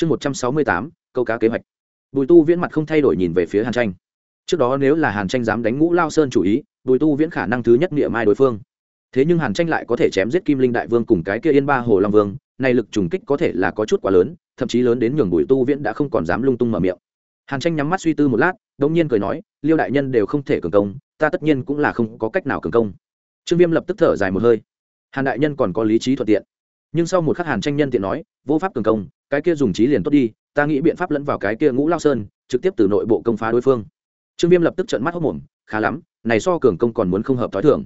chương một trăm sáu mươi tám, câu cá kế hoạch. Bùi tu viễn mặt không thay đổi nhìn về phía hàn tranh. Trước đó nếu là hàn tranh dám đánh ngũ lao sơn chủ ý, bùi tu viễn khả năng thứ nhất nghĩa mai đối phương. Thế nhưng hàn tranh lại có thể chém giết kim linh đại vương cùng cái kia yên ba hồ long vương, này lực trùng kích có thể là có chút quá lớn, thậm chí lớn đến nhường bùi tu viễn đã không còn dám lung tung mở miệng. Hàn tranh nhắm mắt suy tư một lát đông nhiên cười nói, liêu đại nhân đều không thể cường công, ta tất nhiên cũng là không có cách nào cường công. Trương viêm lập tức thở dài một hơi. Hàn đại nhân còn có lý trí thuận tiện nhưng sau một khắc hàn tranh nhân tiện nói, vô pháp cường công, cái kia dùng trí liền tốt đi, ta nghĩ biện pháp lẫn vào cái kia ngũ lao sơn, trực tiếp từ nội bộ công phá đối phương. Trương viêm lập tức trận mắt hốc mồm khá lắm, này so cường công còn muốn không hợp t h ó i thưởng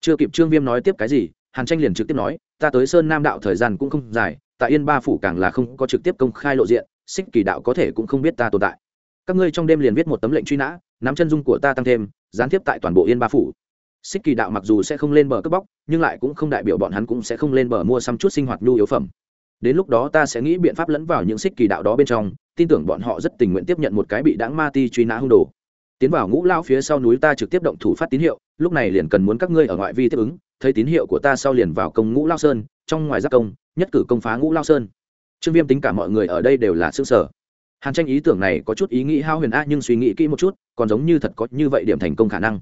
chưa kịp trương viêm nói tiếp cái gì, hàn tranh liền trực tiếp nói, ta tới sơn nam đạo thời gian cũng không dài tại yên ba phủ càng là không có trực tiếp công khai lộ diện, xích kỳ đạo có thể cũng không biết ta tồn tại. Các ngươi trong đêm liền viết một tấm lệnh truy nã, nắm chân dung của ta tăng thêm, gián tiếp tại toàn bộ yên ba phủ xích kỳ đạo mặc dù sẽ không lên bờ cướp bóc, nhưng lại cũng không đại biểu bọn hắn cũng sẽ không lên bờ mua xăm chút sinh hoạt nhu yếu phẩm. Đến lúc đó ta sẽ nghĩ biện pháp lẫn vào những xích kỳ đạo đó bên trong, tin tưởng bọn họ rất tình nguyện tiếp nhận một cái bị đáng ma ti truy nã hung đồ. Tiến vào ngũ lao phía sau núi ta trực tiếp động thủ phát tín hiệu, lúc này liền cần muốn các ngươi ở ngoại vi tiếp ứng, thấy tín hiệu của ta sau liền vào công ngũ lao sơn, trong ngoài giác công, nhất cử công phá ngũ lao sơn. Trương viêm tính cả mọi người ở đây đều là xương sở hàn tranh ý tưởng này có chút ý nghĩ hao huyền a nhưng suy nghĩ kỹ một chút, còn giống như thật có như vậy điểm thành công khả năng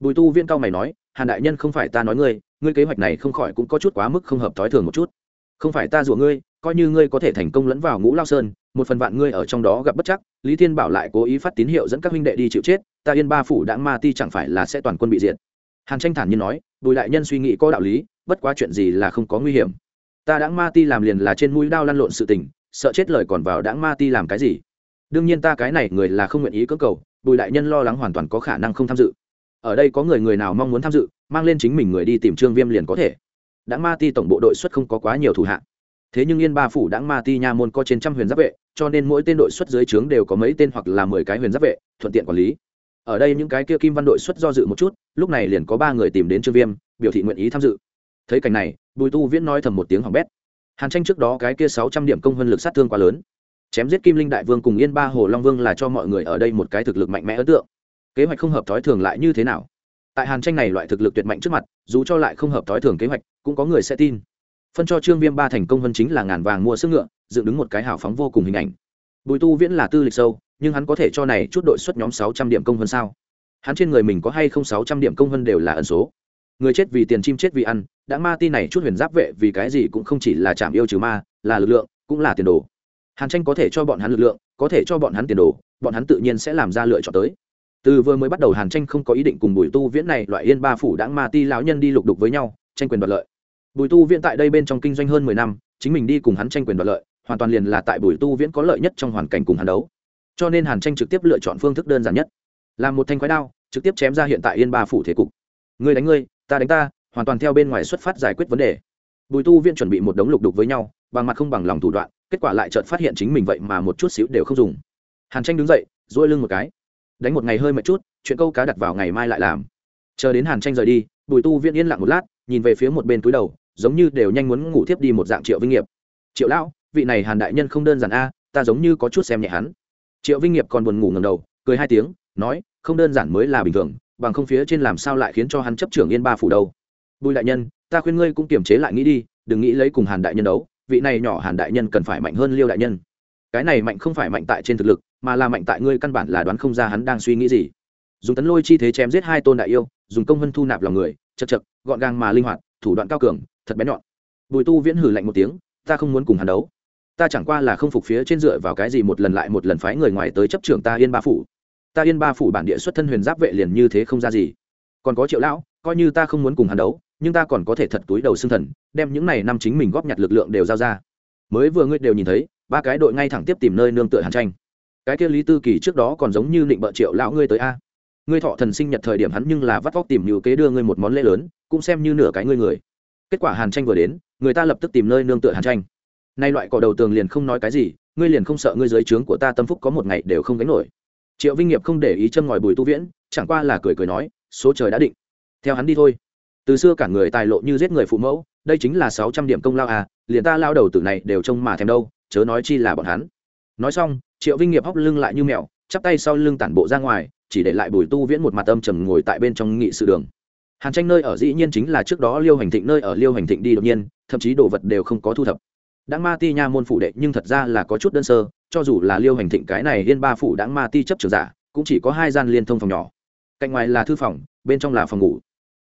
bùi tu viên cao mày nói, hàn đại nhân không phải ta nói ngươi ngươi kế hoạch này không khỏi cũng có chút quá mức không hợp thói thường một chút. Không phải ta rủa ngươi, coi như ngươi có thể thành công lẫn vào ngũ lao sơn, một phần vạn ngươi ở trong đó gặp bất chắc, lý thiên bảo lại cố ý phát tín hiệu dẫn các huynh đệ đi chịu chết, ta yên ba phủ đãng ma ti chẳng phải là sẽ toàn quân bị diệt. Hàn tranh thản nhiên nói, bùi đại nhân suy nghĩ có đạo lý, bất quá chuyện gì là không có nguy hiểm. Ta đãng ma ti làm liền là trên mũi đao lăn lộn sự tình, sợ chết lời còn vào đãng ma ti làm cái gì? Đương nhiên ta cái này người là không nguyện ý cưỡng cầu, bùi đại nhân lo lắng hoàn toàn có khả năng không tham dự ở đây có người người nào mong muốn tham dự, mang lên chính mình người đi tìm trương viêm liền có thể. Đáng ma ti tổng bộ đội xuất không có quá nhiều thủ hạng thế nhưng yên ba phủ đáng ma ti nha môn có trên trăm huyền giáp vệ, cho nên mỗi tên đội xuất dưới trướng đều có mấy tên hoặc là mười cái huyền giáp vệ, thuận tiện quản lý. Ở đây những cái kia kim văn đội xuất do dự một chút, lúc này liền có ba người tìm đến trương viêm, biểu thị nguyện ý tham dự. Thấy cảnh này, bùi tu viễn nói thầm một tiếng hỏng bét. Hàn tranh trước đó cái kia sáu trăm điểm công vân lực sát thương quá lớn. Chém giết kim linh đại vương cùng yên ba hồ long vương là cho mọi người ở đây một cái thực lực mạnh mẽ ấn tượng kế hoạch không hợp thói thường lại như thế nào? Tại hàn tranh này loại thực lực tuyệt mạnh trước mặt, dù cho lại không hợp thói thường kế hoạch, cũng có người sẽ tin. Phân cho trương viêm ba thành công hơn chính là ngàn vàng mua sức ngựa, dựng đứng một cái hào phóng vô cùng hình ảnh. Bùi tu viễn là tư lịch sâu, nhưng hắn có thể cho này chút đội xuất nhóm sáu trăm điểm công hơn sao? Hắn trên người mình có hay không sáu trăm điểm công hơn đều là ẩn số. Người chết vì tiền, chim chết vì ăn, đã ma ti này chút huyền giáp vệ vì cái gì cũng không chỉ là chạm yêu trừ ma, là lực lượng, cũng là tiền đồ. Hàn tranh có thể cho bọn hắn lực lượng, có thể cho bọn hắn tiền đồ, bọn hắn tự nhiên sẽ làm ra lựa chọn tới từ vừa mới bắt đầu hàn tranh không có ý định cùng bùi tu viễn này, loại yên ba phủ đãng ma ti lão nhân đi lục đục với nhau, tranh quyền đoạt lợi. Bùi tu viễn tại đây bên trong kinh doanh hơn mười năm, chính mình đi cùng hắn tranh quyền đoạt lợi, hoàn toàn liền là tại bùi tu viễn có lợi nhất trong hoàn cảnh cùng hắn đấu. Cho nên hàn tranh trực tiếp lựa chọn phương thức đơn giản nhất. Làm một thanh khoái đao, trực tiếp chém ra hiện tại yên ba phủ thế cục. Ngươi đánh ngươi, ta đánh ta, hoàn toàn theo bên ngoài xuất phát giải quyết vấn đề. Bùi tu viễn chuẩn bị một đống lục đục với nhau, bằng mặt không bằng lòng thủ đoạn, kết quả lại chợt phát hiện chính mình vậy mà một chút xíu đều không dùng. Hàn tranh đứng dậy dỗi lưng một cái đánh một ngày hơi mệt chút, chuyện câu cá đặt vào ngày mai lại làm. Chờ đến hàn tranh rời đi, bùi tu viễn yên lặng một lát, nhìn về phía một bên túi đầu, giống như đều nhanh muốn ngủ tiếp đi một dạng triệu vinh nghiệp. Triệu lão, vị này hàn đại nhân không đơn giản a, ta giống như có chút xem nhẹ hắn. Triệu vinh nghiệp còn buồn ngủ ngầm đầu, cười hai tiếng, nói, không đơn giản mới là bình thường, bằng không phía trên làm sao lại khiến cho hắn chấp trưởng yên ba phủ đâu. Bùi đại nhân, ta khuyên ngươi cũng kiềm chế lại nghĩ đi, đừng nghĩ lấy cùng hàn đại nhân đấu, vị này nhỏ hàn đại nhân cần phải mạnh hơn liêu đại nhân. Cái này mạnh không phải mạnh tại trên thực lực mà là mạnh tại ngươi căn bản là đoán không ra hắn đang suy nghĩ gì. Dùng tấn lôi chi thế chém giết hai tôn đại yêu, dùng công vân thu nạp lòng người, chật chật, gọn gàng mà linh hoạt, thủ đoạn cao cường, thật bén nhọn. Bùi tu viễn hử lạnh một tiếng, ta không muốn cùng hắn đấu. Ta chẳng qua là không phục phía trên dựa vào cái gì một lần lại một lần phái người ngoài tới chấp trưởng ta yên ba phủ. Ta yên ba phủ bản địa xuất thân huyền giáp vệ liền như thế không ra gì. Còn có triệu lão, coi như ta không muốn cùng hắn đấu, nhưng ta còn có thể thật túi đầu xương thần, đem những này năm chính mình góp nhặt lực lượng đều giao ra. Mới vừa ngươi đều nhìn thấy, ba cái đội ngay thẳng tiếp tìm nơi nương tựa hàn tranh cái kia lý tư kỳ trước đó còn giống như định bợ triệu lão ngươi tới a. Ngươi thọ thần sinh nhật thời điểm hắn nhưng là vắt vóc tìm nhiều kế đưa ngươi một món lễ lớn, cũng xem như nửa cái ngươi người. Kết quả hàn tranh vừa đến, người ta lập tức tìm nơi nương tựa hàn tranh. Nay loại cỏ đầu tường liền không nói cái gì, ngươi liền không sợ ngươi dưới trướng của ta tâm phúc có một ngày đều không gánh nổi. Triệu vinh nghiệp không để ý châm ngòi bùi tu viễn, chẳng qua là cười cười nói, số trời đã định. Theo hắn đi thôi. Từ xưa cả người tài lộ như giết người phụ mẫu, đây chính là sáu trăm điểm công lao à liền ta lao đầu tử này đều trông mà thèm đâu, chớ nói chi là bọn hắn nói xong, triệu vinh nghiệp hóc lưng lại như mèo, chắp tay sau lưng tản bộ ra ngoài, chỉ để lại bùi tu viễn một mặt âm trầm ngồi tại bên trong nghị sự đường. Hàn tranh nơi ở dĩ nhiên chính là trước đó liêu hành thịnh nơi ở liêu hành thịnh đi đột nhiên, thậm chí đồ vật đều không có thu thập. Đáng ma ti nha môn phủ đệ nhưng thật ra là có chút đơn sơ, cho dù là liêu hành thịnh cái này liên ba phủ đáng ma ti chấp trường giả, cũng chỉ có hai gian liên thông phòng nhỏ. Cạnh ngoài là thư phòng, bên trong là phòng ngủ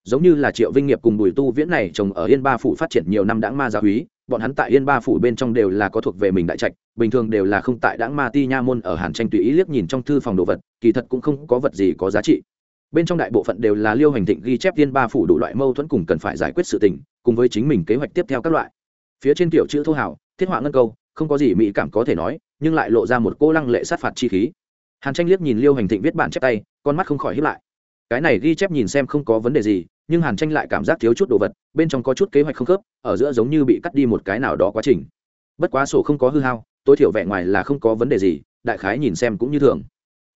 giống như là triệu vinh nghiệp cùng bùi tu viễn này trồng ở yên ba phủ phát triển nhiều năm đáng ma gia húy bọn hắn tại yên ba phủ bên trong đều là có thuộc về mình đại trạch, bình thường đều là không tại đáng ma ti nha môn ở hàn tranh tùy ý liếc nhìn trong thư phòng đồ vật, kỳ thật cũng không có vật gì có giá trị. Bên trong đại bộ phận đều là liêu hành thịnh ghi chép yên ba phủ đủ loại mâu thuẫn cùng cần phải giải quyết sự tình, cùng với chính mình kế hoạch tiếp theo các loại. Phía trên tiểu chữ thô hảo, thiết họa ngân câu, không có gì mỹ cảm có thể nói, nhưng lại lộ ra một cô lăng lệ sát phạt chi khí. Hàn tranh liếc nhìn liêu hành thịnh viết bản chép tay, con mắt không khỏi hiếp lại cái này ghi chép nhìn xem không có vấn đề gì, nhưng hàn tranh lại cảm giác thiếu chút đồ vật, bên trong có chút kế hoạch không khớp, ở giữa giống như bị cắt đi một cái nào đó quá trình. Bất quá sổ không có hư hao, tối thiểu vẻ ngoài là không có vấn đề gì, đại khái nhìn xem cũng như thường.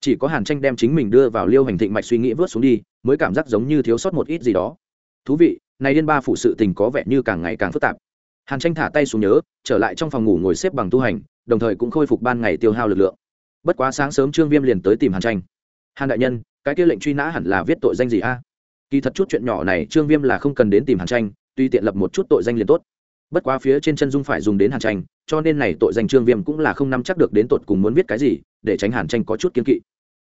Chỉ có hàn tranh đem chính mình đưa vào liêu hành thịnh mạch suy nghĩ vớt xuống đi, mới cảm giác giống như thiếu sót một ít gì đó. Thú vị, này liên ba phụ sự tình có vẻ như càng ngày càng phức tạp. Hàn tranh thả tay xuống nhớ, trở lại trong phòng ngủ ngồi xếp bằng tu hành, đồng thời cũng khôi phục ban ngày tiêu hao lực lượng. Bất quá sáng sớm trương viêm liền tới tìm hàn tranh. Hàn đại nhân cái kia lệnh truy nã hẳn là viết tội danh gì a? Kỳ thật chút chuyện nhỏ này, trương viêm là không cần đến tìm hàn tranh, tuy tiện lập một chút tội danh liền tốt. Bất quá phía trên chân dung phải dùng đến hàn tranh, cho nên này tội danh trương viêm cũng là không nắm chắc được đến tột cùng muốn viết cái gì, để tránh hàn tranh có chút kiến kỵ.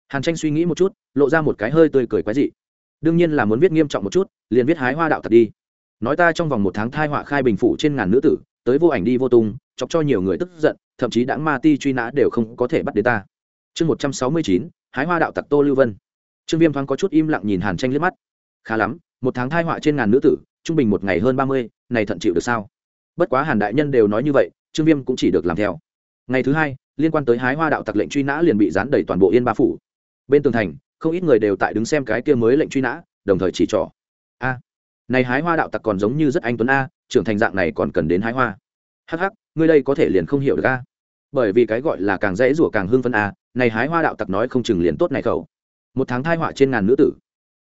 Hàn tranh suy nghĩ một chút, lộ ra một cái hơi tươi cười quái dị. Đương nhiên là muốn viết nghiêm trọng một chút, liền viết hái hoa đạo thật đi. Nói ta trong vòng một tháng thai họa khai bình phủ trên ngàn nữ tử, tới vô ảnh đi vô tung, chọc cho nhiều người tức giận, thậm chí đã ma ti truy nã đều không có thể bắt đến ta. Chương một trăm sáu mươi chín, hái hoa đạo tặc tô lưu vân trương viêm thoáng có chút im lặng nhìn hàn tranh liếc mắt. Khá lắm, một tháng thai họa trên ngàn nữ tử, trung bình một ngày hơn ba mươi, này thận chịu được sao? Bất quá hàn đại nhân đều nói như vậy, trương viêm cũng chỉ được làm theo. Ngày thứ hai, liên quan tới hái hoa đạo tặc lệnh truy nã liền bị dán đầy toàn bộ yên ba phủ. Bên tường thành, không ít người đều tại đứng xem cái kia mới lệnh truy nã, đồng thời chỉ trỏ. A, này hái hoa đạo tặc còn giống như rất anh tuấn a, trưởng thành dạng này còn cần đến hái hoa. Hắc hắc, ngươi đây có thể liền không hiểu được a. Bởi vì cái gọi là càng dễ rủa càng hưng phân a, này hái hoa đạo tặc nói không chừng liền tốt này khẩu một tháng thai họa trên ngàn nữ tử.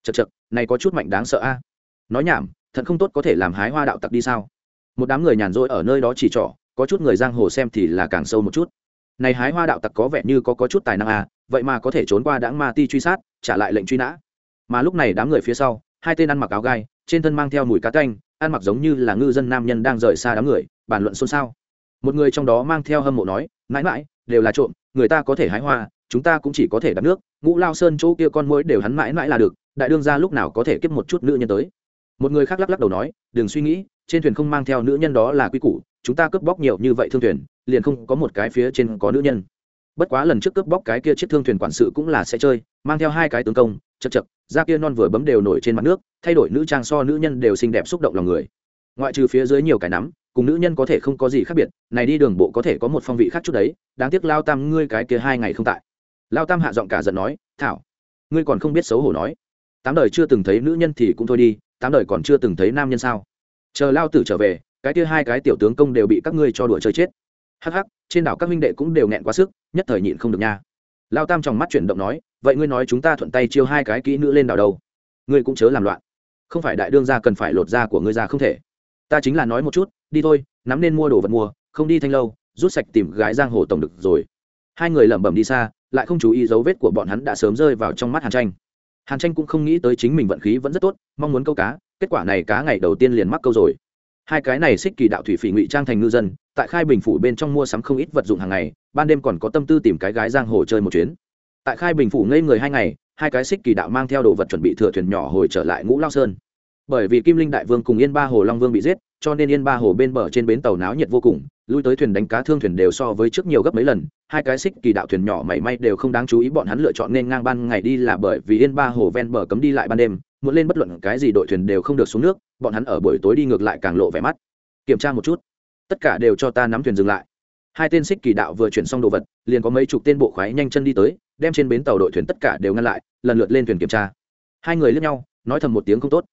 Chật chật này có chút mạnh đáng sợ a. Nói nhảm, thật không tốt có thể làm hái hoa đạo tặc đi sao? Một đám người nhàn rỗi ở nơi đó chỉ trỏ, có chút người giang hồ xem thì là càng sâu một chút. Này hái hoa đạo tặc có vẻ như có có chút tài năng a, vậy mà có thể trốn qua đãng ma ti truy sát, trả lại lệnh truy nã. Mà lúc này đám người phía sau, hai tên ăn mặc áo gai, trên thân mang theo mùi cá canh ăn mặc giống như là ngư dân nam nhân đang rời xa đám người, bàn luận xôn xao. Một người trong đó mang theo hâm mộ nói, mãi mãi, đều là trộm, người ta có thể hái hoa chúng ta cũng chỉ có thể đặt nước, ngũ lao sơn chỗ kia con mũi đều hắn mãi mãi là được, đại đương ra lúc nào có thể kiếp một chút nữ nhân tới. Một người khác lắc lắc đầu nói, đừng suy nghĩ, trên thuyền không mang theo nữ nhân đó là quy củ, chúng ta cướp bóc nhiều như vậy thương thuyền, liền không có một cái phía trên có nữ nhân. Bất quá lần trước cướp bóc cái kia chiếc thương thuyền quản sự cũng là sẽ chơi, mang theo hai cái tướng công, chật chật, da kia non vừa bấm đều nổi trên mặt nước, thay đổi nữ trang so nữ nhân đều xinh đẹp xúc động lòng người. Ngoại trừ phía dưới nhiều cái nắm, cùng nữ nhân có thể không có gì khác biệt, này đi đường bộ có thể có một phong vị khác chút đấy, đáng tiếc lao tam ngươi cái kia hai ngày không tại lao tam hạ giọng cả giận nói, thảo, ngươi còn không biết xấu hổ nói. Tám đời chưa từng thấy nữ nhân thì cũng thôi đi, tám đời còn chưa từng thấy nam nhân sao? Chờ lao tử trở về, cái kia hai cái tiểu tướng công đều bị các ngươi cho đùa chơi chết. Hắc hắc, trên đảo các minh đệ cũng đều nghẹn quá sức, nhất thời nhịn không được nha. Lao tam trong mắt chuyển động nói, vậy ngươi nói chúng ta thuận tay chiêu hai cái kỹ nữ lên đảo đâu? Ngươi cũng chớ làm loạn. Không phải đại đương gia cần phải lột da của ngươi ra không thể. Ta chính là nói một chút, đi thôi, nắm nên mua đồ vật mua, không đi thanh lâu, rút sạch tìm gái giang hồ tổng được rồi. Hai người lẩm bẩm đi xa lại không chú ý dấu vết của bọn hắn đã sớm rơi vào trong mắt hàn tranh. Hàn tranh cũng không nghĩ tới chính mình vận khí vẫn rất tốt, mong muốn câu cá, kết quả này cá ngày đầu tiên liền mắc câu rồi. Hai cái này xích kỳ đạo thủy phỉ ngụy trang thành ngư dân, tại khai bình phủ bên trong mua sắm không ít vật dụng hàng ngày, ban đêm còn có tâm tư tìm cái gái giang hồ chơi một chuyến. Tại khai bình phủ ngây người hai ngày, hai cái xích kỳ đạo mang theo đồ vật chuẩn bị thừa thuyền nhỏ hồi trở lại ngũ lao sơn. Bởi vì kim linh đại vương cùng yên ba hồ long vương bị giết, cho nên yên ba hồ bên bờ trên bến tàu náo nhiệt vô cùng lui tới thuyền đánh cá thương thuyền đều so với trước nhiều gấp mấy lần, hai cái xích kỳ đạo thuyền nhỏ mảy may đều không đáng chú ý, bọn hắn lựa chọn nên ngang ban ngày đi là bởi vì yên ba hồ ven bờ cấm đi lại ban đêm, muốn lên bất luận cái gì đội thuyền đều không được xuống nước, bọn hắn ở buổi tối đi ngược lại càng lộ vẻ mắt. Kiểm tra một chút. Tất cả đều cho ta nắm thuyền dừng lại. Hai tên xích kỳ đạo vừa chuyển xong đồ vật, liền có mấy chục tên bộ khoái nhanh chân đi tới, đem trên bến tàu đội thuyền tất cả đều ngăn lại, lần lượt lên thuyền kiểm tra. Hai người lướt nhau, nói thầm một tiếng không tốt.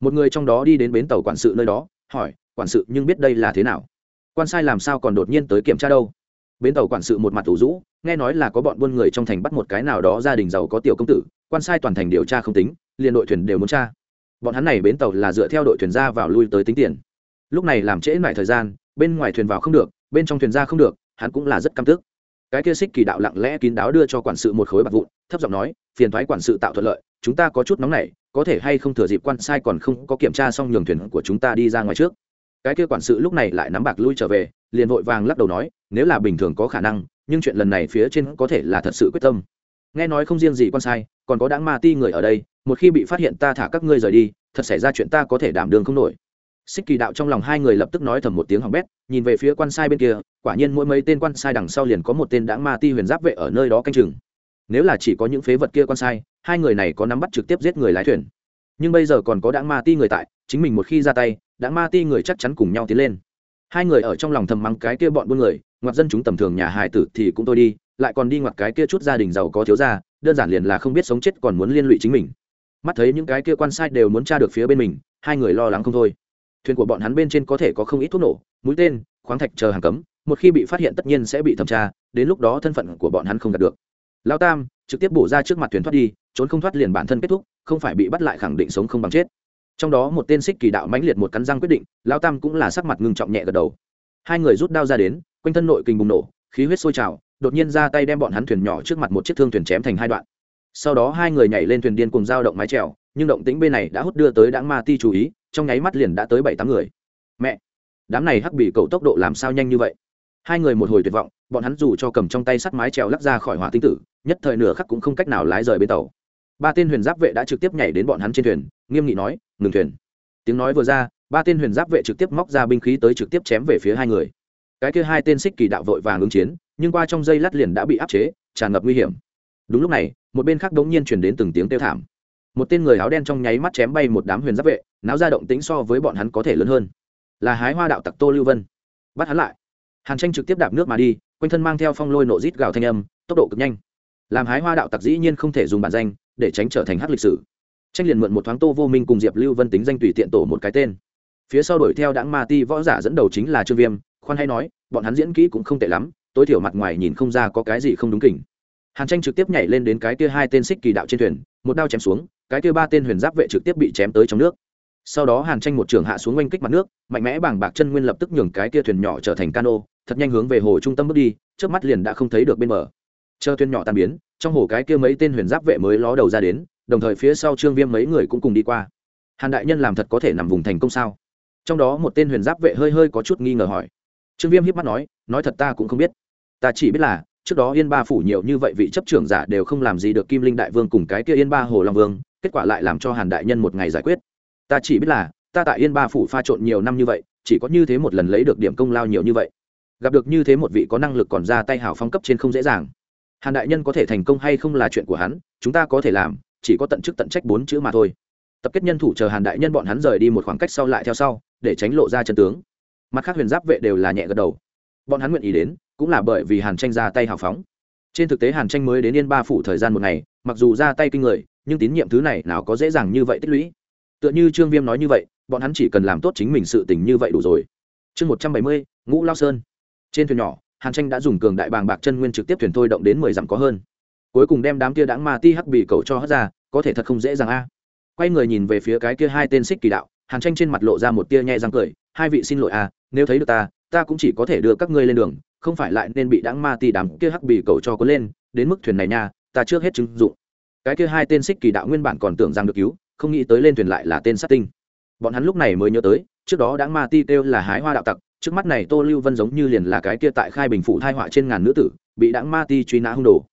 Một người trong đó đi đến bến tàu quản sự nơi đó, hỏi, quản sự, nhưng biết đây là thế nào? Quan sai làm sao còn đột nhiên tới kiểm tra đâu? Bến tàu quản sự một mặt ủ rũ, nghe nói là có bọn buôn người trong thành bắt một cái nào đó gia đình giàu có tiểu công tử, quan sai toàn thành điều tra không tính, liền đội thuyền đều muốn tra. Bọn hắn này bến tàu là dựa theo đội thuyền ra vào lui tới tính tiền. Lúc này làm trễ lại thời gian, bên ngoài thuyền vào không được, bên trong thuyền ra không được, hắn cũng là rất căm tức. Cái kia xích kỳ đạo lặng lẽ kín đáo đưa cho quản sự một khối bạc vụn, thấp giọng nói, phiền thoái quản sự tạo thuận lợi, chúng ta có chút nóng này có thể hay không thừa dịp quan sai còn không có kiểm tra xong nhường thuyền của chúng ta đi ra ngoài trước? Cái kia quản sự lúc này lại nắm bạc lui trở về, liền vội vàng lắc đầu nói, nếu là bình thường có khả năng, nhưng chuyện lần này phía trên có thể là thật sự quyết tâm. Nghe nói không riêng gì quan sai, còn có đáng ma ti người ở đây, một khi bị phát hiện ta thả các ngươi rời đi, thật xảy ra chuyện ta có thể đảm đường không nổi. Xích kỳ đạo trong lòng hai người lập tức nói thầm một tiếng hỏng bét, nhìn về phía quan sai bên kia, quả nhiên mỗi mấy tên quan sai đằng sau liền có một tên đáng ma ti huyền giáp vệ ở nơi đó canh chừng. Nếu là chỉ có những phế vật kia quan sai, hai người này có nắm bắt trực tiếp giết người lái thuyền. Nhưng bây giờ còn có đáng ma ti người tại, chính mình một khi ra tay đã ma ti người chắc chắn cùng nhau tiến lên. Hai người ở trong lòng thầm mắng cái kia bọn buôn người, ngoặt dân chúng tầm thường nhà hài tử thì cũng tôi đi, lại còn đi ngoặt cái kia chút gia đình giàu có thiếu ra đơn giản liền là không biết sống chết còn muốn liên lụy chính mình. Mắt thấy những cái kia quan sai đều muốn tra được phía bên mình, hai người lo lắng không thôi. Thuyền của bọn hắn bên trên có thể có không ít thuốc nổ, mũi tên, khoáng thạch chờ hàng cấm, một khi bị phát hiện tất nhiên sẽ bị thẩm tra, đến lúc đó thân phận của bọn hắn không đạt được. Lao tam, trực tiếp bổ ra trước mặt thuyền thoát đi, trốn không thoát liền bản thân kết thúc, không phải bị bắt lại khẳng định sống không bằng chết trong đó một tên xích kỳ đạo mãnh liệt một cắn răng quyết định lao tam cũng là sắc mặt ngưng trọng nhẹ gật đầu. Hai người rút đao ra đến, quanh thân nội kinh bùng nổ, khí huyết sôi trào, đột nhiên ra tay đem bọn hắn thuyền nhỏ trước mặt một chiếc thương thuyền chém thành hai đoạn. Sau đó hai người nhảy lên thuyền điên cùng dao động mái trèo nhưng động tĩnh bên này đã hút đưa tới đáng ma ti chú ý, trong nháy mắt liền đã tới bảy tám người. Mẹ! Đám này hắc bị cầu tốc độ làm sao nhanh như vậy? Hai người một hồi tuyệt vọng, bọn hắn dù cho cầm trong tay sắt mái trèo lắc ra khỏi hỏa tinh tử, nhất thời nửa khắc cũng không cách nào lái rời bên tàu ba tên huyền giáp vệ đã trực tiếp nhảy đến bọn hắn trên thuyền, nghiêm nghị nói, ngừng thuyền. Tiếng nói vừa ra, ba tên huyền giáp vệ trực tiếp móc ra binh khí tới trực tiếp chém về phía hai người. Cái kia hai tên xích kỳ đạo vội vàng ứng chiến, nhưng qua trong dây lát liền đã bị áp chế, tràn ngập nguy hiểm. Đúng lúc này, một bên khác đống nhiên chuyển đến từng tiếng kêu thảm. Một tên người áo đen trong nháy mắt chém bay một đám huyền giáp vệ, náo ra động tính so với bọn hắn có thể lớn hơn. Là hái hoa đạo tặc tô lưu vân. Bắt hắn lại. Hàn tranh trực tiếp đạp nước mà đi, quanh thân mang theo phong lôi nộ rít gào thanh âm, tốc độ cực nhanh. Làm hái hoa đạo tặc dĩ nhiên không thể dùng bản danh để tránh trở thành hát lịch sử. Tranh liền mượn một thoáng tô vô minh cùng diệp lưu vân tính danh tùy tiện tổ một cái tên. Phía sau đuổi theo đảng ma ti võ giả dẫn đầu chính là trương viêm, khoan hay nói, bọn hắn diễn kỹ cũng không tệ lắm, tối thiểu mặt ngoài nhìn không ra có cái gì không đúng kỉnh hàn tranh trực tiếp nhảy lên đến cái kia hai tên xích kỳ đạo trên thuyền, một đao chém xuống, cái kia ba tên huyền giáp vệ trực tiếp bị chém tới trong nước. Sau đó hàn tranh một trường hạ xuống oanh kích mặt nước, mạnh mẽ bảng bạc chân nguyên lập tức nhường cái kia thuyền nhỏ trở thành cano, thật nhanh hướng về hồ trung tâm bước đi trước mắt liền đã không thấy được bên bờ chờ thuyền nhỏ tan biến, trong hồ cái kia mấy tên huyền giáp vệ mới ló đầu ra đến, đồng thời phía sau trương viêm mấy người cũng cùng đi qua. Hàn đại nhân làm thật có thể nằm vùng thành công sao? Trong đó một tên huyền giáp vệ hơi hơi có chút nghi ngờ hỏi. Trương viêm hiếp mắt nói nói thật ta cũng không biết. Ta chỉ biết là, trước đó yên ba phủ nhiều như vậy vị chấp trưởng giả đều không làm gì được kim linh đại vương cùng cái kia yên ba hồ long vương, kết quả lại làm cho hàn đại nhân một ngày giải quyết. Ta chỉ biết là, ta tại yên ba phủ pha trộn nhiều năm như vậy, chỉ có như thế một lần lấy được điểm công lao nhiều như vậy. Gặp được như thế một vị có năng lực còn ra tay hào phong cấp trên không dễ dàng hàn đại nhân có thể thành công hay không là chuyện của hắn, chúng ta có thể làm, chỉ có tận chức tận trách bốn chữ mà thôi. Tập kết nhân thủ chờ hàn đại nhân bọn hắn rời đi một khoảng cách sau lại theo sau, để tránh lộ ra chân tướng. Mặt khác huyền giáp vệ đều là nhẹ gật đầu. Bọn hắn nguyện ý đến, cũng là bởi vì hàn tranh ra tay hào phóng. Trên thực tế hàn tranh mới đến yên ba phủ thời gian một ngày, mặc dù ra tay kinh người, nhưng tín nhiệm thứ này nào có dễ dàng như vậy tích lũy. Tựa như trương viêm nói như vậy, bọn hắn chỉ cần làm tốt chính mình sự tình như vậy đủ rồi. Chương một trăm bảy mươi, ngũ lao sơn. Trên thuyền nhỏ hàn tranh đã dùng cường đại bàng bạc chân nguyên trực tiếp thuyền thôi động đến mười dặm có hơn. Cuối cùng đem đám kia đáng ma ti hắc bị cầu cho hất ra, có thể thật không dễ dàng a. Quay người nhìn về phía cái kia hai tên xích kỳ đạo, hàn tranh trên mặt lộ ra một tia nhẹ răng cười, hai vị xin lỗi a, nếu thấy được ta ta cũng chỉ có thể đưa các ngươi lên đường, không phải lại nên bị đáng ma ti đám kia hắc bị cầu cho có lên, đến mức thuyền này nha, ta trước hết chứng dụng. Cái kia hai tên xích kỳ đạo nguyên bản còn tưởng rằng được cứu, không nghĩ tới lên thuyền lại là tên sát tinh. Bọn hắn lúc này mới nhớ tới, trước đó đáng ma ti kêu là hái hoa đạo tặc trước mắt này tô lưu vân giống như liền là cái kia tại khai bình phủ thai họa trên ngàn nữ tử, bị đãng ma ti truy nã hung đồ.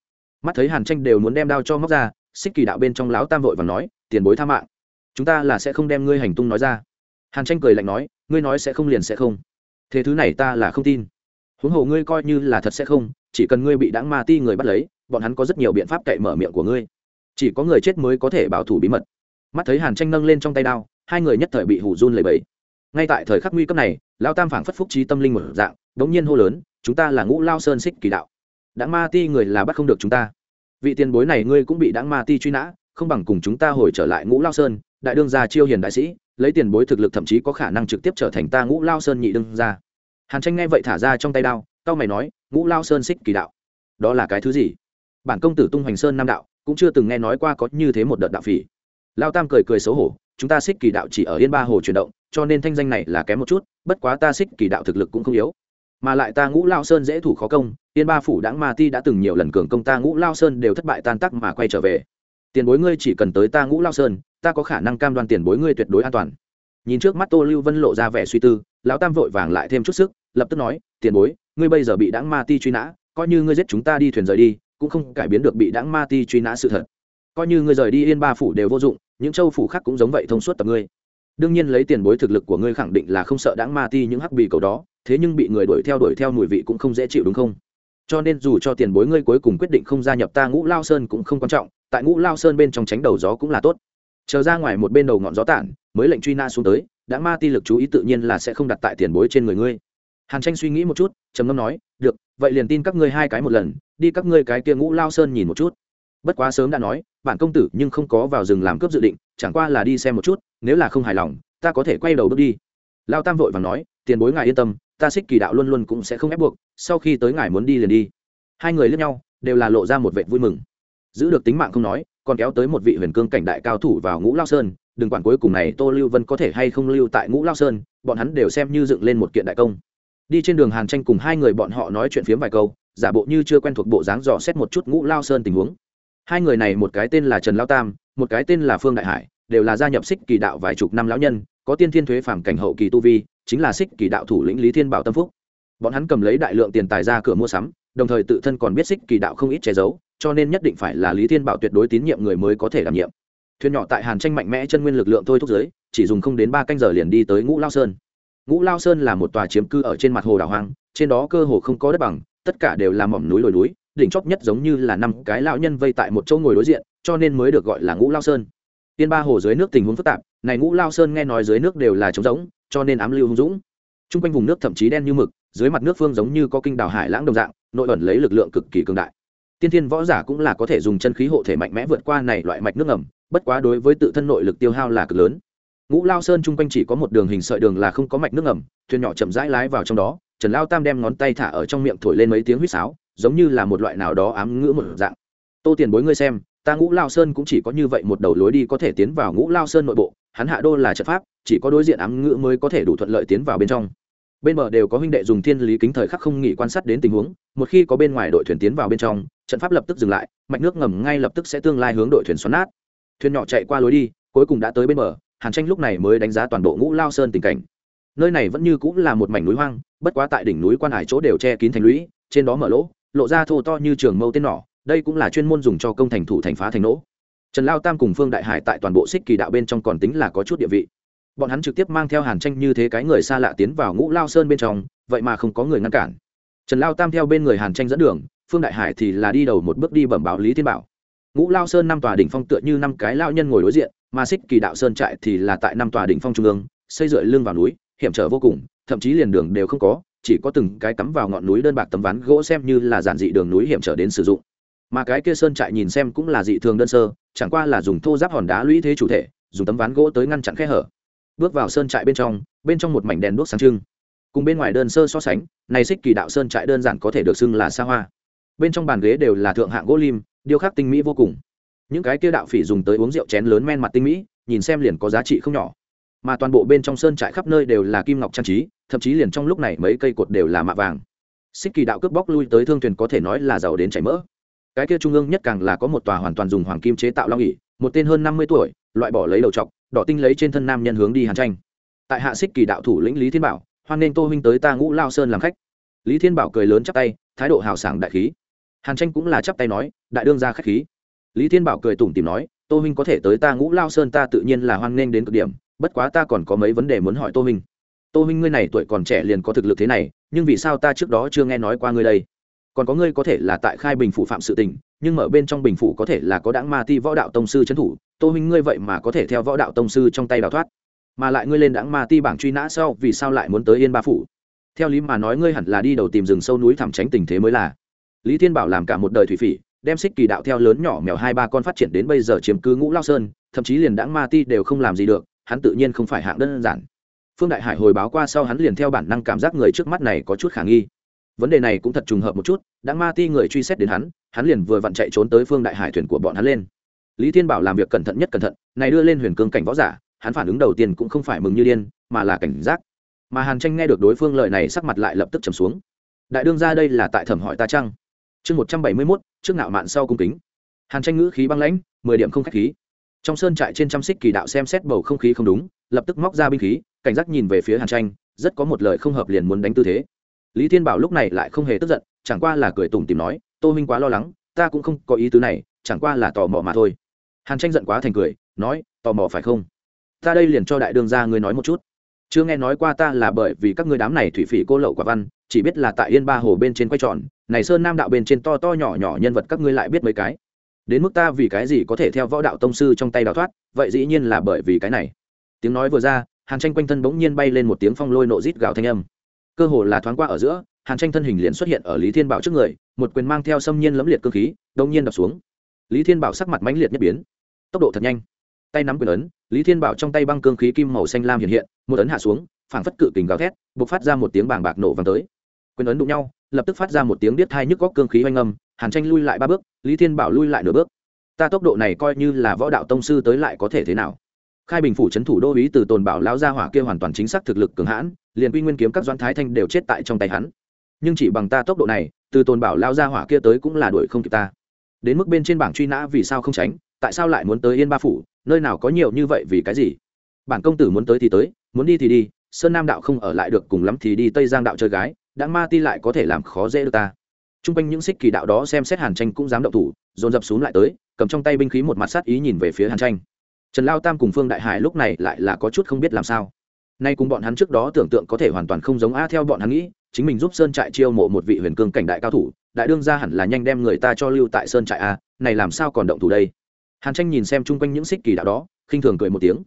Mắt thấy hàn tranh đều muốn đem đao cho móc ra, xích kỳ đạo bên trong láo tam vội và nói, tiền bối tha mạng, chúng ta là sẽ không đem ngươi hành tung nói ra. Hàn tranh cười lạnh nói, ngươi nói sẽ không liền sẽ không. Thế thứ này ta là không tin. Huống hồ ngươi coi như là thật sẽ không, chỉ cần ngươi bị đáng ma ti người bắt lấy, bọn hắn có rất nhiều biện pháp cậy mở miệng của ngươi. Chỉ có người chết mới có thể bảo thủ bí mật. Mắt thấy hàn tranh nâng lên trong tay đao, hai người nhất thời bị hủ run lầy bẫy ngay tại thời khắc nguy cấp này lao tam phảng phất phúc trí tâm linh một dạng đ ố n g nhiên hô lớn, chúng ta là ngũ lao sơn xích kỳ đạo. Đáng ma ti người là bắt không được chúng ta. Vị tiền bối này ngươi cũng bị đáng ma ti truy nã, không bằng cùng chúng ta hồi trở lại ngũ lao sơn, đại đương gia chiêu hiền đại sĩ, lấy tiền bối thực lực thậm chí có khả năng trực tiếp trở thành ta ngũ lao sơn nhị đương gia. Hàn tranh nghe vậy thả ra trong tay đao cao mày nói, ngũ lao sơn xích kỳ đạo, đó là cái thứ gì? Bản công tử tung hoành sơn nam đạo, cũng chưa từng nghe nói qua có như thế một đợt đạo phỉ. Lao tam cười cười xấu hổ chúng ta xích kỳ đạo chỉ ở yên ba hồ chuyển động, cho nên thanh danh này là kém một chút, bất quá ta xích kỳ đạo thực lực cũng không yếu. Mà lại ta ngũ lao sơn dễ thủ khó công, yên ba phủ đãng ma ti đã từng nhiều lần cường công ta ngũ lao sơn đều thất bại tan tắc mà quay trở về. Tiền bối ngươi chỉ cần tới ta ngũ lao sơn, ta có khả năng cam đoan tiền bối ngươi tuyệt đối an toàn. Nhìn trước mắt tô lưu vân lộ ra vẻ suy tư, lão tam vội vàng lại thêm chút sức, lập tức nói, tiền bối, ngươi bây giờ bị đãng ma ti truy nã, coi như ngươi giết chúng ta đi thuyền rời đi, cũng không cải biến được bị đãng ma ti truy nã sự thật coi như ngươi rời đi yên ba phủ đều vô dụng, những châu phủ khác cũng giống vậy thông suốt tập ngươi. Đương nhiên lấy tiền bối thực lực của ngươi khẳng định là không sợ đãng ma ti những hắc bì cầu đó, thế nhưng bị người đuổi theo đuổi theo mùi vị cũng không dễ chịu đúng không? Cho nên dù cho tiền bối ngươi cuối cùng quyết định không gia nhập ta ngũ lao sơn cũng không quan trọng, tại ngũ lao sơn bên trong tránh đầu gió cũng là tốt. Chờ ra ngoài một bên đầu ngọn gió tản, mới lệnh truy na xuống tới đã ma ti lực chú ý tự nhiên là sẽ không đặt tại tiền bối trên người ngươi. Hàn tranh suy nghĩ một chút, trầm ngâm nói, được, vậy liền tin các ngươi hai cái một lần, đi các ngươi cái kia ngũ lao sơn nhìn một chút. Bất quá sớm đã nói bản công tử nhưng không có vào rừng làm cướp dự định, chẳng qua là đi xem một chút, nếu là không hài lòng, ta có thể quay đầu bước đi. Lao tam vội và nói, tiền bối ngài yên tâm, ta xích kỳ đạo luôn luôn cũng sẽ không ép buộc, sau khi tới ngài muốn đi liền đi. Hai người lướt nhau, đều là lộ ra một vệ vui mừng. Giữ được tính mạng không nói, còn kéo tới một vị huyền cương cảnh đại cao thủ vào ngũ lao sơn, đừng quản cuối cùng này tô lưu vân có thể hay không lưu tại ngũ lao sơn, bọn hắn đều xem như dựng lên một kiện đại công. Đi trên đường hàn tranh cùng hai người bọn họ nói chuyện phiếm vài câu, giả bộ như chưa quen thuộc bộ dáng dò xét một chút ngũ lao sơn tình huống hai người này một cái tên là trần lao tam, một cái tên là phương đại hải, đều là gia nhập xích kỳ đạo vài chục năm lão nhân, có tiên thiên thuế phản cảnh hậu kỳ tu vi, chính là xích kỳ đạo thủ lĩnh lý thiên bảo tâm phúc. Bọn hắn cầm lấy đại lượng tiền tài ra cửa mua sắm, đồng thời tự thân còn biết xích kỳ đạo không ít che giấu, cho nên nhất định phải là lý thiên bảo tuyệt đối tín nhiệm người mới có thể đảm nhiệm. Thuyền nhỏ tại hàn tranh mạnh mẽ chân nguyên lực lượng thôi thúc giới, chỉ dùng không đến ba canh giờ liền đi tới ngũ lao sơn. Ngũ lao sơn là một tòa chiếm cư ở trên mặt hồ đảo hoang, trên đó cơ hồ không có đất bằng, tất cả đều là mỏm núi lồi núi đỉnh chóp nhất giống như là năm cái lão nhân vây tại một chỗ ngồi đối diện, cho nên mới được gọi là ngũ lao sơn. Tiên ba hồ dưới nước tình huống phức tạp, này ngũ lao sơn nghe nói dưới nước đều là trống rỗng, cho nên ám lưu hung dũng. T r u n g quanh vùng nước thậm chí đen như mực, dưới mặt nước phương giống như có kinh đào hải lãng đồng dạng, nội ẩn lấy lực lượng cực kỳ cường đại. Tiên thiên võ giả cũng là có thể dùng chân khí hộ thể mạnh mẽ vượt qua này loại mạch nước ngầm, bất quá đối với tự thân nội lực tiêu hao là cực lớn. Ngũ lao sơn chung quanh chỉ có một đường hình sợi đường là không có mạch nước ngầm, thuyền nhỏ chậm rãi lái vào trong đó, trần lao tam đem ngón tay thả ở trong miệng thổi lên mấy tiếng huýt sáo giống như là một loại nào đó ám ngữ một dạng. Tô tiền bối ngươi xem, ta ngũ lao sơn cũng chỉ có như vậy một đầu lối đi có thể tiến vào ngũ lao sơn nội bộ, hắn hạ đô là trận pháp, chỉ có đối diện ám ngữ mới có thể đủ thuận lợi tiến vào bên trong. Bên bờ đều có huynh đệ dùng thiên lý kính thời khắc không nghỉ quan sát đến tình huống, một khi có bên ngoài đội thuyền tiến vào bên trong, trận pháp lập tức dừng lại, mạch nước ngầm ngay lập tức sẽ tương lai hướng đội thuyền xoắn nát. Thuyền nhỏ chạy qua lối đi, cuối cùng đã tới bên bờ, hàn tranh lúc này mới đánh giá toàn bộ ngũ lao sơn tình cảnh. Nơi này vẫn như cũng là một mảnh núi hoang, bất quá tại đỉnh núi quan hải chỗ đều che kín thành lũy, trên đó mở lỗ lộ ra thô to như trường mâu tên nỏ, đây cũng là chuyên môn dùng cho công thành thủ thành phá thành nỗ trần lao tam cùng phương đại hải tại toàn bộ xích kỳ đạo bên trong còn tính là có chút địa vị. Bọn hắn trực tiếp mang theo hàn tranh như thế cái người xa lạ tiến vào ngũ lao sơn bên trong, vậy mà không có người ngăn cản. Trần lao tam theo bên người hàn tranh dẫn đường, phương đại hải thì là đi đầu một bước đi bẩm báo lý thiên bảo. Ngũ lao sơn năm tòa đỉnh phong tựa như năm cái lao nhân ngồi đối diện, mà xích kỳ đạo sơn trại thì là tại năm tòa đỉnh phong trung ương, xây dựa lưng vào núi, hiểm trở vô cùng, thậm chí liền đường đều không có chỉ có từng cái cắm vào ngọn núi đơn bạc tấm ván gỗ xem như là giản dị đường núi hiểm trở đến sử dụng. Mà cái kia sơn trại nhìn xem cũng là dị thường đơn sơ, chẳng qua là dùng thô giáp hòn đá lũy thế chủ thể, dùng tấm ván gỗ tới ngăn chặn khe hở. Bước vào sơn trại bên trong bên trong một mảnh đèn đuốc sáng trưng. Cùng bên ngoài đơn sơ so sánh, này xích kỳ đạo sơn trại đơn giản có thể được xưng là xa hoa. Bên trong bàn ghế đều là thượng hạng gỗ lim, điêu khắc tinh mỹ vô cùng. Những cái kia đạo phỉ dùng tới uống rượu chén lớn men mặt tinh mỹ, nhìn xem liền có giá trị không nhỏ. Mà toàn bộ bên trong sơn trại khắp nơi đều là kim ngọc trang trí thậm chí liền trong lúc này mấy cây cột đều là mạ vàng. Xích kỳ đạo cướp bóc lui tới thương thuyền có thể nói là giàu đến chảy mỡ. Cái kia trung ương nhất càng là có một tòa hoàn toàn dùng hoàng kim chế tạo long ỉ một tên hơn năm mươi tuổi, loại bỏ lấy đầu trọc, đỏ tinh lấy trên thân nam nhân hướng đi hàn tranh. Tại hạ xích kỳ đạo thủ lĩnh lý thiên bảo, hoan nên tô huynh tới ta ngũ lao sơn làm khách. Lý thiên bảo cười lớn chắp tay, thái độ hào sảng đại khí. Hàn tranh cũng là chắp tay nói, đại đương ra khách khí. Lý thiên bảo cười tủm tìm nói, tô huynh có thể tới ta ngũ lao sơn ta tự nhiên là hoan nghênh đến cực điểm, bất quá ta còn có mấy vấn đề muốn hỏi tô huynh tô huynh ngươi này tuổi còn trẻ liền có thực lực thế này, nhưng vì sao ta trước đó chưa nghe nói qua ngươi đây? Còn có ngươi có thể là tại khai bình phủ phạm sự tình, nhưng mở bên trong bình phủ có thể là có đáng ma ti võ đạo tông sư trấn thủ, tô huynh ngươi vậy mà có thể theo võ đạo tông sư trong tay đào thoát. Mà lại ngươi lên đáng ma ti bảng truy nã sau, vì sao lại muốn tới yên ba phủ? Theo lý mà nói ngươi hẳn là đi đầu tìm rừng sâu núi thẳm tránh tình thế mới là. Lý thiên bảo làm cả một đời thủy phỉ, đem xích kỳ đạo theo lớn nhỏ mèo hai ba con phát triển đến bây giờ chiếm cứ ngũ lao sơn, thậm chí liền đáng ma ti đều không làm gì được, hắn tự nhiên không phải hạng đơn giản phương đại hải hồi báo qua sau hắn liền theo bản năng cảm giác người trước mắt này có chút khả nghi. Vấn đề này cũng thật trùng hợp một chút, đã ma ti người truy xét đến hắn hắn liền vừa vặn chạy trốn tới phương đại hải thuyền của bọn hắn lên. Lý thiên bảo làm việc cẩn thận nhất cẩn thận, này đưa lên huyền cương cảnh võ giả, hắn phản ứng đầu tiên cũng không phải mừng như điên, mà là cảnh giác. Mà hàn tranh nghe được đối phương lời này sắc mặt lại lập tức trầm xuống. Đại đương ra đây là tại thẩm hỏi ta chăng? Chương một trăm bảy mươi mốt, trước nạo mạn sau cung kính. Hàn tranh ngữ khí băng lãnh, mười điểm không k h á c h khí. Trong sơn trại trên trăm xích kỳ đạo xem xét bầu không khí không đúng lập tức móc ra binh khí, cảnh giác nhìn về phía hàn tranh, rất có một lời không hợp liền muốn đánh tư thế. Lý thiên bảo lúc này lại không hề tức giận, chẳng qua là cười tủm tìm nói, tô minh quá lo lắng, ta cũng không có ý tứ này, chẳng qua là tò mò mà thôi. Hàn tranh giận quá thành cười, nói, tò mò phải không? Ta đây liền cho đại đương ra ngươi nói một chút. Chưa nghe nói qua ta là bởi vì các ngươi đám này thủy phỉ cô lậu quả văn, chỉ biết là tại yên ba hồ bên trên quay tròn, này sơn nam đạo bên trên to to nhỏ nhỏ nhân vật các ngươi lại biết mấy cái. Đến mức ta vì cái gì có thể theo võ đạo tông sư trong tay đào thoát, vậy dĩ nhiên là bởi vì cái này tiếng nói vừa ra, hàn tranh quanh thân bỗng nhiên bay lên một tiếng phong lôi nộ rít gào thanh âm. Cơ hồ là thoáng qua ở giữa, hàn tranh thân hình liền xuất hiện ở lý thiên bảo trước người, một quyền mang theo xâm nhiên lẫm liệt cơ khí đông nhiên đập xuống. Lý thiên bảo sắc mặt mãnh liệt nhất biến. Tốc độ thật nhanh. Tay nắm quyền ấn, lý thiên bảo trong tay băng cương khí kim màu xanh lam hiện hiện, một ấn hạ xuống, phảng phất cự kình gào thét b ộ c phát ra một tiếng bàng bạc nổ vàng tới. Quyền ấn đụng nhau, lập tức phát ra một tiếng biết thai nhức góc cương khí oanh âm, hàn tranh lui lại ba bước, lý thiên bảo lui lại nửa bước. Ta tốc độ này coi như là võ đạo tông sư tới lại có thể thế nào? Khai bình phủ c h ấ n thủ đô ý từ tồn bảo lao ra hỏa kia hoàn toàn chính xác thực lực cường hãn, liền quy nguyên kiếm các doãn thái thanh đều chết tại trong tay hắn. Nhưng chỉ bằng ta tốc độ này, từ tồn bảo lao ra hỏa kia tới cũng là đuổi không kịp ta. Đến mức bên trên bảng truy nã vì sao không tránh, tại sao lại muốn tới yên ba phủ, nơi nào có nhiều như vậy vì cái gì? Bản công tử muốn tới thì tới, muốn đi thì đi, sơn nam đạo không ở lại được cùng lắm thì đi tây giang đạo chơi gái, đã ma ti lại có thể làm khó dễ được ta. T r u n g quanh những xích kỳ đạo đó xem xét hàn tranh cũng dám động thủ, dồn dập xuống lại tới, cầm trong tay binh khí một mặt sát ý nhìn về phía hàn tranh trần lao tam cùng phương đại hải lúc này lại là có chút không biết làm sao. Nay cùng bọn hắn trước đó tưởng tượng có thể hoàn toàn không giống a theo bọn hắn nghĩ, chính mình giúp sơn trại chiêu mộ một vị huyền cương cảnh đại cao thủ, đại đương ra hẳn là nhanh đem người ta cho lưu tại sơn trại a, này làm sao còn động thủ đây? Hàn tranh nhìn xem chung quanh những xích kỳ đạo đó, khinh thường cười một tiếng.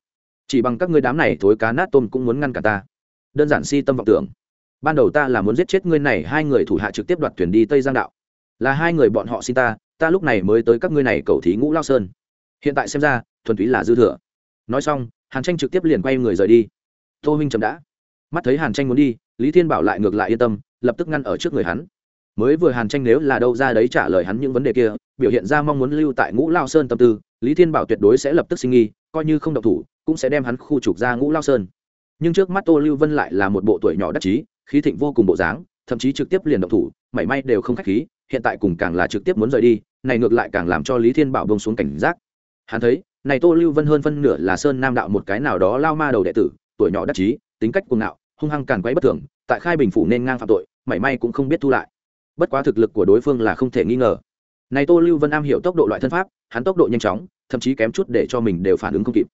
Chỉ bằng các ngươi đám này thối cá nát tôm cũng muốn ngăn cả ta. Đơn giản si tâm vọng tưởng. Ban đầu ta là muốn giết chết ngươi này, hai người thủ hạ trực tiếp đoạt thuyền đi tây giang đạo. Là hai người bọn họ xin ta ta lúc này mới tới các ngươi này cầu thí ngũ lao sơn. Hiện tại xem ra thuần túy là dư thừa. Nói xong, hàn tranh trực tiếp liền quay người rời đi. Tô huynh chậm đã. Mắt thấy hàn tranh muốn đi, lý thiên bảo lại ngược lại yên tâm, lập tức ngăn ở trước người hắn. Mới vừa hàn tranh nếu là đâu ra đấy trả lời hắn những vấn đề kia, biểu hiện ra mong muốn lưu tại ngũ lao sơn tâm tư, lý thiên bảo tuyệt đối sẽ lập tức sinh nghi coi như không độc thủ, cũng sẽ đem hắn khu trục ra ngũ lao sơn. Nhưng trước mắt tô lưu vân lại là một bộ tuổi nhỏ đắc chí, khí thịnh vô cùng bộ dáng, thậm chí trực tiếp liền độc thủ, mảy may đều không khách khí, hiện tại cùng càng là trực tiếp muốn rời đi, này ngược lại càng làm cho lý thiên bảo bông xuống cảnh giác. Hắn thấy này tô lưu vân hơn phân nửa là sơn nam đạo một cái nào đó lao ma đầu đệ tử, tuổi nhỏ đắc chí, tính cách cuồng ngạo, hung hăng càn quấy bất thường, tại khai bình phủ nên ngang phạm tội, mảy may cũng không biết thu lại. Bất quá thực lực của đối phương là không thể nghi ngờ. Này tô lưu vân am hiểu tốc độ loại thân pháp, hắn tốc độ nhanh chóng, thậm chí kém chút để cho mình đều phản ứng không kịp.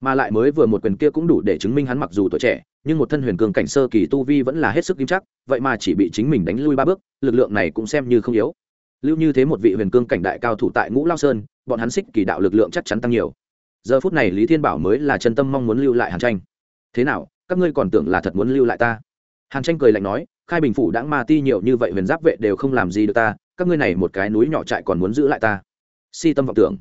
Mà lại mới vừa một quyền kia cũng đủ để chứng minh hắn mặc dù tuổi trẻ, nhưng một thân huyền cường cảnh sơ kỳ tu vi vẫn là hết sức kim chắc, vậy mà chỉ bị chính mình đánh lui ba bước, lực lượng này cũng xem như không yếu. Lưu như thế một vị huyền cương cảnh đại cao thủ tại ngũ lao sơn bọn hắn xích kỳ đạo lực lượng chắc chắn tăng nhiều. Giờ phút này lý thiên bảo mới là chân tâm mong muốn lưu lại hàn tranh. Thế nào, các ngươi còn tưởng là thật muốn lưu lại ta? Hàn tranh cười lạnh nói, khai bình phủ đãng ma ti nhiều như vậy huyền giáp vệ đều không làm gì được ta, các ngươi này một cái núi nhỏ trại còn muốn giữ lại ta? Si tâm vọng tưởng.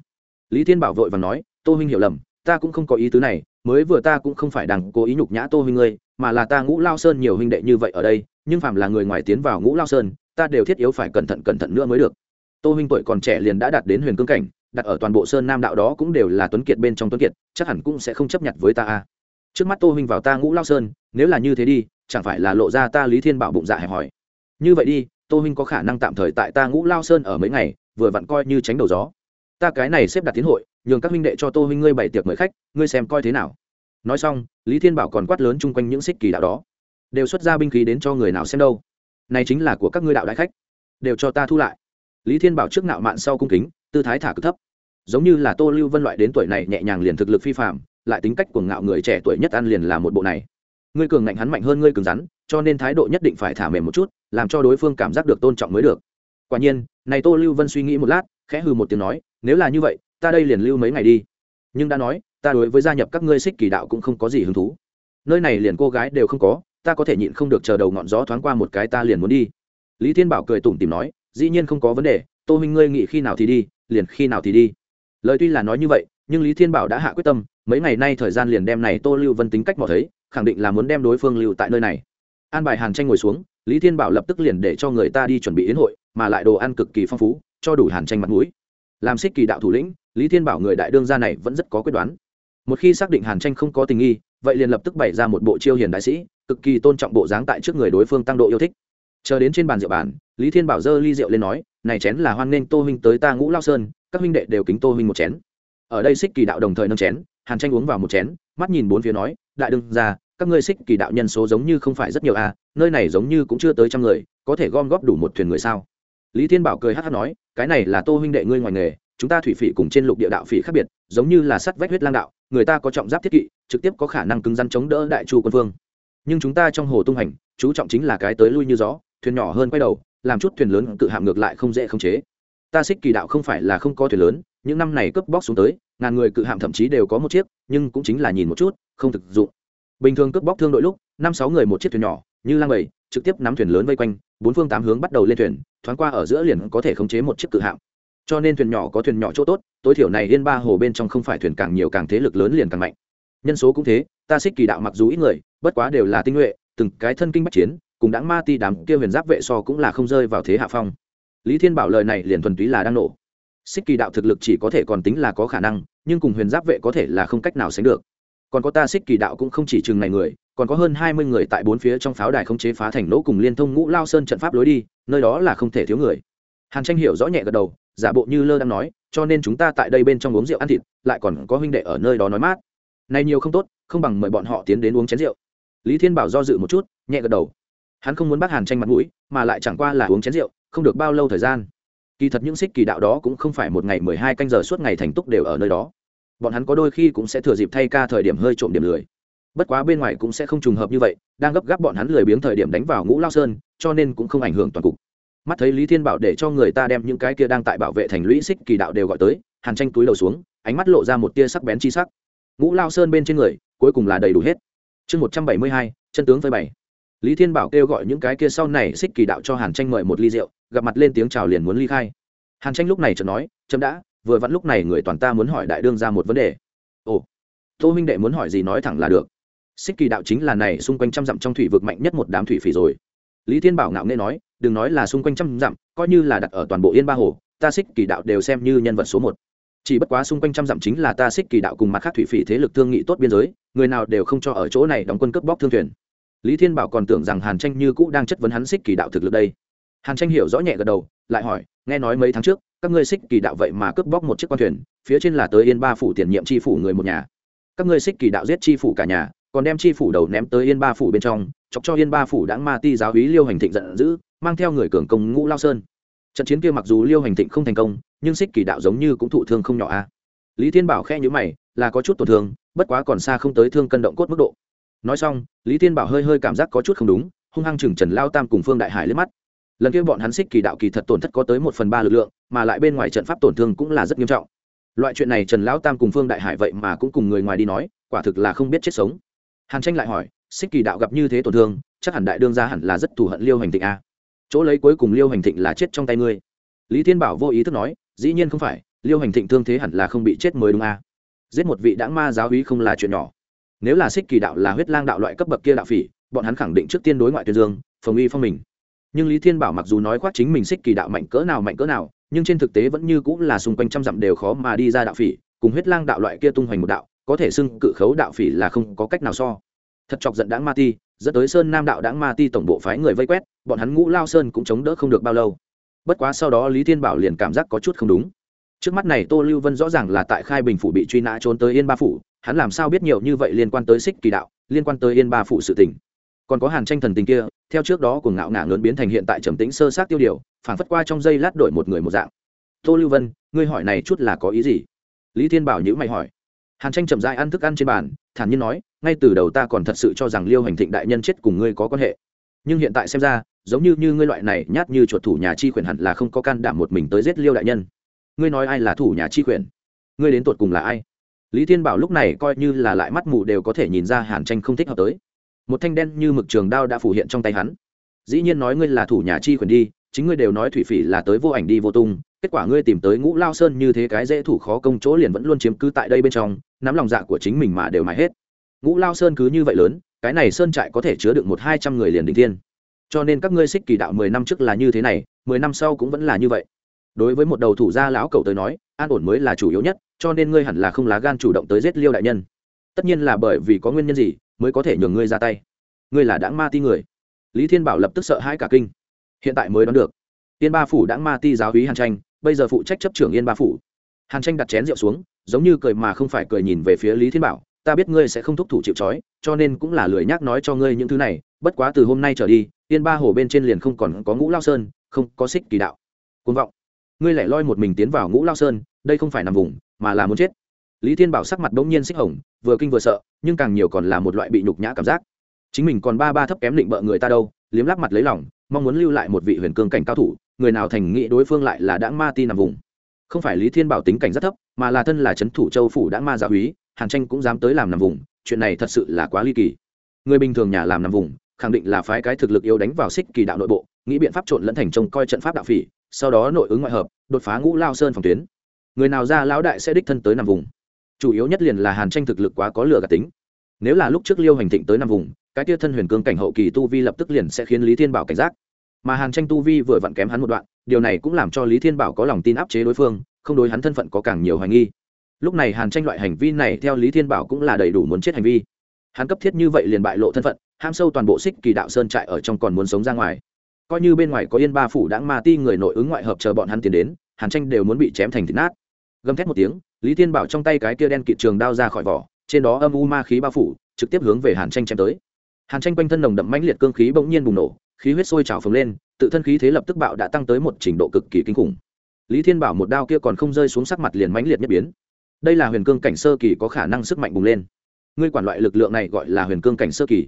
Lý thiên bảo vội và nói, tô huynh hiểu lầm, ta cũng không có ý tứ này, mới vừa ta cũng không phải đằng cố ý nhục nhã tô huynh ngươi, mà là ta ngũ lao sơn nhiều huynh đệ như vậy ở đây, nhưng phạm là người ngoài tiến vào ngũ lao sơn, ta đều thiết yếu phải cẩn thận cẩn thận nữa mới được. Tô huynh tuổi còn trẻ liền đã đạt đến huyền cương cảnh đặt ở toàn bộ sơn nam đạo đó cũng đều là tuấn kiệt bên trong tuấn kiệt, chắc hẳn cũng sẽ không chấp nhận với ta a. Trước mắt tô huynh vào ta ngũ lao sơn, nếu là như thế đi, chẳng phải là lộ ra ta lý thiên bảo bụng dạ hẹp hỏi như vậy đi, tô huynh có khả năng tạm thời tại ta ngũ lao sơn ở mấy ngày, vừa vặn coi như tránh đầu gió. Ta cái này xếp đặt tiến hội, nhường các huynh đệ cho tô huynh ngươi bày tiệc mời khách, ngươi xem coi thế nào. Nói xong, lý thiên bảo còn quát lớn chung quanh những xích kỳ đạo đó. Đều xuất ra binh khí đến cho người nào xem đâu. Này chính là của các ngươi đạo đại khách. Đều cho ta thu lại. Lý thiên bảo trước nạo mạn sau cung kính, tư thái thả cực thấp giống như là tô lưu vân loại đến tuổi này nhẹ nhàng liền thực lực phi phạm, lại tính cách của ngạo người trẻ tuổi nhất ăn liền là một bộ này. Ngươi cường ngạnh hắn mạnh hơn ngươi cứng rắn, cho nên thái độ nhất định phải thả mềm một chút, làm cho đối phương cảm giác được tôn trọng mới được. Quả nhiên, này tô lưu vân suy nghĩ một lát, khẽ hư một tiếng nói, nếu là như vậy, ta đây liền lưu mấy ngày đi. Nhưng đã nói, ta đối với gia nhập các ngươi xích kỳ đạo cũng không có gì hứng thú. Nơi này liền cô gái đều không có, ta có thể nhịn không được chờ đầu ngọn gió thoáng qua một cái ta liền muốn đi. Lý thiên bảo cười tủm tìm nói, dĩ nhiên không có vấn đề, tô huynh ngươi nghĩ khi nào thì đi, liền khi nào thì đi lời tuy là nói như vậy, nhưng lý thiên bảo đã hạ quyết tâm, mấy ngày nay thời gian liền đem này tô lưu vân tính cách mò thấy, khẳng định là muốn đem đối phương lưu tại nơi này. An bài hàn tranh ngồi xuống, lý thiên bảo lập tức liền để cho người ta đi chuẩn bị yến hội, mà lại đồ ăn cực kỳ phong phú, cho đủ hàn tranh mặt mũi. Làm xích kỳ đạo thủ lĩnh, lý thiên bảo người đại đương gia này vẫn rất có quyết đoán. Một khi xác định hàn tranh không có tình nghi, vậy liền lập tức bày ra một bộ chiêu hiền đại sĩ, cực kỳ tôn trọng bộ dáng tại trước người đối phương tăng độ yêu thích. Chờ đến trên bàn rượu bàn, lý thiên bảo dơ ly rượu lên nói, này chén là hoan nghênh tô huynh tới ta ngũ lao sơn các huynh đệ đều kính tô huynh một chén. Ở đây xích kỳ đạo đồng thời nâng chén, hàn tranh uống vào một chén, mắt nhìn bốn phía nói, đại đương ra các ngươi xích kỳ đạo nhân số giống như không phải rất nhiều à nơi này giống như cũng chưa tới trăm người, có thể gom góp đủ một thuyền người sao? Lý thiên bảo cười hát hát nói, cái này là tô huynh đệ ngươi ngoài nghề, chúng ta thủy phỉ cùng trên lục địa đạo phỉ khác biệt, giống như là sắt vách huyết lang đạo, người ta có trọng giáp thiết kỵ, trực tiếp có khả năng cứng rắn chống đỡ đại chu quân vương. nhưng chúng ta trong hồ tung hành, chú trọng chính là cái tới lui như gió, thuyền nhỏ hơn quay đầu, làm chút thuyền lớn cự hạm ngược lại không dễ khống chế ta xích kỳ đạo không phải là không có thuyền lớn, những năm này cướp bóc xuống tới, ngàn người cự hạm thậm chí đều có một chiếc, nhưng cũng chính là nhìn một chút, không thực dụng. Bình thường cướp bóc thương đội lúc, năm sáu người một chiếc thuyền nhỏ, như lang bầy, trực tiếp nắm thuyền lớn vây quanh, bốn phương tám hướng bắt đầu lên thuyền, thoáng qua ở giữa liền có thể khống chế một chiếc cự hạm. Cho nên thuyền nhỏ có thuyền nhỏ chỗ tốt, tối thiểu này liên ba hồ bên trong không phải thuyền càng nhiều càng thế lực lớn liền càng mạnh. Nhân số cũng thế, ta xích kỳ đạo mặc dù ít người, bất quá đều là tinh nhuệ, từng cái thân kinh bắc chiến, cùng đáng ma ti đám kia huyền giáp vệ so cũng là không rơi vào thế hạ phong lý thiên bảo lời này liền thuần túy là đang nổ. Xích kỳ đạo thực lực chỉ có thể còn tính là có khả năng, nhưng cùng huyền giáp vệ có thể là không cách nào sánh được. Còn có ta xích kỳ đạo cũng không chỉ chừng này người, còn có hơn hai mươi người tại bốn phía trong pháo đài không chế phá thành nỗ cùng liên thông ngũ lao sơn trận pháp lối đi, nơi đó là không thể thiếu người. Hàn tranh hiểu rõ nhẹ gật đầu, giả bộ như lơ đang nói, cho nên chúng ta tại đây bên trong uống rượu ăn thịt, lại còn có huynh đệ ở nơi đó nói mát. Này nhiều không tốt, không bằng mời bọn họ tiến đến uống chén rượu. Lý thiên bảo do dự một chút, nhẹ gật đầu. Hắn không muốn bắt hàn tranh mặt mũi, mà lại chẳng qua là uống chén rượu không được bao lâu thời gian. Kỳ thật những xích kỳ đạo đó cũng không phải một ngày mười hai canh giờ suốt ngày thành túc đều ở nơi đó. Bọn hắn có đôi khi cũng sẽ thừa dịp thay ca thời điểm hơi trộm điểm lười. Bất quá bên ngoài cũng sẽ không trùng hợp như vậy, đang gấp gáp bọn hắn lười biếng thời điểm đánh vào ngũ lao sơn, cho nên cũng không ảnh hưởng toàn cục. Mắt thấy lý thiên bảo để cho người ta đem những cái kia đang tại bảo vệ thành lũy xích kỳ đạo đều gọi tới, hàn tranh túi đầu xuống, ánh mắt lộ ra một tia sắc bén chi sắc. Ngũ lao sơn bên trên người, cuối cùng là đầy đủ hết. Chương một trăm bảy mươi hai, chân tướng với bảy lý thiên bảo kêu gọi những cái kia sau này xích kỳ đạo cho hàn tranh mời một ly rượu, gặp mặt lên tiếng chào liền muốn ly khai. Hàn tranh lúc này chợt nói, chấm đã, vừa vặn lúc này người toàn ta muốn hỏi đại đương ra một vấn đề. Ồ, tô minh đệ muốn hỏi gì nói thẳng là được. Xích kỳ đạo chính là này xung quanh trăm dặm trong thủy vực mạnh nhất một đám thủy phỉ rồi. Lý thiên bảo ngạo nghê nói, đừng nói là xung quanh trăm dặm, coi như là đặt ở toàn bộ yên ba hồ, ta xích kỳ đạo đều xem như nhân vật số một. Chỉ bất quá xung quanh trăm dặm chính là ta xích kỳ đạo cùng mặt khác thủy phỉ thế lực thương nghị tốt biên giới, người nào đều không cho ở chỗ này đóng quân cướp bóc thương thuyền lý thiên bảo còn tưởng rằng hàn tranh như cũ đang chất vấn hắn xích kỳ đạo thực lực đây. Hàn tranh hiểu rõ nhẹ gật đầu, lại hỏi, nghe nói mấy tháng trước, các ngươi xích kỳ đạo vậy mà cướp bóc một chiếc quan thuyền, phía trên là tới yên ba phủ tiền nhiệm tri phủ người một nhà. Các ngươi xích kỳ đạo giết tri phủ cả nhà, còn đem tri phủ đầu ném tới yên ba phủ bên trong, chọc cho yên ba phủ đã ma ti giáo hí liêu hành thịnh giận dữ, mang theo người cường công ngũ lao sơn. Trận chiến kia mặc dù liêu hành thịnh không thành công, nhưng xích kỳ đạo giống như cũng thụ thương không nhỏ a. Lý thiên bảo khe nhữ mày, là có chút tổn thương, bất quá còn xa không tới thương cân động cốt mức độ nói xong, lý thiên bảo hơi hơi cảm giác có chút không đúng, hung hăng chừng trần lao tam cùng phương đại hải lên mắt. Lần kia bọn hắn xích kỳ đạo kỳ thật tổn thất có tới một phần ba lực lượng, mà lại bên ngoài trận pháp tổn thương cũng là rất nghiêm trọng. Loại chuyện này trần lão tam cùng phương đại hải vậy mà cũng cùng người ngoài đi nói, quả thực là không biết chết sống. Hàn tranh lại hỏi, xích kỳ đạo gặp như thế tổn thương, chắc hẳn đại đương gia hẳn là rất thù hận liêu hành thịnh a chỗ lấy cuối cùng liêu hành thịnh là chết trong tay ngươi. Lý thiên bảo vô ý thức nói, dĩ nhiên không phải, liêu hành thịnh thương thế hẳn là không bị chết mới đúng a giết một vị đãng ma giáo hí không là chuyện nhỏ nếu là xích kỳ đạo là huyết lang đạo loại cấp bậc kia đạo phỉ, bọn hắn khẳng định trước tiên đối ngoại tuyên dương, phòng uy phong mình. Nhưng lý thiên bảo mặc dù nói khoác chính mình xích kỳ đạo mạnh cỡ nào mạnh cỡ nào, nhưng trên thực tế vẫn như cũng là xung quanh trăm dặm đều khó mà đi ra đạo phỉ, cùng huyết lang đạo loại kia tung hoành một đạo, có thể xưng cự khấu đạo phỉ là không có cách nào so. Thật chọc giận đáng ma ti, dẫn tới sơn nam đạo đáng ma ti tổng bộ phái người vây quét, bọn hắn ngũ lao sơn cũng chống đỡ không được bao lâu. Bất quá sau đó lý thiên bảo liền cảm giác có chút không đúng. Trước mắt này tô lưu vân rõ ràng là tại khai bình phủ bị truy nã trốn tới yên ba phủ hắn làm sao biết nhiều như vậy liên quan tới xích kỳ đạo, liên quan tới yên ba phụ sự tình. Còn có hàn tranh thần tình kia, theo trước đó cùng ngạo ngả lớn biến thành hiện tại trầm tĩnh sơ sát tiêu điều phản phất qua trong giây lát đổi một người một dạng. Tô lưu vân, ngươi hỏi này chút là có ý gì? Lý thiên bảo nhữ mày hỏi. Hàn tranh chậm dại ăn thức ăn trên bàn, thản nhiên nói, ngay từ đầu ta còn thật sự cho rằng liêu hành thịnh đại nhân chết cùng ngươi có quan hệ. Nhưng hiện tại xem ra, giống như như ngươi loại này nhát như chuột thủ nhà chi khuyển hẳn là không có can đảm một mình tới giết liêu đại nhân. Ngươi nói ai là thủ nhà chi khuyển ngươi đến tột cùng là ai? Lý thiên bảo lúc này coi như là lại mắt mù đều có thể nhìn ra hàn tranh không thích hợp tới. Một thanh đen như mực trường đao đã phủ hiện trong tay hắn. Dĩ nhiên nói ngươi là thủ nhà chi quyền đi, chính ngươi đều nói thủy phỉ là tới vô ảnh đi vô tung, kết quả ngươi tìm tới ngũ lao sơn như thế cái dễ thủ khó công chỗ liền vẫn luôn chiếm cứ tại đây bên trong, nắm lòng dạ của chính mình mà đều mãi hết. Ngũ lao sơn cứ như vậy lớn, cái này sơn trại có thể chứa được một hai trăm người liền định thiên. Cho nên các ngươi xích kỳ đạo mười năm trước là như thế này, mười năm sau cũng vẫn là như vậy. Đối với một đầu thủ gia lão cầu tới nói, an ổn mới là chủ yếu nhất cho nên ngươi hẳn là không lá gan chủ động tới giết liêu đại nhân. Tất nhiên là bởi vì có nguyên nhân gì mới có thể nhường ngươi ra tay. Ngươi là đáng ma ti người. Lý thiên bảo lập tức sợ hãi cả kinh. Hiện tại mới đoán được. Yên ba phủ đáng ma ti giáo hí hàn tranh, bây giờ phụ trách chấp trưởng yên ba phủ. Hàn tranh đặt chén rượu xuống, giống như cười mà không phải cười nhìn về phía lý thiên bảo, ta biết ngươi sẽ không thúc thủ chịu trói, cho nên cũng là lười nhác nói cho ngươi những thứ này, bất quá từ hôm nay trở đi, yên ba hồ bên trên liền không còn có ngũ lao sơn, không có xích kỳ đạo. Côn vọng. Ngươi lại loi một mình tiến vào ngũ lao sơn, đây không phải nằm vùng mà là muốn chết. Lý thiên bảo sắc mặt bỗng nhiên xích hồng, vừa kinh vừa sợ, nhưng càng nhiều còn là một loại bị nhục nhã cảm giác. Chính mình còn ba ba thấp kém định bợ người ta đâu, liếm lắp mặt lấy lòng, mong muốn lưu lại một vị huyền cương cảnh cao thủ, người nào thành nghị đối phương lại là đã ma ti nằm vùng. Không phải lý thiên bảo tính cảnh rất thấp, mà là thân là c h ấ n thủ châu phủ đã ma giáo húy, hàn tranh cũng dám tới làm nằm vùng, chuyện này thật sự là quá ly kỳ. Người bình thường nhà làm nằm vùng, khẳng định là phái cái thực lực yếu đánh vào xích kỳ đạo nội bộ, nghĩ biện pháp trộn lẫn thành trông coi trận pháp đạo phỉ, sau đó nội ứng ngoại hợp, đột phá ngũ lao sơn phòng tuyến người nào ra lão đại sẽ đích thân tới nằm vùng. Chủ yếu nhất liền là hàn tranh thực lực quá có lừa gạt tính. Nếu là lúc trước liêu hành thịnh tới nằm vùng, cái tia thân huyền cương cảnh hậu kỳ tu vi lập tức liền sẽ khiến lý thiên bảo cảnh giác. Mà hàn tranh tu vi vừa vặn kém hắn một đoạn, điều này cũng làm cho lý thiên bảo có lòng tin áp chế đối phương, không đối hắn thân phận có càng nhiều hoài nghi. Lúc này hàn tranh loại hành vi này theo lý thiên bảo cũng là đầy đủ muốn chết hành vi. Hắn cấp thiết như vậy liền bại lộ thân phận, ham sâu toàn bộ xích kỳ đạo sơn trại ở trong còn muốn sống ra ngoài. Coi như bên ngoài có yên ba phủ đãng ma ti người nội ứng ngoại hợp chờ bọn hắn tiến đến, hàn tranh đều muốn bị chém thành thịt nát gầm thét một tiếng, lý thiên bảo trong tay cái kia đen kịt trường đao ra khỏi vỏ, trên đó âm u ma khí bao phủ, trực tiếp hướng về hàn tranh chém tới. Hàn tranh quanh thân nồng đậm mãnh liệt cương khí bỗng nhiên bùng nổ, khí huyết sôi trào phồng lên, tự thân khí thế lập tức bạo đã tăng tới một trình độ cực kỳ kinh khủng. Lý thiên bảo một đao kia còn không rơi xuống sắc mặt liền mãnh liệt nhất biến. Đây là huyền cương cảnh sơ kỳ có khả năng sức mạnh bùng lên. Ngươi quản loại lực lượng này gọi là huyền cương cảnh sơ kỳ.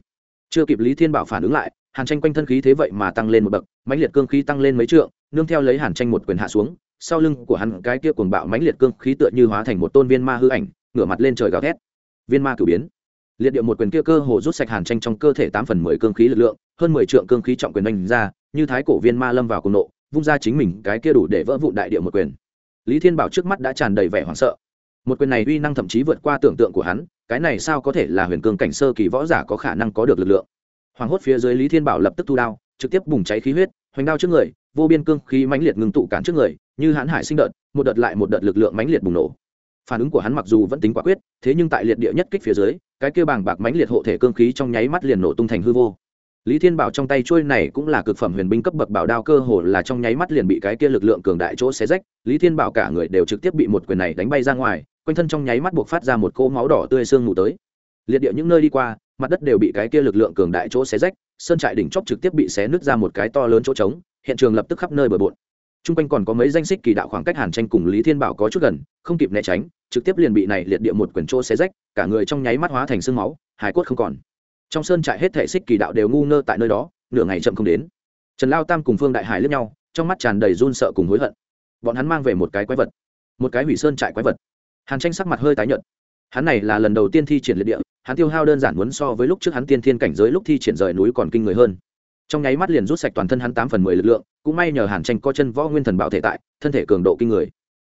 Chưa kịp lý thiên bảo phản ứng lại, hàn tranh quanh thân khí thế vậy mà tăng lên một bậc, mãnh liệt cương khí tăng lên mấy trượng, nương theo lấy hàn tranh một quyền hạ xuống sau lưng của hắn cái kia cuồng bạo mãnh liệt cương khí tựa như hóa thành một tôn viên ma hư ảnh, ngửa mặt lên trời gào thét. Viên ma cử biến. Liệt điệu một quyền kia cơ hồ rút sạch hàn tranh trong cơ thể tám phần mười cương khí lực lượng, hơn mười trượng cương khí trọng quyền đánh ra, như thái cổ viên ma lâm vào cùng nộ, vung ra chính mình cái kia đủ để vỡ vụn đại địa một quyền. Lý thiên bảo trước mắt đã tràn đầy vẻ hoảng sợ. Một quyền này uy năng thậm chí vượt qua tưởng tượng của hắn, cái này sao có thể là huyền cương cảnh sơ kỳ võ giả có khả năng có được lực lượng. Hoàng hốt phía dưới lý thiên bảo lập tức thu đao, trực tiếp bùng cháy khí huyết, hoành đao trước người, vô biên cương khí mãnh liệt ngừng tụ cản trước người như hãn hải sinh đợt, một đợt lại một đợt lực lượng mãnh liệt bùng nổ. Phản ứng của hắn mặc dù vẫn tính quả quyết, thế nhưng tại liệt địa nhất kích phía dưới, cái kia bàng bạc mãnh liệt hộ thể cương khí trong nháy mắt liền nổ tung thành hư vô. Lý thiên bảo trong tay trôi này cũng là cực phẩm huyền binh cấp bậc bảo đao cơ hồ là trong nháy mắt liền bị cái kia lực lượng cường đại chỗ xé rách, lý thiên bảo cả người đều trực tiếp bị một quyền này đánh bay ra ngoài, quanh thân trong nháy mắt buộc phát ra một cỗ máu đỏ tươi sương mù tới. Liệt địa những nơi đi qua, mặt đất đều bị cái kia lực lượng cường đại chỗ xé rách, sơn trại đỉnh chóp trực tiếp bị xé nứt ra một cái to lớn chỗ trống, hiện trường lập tức khắp nơi bờ bộn t r u n g quanh còn có mấy danh xích kỳ đạo khoảng cách hàn tranh cùng lý thiên bảo có chút gần, không kịp né tránh, trực tiếp liền bị này liệt địa một quyển chỗ xé rách, cả người trong nháy mắt hóa thành sương máu hải cốt không còn. Trong sơn trại hết thể xích kỳ đạo đều ngu ngơ tại nơi đó, nửa ngày chậm không đến. Trần lao tam cùng phương đại hải lướt nhau, trong mắt tràn đầy run sợ cùng hối hận. Bọn hắn mang về một cái quái vật, một cái hủy sơn trại quái vật. Hàn tranh sắc mặt hơi tái nhợt. Hắn này là lần đầu tiên thi triển liệt địa, hắn tiêu hao đơn giản muốn so với lúc trước hắn tiên thiên cảnh giới lúc thi triển rời núi còn kinh người hơn trong nháy mắt liền rút sạch toàn thân hắn tám phần mười lực lượng, cũng may nhờ hàn tranh có chân võ nguyên thần bảo thể tại, thân thể cường độ kinh người.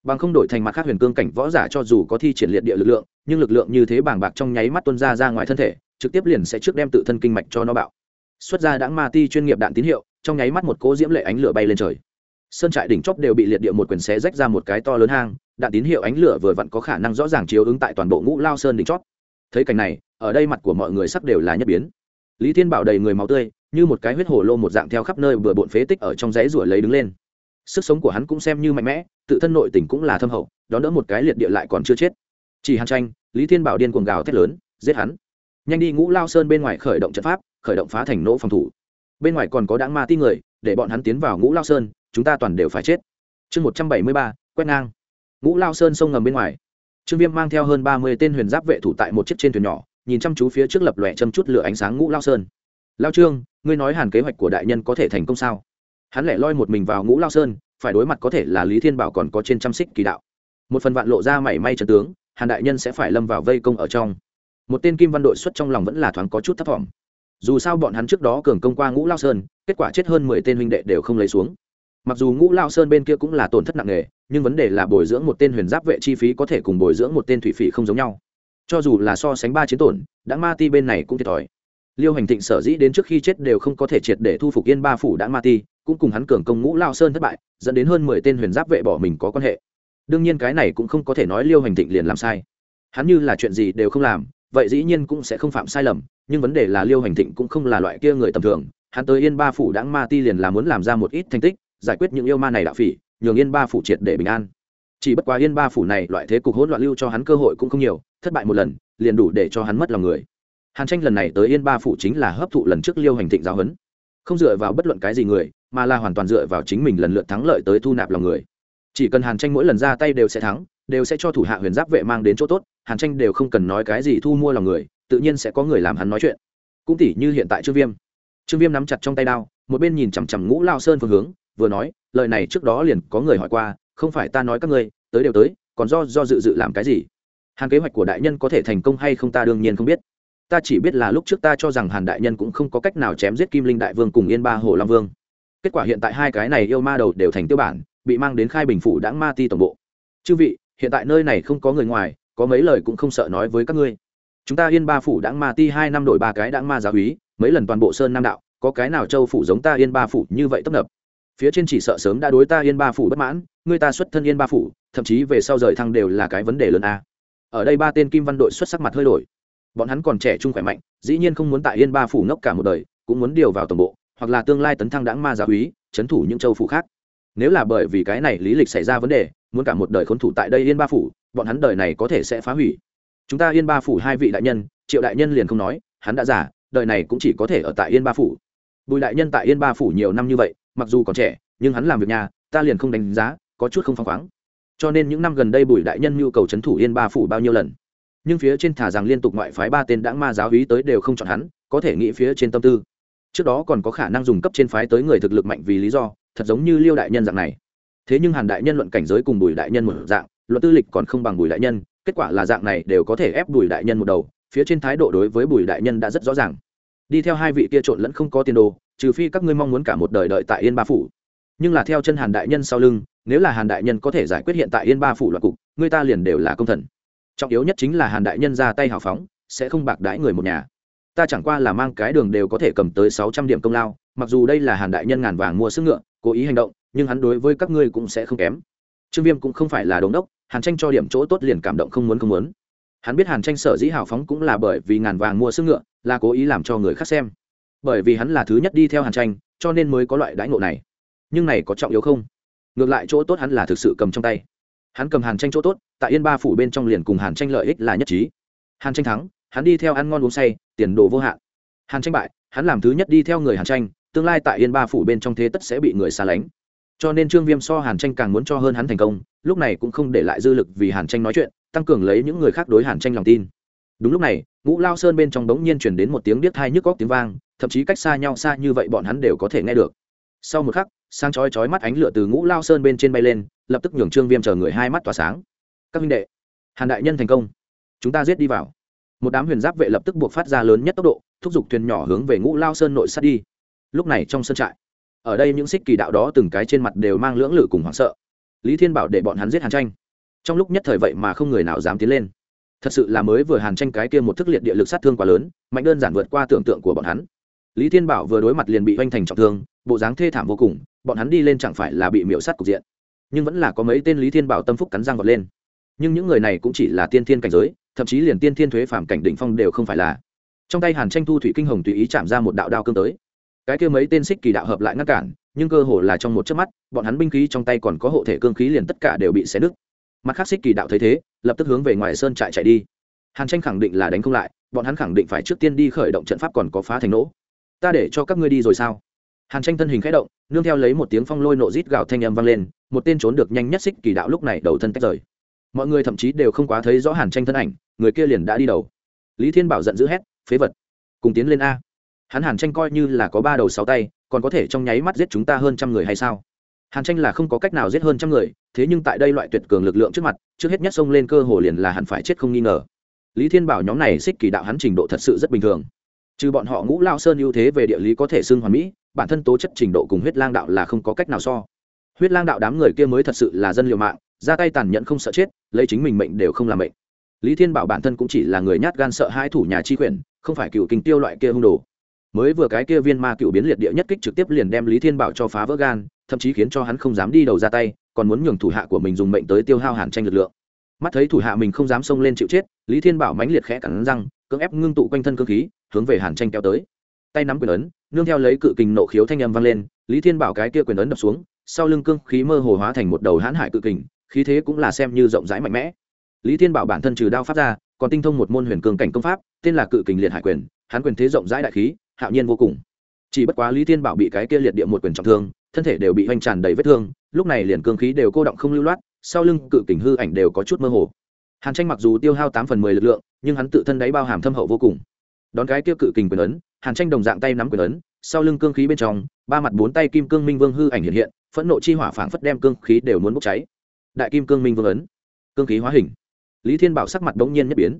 Bằng không đổi thành mặt khác huyền cương cảnh võ giả cho dù có thi triển liệt địa lực lượng, nhưng lực lượng như thế bàng bạc trong nháy mắt tuân ra ra ngoài thân thể, trực tiếp liền sẽ trước đem tự thân kinh mạch cho nó bạo. Xuất ra đãng ma ti chuyên nghiệp đạn tín hiệu, trong nháy mắt một cỗ diễm lệ ánh lửa bay lên trời. Sơn trại đỉnh chóp đều bị liệt địa một quyền xé rách ra một cái to lớn hang, đạn tín hiệu ánh lửa vừa vặn có khả năng rõ ràng chiếu ứng tại toàn bộ ngũ lao sơn đỉnh chót thấy cảnh này, ở đây mặt của mọi người sắc đều là nhất biến lý thiên bảo đầy người máu tươi, như một cái huyết hổ lô một dạng theo khắp nơi vừa bộn phế tích ở trong dãy ruổi lấy đứng lên. Sức sống của hắn cũng xem như mạnh mẽ, tự thân nội tình cũng là thâm hậu, đón đỡ một cái liệt địa lại còn chưa chết. Chỉ hàn tranh, lý thiên bảo điên cuồng gào thét lớn, giết hắn. Nhanh đi ngũ lao sơn bên ngoài khởi động trận pháp, khởi động phá thành nỗ phòng thủ. Bên ngoài còn có đáng ma ti người, để bọn hắn tiến vào ngũ lao sơn, chúng ta toàn đều phải chết. Chương một trăm bảy mươi ba, quét ngang. Ngũ lao sơn sông ngầm bên ngoài. Trương viêm mang theo hơn ba mươi tên huyền giáp vệ thủ tại một chiếc trên thuyền nhỏ nhìn chăm chú phía trước lập lòe châm chút lửa ánh sáng ngũ lao sơn. Lao trương, ngươi nói hàn kế hoạch của đại nhân có thể thành công sao? Hắn lẻ loi một mình vào ngũ lao sơn, phải đối mặt có thể là lý thiên bảo còn có trên trăm xích kỳ đạo. Một phần vạn lộ ra mảy may trần tướng, hàn đại nhân sẽ phải lâm vào vây công ở trong. Một tên kim văn đội xuất trong lòng vẫn là thoáng có chút thấp vọng. Dù sao bọn hắn trước đó cường công qua ngũ lao sơn, kết quả chết hơn mười tên huynh đệ đều không lấy xuống. Mặc dù ngũ lao sơn bên kia cũng là tổn thất nặng nề, nhưng vấn đề là bồi dưỡng một tên huyền giáp vệ chi phí có thể cùng bồi dưỡng một tên thủy phỉ không giống nhau cho dù là so sánh ba chiến tổn đã ma ti bên này cũng thiệt thòi. Liêu hành thịnh sở dĩ đến trước khi chết đều không có thể triệt để thu phục yên ba phủ đã ma ti, cũng cùng hắn cường công ngũ lao sơn thất bại, dẫn đến hơn mười tên huyền giáp vệ bỏ mình có quan hệ. Đương nhiên cái này cũng không có thể nói liêu hành thịnh liền làm sai. Hắn như là chuyện gì đều không làm, vậy dĩ nhiên cũng sẽ không phạm sai lầm, nhưng vấn đề là liêu hành thịnh cũng không là loại kia người tầm thường. Hắn tới yên ba phủ đãng ma ti liền là muốn làm ra một ít thành tích, giải quyết những yêu ma này đạo phỉ, nhường yên ba phủ triệt để bình an chỉ bất quá yên ba phủ này loại thế cục hỗn loạn lưu cho hắn cơ hội cũng không nhiều, thất bại một lần, liền đủ để cho hắn mất lòng người. Hàn tranh lần này tới yên ba phủ chính là hấp thụ lần trước liêu hành thịnh giáo huấn. Không dựa vào bất luận cái gì người, mà là hoàn toàn dựa vào chính mình lần lượt thắng lợi tới thu nạp lòng người. Chỉ cần hàn tranh mỗi lần ra tay đều sẽ thắng, đều sẽ cho thủ hạ huyền giáp vệ mang đến chỗ tốt, hàn tranh đều không cần nói cái gì thu mua lòng người, tự nhiên sẽ có người làm hắn nói chuyện. Cũng tỉ như hiện tại trương viêm. Trương viêm nắm chặt trong tay đao, một bên nhìn chằm chằm ngũ lao sơn phương hướng, vừa nói, lời này trước đó liền có người hỏi qua không phải ta nói các ngươi, tới đều tới, còn do do dự dự làm cái gì? Hàn kế hoạch của đại nhân có thể thành công hay không ta đương nhiên không biết. Ta chỉ biết là lúc trước ta cho rằng hàn đại nhân cũng không có cách nào chém giết kim linh đại vương cùng yên ba hồ long vương. Kết quả hiện tại hai cái này yêu ma đầu đều thành tiêu bản, bị mang đến khai bình phủ đãng ma ti tổng bộ. Chư vị, hiện tại nơi này không có người ngoài, có mấy lời cũng không sợ nói với các ngươi. Chúng ta yên ba phủ đãng ma ti hai năm đổi ba cái đãng ma giáo úy, mấy lần toàn bộ sơn nam đạo, có cái nào châu phủ giống ta yên ba phủ như vậy tấp nập? Phía trên chỉ sợ sớm đã đối ta yên ba phủ bất mãn người ta xuất thân yên ba phủ, thậm chí về sau rời thăng đều là cái vấn đề lớn a. Ở đây ba tên kim văn đội xuất sắc mặt hơi đổi. Bọn hắn còn trẻ trung khỏe mạnh, dĩ nhiên không muốn tại yên ba phủ ngốc cả một đời, cũng muốn điều vào tổng bộ, hoặc là tương lai tấn thăng đãng ma giáo úy, trấn thủ những châu phủ khác. Nếu là bởi vì cái này lý lịch xảy ra vấn đề, muốn cả một đời khốn thủ tại đây yên ba phủ, bọn hắn đời này có thể sẽ phá hủy. Chúng ta yên ba phủ hai vị đại nhân, triệu đại nhân liền không nói, hắn đã giả đời này cũng chỉ có thể ở tại yên ba phủ. Bùi đại nhân tại yên ba phủ nhiều năm như vậy mặc dù còn trẻ, nhưng hắn làm việc nhà, ta liền không đánh giá, có chút không phăng khoáng. Cho nên những năm gần đây bùi đại nhân nhu cầu c h ấ n thủ yên ba phủ bao nhiêu lần. Nhưng phía trên thả rằng liên tục ngoại phái ba tên đãng ma giáo hí tới đều không chọn hắn, có thể nghĩ phía trên tâm tư. Trước đó còn có khả năng dùng cấp trên phái tới người thực lực mạnh vì lý do, thật giống như liêu đại nhân dạng này. Thế nhưng hàn đại nhân luận cảnh giới cùng bùi đại nhân một dạng, luận tư lịch còn không bằng bùi đại nhân, kết quả là dạng này đều có thể ép bùi đại nhân một đầu, phía trên thái độ đối với bùi đại nhân đã rất rõ ràng. Đi theo hai vị kia trộn lẫn không có tiền đồ trừ phi các ngươi mong muốn cả một đời đợi tại yên ba phủ. Nhưng là theo chân hàn đại nhân sau lưng, nếu là hàn đại nhân có thể giải quyết hiện tại yên ba phủ loạt cục, người ta liền đều là công thần. Trọng yếu nhất chính là hàn đại nhân ra tay hào phóng, sẽ không bạc đãi người một nhà. Ta chẳng qua là mang cái đường đều có thể cầm tới sáu trăm điểm công lao, mặc dù đây là hàn đại nhân ngàn vàng mua sức ngựa, cố ý hành động, nhưng hắn đối với các ngươi cũng sẽ không kém. Trương viêm cũng không phải là đống đốc, hàn tranh cho điểm chỗ tốt liền cảm động không muốn không muốn. Hắn biết hàn tranh sở dĩ hào phóng cũng là bởi vì ngàn vàng mua sức ngựa, là cố ý làm cho người khác xem bởi vì hắn là thứ nhất đi theo hàn tranh, cho nên mới có loại đãi ngộ này. Nhưng này có trọng yếu không? Ngược lại chỗ tốt hắn là thực sự cầm trong tay. Hắn cầm hàn tranh chỗ tốt, tại yên ba phủ bên trong liền cùng hàn tranh lợi ích là nhất trí. Hàn tranh thắng, hắn đi theo ăn ngon uống say, tiền đồ vô hạn. Hàn tranh bại, hắn làm thứ nhất đi theo người hàn tranh, tương lai tại yên ba phủ bên trong thế tất sẽ bị người xa lánh. Cho nên trương viêm so hàn tranh càng muốn cho hơn hắn thành công, lúc này cũng không để lại dư lực vì hàn tranh nói chuyện, tăng cường lấy những người khác đối hàn tranh lòng tin. Đúng lúc này, ngũ lao sơn bên trong bỗng nhiên chuyển đến một tiếng điếc thai nhức góc tiếng vang thậm chí cách xa nhau xa như vậy bọn hắn đều có thể nghe được. Sau một khắc sang chói chói mắt ánh lửa từ ngũ lao sơn bên trên bay lên, lập tức nhường trương viêm chờ người hai mắt tỏa sáng. Các minh đệ, hàn đại nhân thành công. Chúng ta giết đi vào. Một đám huyền giáp vệ lập tức buộc phát ra lớn nhất tốc độ, thúc giục thuyền nhỏ hướng về ngũ lao sơn nội sát đi. Lúc này trong sân trại, ở đây những xích kỳ đạo đó từng cái trên mặt đều mang lưỡng lự cùng hoảng sợ. Lý thiên bảo để bọn hắn giết hàn tranh. Trong lúc nhất thời vậy mà không người nào dám tiến lên. Thật sự là mới vừa hàn tranh cái kia một thức liệt địa lực sát thương quá lớn, mạnh đơn giản vượt qua tưởng tượng của bọn hắn lý thiên bảo vừa đối mặt liền bị oanh thành trọng thương, bộ dáng thê thảm vô cùng, bọn hắn đi lên chẳng phải là bị miễu sát cục diện. Nhưng vẫn là có mấy tên lý thiên bảo tâm phúc cắn răng vọt lên. Nhưng những người này cũng chỉ là tiên thiên cảnh giới, thậm chí liền tiên thiên thuế phàm cảnh đỉnh phong đều không phải là. Trong tay hàn tranh thu thủy kinh hồng tùy ý chạm ra một đạo đao cương tới. Cái kia mấy tên xích kỳ đạo hợp lại ngăn cản, nhưng cơ hồ là trong một chớp mắt, bọn hắn binh khí trong tay còn có hộ thể cương khí liền tất cả đều bị xé nứt. Mặt khác xích kỳ đạo thấy thế, lập tức hướng về ngoài sơn trại chạy đi. Hàn tranh khẳng định là đánh không lại, bọn hắn khẳng định phải trước tiên đi khởi động trận pháp còn có phá thành nỗ ta để cho các ngươi đi rồi sao? Hàn tranh thân hình khẽ động, nương theo lấy một tiếng phong lôi nộ rít gạo thanh âm vang lên, một tên trốn được nhanh nhất xích kỳ đạo lúc này đầu thân tách rời. Mọi người thậm chí đều không quá thấy rõ hàn tranh thân ảnh, người kia liền đã đi đầu. Lý thiên bảo giận dữ hét, phế vật, cùng tiến lên a. Hắn hàn tranh coi như là có ba đầu sáu tay, còn có thể trong nháy mắt giết chúng ta hơn trăm người hay sao? Hàn tranh là không có cách nào giết hơn trăm người, thế nhưng tại đây loại tuyệt cường lực lượng trước mặt, trước hết nhất xông lên cơ hồ liền là hẳn phải chết không nghi ngờ. Lý thiên bảo nhóm này xích kỳ đạo hắn trình độ thật sự rất bình thường trừ bọn họ ngũ lao sơn ưu thế về địa lý có thể xưng hoàn mỹ, bản thân tố chất trình độ cùng huyết lang đạo là không có cách nào so. Huyết lang đạo đám người kia mới thật sự là dân liều mạng, ra tay tàn nhẫn không sợ chết, lấy chính mình mệnh đều không làm mệnh. Lý thiên bảo bản thân cũng chỉ là người nhát gan sợ hai thủ nhà chi quyển không phải cựu kinh tiêu loại kia hung đồ. Mới vừa cái kia viên ma cựu biến liệt địa nhất kích trực tiếp liền đem lý thiên bảo cho phá vỡ gan, thậm chí khiến cho hắn không dám đi đầu ra tay, còn muốn nhường thủ hạ của mình dùng mệnh tới tiêu hao hàn tranh lực lượng. Mắt thấy thủ hạ mình không dám xông lên chịu chết, lý thiên bảo mãnh liệt khẽ cắn răng cưỡng ép ngưng tụ quanh thân cơ khí, hướng về hàn tranh kéo tới. Tay nắm quyền ấn, nương theo lấy cự kình nộ khiếu thanh âm vang lên, lý thiên bảo cái kia quyền ấn đập xuống, sau lưng cương khí mơ hồ hóa thành một đầu hãn hải cự kình, khí thế cũng là xem như rộng rãi mạnh mẽ. Lý thiên bảo bản thân trừ đao phát ra, còn tinh thông một môn huyền cường cảnh công pháp, tên là cự kình liệt hải quyền Hán quyền thế rộng rãi đại khí, hạo nhiên vô cùng. Chỉ bất quá lý thiên bảo bị cái kia liệt địa một quyền trọng thương, thân thể đều bị hoành tràn đầy vết thương, lúc này liền cương khí đều cô động không lưu loát, sau lưng cự kình hư ảnh đều có chút mơ hồ hàn tranh mặc dù tiêu hao tám phần mười lực lượng, nhưng hắn tự thân đáy bao hàm thâm hậu vô cùng. Đón cái kia cự kình quyền ấn, hàn tranh đồng dạng tay nắm quyền ấn, sau lưng cương khí bên trong, ba mặt bốn tay kim cương minh vương hư ảnh hiện hiện, phẫn nộ chi hỏa phảng phất đem cương khí đều muốn bốc cháy. Đại kim cương minh vương ấn, cương khí hóa hình. Lý thiên bảo sắc mặt đống nhiên nhất biến.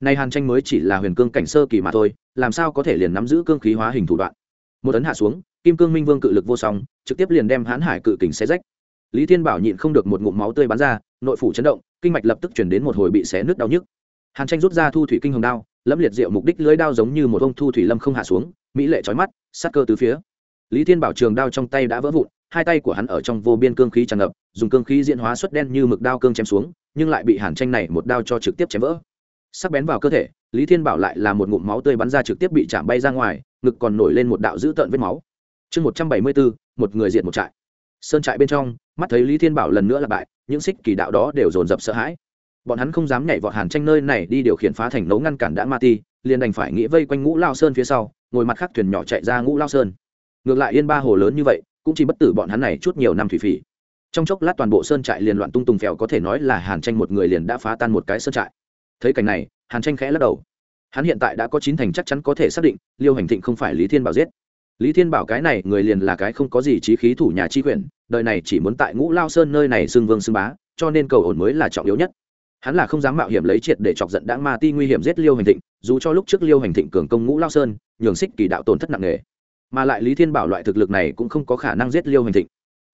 Nay hàn tranh mới chỉ là huyền cương cảnh sơ kỳ mà thôi, làm sao có thể liền nắm giữ cương khí hóa hình thủ đoạn? Một ấn hạ xuống, kim cương minh vương cự lực vô song, trực tiếp liền đem hãn hải cự kình xé rách lý thiên bảo nhịn không được một ngụm máu tươi bắn ra, nội phủ chấn động, kinh mạch lập tức chuyển đến một hồi bị xé nước đau nhức. Hàn tranh rút ra thu thủy kinh hồng đao, lẫm liệt diệu mục đích lưới đao giống như một ông thu thủy lâm không hạ xuống, mỹ lệ trói mắt, sát cơ từ phía. Lý thiên bảo trường đao trong tay đã vỡ vụn, hai tay của hắn ở trong vô biên cương khí tràn ngập, dùng cương khí diễn hóa xuất đen như mực đao cương chém xuống, nhưng lại bị hàn tranh này một đao cho trực tiếp chém vỡ. Sắc bén vào cơ thể, lý thiên bảo lại là một ngụm máu tươi bắn ra trực tiếp bị chạm bay ra ngoài, ngực còn nổi lên một đạo dữ tợn vết máu. Chương một trăm bảy mươi bốn, một người diện một trại. Sơn trại bên trong mắt thấy lý thiên bảo lần nữa là bại, những xích kỳ đạo đó đều dồn dập sợ hãi. Bọn hắn không dám nhảy vọt hàn tranh nơi này đi điều khiển phá thành nấu ngăn cản đã ma ti, liền đành phải nghĩ vây quanh ngũ lao sơn phía sau, ngồi mặt khác thuyền nhỏ chạy ra ngũ lao sơn. Ngược lại yên ba hồ lớn như vậy, cũng chỉ bất tử bọn hắn này chút nhiều năm thủy phỉ. Trong chốc lát toàn bộ sơn trại liền loạn tung tùng phèo có thể nói là hàn tranh một người liền đã phá tan một cái sơn trại. Thấy cảnh này, hàn tranh khẽ lắc đầu. Hắn hiện tại đã có chín thành chắc chắn có thể xác định, liêu hành thịnh không phải lý thiên bảo giết lý thiên bảo cái này, người liền là cái không có gì trí khí thủ nhà chi quyền đời này chỉ muốn tại ngũ lao sơn nơi này xưng vương xưng bá, cho nên cầu ổn mới là trọng yếu nhất. Hắn là không dám mạo hiểm lấy triệt để chọc giận đãng ma ti nguy hiểm giết liêu hành thịnh, dù cho lúc trước liêu hành thịnh cường công ngũ lao sơn, nhường xích kỳ đạo tổn thất nặng nề. Mà lại lý thiên bảo loại thực lực này cũng không có khả năng giết liêu hành thịnh.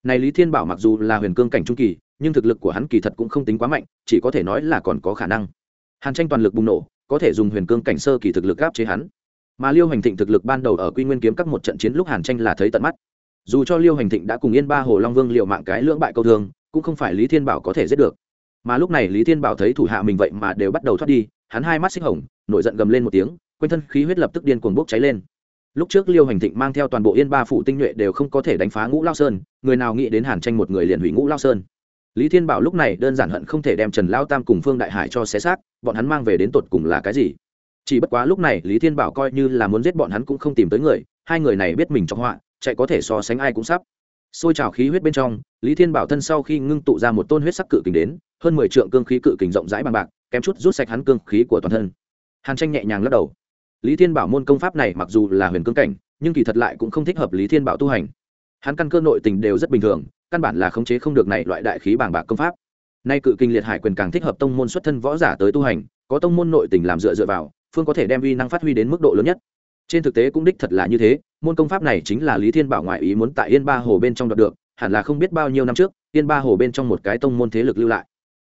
Này lý thiên bảo mặc dù là huyền cương cảnh trung kỳ, nhưng thực lực của hắn kỳ thật cũng không tính quá mạnh, chỉ có thể nói là còn có khả năng. Hàn tranh toàn lực bùng nổ, có thể dùng huyền cương cảnh sơ kỳ thực lực áp chế hắn mà liêu hành thịnh thực lực ban đầu ở quy nguyên kiếm các một trận chiến lúc hàn tranh là thấy tận mắt. Dù cho liêu hành thịnh đã cùng yên ba hồ long vương liệu mạng cái lưỡng bại câu thương, cũng không phải lý thiên bảo có thể giết được. Mà lúc này lý thiên bảo thấy thủ hạ mình vậy mà đều bắt đầu thoát đi, hắn hai mắt xích hồng, nổi giận gầm lên một tiếng, quanh thân khí huyết lập tức điên cuồng bốc cháy lên. Lúc trước liêu hành thịnh mang theo toàn bộ yên ba phủ tinh nhuệ đều không có thể đánh phá ngũ lao sơn, người nào nghĩ đến hàn tranh một người liền hủy ngũ lao sơn. Lý thiên bảo lúc này đơn giản hận không thể đem trần lao tam cùng phương đại hải cho xé xác, bọn hắn mang về đến tột cùng là cái gì? Chỉ bất quá lúc này lý thiên bảo coi như là muốn giết bọn hắn cũng không tìm tới người, hai người này biết mình trong họa, chạy có thể so sánh ai cũng sắp. Xôi trào khí huyết bên trong, lý thiên bảo thân sau khi ngưng tụ ra một tôn huyết sắc cự kình đến, hơn mười trượng cương khí cự kình rộng rãi bằng bạc, kém chút rút sạch hắn cương khí của toàn thân. Hàn tranh nhẹ nhàng lắc đầu. Lý thiên bảo môn công pháp này mặc dù là huyền cương cảnh, nhưng kỳ thật lại cũng không thích hợp lý thiên bảo tu hành. Hắn căn cơ nội tình đều rất bình thường, căn bản là khống chế không được này loại đại khí bàng bạc công pháp. Nay cự kinh liệt hải quyền càng thích hợp tông môn xuất thân võ giả tới tu hành, có tông môn nội tình làm dựa dựa vào phương có thể đem uy năng phát huy đến mức độ lớn nhất. Trên thực tế cũng đích thật là như thế, môn công pháp này chính là lý thiên bảo ngoại ý muốn tại yên ba hồ bên trong đoạt được, hẳn là không biết bao nhiêu năm trước, yên ba hồ bên trong một cái tông môn thế lực lưu lại.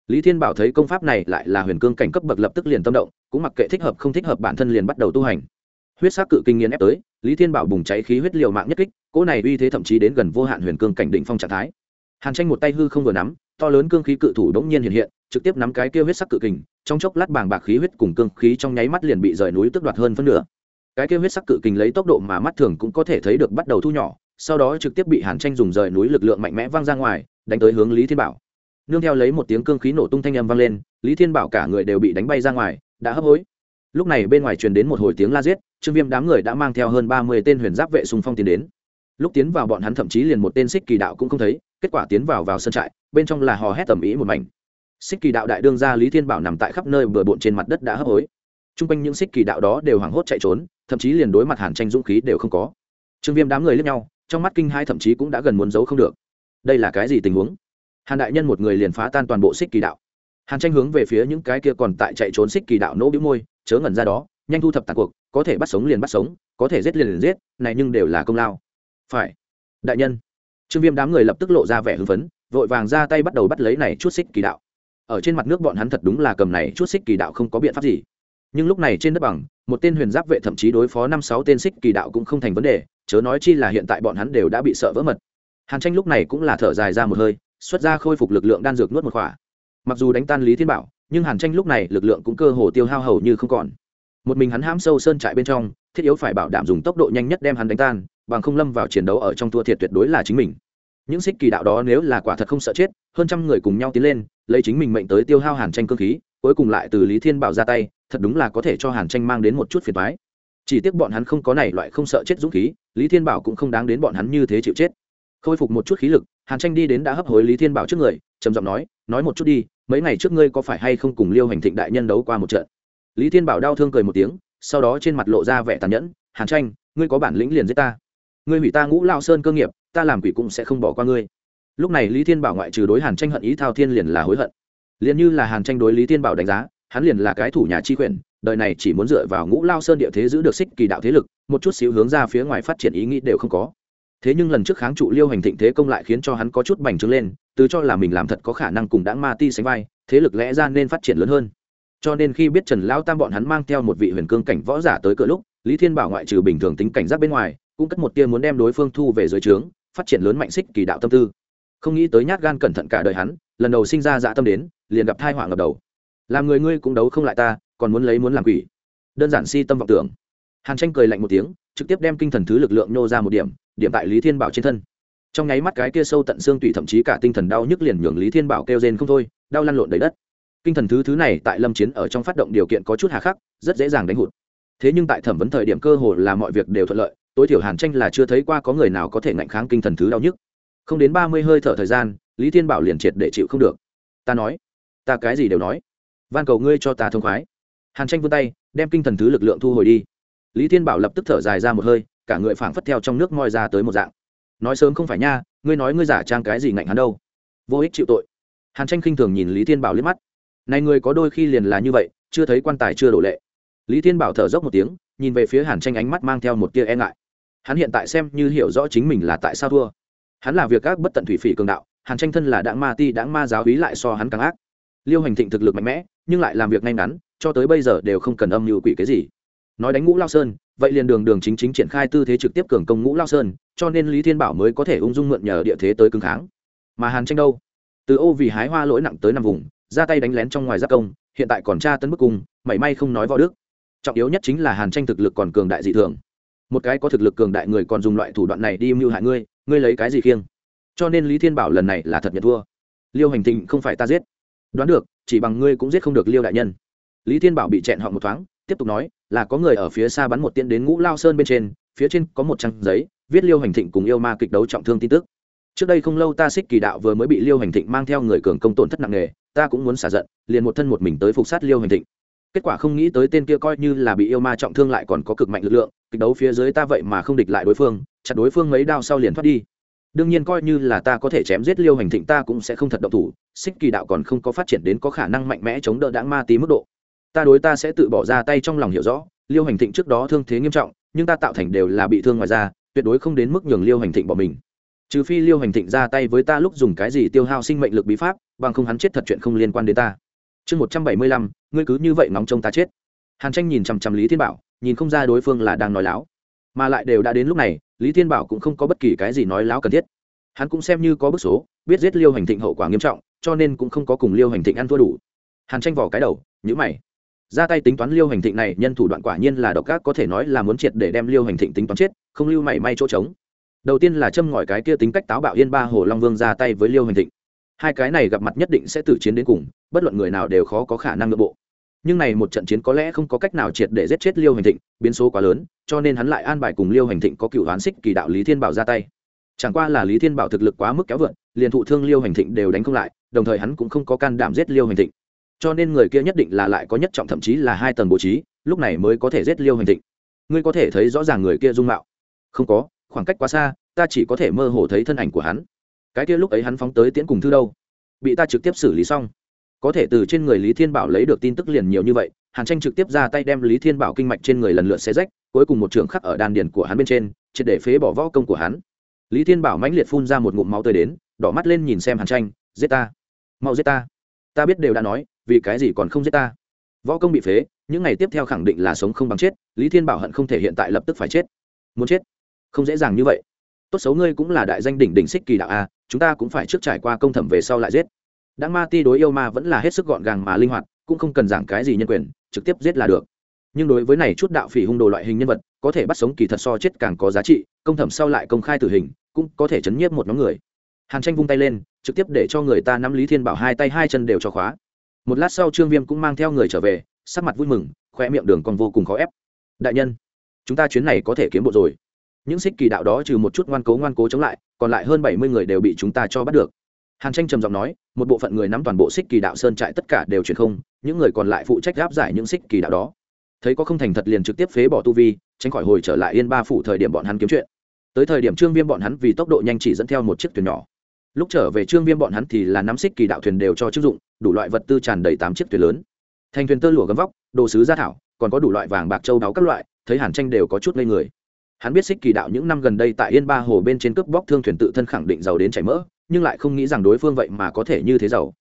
Lý thiên bảo thấy công pháp này lại là huyền cương cảnh cấp bậc lập tức liền tâm động, cũng mặc kệ thích hợp không thích hợp bản thân liền bắt đầu tu hành. Huyết sắc cự kinh nghiền ép tới, lý thiên bảo bùng cháy khí huyết liều mạng nhất kích, cỗ này uy thế thậm chí đến gần vô hạn huyền cương cảnh đỉnh phong trạng thái. Hàn tranh một tay hư không vừa nắm, to lớn cương khí cự thủ đống nhiên hiện hiện trực tiếp nắm cái kia huyết sắc cự kình, trong chốc lát bàng bạc khí huyết cùng cương khí trong nháy mắt liền bị rời núi tước đoạt hơn phân nửa. Cái kia huyết sắc cự kình lấy tốc độ mà mắt thường cũng có thể thấy được bắt đầu thu nhỏ, sau đó trực tiếp bị hàn tranh dùng rời núi lực lượng mạnh mẽ văng ra ngoài, đánh tới hướng lý thiên bảo. Nương theo lấy một tiếng cương khí nổ tung thanh âm vang lên, lý thiên bảo cả người đều bị đánh bay ra ngoài, đã hấp hối. Lúc này bên ngoài truyền đến một hồi tiếng la giết, trương viêm đám người đã mang theo hơn ba mươi tên huyền giáp vệ xung phong tiến đến. Lúc tiến vào bọn hắn thậm chí liền một tên xích kỳ đạo cũng không thấy, kết quả tiến vào vào sân trại, bên trong là hò hét tầm ý một mảnh xích kỳ đạo đại đương gia lý thiên bảo nằm tại khắp nơi bừa bộn trên mặt đất đã hấp hối. T r u n g quanh những xích kỳ đạo đó đều hoảng hốt chạy trốn, thậm chí liền đối mặt hàn tranh dũng khí đều không có. Trương viêm đám người lướt nhau, trong mắt kinh hai thậm chí cũng đã gần muốn giấu không được. Đây là cái gì tình huống? Hàn đại nhân một người liền phá tan toàn bộ xích kỳ đạo. Hàn tranh hướng về phía những cái kia còn tại chạy trốn xích kỳ đạo nỗ bĩu môi, chớ ngẩn ra đó, nhanh thu thập tàn cuộc, có thể bắt sống liền bắt sống, có thể giết liền liền giết, này nhưng đều là công lao. Phải. Đại nhân. Trương viêm đám người lập tức lộ ra vẻ hưng phấn, vội vàng ra tay bắt đầu bắt lấy này chút xích kỳ đạo ở trên mặt nước bọn hắn thật đúng là cầm này chút xích kỳ đạo không có biện pháp gì. Nhưng lúc này trên đất bằng, một tên huyền giáp vệ thậm chí đối phó năm sáu tên xích kỳ đạo cũng không thành vấn đề, chớ nói chi là hiện tại bọn hắn đều đã bị sợ vỡ mật. Hàn tranh lúc này cũng là thở dài ra một hơi, xuất ra khôi phục lực lượng đan dược nuốt một khỏa. Mặc dù đánh tan lý thiên bảo, nhưng hàn tranh lúc này lực lượng cũng cơ hồ tiêu hao hầu như không còn. Một mình hắn hãm sâu sơn trại bên trong, thiết yếu phải bảo đảm dùng tốc độ nhanh nhất đem hắn đánh tan, bằng không lâm vào chiến đấu ở trong thua thiệt tuyệt đối là chính mình những xích kỳ đạo đó nếu là quả thật không sợ chết, hơn trăm người cùng nhau tiến lên, lấy chính mình mệnh tới tiêu hao hàn tranh cơ khí, cuối cùng lại từ lý thiên bảo ra tay, thật đúng là có thể cho hàn tranh mang đến một chút phiền thoái chỉ tiếc bọn hắn không có này loại không sợ chết dũng khí, lý thiên bảo cũng không đáng đến bọn hắn như thế chịu chết. Khôi phục một chút khí lực, hàn tranh đi đến đã hấp hối lý thiên bảo trước người, trầm giọng nói nói một chút đi, mấy ngày trước ngươi có phải hay không cùng liêu hành thịnh đại nhân đấu qua một trận? Lý thiên bảo đau thương cười một tiếng, sau đó trên mặt lộ ra vẻ tàn nhẫn, hàn tranh, ngươi có bản lĩnh liền giết ta. Ngươi hủy ta ngũ lao sơn cơ nghiệp ta làm quỷ cũng sẽ không bỏ qua ngươi. Lúc này lý thiên bảo ngoại trừ đối hàn tranh hận ý thao thiên liền là hối hận. Liền như là hàn tranh đối lý thiên bảo đánh giá, hắn liền là cái thủ nhà chi quyền đời này chỉ muốn dựa vào ngũ lao sơn địa thế giữ được xích kỳ đạo thế lực, một chút xíu hướng ra phía ngoài phát triển ý nghĩ đều không có. Thế nhưng lần trước kháng trụ liêu hành thịnh thế công lại khiến cho hắn có chút bành trướng lên, từ cho là mình làm thật có khả năng cùng đáng ma ti sánh vai, thế lực lẽ ra nên phát triển lớn hơn. Cho nên khi biết trần lão tam bọn hắn mang theo một vị huyền cương cảnh võ giả tới cửa lúc, lý thiên bảo ngoại trừ bình thường tính cảnh giác bên ngoài, cũng cất một tia muốn đem đối phương thu về dưới trướng phát triển lớn mạnh xích kỳ đạo tâm tư. Không nghĩ tới nhát gan cẩn thận cả đời hắn, lần đầu sinh ra dạ tâm đến, liền gặp thai họa ngập đầu. Làm người ngươi cũng đấu không lại ta, còn muốn lấy muốn làm quỷ. Đơn giản si tâm vọng tưởng. Hàn tranh cười lạnh một tiếng, trực tiếp đem kinh thần thứ lực lượng nhô ra một điểm điểm tại lý thiên bảo trên thân. Trong nháy mắt cái kia sâu tận xương tủy thậm chí cả tinh thần đau nhức liền nhường lý thiên bảo kêu rên không thôi, đau lăn lộn đầy đất. Kinh thần thứ thứ này tại lâm chiến ở trong phát động điều kiện có chút hà khắc, rất dễ dàng đánh hụt. Thế nhưng tại thẩm vấn thời điểm cơ hồ là mọi việc đều thuận lợi tối thiểu hàn tranh là chưa thấy qua có người nào có thể ngạnh kháng kinh thần thứ đau nhức. Không đến ba mươi hơi thở thời gian, lý thiên bảo liền triệt để chịu không được. Ta nói, ta cái gì đều nói. Van cầu ngươi cho ta thông khoái. Hàn tranh vươn tay, đem kinh thần thứ lực lượng thu hồi đi. Lý thiên bảo lập tức thở dài ra một hơi, cả người phảng phất theo trong nước moi ra tới một dạng. Nói sớm không phải nha, ngươi nói ngươi giả trang cái gì ngạnh hắn đâu? Vô ích chịu tội. Hàn tranh khinh thường nhìn lý thiên bảo liếc mắt. Này người có đôi khi liền là như vậy, chưa thấy quan tài chưa đổ lệ. Lý thiên bảo thở dốc một tiếng, nhìn về phía hàn tranh ánh mắt mang theo một tia e ngại hắn hiện tại xem như hiểu rõ chính mình là tại sao thua. Hắn là việc các bất tận thủy phỉ cường đạo, hàn tranh thân là đảng ma ti đảng ma giáo hí lại so hắn càng ác. Liêu hành thịnh thực lực mạnh mẽ, nhưng lại làm việc ngay ngắn, cho tới bây giờ đều không cần âm mưu quỷ cái gì. Nói đánh ngũ lao sơn, vậy liền đường đường chính chính triển khai tư thế trực tiếp cường công ngũ lao sơn, cho nên lý thiên bảo mới có thể ung dung mượn nhờ địa thế tới cứng kháng. Mà hàn tranh đâu? Từ ô vì hái hoa lỗi nặng tới năm vùng, ra tay đánh lén trong ngoài giác công, hiện tại còn tra tấn bức cung, mảy may không nói võ đức. Trọng yếu nhất chính là hàn tranh thực lực còn cường đại dị thường một cái có thực lực cường đại người còn dùng loại thủ đoạn này đi mưu hại ngươi ngươi lấy cái gì khiêng? Cho nên lý thiên bảo lần này là thật nhận thua. Liêu hành thịnh không phải ta giết. Đoán được, chỉ bằng ngươi cũng giết không được liêu đại nhân. Lý thiên bảo bị chẹn họ một thoáng, tiếp tục nói, là có người ở phía xa bắn một tiên đến ngũ lao sơn bên trên, phía trên có một trang giấy, viết liêu hành thịnh cùng yêu ma kịch đấu trọng thương tin tức. Trước đây không lâu ta xích kỳ đạo vừa mới bị liêu hành thịnh mang theo người cường công tổn thất nặng nề, ta cũng muốn xả giận, liền một thân một mình tới phục sát liêu hành thịnh kết quả không nghĩ tới tên kia coi như là bị yêu ma trọng thương lại còn có cực mạnh lực lượng, kịch đấu phía dưới ta vậy mà không địch lại đối phương, chặt đối phương mấy đao sau liền thoát đi. Đương nhiên coi như là ta có thể chém giết liêu hành thịnh ta cũng sẽ không thật động thủ xích kỳ đạo còn không có phát triển đến có khả năng mạnh mẽ chống đỡ đáng ma tí mức độ. Ta đối ta sẽ tự bỏ ra tay trong lòng hiểu rõ, liêu hành thịnh trước đó thương thế nghiêm trọng, nhưng ta tạo thành đều là bị thương ngoài ra tuyệt đối không đến mức nhường liêu hành thịnh bỏ mình. Trừ phi liêu hành thịnh ra tay với ta lúc dùng cái gì tiêu hao sinh mệnh lực bí pháp, bằng không hắn chết thật chuyện không liên quan đến ta chương một trăm bảy mươi lăm, ngươi cứ như vậy ngóng trông ta chết. Hàn tranh nhìn chằm chằm lý thiên bảo, nhìn không ra đối phương là đang nói láo. Mà lại đều đã đến lúc này, lý thiên bảo cũng không có bất kỳ cái gì nói láo cần thiết. Hắn cũng xem như có bức số, biết giết liêu hành thịnh hậu quả nghiêm trọng, cho nên cũng không có cùng liêu hành thịnh ăn thua đủ. Hàn tranh vỏ cái đầu nhữ mày. Ra tay tính toán liêu hành thịnh này, nhân thủ đoạn quả nhiên là độc ác, có thể nói là muốn triệt để đem liêu hành thịnh tính toán chết, không lưu mảy may chỗ trống. Đầu tiên là châm ngòi cái kia tính cách táo bạo yên ba hồ long vương ra tay với liêu hành thịnh hai cái này gặp mặt nhất định sẽ tử chiến đến cùng, bất luận người nào đều khó có khả năng nội bộ. Nhưng này một trận chiến có lẽ không có cách nào triệt để giết chết liêu hành thịnh, biến số quá lớn, cho nên hắn lại an bài cùng liêu hành thịnh có cựu hoán xích kỳ đạo lý thiên bảo ra tay. Chẳng qua là lý thiên bảo thực lực quá mức kéo vượn liền thụ thương liêu hành thịnh đều đánh không lại, đồng thời hắn cũng không có can đảm giết liêu hành thịnh. Cho nên người kia nhất định là lại có nhất trọng thậm chí là hai tầng bố trí, lúc này mới có thể giết liêu hành thịnh. Ngươi có thể thấy rõ ràng người kia dung mạo. Không có, khoảng cách quá xa, ta chỉ có thể mơ hồ thấy thân ảnh của hắn cái kia lúc ấy hắn phóng tới tiễn cùng thư đâu? Bị ta trực tiếp xử lý xong. Có thể từ trên người lý thiên bảo lấy được tin tức liền nhiều như vậy, hàn tranh trực tiếp ra tay đem lý thiên bảo kinh mạch trên người lần lượt xe rách, cuối cùng một trường khắc ở đan điền của hắn bên trên, triệt để phế bỏ võ công của hắn. Lý thiên bảo mãnh liệt phun ra một ngụm máu tươi đến, đỏ mắt lên nhìn xem hàn tranh, giết ta! Mau giết ta! Ta biết đều đã nói, vì cái gì còn không giết ta? Võ công bị phế, những ngày tiếp theo khẳng định là sống không bằng chết, lý thiên bảo hận không thể hiện tại lập tức phải chết. Muốn chết? Không dễ dàng như vậy. Tốt xấu ngươi cũng là đại danh đỉnh đỉnh xích kỳ đạo a chúng ta cũng phải trước trải qua công thẩm về sau lại giết. Đã ma ti đối yêu ma vẫn là hết sức gọn gàng mà linh hoạt, cũng không cần giảng cái gì nhân quyền, trực tiếp giết là được. Nhưng đối với này chút đạo phỉ hung đồ loại hình nhân vật, có thể bắt sống kỳ thật so chết càng có giá trị, công thẩm sau lại công khai tử hình, cũng có thể chấn nhiếp một nhóm người. Hàn tranh vung tay lên, trực tiếp để cho người ta nắm lý thiên bảo hai tay hai chân đều cho khóa. Một lát sau trương viêm cũng mang theo người trở về, sắc mặt vui mừng khoe miệng đường còn vô cùng khó ép. Đại nhân, chúng ta chuyến này có thể kiếm bộ rồi những xích kỳ đạo đó trừ một chút ngoan cố ngoan cố chống lại, còn lại hơn bảy mươi người đều bị chúng ta cho bắt được. Hàn tranh trầm giọng nói, một bộ phận người nắm toàn bộ xích kỳ đạo sơn trại tất cả đều chuyển không, những người còn lại phụ trách gáp giải những xích kỳ đạo đó. Thấy có không thành thật liền trực tiếp phế bỏ tu vi, tránh khỏi hồi trở lại yên ba phủ thời điểm bọn hắn kiếm chuyện. Tới thời điểm trương viêm bọn hắn vì tốc độ nhanh chỉ dẫn theo một chiếc thuyền nhỏ. Lúc trở về trương viêm bọn hắn thì là nắm xích kỳ đạo thuyền đều cho chức dụng, đủ loại vật tư tràn đầy tám chiếc thuyền lớn. Thành thuyền tơ lụa gấm vóc, đồ sứ gia thảo, còn có đủ loại vàng bạc châu đáo các loại, thấy hàn tranh đều có chút ngây người hắn biết xích kỳ đạo những năm gần đây tại yên ba hồ bên trên cướp bóc thương thuyền tự thân khẳng định giàu đến chảy mỡ, nhưng lại không nghĩ rằng đối phương vậy mà có thể như thế giàu.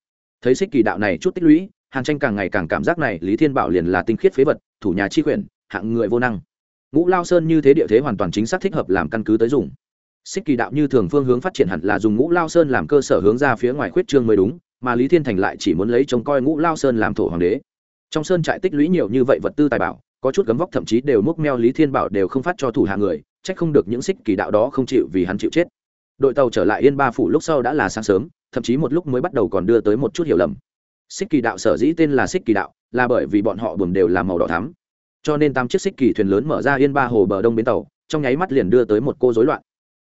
Thấy xích kỳ đạo này chút tích lũy, hàn tranh càng ngày càng cảm giác này lý thiên bảo liền là tinh khiết phế vật, thủ nhà chi quyển hạng người vô năng. Ngũ lao sơn như thế địa thế hoàn toàn chính xác thích hợp làm căn cứ tới dùng. Xích kỳ đạo như thường phương hướng phát triển hẳn là dùng ngũ lao sơn làm cơ sở hướng ra phía ngoài khuyết trương mới đúng, mà lý thiên thành lại chỉ muốn lấy trông coi ngũ lao sơn làm thổ hoàng đế. Trong sơn trại tích lũy nhiều như vậy vật tư tài bảo có chút gấm vóc, thậm chí đều múc meo lý thiên bảo đều không phát cho thủ hạ người trách không được những xích kỳ đạo đó không chịu vì hắn chịu chết. Đội tàu trở lại yên ba phủ lúc sau đã là sáng sớm, thậm chí một lúc mới bắt đầu còn đưa tới một chút hiểu lầm. Xích kỳ đạo sở dĩ tên là xích kỳ đạo là bởi vì bọn họ buồm đều là màu đỏ thắm. Cho nên tám chiếc xích kỳ thuyền lớn mở ra yên ba hồ bờ đông bến tàu, trong nháy mắt liền đưa tới một cô rối loạn.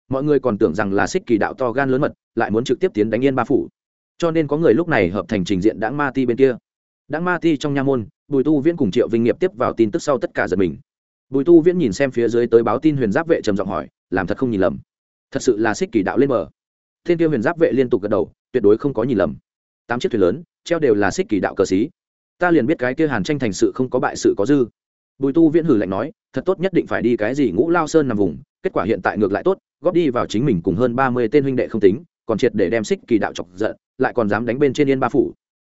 Mọi người còn tưởng rằng là xích kỳ đạo to gan lớn mật, lại muốn trực tiếp tiến đánh yên ba phủ. Cho nên có người lúc này hợp thành trình diện đáng ma ti bên kia đáng ma ti trong nha môn, bùi tu viễn cùng triệu vinh nghiệp tiếp vào tin tức sau tất cả giật mình. Bùi tu viễn nhìn xem phía dưới tới báo tin huyền giáp vệ trầm giọng hỏi, làm thật không nhìn lầm? Thật sự là xích kỳ đạo lên bờ. Thiên tiêu huyền giáp vệ liên tục gật đầu, tuyệt đối không có nhìn lầm. Tám chiếc thuyền lớn, treo đều là xích kỳ đạo cờ xí. Ta liền biết cái kia hàn tranh thành sự không có bại sự có dư. Bùi tu viễn hử lạnh nói, thật tốt nhất định phải đi cái gì ngũ lao sơn nằm vùng, kết quả hiện tại ngược lại tốt, góp đi vào chính mình cùng hơn ba mươi tên huynh đệ không tính, còn triệt để đem xích kỳ đạo chọc giận, lại còn dám đánh bên trên yên ba phủ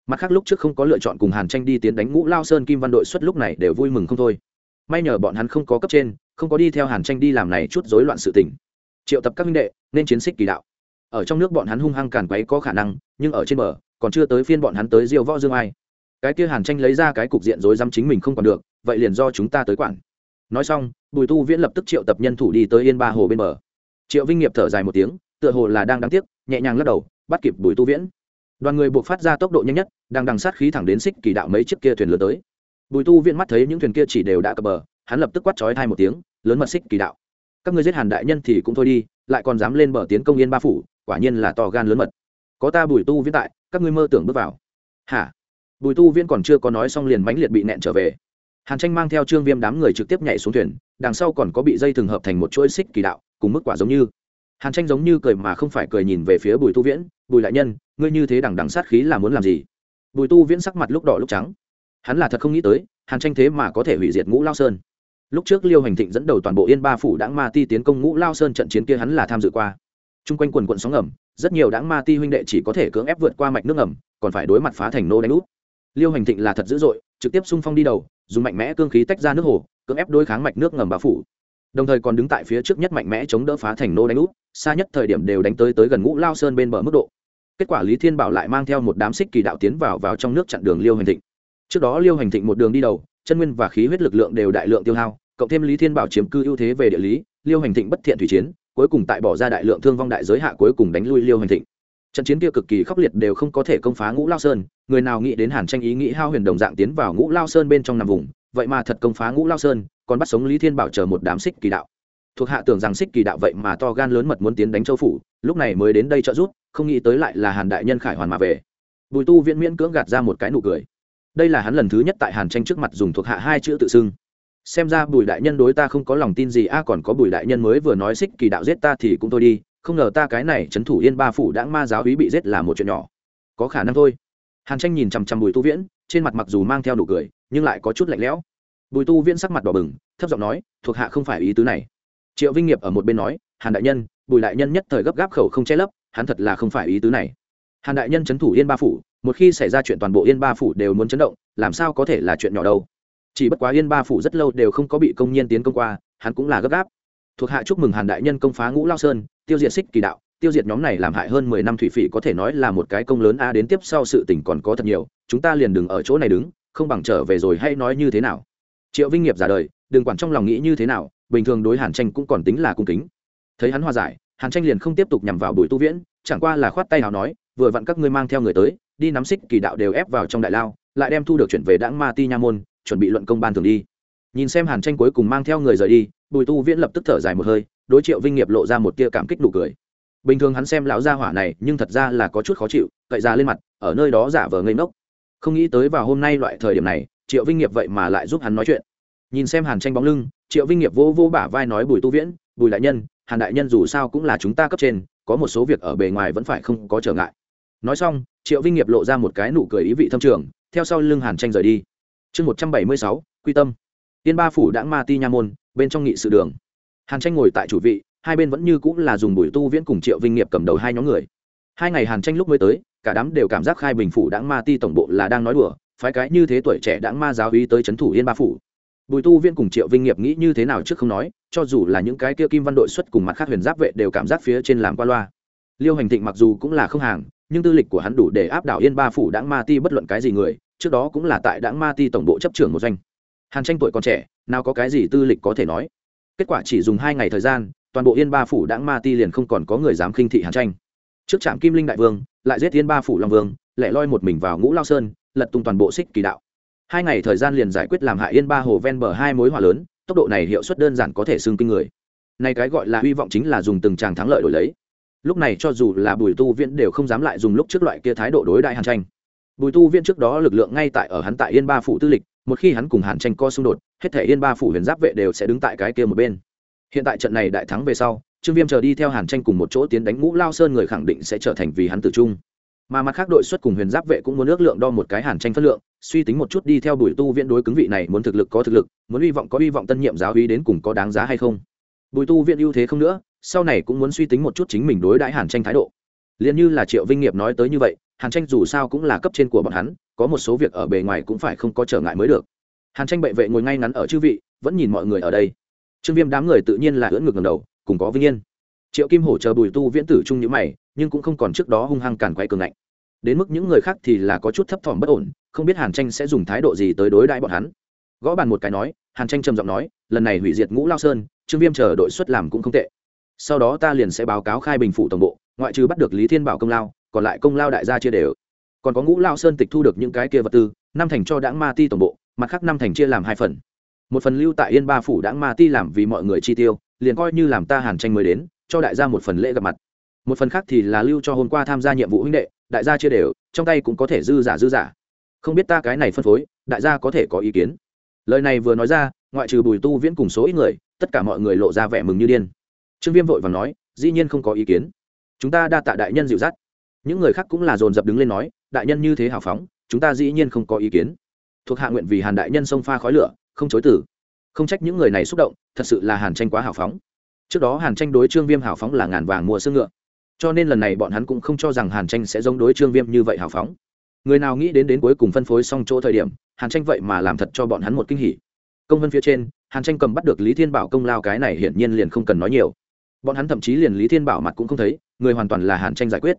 mặt khác lúc trước không có lựa chọn cùng hàn tranh đi tiến đánh ngũ lao sơn kim văn đội xuất lúc này đều vui mừng không thôi. May nhờ bọn hắn không có cấp trên, không có đi theo hàn tranh đi làm này chút rối loạn sự tình. Triệu tập các minh đệ, nên chiến xích kỳ đạo. Ở trong nước bọn hắn hung hăng càn quấy có khả năng, nhưng ở trên bờ, còn chưa tới phiên bọn hắn tới diêu võ dương ai. Cái kia hàn tranh lấy ra cái cục diện rối rắm chính mình không còn được, vậy liền do chúng ta tới quản. Nói xong, bùi tu viễn lập tức triệu tập nhân thủ đi tới yên ba hồ bên bờ. Triệu vinh nghiệp thở dài một tiếng, tựa hồ là đang đáng tiếc, nhẹ nhàng lắc đầu, bắt kịp bùi tu viễn đoàn người buộc phát ra tốc độ nhanh nhất, đang đằng sát khí thẳng đến xích kỳ đạo mấy chiếc kia thuyền lớn tới. Bùi tu viễn mắt thấy những thuyền kia chỉ đều đã cập bờ, hắn lập tức quát chói thai một tiếng, lớn mật xích kỳ đạo. Các ngươi giết hàn đại nhân thì cũng thôi đi, lại còn dám lên bờ tiến công yên ba phủ, quả nhiên là to gan lớn mật. Có ta bùi tu viễn tại, các ngươi mơ tưởng bước vào. Hả? Bùi tu viễn còn chưa có nói xong liền mãnh liệt bị nẹn trở về. Hàn tranh mang theo trương viêm đám người trực tiếp nhảy xuống thuyền, đằng sau còn có bị dây thường hợp thành một chuỗi xích kỳ đạo, cùng mức quả giống như. Hàn tranh giống như cười mà không phải cười nhìn về phía bùi tu viễn, bùi đại nhân ngươi như thế đằng đằng sát khí là muốn làm gì? Bùi tu viễn sắc mặt lúc đỏ lúc trắng. Hắn là thật không nghĩ tới, hàn tranh thế mà có thể hủy diệt ngũ lao sơn. Lúc trước liêu hành thịnh dẫn đầu toàn bộ yên ba phủ đãng ma ti tiến công ngũ lao sơn trận chiến kia hắn là tham dự qua. T r u n g quanh quần quận sóng ngầm, rất nhiều đãng ma ti huynh đệ chỉ có thể cưỡng ép vượt qua mạch nước ngầm, còn phải đối mặt phá thành nô đánh úp. Liêu hành thịnh là thật dữ dội, trực tiếp xung phong đi đầu, dùng mạnh mẽ cương khí tách ra nước hồ, cưỡng ép đối kháng mạch nước ngầm bao phủ. Đồng thời còn đứng tại phía trước nhất mạnh mẽ chống đỡ phá thành nô đánh úp, xa nhất thời điểm đều đánh tới tới gần ngũ lao sơn bên bờ mức độ kết quả lý thiên bảo lại mang theo một đám xích kỳ đạo tiến vào vào trong nước chặn đường liêu hành thịnh. Trước đó liêu hành thịnh một đường đi đầu, chân nguyên và khí huyết lực lượng đều đại lượng tiêu hao, cộng thêm lý thiên bảo chiếm cư ưu thế về địa lý, liêu hành thịnh bất thiện thủy chiến, cuối cùng tại bỏ ra đại lượng thương vong đại giới hạ cuối cùng đánh lui liêu hành thịnh. Trận chiến kia cực kỳ khốc liệt đều không có thể công phá ngũ lao sơn, người nào nghĩ đến hàn tranh ý nghĩ hao huyền đồng dạng tiến vào ngũ lao sơn bên trong nằm vùng, vậy mà thật công phá ngũ lao sơn, còn bắt sống lý thiên bảo chờ một đám xích kỳ đạo. Thuộc hạ tưởng rằng xích kỳ đạo vậy mà to gan lớn mật muốn tiến đánh châu phủ, lúc này mới đến đây trợ giúp không nghĩ tới lại là hàn đại nhân khải hoàn mà về bùi tu viễn miễn cưỡng gạt ra một cái nụ cười đây là hắn lần thứ nhất tại hàn tranh trước mặt dùng thuộc hạ hai chữ tự xưng xem ra bùi đại nhân đối ta không có lòng tin gì a à, còn có bùi đại nhân mới vừa nói xích kỳ đạo giết ta thì cũng thôi đi không ngờ ta cái này trấn thủ yên ba phủ đãng ma giáo hí bị giết là một chuyện nhỏ có khả năng thôi hàn tranh nhìn chằm chằm bùi tu viễn trên mặt mặc dù mang theo nụ cười nhưng lại có chút lạnh lẽo bùi tu viễn sắc mặt đỏ bừng thấp giọng nói thuộc hạ không phải ý tứ này triệu vinh nghiệp ở một bên nói hàn đại nhân bùi đại nhân nhất thời gấp gáp khẩu không che lấp hắn thật là không phải ý tứ này. Hàn đại nhân c h ấ n thủ yên ba phủ, một khi xảy ra chuyện toàn bộ yên ba phủ đều muốn chấn động, làm sao có thể là chuyện nhỏ đâu? Chỉ bất quá yên ba phủ rất lâu đều không có bị công nhân tiến công qua, hắn cũng là gấp gáp. Thuộc hạ chúc mừng hàn đại nhân công phá ngũ lao sơn, tiêu diệt xích kỳ đạo, tiêu diệt nhóm này làm hại hơn mười năm thủy phỉ có thể nói là một cái công lớn a, đến tiếp sau sự tình còn có thật nhiều, chúng ta liền đừng ở chỗ này đứng, không bằng trở về rồi hay nói như thế nào. Triệu vinh nghiệp giả đời, đừng quản trong lòng nghĩ như thế nào, bình thường đối hàn tranh cũng còn tính là cung kính. Thấy hắn hòa giải hàn tranh liền không tiếp tục nhằm vào bùi tu viễn, chẳng qua là khoát tay nào nói, vừa vặn các ngươi mang theo người tới, đi nắm xích kỳ đạo đều ép vào trong đại lao, lại đem thu được chuyển về đãng ma ti nha môn, chuẩn bị luận công ban thường đi. Nhìn xem hàn tranh cuối cùng mang theo người rời đi, bùi tu viễn lập tức thở dài một hơi, đối triệu vinh nghiệp lộ ra một tia cảm kích nụ cười. Bình thường hắn xem lão gia hỏa này, nhưng thật ra là có chút khó chịu, cậy ra lên mặt, ở nơi đó giả vờ ngây ngốc. Không nghĩ tới vào hôm nay loại thời điểm này, triệu vinh nghiệp vậy mà lại giúp hắn nói chuyện. Nhìn xem hàn tranh bóng lưng, triệu vinh nghiệp vô vô bả vai nói bùi tu viễn, bùi đại nhân hàn đại nhân dù sao cũng là chúng ta cấp trên, có một số việc ở bề ngoài vẫn phải không có trở ngại. Nói xong, triệu vinh nghiệp lộ ra một cái nụ cười ý vị thâm trường, theo sau lưng hàn tranh rời đi. Chương một trăm bảy mươi sáu, quy tâm. Tiên ba phủ đãng ma ti nha môn, bên trong nghị sự đường. Hàn tranh ngồi tại chủ vị, hai bên vẫn như cũng là dùng bùi tu viễn cùng triệu vinh nghiệp cầm đầu hai nhóm người. Hai ngày hàn tranh lúc mới tới, cả đám đều cảm giác khai bình phủ đãng ma ti tổng bộ là đang nói đùa, phái cái như thế tuổi trẻ đãng ma giáo uy tới c h ấ n thủ yên ba phủ. Bùi tu viễn cùng triệu vinh nghiệp nghĩ như thế nào trước không nói cho dù là những cái kia kim văn đội xuất cùng mặt khác huyền giáp vệ đều cảm giác phía trên làm qua loa. Liêu hành thịnh mặc dù cũng là không hàng, nhưng tư lịch của hắn đủ để áp đảo yên ba phủ đãng ma ti bất luận cái gì người, trước đó cũng là tại đãng ma ti tổng bộ chấp trưởng một doanh. Hàn tranh tuổi còn trẻ, nào có cái gì tư lịch có thể nói. Kết quả chỉ dùng hai ngày thời gian, toàn bộ yên ba phủ đãng ma ti liền không còn có người dám khinh thị hàn tranh. Trước trạm kim linh đại vương, lại giết yên ba phủ long vương, lại loi một mình vào ngũ lao sơn, lật tung toàn bộ xích kỳ đạo. Hai ngày thời gian liền giải quyết làm hại yên ba hồ ven bờ hai mối hỏa lớn tốc độ này hiệu suất đơn giản có thể xương kinh người. Nay cái gọi là hy vọng chính là dùng từng tràng thắng lợi đổi lấy. Lúc này cho dù là bùi tu viễn đều không dám lại dùng lúc trước loại kia thái độ đối đại hàn tranh. Bùi tu viễn trước đó lực lượng ngay tại ở hắn tại yên ba phủ tư lịch, một khi hắn cùng hàn tranh co xung đột, hết thể yên ba phủ huyền giáp vệ đều sẽ đứng tại cái kia một bên. Hiện tại trận này đại thắng về sau, trương viêm chờ đi theo hàn tranh cùng một chỗ tiến đánh ngũ lao sơn người khẳng định sẽ trở thành vì hắn tử trung mà mặt khác đội xuất cùng huyền giáp vệ cũng muốn ước lượng đo một cái hàn tranh phân lượng, suy tính một chút đi theo bùi tu viễn đối cứng vị này muốn thực lực có thực lực, muốn hy vọng có hy vọng tân nhiệm giáo hí đến cùng có đáng giá hay không. Bùi tu viễn ưu thế không nữa, sau này cũng muốn suy tính một chút chính mình đối đãi hàn tranh thái độ. Liền như là triệu vinh nghiệp nói tới như vậy, hàn tranh dù sao cũng là cấp trên của bọn hắn, có một số việc ở bề ngoài cũng phải không có trở ngại mới được. Hàn tranh bệ vệ ngồi ngay ngắn ở chư vị, vẫn nhìn mọi người ở đây. Trương viêm đám người tự nhiên là ưỡn ngược ngầm đầu, cùng có vinh yên triệu kim hổ chờ bùi tu viễn tử chung nhữ mày, nhưng cũng không còn trước đó hung hăng càn quay cường ngạnh. Đến mức những người khác thì là có chút thấp thỏm bất ổn, không biết hàn tranh sẽ dùng thái độ gì tới đối đãi bọn hắn. Gõ bàn một cái nói, hàn tranh trầm giọng nói, lần này hủy diệt ngũ lao sơn, trương viêm chờ đội xuất làm cũng không tệ. Sau đó ta liền sẽ báo cáo khai bình phủ tổng bộ, ngoại trừ bắt được lý thiên bảo công lao, còn lại công lao đại gia chia đều. Còn có ngũ lao sơn tịch thu được những cái kia vật tư, năm thành cho đảng ma ti tổng bộ, mặt khác năm thành chia làm hai phần. Một phần lưu tại yên ba phủ Đảng ma ti làm vì mọi người chi tiêu, liền coi như làm ta hàn tranh mới đến cho đại gia một phần lễ gặp mặt. Một phần khác thì là lưu cho hôm qua tham gia nhiệm vụ huynh đệ, đại gia chia đều, trong tay cũng có thể dư giả dư giả. Không biết ta cái này phân phối, đại gia có thể có ý kiến? Lời này vừa nói ra, ngoại trừ bùi tu viễn cùng số ít người, tất cả mọi người lộ ra vẻ mừng như điên. Trương viêm vội và nói, dĩ nhiên không có ý kiến. Chúng ta đa tạ đại nhân dịu dắt. Những người khác cũng là dồn dập đứng lên nói, đại nhân như thế hào phóng, chúng ta dĩ nhiên không có ý kiến. Thuộc hạ nguyện vì hàn đại nhân sông pha khói lửa, không chối từ. Không trách những người này xúc động, thật sự là hàn tranh quá hào phóng trước đó hàn tranh đối trương viêm hào phóng là ngàn vàng mua xương ngựa. Cho nên lần này bọn hắn cũng không cho rằng hàn tranh sẽ giống đối trương viêm như vậy hào phóng. Người nào nghĩ đến đến cuối cùng phân phối xong chỗ thời điểm, hàn tranh vậy mà làm thật cho bọn hắn một kinh hỉ. Công vân phía trên, hàn tranh cầm bắt được lý thiên bảo công lao cái này hiển nhiên liền không cần nói nhiều. Bọn hắn thậm chí liền lý thiên bảo mặt cũng không thấy, người hoàn toàn là hàn tranh giải quyết.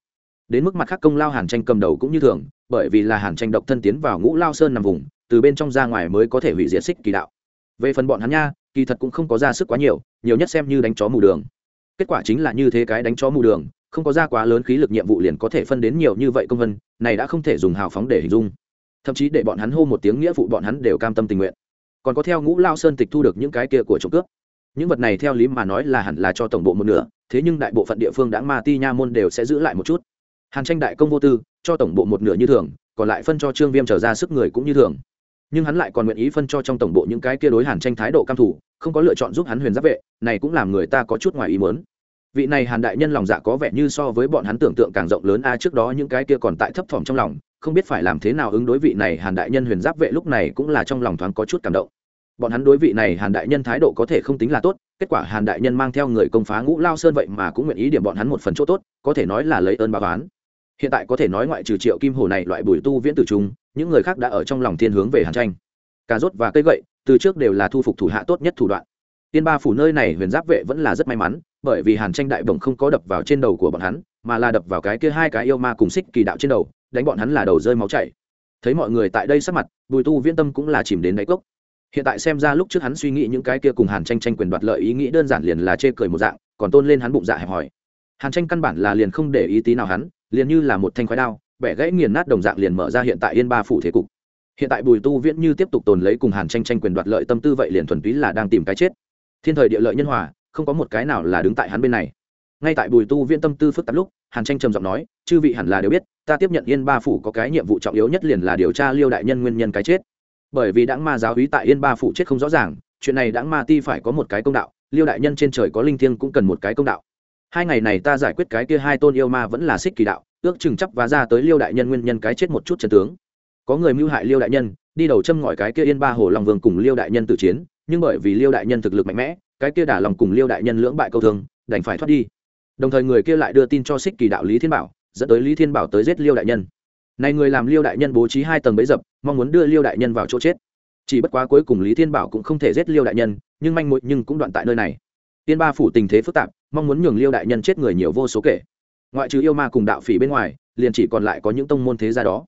Đến mức mặt khác công lao hàn tranh cầm đầu cũng như thường, bởi vì là hàn tranh độc thân tiến vào ngũ lao sơn nằm vùng, từ bên trong ra ngoài mới có thể hủy diệt xích kỳ đạo. Về phần bọn hắn nha kỳ thật cũng không có ra sức quá nhiều nhiều nhất xem như đánh chó mù đường. Kết quả chính là như thế cái đánh chó mù đường, không có ra quá lớn khí lực nhiệm vụ liền có thể phân đến nhiều như vậy công vân, này đã không thể dùng hào phóng để hình dung. Thậm chí để bọn hắn hô một tiếng nghĩa vụ bọn hắn đều cam tâm tình nguyện. Còn có theo ngũ lao sơn tịch thu được những cái kia của trộm cướp. Những vật này theo lý mà nói là hẳn là cho tổng bộ một nửa, thế nhưng đại bộ phận địa phương đã ma ti nha môn đều sẽ giữ lại một chút. Hàn tranh đại công vô tư, cho tổng bộ một nửa như thường, còn lại phân cho trương viêm trở ra sức người cũng như thường nhưng hắn lại còn nguyện ý phân cho trong tổng bộ những cái kia đối hàn tranh thái độ cam thủ không có lựa chọn giúp hắn huyền giáp vệ, này cũng làm người ta có chút ngoài ý muốn. Vị này hàn đại nhân lòng dạ có vẻ như so với bọn hắn tưởng tượng càng rộng lớn, a, trước đó những cái kia còn tại thấp thỏm trong lòng, không biết phải làm thế nào ứng đối vị này hàn đại nhân huyền giáp vệ lúc này cũng là trong lòng thoáng có chút cảm động. Bọn hắn đối vị này hàn đại nhân thái độ có thể không tính là tốt, kết quả hàn đại nhân mang theo người công phá ngũ lao sơn vậy mà cũng nguyện ý điểm bọn hắn một phần chỗ tốt, có thể nói là lấy ơn báo oán. Hiện tại có thể nói ngoại trừ triệu kim hồ này loại bùi tu viễn tử trung những người khác đã ở trong lòng thiên hướng về hàn tranh. Cà rốt và cây gậy, từ trước đều là thu phục thủ hạ tốt nhất thủ đoạn. Tiên ba phủ nơi này huyền giáp vệ vẫn là rất may mắn, bởi vì hàn tranh đại bổng không có đập vào trên đầu của bọn hắn, mà là đập vào cái kia hai cái yêu ma cùng xích kỳ đạo trên đầu, đánh bọn hắn là đầu rơi máu chảy. Thấy mọi người tại đây sắc mặt, bùi tu viễn tâm cũng là chìm đến đáy cốc. Hiện tại xem ra lúc trước hắn suy nghĩ những cái kia cùng hàn tranh tranh quyền đoạt lợi ý nghĩ đơn giản liền là chê cười một dạng, còn tôn lên hắn bụng dạ hẹp hòi. Hàn tranh căn bản là liền không để ý tí nào hắn, liền như là một thanh khoái đao bẻ gãy nghiền nát đồng dạng liền mở ra hiện tại yên ba phủ thế cục. Hiện tại bùi tu viễn như tiếp tục tồn lấy cùng hàn tranh tranh quyền đoạt lợi tâm tư vậy liền thuần túy là đang tìm cái chết. Thiên thời địa lợi nhân hòa, không có một cái nào là đứng tại hắn bên này. Ngay tại bùi tu viễn tâm tư phức tạp lúc, hàn tranh trầm giọng nói, chư vị hẳn là đều biết, ta tiếp nhận yên ba phủ có cái nhiệm vụ trọng yếu nhất liền là điều tra liêu đại nhân nguyên nhân cái chết. Bởi vì đãng ma giáo hí tại yên ba phủ chết không rõ ràng, chuyện này đãng ma ti phải có một cái công đạo, liêu đại nhân trên trời có linh thiêng cũng cần một cái công đạo. Hai ngày này ta giải quyết cái kia hai tôn yêu ma vẫn là xích kỳ đạo ước chừng chấp và ra tới liêu đại nhân nguyên nhân cái chết một chút trần tướng có người mưu hại liêu đại nhân đi đầu châm ngòi cái kia yên ba hồ long vương cùng liêu đại nhân tự chiến nhưng bởi vì liêu đại nhân thực lực mạnh mẽ cái kia đả lòng cùng liêu đại nhân lưỡng bại câu thương đành phải thoát đi đồng thời người kia lại đưa tin cho xích kỳ đạo lý thiên bảo dẫn tới lý thiên bảo tới giết liêu đại nhân này người làm liêu đại nhân bố trí hai tầng bẫy dập mong muốn đưa liêu đại nhân vào chỗ chết chỉ bất quá cuối cùng lý thiên bảo cũng không thể giết liêu đại nhân nhưng manh mối nhưng cũng đoạn tại nơi này tiên ba phủ tình thế phức tạp mong muốn nhường liêu đại nhân chết người nhiều vô số kể ngoại trừ yêu ma cùng đạo phỉ bên ngoài, liền chỉ còn lại có những tông môn thế gia đó.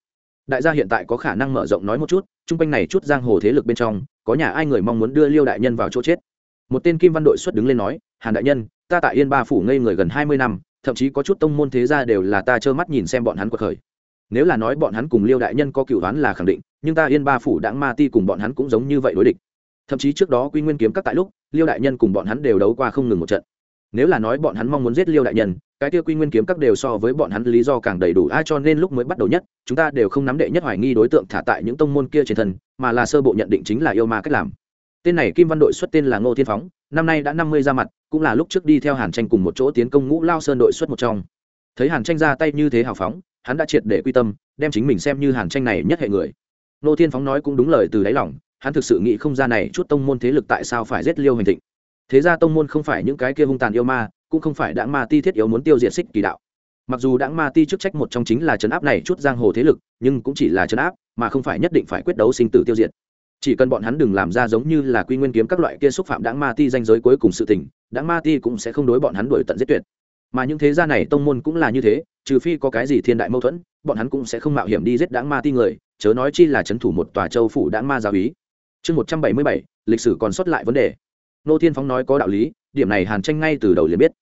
Đại gia hiện tại có khả năng mở rộng nói một chút, chung quanh này chút giang hồ thế lực bên trong, có nhà ai người mong muốn đưa liêu đại nhân vào chỗ chết? Một tên kim văn đội xuất đứng lên nói, hàn đại nhân, ta tại yên ba phủ ngây người gần hai mươi năm, thậm chí có chút tông môn thế gia đều là ta trơ mắt nhìn xem bọn hắn cuộc khởi. Nếu là nói bọn hắn cùng liêu đại nhân có cựu đoán là khẳng định, nhưng ta yên ba phủ đãng ma ti cùng bọn hắn cũng giống như vậy đối địch. Thậm chí trước đó quy nguyên kiếm các tại lúc, liêu đại nhân cùng bọn hắn đều đấu qua không ngừng một trận nếu là nói bọn hắn mong muốn giết liêu đại nhân, cái tiêu quy nguyên kiếm các đều so với bọn hắn lý do càng đầy đủ ai cho nên lúc mới bắt đầu nhất, chúng ta đều không nắm đệ nhất hoài nghi đối tượng thả tại những tông môn kia trên thân, mà là sơ bộ nhận định chính là yêu ma cách làm. Tên này kim văn đội xuất tên là ngô thiên phóng, năm nay đã năm mươi ra mặt, cũng là lúc trước đi theo hàn tranh cùng một chỗ tiến công ngũ lao sơn đội xuất một trong. Thấy hàn tranh ra tay như thế hào phóng, hắn đã triệt để quy tâm, đem chính mình xem như hàn tranh này nhất hệ người. Ngô thiên phóng nói cũng đúng lời từ đáy lòng, hắn thực sự nghĩ không ra này chút tông môn thế lực tại sao phải giết liêu hành thịnh thế ra tông môn không phải những cái kia hung tàn yêu ma, cũng không phải đãng ma ti thiết yếu muốn tiêu diệt xích kỳ đạo. Mặc dù đãng ma ti chức trách một trong chính là chấn áp này chút giang hồ thế lực, nhưng cũng chỉ là chấn áp, mà không phải nhất định phải quyết đấu sinh tử tiêu diệt. Chỉ cần bọn hắn đừng làm ra giống như là quy nguyên kiếm các loại kia xúc phạm đãng ma ti danh giới cuối cùng sự tình, đãng ma ti cũng sẽ không đối bọn hắn đuổi tận giết tuyệt. Mà những thế gia này tông môn cũng là như thế, trừ phi có cái gì thiên đại mâu thuẫn, bọn hắn cũng sẽ không mạo hiểm đi giết đãng ma ti người, chớ nói chi là c thủ một tòa châu phủ đãng ma giáo ý. Chương một trăm bảy mươi bảy, lịch sử còn sót lại vấn đề nô thiên phóng nói có đạo lý, điểm này hàn tranh ngay từ đầu liền biết.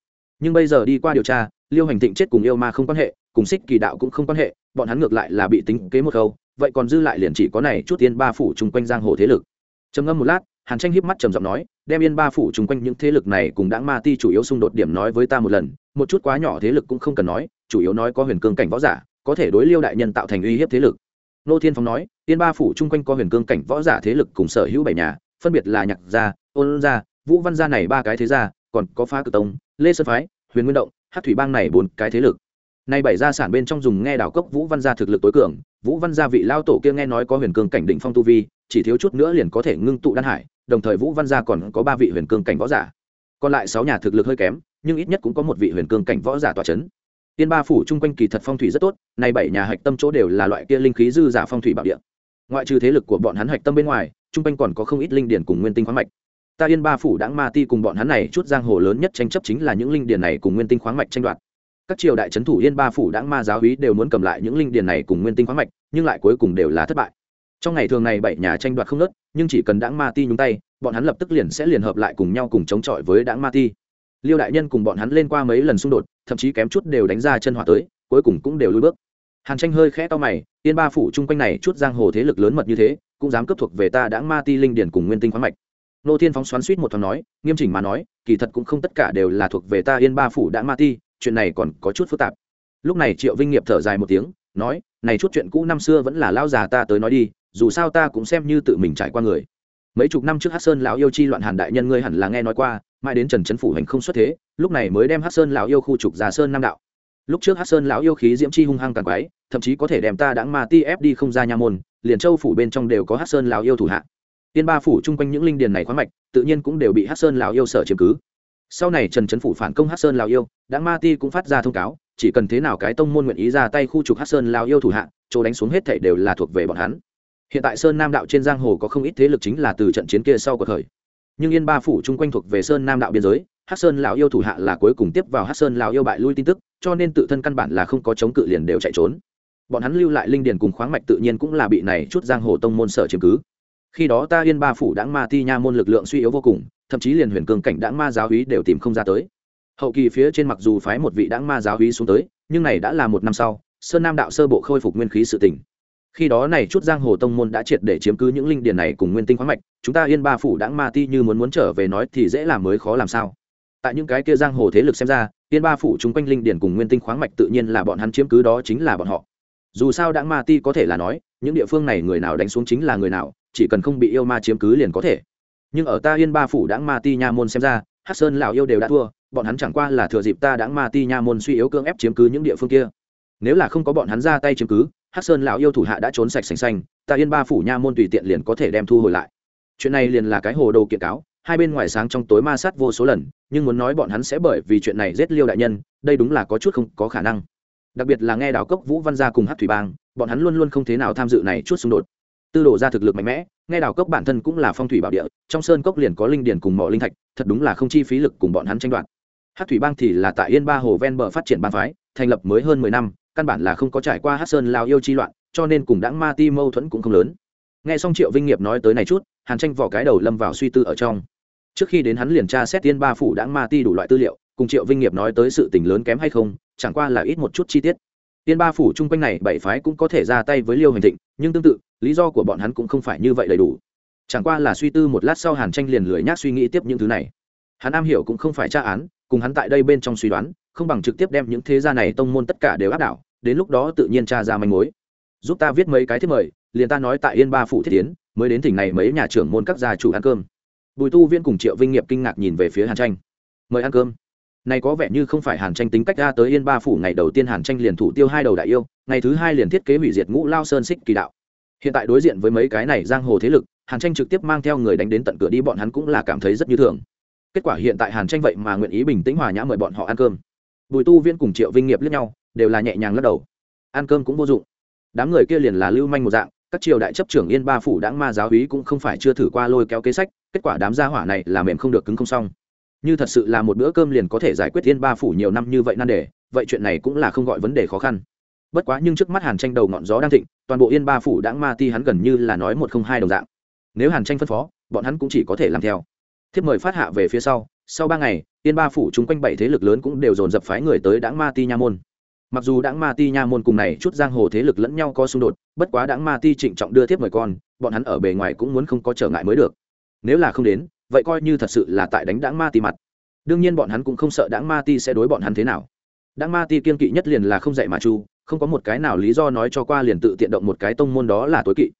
Nhưng bây giờ đi qua điều tra, liêu hành thịnh chết cùng yêu ma không quan hệ, cùng xích kỳ đạo cũng không quan hệ, bọn hắn ngược lại là bị tính kế một câu, vậy còn dư lại liền chỉ có này chút yên ba phủ chung quanh giang hồ thế lực. Trầm ngâm một lát, hàn tranh híp mắt trầm giọng nói, đem yên ba phủ chung quanh những thế lực này cùng đãng ma ti chủ yếu xung đột điểm nói với ta một lần, một chút quá nhỏ thế lực cũng không cần nói, chủ yếu nói có huyền cương cảnh võ giả, có thể đối liêu đại nhân tạo thành uy hiếp thế lực. Nô thiên phóng nói, yên ba phủ chung quanh có huyền cương cảnh võ giả thế lực cùng sở hữu bảy nhà, phân biệt là nhạc gia, ôn gia vũ văn gia này ba cái thế gia, còn có phá cử tông, lê sơn phái, huyền nguyên động hát thủy bang này bốn cái thế lực. Nay bảy gia sản bên trong dùng nghe đảo cốc vũ văn gia thực lực tối cường, vũ văn gia vị lao tổ kia nghe nói có huyền cương cảnh định phong tu vi, chỉ thiếu chút nữa liền có thể ngưng tụ đan hải, đồng thời vũ văn gia còn có ba vị huyền cương cảnh võ giả. Còn lại sáu nhà thực lực hơi kém, nhưng ít nhất cũng có một vị huyền cương cảnh võ giả tòa c h ấ n tiên ba phủ chung quanh kỳ thật phong thủy rất tốt, nay bảy nhà hạch tâm chỗ đều là loại kia linh khí dư giả phong thủy bảo địa. Ngoại trừ thế lực của bọn hắn hạch tâm bên ngoài, chung quanh còn có không ít linh điển cùng nguyên tinh khoáng mạch ta yên ba phủ đãng ma ti cùng bọn hắn này chút giang hồ lớn nhất tranh chấp chính là những linh điền này cùng nguyên tinh khoáng mạch tranh đoạt. Các triều đại trấn thủ yên ba phủ đãng ma giáo hí đều muốn cầm lại những linh điền này cùng nguyên tinh khoáng mạch, nhưng lại cuối cùng đều là thất bại. Trong ngày thường này bảy nhà tranh đoạt không nớt, nhưng chỉ cần đãng ma ti nhúng tay, bọn hắn lập tức liền sẽ liền hợp lại cùng nhau cùng chống chọi với đãng ma ti. Liêu đại nhân cùng bọn hắn lên qua mấy lần xung đột, thậm chí kém chút đều đánh ra chân hỏa tới, cuối cùng cũng đều lui bước. Hàn tranh hơi khẽ to mày, yên ba phủ chung quanh này chút giang hồ thế lực lớn mật như thế, cũng dám cấp thuộc về ta đãng ma ti linh điền cùng nguyên tinh khoáng mạch nô thiên phóng xoắn suýt một thoáng nói, nghiêm chỉnh mà nói, kỳ thật cũng không tất cả đều là thuộc về ta yên ba phủ đã ma ti, chuyện này còn có chút phức tạp. Lúc này triệu vinh nghiệp thở dài một tiếng, nói, này chút chuyện cũ năm xưa vẫn là lao già ta tới nói đi, dù sao ta cũng xem như tự mình trải qua người. Mấy chục năm trước hát sơn lão yêu chi loạn hàn đại nhân ngươi hẳn là nghe nói qua, mãi đến trần trấn phủ hành không xuất thế, lúc này mới đem hát sơn lão yêu khu trục già sơn nam đạo. Lúc trước hát sơn lão yêu khí diễm chi hung hăng càng quái, thậm chí có thể đem ta đãng ma ti ép đi không ra nha môn, liền châu phủ bên trong đều có hát sơn lão yêu thủ hạ tiên ba phủ chung quanh những linh điền này khoáng mạch, tự nhiên cũng đều bị Hắc sơn Lão yêu sở chiếm cứ. Sau này trần trấn phủ phản công Hắc sơn Lão yêu đã ma ti cũng phát ra thông cáo, chỉ cần thế nào cái tông môn nguyện ý ra tay khu trục Hắc sơn Lão yêu thủ hạ, chỗ đánh xuống hết thảy đều là thuộc về bọn hắn. Hiện tại sơn nam đạo trên giang hồ có không ít thế lực chính là từ trận chiến kia sau của khởi. Nhưng yên ba phủ chung quanh thuộc về sơn nam đạo biên giới, Hắc sơn Lão yêu thủ hạ là cuối cùng tiếp vào Hắc sơn Lão yêu bại lui tin tức, cho nên tự thân căn bản là không có chống cự liền đều chạy trốn. Bọn hắn lưu lại linh điền cùng khoáng mạch tự nhiên cũng là bị này chút giang hồ tông môn sở chiếm cứ khi đó ta yên ba phủ đãng ma ti nha môn lực lượng suy yếu vô cùng, thậm chí liền huyền cương cảnh đãng ma giáo hí đều tìm không ra tới. Hậu kỳ phía trên mặc dù phái một vị đãng ma giáo hí xuống tới, nhưng này đã là một năm sau, sơn nam đạo sơ bộ khôi phục nguyên khí sự tỉnh khi đó này chút giang hồ tông môn đã triệt để chiếm cứ những linh điền này cùng nguyên tinh khoáng mạch, chúng ta yên ba phủ đãng ma ti như muốn muốn trở về nói thì dễ làm mới khó làm sao. Tại những cái kia giang hồ thế lực xem ra, yên ba phủ chúng quanh linh điền cùng nguyên tinh khoáng mạch tự nhiên là bọn hắn chiếm cứ đó chính là bọn họ. Dù sao đãng ma ti có thể là nói, những địa phương này người nào đánh xuống chính là người nào chỉ cần không bị yêu ma chiếm cứ liền có thể. Nhưng ở ta yên ba phủ đãng ma ti nha môn xem ra hát sơn lào yêu đều đã thua, bọn hắn chẳng qua là thừa dịp ta đãng ma ti nha môn suy yếu cưỡng ép chiếm cứ những địa phương kia. Nếu là không có bọn hắn ra tay chiếm cứ hát sơn lão yêu thủ hạ đã trốn sạch sành xanh ta yên ba phủ nha môn tùy tiện liền có thể đem thu hồi lại. Chuyện này liền là cái hồ đồ kiện cáo, hai bên ngoài sáng trong tối ma sát vô số lần, nhưng muốn nói bọn hắn sẽ bởi vì chuyện này giết liêu đại nhân, đây đúng là có chút không có khả năng. Đặc biệt là nghe đào cốc vũ văn gia cùng hát thủy bang, bọn hắn luôn luôn không thế nào tham dự này chút xung đột tư đồ ra thực lực mạnh mẽ, nghe đào cốc bản thân cũng là phong thủy bảo địa, trong sơn cốc liền có linh điền cùng mỏ linh thạch, thật đúng là không chi phí lực cùng bọn hắn tranh đoạt. Hát thủy bang thì là tại yên ba hồ ven bờ phát triển bang phái, thành lập mới hơn mười năm, căn bản là không có trải qua hát sơn lao yêu chi loạn, cho nên cùng đãng ma ti mâu thuẫn cũng không lớn. Nghe xong triệu vinh nghiệp nói tới này chút, hàn tranh vỏ cái đầu lâm vào suy tư ở trong. Trước khi đến hắn liền tra xét tiên ba phủ đãng ma ti đủ loại tư liệu, cùng triệu vinh nghiệp nói tới sự tình lớn kém hay không, chẳng qua là ít một chút chi tiết. Tiên ba phủ chung quanh này bảy phái cũng có thể ra tay với liêu hành thịnh, nhưng tương tự lý do của bọn hắn cũng không phải như vậy đầy đủ. Chẳng qua là suy tư một lát sau hàn tranh liền lười nhác suy nghĩ tiếp những thứ này. Hắn am hiểu cũng không phải tra án, cùng hắn tại đây bên trong suy đoán, không bằng trực tiếp đem những thế gia này tông môn tất cả đều áp đảo, đến lúc đó tự nhiên tra ra manh mối. Giúp ta viết mấy cái thiết mời, liền ta nói tại yên ba phủ thiết tiến mới đến tỉnh này mấy nhà trưởng môn các gia chủ ăn cơm. Bùi tu viên cùng triệu vinh nghiệp kinh ngạc nhìn về phía hàn tranh. Mời ăn cơm. Này có vẻ như không phải hàn tranh tính cách ra tới yên ba phủ ngày đầu tiên hàn tranh liền thủ tiêu hai đầu đại yêu, ngày thứ hai liền thiết kế hủy diệt ngũ lao sơn xích kỳ đạo hiện tại đối diện với mấy cái này giang hồ thế lực, hàn tranh trực tiếp mang theo người đánh đến tận cửa đi, bọn hắn cũng là cảm thấy rất như thường. Kết quả hiện tại hàn tranh vậy mà nguyện ý bình tĩnh hòa nhã mời bọn họ ăn cơm. Bùi tu viên cùng triệu vinh nghiệp lẫn nhau, đều là nhẹ nhàng lắc đầu. Ăn cơm cũng vô dụng. Đám người kia liền là lưu manh một dạng, các triều đại chấp trưởng yên ba phủ đáng ma giáo hí cũng không phải chưa thử qua lôi kéo kế sách, kết quả đám gia hỏa này là mềm không được, cứng không xong. Như thật sự là một bữa cơm liền có thể giải quyết yên ba phủ nhiều năm như vậy nan đề, vậy chuyện này cũng là không gọi vấn đề khó khăn bất quá nhưng trước mắt hàn tranh đầu ngọn gió đang thịnh, toàn bộ yên ba phủ đãng ma ti hắn gần như là nói một không hai đồng dạng. Nếu hàn tranh phân phó, bọn hắn cũng chỉ có thể làm theo. Thiếp mời phát hạ về phía sau sau ba ngày, yên ba phủ chung quanh bảy thế lực lớn cũng đều dồn dập phái người tới đãng ma ti nha môn. Mặc dù đãng ma ti nha môn cùng này chút giang hồ thế lực lẫn nhau có xung đột, bất quá đãng ma ti trịnh trọng đưa thiếp mời con, bọn hắn ở bề ngoài cũng muốn không có trở ngại mới được. Nếu là không đến, vậy coi như thật sự là tại đánh đãng ma ti mặt. Đương nhiên bọn hắn cũng không sợ đãng ma ti sẽ đối bọn hắn thế nào. Đãng ma ti kiên kỵ nhất liền là không dạy mà chu không có một cái nào lý do nói cho qua liền tự tiện động một cái tông môn đó là tối kỵ.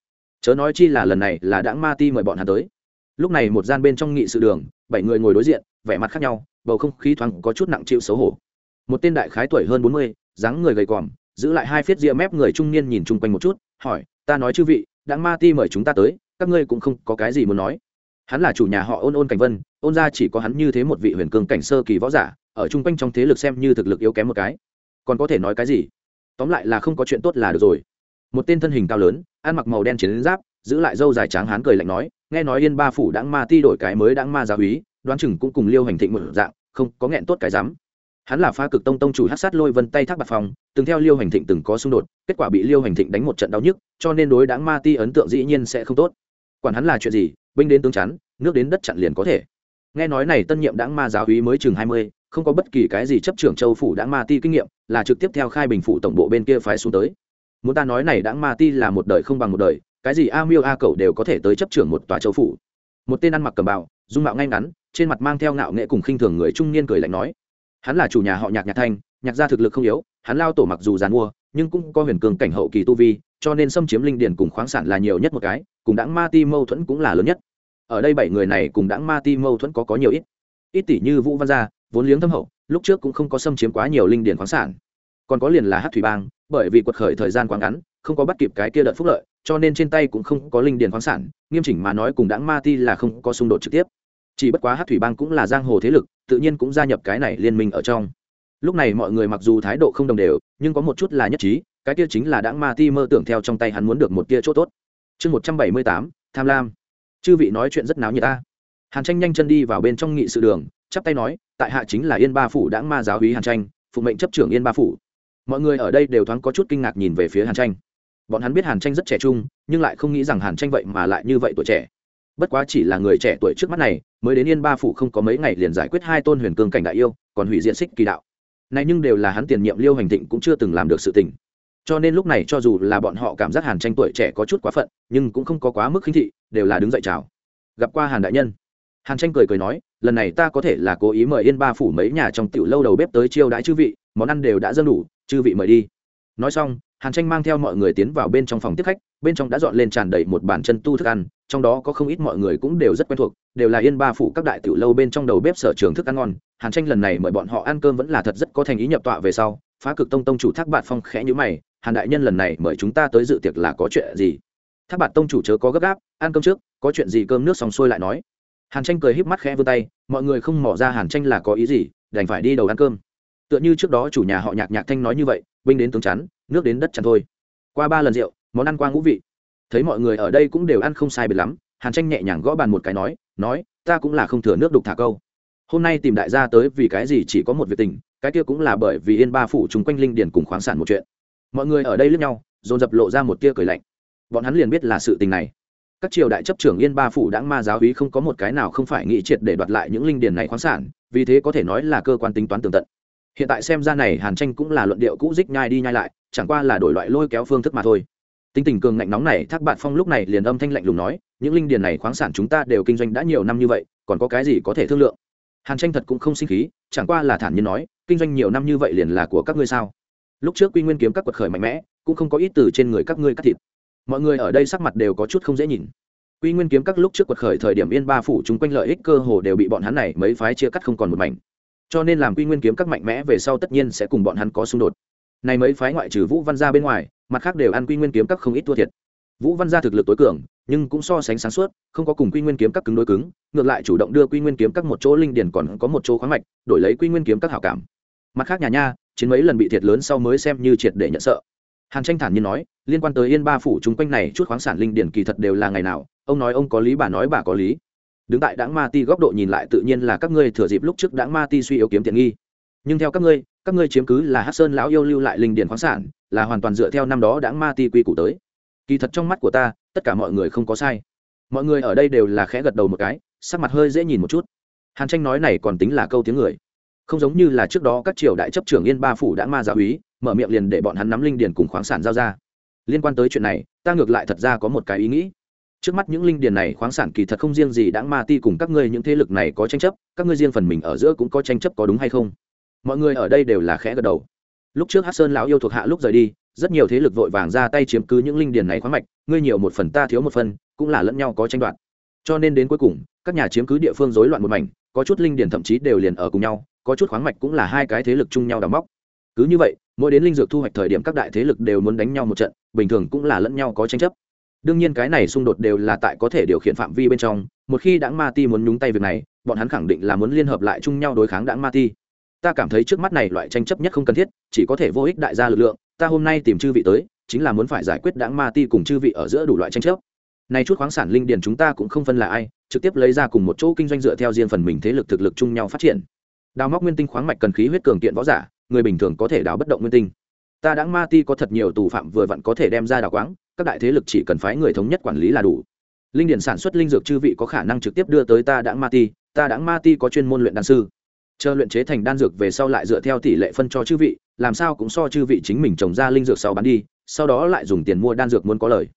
Chớ nói chi là lần này là đãng ma ti mời bọn hắn tới. Lúc này một gian bên trong nghị sự đường, bảy người ngồi đối diện, vẻ mặt khác nhau, bầu không khí thoáng có chút nặng chịu xấu hổ. Một tên đại khái tuổi hơn bốn mươi, dáng người gầy còm giữ lại hai phiết ria mép người trung niên nhìn chung quanh một chút, hỏi, ta nói chư vị đã ma ti mời chúng ta tới, các ngươi cũng không có cái gì muốn nói. Hắn là chủ nhà họ ôn ôn cảnh vân, ôn ra chỉ có hắn như thế một vị huyền cường cảnh sơ kỳ võ giả, ở chung quanh trong thế lực xem như thực lực yếu kém một cái. Còn có thể nói cái gì? Tóm lại là không có chuyện tốt là được rồi. Một tên thân hình cao lớn, ăn mặc màu đen chiến giáp, giữ lại dâu dài trắng hắn cười lạnh nói, nghe nói yên ba phủ đãng ma ti đổi cái mới đãng ma giáo úy, đoán chừng cũng cùng liêu hành thịnh một dạng, không có nghẹn tốt cái dám hắn là pha cực tông tông chủ hát sát lôi vân tay thác bạc phòng, từng theo liêu hành thịnh từng có xung đột, kết quả bị liêu hành thịnh đánh một trận đau nhức, cho nên đối đáng ma ti ấn tượng dĩ nhiên sẽ không tốt. Quản hắn là chuyện gì, binh đến tướng chắn, nước đến đất chặn liền có thể. Nghe nói này tân nhiệm đáng ma giáo hí mới chừng hai mươi không có bất kỳ cái gì chấp trưởng châu phủ đã ma ti kinh nghiệm, là trực tiếp theo khai bình phủ tổng bộ bên kia phái xuống tới. Muốn ta nói này đã ma ti là một đời không bằng một đời, cái gì a miêu a cậu đều có thể tới chấp trưởng một tòa châu phủ. Một tên ăn mặc cầm bào, dung mạo ngay ngắn, trên mặt mang theo ngạo nghệ cùng khinh thường người trung niên cười lạnh nói, hắn là chủ nhà họ nhạc nhạc thanh, nhạc gia thực lực không yếu, hắn lao tổ mặc dù dàn mua, nhưng cũng có huyền cường cảnh hậu kỳ tu vi, cho nên xâm chiếm linh điển cùng khoáng sản là nhiều nhất một cái, cùng đãng ma ti mâu thuẫn cũng là lớn nhất. Ở đây bảy người này cùng đãng ma ti mâu thuẫn có có nhiều ít. Ít tỷ như vũ văn gia vốn liếng thâm hậu, lúc trước cũng không có xâm chiếm quá nhiều linh điển khoáng sản. Còn có liền là hát thủy bang, bởi vì quật khởi thời gian quá ngắn, không có bắt kịp cái kia đợt phúc lợi, cho nên trên tay cũng không có linh điển khoáng sản, nghiêm chỉnh mà nói cùng đảng ma ti là không có xung đột trực tiếp. Chỉ bất quá hát thủy bang cũng là giang hồ thế lực, tự nhiên cũng gia nhập cái này liên minh ở trong. Lúc này mọi người mặc dù thái độ không đồng đều, nhưng có một chút là nhất trí, cái kia chính là đãng ma ti mơ tưởng theo trong tay hắn muốn được một tia chỗ tốt. Chương một trăm bảy mươi tám, tham lam. Chư vị nói chuyện rất náo như ta. Hàn tranh nhanh chân đi vào bên trong nghị sự đường chắp tay nói, tại hạ chính là yên ba phủ đãng ma giáo hí hàn tranh, phụ mệnh chấp trưởng yên ba phủ. Mọi người ở đây đều thoáng có chút kinh ngạc nhìn về phía hàn tranh. Bọn hắn biết hàn tranh rất trẻ trung, nhưng lại không nghĩ rằng hàn tranh vậy mà lại như vậy tuổi trẻ. Bất quá chỉ là người trẻ tuổi trước mắt này, mới đến yên ba phủ không có mấy ngày liền giải quyết hai tôn huyền cương cảnh đại yêu, còn hủy diện xích kỳ đạo. Này nhưng đều là hắn tiền nhiệm liêu hành thịnh cũng chưa từng làm được sự tình. Cho nên lúc này cho dù là bọn họ cảm giác hàn tranh tuổi trẻ có chút quá phận, nhưng cũng không có quá mức khinh thị, đều là đứng dậy chào. Gặp qua hàn đại nhân hàn tranh cười cười nói, lần này ta có thể là cố ý mời yên ba phủ mấy nhà trong tiểu lâu đầu bếp tới chiêu đãi chư vị, món ăn đều đã dâng đủ, chư vị mời đi. Nói xong, hàn tranh mang theo mọi người tiến vào bên trong phòng tiếp khách, bên trong đã dọn lên tràn đầy một bàn chân tu thức ăn, trong đó có không ít mọi người cũng đều rất quen thuộc, đều là yên ba phủ các đại tiểu lâu bên trong đầu bếp sở trường thức ăn ngon. Hàn tranh lần này mời bọn họ ăn cơm vẫn là thật rất có thành ý nhập tọa về sau, phá cực tông tông chủ thác bạt phong khẽ nhữ mày, hàn đại nhân lần này mời chúng ta tới dự tiệc là có chuyện gì? Thác bạt tông chủ chớ có gấp gáp, ăn cơm trước, có chuyện gì cơm nước xong xuôi lại nói hàn tranh cười híp mắt khẽ vươn tay, mọi người không mỏ ra hàn tranh là có ý gì, đành phải đi đầu ăn cơm. Tựa như trước đó chủ nhà họ nhạc nhạc thanh nói như vậy, binh đến tướng chắn, nước đến đất chắn thôi. Qua ba lần rượu, món ăn qua ngũ vị. Thấy mọi người ở đây cũng đều ăn không sai biệt lắm, hàn tranh nhẹ nhàng gõ bàn một cái nói nói, ta cũng là không thừa nước đục thả câu. Hôm nay tìm đại gia tới vì cái gì chỉ có một việc tình, cái kia cũng là bởi vì yên ba phủ chúng quanh linh điển cùng khoáng sản một chuyện. Mọi người ở đây lướt nhau, dồn dập lộ ra một tia cười lạnh. Bọn hắn liền biết là sự tình này các triều đại chấp trưởng yên ba phủ đãng ma giáo hí không có một cái nào không phải nghĩ triệt để đoạt lại những linh điền này khoáng sản, vì thế có thể nói là cơ quan tính toán tường tận. Hiện tại xem ra này hàn tranh cũng là luận điệu cũ dích nhai đi nhai lại, chẳng qua là đổi loại lôi kéo phương thức mà thôi. Tính tình cường ngạnh nóng này, thác bạn phong lúc này liền âm thanh lạnh lùng nói, những linh điền này khoáng sản chúng ta đều kinh doanh đã nhiều năm như vậy, còn có cái gì có thể thương lượng? Hàn tranh thật cũng không sinh khí, chẳng qua là thản nhiên nói, kinh doanh nhiều năm như vậy liền là của các ngươi sao? Lúc trước quy nguyên kiếm các quật khởi mạnh mẽ, cũng không có ít từ trên người các ngươi cắt thịt mọi người ở đây sắc mặt đều có chút không dễ nhìn. Quy nguyên kiếm các lúc trước quật khởi thời điểm yên ba phủ chúng quanh lợi ích cơ hồ đều bị bọn hắn này mấy phái chia cắt không còn một mảnh. Cho nên làm quy nguyên kiếm các mạnh mẽ về sau tất nhiên sẽ cùng bọn hắn có xung đột. Này mấy phái ngoại trừ vũ văn gia bên ngoài, mặt khác đều ăn quy nguyên kiếm các không ít thua thiệt. Vũ văn gia thực lực tối cường, nhưng cũng so sánh sáng suốt, không có cùng quy nguyên kiếm các cứng đối cứng, ngược lại chủ động đưa quy nguyên kiếm các một chỗ linh điển còn có một chỗ khoáng mạch, đổi lấy quy nguyên kiếm các hảo cảm. Mặt khác nhà nha, chiến mấy lần bị thiệt lớn sau mới xem như triệt để nhận sợ hàn tranh thản nhiên nói, liên quan tới yên ba phủ chung quanh này, chút khoáng sản linh điển kỳ thật đều là ngày nào, ông nói ông có lý, bà nói bà có lý. Đứng tại đáng ma ti góc độ nhìn lại tự nhiên là các ngươi thừa dịp lúc trước đáng ma ti suy yếu kiếm tiện nghi. Nhưng theo các ngươi các ngươi chiếm cứ là hát sơn lão yêu lưu lại linh điển khoáng sản, là hoàn toàn dựa theo năm đó đáng ma ti quy củ tới. Kỳ thật trong mắt của ta, tất cả mọi người không có sai. Mọi người ở đây đều là khẽ gật đầu một cái, sắc mặt hơi dễ nhìn một chút. Hàn tranh nói này còn tính là câu tiếng người. Không giống như là trước đó các triều đại chấp trưởng yên ba phủ đã ma giáo úy mở miệng liền để bọn hắn nắm linh điền cùng khoáng sản giao ra. Liên quan tới chuyện này, ta ngược lại thật ra có một cái ý nghĩ. Trước mắt những linh điền này khoáng sản kỳ thật không riêng gì đãng ma ti cùng các ngươi những thế lực này có tranh chấp, các ngươi riêng phần mình ở giữa cũng có tranh chấp có đúng hay không? Mọi người ở đây đều là khẽ gật đầu. Lúc trước hát sơn lão yêu thuộc hạ lúc rời đi, rất nhiều thế lực vội vàng ra tay chiếm cứ những linh điền này khoáng mạch, ngươi nhiều một phần ta thiếu một phần, cũng là lẫn nhau có tranh đoạt. Cho nên đến cuối cùng, các nhà chiếm cứ địa phương rối loạn một mảnh, có chút linh điền thậm chí đều liền ở cùng nhau, có chút khoáng mạch cũng là hai cái thế lực chung nhau đào móc cứ như vậy, mỗi đến linh dược thu hoạch thời điểm các đại thế lực đều muốn đánh nhau một trận, bình thường cũng là lẫn nhau có tranh chấp. Đương nhiên cái này xung đột đều là tại có thể điều khiển phạm vi bên trong, một khi đảng ma ti muốn nhúng tay việc này, bọn hắn khẳng định là muốn liên hợp lại chung nhau đối kháng đảng ma ti. Ta cảm thấy trước mắt này loại tranh chấp nhất không cần thiết, chỉ có thể vô ích đại gia lực lượng, ta hôm nay tìm chư vị tới, chính là muốn phải giải quyết đảng ma ti cùng chư vị ở giữa đủ loại tranh chấp. Này chút khoáng sản linh điền chúng ta cũng không phân là ai, trực tiếp lấy ra cùng một chỗ kinh doanh dựa theo riêng phần mình thế lực thực lực chung nhau phát triển. Đào móc nguyên tinh khoáng mạch cần khí huyết cường kiện võ giả người bình thường có thể đào bất động nguyên tinh. Ta đáng ma ti có thật nhiều tù phạm vừa vặn có thể đem ra đào quáng, các đại thế lực chỉ cần phái người thống nhất quản lý là đủ. Linh điển sản xuất linh dược chư vị có khả năng trực tiếp đưa tới ta đáng ma ti, ta đáng ma ti có chuyên môn luyện đan sư. Chờ luyện chế thành đan dược về sau lại dựa theo tỷ lệ phân cho chư vị, làm sao cũng so chư vị chính mình trồng ra linh dược sau bán đi, sau đó lại dùng tiền mua đan dược muốn có lời.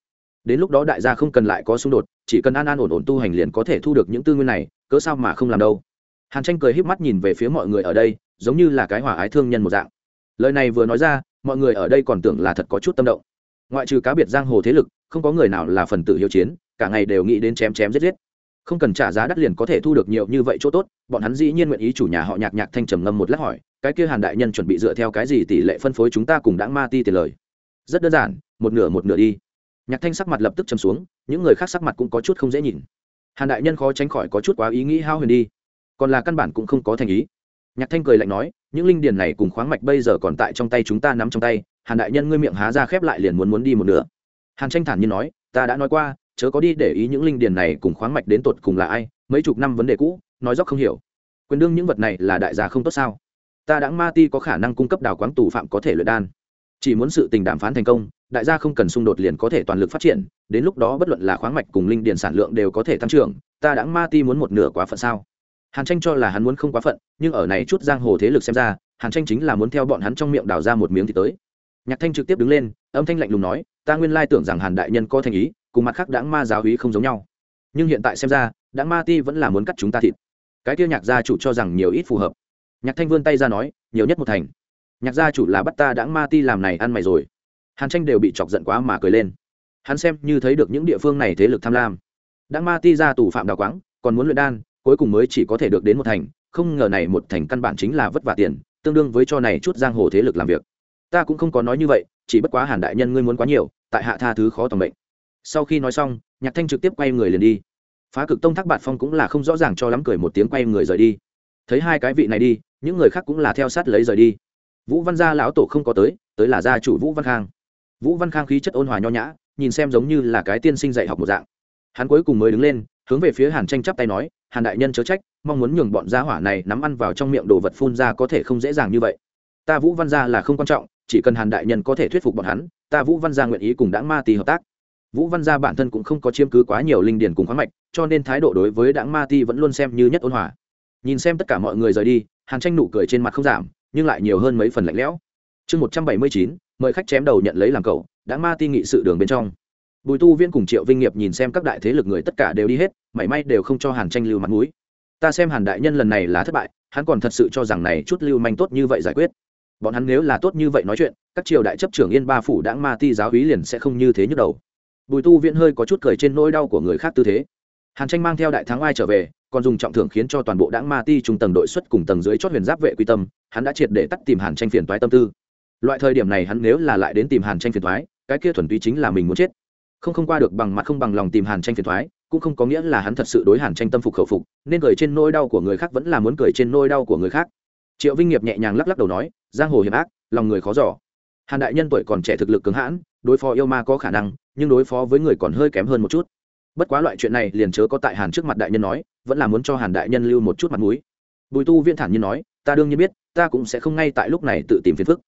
Đến lúc đó đại gia không cần lại có xung đột, chỉ cần an an ổn ổn tu hành liền có thể thu được những tư nguyên này, cớ sao mà không làm đâu. Hàn tranh cười híp mắt nhìn về phía mọi người ở đây giống như là cái hòa ái thương nhân một dạng. Lời này vừa nói ra, mọi người ở đây còn tưởng là thật có chút tâm động. Ngoại trừ cá biệt giang hồ thế lực, không có người nào là phần tử hiếu chiến, cả ngày đều nghĩ đến chém chém giết giết. Không cần trả giá đắt liền có thể thu được nhiều như vậy chỗ tốt, bọn hắn dĩ nhiên nguyện ý chủ nhà họ nhạc nhạc thanh trầm ngâm một lát hỏi, cái kia hàn đại nhân chuẩn bị dựa theo cái gì tỷ lệ phân phối chúng ta cùng đáng ma ti tiền lời? Rất đơn giản, một nửa một nửa đi. Nhạc thanh sắc mặt lập tức chầm xuống, những người khác sắc mặt cũng có chút không dễ nhìn. Hàn đại nhân khó tránh khỏi có chút quá ý nghĩ hao huyền đi. Còn là căn bản cũng không có thành ý nhạc thanh cười lạnh nói, những linh điền này cùng khoáng mạch bây giờ còn tại trong tay chúng ta nắm trong tay, hàn đại nhân ngươi miệng há ra khép lại liền muốn muốn đi một nửa. Hàn tranh thản nhiên nói, ta đã nói qua, chớ có đi để ý những linh điền này cùng khoáng mạch đến tột cùng là ai, mấy chục năm vấn đề cũ, nói dốc không hiểu. Quyền đương những vật này là đại gia không tốt sao? Ta đã ma ti có khả năng cung cấp đào quáng tù phạm có thể luyện đan. Chỉ muốn sự tình đàm phán thành công, đại gia không cần xung đột liền có thể toàn lực phát triển, đến lúc đó bất luận là khoáng mạch cùng linh điền sản lượng đều có thể tăng trưởng, ta đã ma ti muốn một nửa quá phận sao? Hàn tranh cho là hắn muốn không quá phận, nhưng ở này chút giang hồ thế lực xem ra, hàn tranh chính là muốn theo bọn hắn trong miệng đào ra một miếng thì tới. Nhạc thanh trực tiếp đứng lên, âm thanh lạnh lùng nói, ta nguyên lai tưởng rằng hàn đại nhân có thành ý, cùng mặt khác đãng ma giáo hí không giống nhau. Nhưng hiện tại xem ra, đãng ma ti vẫn là muốn cắt chúng ta thịt. Cái kia nhạc gia chủ cho rằng nhiều ít phù hợp. Nhạc thanh vươn tay ra nói, nhiều nhất một thành. Nhạc gia chủ là bắt ta đãng ma ti làm này ăn mày rồi. Hàn tranh đều bị chọc giận quá mà cười lên. Hắn xem như thấy được những địa phương này thế lực tham lam. Đãng ma ti ra tù phạm đào quáng, còn muốn luyện đan cuối cùng mới chỉ có thể được đến một thành, không ngờ này một thành căn bản chính là vất vả tiền, tương đương với cho này chút giang hồ thế lực làm việc. Ta cũng không có nói như vậy, chỉ bất quá hàn đại nhân ngươi muốn quá nhiều, tại hạ tha thứ khó tầm bệnh sau khi nói xong, nhạc thanh trực tiếp quay người liền đi. Phá cực tông thác bạt phong cũng là không rõ ràng cho lắm cười một tiếng quay người rời đi. Thấy hai cái vị này đi, những người khác cũng là theo sát lấy rời đi. Vũ văn gia lão tổ không có tới tới là gia chủ vũ văn khang. Vũ văn khang khí chất ôn hòa nho nhã, nhìn xem giống như là cái tiên sinh dạy học một dạng. Hắn cuối cùng mới đứng lên hướng về phía hàn tranh chắp tay nói, hàn đại nhân chớ trách, mong muốn nhường bọn gia hỏa này nắm ăn vào trong miệng đồ vật phun ra có thể không dễ dàng như vậy. Ta vũ văn gia là không quan trọng, chỉ cần hàn đại nhân có thể thuyết phục bọn hắn, ta vũ văn gia nguyện ý cùng đáng ma ti hợp tác. Vũ văn gia bản thân cũng không có chiếm cứ quá nhiều linh điển cùng khoáng mạch, cho nên thái độ đối với đáng ma ti vẫn luôn xem như nhất ôn hòa. Nhìn xem tất cả mọi người rời đi, hàn tranh nụ cười trên mặt không giảm, nhưng lại nhiều hơn mấy phần lạnh lẽo. Chương một trăm bảy mươi chín, mời khách chém đầu nhận lấy làm cậu đảng ma ti nghị sự đường bên trong bùi tu viên cùng triệu vinh nghiệp nhìn xem các đại thế lực người tất cả đều đi hết, mảy may đều không cho hàn tranh lưu mặt mũi. Ta xem hàn đại nhân lần này là thất bại, hắn còn thật sự cho rằng này chút lưu manh tốt như vậy giải quyết. Bọn hắn nếu là tốt như vậy nói chuyện, các triều đại chấp trưởng yên ba phủ đãng ma ti giáo hí liền sẽ không như thế nhức đầu. Bùi tu viễn hơi có chút cười trên nỗi đau của người khác tư thế. Hàn tranh mang theo đại thắng ai trở về, còn dùng trọng thưởng khiến cho toàn bộ đãng ma ti trung tầng đội xuất cùng tầng dưới chót huyền giáp vệ quy tâm, hắn đã triệt để tắt tìm hàn tranh phiền toái tâm tư. Loại thời điểm này hắn nếu là lại đến tìm hàn tranh phiền toái, cái kia thuần túy chính là mình muốn chết không không qua được bằng mặt không bằng lòng tìm hàn tranh phiền thoái, cũng không có nghĩa là hắn thật sự đối hàn tranh tâm phục khẩu phục, nên cười trên nỗi đau của người khác vẫn là muốn cười trên nỗi đau của người khác. Triệu vinh nghiệp nhẹ nhàng lắc lắc đầu nói, giang hồ hiểm ác, lòng người khó giỏ hàn đại nhân tuổi còn trẻ thực lực cứng hãn, đối phó yêu ma có khả năng, nhưng đối phó với người còn hơi kém hơn một chút. Bất quá loại chuyện này liền chớ có tại hàn trước mặt đại nhân nói, vẫn là muốn cho hàn đại nhân lưu một chút mặt mũi. Bùi tu viên thản nhiên nói, ta đương nhiên biết, ta cũng sẽ không ngay tại lúc này tự tìm phiền phức.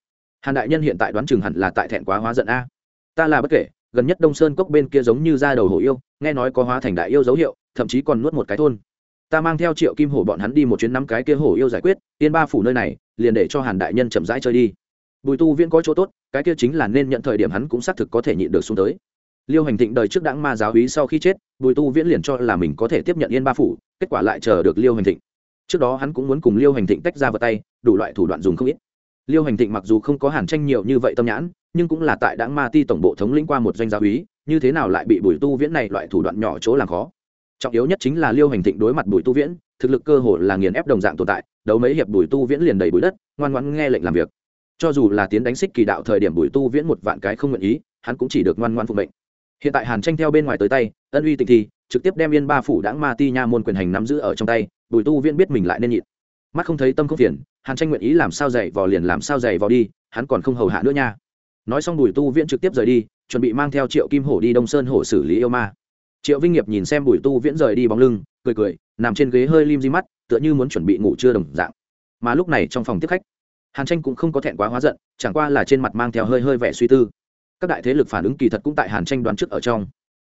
Hàn đại nhân hiện tại đoán chừng hẳn là tại thẹn quá hóa giận a. Ta là bất kể gần nhất đông sơn cốc bên kia giống như ra đầu hổ yêu, nghe nói có hóa thành đại yêu dấu hiệu, thậm chí còn nuốt một cái thôn. Ta mang theo triệu kim hổ bọn hắn đi một chuyến năm cái kia hổ yêu giải quyết, tiên ba phủ nơi này, liền để cho hàn đại nhân chậm rãi chơi đi. Bùi tu viễn có chỗ tốt, cái kia chính là nên nhận thời điểm hắn cũng xác thực có thể nhịn được xuống tới. Liêu hành thịnh đời trước đãng ma giáo hí sau khi chết, bùi tu viễn liền cho là mình có thể tiếp nhận yên ba phủ, kết quả lại chờ được liêu hành thịnh. Trước đó hắn cũng muốn cùng liêu hành thịnh tách ra vào tay, đủ loại thủ đoạn dùng không ít liêu hành thịnh mặc dù không có hàn tranh nhiều như vậy tâm nhãn, nhưng cũng là tại đãng ma ti tổng bộ thống lĩnh qua một doanh gia quý như thế nào lại bị bùi tu viễn này loại thủ đoạn nhỏ chỗ làm khó? Trọng yếu nhất chính là liêu hành thịnh đối mặt bùi tu viễn, thực lực cơ hồ là nghiền ép đồng dạng tồn tại, đấu mấy hiệp bùi tu viễn liền đầy bụi đất, ngoan ngoãn nghe lệnh làm việc. Cho dù là tiến đánh xích kỳ đạo thời điểm bùi tu viễn một vạn cái không nguyện ý, hắn cũng chỉ được ngoan ngoan phụ mệnh. Hiện tại hàn tranh theo bên ngoài tới tay, ân uy tịnh thì, trực tiếp đem yên ba phủ đãng ma ti nha môn quyền hành nắm giữ ở trong tay, bùi tu viễn biết mình lại nên nhịn mắt không thấy tâm không phiền, hàn tranh nguyện ý làm sao dày vò liền làm sao dày vò đi, hắn còn không hầu hạ nữa nha. Nói xong bùi tu viễn trực tiếp rời đi, chuẩn bị mang theo triệu kim hổ đi đông sơn hổ xử lý yêu ma. Triệu vinh nghiệp nhìn xem bùi tu viễn rời đi bóng lưng, cười cười, nằm trên ghế hơi lim di mắt, tựa như muốn chuẩn bị ngủ trưa đồng dạng. Mà lúc này trong phòng tiếp khách, hàn tranh cũng không có thẹn quá hóa giận, chẳng qua là trên mặt mang theo hơi hơi vẻ suy tư. Các đại thế lực phản ứng kỳ thật cũng tại hàn tranh đoán trước ở trong.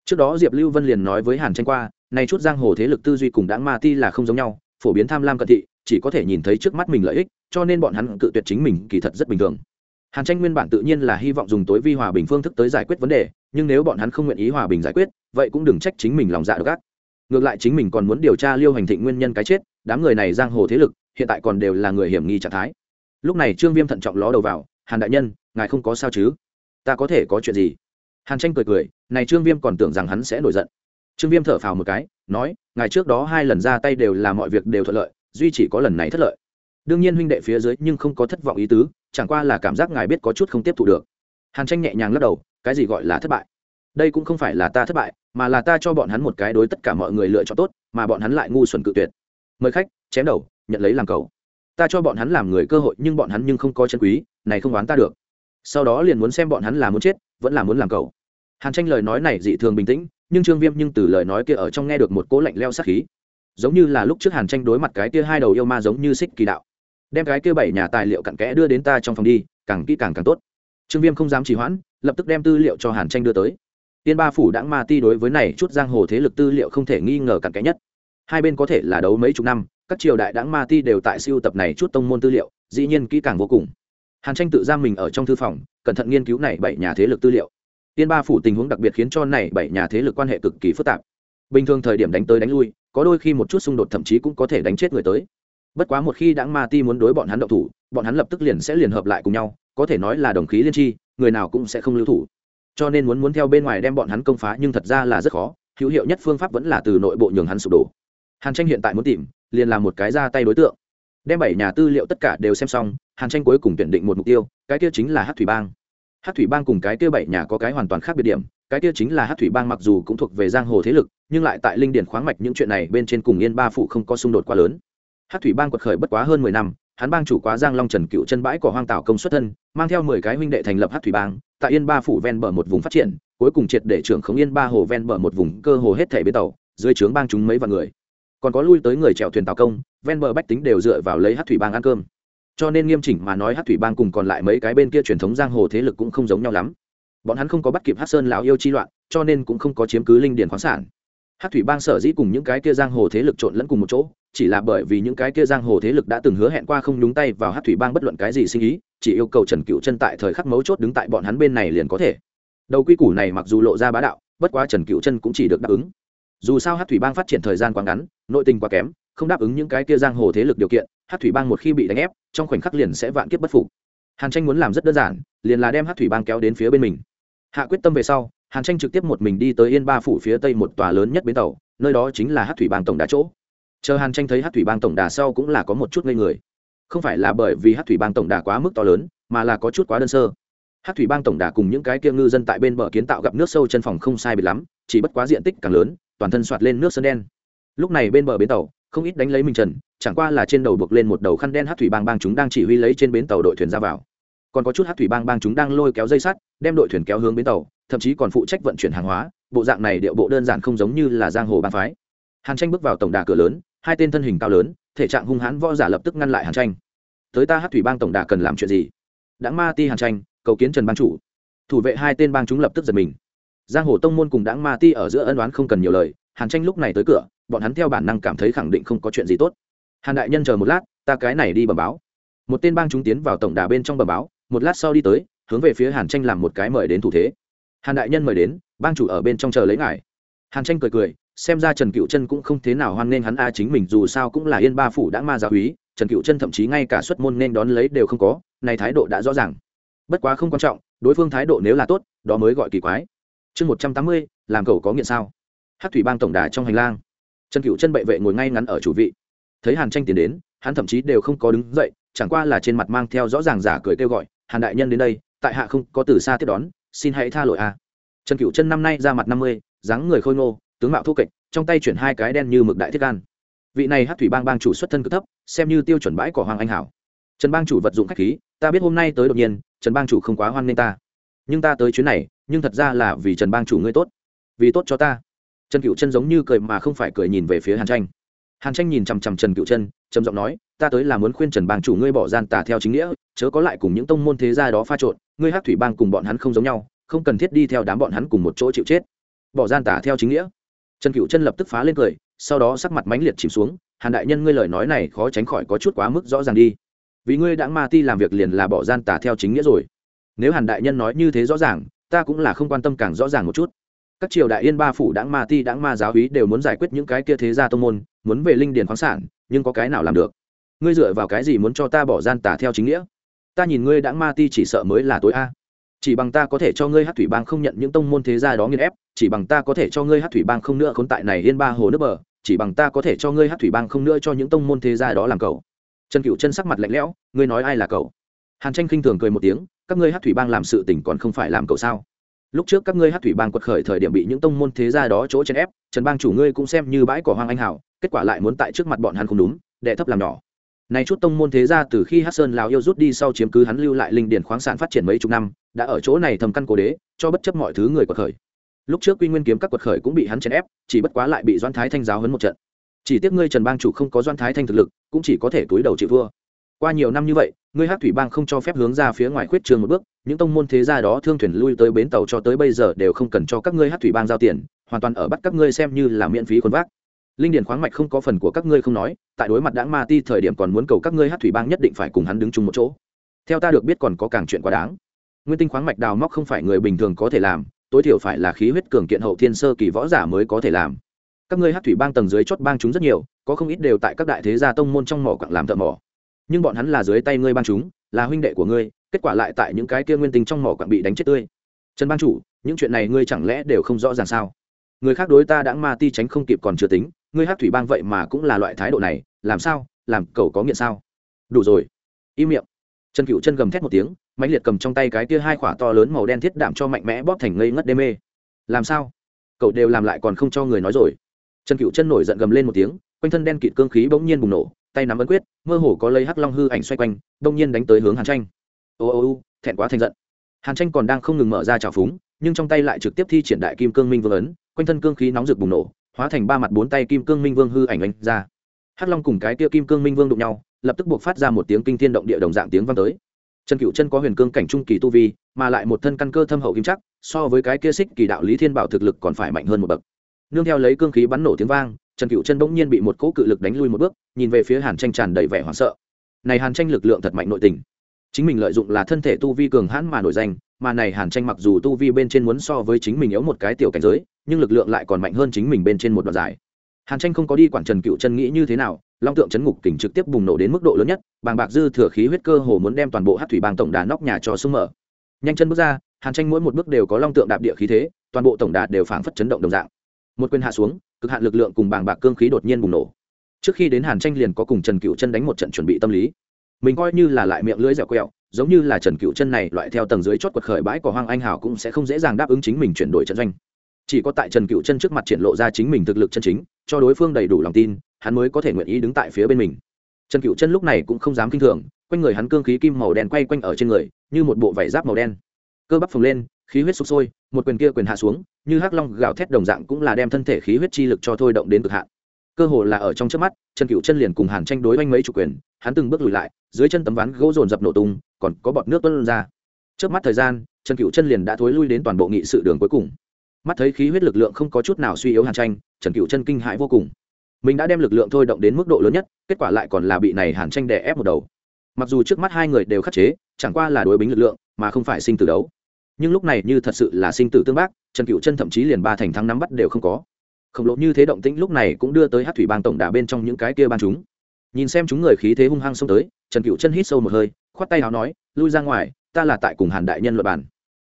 Trước đó diệp lưu vân liền nói với hàn tranh qua nay chút giang hồ thế lực tư duy cùng đáng ma ti là không giống nhau phổ biến tham lam cận thị, chỉ có thể nhìn thấy trước mắt mình lợi ích, cho nên bọn hắn cự tuyệt chính mình kỳ thật rất bình thường. Hàn tranh nguyên bản tự nhiên là hy vọng dùng tối vi hòa bình phương thức tới giải quyết vấn đề, nhưng nếu bọn hắn không nguyện ý hòa bình giải quyết, vậy cũng đừng trách chính mình lòng dạ độc gác ngược lại chính mình còn muốn điều tra liêu hành thịnh nguyên nhân cái chết, đám người này giang hồ thế lực, hiện tại còn đều là người hiểm nghi trạng thái. Lúc này trương viêm thận trọng ló đầu vào, hàn đại nhân, ngài không có sao chứ? Ta có thể có chuyện gì? Hàn tranh cười cười, này trương viêm còn tưởng rằng hắn sẽ nổi giận. Trương viêm thở phào một cái nói, ngài trước đó hai lần ra tay đều là mọi việc đều thuận lợi, duy chỉ có lần này thất lợi. Đương nhiên huynh đệ phía dưới nhưng không có thất vọng ý tứ, chẳng qua là cảm giác ngài biết có chút không tiếp thu được. Hàn tranh nhẹ nhàng lắc đầu, cái gì gọi là thất bại? Đây cũng không phải là ta thất bại, mà là ta cho bọn hắn một cái đối tất cả mọi người lựa chọn tốt, mà bọn hắn lại ngu xuẩn cự tuyệt. Mời khách, chém đầu, nhận lấy làm cầu. Ta cho bọn hắn làm người cơ hội, nhưng bọn hắn nhưng không có chân quý, này không oán ta được. Sau đó liền muốn xem bọn hắn là muốn chết, vẫn là muốn làm cầu. Hàn tranh lời nói này dị thường bình tĩnh nhưng trương viêm nhưng từ lời nói kia ở trong nghe được một cỗ lạnh leo sát khí. Giống như là lúc trước hàn tranh đối mặt cái kia hai đầu yêu ma giống như xích kỳ đạo. Đem cái kia bảy nhà tài liệu cặn kẽ đưa đến ta trong phòng đi, càng kỹ càng càng tốt. Trương viêm không dám trì hoãn, lập tức đem tư liệu cho hàn tranh đưa tới. Tiên ba phủ đãng ma ti đối với này chút giang hồ thế lực tư liệu không thể nghi ngờ cặn kẽ nhất. Hai bên có thể là đấu mấy chục năm, các triều đại đãng ma ti đều tại siêu tập này chút tông môn tư liệu, dĩ nhiên kỹ càng vô cùng. Hàn tranh tự giam mình ở trong thư phòng, cẩn thận nghiên cứu này bảy nhà thế lực tư liệu. Tiên ba phủ tình huống đặc biệt khiến cho này bảy nhà thế lực quan hệ cực kỳ phức tạp. Bình thường thời điểm đánh tới đánh lui, có đôi khi một chút xung đột thậm chí cũng có thể đánh chết người tới. Bất quá một khi đãng ma ti muốn đối bọn hắn động thủ, bọn hắn lập tức liền sẽ liên hợp lại cùng nhau, có thể nói là đồng khí liên tri người nào cũng sẽ không lưu thủ. Cho nên muốn muốn theo bên ngoài đem bọn hắn công phá nhưng thật ra là rất khó, hữu hiệu nhất phương pháp vẫn là từ nội bộ nhường hắn sụp đổ. Hàn tranh hiện tại muốn tìm, liền là một cái ra tay đối tượng. Đem bảy nhà tư liệu tất cả đều xem xong, hàn tranh cuối cùng tuyển định một mục tiêu, cái kia chính là Hắc thủy bang hát thủy bang cùng cái kia bảy nhà có cái hoàn toàn khác biệt điểm, cái kia chính là hát thủy bang mặc dù cũng thuộc về giang hồ thế lực, nhưng lại tại linh điển khoáng mạch những chuyện này bên trên cùng yên ba phụ không có xung đột quá lớn. Hát thủy bang quật khởi bất quá hơn mười năm, hắn bang chủ quá giang long trần cựu chân bãi của hoang tạo công xuất thân, mang theo mười cái huynh đệ thành lập hát thủy bang, tại yên ba phủ ven bờ một vùng phát triển, cuối cùng triệt để trưởng khống yên ba hồ ven bờ một vùng cơ hồ hết thể bến tàu, dưới trướng bang chúng mấy vạn người. Còn có lui tới người chèo thuyền tàu công, ven bờ bách tính đều dựa vào lấy hát thủy bang ăn cơm cho nên nghiêm chỉnh mà nói hát thủy bang cùng còn lại mấy cái bên kia truyền thống giang hồ thế lực cũng không giống nhau lắm. Bọn hắn không có bắt kịp hát sơn lão yêu chi loạn, cho nên cũng không có chiếm cứ linh điền khoáng sản. Hát thủy bang sở dĩ cùng những cái kia giang hồ thế lực trộn lẫn cùng một chỗ, chỉ là bởi vì những cái kia giang hồ thế lực đã từng hứa hẹn qua không nhúng tay vào hát thủy bang bất luận cái gì sinh ý, chỉ yêu cầu trần cựu chân tại thời khắc mấu chốt đứng tại bọn hắn bên này liền có thể. Đầu quy củ này mặc dù lộ ra bá đạo, bất quá trần cựu chân cũng chỉ được đáp ứng. Dù sao hát thủy bang phát triển thời gian quá ngắn, nội tình quá kém, không đáp ứng những cái kia giang hồ thế lực điều kiện, hát thủy bang một khi bị đánh ép trong khoảnh khắc liền sẽ vạn kiếp bất phục. Hàn tranh muốn làm rất đơn giản, liền là đem hát thủy bang kéo đến phía bên mình. Hạ quyết tâm về sau, hàn tranh trực tiếp một mình đi tới yên ba phủ phía tây một tòa lớn nhất bến tàu, nơi đó chính là hát thủy bang tổng đà chỗ. Chờ hàn tranh thấy hát thủy bang tổng đà sau cũng là có một chút ngây người. Không phải là bởi vì hát thủy bang tổng đà quá mức to lớn, mà là có chút quá đơn sơ. Hát thủy bang tổng đà cùng những cái kia ngư dân tại bên bờ kiến tạo gặp nước sâu chân phòng không sai biệt lắm, chỉ bất quá diện tích càng lớn, toàn thân soạt lên nước sơn đen. Lúc này bên bờ bến tàu, không ít đánh lấy mình trần chẳng qua là trên đầu buộc lên một đầu khăn đen hát thủy bang bang chúng đang chỉ huy lấy trên bến tàu đội thuyền ra vào. Còn có chút hát thủy bang bang chúng đang lôi kéo dây sắt, đem đội thuyền kéo hướng bến tàu, thậm chí còn phụ trách vận chuyển hàng hóa, bộ dạng này điệu bộ đơn giản không giống như là giang hồ bang phái. Hàn tranh bước vào tổng đà cửa lớn, hai tên thân hình cao lớn, thể trạng hung hãn võ giả lập tức ngăn lại hàn tranh. Tới ta hát thủy bang tổng đà cần làm chuyện gì? Đã ma ti hàn tranh, cầu kiến trần bang chủ. Thủ vệ hai tên bang chúng lập tức giật mình. Giang hồ tông môn cùng đáng ma ti ở giữa ân đoán không cần nhiều lời, hàn tranh lúc này tới cửa, bọn hắn theo bản năng cảm thấy khẳng định không có chuyện gì tốt hàn đại nhân chờ một lát, ta cái này đi bẩm báo. Một tên bang chúng tiến vào tổng đà bên trong bẩm báo, một lát sau đi tới, hướng về phía hàn tranh làm một cái mời đến thủ thế. Hàn đại nhân mời đến, bang chủ ở bên trong chờ lấy ngài. Hàn tranh cười cười, xem ra trần cựu chân cũng không thế nào hoan nghênh hắn a, chính mình dù sao cũng là yên ba phủ đã ma giáo úy, trần cựu chân thậm chí ngay cả xuất môn nên đón lấy đều không có, này thái độ đã rõ ràng. Bất quá không quan trọng, đối phương thái độ nếu là tốt, đó mới gọi kỳ quái. Chương một trăm tám mươi, làm cầu có nghiện sao? Hát thủy bang tổng đà trong hành lang. Trần cựu chân bệ vệ ngồi ngay ngắn ở chủ vị thấy hàn tranh tiến đến, hắn thậm chí đều không có đứng dậy, chẳng qua là trên mặt mang theo rõ ràng giả cười kêu gọi, hàn đại nhân đến đây, tại hạ không có từ xa tiếp đón, xin hãy tha lỗi a. Trần cựu chân năm nay ra mặt năm mươi, dáng người khôi ngô, tướng mạo thu kịch trong tay chuyển hai cái đen như mực đại thiết gan. Vị này hát thủy bang bang chủ xuất thân cực thấp, xem như tiêu chuẩn bãi của hoàng anh hảo. Trần bang chủ vật dụng khách khí, ta biết hôm nay tới đột nhiên, trần bang chủ không quá hoan nghênh ta. Nhưng ta tới chuyến này, nhưng thật ra là vì trần bang chủ ngươi tốt, vì tốt cho ta. Trần cựu chân giống như cười mà không phải cười nhìn về phía hàn tranh hàn tranh nhìn chằm chằm trần cựu chân trầm giọng nói, ta tới là muốn khuyên trần bang chủ ngươi bỏ gian tà theo chính nghĩa, chớ có lại cùng những tông môn thế gia đó pha trộn, ngươi hát thủy bang cùng bọn hắn không giống nhau, không cần thiết đi theo đám bọn hắn cùng một chỗ chịu chết. Bỏ gian tà theo chính nghĩa? Trần cựu chân lập tức phá lên cười, sau đó sắc mặt mãnh liệt chìm xuống, hàn đại nhân ngươi lời nói này khó tránh khỏi có chút quá mức rõ ràng đi. Vì ngươi đã ma ti làm việc liền là bỏ gian tà theo chính nghĩa rồi. Nếu hàn đại nhân nói như thế rõ ràng, ta cũng là không quan tâm càng rõ ràng một chút các triều đại yên ba phủ đáng ma ti đáng ma giáo hí đều muốn giải quyết những cái kia thế gia tông môn, muốn về linh điền khoáng sản, nhưng có cái nào làm được? Ngươi dựa vào cái gì muốn cho ta bỏ gian tả theo chính nghĩa? Ta nhìn ngươi đáng ma ti chỉ sợ mới là tối a. Chỉ bằng ta có thể cho ngươi hát thủy bang không nhận những tông môn thế gia đó nghiên ép, chỉ bằng ta có thể cho ngươi hát thủy bang không nữa khốn tại này yên ba hồ nước bờ, chỉ bằng ta có thể cho ngươi hát thủy bang không nữa cho những tông môn thế gia đó làm cầu trần cựu chân sắc mặt lạnh lẽo, ngươi nói ai là cậu? Hàn tranh khinh thường cười một tiếng, các ngươi hát thủy bang làm sự tình còn không phải làm cậu sao? Lúc trước các ngươi hát thủy bang quật khởi thời điểm bị những tông môn thế gia đó chỗ chèn ép, trần bang chủ ngươi cũng xem như bãi cỏ hoang anh hảo, kết quả lại muốn tại trước mặt bọn hắn không đúng, đệ thấp làm nhỏ. Này chút tông môn thế gia từ khi hát sơn lào yêu rút đi sau chiếm cứ hắn lưu lại linh điển khoáng sản phát triển mấy chục năm, đã ở chỗ này thầm căn cố đế, cho bất chấp mọi thứ người quật khởi. Lúc trước quy nguyên kiếm các quật khởi cũng bị hắn chèn ép, chỉ bất quá lại bị doan thái thanh giáo hấn một trận. Chỉ tiếc ngươi trần bang chủ không có doan thái thanh thực lực, cũng chỉ có thể túi đầu chịu vua qua nhiều năm như vậy, ngươi hát thủy bang không cho phép hướng ra phía ngoài khuyết trường một bước những tông môn thế gia đó thương thuyền lui tới bến tàu cho tới bây giờ đều không cần cho các ngươi hát thủy bang giao tiền, hoàn toàn ở bắt các ngươi xem như là miễn phí khuôn vác. Linh Điền khoáng mạch không có phần của các ngươi không nói, tại đối mặt đãng ma ti thời điểm còn muốn cầu các ngươi hát thủy bang nhất định phải cùng hắn đứng chung một chỗ. Theo ta được biết còn có càng chuyện quá đáng. Nguyên tinh khoáng mạch đào móc không phải người bình thường có thể làm, tối thiểu phải là khí huyết cường kiện hậu thiên sơ kỳ võ giả mới có thể làm. Các ngươi hát thủy bang tầng dưới chót bang chúng rất nhiều, có không ít đều tại các đại thế gia tông môn trong mỏ quặng làm thợ mỏ. Nhưng bọn hắn là dưới tay ngươi bang chúng, là huynh đệ của ngươi kết quả lại tại những cái kia nguyên tinh trong mỏ quặng bị đánh chết tươi. Trần ban chủ, những chuyện này ngươi chẳng lẽ đều không rõ ràng sao? Người khác đối ta đã ma ti tránh không kịp còn chưa tính, ngươi hát thủy bang vậy mà cũng là loại thái độ này, làm sao, làm cậu có nghiện sao? Đủ rồi. Im miệng. Trần cựu chân gầm thét một tiếng, mãnh liệt cầm trong tay cái kia hai khỏa to lớn màu đen thiết đạm cho mạnh mẽ bóp thành ngây ngất đê mê. Làm sao? Cậu đều làm lại còn không cho người nói rồi. Trần cựu chân nổi giận gầm lên một tiếng, quanh thân đen kịt cương khí bỗng nhiên bùng nổ, tay nắm ấn quyết, mơ hồ có lấy hắc long hư ảnh xoay quanh bỗng nhiên đánh tới hướng hàn tranh ô ô ô, thẹn quá thành giận. Hàn tranh còn đang không ngừng mở ra trào phúng, nhưng trong tay lại trực tiếp thi triển đại kim cương minh vương ấn, quanh thân cương khí nóng rực bùng nổ, hóa thành ba mặt bốn tay kim cương minh vương hư ảnh anh ra. Hắc long cùng cái kia kim cương minh vương đụng nhau, lập tức buộc phát ra một tiếng kinh thiên động địa đồng dạng tiếng vang tới. Trần cựu chân có huyền cương cảnh trung kỳ tu vi, mà lại một thân căn cơ thâm hậu kim chắc, so với cái kia xích kỳ đạo lý thiên bảo thực lực còn phải mạnh hơn một bậc. Nương theo lấy cương khí bắn nổ tiếng vang, trần cựu chân bỗng nhiên bị một cỗ cự lực đánh lui một bước, nhìn về phía hàn tranh tràn đầy vẻ hoảng sợ. Này hàn tranh lực lượng thật mạnh nội tình chính mình lợi dụng là thân thể tu vi cường hãn mà nổi danh, mà này hàn tranh mặc dù tu vi bên trên muốn so với chính mình yếu một cái tiểu cảnh giới, nhưng lực lượng lại còn mạnh hơn chính mình bên trên một đoạn dài. Hàn tranh không có đi quản trần cựu chân nghĩ như thế nào, long tượng chấn ngục kình trực tiếp bùng nổ đến mức độ lớn nhất, bàng bạc dư thừa khí huyết cơ hồ muốn đem toàn bộ hát thủy bang tổng đà nóc nhà cho sưng mở. Nhanh chân bước ra, hàn tranh mỗi một bước đều có long tượng đạp địa khí thế, toàn bộ tổng đà đều phảng phất chấn động đồng dạng. Một quyền hạ xuống, cực hạn lực lượng cùng bàng bạc cương khí đột nhiên bùng nổ. Trước khi đến hàn tranh liền có cùng trần cựu chân đánh một trận chuẩn bị tâm lý mình coi như là lại miệng lưỡi dẻo quẹo, giống như là trần cựu chân này loại theo tầng dưới chót quật khởi bãi của hoang anh hào cũng sẽ không dễ dàng đáp ứng chính mình chuyển đổi trận doanh. Chỉ có tại trần cựu chân trước mặt triển lộ ra chính mình thực lực chân chính, cho đối phương đầy đủ lòng tin, hắn mới có thể nguyện ý đứng tại phía bên mình. Trần cựu chân lúc này cũng không dám k i n h thường, quanh người hắn cương khí kim màu đen quay quanh ở trên người, như một bộ vải giáp màu đen. Cơ bắp phồng lên, khí huyết sụp sôi, một quyền kia quyền hạ xuống, như hắc long gào thét đồng dạng cũng là đem thân thể khí huyết chi lực cho thôi động đến cực hạn cơ hồ là ở trong trước mắt, trần cựu chân liền cùng hàn tranh đối oanh mấy chủ quyền, hắn từng bước lùi lại, dưới chân tấm ván gỗ dồn dập nổ tung, còn có bọt nước tuân ra. Trước mắt thời gian, trần cựu chân liền đã thối lui đến toàn bộ nghị sự đường cuối cùng. Mắt thấy khí huyết lực lượng không có chút nào suy yếu hàn tranh, trần cựu chân kinh hãi vô cùng. Mình đã đem lực lượng thôi động đến mức độ lớn nhất, kết quả lại còn là bị này hàn tranh đè ép một đầu. Mặc dù trước mắt hai người đều khắc chế, chẳng qua là đối bính lực lượng, mà không phải sinh tử đấu. Nhưng lúc này như thật sự là sinh tử tương bác, trần cựu chân thậm chí liền ba thành thắng nắm bắt đều không có khổng lồ như thế động tĩnh lúc này cũng đưa tới hát thủy bang tổng đà bên trong những cái kia ban chúng. Nhìn xem chúng người khí thế hung hăng xông tới, trần cựu chân hít sâu một hơi, khoát tay áo nói, lui ra ngoài, ta là tại cùng hàn đại nhân luật bản.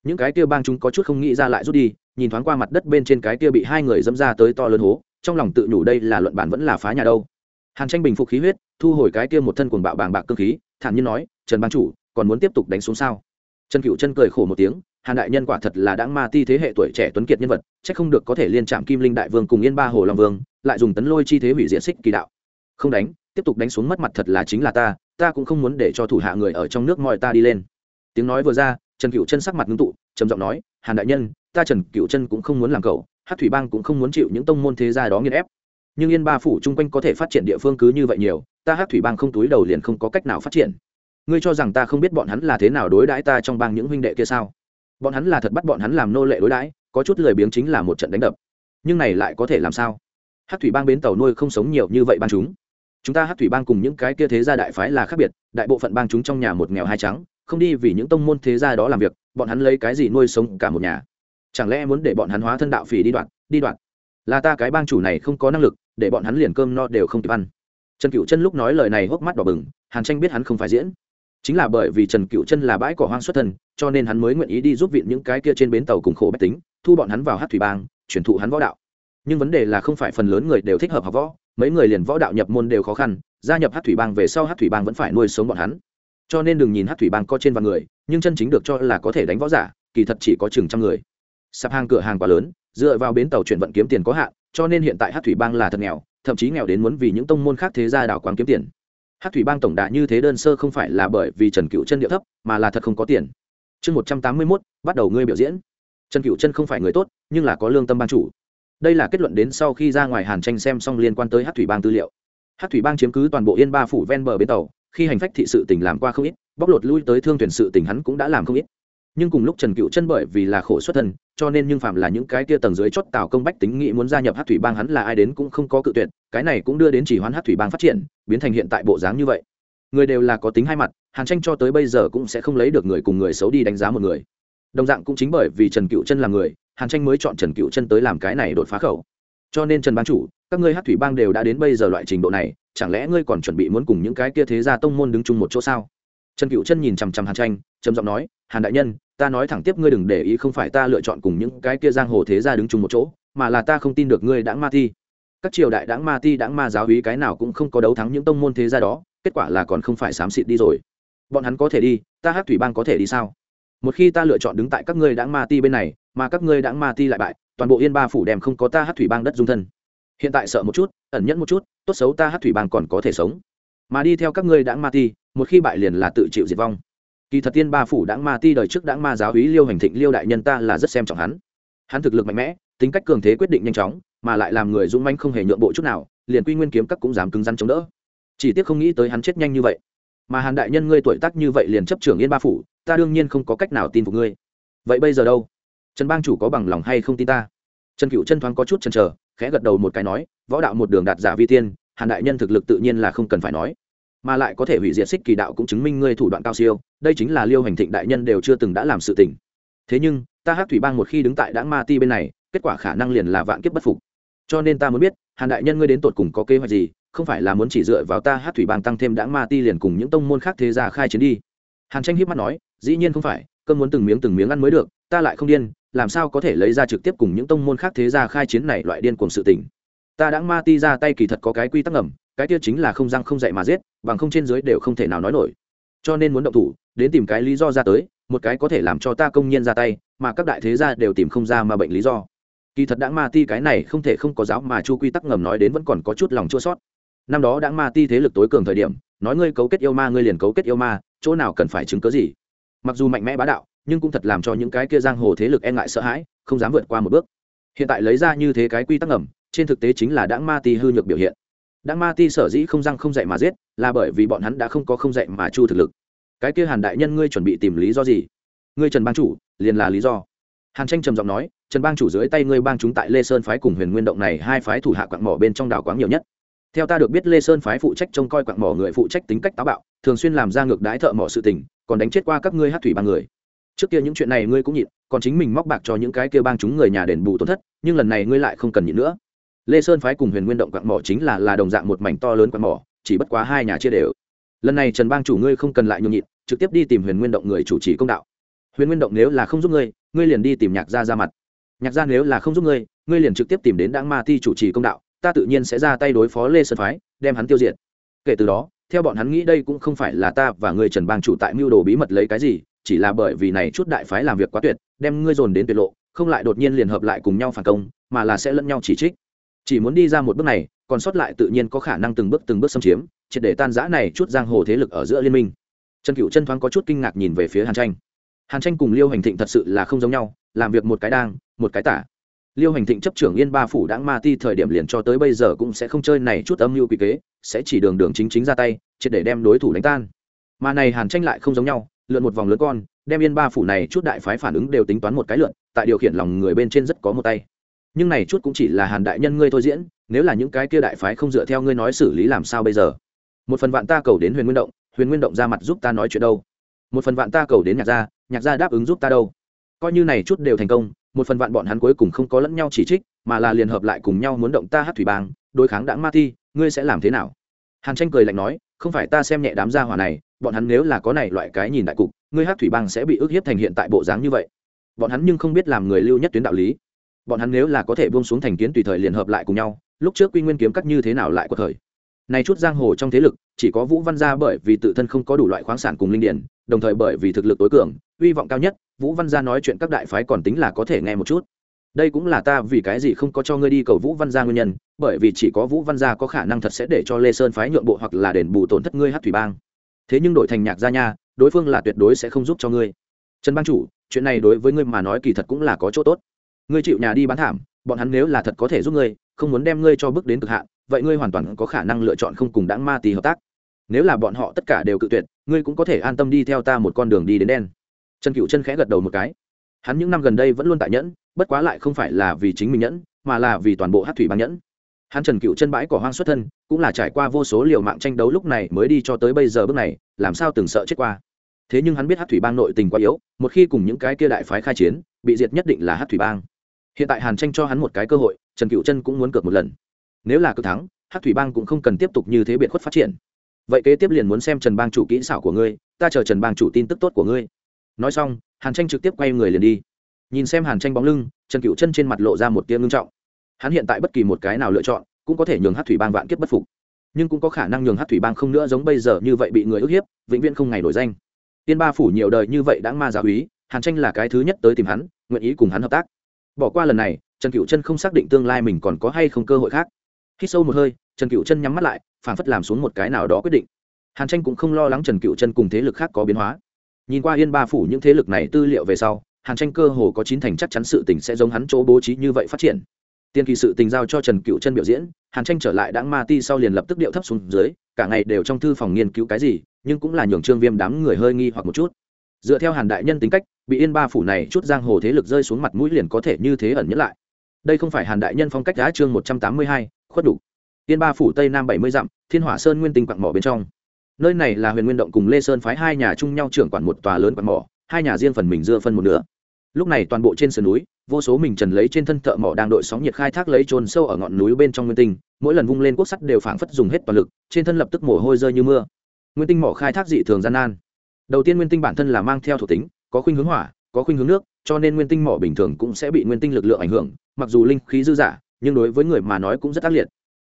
những cái kia bang chúng có chút không nghĩ ra lại rút đi, nhìn thoáng qua mặt đất bên trên cái kia bị hai người dẫm ra tới to lớn hố, trong lòng tự nhủ đây là luận bản vẫn là phá nhà đâu. Hàn tranh bình phục khí huyết, thu hồi cái kia một thân cuồng bạo bàng bạc cơ khí, thản nhiên nói, trần ban chủ, còn muốn tiếp tục đánh xuống sao? Trần cựu chân cười khổ một tiếng hàn đại nhân quả thật là đáng ma ti thế hệ tuổi trẻ tuấn kiệt nhân vật c h ắ c không được có thể liên trạm kim linh đại vương cùng yên ba hồ long vương, lại dùng tấn lôi chi thế hủy diện xích kỳ đạo. Không đánh, tiếp tục đánh xuống mất mặt thật là chính là ta ta cũng không muốn để cho thủ hạ người ở trong nước mọi ta đi lên. Tiếng nói vừa ra, trần cựu chân sắc mặt ngưng tụ, trầm giọng nói, hàn đại nhân, ta trần cựu chân cũng không muốn làm cậu hát thủy bang cũng không muốn chịu những tông môn thế gia đó nghiên ép. Nhưng yên ba phủ chung quanh có thể phát triển địa phương cứ như vậy nhiều, ta hát thủy bang không túi đầu liền không có cách nào phát triển. Ngươi cho rằng ta không biết bọn hắn là thế nào đối đãi ta trong bang những huynh đệ kia sao? Bọn hắn là thật bắt bọn hắn làm nô lệ đối đãi, có chút lười biếng chính là một trận đánh đập. Nhưng này lại có thể làm sao? Hát thủy bang bến tàu nuôi không sống nhiều như vậy ban chúng. Chúng ta hát thủy bang cùng những cái kia thế gia đại phái là khác biệt, đại bộ phận bang chúng trong nhà một nghèo hai trắng, không đi vì những tông môn thế gia đó làm việc, bọn hắn lấy cái gì nuôi sống cả một nhà? Chẳng lẽ muốn để bọn hắn hóa thân đạo phỉ đi đoạn đi đoạn? Là ta cái bang chủ này không có năng lực, để bọn hắn liền cơm no đều không kịp ăn. Trần cựu chân lúc nói lời này hốc mắt đỏ bừng, hàn tranh biết hắn không phải diễn chính là bởi vì trần cựu chân là bãi cỏ hoang xuất thân, cho nên hắn mới nguyện ý đi giúp viện những cái kia trên bến tàu cùng khổ bách tính, thu bọn hắn vào hát thủy bang chuyển thụ hắn võ đạo. Nhưng vấn đề là không phải phần lớn người đều thích hợp học võ, mấy người liền võ đạo nhập môn đều khó khăn, gia nhập hát thủy bang về sau hát thủy bang vẫn phải nuôi sống bọn hắn. Cho nên đừng nhìn hát thủy bang có trên vạn người, nhưng chân chính được cho là có thể đánh võ giả, kỳ thật chỉ có chừng trăm người. Sạp hàng cửa hàng quá lớn, dựa vào bến tàu chuyển vận kiếm tiền có hạn, cho nên hiện tại hát thủy bang là thật nghèo, thậm chí nghèo đến muốn vì những tông môn khác thế gia đảo quán kiếm tiền hát thủy bang tổng đà như thế đơn sơ không phải là bởi vì trần cựu chân địa thấp, mà là thật không có tiền. Chương một trăm tám mươi mốt, bắt đầu ngươi biểu diễn. Trần cựu chân không phải người tốt, nhưng là có lương tâm ban chủ. Đây là kết luận đến sau khi ra ngoài hàn tranh xem xong liên quan tới hát thủy bang tư liệu. Hát thủy bang chiếm cứ toàn bộ yên ba phủ ven bờ bến tàu, khi hành phách thị sự tỉnh làm qua không ít, bóc lột lui tới thương thuyền sự tỉnh hắn cũng đã làm không ít. Nhưng cùng lúc trần cựu chân bởi vì là khổ xuất thân, cho nên nhưng phạm là những cái kia tầng dưới chót tào công bách tính nghĩ muốn gia nhập hát thủy bang hắn là ai đến cũng không có cự tuyệt cái này cũng đưa đến chỉ hoán hát thủy bang phát triển, biến thành hiện tại bộ dáng như vậy. Người đều là có tính hai mặt, hàn tranh cho tới bây giờ cũng sẽ không lấy được người cùng người xấu đi đánh giá một người. Đồng dạng cũng chính bởi vì trần cựu chân là người, hàn tranh mới chọn trần cựu chân tới làm cái này đột phá khẩu. Cho nên trần ban chủ, các ngươi hát thủy bang đều đã đến bây giờ loại trình độ này, chẳng lẽ ngươi còn chuẩn bị muốn cùng những cái kia thế gia tông môn đứng chung một chỗ sao? Trần cựu chân nhìn chằm chằm hàn tranh, trầm giọng nói, hàn đại nhân, ta nói thẳng tiếp ngươi đừng để ý không phải ta lựa chọn cùng những cái kia giang hồ thế gia đứng chung một chỗ, mà là ta không tin được ngươi đã ma thi các triều đại đáng ma ti đáng ma giáo hí, cái nào cũng không có đấu thắng những tông môn thế gia đó, kết quả là còn không phải xám xịt đi rồi. Bọn hắn có thể đi, ta hát thủy bang có thể đi sao? Một khi ta lựa chọn đứng tại các ngươi đáng ma ti bên này, mà các ngươi đáng ma ti lại bại, toàn bộ yên ba phủ đèm không có ta hát thủy bang đất dung thân. Hiện tại sợ một chút, ẩn nhẫn một chút, tốt xấu ta hát thủy bang còn có thể sống. Mà đi theo các ngươi đáng ma ti, một khi bại liền là tự chịu diệt vong. Kỳ thật tiên ba phủ đáng ma ti đời trước đáng ma giáo hí, liêu hành thịnh, liêu đại nhân ta là rất xem trọng hắn. Hắn thực lực mạnh mẽ tính cách cường thế quyết định nhanh chóng, mà lại làm người dũng manh không hề nhượng bộ chút nào, liền quy nguyên kiếm các cũng dám cứng rắn chống đỡ. Chỉ tiếc không nghĩ tới hắn chết nhanh như vậy. Mà hàn đại nhân ngươi tuổi tác như vậy liền chấp trưởng yên ba phủ, ta đương nhiên không có cách nào tin phục ngươi. Vậy bây giờ đâu? Trần bang chủ có bằng lòng hay không tin ta? Trần cựu chân thoáng có chút chần chờ, khẽ gật đầu một cái nói, võ đạo một đường đạt giả vi tiên, hàn đại nhân thực lực tự nhiên là không cần phải nói. Mà lại có thể hủy diệt xích kỳ đạo cũng chứng minh ngươi thủ đoạn cao siêu, đây chính là liêu hành thịnh đại nhân đều chưa từng đã làm sự tình. Thế nhưng, ta hát thủy bang một khi đứng tại đáng ma ti bên này kết quả khả năng liền là vạn kiếp bất phục. Cho nên ta muốn biết, hàn đại nhân ngươi đến tột cùng có kế hoạch gì, không phải là muốn chỉ dựa vào ta hát thủy bang tăng thêm đãng ma ti liền cùng những tông môn khác thế ra khai chiến đi. Hàn tranh hiếp mắt nói, dĩ nhiên không phải, cơm muốn từng miếng từng miếng ăn mới được, ta lại không điên, làm sao có thể lấy ra trực tiếp cùng những tông môn khác thế ra khai chiến này loại điên cùng sự tình. Ta đã ma ti ra tay kỳ thật có cái quy tắc ngầm, cái tiêu chính là không răng không dạy mà giết, bằng không trên dưới đều không thể nào nói nổi. Cho nên muốn động thủ, đến tìm cái lý do ra tới, một cái có thể làm cho ta công nhiên ra tay, mà các đại thế gia đều tìm không ra mà bệnh lý do kỳ thật Đãng ma ti cái này không thể không có giáo mà chu quy tắc ngầm nói đến vẫn còn có chút lòng chua sót. Năm đó Đãng ma ti thế lực tối cường thời điểm, nói ngươi cấu kết yêu ma, ngươi liền cấu kết yêu ma, chỗ nào cần phải chứng cớ gì? Mặc dù mạnh mẽ bá đạo, nhưng cũng thật làm cho những cái kia giang hồ thế lực e ngại sợ hãi, không dám vượt qua một bước. Hiện tại lấy ra như thế cái quy tắc ngầm, trên thực tế chính là Đãng ma ti hư nhược biểu hiện. Đãng ma ti sở dĩ không răng không dạy mà giết, là bởi vì bọn hắn đã không có không dạy mà chu thực lực. Cái kia hàn đại nhân ngươi chuẩn bị tìm lý do gì? Ngươi trần Ban chủ, liền là lý do. Hàn tranh trầm giọng nói trần bang chủ dưới tay ngươi bang chúng tại lê sơn phái cùng huyền nguyên động này hai phái thủ hạ quạng mỏ bên trong đảo quáng nhiều nhất. Theo ta được biết lê sơn phái phụ trách trông coi quạng mỏ người phụ trách tính cách táo bạo, thường xuyên làm ra ngược đái thợ mỏ sự tình, còn đánh chết qua các ngươi hát thủy ba người. Trước kia những chuyện này ngươi cũng nhịn, còn chính mình móc bạc cho những cái kia bang chúng người nhà đền bù tổn thất, nhưng lần này ngươi lại không cần nhịn nữa. Lê sơn phái cùng huyền nguyên động quạng mỏ chính là là đồng dạng một mảnh to lớn quạng mỏ, chỉ bất quá hai nhà chia đều. Lần này trần bang chủ ngươi không cần lại nhường nhịn, trực tiếp đi tìm huyền nguyên động người chủ trì công đạo. Huyền nguyên động nếu là không giúp ngươi ngươi liền đi tìm nhạc gia ra mặt nhạc gia nếu là không giúp ngươi ngươi liền trực tiếp tìm đến đáng ma thi chủ trì công đạo, ta tự nhiên sẽ ra tay đối phó lê sơn phái, đem hắn tiêu diệt. Kể từ đó, theo bọn hắn nghĩ đây cũng không phải là ta và ngươi trần bang chủ tại mưu đồ bí mật lấy cái gì, chỉ là bởi vì này chút đại phái làm việc quá tuyệt, đem ngươi dồn đến tuyệt lộ, không lại đột nhiên liền hợp lại cùng nhau phản công, mà là sẽ lẫn nhau chỉ trích. Chỉ muốn đi ra một bước này, còn sót lại tự nhiên có khả năng từng bước từng bước xâm chiếm, triệt để tan giã này chút giang hồ thế lực ở giữa liên minh. Trần cựu chân thoáng có chút kinh ngạc nhìn về phía hàn tranh. Hàn tranh cùng liêu hành thịnh thật sự là không giống nhau, làm việc một cái đang một cái tả. Liêu hành thịnh chấp trưởng yên ba phủ đãng ma ti thời điểm liền cho tới bây giờ cũng sẽ không chơi này chút âm mưu quy kế, sẽ chỉ đường đường chính chính ra tay, triệt để đem đối thủ đánh tan. Mà này hàn tranh lại không giống nhau, lượn một vòng lớn con, đem yên ba phủ này chút đại phái phản ứng đều tính toán một cái lượn, tại điều khiển lòng người bên trên rất có một tay. Nhưng này chút cũng chỉ là hàn đại nhân ngươi thôi diễn, nếu là những cái kia đại phái không dựa theo ngươi nói xử lý làm sao bây giờ? Một phần vạn ta cầu đến huyền nguyên động, huyền nguyên động ra mặt giúp ta nói chuyện đâu. Một phần vạn ta cầu đến nhạc gia nhạc gia đáp ứng giúp ta đâu. Coi như này chút đều thành công một phần vạn bọn hắn cuối cùng không có lẫn nhau chỉ trích, mà là liền hợp lại cùng nhau muốn động ta hát thủy bang, đối kháng đãng ma thi ngươi sẽ làm thế nào? Hàn tranh cười lạnh nói, không phải ta xem nhẹ đám gia hỏa này, bọn hắn nếu là có này loại cái nhìn đại cục, ngươi hát thủy bang sẽ bị ức hiếp thành hiện tại bộ dáng như vậy. Bọn hắn nhưng không biết làm người lưu nhất tuyến đạo lý. Bọn hắn nếu là có thể buông xuống thành kiến tùy thời liền hợp lại cùng nhau, lúc trước quy nguyên kiếm cắt như thế nào lại có thời. Này chút giang hồ trong thế lực, chỉ có vũ văn gia bởi vì tự thân không có đủ loại khoáng sản cùng linh điển đồng thời bởi vì thực lực tối cường, hy vọng cao nhất, vũ văn gia nói chuyện các đại phái còn tính là có thể nghe một chút. Đây cũng là ta vì cái gì không có cho ngươi đi cầu vũ văn gia nguyên nhân, bởi vì chỉ có vũ văn gia có khả năng thật sẽ để cho lê sơn phái nhượng bộ hoặc là đền bù tổn thất ngươi hát thủy bang. Thế nhưng đổi thành nhạc gia nha, đối phương là tuyệt đối sẽ không giúp cho ngươi. Trần bang chủ, chuyện này đối với ngươi mà nói kỳ thật cũng là có chỗ tốt. Ngươi chịu nhà đi bán thảm, bọn hắn nếu là thật có thể giúp ngươi, không muốn đem ngươi cho bước đến cực hạn, vậy ngươi hoàn toàn có khả năng lựa chọn không cùng đáng ma tì hợp tác nếu là bọn họ tất cả đều cự tuyệt, ngươi cũng có thể an tâm đi theo ta một con đường đi đến đen. Trần cựu chân khẽ gật đầu một cái. Hắn những năm gần đây vẫn luôn tại nhẫn, bất quá lại không phải là vì chính mình nhẫn, mà là vì toàn bộ hát thủy bang nhẫn. Hắn trần cựu chân bãi cỏ hoang xuất thân, cũng là trải qua vô số liều mạng tranh đấu lúc này mới đi cho tới bây giờ bước này, làm sao từng sợ chết qua. Thế nhưng hắn biết hát thủy bang nội tình quá yếu, một khi cùng những cái kia đại phái khai chiến, bị diệt nhất định là hát thủy bang. Hiện tại hàn tranh cho hắn một cái cơ hội, trần cựu chân cũng muốn cược một lần. Nếu là cực thắng hát thủy bang cũng không cần tiếp tục như thế biệt khuất phát triển vậy kế tiếp liền muốn xem trần bang chủ kỹ xảo của ngươi, ta chờ trần bang chủ tin tức tốt của ngươi. Nói xong, hàn tranh trực tiếp quay người liền đi. Nhìn xem hàn tranh bóng lưng, trần cựu chân trên mặt lộ ra một tia ngưng trọng. Hắn hiện tại bất kỳ một cái nào lựa chọn, cũng có thể nhường hát thủy bang vạn kiếp bất phục. Nhưng cũng có khả năng nhường hát thủy bang không nữa giống bây giờ như vậy bị người ức hiếp, vĩnh viễn không ngày nổi danh. Tiên ba phủ nhiều đời như vậy đã ma giả úy, hàn tranh là cái thứ nhất tới tìm hắn, nguyện ý cùng hắn hợp tác. Bỏ qua lần này, trần cựu chân không xác định tương lai mình còn có hay không cơ hội khác. Khi sâu một hơi, trần cựu chân nhắm mắt lại phản phất làm xuống một cái nào đó quyết định. Hàn tranh cũng không lo lắng trần cựu chân cùng thế lực khác có biến hóa. Nhìn qua yên ba phủ những thế lực này tư liệu về sau, hàn tranh cơ hồ có chín thành chắc chắn sự tình sẽ giống hắn chỗ bố trí như vậy phát triển. Tiên kỳ sự tình giao cho trần cựu chân biểu diễn, hàn tranh trở lại đáng ma ti sau liền lập tức điệu thấp xuống dưới, cả ngày đều trong thư phòng nghiên cứu cái gì, nhưng cũng là nhường trương viêm đám người hơi nghi hoặc một chút. Dựa theo hàn đại nhân tính cách, bị yên ba phủ này chút giang hồ thế lực rơi xuống mặt mũi liền có thể như thế ẩn nhất lại. Đây không phải hàn đại nhân phong cách giá chương một trăm tám mươi hai, khuất đủ tiên ba phủ tây nam bảy mươi dặm, thiên hỏa sơn nguyên tinh quặng mỏ bên trong. Nơi này là huyền nguyên động cùng lê sơn phái hai nhà chung nhau trưởng quản một tòa lớn quặng mỏ, hai nhà riêng phần mình dưa phân một nửa. Lúc này toàn bộ trên sườn núi, vô số mình trần lấy trên thân thợ mỏ đang đội sóng nhiệt khai thác lấy trôn sâu ở ngọn núi bên trong nguyên tinh, mỗi lần vung lên cuốc sắt đều phảng phất dùng hết toàn lực, trên thân lập tức mồ hôi rơi như mưa. Nguyên tinh mỏ khai thác dị thường gian nan. Đầu tiên nguyên tinh bản thân là mang theo thuộc tính, có khuynh hướng hỏa, có khuynh hướng nước, cho nên nguyên tinh mỏ bình thường cũng sẽ bị nguyên tinh lực lượng ảnh hưởng, mặc dù linh khí dư giả nhưng đối với người mà nói cũng rất ác liệt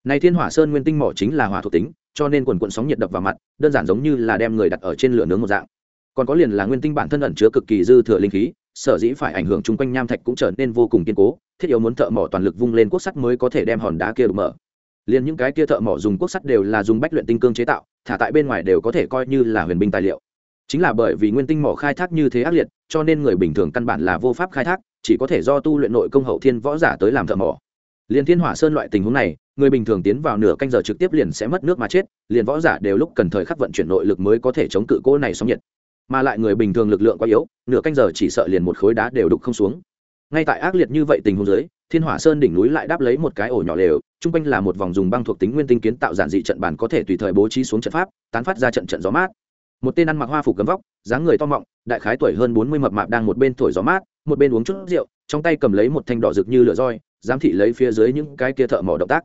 này thiên hỏa sơn nguyên tinh mỏ chính là hỏa thuộc tính, cho nên quần quận sóng nhiệt đập vào mặt, đơn giản giống như là đem người đặt ở trên lửa nướng một dạng. Còn có liền là nguyên tinh bản thân ẩn chứa cực kỳ dư thừa linh khí, sở dĩ phải ảnh hưởng chung quanh nham thạch cũng trở nên vô cùng kiên cố, thiết yếu muốn thợ mỏ toàn lực vung lên quốc sắt mới có thể đem hòn đá kia đục mở. Liền những cái kia thợ mỏ dùng quốc sắt đều là dùng bách luyện tinh cương chế tạo, thả tại bên ngoài đều có thể coi như là huyền binh tài liệu. Chính là bởi vì nguyên tinh mỏ khai thác như thế ác liệt, cho nên người bình thường căn bản là vô pháp khai thác, chỉ có thể do tu luyện nội công hậu thiên võ giả tới làm thợ mỏ liền thiên hỏa sơn loại tình huống này, người bình thường tiến vào nửa canh giờ trực tiếp liền sẽ mất nước mà chết, liền võ giả đều lúc cần thời khắc vận chuyển nội lực mới có thể chống cự cỗ này sóng nhiệt. Mà lại người bình thường lực lượng quá yếu, nửa canh giờ chỉ sợ liền một khối đá đều đục không xuống. Ngay tại ác liệt như vậy tình huống dưới, thiên hỏa sơn đỉnh núi lại đáp lấy một cái ổ nhỏ lều, chung quanh là một vòng dùng băng thuộc tính nguyên tinh kiến tạo giản dị trận bàn có thể tùy thời bố trí xuống trận pháp, tán phát ra trận trận gió mát. Một tên ăn mặc hoa phục cấm vóc, dáng người to mọng, đại khái tuổi hơn bốn mươi mập mạp đang một bên thổi gió mát, một bên uống chút rượu, trong tay cầm lấy một thanh đỏ rực như lửa roi giám thị lấy phía dưới những cái kia thợ mỏ động tác.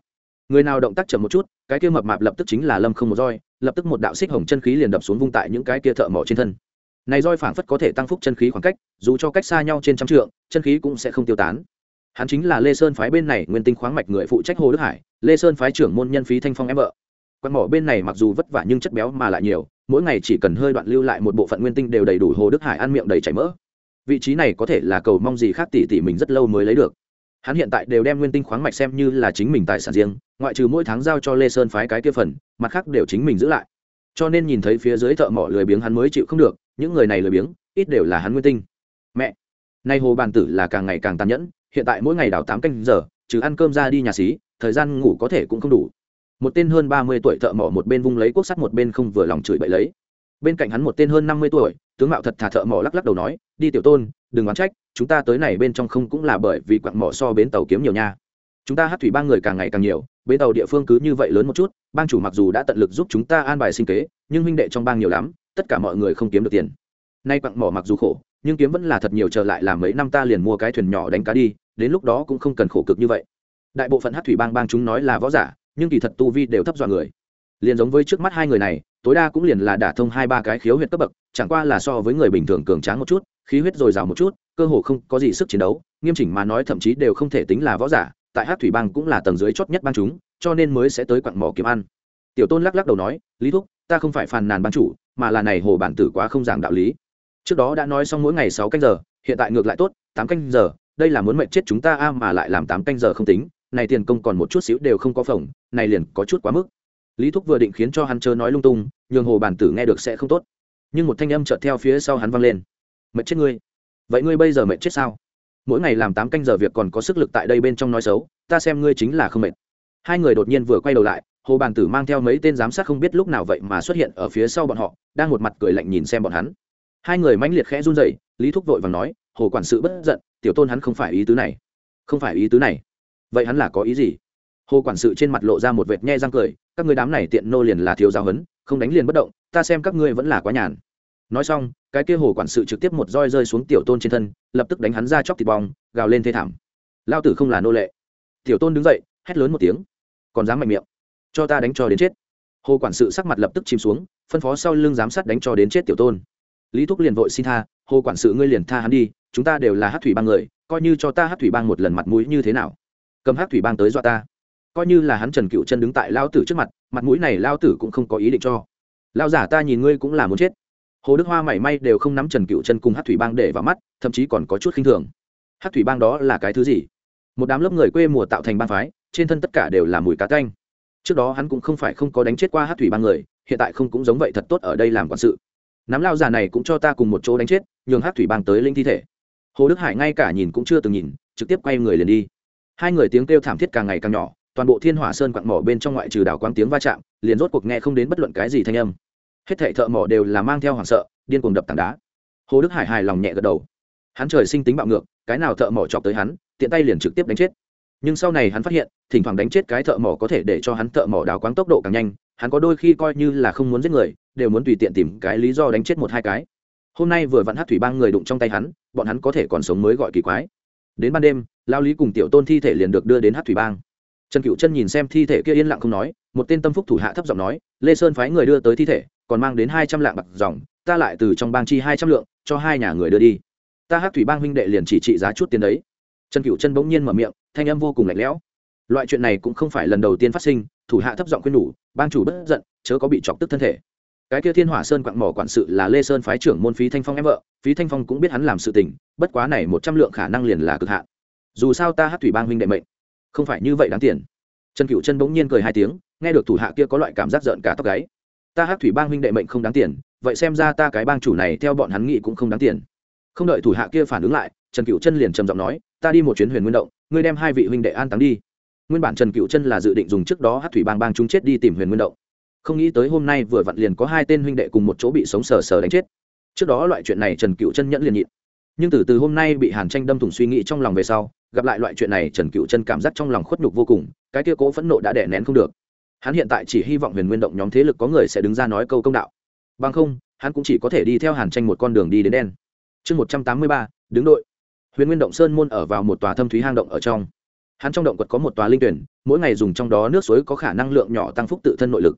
Người nào động tác chậm một chút, cái kia mập mạp lập tức chính là lâm không một roi, lập tức một đạo xích hồng chân khí liền đập xuống vung tại những cái kia thợ mỏ trên thân. Này roi phảng phất có thể tăng phúc chân khí khoảng cách, dù cho cách xa nhau trên trăm trượng, chân khí cũng sẽ không tiêu tán. Hắn chính là lê sơn phái bên này nguyên tinh khoáng mạch người phụ trách hồ đức hải, lê sơn phái trưởng môn nhân phí thanh phong em vợ. Quan mỏ bên này mặc dù vất vả nhưng chất béo mà lại nhiều, mỗi ngày chỉ cần hơi đoạn lưu lại một bộ phận nguyên tinh đều đầy đủ hồ đức hải ăn miệng đầy chảy mỡ. Vị trí này có thể là cầu mong gì khác tỷ tỷ mình rất lâu mới lấy được hắn hiện tại đều đem nguyên tinh khoáng mạch xem như là chính mình tài sản riêng, ngoại trừ mỗi tháng giao cho lê sơn phái cái kia phần, mặt khác đều chính mình giữ lại. Cho nên nhìn thấy phía dưới thợ mỏ lười biếng hắn mới chịu không được, những người này lười biếng, ít đều là hắn nguyên tinh. Mẹ! Nay hồ bàn tử là càng ngày càng tàn nhẫn, hiện tại mỗi ngày đào tám canh giờ, trừ ăn cơm ra đi nhà xí, thời gian ngủ có thể cũng không đủ. Một tên hơn ba mươi tuổi thợ mỏ một bên vung lấy cuốc sắt một bên không vừa lòng chửi bậy lấy. Bên cạnh hắn một tên hơn năm mươi tuổi, tướng mạo thật thà thợ mỏ lắc lắc đầu nói, đi tiểu tôn đừng oán trách, chúng ta tới này bên trong không cũng là bởi vì quặng mỏ so bến tàu kiếm nhiều nha. Chúng ta hát thủy ba người càng ngày càng nhiều, bến tàu địa phương cứ như vậy lớn một chút, bang chủ mặc dù đã tận lực giúp chúng ta an bài sinh kế, nhưng huynh đệ trong bang nhiều lắm, tất cả mọi người không kiếm được tiền. Nay quặng mỏ mặc dù khổ, nhưng kiếm vẫn là thật nhiều trở lại làm mấy năm ta liền mua cái thuyền nhỏ đánh cá đi, đến lúc đó cũng không cần khổ cực như vậy. Đại bộ phận hát thủy bang bang chúng nói là võ giả, nhưng kỳ thật tu vi đều thấp dọa người. Liền giống với trước mắt hai người này, tối đa cũng liền là đả thông hai ba cái khiếu huyệt cấp bậc chẳng qua là so với người bình thường cường tráng một chút, khí huyết dồi dào một chút, cơ hồ không có gì sức chiến đấu, nghiêm chỉnh mà nói thậm chí đều không thể tính là võ giả, tại hát thủy bang cũng là tầng dưới chót nhất bang chúng, cho nên mới sẽ tới quặng mỏ kiếm ăn. Tiểu tôn lắc lắc đầu nói, lý thúc, ta không phải phàn nàn ban chủ, mà là này hồ bản tử quá không giảng đạo lý. Trước đó đã nói xong mỗi ngày sáu canh giờ, hiện tại ngược lại tốt, tám canh giờ, đây là muốn mệnh chết chúng ta a mà lại làm tám canh giờ không tính, này tiền công còn một chút xíu đều không có phòng này liền có chút quá mức. Lý thúc vừa định khiến cho hắn chớ nói lung tung, nhường hồ bản tử nghe được sẽ không tốt nhưng một thanh âm chợt theo phía sau hắn vang lên. Mệt chết ngươi. Vậy ngươi bây giờ mệt chết sao? Mỗi ngày làm tám canh giờ việc còn có sức lực tại đây bên trong nói xấu, ta xem ngươi chính là không mệt. Hai người đột nhiên vừa quay đầu lại, hồ bàn tử mang theo mấy tên giám sát không biết lúc nào vậy mà xuất hiện ở phía sau bọn họ, đang một mặt cười lạnh nhìn xem bọn hắn. Hai người mãnh liệt khẽ run rẩy, lý thúc vội và nói, hồ quản sự bất giận, tiểu tôn hắn không phải ý tứ này. Không phải ý tứ này. Vậy hắn là có ý gì? Hồ quản sự trên mặt lộ ra một vệt nhe răng cười, các ngươi đám này tiện nô liền là thiếu giáo hấn không đánh liền bất động, ta xem các ngươi vẫn là quá nhàn. Nói xong, cái kia hồ quản sự trực tiếp một roi rơi xuống tiểu tôn trên thân, lập tức đánh hắn ra chóc thịt bong, gào lên thê thảm. Lao tử không là nô lệ. Tiểu tôn đứng dậy, hét lớn một tiếng. Còn dám mạnh miệng. Cho ta đánh cho đến chết. Hồ quản sự sắc mặt lập tức chìm xuống, phân phó sau lưng giám sát đánh cho đến chết tiểu tôn. Lý thúc liền vội xin tha, hồ quản sự ngươi liền tha hắn đi, chúng ta đều là hát thủy bang người, coi như cho ta hát thủy bang một lần mặt mũi như thế nào. Cầm hát thủy bang tới dọa ta coi như là hắn trần cựu chân đứng tại lao tử trước mặt mặt mũi này lao tử cũng không có ý định cho. Lao giả ta nhìn ngươi cũng là muốn chết. Hồ đức hoa mảy may đều không nắm trần cựu chân cùng hát thủy bang để vào mắt, thậm chí còn có chút khinh thường. Hát thủy bang đó là cái thứ gì? Một đám lớp người quê mùa tạo thành bang phái, trên thân tất cả đều là mùi cá canh trước đó hắn cũng không phải không có đánh chết qua hát thủy bang người, hiện tại không cũng giống vậy thật tốt ở đây làm quản sự. Nắm lao giả này cũng cho ta cùng một chỗ đánh chết, nhường hát thủy bang tới linh thi thể. Hồ đức hải ngay cả nhìn cũng chưa từng nhìn, trực tiếp quay người liền đi. Hai người tiếng kêu thảm thiết càng ngày càng nhỏ toàn bộ thiên hỏa sơn quặng mỏ bên trong ngoại trừ đảo quang tiếng va chạm, liền rốt cuộc nghe không đến bất luận cái gì thanh âm. Hết thảy thợ mỏ đều là mang theo hoảng sợ, điên cuồng đập tảng đá. Hồ đức hải hài lòng nhẹ gật đầu. Hắn trời sinh tính bạo ngược, cái nào thợ mỏ chọc tới hắn, tiện tay liền trực tiếp đánh chết. Nhưng sau này hắn phát hiện, thỉnh thoảng đánh chết cái thợ mỏ có thể để cho hắn thợ mỏ đào quáng tốc độ càng nhanh, hắn có đôi khi coi như là không muốn giết người, đều muốn tùy tiện tìm cái lý do đánh chết một hai cái. Hôm nay vừa vặn hát thủy bang người đụng trong tay hắn, bọn hắn có thể còn sống mới gọi kỳ quái. Đến ban đêm lao lý cùng tiểu tôn thi thể liền được đưa đến hát thủy bang trần cựu chân nhìn xem thi thể kia yên lặng không nói, một tên tâm phúc thủ hạ thấp giọng nói, lê sơn phái người đưa tới thi thể, còn mang đến hai trăm lạng bạc dòng, ta lại từ trong bang chi hai trăm lượng, cho hai nhà người đưa đi. Ta hát thủy bang huynh đệ liền chỉ trị giá chút tiền đấy. Trần cựu chân bỗng nhiên mở miệng, thanh âm vô cùng lạnh lẽo. Loại chuyện này cũng không phải lần đầu tiên phát sinh, thủ hạ thấp giọng khuyên nhủ, bang chủ bất giận, chớ có bị chọc tức thân thể. Cái kia thiên hỏa sơn quặng mỏ quản sự là lê sơn phái trưởng môn phí thanh phong em vợ, phí thanh phong cũng biết hắn làm sự tình, bất quá này một trăm lượng khả năng liền là cực hạn. Dù sao ta hát thủy bang huynh đệ mệnh không phải như vậy đáng tiền. Trần cựu chân bỗng nhiên cười hai tiếng, nghe được thủ hạ kia có loại cảm giác giận cả tóc gáy. Ta hát thủy bang huynh đệ mệnh không đáng tiền, vậy xem ra ta cái bang chủ này theo bọn hắn nghĩ cũng không đáng tiền. Không đợi thủ hạ kia phản ứng lại, trần cựu chân liền trầm giọng nói, ta đi một chuyến huyền nguyên động, ngươi đem hai vị huynh đệ an táng đi. Nguyên bản trần cựu chân là dự định dùng trước đó hát thủy bang bang chúng chết đi tìm huyền nguyên động. Không nghĩ tới hôm nay vừa vặn liền có hai tên huynh đệ cùng một chỗ bị sống sờ sờ đánh chết. Trước đó loại chuyện này trần cựu chân nhẫn liền nhịn nhưng từ từ hôm nay bị hàn tranh đâm thủng suy nghĩ trong lòng về sau, gặp lại loại chuyện này, trần cựu chân cảm giác trong lòng khuất nhục vô cùng, cái kia cố phẫn nộ đã đè nén không được. Hắn hiện tại chỉ hy vọng huyền nguyên động nhóm thế lực có người sẽ đứng ra nói câu công đạo. Bằng không, hắn cũng chỉ có thể đi theo hàn tranh một con đường đi đến đen. Chương một trăm tám mươi ba, đứng đội. Huyền nguyên động sơn môn ở vào một tòa thâm thúy hang động ở trong. Hắn trong động quật có một tòa linh tuyển, mỗi ngày dùng trong đó nước suối có khả năng lượng nhỏ tăng phúc tự thân nội lực.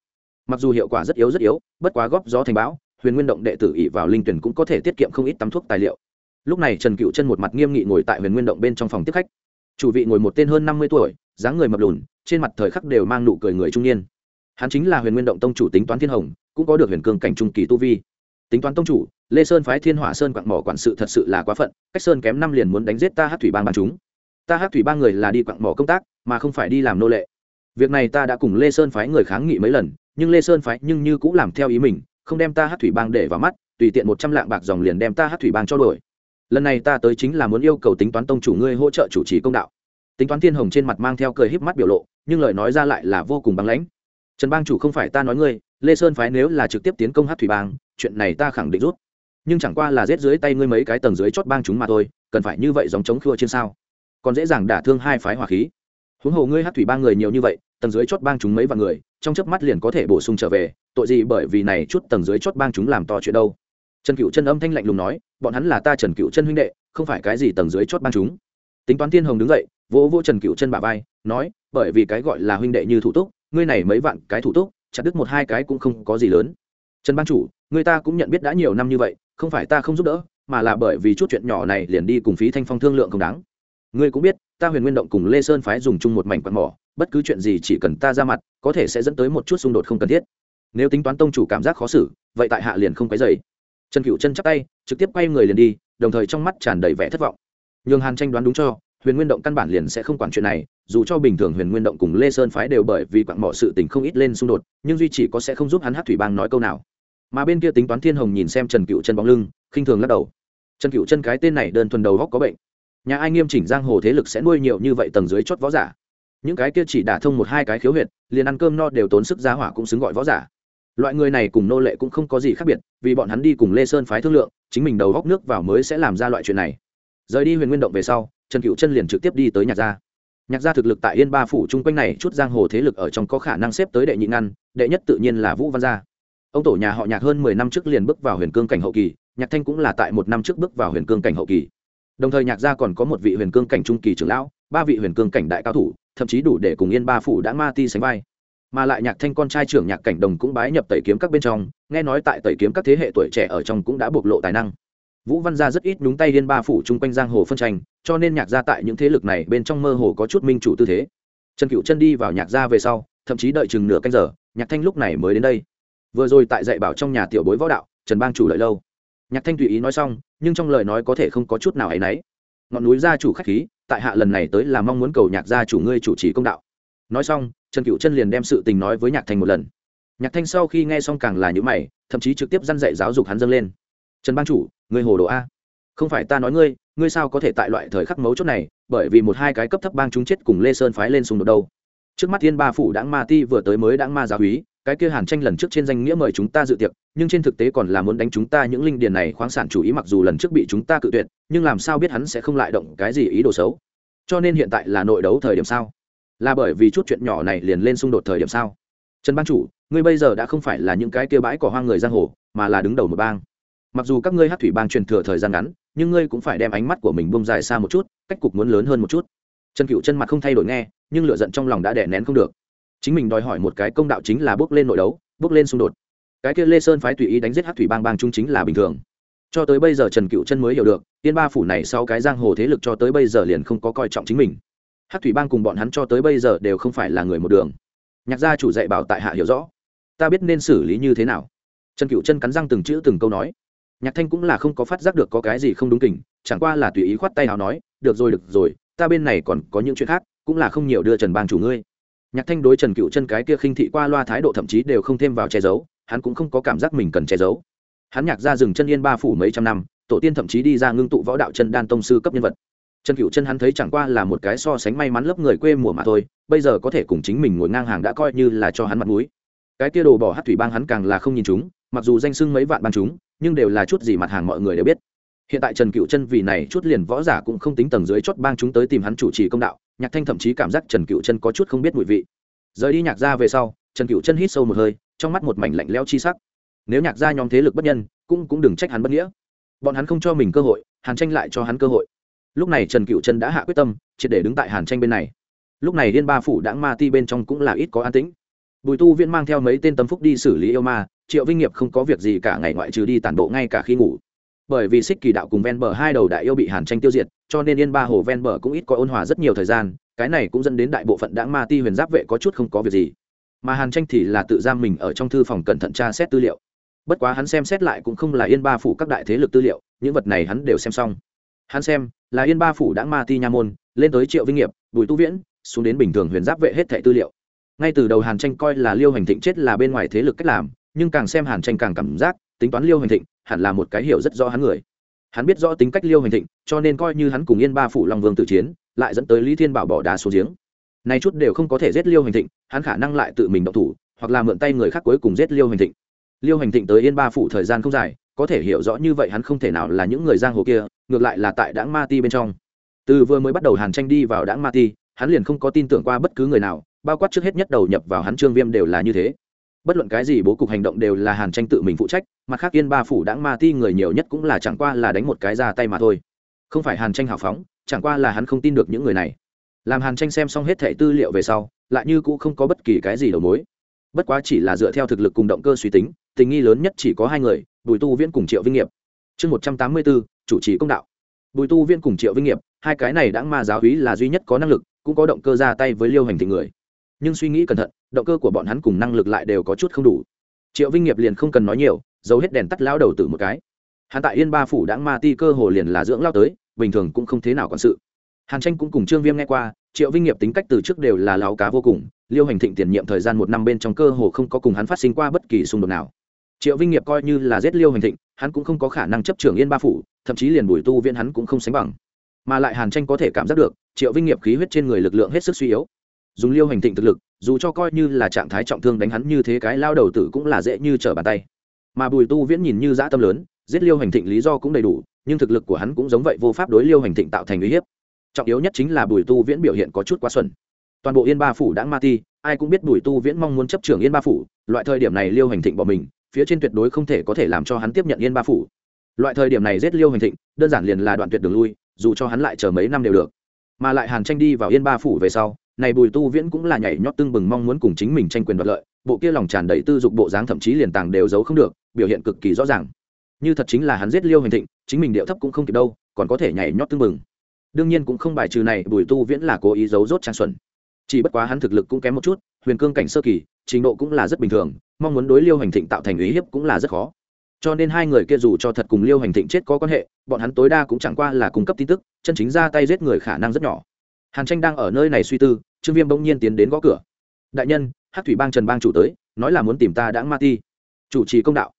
Mặc dù hiệu quả rất yếu rất yếu, bất quá góp gió thành bão, huyền nguyên động đệ tử ỉ vào linh tuyển cũng có thể tiết kiệm không ít tắm thuốc tài liệu lúc này trần cựu chân một mặt nghiêm nghị ngồi tại huyền nguyên động bên trong phòng tiếp khách. Chủ vị ngồi một tên hơn năm mươi tuổi, dáng người mập lùn, trên mặt thời khắc đều mang nụ cười người trung niên. Hắn chính là huyền nguyên động tông chủ tính toán thiên hồng, cũng có được huyền cương cảnh trung kỳ tu vi. Tính toán tông chủ, lê sơn phái thiên hỏa sơn quặng mỏ quản sự thật sự là quá phận, cách sơn kém năm liền muốn đánh giết ta hát thủy bang bàn chúng. Ta hát thủy ba người là đi quặng mỏ công tác, mà không phải đi làm nô lệ. Việc này ta đã cùng lê sơn phái người kháng nghị mấy lần, nhưng lê sơn phái nhưng như cũng làm theo ý mình, không đem ta hát thủy bang để vào mắt, tùy tiện một trăm lạng bạc dòng liền đem ta hát thủy bang cho đổi lần này ta tới chính là muốn yêu cầu tính toán tông chủ ngươi hỗ trợ chủ trì công đạo. Tính toán thiên hồng trên mặt mang theo cười híp mắt biểu lộ, nhưng lời nói ra lại là vô cùng băng lãnh. Trần bang chủ không phải ta nói ngươi, lê sơn phái nếu là trực tiếp tiến công hát thủy bang, chuyện này ta khẳng định rút. Nhưng chẳng qua là giết dưới tay ngươi mấy cái tầng dưới chót bang chúng mà thôi, cần phải như vậy dòng chống khua trên sao? Còn dễ dàng đả thương hai phái hỏa khí. Huống hồ ngươi hát thủy bang người nhiều như vậy, tầng dưới chót bang chúng mấy vạn người, trong chớp mắt liền có thể bổ sung trở về, tội gì bởi vì này chút tầng dưới chót bang chúng làm to chuyện đâu? Trần cựu chân âm thanh lạnh lùng nói, bọn hắn là ta trần cựu chân huynh đệ, không phải cái gì tầng dưới chót bang chúng. Tính toán thiên hồng đứng dậy, vỗ vỗ trần cựu chân bà vai, nói, bởi vì cái gọi là huynh đệ như thủ túc, ngươi này mấy vạn cái thủ túc, chặt đứt một hai cái cũng không có gì lớn. Trần ban chủ, người ta cũng nhận biết đã nhiều năm như vậy, không phải ta không giúp đỡ, mà là bởi vì chút chuyện nhỏ này liền đi cùng phí thanh phong thương lượng không đáng. Ngươi cũng biết, ta huyền nguyên động cùng lê sơn phái dùng chung một mảnh quạt mỏ, bất cứ chuyện gì chỉ cần ta ra mặt, có thể sẽ dẫn tới một chút xung đột không cần thiết. Nếu tính toán tông chủ cảm giác khó xử, vậy tại hạ liền không cái dày trần cựu chân chắp tay, trực tiếp quay người liền đi, đồng thời trong mắt tràn đầy vẻ thất vọng. Nhường hàn tranh đoán đúng cho, huyền nguyên động căn bản liền sẽ không quản chuyện này, dù cho bình thường huyền nguyên động cùng lê sơn phái đều bởi vì quặng mỏ sự tình không ít lên xung đột, nhưng duy chỉ có sẽ không giúp hắn hát thủy bang nói câu nào. Mà bên kia tính toán thiên hồng nhìn xem trần cựu chân bóng lưng, khinh thường lắc đầu. Trần cựu chân cái tên này đơn thuần đầu góc có bệnh. Nhà ai nghiêm chỉnh giang hồ thế lực sẽ nuôi nhiều như vậy tầng dưới chót võ giả? Những cái kia chỉ đả thông một hai cái khiếu huyệt, liền ăn cơm no đều tốn sức giá hỏa cũng xứng gọi võ giả loại người này cùng nô lệ cũng không có gì khác biệt, vì bọn hắn đi cùng lê sơn phái thương lượng, chính mình đầu góc nước vào mới sẽ làm ra loại chuyện này. Rời đi huyền nguyên động về sau, trần cựu chân liền trực tiếp đi tới Nhạc gia. Nhạc gia thực lực tại yên ba phủ chung quanh này chút giang hồ thế lực ở trong có khả năng xếp tới đệ nhị ngăn, đệ nhất tự nhiên là vũ văn gia. Ông tổ nhà họ nhạc hơn mười năm trước liền bước vào huyền cương cảnh hậu kỳ, nhạc thanh cũng là tại một năm trước bước vào huyền cương cảnh hậu kỳ. Đồng thời nhạc gia còn có một vị huyền cương cảnh trung kỳ trưởng lão, ba vị huyền cương cảnh đại cao thủ, thậm chí đủ để cùng yên ba phủ đã ma ti sánh vai mà lại nhạc thanh con trai trưởng nhạc cảnh đồng cũng bái nhập tẩy kiếm các bên trong, nghe nói tại tẩy kiếm các thế hệ tuổi trẻ ở trong cũng đã bộc lộ tài năng. Vũ văn gia rất ít đúng tay liên ba phủ chung quanh giang hồ phân tranh, cho nên nhạc gia tại những thế lực này bên trong mơ hồ có chút minh chủ tư thế. Trần cựu chân đi vào nhạc gia về sau, thậm chí đợi chừng nửa canh giờ, nhạc thanh lúc này mới đến đây. Vừa rồi tại dạy bảo trong nhà tiểu bối võ đạo, trần bang chủ lợi lâu. Nhạc thanh tùy ý nói xong, nhưng trong lời nói có thể không có chút nào hay náy. Ngọn núi gia chủ khách khí, tại hạ lần này tới là mong muốn cầu nhạc gia chủ ngươi chủ trì công đạo. Nói xong trần cựu chân liền đem sự tình nói với nhạc thanh một lần. Nhạc thanh sau khi nghe xong càng là những mày, thậm chí trực tiếp dăn dạy giáo dục hắn dâng lên. Trần bang chủ, ngươi hồ đồ a? Không phải ta nói ngươi ngươi sao có thể tại loại thời khắc mấu chốt này, bởi vì một hai cái cấp thấp bang chúng chết cùng lê sơn phái lên xung đột đâu? Trước mắt thiên ba phủ đãng ma ti vừa tới mới đãng ma giáo húy cái kia hàn tranh lần trước trên danh nghĩa mời chúng ta dự tiệc, nhưng trên thực tế còn là muốn đánh chúng ta những linh điền này khoáng sản chủ ý mặc dù lần trước bị chúng ta cự tuyệt, nhưng làm sao biết hắn sẽ không lại động cái gì ý đồ xấu? Cho nên hiện tại là nội đấu thời điểm sao? Là bởi vì chút chuyện nhỏ này liền lên xung đột thời điểm sao? Trần ban chủ, ngươi bây giờ đã không phải là những cái kia bãi cỏ hoang người giang hồ, mà là đứng đầu một bang. Mặc dù các ngươi hát thủy bang truyền thừa thời gian ngắn, nhưng ngươi cũng phải đem ánh mắt của mình bông dài xa một chút, cách cục muốn lớn hơn một chút. Trần cựu chân mặt không thay đổi nghe, nhưng lựa giận trong lòng đã đè nén không được. Chính mình đòi hỏi một cái công đạo chính là bước lên nội đấu, bước lên xung đột. Cái kia lê sơn phái tùy ý đánh giết hát thủy bang bang trung chính là bình thường. Cho tới bây giờ trần cựu chân mới hiểu được tiên ba phủ này sau cái giang hồ thế lực cho tới bây giờ liền không có coi trọng chính mình hát thủy bang cùng bọn hắn cho tới bây giờ đều không phải là người một đường. Nhạc gia chủ dạy bảo tại hạ hiểu rõ. Ta biết nên xử lý như thế nào. Trần cựu chân cắn răng từng chữ từng câu nói. Nhạc thanh cũng là không có phát giác được có cái gì không đúng kỉnh chẳng qua là tùy ý khoát tay nào nói, được rồi được rồi, ta bên này còn có những chuyện khác, cũng là không nhiều đưa trần bang chủ ngươi. Nhạc thanh đối trần cựu chân cái kia khinh thị qua loa thái độ thậm chí đều không thêm vào che giấu, hắn cũng không có cảm giác mình cần che giấu. Hắn nhạc ra rừng chân yên ba phủ mấy trăm năm, tổ tiên thậm chí đi ra ngưng tụ võ đạo chân đan tông sư cấp nhân vật trần cựu chân hắn thấy chẳng qua là một cái so sánh may mắn lớp người quê mùa mà thôi, bây giờ có thể cùng chính mình ngồi ngang hàng đã coi như là cho hắn mặt mũi. Cái kia đồ bỏ hát thủy bang hắn càng là không nhìn chúng, mặc dù danh sưng mấy vạn bang chúng, nhưng đều là chút gì mặt hàng mọi người đều biết. Hiện tại trần cựu chân vì này chút liền võ giả cũng không tính tầng dưới chót bang chúng tới tìm hắn chủ trì công đạo, nhạc thanh thậm chí cảm giác trần cựu chân có chút không biết mùi vị. Rời đi nhạc ra về sau, trần cựu chân hít sâu một hơi, trong mắt một mảnh lạnh lẽo chi sắc. Nếu nhạc ra nhóm thế lực bất nhân, cũng cũng đừng trách hắn bất nghĩa. Bọn hắn không cho mình cơ hội, hàn tranh lại cho hắn cơ hội lúc này trần cựu Trần đã hạ quyết tâm, triệt để đứng tại hàn tranh bên này. Lúc này liên ba phủ đãng ma ti bên trong cũng là ít có an tĩnh. Bùi tu viễn mang theo mấy tên tâm phúc đi xử lý yêu ma, triệu vinh nghiệp không có việc gì cả ngày ngoại trừ đi tản bộ ngay cả khi ngủ. Bởi vì xích kỳ đạo cùng ven bờ hai đầu đại yêu bị hàn tranh tiêu diệt, cho nên yên ba hồ ven bờ cũng ít có ôn hòa rất nhiều thời gian, cái này cũng dẫn đến đại bộ phận đãng ma ti huyền giáp vệ có chút không có việc gì. Mà hàn tranh thì là tự giam mình ở trong thư phòng cẩn thận tra xét tư liệu. Bất quá hắn xem xét lại cũng không là yên ba phủ các đại thế lực tư liệu, những vật này hắn đều xem xong hắn xem, là yên ba phủ đã ma ti nha môn, lên tới triệu vinh nghiệp, bùi tu viễn, xuống đến bình thường huyền giáp vệ hết thẻ tư liệu. Ngay từ đầu hàn tranh coi là liêu hành thịnh chết là bên ngoài thế lực cách làm, nhưng càng xem hàn tranh càng cảm giác, tính toán liêu hành thịnh, hẳn là một cái hiểu rất rõ hắn người. Hắn biết rõ tính cách liêu hành thịnh, cho nên coi như hắn cùng yên ba phủ long vương tự chiến, lại dẫn tới lý thiên bảo bỏ đá xuống giếng. Nay chút đều không có thể giết liêu hành thịnh, hắn khả năng lại tự mình động thủ, hoặc là mượn tay người khác cuối cùng giết liêu hành thịnh. Liêu hành thịnh tới yên ba phủ thời gian không dài có thể hiểu rõ như vậy hắn không thể nào là những người giang hồ kia, ngược lại là tại đảng ma ti bên trong. Từ vừa mới bắt đầu hàn tranh đi vào đảng ma ti, hắn liền không có tin tưởng qua bất cứ người nào, bao quát trước hết nhất đầu nhập vào hắn trương viêm đều là như thế. Bất luận cái gì bố cục hành động đều là hàn tranh tự mình phụ trách, mặt khác yên ba phủ đãng ma ti người nhiều nhất cũng là chẳng qua là đánh một cái ra tay mà thôi. Không phải hàn tranh hào phóng, chẳng qua là hắn không tin được những người này. Làm hàn tranh xem xong hết thẻ tư liệu về sau, lại như cũng không có bất kỳ cái gì đầu mối. Bất quá chỉ là dựa theo thực lực cùng động cơ suy tính, tình nghi lớn nhất chỉ có hai người bùi tu viễn cùng triệu vinh nghiệp. Chương một trăm tám mươi bốn chủ trì công đạo. Bùi tu viễn cùng triệu vinh nghiệp, hai cái này đã ma giáo hí là duy nhất có năng lực, cũng có động cơ ra tay với liêu hành tình người. Nhưng suy nghĩ cẩn thận, động cơ của bọn hắn cùng năng lực lại đều có chút không đủ. Triệu vinh nghiệp liền không cần nói nhiều, giấu hết đèn tắt lao đầu tử một cái. Hắn tại yên ba phủ đã ma ti cơ hồ liền là dưỡng lao tới, bình thường cũng không thế nào quản sự. Hàn tranh cũng cùng trương viêm nghe qua, triệu vinh nghiệp tính cách từ trước đều là láo cá vô cùng, liêu hành thịnh tiền nhiệm thời gian một năm bên trong cơ hồ không có cùng hắn phát sinh qua bất kỳ xung đột nào triệu vinh nghiệp coi như là giết liêu hành thịnh, hắn cũng không có khả năng chấp trưởng yên ba phủ, thậm chí liền bùi tu viên hắn cũng không sánh bằng. Mà lại hàn tranh có thể cảm giác được, triệu vinh nghiệp khí huyết trên người lực lượng hết sức suy yếu. Dùng liêu hành thịnh thực lực, dù cho coi như là trạng thái trọng thương đánh hắn như thế cái lao đầu tử cũng là dễ như trở bàn tay. Mà bùi tu viễn nhìn như dã tâm lớn, giết liêu hành thịnh lý do cũng đầy đủ, nhưng thực lực của hắn cũng giống vậy vô pháp đối liêu hành thịnh tạo thành uy hiếp. Trọng yếu nhất chính là bùi tu viễn biểu hiện có chút quá xuẩn. Toàn bộ yên ba phủ đã ma ti, ai cũng biết bùi tu viễn mong muốn chấp trưởng yên ba phủ, loại thời điểm này liêu hành thịnh bỏ mình phía trên tuyệt đối không thể có thể làm cho hắn tiếp nhận yên ba phủ. Loại thời điểm này giết liêu hành thịnh, đơn giản liền là đoạn tuyệt đường lui, dù cho hắn lại chờ mấy năm đều được. Mà lại hàn tranh đi vào yên ba phủ về sau, này bùi tu viễn cũng là nhảy nhót tưng bừng mong muốn cùng chính mình tranh quyền đoạt lợi, bộ kia lòng tràn đầy tư dục bộ dáng thậm chí liền tàng đều giấu không được, biểu hiện cực kỳ rõ ràng. Như thật chính là hắn giết liêu hành thịnh, chính mình điệu thấp cũng không kịp đâu, còn có thể nhảy nhót tưng bừng. Đương nhiên cũng không bài trừ này bùi tu viễn là cố ý giấu rốt trang xuẩn. Chỉ bất quá hắn thực lực cũng kém một chút, huyền cương cảnh sơ kỳ trình độ cũng là rất bình thường, mong muốn đối liêu hành thịnh tạo thành ý hiếp cũng là rất khó. Cho nên hai người kia dù cho thật cùng liêu hành thịnh chết có quan hệ, bọn hắn tối đa cũng chẳng qua là cung cấp tin tức, chân chính ra tay giết người khả năng rất nhỏ. Hàn tranh đang ở nơi này suy tư, trương viêm bỗng nhiên tiến đến gõ cửa. Đại nhân hát thủy bang trần bang chủ tới, nói là muốn tìm ta đã ma ti. Chủ trì công đạo.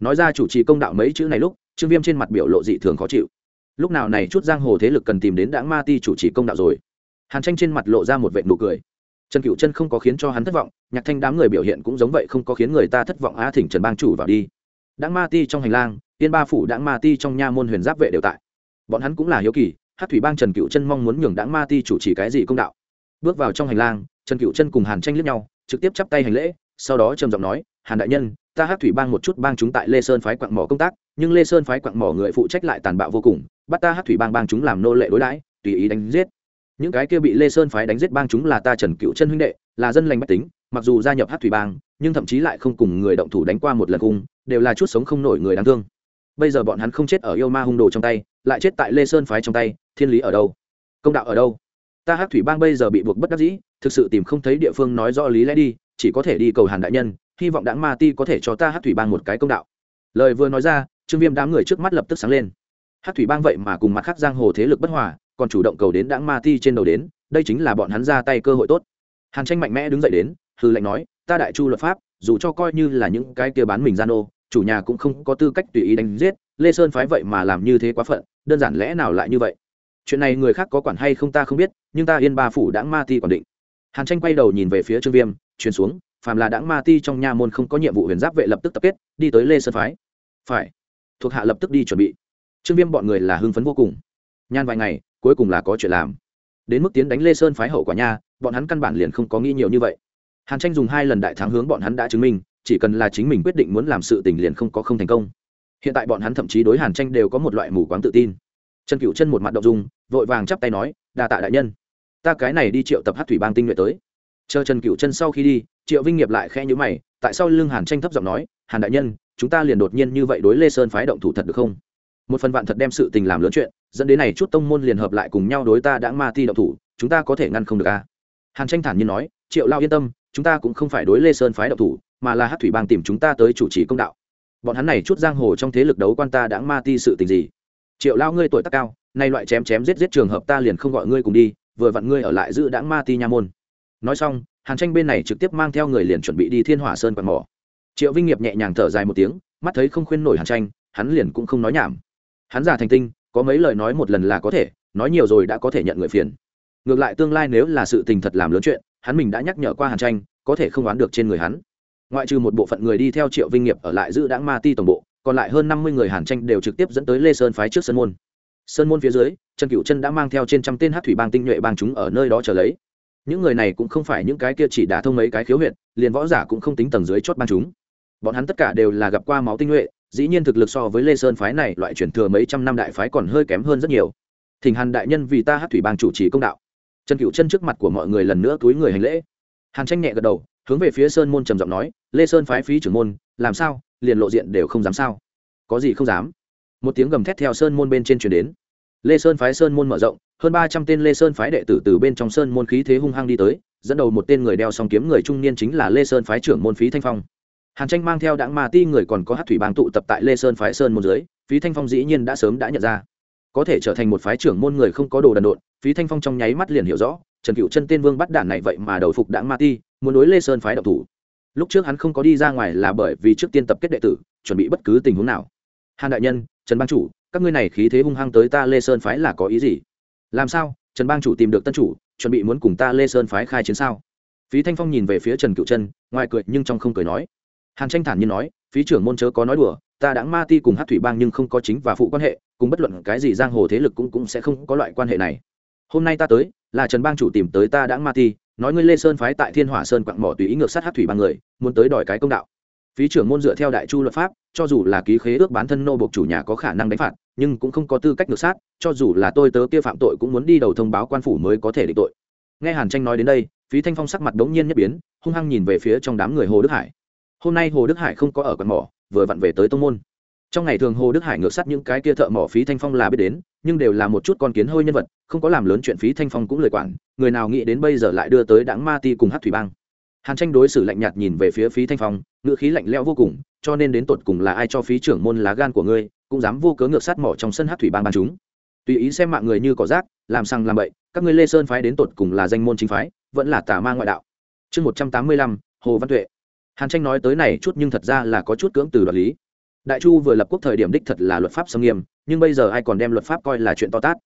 Nói ra chủ trì công đạo mấy chữ này lúc, trương viêm trên mặt biểu lộ dị thường khó chịu. Lúc nào này chút giang hồ thế lực cần tìm đến đảng ma ti chủ trì công đạo rồi? Hàn tranh trên mặt lộ ra một vệ nụ cười trần cựu chân không có khiến cho hắn thất vọng, nhạc thanh đám người biểu hiện cũng giống vậy không có khiến người ta thất vọng, Á thỉnh trần bang chủ vào đi. Đãng ma ti trong hành lang tiên ba phủ, Đãng ma ti trong nha môn huyền giáp vệ đều tại. Bọn hắn cũng là hiếu kỳ hát thủy bang trần cựu chân mong muốn nhường Đãng ma ti chủ trì cái gì công đạo. Bước vào trong hành lang, trần cựu chân cùng hàn tranh liếc nhau, trực tiếp chắp tay hành lễ, sau đó trầm giọng nói, hàn đại nhân, ta hát thủy bang một chút bang chúng tại lê sơn phái quặng mỏ công tác, nhưng lê sơn phái quặng mỏ người phụ trách lại tàn bạo vô cùng, bắt ta hát thủy bang bang chúng làm nô lệ đối đãi, tùy ý đánh giết những cái kia bị lê sơn phái đánh giết bang chúng là ta trần cựu chân huynh đệ, là dân lành bách tính, mặc dù gia nhập hát thủy bang, nhưng thậm chí lại không cùng người động thủ đánh qua một lần cung đều là chút sống không nổi người đáng thương. Bây giờ bọn hắn không chết ở yêu ma hung đồ trong tay, lại chết tại lê sơn phái trong tay, thiên lý ở đâu? Công đạo ở đâu? Ta hát thủy bang bây giờ bị buộc bất đắc dĩ, thực sự tìm không thấy địa phương nói rõ lý lẽ đi, chỉ có thể đi cầu hàn đại nhân, hy vọng đảng ma ti có thể cho ta hát thủy bang một cái công đạo. Lời vừa nói ra, trương viêm đám người trước mắt lập tức sáng lên. Hát thủy bang vậy mà cùng mặt khác giang hồ thế lực bất hòa còn chủ động cầu đến đãng ma ti trên đầu đến, đây chính là bọn hắn ra tay cơ hội tốt. Hàn tranh mạnh mẽ đứng dậy đến hư lệnh nói, ta đại chu luật pháp, dù cho coi như là những cái kia bán mình gian ô chủ nhà cũng không có tư cách tùy ý đánh giết, lê sơn phái vậy mà làm như thế quá phận, đơn giản lẽ nào lại như vậy? Chuyện này người khác có quản hay không ta không biết, nhưng ta yên ba phủ đãng ma ti quản định. Hàn tranh quay đầu nhìn về phía trương viêm, truyền xuống, phàm là đãng ma ti trong nha môn không có nhiệm vụ huyền giáp vệ lập tức tập kết, đi tới lê sơn phái. Phải. Thuộc hạ lập tức đi chuẩn bị. Trương viêm bọn người là hưng phấn vô cùng. Nhan vài ngày cuối cùng là có chuyện làm. Đến mức tiến đánh lê sơn phái hậu quả nha, bọn hắn căn bản liền không có nghĩ nhiều như vậy. Hàn tranh dùng hai lần đại thắng hướng bọn hắn đã chứng minh, chỉ cần là chính mình quyết định muốn làm sự tình liền không có không thành công. Hiện tại bọn hắn thậm chí đối hàn tranh đều có một loại mù quáng tự tin. Trần cựu chân một mặt đậu dung, vội vàng chắp tay nói đà tạ đại nhân. Ta cái này đi triệu tập hát thủy bang tinh nhuệ tới. Chờ trần cựu chân sau khi đi, triệu vinh nghiệp lại khe nhữ mày, tại sao lưng hàn tranh thấp giọng nói, hàn đại nhân, chúng ta liền đột nhiên như vậy đối lê sơn phái động thủ thật được không? Một phần vạn thật đem sự tình làm lớn chuyện, dẫn đến này chút tông môn liền hợp lại cùng nhau đối ta đã ma ti động thủ, chúng ta có thể ngăn không được à? hàn tranh thản nhiên nói, triệu lao yên tâm, chúng ta cũng không phải đối lê sơn phái động thủ, mà là hát thủy bang tìm chúng ta tới chủ trì công đạo. Bọn hắn này chút giang hồ trong thế lực đấu quan ta đã ma ti sự tình gì? Triệu lao ngươi tuổi tác cao, nay loại chém chém giết giết trường hợp ta liền không gọi ngươi cùng đi, vừa vặn ngươi ở lại giữ đãng ma ti nha môn. Nói xong, hàn tranh bên này trực tiếp mang theo người liền chuẩn bị đi thiên hỏa sơn quạt mỏ. Triệu vinh nghiệp nhẹ nhàng thở dài một tiếng, mắt thấy không khuyên nổi hàn tranh, hắn liền cũng không nói nhảm hắn già thành tinh, có mấy lời nói một lần là có thể, nói nhiều rồi đã có thể nhận người phiền. Ngược lại tương lai nếu là sự tình thật làm lớn chuyện, hắn mình đã nhắc nhở qua hàn tranh, có thể không đoán được trên người hắn. Ngoại trừ một bộ phận người đi theo triệu vinh nghiệp ở lại giữ đãng ma ti tổng bộ, còn lại hơn năm mươi người hàn tranh đều trực tiếp dẫn tới lê sơn phái trước sân môn. Sơn môn phía dưới, trần cựu chân đã mang theo trên trăm tên hát thủy bang tinh nhuệ bang chúng ở nơi đó trở lấy. Những người này cũng không phải những cái kia chỉ đả thông mấy cái khiếu huyện liền võ giả cũng không tính tầng dưới chót bang chúng. Bọn hắn tất cả đều là gặp qua máu tinh nhuệ dĩ nhiên thực lực so với lê sơn phái này, loại chuyển thừa mấy trăm năm đại phái còn hơi kém hơn rất nhiều. Thỉnh hàn đại nhân vì ta hát thủy bang chủ trì công đạo. Trần cựu chân trước mặt của mọi người lần nữa túi người hành lễ. Hàn tranh nhẹ gật đầu, hướng về phía sơn môn trầm giọng nói, lê sơn phái phí trưởng môn, làm sao, liền lộ diện đều không dám sao? Có gì không dám? Một tiếng gầm thét theo sơn môn bên trên chuyển đến. Lê sơn phái sơn môn mở rộng, hơn ba trăm tên lê sơn phái đệ tử từ bên trong sơn môn khí thế hung hăng đi tới, dẫn đầu một tên người đeo song kiếm người trung niên chính là lê sơn phái trưởng môn phí thanh phong hàn tranh mang theo đảng ma ti người còn có hát thủy bang tụ tập tại lê sơn phái sơn môn dưới, phí thanh phong dĩ nhiên đã sớm đã nhận ra. Có thể trở thành một phái trưởng môn người không có đồ đần độn, phí thanh phong trong nháy mắt liền hiểu rõ, trần cựu chân tên vương bắt đản này vậy mà đầu phục đảng ma ti, muốn đối lê sơn phái độc thủ. Lúc trước hắn không có đi ra ngoài là bởi vì trước tiên tập kết đệ tử, chuẩn bị bất cứ tình huống nào. Hàn đại nhân, trần bang chủ, các ngươi này khí thế hung hăng tới ta lê sơn phái là có ý gì? Làm sao? Trần bang chủ tìm được tân chủ, chuẩn bị muốn cùng ta lê sơn phái khai chiến sao? Phí thanh phong nhìn về phía trần cựu chân, ngoài cười nhưng trong không cười nói hàn tranh thản nhiên nói, phí trưởng môn chớ có nói đùa, ta đã ma ti cùng hát thủy bang nhưng không có chính và phụ quan hệ, cùng bất luận cái gì giang hồ thế lực cũng cũng sẽ không có loại quan hệ này. Hôm nay ta tới, là trần bang chủ tìm tới ta đã ma ti, nói ngươi lê sơn phái tại thiên hỏa sơn quặng mỏ tùy ý ngược sát hát thủy Bang người, muốn tới đòi cái công đạo. Phí trưởng môn dựa theo đại chu luật pháp, cho dù là ký khế ước bán thân nô buộc chủ nhà có khả năng đánh phạt, nhưng cũng không có tư cách ngược sát, cho dù là tôi tớ kia phạm tội cũng muốn đi đầu thông báo quan phủ mới có thể định tội. Nghe hàn tranh nói đến đây, phí thanh phong sắc mặt đống nhiên nhất biến, hung hăng nhìn về phía trong đám người hồ đức hải hôm nay hồ đức hải không có ở quận mỏ, vừa vặn về tới tông môn. Trong ngày thường hồ đức hải ngược sát những cái kia thợ mỏ phí thanh phong là biết đến, nhưng đều là một chút con kiến hơi nhân vật, không có làm lớn chuyện phí thanh phong cũng lời quản, người nào nghĩ đến bây giờ lại đưa tới đảng ma ti cùng hát thủy bang. Hàn tranh đối xử lạnh nhạt nhìn về phía phí thanh phong, ngữ khí lạnh lẽo vô cùng, cho nên đến tột cùng là ai cho phí trưởng môn lá gan của ngươi, cũng dám vô cớ ngược sát mỏ trong sân hát thủy bang ban chúng. Tùy ý xem mạng người như cỏ rác, làm sằng làm bậy, các ngươi lê sơn phái đến tột cùng là danh môn chính phái, vẫn là tà ma ngoại đạo. Chương một trăm tám mươi lăm, hồ văn tuệ hàn tranh nói tới này chút nhưng thật ra là có chút cưỡng từ đoạt lý. Đại chu vừa lập quốc thời điểm đích thật là luật pháp xâm nghiêm, nhưng bây giờ ai còn đem luật pháp coi là chuyện to tát?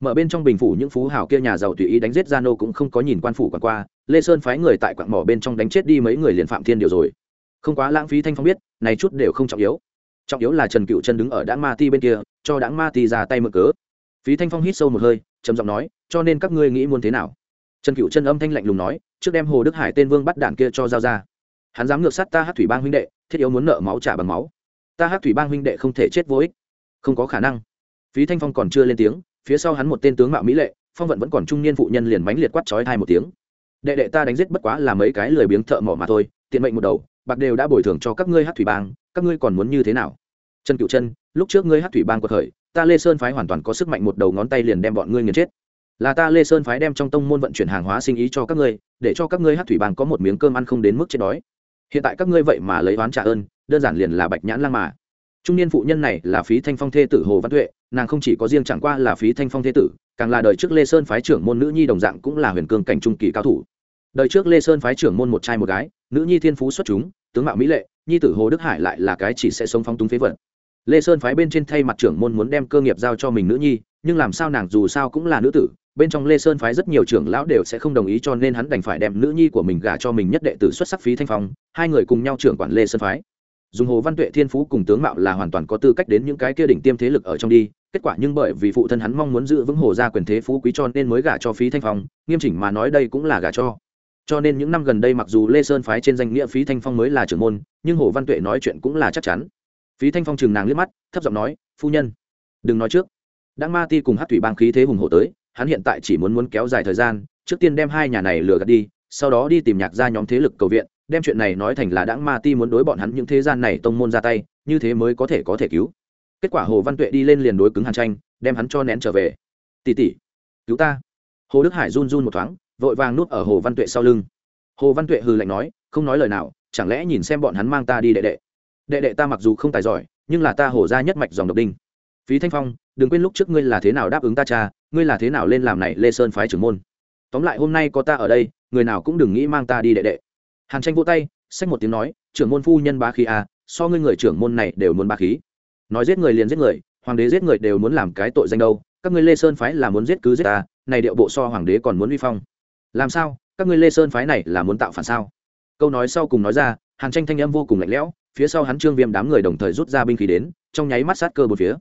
Mở bên trong bình phủ những phú hào kia nhà giàu tùy ý đánh giết gia nô cũng không có nhìn quan phủ quản qua, lê sơn phái người tại quặng mỏ bên trong đánh chết đi mấy người liền phạm thiên điều rồi. Không quá lãng phí thanh phong biết, này chút đều không trọng yếu. Trọng yếu là trần cựu chân đứng ở đãng ma ti bên kia, cho đãng ma ti ra tay mở cớ. Phí thanh phong hít sâu một hơi, trầm giọng nói, cho nên các ngươi nghĩ muốn thế nào? Trần cựu chân âm thanh lạnh lùng nói, trước đem hồ đức hải tên vương bắt đạn kia cho giao ra hắn dám ngược sát ta hát thủy bang huynh đệ, thiết yếu muốn nợ máu trả bằng máu. Ta hát thủy bang huynh đệ không thể chết vô ích. Không có khả năng. Phí thanh phong còn chưa lên tiếng, phía sau hắn một tên tướng mạo mỹ lệ, phong vận vẫn còn trung niên phụ nhân liền mánh liệt quát trói thai một tiếng. Đệ đệ ta đánh giết bất quá là mấy cái lười biếng thợ mỏ mà thôi, tiện mệnh một đầu, bạc đều đã bồi thường cho các ngươi hát thủy bang, các ngươi còn muốn như thế nào? Trần cựu chân lúc trước ngươi hát thủy bang quật khởi, ta lê sơn phái hoàn toàn có sức mạnh một đầu ngón tay liền đem bọn ngươi nghiền chết. Là ta lê sơn phái đem trong tông môn vận chuyển hàng hóa sinh ý cho các ngươi, để cho các ngươi hát thủy bang có một miếng cơm ăn không đến mức chết đói hiện tại các ngươi vậy mà lấy oán trả ơn, đơn giản liền là bạch nhãn lang mà. Trung niên phụ nhân này là phí thanh phong thê tử hồ văn tuệ, nàng không chỉ có riêng chẳng qua là phí thanh phong thê tử, càng là đời trước lê sơn phái trưởng môn nữ nhi đồng dạng cũng là huyền cương cảnh trung kỳ cao thủ. Đời trước lê sơn phái trưởng môn một trai một gái, nữ nhi thiên phú xuất chúng, tướng mạo mỹ lệ, nhi tử hồ đức hải lại là cái chỉ sẽ sống phong túng phế vật. Lê sơn phái bên trên thay mặt trưởng môn muốn đem cơ nghiệp giao cho mình nữ nhi, nhưng làm sao nàng dù sao cũng là nữ tử bên trong lê sơn phái rất nhiều trưởng lão đều sẽ không đồng ý cho nên hắn đành phải đem nữ nhi của mình gả cho mình nhất đệ tử xuất sắc phí thanh phong, hai người cùng nhau trưởng quản lê sơn phái. Dùng hồ văn tuệ thiên phú cùng tướng mạo là hoàn toàn có tư cách đến những cái kia đỉnh tiêm thế lực ở trong đi, kết quả nhưng bởi vì phụ thân hắn mong muốn giữ vững hồ gia quyền thế phú quý cho nên mới gả cho phí thanh phong, nghiêm chỉnh mà nói đây cũng là gả cho. Cho nên những năm gần đây mặc dù lê sơn phái trên danh nghĩa phí thanh phong mới là trưởng môn, nhưng hồ văn tuệ nói chuyện cũng là chắc chắn. Phí thanh phong chừng nàng liếc mắt, thấp giọng nói, phu nhân, đừng nói trước. Đã ma ti cùng hát thủy bang khí thế hùng hồ tới hắn hiện tại chỉ muốn muốn kéo dài thời gian, trước tiên đem hai nhà này lừa gạt đi, sau đó đi tìm nhạc ra nhóm thế lực cầu viện, đem chuyện này nói thành là đãng ma ti muốn đối bọn hắn những thế gian này tông môn ra tay, như thế mới có thể có thể cứu. Kết quả hồ văn tuệ đi lên liền đối cứng hàn tranh, đem hắn cho nén trở về. Tỉ tỉ cứu ta. Hồ đức hải run run một thoáng, vội vàng núp ở hồ văn tuệ sau lưng. Hồ văn tuệ hừ lạnh nói, không nói lời nào, chẳng lẽ nhìn xem bọn hắn mang ta đi đệ đệ? Đệ đệ ta mặc dù không tài giỏi, nhưng là ta hổ ra nhất mạch dòng độc đinh. Phí thanh phong, đừng quên lúc trước ngươi là thế nào đáp ứng ta cha ngươi là thế nào lên làm này lê sơn phái trưởng môn? Tóm lại hôm nay có ta ở đây, người nào cũng đừng nghĩ mang ta đi đệ đệ. Hàn tranh vỗ tay, xách một tiếng nói, trưởng môn phu nhân ba khí à so ngươi người trưởng môn này đều muốn ba khí. Nói giết người liền giết người, hoàng đế giết người đều muốn làm cái tội danh đâu, các ngươi lê sơn phái là muốn giết cứ giết ta, này điệu bộ so hoàng đế còn muốn vi phong. Làm sao? Các ngươi lê sơn phái này là muốn tạo phản sao? Câu nói sau cùng nói ra, hàn tranh thanh âm vô cùng lạnh lẽo, phía sau hắn trương viêm đám người đồng thời rút ra binh khí đến, trong nháy mắt sát cơ một phía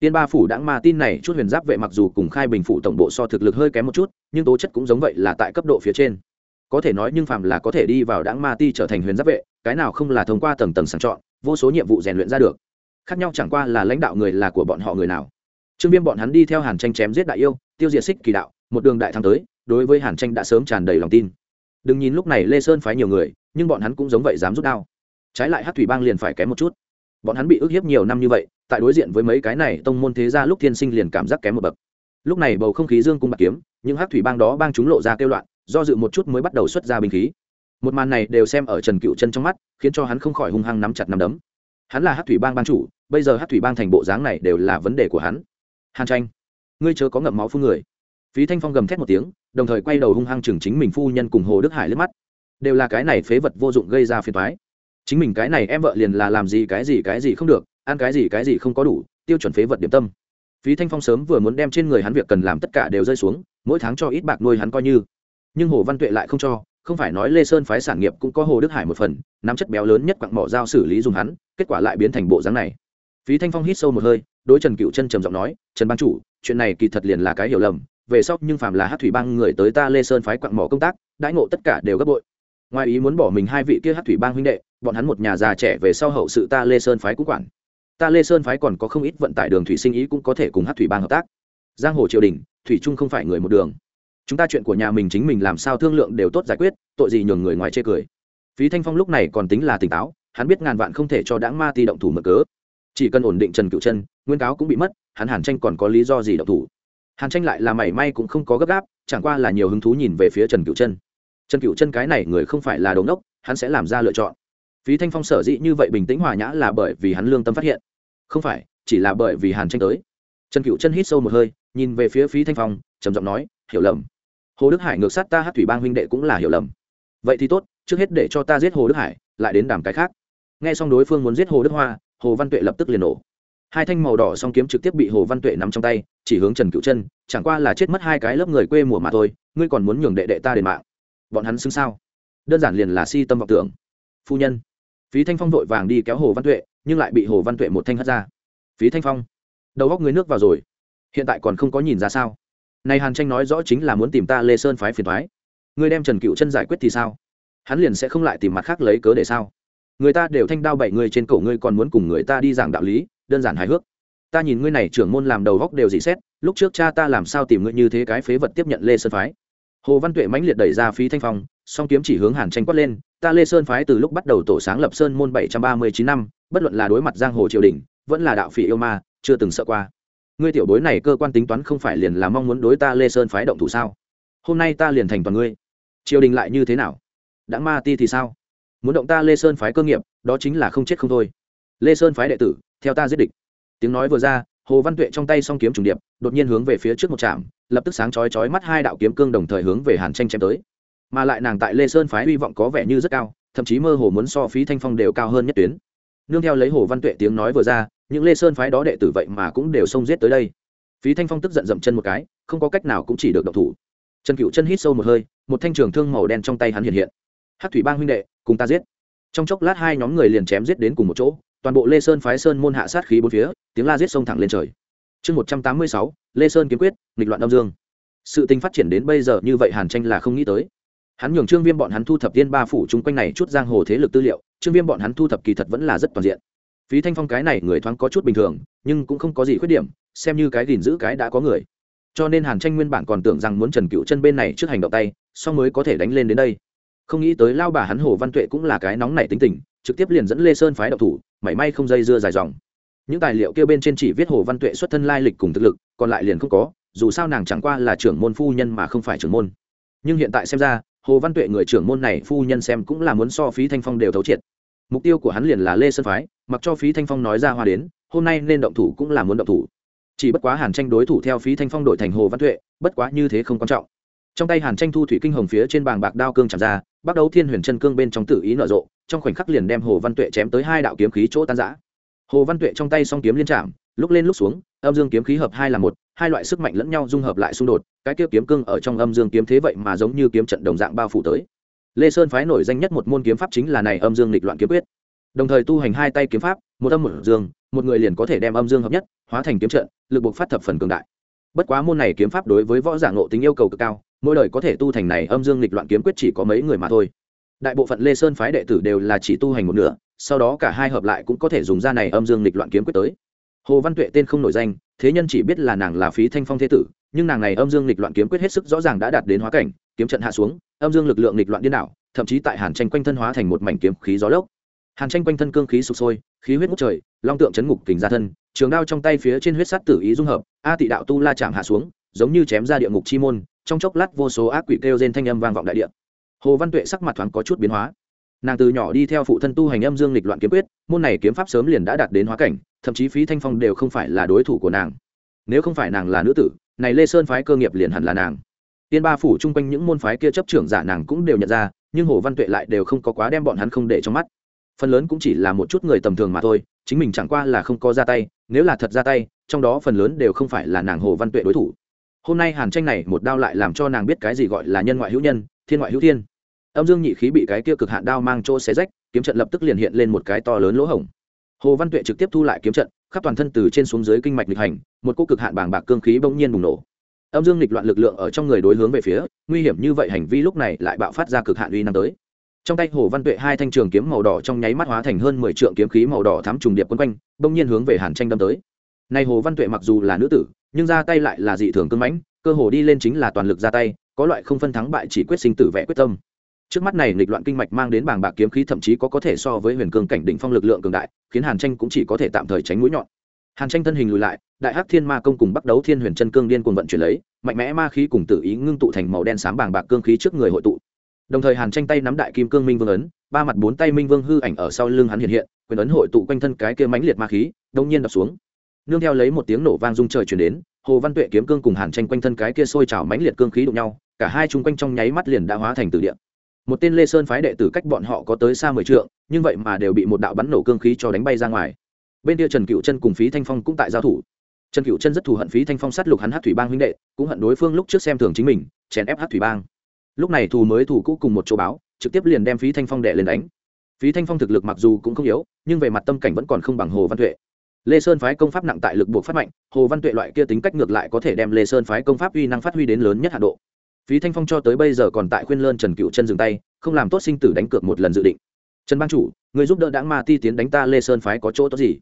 tiên ba phủ đãng ma tin này chút huyền giáp vệ mặc dù cùng khai bình phủ tổng bộ so thực lực hơi kém một chút, nhưng tố chất cũng giống vậy là tại cấp độ phía trên. Có thể nói nhưng phàm là có thể đi vào đãng ma ti trở thành huyền giáp vệ, cái nào không là thông qua tầng tầng sàng chọn, vô số nhiệm vụ rèn luyện ra được. Khác nhau chẳng qua là lãnh đạo người là của bọn họ người nào. Trương viêm bọn hắn đi theo hàn tranh chém giết đại yêu, tiêu diệt xích kỳ đạo, một đường đại thắng tới, đối với hàn tranh đã sớm tràn đầy lòng tin. Đừng nhìn lúc này lê sơn phái nhiều người, nhưng bọn hắn cũng giống vậy dám rút đao. Trái lại hát thủy bang liền phải kém một chút bọn hắn bị ức hiếp nhiều năm như vậy, tại đối diện với mấy cái này tông môn thế gia lúc thiên sinh liền cảm giác kém một bậc. Lúc này bầu không khí dương cung bạc kiếm, những hát thủy bang đó bang chúng lộ ra kêu loạn, do dự một chút mới bắt đầu xuất ra binh khí. Một màn này đều xem ở trần cựu chân trong mắt, khiến cho hắn không khỏi hung hăng nắm chặt nắm đấm. Hắn là hát thủy bang ban chủ, bây giờ hát thủy bang thành bộ dáng này đều là vấn đề của hắn. Hàn tranh, ngươi chớ có ngậm máu phun người. Phí thanh phong gầm thét một tiếng, đồng thời quay đầu hung hăng chừng chính mình phu nhân cùng hồ đức hải lướt mắt. Đều là cái này phế vật vô dụng gây ra phiền thoái chính mình cái này em vợ liền là làm gì cái gì cái gì không được, ăn cái gì cái gì không có đủ, tiêu chuẩn phế vật điểm tâm. Phí thanh phong sớm vừa muốn đem trên người hắn việc cần làm tất cả đều rơi xuống, mỗi tháng cho ít bạc nuôi hắn coi như. Nhưng hồ văn tuệ lại không cho, không phải nói lê sơn phái sản nghiệp cũng có hồ đức hải một phần, nắm chất béo lớn nhất quặng mỏ dao xử lý dùng hắn, kết quả lại biến thành bộ dáng này. Phí thanh phong hít sâu một hơi, đối trần cựu chân trầm giọng nói, trần ban chủ, chuyện này kỳ thật liền là cái hiểu lầm, về sau nhưng phàm là hát thủy bang người tới ta lê sơn phái quặng mỏ công tác, đãi ngộ tất cả đều gấp bội ngoài ý muốn bỏ mình hai vị kia hát thủy bang huynh đệ, bọn hắn một nhà già trẻ về sau hậu sự ta lê sơn phái cũng quản. Ta lê sơn phái còn có không ít vận tải đường thủy sinh ý cũng có thể cùng hát thủy bang hợp tác. Giang hồ triều đình, thủy trung không phải người một đường. Chúng ta chuyện của nhà mình chính mình làm sao thương lượng đều tốt giải quyết, tội gì nhường người ngoài chê cười. Phí thanh phong lúc này còn tính là tỉnh táo, hắn biết ngàn vạn không thể cho đáng ma ti động thủ mở cớ. Chỉ cần ổn định trần cựu chân nguyên cáo cũng bị mất, hắn hàn tranh còn có lý do gì động thủ? Hàn tranh lại là mảy may cũng không có gấp gáp, chẳng qua là nhiều hứng thú nhìn về phía trần cựu chân trần cựu chân cái này người không phải là đống đốc hắn sẽ làm ra lựa chọn. Phí thanh phong sở dĩ như vậy bình tĩnh hòa nhã là bởi vì hắn lương tâm phát hiện. Không phải, chỉ là bởi vì hàn tranh tới. Trần cựu chân hít sâu một hơi, nhìn về phía phí thanh phong, trầm giọng nói, hiểu lầm. Hồ đức hải ngược sát ta hát thủy bang huynh đệ cũng là hiểu lầm. Vậy thì tốt, trước hết để cho ta giết hồ đức hải, lại đến đàm cái khác. Nghe xong đối phương muốn giết hồ đức hoa, hồ văn tuệ lập tức liền nổ. Hai thanh màu đỏ song kiếm trực tiếp bị hồ văn tuệ nắm trong tay, chỉ hướng trần cựu chân, chẳng qua là chết mất hai cái lớp người quê mùa mà thôi, ngươi còn muốn nhường đệ đệ ta đền mạng bọn hắn xứng sao? Đơn giản liền là si tâm vọng tưởng. Phu nhân. Phí thanh phong vội vàng đi kéo hồ văn tuệ, nhưng lại bị hồ văn tuệ một thanh hất ra. Phí thanh phong, đầu góc người nước vào rồi. Hiện tại còn không có nhìn ra sao? Này hàn tranh nói rõ chính là muốn tìm ta lê sơn phái phiền thoái ngươi đem trần cựu chân giải quyết thì sao? Hắn liền sẽ không lại tìm mặt khác lấy cớ để sao? Người ta đều thanh đao bảy người trên cổ ngươi còn muốn cùng người ta đi giảng đạo lý, đơn giản hài hước. Ta nhìn ngươi này trưởng môn làm đầu góc đều dị xét, lúc trước cha ta làm sao tìm ngươi như thế cái phế vật tiếp nhận lê sơn phái? Hồ văn tuệ mãnh liệt đẩy ra phí thanh phong, song kiếm chỉ hướng hàn tranh quát lên, ta lê sơn phái từ lúc bắt đầu tổ sáng lập sơn môn bảy trăm ba mươi chín năm, bất luận là đối mặt giang hồ triều đình, vẫn là đạo phỉ yêu ma, chưa từng sợ qua. Ngươi tiểu bối này cơ quan tính toán không phải liền là mong muốn đối ta lê sơn phái động thủ sao? Hôm nay ta liền thành toàn ngươi. Triều đình lại như thế nào? Đã ma ti thì sao? Muốn động ta lê sơn phái cơ nghiệp, đó chính là không chết không thôi. Lê sơn phái đệ tử, theo ta giết địch. Tiếng nói vừa ra, hồ văn tuệ trong tay s o n g kiếm trùng điệp, đột nhiên hướng về phía trước một trạm lập tức sáng chói chói mắt hai đạo kiếm cương đồng thời hướng về hàn tranh chém tới. Mà lại nàng tại lê sơn phái hy vọng có vẻ như rất cao, thậm chí mơ hồ muốn so phí thanh phong đều cao hơn nhất tuyến. Nương theo lấy hồ văn tuệ tiếng nói vừa ra, những lê sơn phái đó đệ tử vậy mà cũng đều xông giết tới đây. Phí thanh phong tức giận dậm chân một cái, không có cách nào cũng chỉ được độc thủ. Trần cựu chân hít sâu một hơi, một thanh trường thương màu đen trong tay hắn hiện hiện. Hát thủy bang huynh đệ, cùng ta giết. Trong chốc lát hai nhóm người liền chém giết đến cùng một chỗ, toàn bộ lê sơn phái sơn môn hạ sát khí bốn phía, tiếng la giết sông thẳng lên trời chương một trăm tám mươi sáu, lê sơn kiếm quyết, nghịch loạn đông dương. Sự tình phát triển đến bây giờ như vậy hàn tranh là không nghĩ tới. Hắn nhường trương viêm bọn hắn thu thập tiên ba phủ chung quanh này chút giang hồ thế lực tư liệu, trương viêm bọn hắn thu thập kỳ thật vẫn là rất toàn diện. Phí thanh phong cái này người thoáng có chút bình thường, nhưng cũng không có gì khuyết điểm, xem như cái gìn giữ cái đã có người. Cho nên hàn tranh nguyên bản còn tưởng rằng muốn trần cựu chân bên này trước hành động tay sau mới có thể đánh lên đến đây. Không nghĩ tới lao bà hắn hồ văn tuệ cũng là cái nóng này tính tình, trực tiếp liền dẫn lê sơn phái đậu thủ, mảy may không dây dưa dài dòng những tài liệu kêu bên trên chỉ viết hồ văn tuệ xuất thân lai lịch cùng thực lực, còn lại liền không có, dù sao nàng chẳng qua là trưởng môn phu nhân mà không phải trưởng môn. Nhưng hiện tại xem ra, hồ văn tuệ người trưởng môn này phu nhân xem cũng là muốn so phí thanh phong đều thấu triệt. Mục tiêu của hắn liền là lê sơn phái, mặc cho phí thanh phong nói ra hoa đến, hôm nay nên động thủ cũng là muốn động thủ. Chỉ bất quá hàn tranh đối thủ theo phí thanh phong đổi thành hồ văn tuệ, bất quá như thế không quan trọng. Trong tay hàn tranh thu thủy kinh hồng phía trên bàng bạc đao cương chạm ra, bắt đầu thiên huyền chân cương bên trong tự ý nở rộ, trong khoảnh khắc liền đem hồ văn tuệ chém tới hai đạo kiếm khí chỗ tan giã hồ văn tuệ trong tay song kiếm liên chạm, lúc lên lúc xuống, âm dương kiếm khí hợp hai là một, hai loại sức mạnh lẫn nhau dung hợp lại xung đột, cái kia kiếm cương ở trong âm dương kiếm thế vậy mà giống như kiếm trận đồng dạng bao phủ tới. Lê sơn phái nổi danh nhất một môn kiếm pháp chính là này âm dương lịch loạn kiếm quyết. Đồng thời tu hành hai tay kiếm pháp, một âm một dương, một người liền có thể đem âm dương hợp nhất, hóa thành kiếm trận, lực buộc phát thập phần cường đại. Bất quá môn này kiếm pháp đối với võ giả ngộ tính yêu cầu cực cao, mỗi đời có thể tu thành này âm dương lịch loạn kiếm quyết chỉ có mấy người mà thôi. Đại bộ phận lê sơn phái đệ tử đều là chỉ tu hành một nửa sau đó cả hai hợp lại cũng có thể dùng ra này âm dương lịch loạn kiếm quyết tới. Hồ văn tuệ tên không nổi danh, thế nhân chỉ biết là nàng là phí thanh phong thế tử, nhưng nàng này âm dương lịch loạn kiếm quyết hết sức rõ ràng đã đạt đến hóa cảnh, kiếm trận hạ xuống, âm dương lực lượng lịch loạn điên đảo, thậm chí tại hàn tranh quanh thân hóa thành một mảnh kiếm khí gió lốc. Hàn tranh quanh thân cương khí sụp sôi, khí huyết ngút trời, long tượng chấn ngục kình ra thân, trường đao trong tay phía trên huyết sát tử ý dung hợp, a tị đạo tu la chạm hạ xuống, giống như chém ra địa ngục chi môn, trong chốc lát vô số ác quỷ kêu trên thanh âm vang vọng đại địa. Hồ văn tuệ sắc mặt thoáng có chút biến hóa nàng từ nhỏ đi theo phụ thân tu hành âm dương lịch loạn kiếm quyết, môn này kiếm pháp sớm liền đã đạt đến hóa cảnh, thậm chí phí thanh phong đều không phải là đối thủ của nàng. Nếu không phải nàng là nữ tử, này lê sơn phái cơ nghiệp liền hẳn là nàng. Tiên ba phủ chung quanh những môn phái kia chấp trưởng giả nàng cũng đều nhận ra, nhưng hồ văn tuệ lại đều không có quá đem bọn hắn không để trong mắt. Phần lớn cũng chỉ là một chút người tầm thường mà thôi, chính mình chẳng qua là không có ra tay, nếu là thật ra tay, trong đó phần lớn đều không phải là nàng hồ văn tuệ đối thủ. Hôm nay hàn tranh này một đao lại làm cho nàng biết cái gì gọi là nhân ngoại hữu nhân, thiên ngoại hữu thiên âm dương nhị khí bị cái kia cực hạn đao mang chỗ xé rách, kiếm trận lập tức liền hiện lên một cái to lớn lỗ hổng. Hồ văn tuệ trực tiếp thu lại kiếm trận, khắp toàn thân từ trên xuống dưới kinh mạch lịch hành, một cô cực hạn bàng bạc cương khí bỗng nhiên bùng nổ. Âm dương lịch loạn lực lượng ở trong người đối hướng về phía, nguy hiểm như vậy hành vi lúc này lại bạo phát ra cực hạn uy năng tới. Trong tay hồ văn tuệ hai thanh trường kiếm màu đỏ trong nháy mắt hóa thành hơn mười trượng kiếm khí màu đỏ thắm trùng điệp quấn quanh, bỗng nhiên hướng về hàn tranh đâm tới. Nay hồ văn tuệ mặc dù là nữ tử, nhưng ra tay lại là dị thường cưng mãnh, cơ hồ đi lên chính là toàn lực ra tay, có loại không phân thắng bại chỉ quyết sinh tử vẽ quyết tâm trước mắt này nghịch loạn kinh mạch mang đến bàng bạc kiếm khí thậm chí có có thể so với huyền cương cảnh đỉnh phong lực lượng cường đại, khiến hàn tranh cũng chỉ có thể tạm thời tránh mũi nhọn. Hàn tranh thân hình lùi lại, đại hắc thiên ma công cùng bắt đấu thiên huyền chân cương điên cuồng vận chuyển lấy, mạnh mẽ ma khí cùng tự ý ngưng tụ thành màu đen sáng bàng bạc cương khí trước người hội tụ. Đồng thời hàn tranh tay nắm đại kim cương minh vương ấn, ba mặt bốn tay minh vương hư ảnh ở sau lưng hắn hiện hiện, quyền ấn hội tụ quanh thân cái kia mãnh liệt ma khí, đông nhiên đập xuống. Nương theo lấy một tiếng nổ vang rung trời chuyển đến, hồ văn tuệ kiếm cương cùng hàn tranh quanh thân cái kia sôi trào mãnh liệt cương khí đụng nhau, cả hai chung quanh trong nháy mắt liền đã hóa thành từ địa một tên lê sơn phái đệ tử cách bọn họ có tới xa mười trượng, nhưng vậy mà đều bị một đạo bắn nổ cương khí cho đánh bay ra ngoài. Bên kia trần cựu chân cùng phí thanh phong cũng tại giao thủ. Trần cựu chân rất thù hận phí thanh phong sát lục hắn hát thủy bang huynh đệ, cũng hận đối phương lúc trước xem thường chính mình, chèn ép hát thủy bang. Lúc này thù mới thù cũ cùng một chỗ báo, trực tiếp liền đem phí thanh phong đệ lên đánh. Phí thanh phong thực lực mặc dù cũng không yếu, nhưng về mặt tâm cảnh vẫn còn không bằng hồ văn tuệ. Lê sơn phái công pháp nặng tại lực buộc phát mạnh, hồ văn tuệ loại kia tính cách ngược lại có thể đem lê sơn phái công pháp uy năng phát huy đến lớn nhất hạ độ phí thanh phong cho tới bây giờ còn tại khuyên lơn trần cựu chân dừng tay, không làm tốt sinh tử đánh cược một lần dự định. Trần ban chủ, người giúp đỡ đáng ma ti tiến đánh ta lê sơn phái có chỗ tốt gì?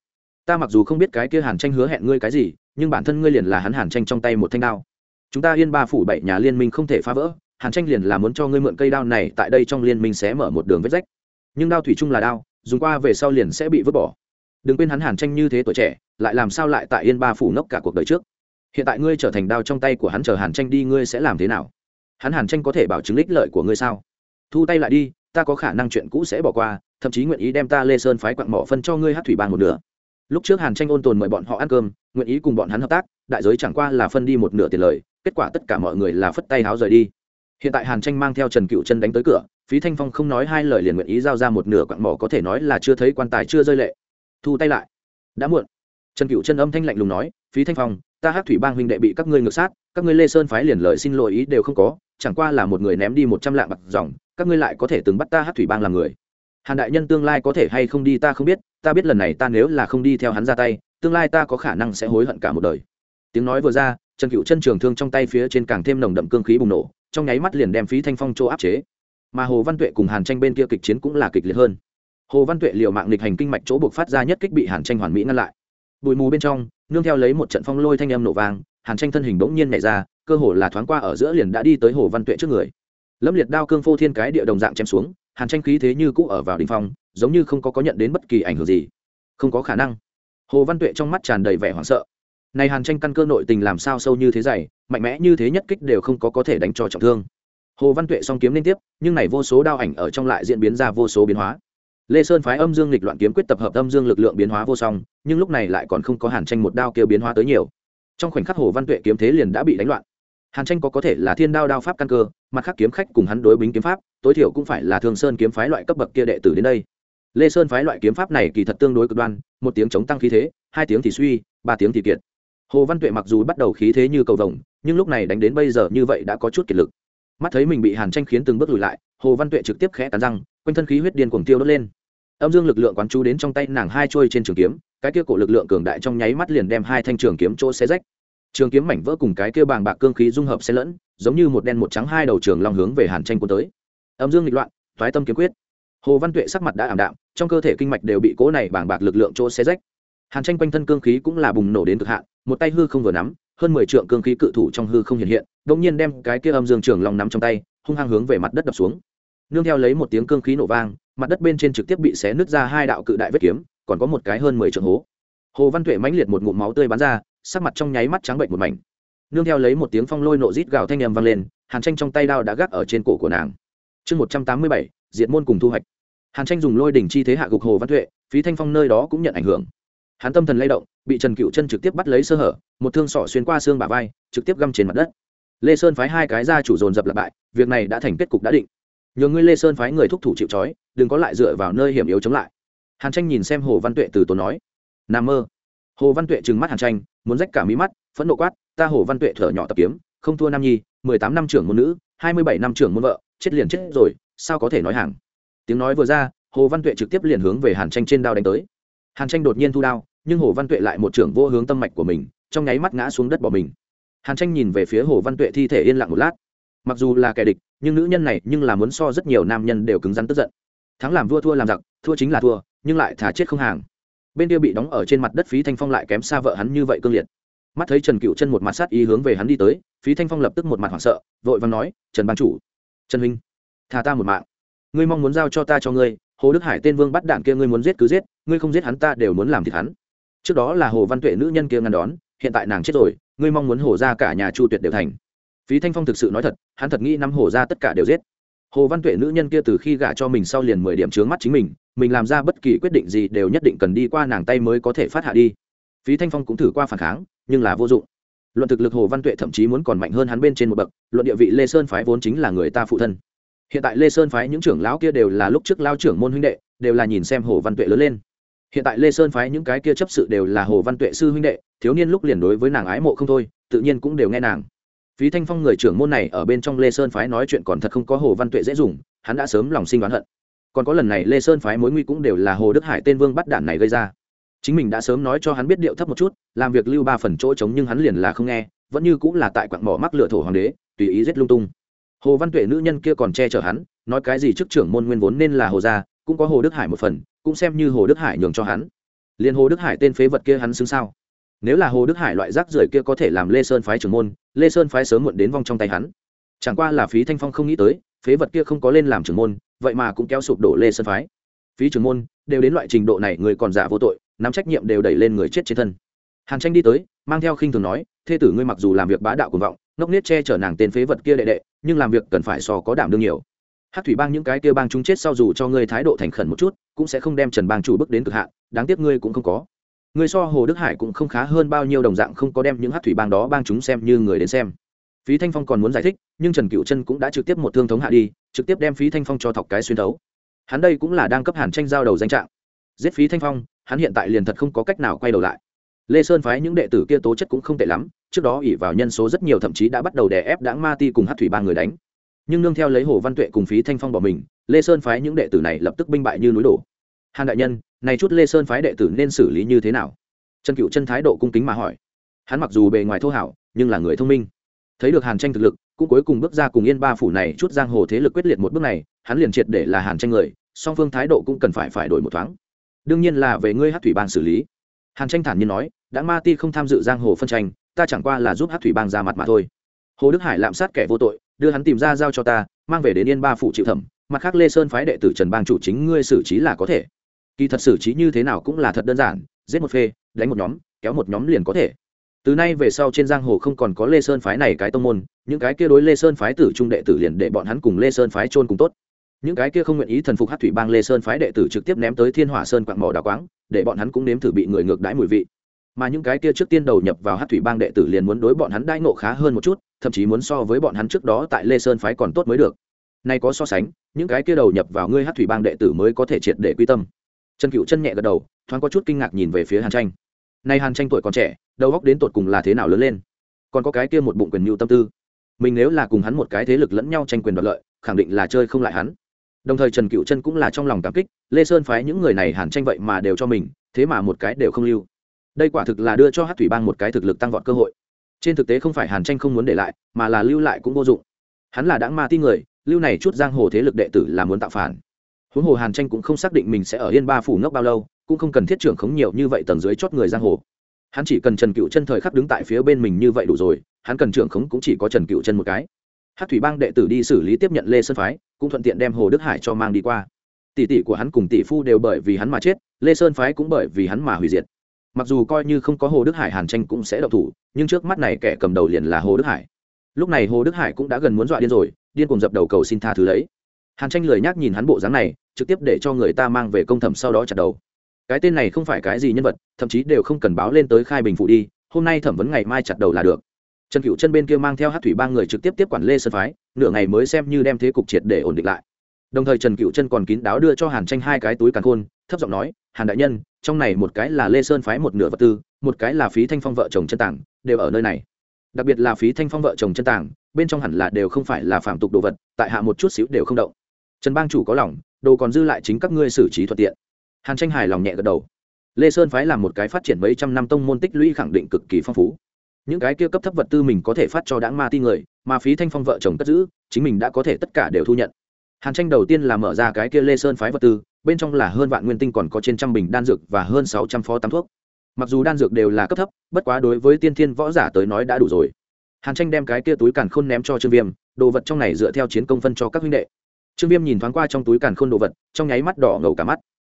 Ta mặc dù không biết cái kia hàn tranh hứa hẹn ngươi cái gì, nhưng bản thân ngươi liền là hắn hàn tranh trong tay một thanh đao. Chúng ta yên ba phủ bảy nhà liên minh không thể phá vỡ, hàn tranh liền là muốn cho ngươi mượn cây đao này tại đây trong liên minh sẽ mở một đường vết rách. Nhưng đao thủy chung là đao, dùng qua về sau liền sẽ bị vứt bỏ. Đừng quên hắn hàn tranh như thế tuổi trẻ, lại làm sao lại tại yên ba phủ nốc cả cuộc đời trước? Hiện tại ngươi trở thành đao trong tay của hắn, chờ hàn tranh đi, ngươi sẽ làm thế nào? Hắn hàn tranh có thể bảo chứng ích lợi của ngươi sao? Thu tay lại đi, ta có khả năng chuyện cũ sẽ bỏ qua, thậm chí nguyện ý đem ta lê sơn phái quặng mỏ phân cho ngươi hát thủy bàn một nửa. Lúc trước hàn tranh ôn tồn mời bọn họ ăn cơm, nguyện ý cùng bọn hắn hợp tác, đại giới chẳng qua là phân đi một nửa tiền lời, kết quả tất cả mọi người là phất tay háo rời đi. Hiện tại hàn tranh mang theo trần cựu chân đánh tới cửa, phí thanh phong không nói hai lời liền nguyện ý giao ra một nửa quặng mỏ có thể nói là chưa thấy quan tài chưa rơi lệ. Thu tay lại. Đã muộn. Trần cựu chân âm thanh lạnh lùng nói, phí thanh phong, ta hát thủy bang huynh đệ bị các ngươi ngược sát, các ngươi lê sơn phái liền lời xin lỗi ý đều không có chẳng qua là một người ném đi một trăm lạng bạc dòng, các ngươi lại có thể từng bắt ta hát thủy bang làm người. Hàn đại nhân tương lai có thể hay không đi ta không biết, ta biết lần này ta nếu là không đi theo hắn ra tay, tương lai ta có khả năng sẽ hối hận cả một đời. Tiếng nói vừa ra, trần cựu chân trường thương trong tay phía trên càng thêm nồng đậm cương khí bùng nổ, trong nháy mắt liền đem phí thanh phong chỗ áp chế. Mà hồ văn tuệ cùng hàn tranh bên kia kịch chiến cũng là kịch liệt hơn. Hồ văn tuệ liều mạng nghịch hành kinh mạch chỗ buộc phát ra nhất kích bị hàn tranh hoàn mỹ ngăn lại. Bụi mù bên trong, nương theo lấy một trận phong lôi thanh âm nổ vàng hàn tranh thân hình bỗng nhiên nhảy ra, cơ hồ là thoáng qua ở giữa liền đã đi tới hồ văn tuệ trước người. Lâm liệt đao cương phô thiên cái địa đồng dạng chém xuống, hàn tranh khí thế như cũ ở vào đình phong, giống như không có có nhận đến bất kỳ ảnh hưởng gì. Không có khả năng. Hồ văn tuệ trong mắt tràn đầy vẻ hoảng sợ. Này hàn tranh căn cơ nội tình làm sao sâu như thế dày, mạnh mẽ như thế nhất kích đều không có có thể đánh cho trọng thương. Hồ văn tuệ song kiếm liên tiếp, nhưng này vô số đao ảnh ở trong lại diễn biến ra vô số biến hóa. Lê sơn phái âm dương lịch loạn kiếm quyết tập hợp âm dương lực lượng biến hóa vô song, nhưng lúc này lại còn không có hàn tranh một đao kêu biến hóa tới nhiều trong khoảnh khắc hồ văn tuệ kiếm thế liền đã bị đánh loạn. Hàn tranh có có thể là thiên đao đao pháp căn cơ, mặt khác kiếm khách cùng hắn đối bính kiếm pháp, tối thiểu cũng phải là thương sơn kiếm phái loại cấp bậc kia đệ tử đến đây. Lê sơn phái loại kiếm pháp này kỳ thật tương đối cực đoan, một tiếng chống tăng khí thế, hai tiếng thì suy, ba tiếng thì kiệt. Hồ văn tuệ mặc dù bắt đầu khí thế như cầu vồng, nhưng lúc này đánh đến bây giờ như vậy đã có chút kiệt lực. Mắt thấy mình bị hàn tranh khiến từng bước lùi lại, hồ văn tuệ trực tiếp khẽ cắn răng, quanh thân khí huyết điên cuồng tiêu đốt lên. Âm dương lực lượng quán chú đến trong tay nàng hai trôi trên trường kiếm cái kia cổ lực lượng cường đại trong nháy mắt liền đem hai thanh trường kiếm chỗ xé rách. Trường kiếm mảnh vỡ cùng cái kia bàng bạc cương khí dung hợp xen lẫn, giống như một đen một trắng hai đầu trường long hướng về hàn tranh cuốn tới. Âm dương nghịch loạn thoái tâm kiếm quyết. Hồ văn tuệ sắc mặt đã ảm đạm, trong cơ thể kinh mạch đều bị cố này bàng bạc lực lượng chỗ xé rách. Hàn tranh quanh thân cương khí cũng là bùng nổ đến cực hạn, một tay hư không vừa nắm, hơn mười trượng cương khí cự thủ trong hư không hiện hiện đ nhiên đem cái kia âm dương trường long nắm trong tay, hung hăng hướng về mặt đất đập xuống. Nương theo lấy một tiếng cương khí nổ vang, mặt đất bên trên trực tiếp bị xé nứt ra hai đạo cự đại vết kiếm còn có một cái hơn mười trượng hố. Hồ văn tuệ mãnh liệt một ngụm máu tươi bắn ra, sắc mặt trong nháy mắt trắng bệnh một mảnh. Nương theo lấy một tiếng phong lôi nộ rít gào thanh nhầm vang lên, hàn tranh trong tay đao đã gác ở trên cổ của nàng. Chương một trăm tám mươi bảy, diệt môn cùng thu hoạch. Hàn tranh dùng lôi đỉnh chi thế hạ gục hồ văn tuệ, phí thanh phong nơi đó cũng nhận ảnh hưởng. Hắn tâm thần lay động, bị trần cựu chân trực tiếp bắt lấy sơ hở, một thương sọ xuyên qua xương bả vai, trực tiếp găm trên mặt đất. Lê sơn phái hai cái ra chủ dồn dập lặp bại việc này đã thành kết cục đã định. Nhờ ngươi lê sơn phái người thúc thủ chịu trói, đừng có lại dựa vào nơi hiểm yếu chống lại hàn tranh nhìn xem hồ văn tuệ từ tốn nói n mơ. Hồ văn tuệ trừng mắt hàn tranh, muốn rách cả mí mắt, phẫn nộ quát, ta hồ văn tuệ thở nhỏ tập kiếm, không thua nam nhi, mười tám năm trưởng môn nữ, hai mươi bảy năm trưởng môn vợ, chết liền chết rồi, sao có thể nói hàng? Tiếng nói vừa ra, hồ văn tuệ trực tiếp liền hướng về hàn tranh trên đao đánh tới. Hàn tranh đột nhiên thu đao, nhưng hồ văn tuệ lại một trưởng vô hướng tâm mạch của mình, trong nháy mắt ngã xuống đất bỏ mình. Hàn tranh nhìn về phía hồ văn tuệ thi thể yên lặng một lát. Mặc dù là kẻ địch, nhưng nữ nhân này nhưng là muốn so rất nhiều nam nhân đều cứng rắn tức giận. Thắng làm vua thua làm giặc, thua chính là thua nhưng lại thả chết không hàng. Bên kia bị đóng ở trên mặt đất phí thanh phong lại kém xa vợ hắn như vậy cương liệt. Mắt thấy trần cựu chân một mặt sát ý hướng về hắn đi tới, phí thanh phong lập tức một mặt hoảng sợ, vội vàng nói, trần ban chủ, trần huynh thả ta một mạng. Ngươi mong muốn giao cho ta cho ngươi, hồ đức hải tên vương bắt đạn kia ngươi muốn giết cứ giết, ngươi không giết hắn ta đều muốn làm thịt hắn. Trước đó là hồ văn tuệ nữ nhân kia ngăn đón, hiện tại nàng chết rồi, ngươi mong muốn hổ ra cả nhà chu tuyệt đều thành. Phí thanh phong thực sự nói thật, hắn thật nghĩ năm hổ ra tất cả đều giết hồ văn tuệ nữ nhân kia từ khi gả cho mình sau liền mười điểm trướng mắt chính mình mình làm ra bất kỳ quyết định gì đều nhất định cần đi qua nàng tay mới có thể phát hạ đi. Phí thanh phong cũng thử qua phản kháng, nhưng là vô dụng. Luận thực lực hồ văn tuệ thậm chí muốn còn mạnh hơn hắn bên trên một bậc, luận địa vị lê sơn phái vốn chính là người ta phụ thân. Hiện tại lê sơn phái những trưởng lão kia đều là lúc trước lao trưởng môn huynh đệ, đều là nhìn xem hồ văn tuệ lớn lên. Hiện tại lê sơn phái những cái kia chấp sự đều là hồ văn tuệ sư huynh đệ, thiếu niên lúc liền đối với nàng ái mộ không thôi, tự nhiên cũng đều nghe nàng phí thanh phong người trưởng môn này ở bên trong lê sơn phái nói chuyện còn thật không có hồ văn tuệ dễ dùng, hắn đã sớm lòng sinh đoán hận. Còn có lần này lê sơn phái mối nguy cũng đều là hồ đức hải tên vương bắt đạn này gây ra. Chính mình đã sớm nói cho hắn biết điệu thấp một chút, làm việc lưu ba phần chỗ trống nhưng hắn liền là không nghe, vẫn như cũng là tại quặng mỏ mắc lựa thổ hoàng đế, tùy ý giết lung tung. Hồ văn tuệ nữ nhân kia còn che chở hắn, nói cái gì trước trưởng môn nguyên vốn nên là hồ gia, cũng có hồ đức hải một phần, cũng xem như hồ đức hải nhường cho hắn. Liền hồ đức hải tên phế vật kia hắn xứng sao? Nếu là hồ đức hải loại rác rưởi kia có thể làm lê sơn phái trưởng môn, lê sơn phái sớm muộn đến vong trong tay hắn. Chẳng qua là phí thanh phong không nghĩ tới, phế vật kia không có lên làm trưởng môn, vậy mà cũng kéo sụp đổ lê sơn phái. Phí trưởng môn, đều đến loại trình độ này, người còn giả vô tội, nắm trách nhiệm đều đẩy lên người chết trên thân. Hàn tranh đi tới, mang theo khinh thường nói, thê tử ngươi mặc dù làm việc bá đạo cuồng vọng, ngốc nết che chở nàng tên phế vật kia đệ đệ, nhưng làm việc cần phải so có đảm đương nhiều. Hát thủy bang những cái kia bang chúng chết sau dù cho ngươi thái độ thành khẩn một chút, cũng sẽ không đem trần bang chủ bước đến cực hạn, đáng tiếc ngươi cũng không có. Người so hồ đức hải cũng không khá hơn bao nhiêu đồng dạng không có đem những hát thủy bang đó bang chúng xem như người đến xem. Phí thanh phong còn muốn giải thích, nhưng trần cựu chân cũng đã trực tiếp một thương thống hạ đi, trực tiếp đem phí thanh phong cho thọc cái xuyên thấu. Hắn đây cũng là đang cấp hàn tranh giao đầu danh trạng. Giết phí thanh phong, hắn hiện tại liền thật không có cách nào quay đầu lại. Lê sơn phái những đệ tử kia tố chất cũng không tệ lắm, trước đó ỉ vào nhân số rất nhiều thậm chí đã bắt đầu đè ép đáng ma ti cùng hát thủy ba người đánh. Nhưng nương theo lấy hồ văn tuệ cùng phí thanh phong bỏ mình, lê sơn phái những đệ tử này lập tức binh bại như núi đổ. Hàn đại nhân này chút lê sơn phái đệ tử nên xử lý như thế nào? Trần cựu chân thái độ cung kính mà hỏi. Hắn mặc dù bề ngoài thô hảo, nhưng là người thông minh. Thấy được hàn tranh thực lực, cũng cuối cùng bước ra cùng yên ba phủ này chút giang hồ thế lực quyết liệt một bước này, hắn liền triệt để là hàn tranh người, song phương thái độ cũng cần phải phải đổi một thoáng. Đương nhiên là về ngươi hát thủy bang xử lý. Hàn tranh thản nhiên nói, đã ma ti không tham dự giang hồ phân tranh, ta chẳng qua là giúp hát thủy bang ra mặt mà thôi. Hồ đức hải lạm sát kẻ vô tội, đưa hắn tìm ra giao cho ta, mang về đến yên ba phủ chịu thẩm, mặt khác lê sơn phái đệ tử trần bang chủ chính ngươi xử trí là có thể kỳ thật xử trí như thế nào cũng là thật đơn giản, giết một phê, đánh một nhóm, kéo một nhóm liền có thể. Từ nay về sau trên giang hồ không còn có lê sơn phái này cái tông môn, những cái kia đối lê sơn phái tử trung đệ tử liền để bọn hắn cùng lê sơn phái trôn cùng tốt. Những cái kia không nguyện ý thần phục hát thủy bang lê sơn phái đệ tử trực tiếp ném tới thiên hỏa sơn quạng mỏ đào quáng, để bọn hắn cũng nếm thử bị người ngược đãi mùi vị. Mà những cái kia trước tiên đầu nhập vào hát thủy bang đệ tử liền muốn đối bọn hắn đãi nộ khá hơn một chút, thậm chí muốn so với bọn hắn trước đó tại lê sơn phái còn tốt mới được. Nay có so sánh, những cái kia đầu nhập vào ngươi hát thủy bang đệ tử mới có thể triệt để quy tâm trần cựu chân nhẹ gật đầu, thoáng có chút kinh ngạc nhìn về phía hàn tranh. Nay hàn tranh tuổi còn trẻ, đầu góc đến tột cùng là thế nào lớn lên? Còn có cái kia một bụng quyền mưu tâm tư. Mình nếu là cùng hắn một cái thế lực lẫn nhau tranh quyền đoạt lợi, khẳng định là chơi không lại hắn. Đồng thời trần cựu chân cũng là trong lòng cảm kích, lê sơn phái những người này hàn tranh vậy mà đều cho mình, thế mà một cái đều không lưu. Đây quả thực là đưa cho hát thủy bang một cái thực lực tăng vọt cơ hội. Trên thực tế không phải hàn tranh không muốn để lại, mà là lưu lại cũng vô dụng. Hắn là đáng ma tin người, lưu này chút giang hồ thế lực đệ tử là muốn tạo phản huống hồ hàn tranh cũng không xác định mình sẽ ở yên ba phủ ngốc bao lâu, cũng không cần thiết trưởng khống nhiều như vậy tầng dưới chót người giang hồ. Hắn chỉ cần trần cựu chân thời khắc đứng tại phía bên mình như vậy đủ rồi, hắn cần trưởng khống cũng chỉ có trần cựu chân một cái. Hát thủy bang đệ tử đi xử lý tiếp nhận lê sơn phái, cũng thuận tiện đem hồ đức hải cho mang đi qua. Tỷ tỷ của hắn cùng tỷ phu đều bởi vì hắn mà chết, lê sơn phái cũng bởi vì hắn mà hủy diệt. Mặc dù coi như không có hồ đức hải, hàn tranh cũng sẽ đậu thủ, nhưng trước mắt này kẻ cầm đầu liền là hồ đức hải. Lúc này hồ đức hải cũng đã gần muốn dọa điên rồi, điên cùng dập đầu cầu xin tha thứ lấy hàn tranh lười nhác nhìn hắn bộ dáng này, trực tiếp để cho người ta mang về công thẩm sau đó chặt đầu. Cái tên này không phải cái gì nhân vật, thậm chí đều không cần báo lên tới khai bình phụ đi, hôm nay thẩm vấn ngày mai chặt đầu là được. Trần cựu chân bên kia mang theo hát thủy ba người trực tiếp tiếp quản lê sơn phái, nửa ngày mới xem như đem thế cục triệt để ổn định lại. Đồng thời trần cựu chân còn kín đáo đưa cho hàn tranh hai cái túi càn khôn, thấp giọng nói, hàn đại nhân, trong này một cái là lê sơn phái một nửa vật tư, một cái là phí thanh phong vợ chồng chân tảng, đều ở nơi này. Đặc biệt là phí thanh phong vợ chồng chân tảng, bên trong hẳn là đều không phải là phạm tục đồ vật, tại hạ một chút xíu đều không động trần bang chủ có lòng, đồ còn dư lại chính các ngươi xử trí thuận tiện. Hàn tranh hài lòng nhẹ gật đầu. Lê sơn phái là một cái phát triển mấy trăm năm tông môn tích lũy khẳng định cực kỳ phong phú. Những cái kia cấp thấp vật tư mình có thể phát cho đáng ma ti người, mà phí thanh phong vợ chồng cất giữ, chính mình đã có thể tất cả đều thu nhận. Hàn tranh đầu tiên là mở ra cái kia lê sơn phái vật tư, bên trong là hơn vạn nguyên tinh còn có trên trăm bình đan dược và hơn sáu trăm phó tắm thuốc. Mặc dù đan dược đều là cấp thấp, bất quá đối với tiên thiên võ giả tới nói đã đủ rồi. Hàn tranh đem cái kia túi càn khôn ném cho trương viêm, đồ vật trong này dựa theo chiến công phân cho các huynh đệ trương viêm nhìn thoáng qua trong túi càn khôn đồ vật, trong nháy mắt đỏ ngầu cả mắt.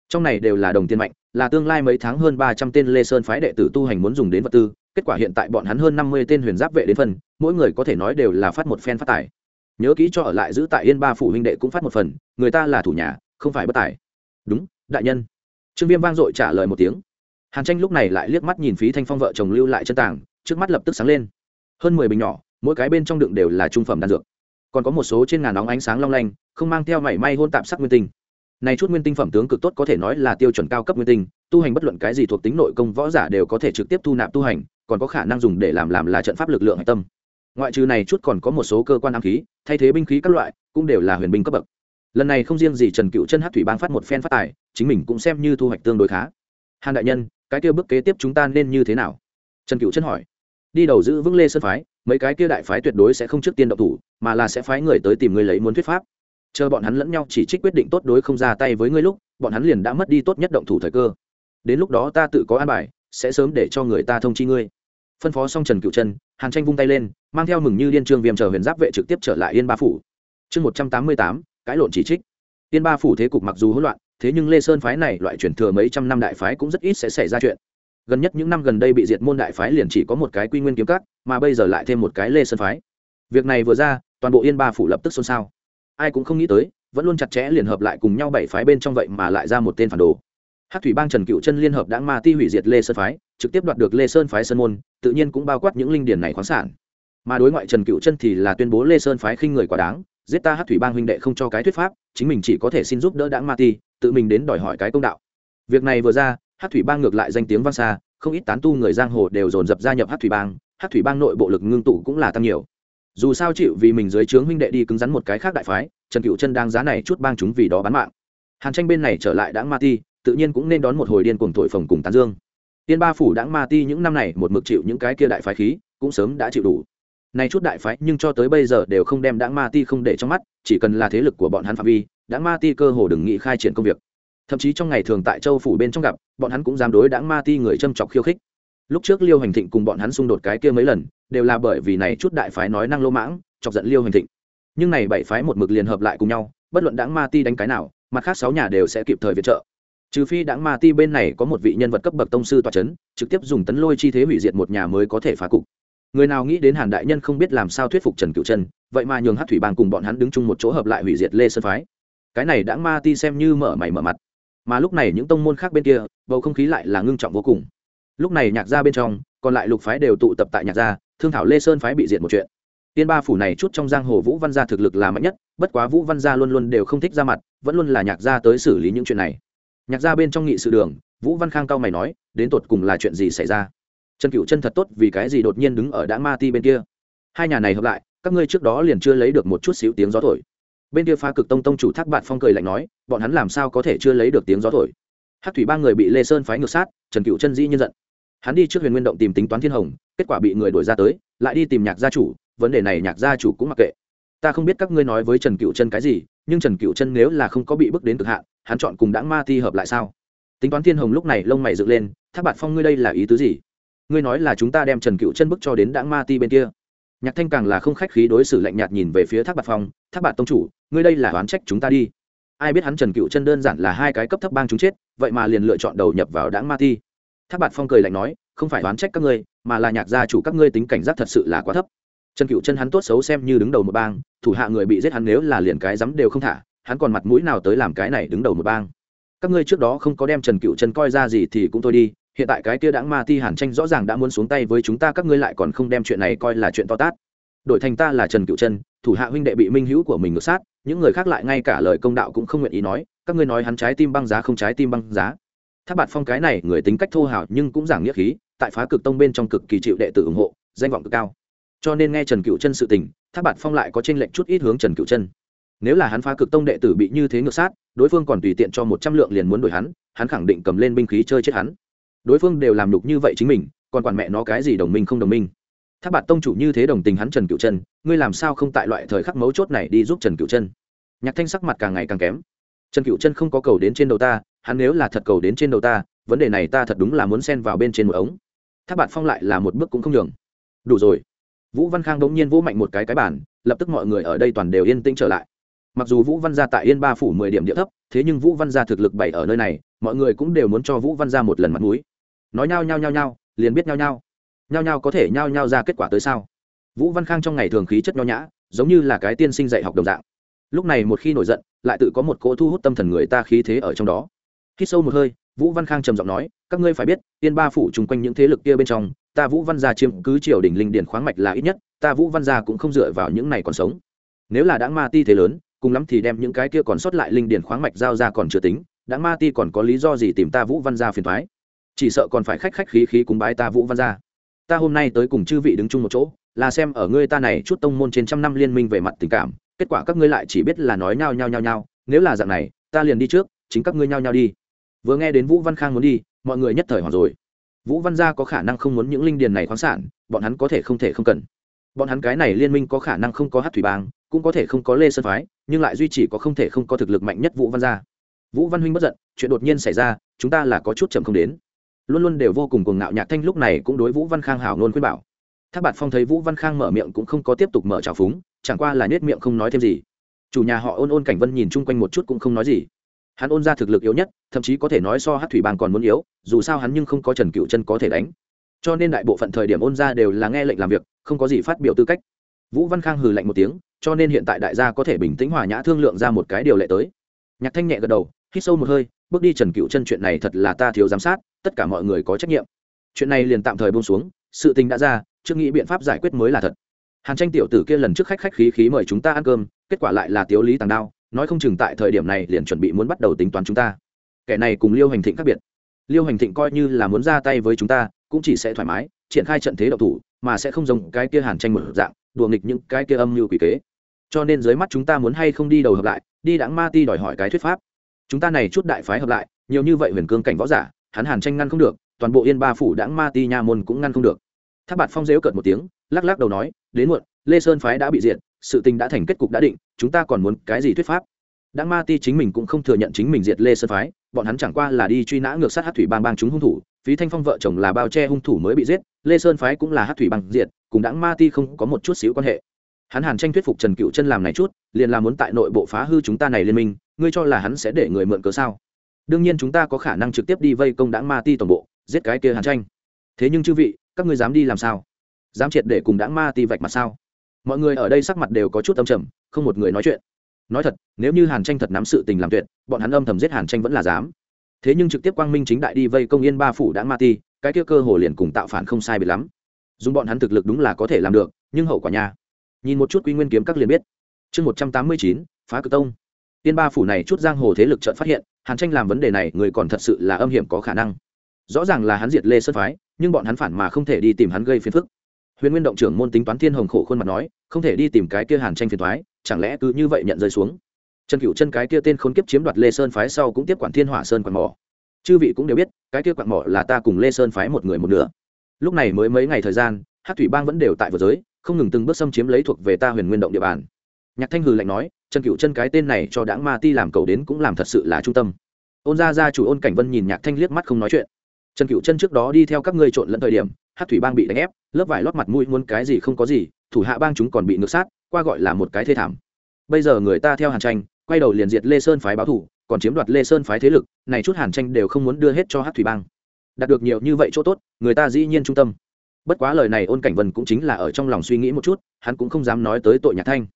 Trong này đều là đồng tiền mạnh, là tương lai mấy tháng hơn ba trăm tên lê sơn phái đệ tử tu hành muốn dùng đến vật tư, kết quả hiện tại bọn hắn hơn năm mươi tên huyền giáp vệ đến phần, mỗi người có thể nói đều là phát một phen phát tài. Nhớ kỹ cho ở lại giữ tại yên ba phủ huynh đệ cũng phát một phần, người ta là thủ nhà, không phải bất tài. Đúng, đại nhân. Trương viêm vang dội trả lời một tiếng. Hàn tranh lúc này lại liếc mắt nhìn phí thanh phong vợ chồng lưu lại chân tảng trước mắt lập tức sáng lên. Hơn mười bình nhỏ, mỗi cái bên trong đựng đều là trung phẩm đan dược còn có một số trên ngàn nóng ánh sáng long lanh, không mang theo mảy may hôn tạp sắc nguyên tinh. Này chút nguyên tinh phẩm tướng cực tốt có thể nói là tiêu chuẩn cao cấp nguyên tinh, tu hành bất luận cái gì thuộc tính nội công võ giả đều có thể trực tiếp thu nạp tu hành, còn có khả năng dùng để làm làm là trận pháp lực lượng hạch tâm. Ngoại trừ này chút còn có một số cơ quan ám khí, thay thế binh khí các loại, cũng đều là huyền binh cấp bậc. Lần này không riêng gì trần cựu chân hát thủy bang phát một phen phát tài, chính mình cũng xem như thu hoạch tương đối khá. Hàn đại nhân, cái kêu bước kế tiếp chúng ta nên như thế nào? Trần cựu chân hỏi. Đi đầu giữ vững lê sơn phái mấy cái kia đại phái tuyệt đối sẽ không trước tiên động thủ, mà là sẽ phái người tới tìm ngươi lấy muốn thuyết pháp. Chờ bọn hắn lẫn nhau chỉ trích quyết định tốt đối không ra tay với ngươi lúc, bọn hắn liền đã mất đi tốt nhất động thủ thời cơ. Đến lúc đó ta tự có an bài, sẽ sớm để cho người ta thông chi ngươi. Phân phó xong trần cựu chân hàn tranh vung tay lên, mang theo mừng như điên trương viêm chờ huyền giáp vệ trực tiếp trở lại yên ba phủ. Chương một trăm tám mươi tám, cãi lộn chỉ trích. Yên ba phủ thế cục mặc dù hỗn loạn, thế nhưng lê sơn phái này loại chuyển thừa mấy trăm năm đại phái cũng rất ít sẽ xảy ra chuyện gần nhất những năm gần đây bị diệt môn đại phái liền chỉ có một cái quy nguyên kiếm cắt mà bây giờ lại thêm một cái lê sơn phái. Việc này vừa ra, toàn bộ yên ba phủ lập tức xôn xao. Ai cũng không nghĩ tới, vẫn luôn chặt chẽ liên hợp lại cùng nhau bảy phái bên trong vậy mà lại ra một tên phản đồ. Hát thủy bang trần cựu chân liên hợp đã ma ti hủy diệt lê sơn phái, trực tiếp đoạt được lê sơn phái sơn môn, tự nhiên cũng bao quát những linh điển này khoáng sản. Mà đối ngoại trần cựu chân thì là tuyên bố lê sơn phái khinh người quá đáng, giết ta hát thủy bang huynh đệ không cho cái thuyết pháp, chính mình chỉ có thể xin giúp đỡ đảng ma ti, tự mình đến đòi hỏi cái công đạo. Việc này vừa ra hát thủy bang ngược lại danh tiếng vang xa không ít tán tu người giang hồ đều dồn dập gia nhập hát thủy bang, hát thủy bang nội bộ lực ngưng tụ cũng là tăng nhiều. Dù sao chịu vì mình dưới trướng huynh đệ đi cứng rắn một cái khác đại phái, trần cựu chân đang giá này chút bang chúng vì đó bán mạng. Hàn tranh bên này trở lại Đãng ma ti, tự nhiên cũng nên đón một hồi điên cuồng thổi phồng cùng tán dương. Tiên ba phủ Đãng ma ti những năm này một mực chịu những cái kia đại phái khí, cũng sớm đã chịu đủ. Này chút đại phái nhưng cho tới bây giờ đều không đem Đãng ma ti không để trong mắt, chỉ cần là thế lực của bọn hắn phạm vi Đãng ma ti cơ hồ đừng nghị khai triển công việc thậm chí trong ngày thường tại châu phủ bên trong gặp, bọn hắn cũng dám đối Đãng ma ti người châm chọc khiêu khích. Lúc trước liêu hành thịnh cùng bọn hắn xung đột cái kia mấy lần, đều là bởi vì này chút đại phái nói năng lô mãng, chọc giận liêu hành thịnh. Nhưng này bảy phái một mực liên hợp lại cùng nhau, bất luận Đãng ma ti đánh cái nào, mặt khác sáu nhà đều sẽ kịp thời viện trợ. Trừ phi Đãng ma ti bên này có một vị nhân vật cấp bậc tông sư tòa c h ấ n trực tiếp dùng tấn lôi chi thế hủy diệt một nhà mới có thể phá cục. Người nào nghĩ đến hàn đại nhân không biết làm sao thuyết phục trần cựu trân, vậy mà nhường hát thủy bang cùng bọn hắn đứng chung một chỗ hợp lại hủy diệt lê sơn phái. Cái này Đãng ma ti xem như mở mày mở mặt mà lúc này những tông môn khác bên kia, bầu không khí lại là ngưng trọng vô cùng. Lúc này nhạc gia bên trong, còn lại lục phái đều tụ tập tại nhạc gia, thương thảo lê sơn phái bị diệt một chuyện. Tiên ba phủ này chút trong giang hồ vũ văn gia thực lực là mạnh nhất, bất quá vũ văn gia luôn luôn đều không thích ra mặt, vẫn luôn là nhạc gia tới xử lý những chuyện này. Nhạc gia bên trong nghị sự đường, vũ văn khang cao mày nói, đến tột cùng là chuyện gì xảy ra? Trần cựu chân thật tốt vì cái gì đột nhiên đứng ở đã ma ti bên kia? Hai nhà này hợp lại, các ngươi trước đó liền chưa lấy được một chút xíu tiếng gió thổi bên kia pha cực tông tông chủ thác bạn phong cười lạnh nói, bọn hắn làm sao có thể chưa lấy được tiếng gió thổi? Hát thủy ba người bị lê sơn phái ngược sát, trần cựu chân dĩ nhân giận. Hắn đi trước huyền nguyên động tìm tính toán thiên hồng, kết quả bị người đuổi ra tới, lại đi tìm nhạc gia chủ, vấn đề này nhạc gia chủ cũng mặc kệ. Ta không biết các ngươi nói với trần cựu chân cái gì, nhưng trần cựu chân nếu là không có bị bước đến cực hạn, hắn chọn cùng đãng ma ti hợp lại sao? Tính toán thiên hồng lúc này lông mày dựng lên, thác bạn phong ngươi đây là ý tứ gì? Ngươi nói là chúng ta đem trần cựu chân bức cho đến đãng ma ti bên kia nhạc thanh càng là không khách khí đối xử lạnh nhạt nhìn về phía thác bạt phong, thác bạt tông chủ, ngươi đây là oán trách chúng ta đi. Ai biết hắn trần cựu chân đơn giản là hai cái cấp thấp bang chúng chết, vậy mà liền lựa chọn đầu nhập vào đáng ma ti. Thác bạt phong cười lạnh nói, không phải oán trách các ngươi, mà là nhạc gia chủ các ngươi tính cảnh giác thật sự là quá thấp. Trần cựu chân hắn tốt xấu xem như đứng đầu một bang, thủ hạ người bị giết hắn nếu là liền cái dám đều không thả, hắn còn mặt mũi nào tới làm cái này đứng đầu một bang? Các ngươi trước đó không có đem trần cựu chân coi ra gì thì cũng thôi đi hiện tại cái kia đãng ma ti hàn tranh rõ ràng đã muốn xuống tay với chúng ta các ngươi lại còn không đem chuyện này coi là chuyện to tát. Đổi thành ta là trần cựu chân thủ hạ huynh đệ bị minh hữu của mình ngược sát, những người khác lại ngay cả lời công đạo cũng không nguyện ý nói, các ngươi nói hắn trái tim băng giá không trái tim băng giá. Tháp bạt phong cái này người tính cách thô hào nhưng cũng giảng nghĩa khí, tại phá cực tông bên trong cực kỳ chịu đệ tử ủng hộ, danh vọng cực cao. Cho nên nghe trần cựu chân sự tình, tháp bạt phong lại có tranh lệnh chút ít hướng trần cựu chân nếu là hắn phá cực tông đệ tử bị như thế ngược sát, đối phương còn tùy tiện cho một trăm lượng liền muốn đổi hắn hắn khẳng định cầm lên binh khí chơi chết hắn đối phương đều làm nhục như vậy chính mình, còn quản mẹ nó cái gì đồng minh không đồng minh. Tháp bạt tông chủ như thế đồng tình hắn trần cựu chân ngươi làm sao không tại loại thời khắc mấu chốt này đi giúp trần cựu chân nhạc thanh sắc mặt càng ngày càng kém. Trần cựu chân không có cầu đến trên đầu ta, hắn nếu là thật cầu đến trên đầu ta, vấn đề này ta thật đúng là muốn xen vào bên trên một ống. Tháp bạt phong lại là một bước cũng không nhường. Đủ rồi. Vũ văn khang đ ỗ n g nhiên vũ mạnh một cái cái bản lập tức mọi người ở đây toàn đều yên tĩnh trở lại. Mặc dù vũ văn gia tại yên ba phủ mười điểm địa thấp, thế nhưng vũ văn gia thực lực bảy ở nơi này, mọi người cũng đều muốn cho vũ văn gia một lần mặt m ũ i nói nhao nhao nhao nhao, liền biết nhao nhao. Nhao nhao có thể nhao nhao ra kết quả tới sao? Vũ văn khang trong ngày thường khí chất nho nhã, giống như là cái tiên sinh dạy học đồng dạng. Lúc này một khi nổi giận, lại tự có một cỗ thu hút tâm thần người ta khí thế ở trong đó. Khi sâu một hơi, vũ văn khang trầm giọng nói, các ngươi phải biết, yên ba phủ chung quanh những thế lực kia bên trong, ta vũ văn gia chiếm cứ triều đình linh điển khoáng mạch là ít nhất, ta vũ văn gia cũng không dựa vào những này còn sống. Nếu là đã ma ti thế lớn, cùng lắm thì đem những cái kia còn sót lại linh điển khoáng mạch giao ra còn chưa tính đã ma ti còn có lý do gì tìm ta vũ văn gia phiền thoái chỉ sợ còn phải khách khách khí khí cúng bái ta vũ văn gia. Ta hôm nay tới cùng chư vị đứng chung một chỗ, là xem ở ngươi ta này chút tông môn trên trăm năm liên minh về mặt tình cảm, kết quả các ngươi lại chỉ biết là nói nhao nhao nhao nhao, nếu là dạng này, ta liền đi trước, chính các ngươi nhao nhao đi. Vừa nghe đến vũ văn khang muốn đi, mọi người nhất thời hoảng rồi. Vũ văn gia có khả năng không muốn những linh điền này khoáng sản, bọn hắn có thể không thể không cần. Bọn hắn cái này liên minh có khả năng không có hát thủy bang, cũng có thể không có lê sơn phái, nhưng lại duy trì có không thể không có thực lực mạnh nhất vũ văn gia. Vũ văn huynh bất giận, chuyện đột nhiên xảy ra, chúng ta là có chút chậm không đến luôn luôn đều vô cùng cuồng ngạo nhạc thanh lúc này cũng đối vũ văn khang hảo nôn khuyên bảo. Thác bạt phong thấy vũ văn khang mở miệng cũng không có tiếp tục mở trào phúng, chẳng qua là nết miệng không nói thêm gì. Chủ nhà họ ôn ôn cảnh vân nhìn chung quanh một chút cũng không nói gì. Hắn ôn ra thực lực yếu nhất, thậm chí có thể nói so hát thủy bang còn muốn yếu, dù sao hắn nhưng không có trần cựu chân có thể đánh. Cho nên đại bộ phận thời điểm ôn ra đều là nghe lệnh làm việc, không có gì phát biểu tư cách. Vũ văn khang hừ lạnh một tiếng, cho nên hiện tại đại gia có thể bình tĩnh hòa nhã thương lượng ra một cái điều lệ tới. Nhạc thanh nhẹ gật đầu, hít sâu một hơi, bước đi trần cựu chân chuyện này thật là ta thiếu giám sát tất cả mọi người có trách nhiệm. Chuyện này liền tạm thời buông xuống, sự tình đã ra, chưa nghĩ biện pháp giải quyết mới là thật. Hàn tranh tiểu tử kia lần trước khách khách khí khí mời chúng ta ăn cơm, kết quả lại là tiếu lý tàng đao, nói không chừng tại thời điểm này liền chuẩn bị muốn bắt đầu tính toán chúng ta. Kẻ này cùng liêu hành thịnh khác biệt. Liêu hành thịnh coi như là muốn ra tay với chúng ta, cũng chỉ sẽ thoải mái, triển khai trận thế độc thủ, mà sẽ không dùng cái kia hàn tranh một dạng, đùa nghịch những cái kia âm mưu quỷ kế. Cho nên dưới mắt chúng ta muốn hay không đi đầu hợp lại, đi đãng ma ti đòi hỏi cái thuyết pháp. Chúng ta này chút đại phái hợp lại, nhiều như vậy huyền cương cảnh võ giả hắn hàn tranh ngăn không được, toàn bộ yên ba phủ đãng ma ti nha môn cũng ngăn không được. Tháp bạt phong dếu cợt một tiếng, lắc lắc đầu nói, đến muộn, lê sơn phái đã bị diệt, sự tình đã thành kết cục đã định, chúng ta còn muốn cái gì thuyết pháp? Đãng ma ti chính mình cũng không thừa nhận chính mình diệt lê sơn phái, bọn hắn chẳng qua là đi truy nã ngược sát hát thủy bang bang chúng hung thủ, phí thanh phong vợ chồng là bao che hung thủ mới bị giết, lê sơn phái cũng là hát thủy bang diệt, cùng đãng ma ti không có một chút xíu quan hệ. Hắn hàn tranh thuyết phục trần cựu chân làm này chút, liền là muốn tại nội bộ phá hư chúng ta này liên minh, ngươi cho là hắn sẽ để người mượn cớ sao? Đương nhiên chúng ta có khả năng trực tiếp đi vây công đảng ma ti toàn bộ, giết cái kia hàn tranh. Thế nhưng chư vị, các ngươi dám đi làm sao? Dám triệt để cùng đảng ma ti vạch mặt sao? Mọi người ở đây sắc mặt đều có chút âm trầm, không một người nói chuyện. Nói thật, nếu như hàn tranh thật nắm sự tình làm tuyệt, bọn hắn âm thầm giết hàn tranh vẫn là dám. Thế nhưng trực tiếp quang minh chính đại đi vây công yên ba phủ đảng ma ti, cái kia cơ hồ liền cùng tạo phản không sai bị lắm. Dùng bọn hắn thực lực đúng là có thể làm được, nhưng hậu quả nha. Nhìn một chút quy nguyên kiếm các liền biết. Chương một trăm tám mươi chín, phá cực tông. Yên ba phủ này chút giang hồ thế lực trợn phát hiện hàn tranh làm vấn đề này, người còn thật sự là âm hiểm có khả năng. Rõ ràng là hắn diệt lê sơn phái, nhưng bọn hắn phản mà không thể đi tìm hắn gây phiền phức. Huyền nguyên động trưởng môn tính toán thiên hồng khổ khuôn mặt nói, không thể đi tìm cái kia hàn tranh phiền thoái chẳng lẽ cứ như vậy nhận rơi xuống? Trần cựu chân cái kia tên khốn kiếp chiếm đoạt lê sơn phái sau cũng tiếp quản thiên hỏa sơn quạt mỏ. Chư vị cũng đều biết, cái kia quạt mỏ là ta cùng lê sơn phái một người một nửa. Lúc này mới mấy ngày thời gian hát thủy bang vẫn đều tại vừa giới, không ngừng từng bước xâm chiếm lấy thuộc về ta huyền nguyên động địa bàn. Nhạc thanh hừ lạnh nói trần cựu chân cái tên này cho đảng ma ti làm cầu đến cũng làm thật sự là trung tâm. Ôn gia gia chủ ôn cảnh vân nhìn nhạc thanh liếc mắt không nói chuyện. Trần cựu chân trước đó đi theo các ngươi trộn lẫn thời điểm hát thủy bang bị đánh ép, lớp vải lót mặt mũi muốn cái gì không có gì, thủ hạ bang chúng còn bị ngược sát, qua gọi là một cái thê thảm. Bây giờ người ta theo hàn tranh, quay đầu liền diệt lê sơn phái báo thủ, còn chiếm đoạt lê sơn phái thế lực, này chút hàn tranh đều không muốn đưa hết cho hát thủy bang. Đạt được nhiều như vậy chỗ tốt, người ta dĩ nhiên trung tâm. Bất quá lời này ôn cảnh vân cũng chính là ở trong lòng suy nghĩ một chút, hắn cũng không dám nói tới tội nhạc thanh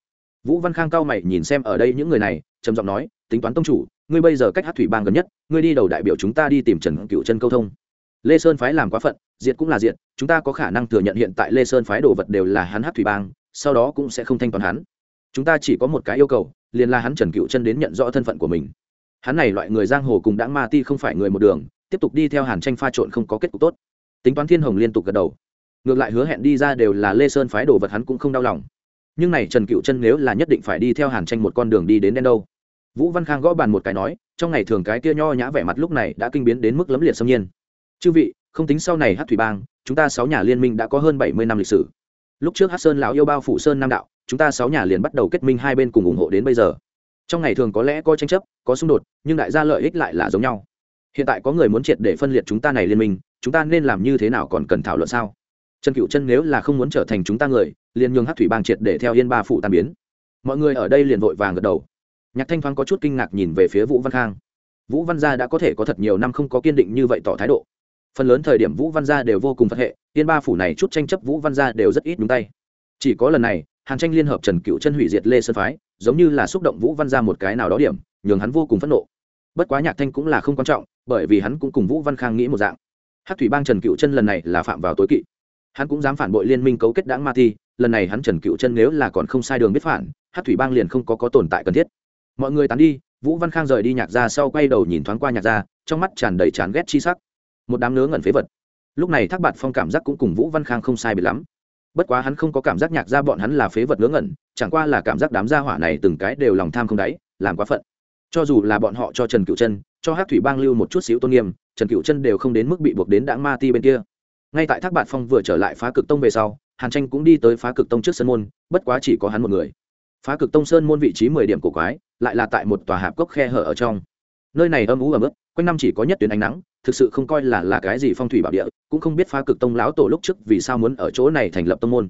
vũ văn khang cao mày nhìn xem ở đây những người này, trầm giọng nói, tính toán tông chủ, ngươi bây giờ cách hát thủy bang gần nhất, ngươi đi đầu đại biểu chúng ta đi tìm trần cựu chân câu thông. Lê sơn phái làm quá phận, diệt cũng là diệt, chúng ta có khả năng thừa nhận hiện tại lê sơn phái đồ vật đều là hắn hát thủy bang, sau đó cũng sẽ không thanh toán hắn. Chúng ta chỉ có một cái yêu cầu, liền là hắn trần cựu chân đến nhận rõ thân phận của mình. Hắn này loại người giang hồ cùng đã ma ti không phải người một đường, tiếp tục đi theo hàn tranh pha trộn không có kết cục tốt. Tính toán thiên hồng liên tục gật đầu. Ngược lại hứa hẹn đi ra đều là lê sơn phái đồ vật hắn cũng không đau lòng nhưng này trần cựu chân nếu là nhất định phải đi theo hàn tranh một con đường đi đến đen đâu. Vũ văn khang gõ bàn một cái nói, trong ngày thường cái kia nho nhã vẻ mặt lúc này đã kinh biến đến mức lấm liệt xâm nhiên. Chư vị, không tính sau này hát thủy bang, chúng ta sáu nhà liên minh đã có hơn bảy mươi năm lịch sử. Lúc trước hát sơn lão yêu bao phủ sơn nam đạo, chúng ta sáu nhà liền bắt đầu kết minh hai bên cùng ủng hộ đến bây giờ. Trong ngày thường có lẽ có tranh chấp, có xung đột, nhưng đại gia lợi ích lại là giống nhau. Hiện tại có người muốn triệt để phân liệt chúng ta này liên minh, chúng ta nên làm như thế nào còn cần thảo luận sao? Trần cựu chân nếu là không muốn trở thành chúng ta người liền nhường hát thủy bang triệt để theo yên ba phụ tan biến. Mọi người ở đây liền vội vàng gật đầu. Nhạc thanh thoáng có chút kinh ngạc nhìn về phía vũ văn khang. Vũ văn gia đã có thể có thật nhiều năm không có kiên định như vậy tỏ thái độ. Phần lớn thời điểm vũ văn gia đều vô cùng phật hệ, yên ba phủ này chút tranh chấp vũ văn gia đều rất ít đúng tay. Chỉ có lần này, hàn tranh liên hợp trần cựu chân hủy diệt lê sơn phái, giống như là xúc động vũ văn gia một cái nào đó điểm, nhường hắn vô cùng phẫn nộ. Bất quá nhạc thanh cũng là không quan trọng, bởi vì hắn cũng cùng vũ văn khang nghĩ một dạng. Hát thủy bang trần cựu chân lần này là phạm vào tối kỵ. Hắn cũng dám phản bội liên minh cấu kết đảng ma thi lần này hắn trần cựu chân nếu là còn không sai đường biết phản hát thủy bang liền không có có tồn tại cần thiết. Mọi người tán đi, vũ văn khang rời đi nhạc ra sau quay đầu nhìn thoáng qua nhạc ra trong mắt tràn đầy chán ghét chi sắc. Một đám nớ ngẩn phế vật. Lúc này thác bạt phong cảm giác cũng cùng vũ văn khang không sai biệt lắm. Bất quá hắn không có cảm giác nhạc ra bọn hắn là phế vật ngớ ngẩn, chẳng qua là cảm giác đám gia hỏa này từng cái đều lòng tham không đáy, làm quá phận. Cho dù là bọn họ cho trần cựu chân cho hát thủy bang lưu một chút xíu tôn nghiêm, trần cựu chân đều không đến mức bị buộc đến đãng ma ti bên kia. Ngay tại thác bạt phong vừa trở lại phá cực tông về sau hàn tranh cũng đi tới phá cực tông trước sân môn, bất quá chỉ có hắn một người. Phá cực tông sơn môn vị trí mười điểm cổ quái, lại là tại một tòa hạp cốc khe hở ở trong. Nơi này âm ú ẩm ướt, quanh năm chỉ có nhất tuyến ánh nắng, thực sự không coi là là cái gì phong thủy bảo địa, cũng không biết phá cực tông lão tổ lúc trước vì sao muốn ở chỗ này thành lập tông môn.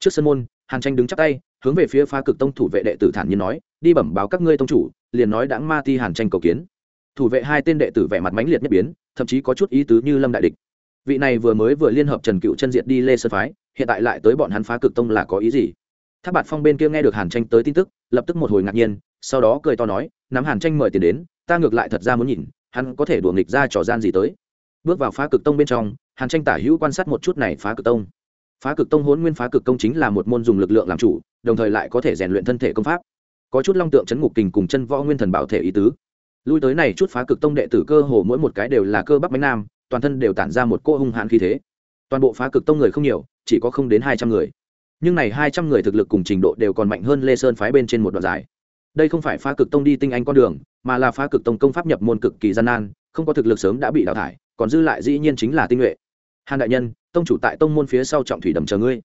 Trước sân môn, hàn tranh đứng chắp tay, hướng về phía phá cực tông thủ vệ đệ tử thản nhiên nói, đi bẩm báo các ngươi tông chủ, liền nói đãng ma ti hàn tranh cầu kiến. Thủ vệ hai tên đệ tử vẻ mặt mãnh liệt nhất biến, thậm chí có chút ý tứ như lâm đại địch vị này vừa mới vừa liên hợp trần cựu chân diệt đi lê sơn phái, hiện tại lại tới bọn hắn phá cực tông là có ý gì? Tháp bạt phong bên kia nghe được hàn tranh tới tin tức, lập tức một hồi ngạc nhiên, sau đó cười to nói, nắm hàn tranh mời tiền đến, ta ngược lại thật ra muốn nhìn, hắn có thể đùa nghịch ra trò gian gì tới. Bước vào phá cực tông bên trong, hàn tranh tả hữu quan sát một chút này phá cực tông. Phá cực tông hôn nguyên phá cực công chính là một môn dùng lực lượng làm chủ, đồng thời lại có thể rèn luyện thân thể công pháp. Có chút long tượng chấn ngục kình cùng chân võ nguyên thần bảo thể ý tứ. Lui tới này chút phá cực tông đệ tử cơ hồ mỗi một cái đều là cơ bắp bánh nam toàn thân đều tản ra một cô hung hãn khí thế. Toàn bộ phá cực tông người không nhiều, chỉ có không đến hai trăm người. Nhưng này hai trăm người thực lực cùng trình độ đều còn mạnh hơn lê sơn phái bên trên một đoạn dài. Đây không phải phá cực tông đi tinh anh con đường, mà là phá cực tông công pháp nhập môn cực kỳ gian nan, không có thực lực sớm đã bị đào thải, còn dư lại dĩ nhiên chính là tinh nhuệ. Hàn đại nhân, tông chủ tại tông môn phía sau trọng thủy đầm chờ ngươi.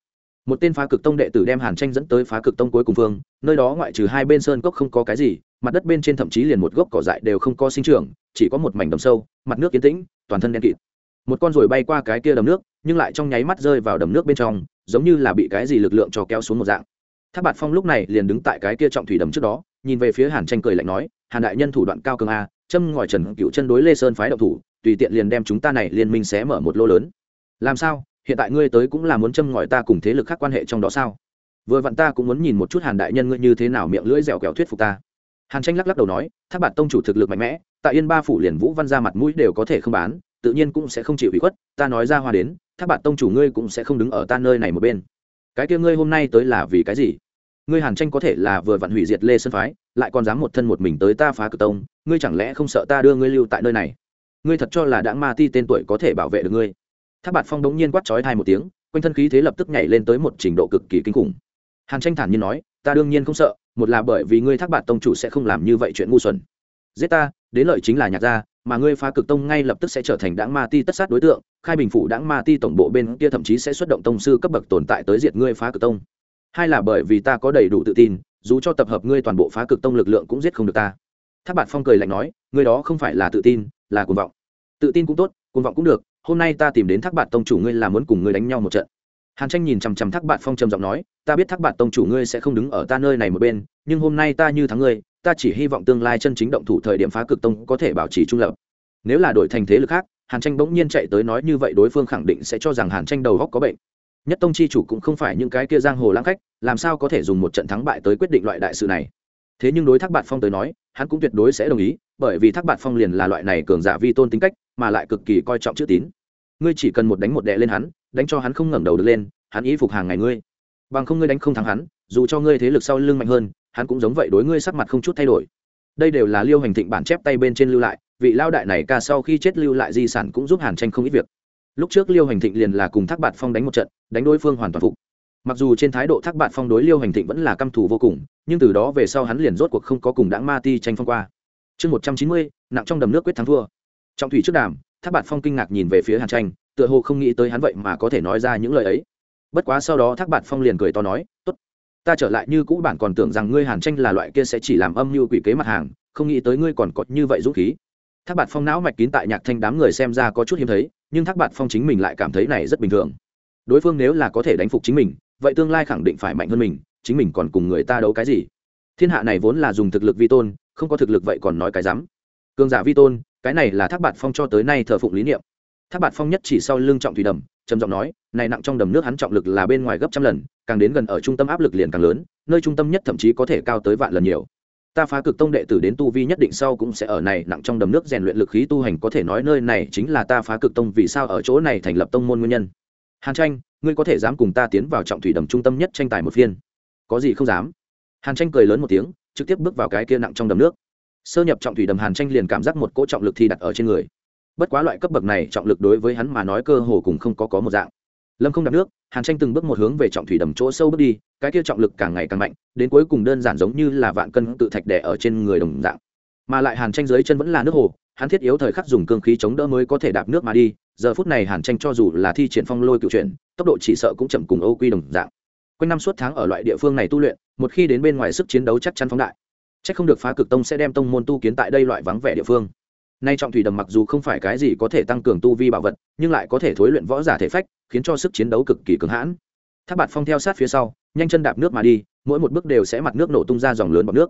Một tên phá cực tông đệ tử đem hàn tranh dẫn tới phá cực tông cuối cùng phương nơi đó ngoại trừ hai bên sơn cốc không có cái gì, mặt đất bên trên thậm chí liền một gốc cỏ dại đều không có sinh trưởng chỉ có một mảnh đầm sâu, mặt nước yên tĩnh, toàn thân đen kịt. Một con ruồi bay qua cái kia đầm nước, nhưng lại trong nháy mắt rơi vào đầm nước bên trong, giống như là bị cái gì lực lượng cho kéo xuống một dạng. Tháp bạt phong lúc này liền đứng tại cái kia trọng thủy đầm trước đó, nhìn về phía hàn tranh cười lạnh nói, hàn đại nhân thủ đoạn cao cường a, châm ngòi trần cựu chân đối lê sơn phái độc thủ, tùy tiện liền đem chúng ta này liên minh xé mở một lô lớn. Làm sao? Hiện tại ngươi tới cũng là muốn châm ngòi ta cùng thế lực khác quan hệ trong đó sao? Vừa vặn ta cũng muốn nhìn một chút hàn đại nhân ngươi như thế nào miệng lưỡi dẻo kẹo thuyết phục ta. Hàn tranh lắc lắc đầu nói, tháp bạt tông chủ thực lực mạnh mẽ tại yên ba phủ liền vũ văn ra mặt mũi đều có thể không bán, tự nhiên cũng sẽ không chịu ủy khuất, ta nói ra hoa đến tháp bạn tông chủ ngươi cũng sẽ không đứng ở ta nơi này một bên. Cái kia ngươi hôm nay tới là vì cái gì? Ngươi hàn tranh có thể là vừa vặn hủy diệt lê sơn phái, lại còn dám một thân một mình tới ta phá cửa tông, ngươi chẳng lẽ không sợ ta đưa ngươi lưu tại nơi này? Ngươi thật cho là đã ma ti tên tuổi có thể bảo vệ được ngươi? Tháp bạt phong đống nhiên quát trói thai một tiếng, quanh thân khí thế lập tức nhảy lên tới một trình độ cực kỳ kinh khủng. Hàn tranh thản nhiên nói, ta đương nhiên không sợ, một là bởi vì ngươi thác bạt tông chủ sẽ không làm như vậy chuyện ngu xuẩn. Giết ta đến lợi chính là nhạc gia, mà ngươi phá cực tông ngay lập tức sẽ trở thành đảng ma ti tất sát đối tượng, khai bình phủ đảng ma ti tổng bộ bên kia thậm chí sẽ xuất động tông sư cấp bậc tồn tại tới diệt ngươi phá cực tông. Hai là bởi vì ta có đầy đủ tự tin, dù cho tập hợp ngươi toàn bộ phá cực tông lực lượng cũng giết không được ta. Tháp bạt phong cười lạnh nói, ngươi đó không phải là tự tin, là cuồng vọng. Tự tin cũng tốt, cuồng vọng cũng được, hôm nay ta tìm đến thác bạt tông chủ ngươi là muốn cùng ngươi đánh nhau một trận. Hàn tranh nhìn chằm chằm thác bạt phong trầm giọng nói, ta biết thác bạt tông chủ ngươi sẽ không đứng ở ta nơi này một bên, nhưng hôm nay ta như thắng ngươi ta chỉ hy vọng tương lai chân chính động thủ thời điểm phá cực tông có thể bảo trì trung lập. Nếu là đổi thành thế lực khác, hàn tranh bỗng nhiên chạy tới nói như vậy đối phương khẳng định sẽ cho rằng hàn tranh đầu góc có bệnh. Nhất tông chi chủ cũng không phải những cái kia giang hồ lãng khách, làm sao có thể dùng một trận thắng bại tới quyết định loại đại sự này? Thế nhưng đối thác bạt phong tới nói, hắn cũng tuyệt đối sẽ đồng ý, bởi vì thác bạt phong liền là loại này cường giả vi tôn tính cách, mà lại cực kỳ coi trọng chữ tín. Ngươi chỉ cần một đánh một đệ lên hắn, đánh cho hắn không ngẩng đầu được lên, hắn ý phục hàng ngày ngươi. Bằng không ngươi đánh không thắng hắn, dù cho ngươi thế lực sau lưng mạnh hơn hắn cũng giống vậy đối ngươi sắc mặt không chút thay đổi. Đây đều là liêu hành thịnh bản chép tay bên trên lưu lại, vị lao đại này ca sau khi chết lưu lại di sản cũng giúp hàn tranh không ít việc. Lúc trước liêu hành thịnh liền là cùng thác bạt phong đánh một trận, đánh đối phương hoàn toàn phục. Mặc dù trên thái độ thác bạt phong đối liêu hành thịnh vẫn là căm thù vô cùng, nhưng từ đó về sau hắn liền rốt cuộc không có cùng đãng ma ti tranh phong qua. Chương một trăm chín mươi, nặng trong đầm nước quyết thắng thua. Trong thủy trước đàm, thác bạt phong kinh ngạc nhìn về phía hàn tranh, tựa hồ không nghĩ tới hắn vậy mà có thể nói ra những lời ấy. Bất quá sau đó thác bạt phong liền cười to nói, tốt ta trở lại như cũ bản còn tưởng rằng ngươi hàn tranh là loại kia sẽ chỉ làm âm mưu quỷ kế mặt hàng, không nghĩ tới ngươi còn có như vậy dũng khí. Thác bạt phong não mạch kín tại nhạc thanh đám người xem ra có chút hiếm thấy, nhưng thác bạt phong chính mình lại cảm thấy này rất bình thường. Đối phương nếu là có thể đánh phục chính mình, vậy tương lai khẳng định phải mạnh hơn mình, chính mình còn cùng người ta đấu cái gì? Thiên hạ này vốn là dùng thực lực vi tôn, không có thực lực vậy còn nói cái dám cường giả vi tôn, cái này là thác bạt phong cho tới nay thờ phụng lý niệm. Thác bạt phong nhất chỉ sau lưng trọng thủy đầm, trầm giọng nói này nặng trong đầm nước hắn trọng lực là bên ngoài gấp trăm lần, càng đến gần ở trung tâm áp lực liền càng lớn, nơi trung tâm nhất thậm chí có thể cao tới vạn lần nhiều. Ta phá cực tông đệ tử đến tu vi nhất định sau cũng sẽ ở này nặng trong đầm nước rèn luyện lực khí tu hành, có thể nói nơi này chính là ta phá cực tông vì sao ở chỗ này thành lập tông môn nguyên nhân. Hàn tranh, ngươi có thể dám cùng ta tiến vào trọng thủy đầm trung tâm nhất tranh tài một phiên? Có gì không dám? Hàn tranh cười lớn một tiếng, trực tiếp bước vào cái kia nặng trong đầm nước. Sơ nhập trọng thủy đầm hàn tranh liền cảm giác một cỗ trọng lực thi đặt ở trên người. Bất quá loại cấp bậc này trọng lực đối với hắn mà nói cơ hồ cùng không có có một dạng lâm không đạp nước, hàn tranh từng bước một hướng về trọng thủy đầm chỗ sâu bước đi, cái kia trọng lực càng ngày càng mạnh, đến cuối cùng đơn giản giống như là vạn cân tự thạch đẻ ở trên người đồng dạng. Mà lại hàn tranh dưới chân vẫn là nước hồ, hắn thiết yếu thời khắc dùng cương khí chống đỡ mới có thể đạp nước mà đi, giờ phút này hàn tranh cho dù là thi triển phong lôi cựu chuyển, tốc độ chỉ sợ cũng chậm cùng âu quy đồng dạng. Quanh năm suốt tháng ở loại địa phương này tu luyện, một khi đến bên ngoài sức chiến đấu chắc chắn phóng đại. C h ắ c không được phá cực tông sẽ đem tông môn tu kiến tại đây loại vắng vẻ địa phương nay trọng thủy đầm mặc dù không phải cái gì có thể tăng cường tu vi bảo vật, nhưng lại có thể thối luyện võ giả thể phách, khiến cho sức chiến đấu cực kỳ cứng hãn. Tháp bạt phong theo sát phía sau, nhanh chân đạp nước mà đi, mỗi một bước đều sẽ mặt nước nổ tung ra dòng lớn bọt nước.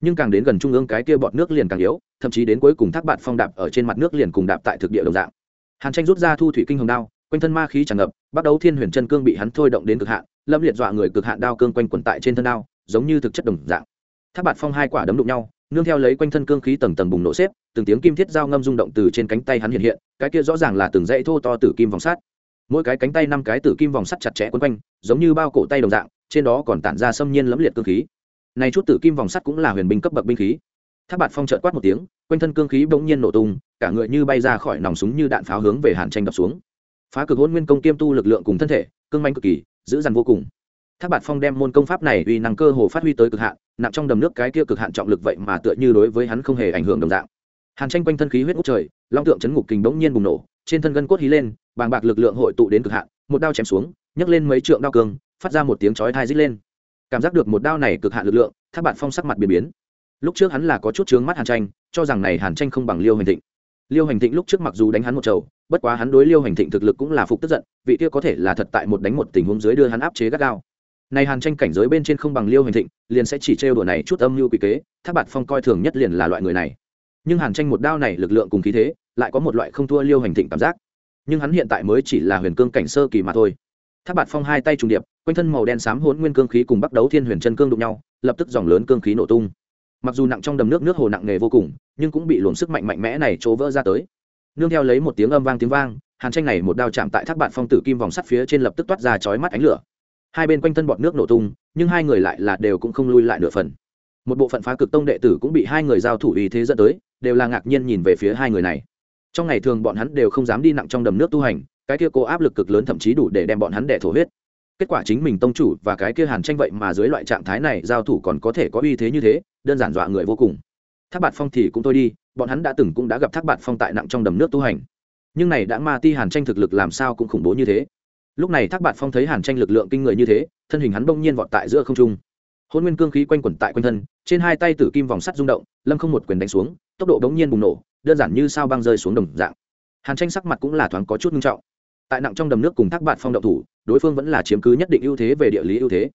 Nhưng càng đến gần trung ương cái kia bọt nước liền càng yếu, thậm chí đến cuối cùng thác bạt phong đạp ở trên mặt nước liền cùng đạp tại thực địa đồng dạng. Hàn tranh rút ra thu thủy kinh hồng đao, quanh thân ma khí tràn ngập, bắt đầu thiên huyền chân cương bị hắn thôi động đến cực hạn, lâm liệt dọa người cực hạn đao cương quanh quẩn tại trên thân đao, giống như thực chất đồng dạng. Thác bạt phong hai quả đấm đụng nhau nương theo lấy quanh thân cương khí tầng tầng bùng nổ xếp, từng tiếng kim thiết dao ngâm rung động từ trên cánh tay hắn hiện hiện, cái kia rõ ràng là từng dãy thô to tử kim vòng sắt. Mỗi cái cánh tay năm cái tử kim vòng sắt chặt chẽ quấn quanh, giống như bao cổ tay đồng dạng, trên đó còn tản ra xâm nhiên lẫm liệt cương khí. Này chút tử kim vòng sắt cũng là huyền binh cấp bậc binh khí. Tháp bạt phong trợn quát một tiếng, quanh thân cương khí bỗng nhiên nổ tung, cả người như bay ra khỏi nòng súng như đạn pháo hướng về hàn tranh đập xuống. Phá cực hôn nguyên công kiêm tu lực lượng cùng thân thể, cương manh cực kỳ giữ dằn vô cùng tháp bạt phong đem môn công pháp này uy năng cơ hồ phát huy tới cực hạn nặng trong đầm nước cái kia cực hạn trọng lực vậy mà tựa như đối với hắn không hề ảnh hưởng đồng dạng. Hàn tranh quanh thân khí huyết ngút trời long tượng chấn ngục kình bỗng nhiên bùng nổ trên thân gân cốt hí lên bàng bạc lực lượng hội tụ đến cực hạn một đao chém xuống nhấc lên mấy trượng đao cường phát ra một tiếng chói tai rít lên. Cảm giác được một đao này cực hạn lực lượng tháp bạt phong sắc mặt biến biến. Lúc trước hắn là có chút chướng mắt hàn tranh cho rằng này hàn tranh không bằng liêu hành thịnh. Liêu hành thịnh lúc trước mặc dù đánh hắn một trầu, bất quá hắn đối liêu hành thịnh thực lực cũng là phục tức giận vị kia có thể là thật tại một đánh một tình huống dưới đưa hắn áp chế gắt gao này hàn tranh cảnh giới bên trên không bằng liêu hành thịnh, liền sẽ chỉ trêu đùa này chút âm mưu quỷ kế tháp bạt phong coi thường nhất liền là loại người này. Nhưng hàn tranh một đao này lực lượng cùng khí thế, lại có một loại không thua liêu hành thịnh cảm giác. Nhưng hắn hiện tại mới chỉ là huyền cương cảnh sơ kỳ mà thôi. Tháp bạt phong hai tay trùng điệp, quanh thân màu đen xám hỗn nguyên cương khí cùng bắt đấu thiên huyền chân cương đụng nhau, lập tức dòng lớn cương khí nổ tung. Mặc dù nặng trong đầm nước nước hồ nặng nề vô cùng, nhưng cũng bị luồng sức mạnh mạnh mẽ này chỗ vỡ ra tới. Nương theo lấy một tiếng âm vang tiếng vang, hàn tranh này một đao chạm tại thác bạn phong tử kim vòng sắt phía trên lập tức toát ra chói mắt ánh lửa hai bên quanh thân bọt nước nổ tung, nhưng hai người lại là đều cũng không lui lại nửa phần. Một bộ phận phá cực tông đệ tử cũng bị hai người giao thủ ý thế dẫn tới, đều là ngạc nhiên nhìn về phía hai người này. Trong ngày thường bọn hắn đều không dám đi nặng trong đầm nước tu hành, cái kia cố áp lực cực lớn thậm chí đủ để đem bọn hắn đẻ thổ huyết. Kết quả chính mình tông chủ và cái kia hàn tranh vậy mà dưới loại trạng thái này giao thủ còn có thể có uy thế như thế, đơn giản dọa người vô cùng. Thác bạt phong thì cũng thôi đi, bọn hắn đã từng cũng đã gặp thác bạt phong tại nặng trong đầm nước tu hành. Nhưng này đã ma ti hàn tranh thực lực làm sao cũng khủng bố như thế lúc này thác bạt phong thấy hàn tranh lực lượng kinh người như thế, thân hình hắn bỗng nhiên vọt tại giữa không trung. Hôn nguyên cương khí quanh quẩn tại quanh thân, trên hai tay tử kim vòng sắt rung động, lâm không một quyền đánh xuống, tốc độ bỗng nhiên bùng nổ, đơn giản như sao băng rơi xuống đồng dạng. Hàn tranh sắc mặt cũng là thoáng có chút nghiêm trọng. Tại nặng trong đầm nước cùng thác bạt phong động thủ, đối phương vẫn là chiếm cứ nhất định ưu thế về địa lý ưu thế.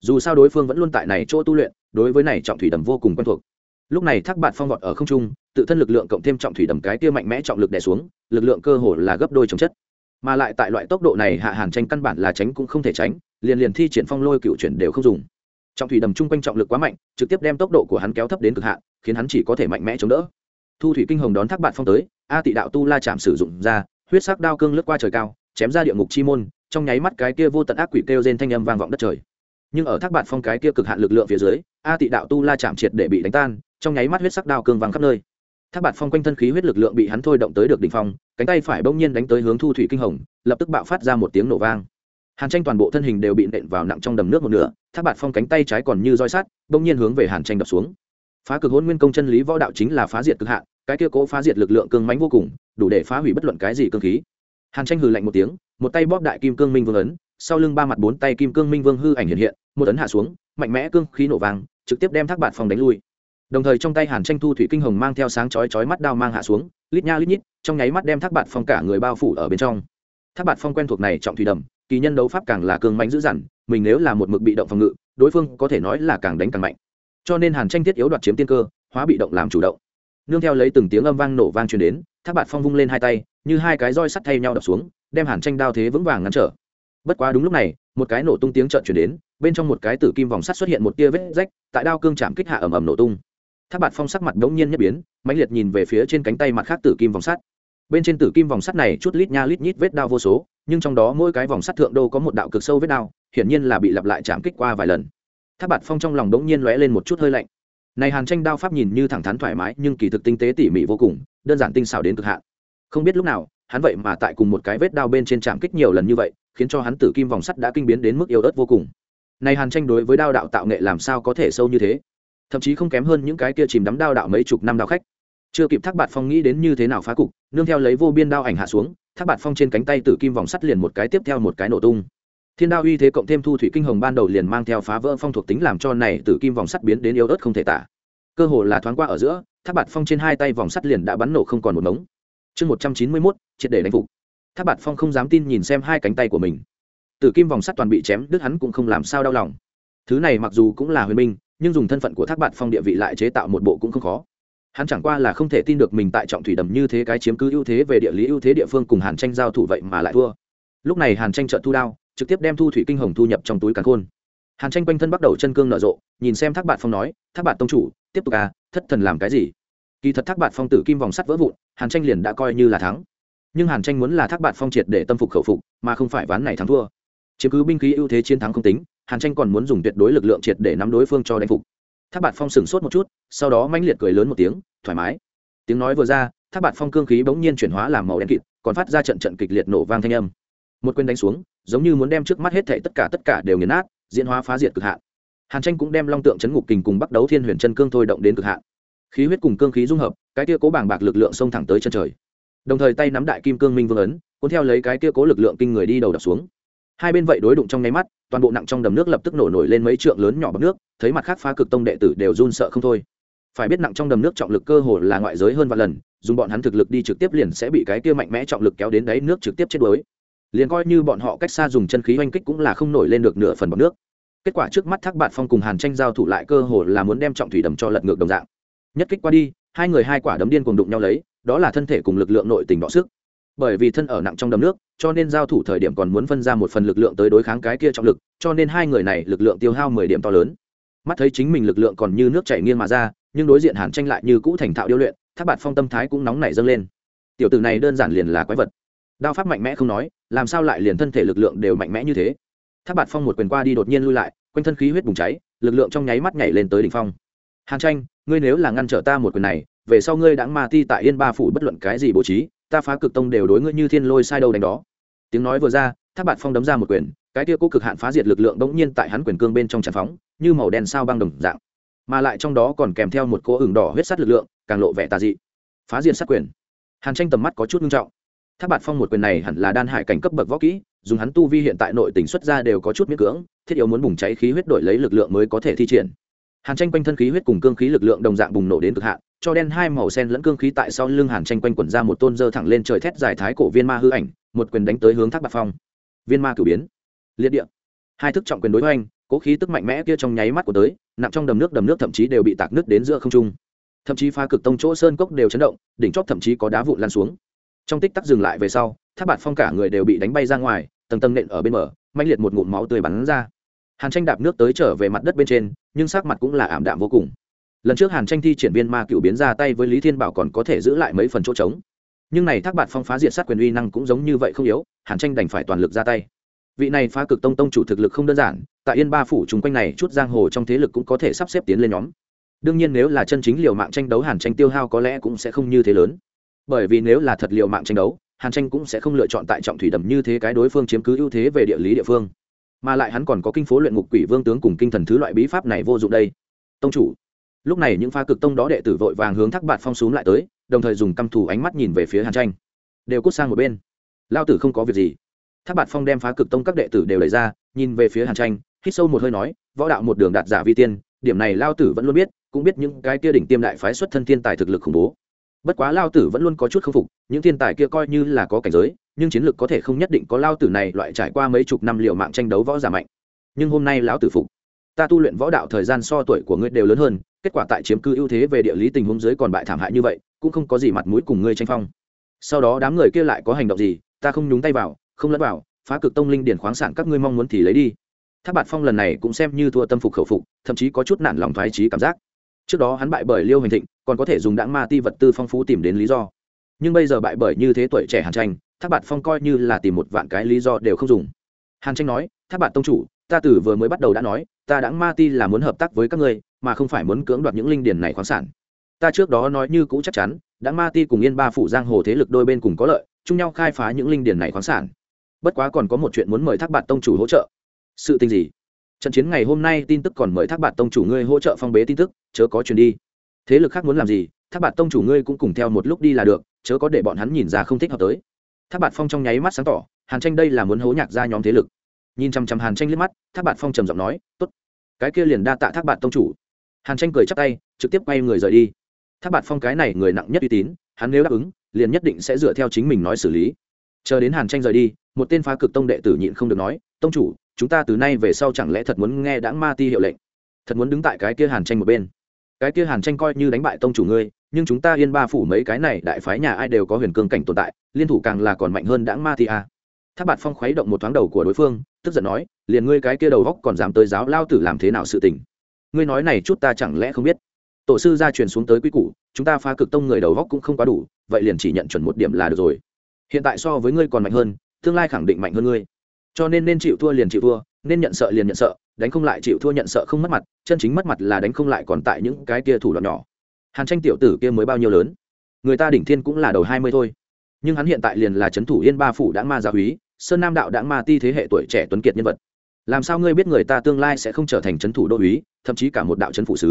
Dù sao đối phương vẫn luôn tại này chỗ tu luyện, đối với này trọng thủy đầm vô cùng quen thuộc. Lúc này thác bạt phong vọt ở không trung, tự thân lực lượng cộng thêm trọng thủy đầm cái tia mạnh mẽ trọng lực đè xuống, lực lượng cơ hồ là gấp đôi trồng chất mà lại tại loại tốc độ này hạ hàn tranh căn bản là tránh cũng không thể tránh, liền liền thi triển phong lôi cựu chuyển đều không dùng. Trọng thủy đầm chung quanh trọng lực quá mạnh, trực tiếp đem tốc độ của hắn kéo thấp đến cực hạn, khiến hắn chỉ có thể mạnh mẽ chống đỡ. Thu thủy kinh hồng đón thác bạn phong tới, a tị đạo tu la chạm sử dụng ra, huyết sắc đao cương lướt qua trời cao, chém ra địa ngục chi môn, trong nháy mắt cái kia vô tận ác quỷ kêu trên thanh âm vang vọng đất trời. Nhưng ở thác bạn phong cái kia cực hạn lực lượng phía dưới, a tị đạo tu la chạm triệt để bị đánh tan, trong nháy mắt huyết sắc đao cương vàng khắp nơi thác Bạt phong quanh thân khí huyết lực lượng bị hắn thôi động tới được đỉnh phong, cánh tay phải bỗng nhiên đánh tới hướng thu thủy kinh hồng, lập tức bạo phát ra một tiếng nổ vang. Hàn tranh toàn bộ thân hình đều bị nện vào nặng trong đầm nước một nửa, thác bạt phong cánh tay trái còn như roi sắt, bỗng nhiên hướng về hàn tranh đập xuống. Phá cực hôn nguyên công chân lý võ đạo chính là phá diệt cực hạn, cái kia cố phá diệt lực lượng cương mánh vô cùng, đủ để phá hủy bất luận cái gì cương khí. Hàn tranh hừ lạnh một tiếng, một tay bóp đại kim cương minh vương ấn, sau lưng ba mặt bốn tay kim cương minh vương hư ảnh hiện hiện, một tấn hạ xuống, mạnh mẽ cương khí nổ vàng trực tiếp đem thác bạt phong đánh lui đồng thời trong tay hàn tranh thu thủy kinh hồng mang theo sáng chói chói mắt đao mang hạ xuống, lít nha lít nhít, trong nháy mắt đem thác bạt phong cả người bao phủ ở bên trong. Thác bạt phong quen thuộc này trọng thủy đầm, kỳ nhân đấu pháp càng là cường mạnh dữ dằn, mình nếu là một mực bị động phòng ngự, đối phương có thể nói là càng đánh càng mạnh. Cho nên hàn tranh thiết yếu đoạt chiếm tiên cơ, hóa bị động làm chủ động. Nương theo lấy từng tiếng âm vang nổ vang truyền đến, thác bạt phong vung lên hai tay, như hai cái roi sắt thay nhau đập xuống, đem hàn tranh đao thế vững vàng ngăn trở. Bất quá đúng lúc này, một cái nổ tung tiếng trợn chuyển đến, bên trong một cái tử kim vòng sắt xuất hiện một tia vết rách, tại đao cương chạm kích hạ ầm ầm nổ tung tháp bạt phong sắc mặt đống nhiên nhất biến, mãnh liệt nhìn về phía trên cánh tay mặt khác tử kim vòng sắt. Bên trên tử kim vòng sắt này chút lít nha lít nhít vết đao vô số, nhưng trong đó mỗi cái vòng sắt thượng đô có một đạo cực sâu vết đao, hiển nhiên là bị lặp lại chạm kích qua vài lần. Tháp bạt phong trong lòng đống nhiên lóe lên một chút hơi lạnh. Này hàn tranh đao pháp nhìn như thẳng thắn thoải mái, nhưng kỳ thực tinh tế tỉ mỉ vô cùng, đơn giản tinh xảo đến cực hạn. Không biết lúc nào, hắn vậy mà tại cùng một cái vết đao bên trên chạm kích nhiều lần như vậy, khiến cho hắn tử kim vòng sắt đã kinh biến đến mức yêu ớt vô cùng. Này hàn tranh đối với đao đạo tạo nghệ làm sao có thể sâu như thế? Thậm chí không kém hơn những cái kia chìm đắm đao đạo mấy chục năm đao khách. Chưa kịp thác bạt phong nghĩ đến như thế nào phá cục, nương theo lấy vô biên đao ảnh hạ xuống, thác bạt phong trên cánh tay tử kim vòng sắt liền một cái tiếp theo một cái nổ tung. Thiên đao uy thế cộng thêm thu thủy kinh hồng ban đầu liền mang theo phá vỡ phong thuộc tính làm cho này tử kim vòng sắt biến đến yếu ớt không thể tả. Cơ hồ là thoáng qua ở giữa, thác bạt phong trên hai tay vòng sắt liền đã bắn nổ không còn một mống. Chương một trăm chín mươi mốt, triệt để đánh phục. Thác bạt phong không dám tin nhìn xem hai cánh tay của mình. Tử kim vòng sắt toàn bị chém, đứt hắn cũng không làm sao đau lòng. Thứ này mặc dù cũng là huyền minh nhưng dùng thân phận của thác bạt phong địa vị lại chế tạo một bộ cũng không khó. Hắn chẳng qua là không thể tin được mình tại trọng thủy đầm như thế cái chiếm cứ ưu thế về địa lý, ưu thế địa phương cùng hàn tranh giao thủ vậy mà lại thua. Lúc này hàn tranh trợ thu đao, trực tiếp đem thu thủy kinh hồng thu nhập trong túi càn khôn. Hàn tranh quanh thân bắt đầu chân cương nở rộ, nhìn xem thác bạt phong nói, thác bạt tông chủ, tiếp tục à thất thần làm cái gì? Kỳ thật thác bạt phong tử kim vòng sắt vỡ vụn, hàn tranh liền đã coi như là thắng. Nhưng hàn tranh muốn là thác bạt phong triệt để tâm phục khẩu phục, mà không phải ván này thắng thua. Chiếm cứ binh khí ưu thế chiến thắng không tính hàn tranh còn muốn dùng tuyệt đối lực lượng triệt để nắm đối phương cho đánh phục. Tháp bạt phong sửng sốt một chút, sau đó mãnh liệt cười lớn một tiếng, thoải mái. Tiếng nói vừa ra Tháp bạt phong cương khí bỗng nhiên chuyển hóa làm màu đen kịt, còn phát ra trận trận kịch liệt nổ vang thanh âm. Một quyền đánh xuống, giống như muốn đem trước mắt hết thảy tất cả tất cả đều nghiền nát, diễn hóa phá diệt cực hạn. Hàn tranh cũng đem long tượng chấn ngục kình cùng bắt đấu thiên huyền chân cương thôi động đến cực hạn. Khí huyết cùng cương khí dung hợp, cái kia cố bảng bạc lực lượng xông thẳng tới chân trời. Đồng thời tay nắm đại kim cương minh vương ấn, cuốn theo lấy cái kia cố lực lượng kinh người đi đầu đập xuống hai bên vậy đối đụng trong nháy mắt, toàn bộ nặng trong đầm nước lập tức nổ nổi lên mấy trượng lớn nhỏ bằng nước, thấy mặt khác phá cực tông đệ tử đều run sợ không thôi. Phải biết nặng trong đầm nước trọng lực cơ hồ là ngoại giới hơn vài lần, dùng bọn hắn thực lực đi trực tiếp liền sẽ bị cái kia mạnh mẽ trọng lực kéo đến đáy nước trực tiếp chết đuối. Liền coi như bọn họ cách xa dùng chân khí oanh kích cũng là không nổi lên được nửa phần bọc nước. Kết quả trước mắt thác bạt phong cùng hàn tranh giao thủ lại cơ hồ là muốn đem trọng thủy đầm cho lật ngược đồng dạng. Nhất kích qua đi, hai người hai quả đấm điên cùng đụng nhau lấy, đó là thân thể cùng lực lượng nội tình đọ sức bởi vì thân ở nặng trong đầm nước, cho nên giao thủ thời điểm còn muốn phân ra một phần lực lượng tới đối kháng cái kia trọng lực, cho nên hai người này lực lượng tiêu hao mười điểm to lớn. Mắt thấy chính mình lực lượng còn như nước chảy nghiêng mà ra, nhưng đối diện hàn tranh lại như cũ thành thạo điêu luyện, Tháp bạt phong tâm thái cũng nóng nảy dâng lên. Tiểu tử này đơn giản liền là quái vật. Đao pháp mạnh mẽ không nói, làm sao lại liền thân thể lực lượng đều mạnh mẽ như thế? Tháp bạt phong một quyền qua đi đột nhiên lui lại, quanh thân khí huyết bùng cháy, lực lượng trong nháy mắt nhảy lên tới đỉnh phong. Hàn tranh, ngươi nếu là ngăn trở ta một quyền này, về sau ngươi đã ma ti tại yên ba phủ bất luận cái gì bố trí ta phá cực tông đều đối ngươi như thiên lôi sai đầu đánh đó. Tiếng nói vừa ra, thác bạt phong đấm ra một quyền, cái tia cố cực hạn phá diệt lực lượng bỗng nhiên tại hắn quyền cương bên trong tràn phóng, như màu đen sao băng đồng dạng. Mà lại trong đó còn kèm theo một cỗ ửng đỏ huyết sát lực lượng, càng lộ vẻ tà dị. Phá diệt sát quyền. Hàn tranh tầm mắt có chút nghiêm trọng. Tháp bạt phong một quyền này hẳn là đan hải cảnh cấp bậc võ kỹ, dùng hắn tu vi hiện tại nội tình xuất ra đều có chút miễn cưỡng, thiết yếu muốn bùng cháy khí huyết đổi lấy lực lượng mới có thể thi triển. Hàn tranh quanh thân khí huyết cùng cương khí lực lượng đồng dạng bùng nổ đến cực hạn cho đen hai màu sen lẫn cương khí tại sau lưng hàn tranh quanh quẩn ra một tôn dơ thẳng lên trời thét dài thái cổ viên ma hư ảnh, một quyền đánh tới hướng thác bạt phong. Viên ma cử biến. Liệt địa. Hai thức trọng quyền đối hoành, cố khí tức mạnh mẽ kia trong nháy mắt của tới, nặng trong đầm nước đầm nước thậm chí đều bị tạc nước đến giữa không trung. Thậm chí pha cực tông chỗ sơn cốc đều chấn động, đỉnh chóp thậm chí có đá vụn lan xuống. Trong tích tắc dừng lại về sau tháp bạt phong cả người đều bị đánh bay ra ngoài, tầng tầng nện ở bên mở mạnh liệt một ngụm máu tươi bắn ra. Hàn tranh đạp nước tới trở về mặt đất bên trên, nhưng sắc mặt cũng là ảm đạm vô cùng lần trước hàn tranh thi triển viên ma cựu biến ra tay với lý thiên bảo còn có thể giữ lại mấy phần chỗ trống nhưng này thác bạt phong phá diệt sát quyền uy năng cũng giống như vậy không yếu hàn tranh đành phải toàn lực ra tay vị này phá cực tông tông chủ thực lực không đơn giản tại yên ba phủ chung quanh này chút giang hồ trong thế lực cũng có thể sắp xếp tiến lên nhóm đương nhiên nếu là chân chính liều mạng tranh đấu hàn tranh tiêu hao có lẽ cũng sẽ không như thế lớn bởi vì nếu là thật liều mạng tranh đấu hàn tranh cũng sẽ không lựa chọn tại trọng thủy đầm như thế cái đối phương chiếm cứ ưu thế về địa lý địa phương mà lại hắn còn có kinh phố luyện ngục quỷ vương tướng cùng kinh thần thứ loại bí pháp này vô dụng đây tông chủ lúc này những pha cực tông đó đệ tử vội vàng hướng thác bạt phong xuống lại tới, đồng thời dùng căm thù ánh mắt nhìn về phía hàn tranh. Đều cút sang một bên. Lao tử không có việc gì. Thác bạt phong đem phá cực tông các đệ tử đều lấy ra, nhìn về phía hàn tranh, hít sâu một hơi nói, võ đạo một đường đạt giả vi tiên, điểm này lao tử vẫn luôn biết, cũng biết những cái kia đỉnh tiêm đại phái xuất thân thiên tài thực lực khủng bố. Bất quá lao tử vẫn luôn có chút k phục, những thiên tài kia coi như là có cảnh giới, nhưng chiến lược có thể không nhất định có lao tử này loại trải qua mấy chục năm liệu mạng tranh đấu võ giả mạnh. Nhưng hôm nay lão tử phục ta tu luyện võ đạo thời gian so tuổi của ngươi đều lớn hơn, kết quả tại chiếm cư ưu thế về địa lý tình huống dưới còn bại thảm hại như vậy, cũng không có gì mặt mũi cùng ngươi tranh phong. Sau đó đám người kia lại có hành động gì, ta không nhúng tay vào, không lẫn vào, phá cực tông linh điển khoáng sản các ngươi mong muốn thì lấy đi. Tháp bạt phong lần này cũng xem như thua tâm phục khẩu phục, thậm chí có chút nản lòng thoái trí cảm giác. Trước đó hắn bại bởi liêu hành thịnh, còn có thể dùng đãng ma ti vật tư phong phú tìm đến lý do. Nhưng bây giờ bại bởi như thế tuổi trẻ hàn tranh tháp bạt phong coi như là tìm một vạn cái lý do đều không dùng. Hàn tranh nói tháp bạt tông chủ, ta từ vừa mới bắt đầu đã nói ta đã ma ti là muốn hợp tác với các ngươi, mà không phải muốn cưỡng đoạt những linh điển này khoáng sản. Ta trước đó nói như cũ chắc chắn, đã ma ti cùng yên ba phủ giang hồ thế lực đôi bên cùng có lợi, chung nhau khai phá những linh điển này khoáng sản. Bất quá còn có một chuyện muốn mời thác bạt tông chủ hỗ trợ. Sự tình gì? Trận chiến ngày hôm nay tin tức còn mời thác bạt tông chủ ngươi hỗ trợ phong bế tin tức, chớ có chuyển đi. Thế lực khác muốn làm gì, thác bạt tông chủ ngươi cũng cùng theo một lúc đi là được, chớ có để bọn hắn nhìn ra không thích hợp tới. Thác bạt phong trong nháy mắt sáng tỏ, hàn tranh đây là muốn hố nhạc ra nhóm thế lực nhìn chăm chăm hàn tranh liếc mắt, thác bạt phong trầm giọng nói t ố t cái kia liền đa tạ thác bạt tông chủ. Hàn tranh cười chắc tay, trực tiếp quay người rời đi. Thác bạt phong cái này người nặng nhất uy tín, hắn nếu đáp ứng, liền nhất định sẽ dựa theo chính mình nói xử lý. Chờ đến hàn tranh rời đi, một tên phá cực tông đệ tử nhịn không được nói, tông chủ, chúng ta từ nay về sau chẳng lẽ thật muốn nghe đãng ma ti hiệu lệnh? Thật muốn đứng tại cái kia hàn tranh một bên? Cái kia hàn tranh coi như đánh bại tông chủ ngươi, nhưng chúng ta yên ba phủ mấy cái này đại phái nhà ai đều có huyền cương cảnh tồn tại, liên thủ càng là còn mạnh hơn đãng ma ti a à tháp bạt phong khuấy động một thoáng đầu của đối phương, tức giận nói, liền ngươi cái kia đầu góc còn dám tới giáo lao tử làm thế nào sự tình? Ngươi nói này chút ta chẳng lẽ không biết? Tổ sư gia truyền xuống tới quy củ, chúng ta phá cực tông người đầu góc cũng không quá đủ, vậy liền chỉ nhận chuẩn một điểm là được rồi. Hiện tại so với ngươi còn mạnh hơn, tương lai khẳng định mạnh hơn ngươi. Cho nên nên chịu thua liền chịu thua, nên nhận sợ liền nhận sợ, đánh không lại chịu thua nhận sợ không mất mặt, chân chính mất mặt là đánh không lại còn tại những cái kia thủ đoạn nhỏ. Hàn tranh tiểu tử kia mới bao nhiêu lớn? Người ta đỉnh thiên cũng là đầu hai mươi thôi. Nhưng hắn hiện tại liền là c h ấ n thủ yên ba phủ đã ma gia húy sơn nam đạo đã ma ti thế hệ tuổi trẻ tuấn kiệt nhân vật. Làm sao ngươi biết người ta tương lai sẽ không trở thành c h ấ n thủ đô úy thậm chí cả một đạo c h ấ n phụ sứ?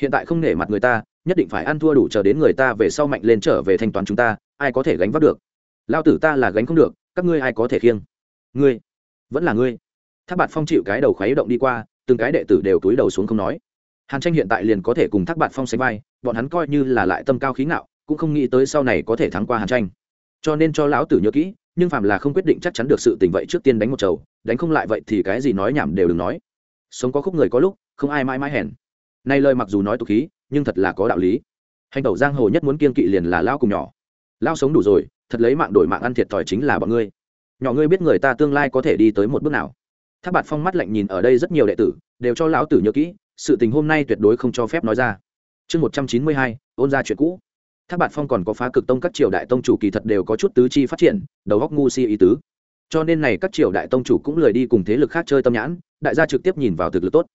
Hiện tại không nể mặt người ta, nhất định phải ăn thua đủ chờ đến người ta về sau mạnh lên trở về thanh toán chúng ta, ai có thể gánh vác được? Lao tử ta là gánh không được, các ngươi ai có thể khiêng? Ngươi, vẫn là ngươi. Thác bạt phong chịu cái đầu khoáy động đi qua, từng cái đệ tử đều túi đầu xuống không nói. Hàn tranh hiện tại liền có thể cùng thác bạt phong sánh vai, bọn hắn coi như là lại tâm cao khí ngạo, cũng không nghĩ tới sau này có thể thắng qua hàn tranh. Cho nên cho lão tử nhớ kỹ nhưng phàm là không quyết định chắc chắn được sự tình vậy trước tiên đánh một chầu, đánh không lại vậy thì cái gì nói nhảm đều đừng nói. Sống có khúc người có lúc, không ai mãi mãi hèn. Nay lời mặc dù nói tục khí, nhưng thật là có đạo lý. Hành tẩu giang hồ nhất muốn kiên kỵ liền là lao cùng nhỏ. Lao sống đủ rồi, thật lấy mạng đổi mạng ăn thiệt thòi chính là bọn ngươi. Nhỏ ngươi biết người ta tương lai có thể đi tới một bước nào. Tháp bạt phong mắt lạnh nhìn ở đây rất nhiều đệ tử, đều cho lão tử nhớ kỹ, sự tình hôm nay tuyệt đối không cho phép nói ra. Chương một trăm chín mươi hai, ôn ra chuyện cũ tháp bạt phong còn có phá cực tông các triều đại tông chủ kỳ thật đều có chút tứ chi phát triển, đầu góc ngu si ý tứ. Cho nên này các triều đại tông chủ cũng lười đi cùng thế lực khác chơi tâm nhãn, đại gia trực tiếp nhìn vào thực lực tốt.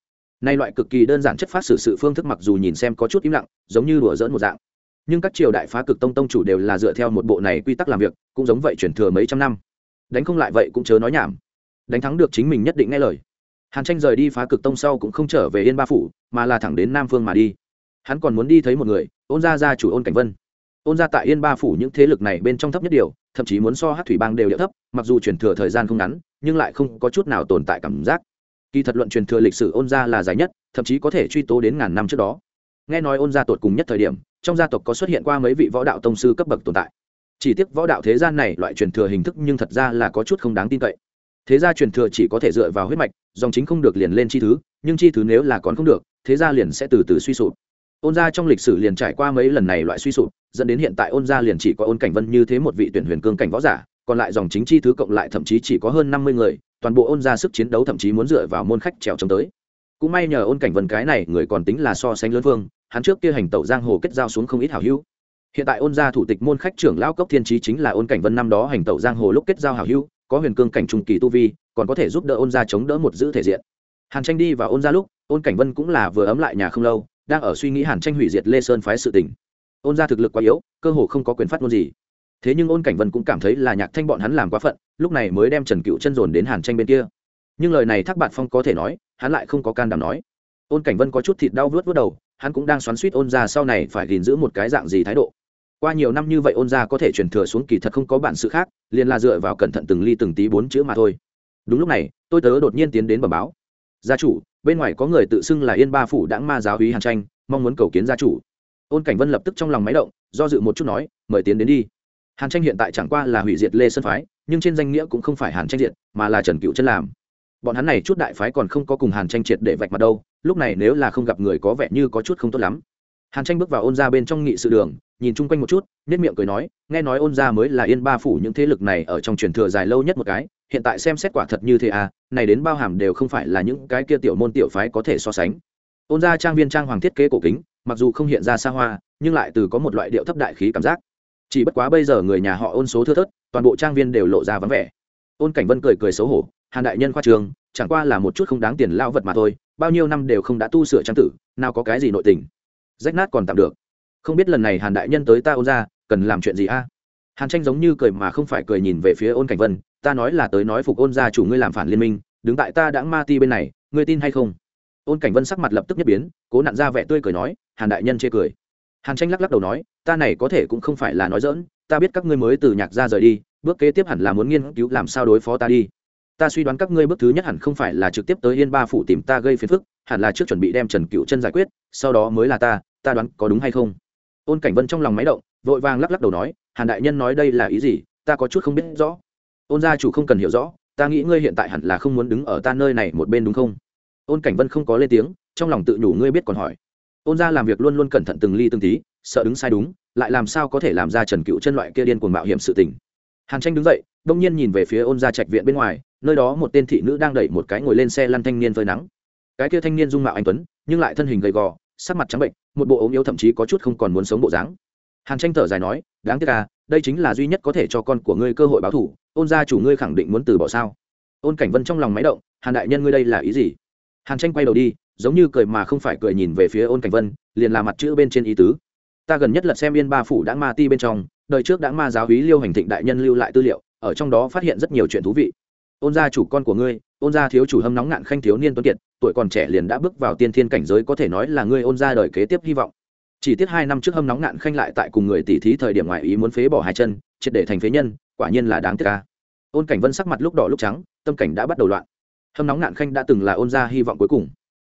Nay loại cực kỳ đơn giản chất phát xử sự phương thức mặc dù nhìn xem có chút im lặng, giống như đùa dỡn một dạng. Nhưng các triều đại phá cực tông tông chủ đều là dựa theo một bộ này quy tắc làm việc, cũng giống vậy chuyển thừa mấy trăm năm. Đánh không lại vậy cũng chớ nói nhảm. Đánh thắng được chính mình nhất định nghe lời. Hàn tranh rời đi phá cực tông sau cũng không trở về yên ba phủ, mà là thẳng đến nam phương mà đi hắn còn muốn đi thấy một người, ôn gia gia chủ ôn cảnh vân. Ôn gia tại yên ba phủ những thế lực này bên trong thấp nhất điều, thậm chí muốn so hát thủy bang đều địa thấp, mặc dù truyền thừa thời gian không ngắn, nhưng lại không có chút nào tồn tại cảm giác. Kỳ thật luận truyền thừa lịch sử ôn gia là dài nhất, thậm chí có thể truy tố đến ngàn năm trước đó. Nghe nói ôn gia tột cùng nhất thời điểm, trong gia tộc có xuất hiện qua mấy vị võ đạo tông sư cấp bậc tồn tại. Chỉ tiếc võ đạo thế gian này loại truyền thừa hình thức nhưng thật ra là có chút không đáng tin cậy. Thế gia truyền thừa chỉ có thể dựa vào huyết mạch, dòng chính không được liền lên chi thứ, nhưng chi thứ nếu là còn không được, thế gia liền sẽ từ từ suy sụp ôn gia trong lịch sử liền trải qua mấy lần này loại suy sụp, dẫn đến hiện tại ôn gia liền chỉ có ôn cảnh vân như thế một vị tuyển huyền cương cảnh võ giả, còn lại dòng chính chi thứ cộng lại thậm chí chỉ có hơn năm mươi người, toàn bộ ôn gia sức chiến đấu thậm chí muốn dựa vào môn khách trèo chống tới. Cũng may nhờ ôn cảnh vân cái này người còn tính là so sánh lớn phương hắn trước kia hành tẩu giang hồ kết giao xuống không ít hảo hữu. Hiện tại ôn gia thủ tịch môn khách trưởng lão cốc thiên trí chính là ôn cảnh vân năm đó hành tẩu giang hồ lúc kết giao hảo hữu, có huyền cương cảnh trung kỳ tu vi, còn có thể giúp đỡ ôn gia chống đỡ một giữ thể diện. Hàn tranh đi và ôn gia lúc, ôn cảnh vân cũng là vừa ấm lại nhà không lâu đang ở suy nghĩ hàn tranh hủy diệt lê sơn phái sự tình. Ôn gia thực lực quá yếu, cơ hồ không có quyền phát ngôn gì. Thế nhưng ôn cảnh vân cũng cảm thấy là nhạc thanh bọn hắn làm quá phận, lúc này mới đem trần cựu chân dồn đến hàn tranh bên kia. Nhưng lời này thác bạn phong có thể nói, hắn lại không có can đảm nói. Ôn cảnh vân có chút thịt đau vớt vớt đầu, hắn cũng đang xoắn suýt ôn ra sau này phải gìn giữ một cái dạng gì thái độ. Qua nhiều năm như vậy ôn gia có thể truyền thừa xuống kỳ thật không có bản sự khác, liền là dựa vào cẩn thận từng ly từng tí bốn chữ mà thôi. Đúng lúc này, tôi tớ đột nhiên tiến đến bẩm báo. Gia chủ bên ngoài có người tự xưng là yên ba phủ đãng ma giáo hí hàn tranh, mong muốn cầu kiến gia chủ. Ôn cảnh vân lập tức trong lòng máy động, do dự một chút nói, mời tiến đến đi. Hàn tranh hiện tại chẳng qua là hủy diệt lê sơn phái, nhưng trên danh nghĩa cũng không phải hàn tranh diệt, mà là trần cựu chân làm. Bọn hắn này chút đại phái còn không có cùng hàn tranh triệt để vạch mặt đâu, lúc này nếu là không gặp người có vẻ như có chút không tốt lắm hàn tranh bước vào ôn ra bên trong nghị sự đường, nhìn chung quanh một chút nết miệng cười nói, nghe nói ôn ra mới là yên ba phủ những thế lực này ở trong truyền thừa dài lâu nhất một cái, hiện tại xem xét quả thật như thế à này đến bao hàm đều không phải là những cái kia tiểu môn tiểu phái có thể so sánh. Ôn ra trang viên trang hoàng thiết kế cổ kính, mặc dù không hiện ra xa hoa, nhưng lại từ có một loại điệu thấp đại khí cảm giác. Chỉ bất quá bây giờ người nhà họ ôn số thưa thớt, toàn bộ trang viên đều lộ ra vắng vẻ. Ôn cảnh vân cười cười xấu hổ, hàn đại nhân khoa trường, chẳng qua là một chút không đáng tiền lao vật mà thôi, bao nhiêu năm đều không đã tu sửa trang tử, nào có cái gì nội tình rách nát còn tạm được. Không biết lần này hàn đại nhân tới ta ôn ra, cần làm chuyện gì a? Hàn tranh giống như cười mà không phải cười nhìn về phía ôn cảnh vân, ta nói là tới nói phục ôn gia chủ ngươi làm phản liên minh, đứng tại ta đã ma ti bên này, ngươi tin hay không? Ôn cảnh vân sắc mặt lập tức nhất biến, cố nặn ra vẻ tươi cười nói, hàn đại nhân chê cười. Hàn tranh lắc lắc đầu nói, ta này có thể cũng không phải là nói dỡn ta biết các ngươi mới từ nhạc ra rời đi, bước kế tiếp hẳn là muốn nghiên cứu làm sao đối phó ta đi. Ta suy đoán các ngươi bước thứ nhất hẳn không phải là trực tiếp tới yên ba phủ tìm ta gây phiền phức hẳn là trước chuẩn bị đem trần cựu chân giải quyết, sau đó mới là ta ta đoán có đúng hay không? Ôn cảnh vân trong lòng máy động, vội vàng lắc lắc đầu nói, hàn đại nhân nói đây là ý gì, ta có chút không biết rõ. Ôn gia chủ không cần hiểu rõ, ta nghĩ ngươi hiện tại hẳn là không muốn đứng ở ta nơi này một bên đúng không? Ôn cảnh vân không có lên tiếng, trong lòng tự nhủ ngươi biết còn hỏi. Ôn gia làm việc luôn luôn cẩn thận từng ly từng tí, sợ đứng sai đúng, lại làm sao có thể làm ra trần cựu chân loại kia điên cuồng mạo hiểm sự tình. Hàn tranh đứng dậy, đông nhiên nhìn về phía ôn gia trạch viện bên ngoài, nơi đó một tên thị nữ đang đẩy một cái ngồi lên xe lăn thanh niên phơi nắng cái kia thanh niên dung mạo anh tuấn, nhưng lại thân hình gầy gò, sắc mặt trắng bệnh, một bộ ốm yếu thậm chí có chút không còn muốn sống bộ dáng. Hàn tranh thở dài nói, đáng tiếc à đây chính là duy nhất có thể cho con của ngươi cơ hội báo thủ, ôn gia chủ ngươi khẳng định muốn từ bỏ sao? Ôn cảnh vân trong lòng máy động, hàn đại nhân ngươi đây là ý gì? Hàn tranh quay đầu đi, giống như cười mà không phải cười nhìn về phía ôn cảnh vân, liền là mặt chữ bên trên ý tứ. Ta gần nhất lật xem yên ba phủ đã ma ti bên trong, đời trước đã ma giáo hí liêu hành thịnh đại nhân lưu lại tư liệu, ở trong đó phát hiện rất nhiều chuyện thú vị ôn gia chủ con của ngươi, ôn gia thiếu chủ hâm nóng ngạn khanh thiếu niên tuấn kiệt, tuổi còn trẻ liền đã bước vào tiên thiên cảnh giới có thể nói là ngươi ôn gia đời kế tiếp hy vọng. Chỉ tiếc hai năm trước hâm nóng ngạn khanh lại tại cùng người tỷ thí thời điểm ngoại ý muốn phế bỏ hai chân, triệt để thành phế nhân, quả nhiên là đáng tiếc ca ôn cảnh vân sắc mặt lúc đỏ lúc trắng, tâm cảnh đã bắt đầu loạn. Hâm nóng ngạn khanh đã từng là ôn gia hy vọng cuối cùng.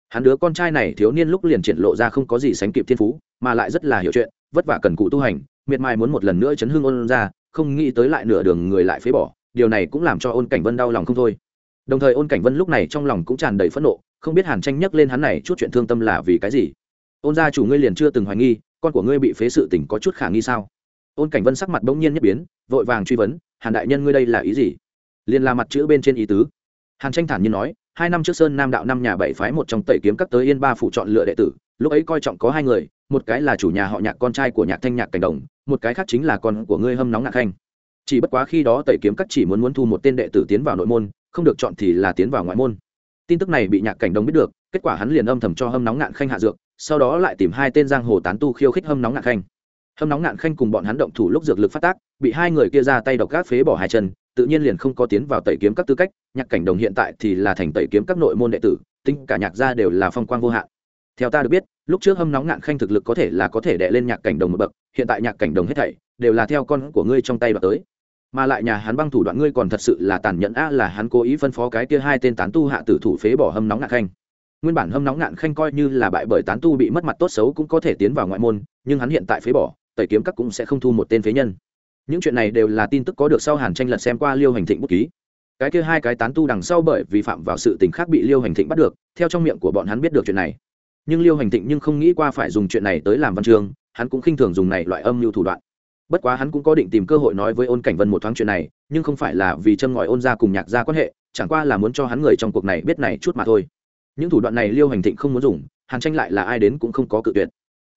Hắn đứa con trai này thiếu niên lúc liền triển lộ ra không có gì sánh kịp thiên phú, mà lại rất là hiểu chuyện, vất vả cần cụ tu hành, miệt mài muốn một lần nữa chấn hương ôn ra không nghĩ tới lại nửa đường người lại phế bỏ điều này cũng làm cho ôn cảnh vân đau lòng không thôi. Đồng thời ôn cảnh vân lúc này trong lòng cũng tràn đầy phẫn nộ, không biết hàn tranh nhắc lên hắn này chút chuyện thương tâm là vì cái gì. Ôn gia chủ ngươi liền chưa từng hoài nghi, con của ngươi bị phế sự tình có chút khả nghi sao? Ôn cảnh vân sắc mặt bỗng nhiên nhất biến, vội vàng truy vấn, hàn đại nhân ngươi đây là ý gì? Liền là mặt chữ bên trên ý tứ. Hàn tranh thản nhiên nói, hai năm trước sơn nam đạo năm nhà bảy phái một trong tẩy kiếm các tới yên ba phủ chọn lựa đệ tử, lúc ấy coi trọng có hai người, một cái là chủ nhà họ nhạc con trai của nhạc thanh nhạc cảnh đồng, một cái khác chính là con của ngươi hâm nóng ngạc khanh chỉ bất quá khi đó tẩy kiếm các chỉ muốn muốn thu một tên đệ tử tiến vào nội môn, không được chọn thì là tiến vào ngoại môn. Tin tức này bị nhạc cảnh đồng biết được, kết quả hắn liền âm thầm cho hâm nóng ngạn khanh hạ dược, sau đó lại tìm hai tên giang hồ tán tu khiêu khích hâm nóng ngạn khanh. Hâm nóng ngạn khanh cùng bọn hắn động thủ lúc dược lực phát tác, bị hai người kia ra tay độc gác phế bỏ hai chân, tự nhiên liền không có tiến vào tẩy kiếm các tư cách, nhạc cảnh đồng hiện tại thì là thành tẩy kiếm các nội môn đệ tử, tính cả nhạc gia đều là phong quang vô hạn. Theo ta được biết, lúc trước hâm nóng ngạn khanh thực lực có thể là có thể đệ lên nhạc cảnh đồng một bậc, hiện tại nhạc cảnh đồng hết thảy đều là theo con của ngươi trong tay đoạt tới mà lại nhà hắn băng thủ đoạn ngươi còn thật sự là tàn nhẫn. A, là hắn cố ý phân phó cái kia hai tên tán tu hạ tử thủ phế bỏ hâm nóng ngạn khanh. Nguyên bản hâm nóng ngạn khanh coi như là bại bởi tán tu bị mất mặt tốt xấu cũng có thể tiến vào ngoại môn, nhưng hắn hiện tại phế bỏ, tẩy kiếm các cũng sẽ không thu một tên phế nhân. Những chuyện này đều là tin tức có được sau hàn tranh lật xem qua liêu hành thịnh bút ký. Cái kia hai cái tán tu đằng sau bởi vì phạm vào sự tình khác bị liêu hành thịnh bắt được, theo trong miệng của bọn hắn biết được chuyện này. Nhưng liêu hành thịnh nhưng không nghĩ qua phải dùng chuyện này tới làm văn chương, hắn cũng khinh thường dùng này loại âm mưu thủ đoạn bất quá hắn cũng có định tìm cơ hội nói với ôn cảnh vân một thoáng chuyện này, nhưng không phải là vì châm ngòi ôn ra cùng nhạc ra quan hệ, chẳng qua là muốn cho hắn người trong cuộc này biết này chút mà thôi. Những thủ đoạn này liêu hành thịnh không muốn dùng, hàn tranh lại là ai đến cũng không có cự tuyệt.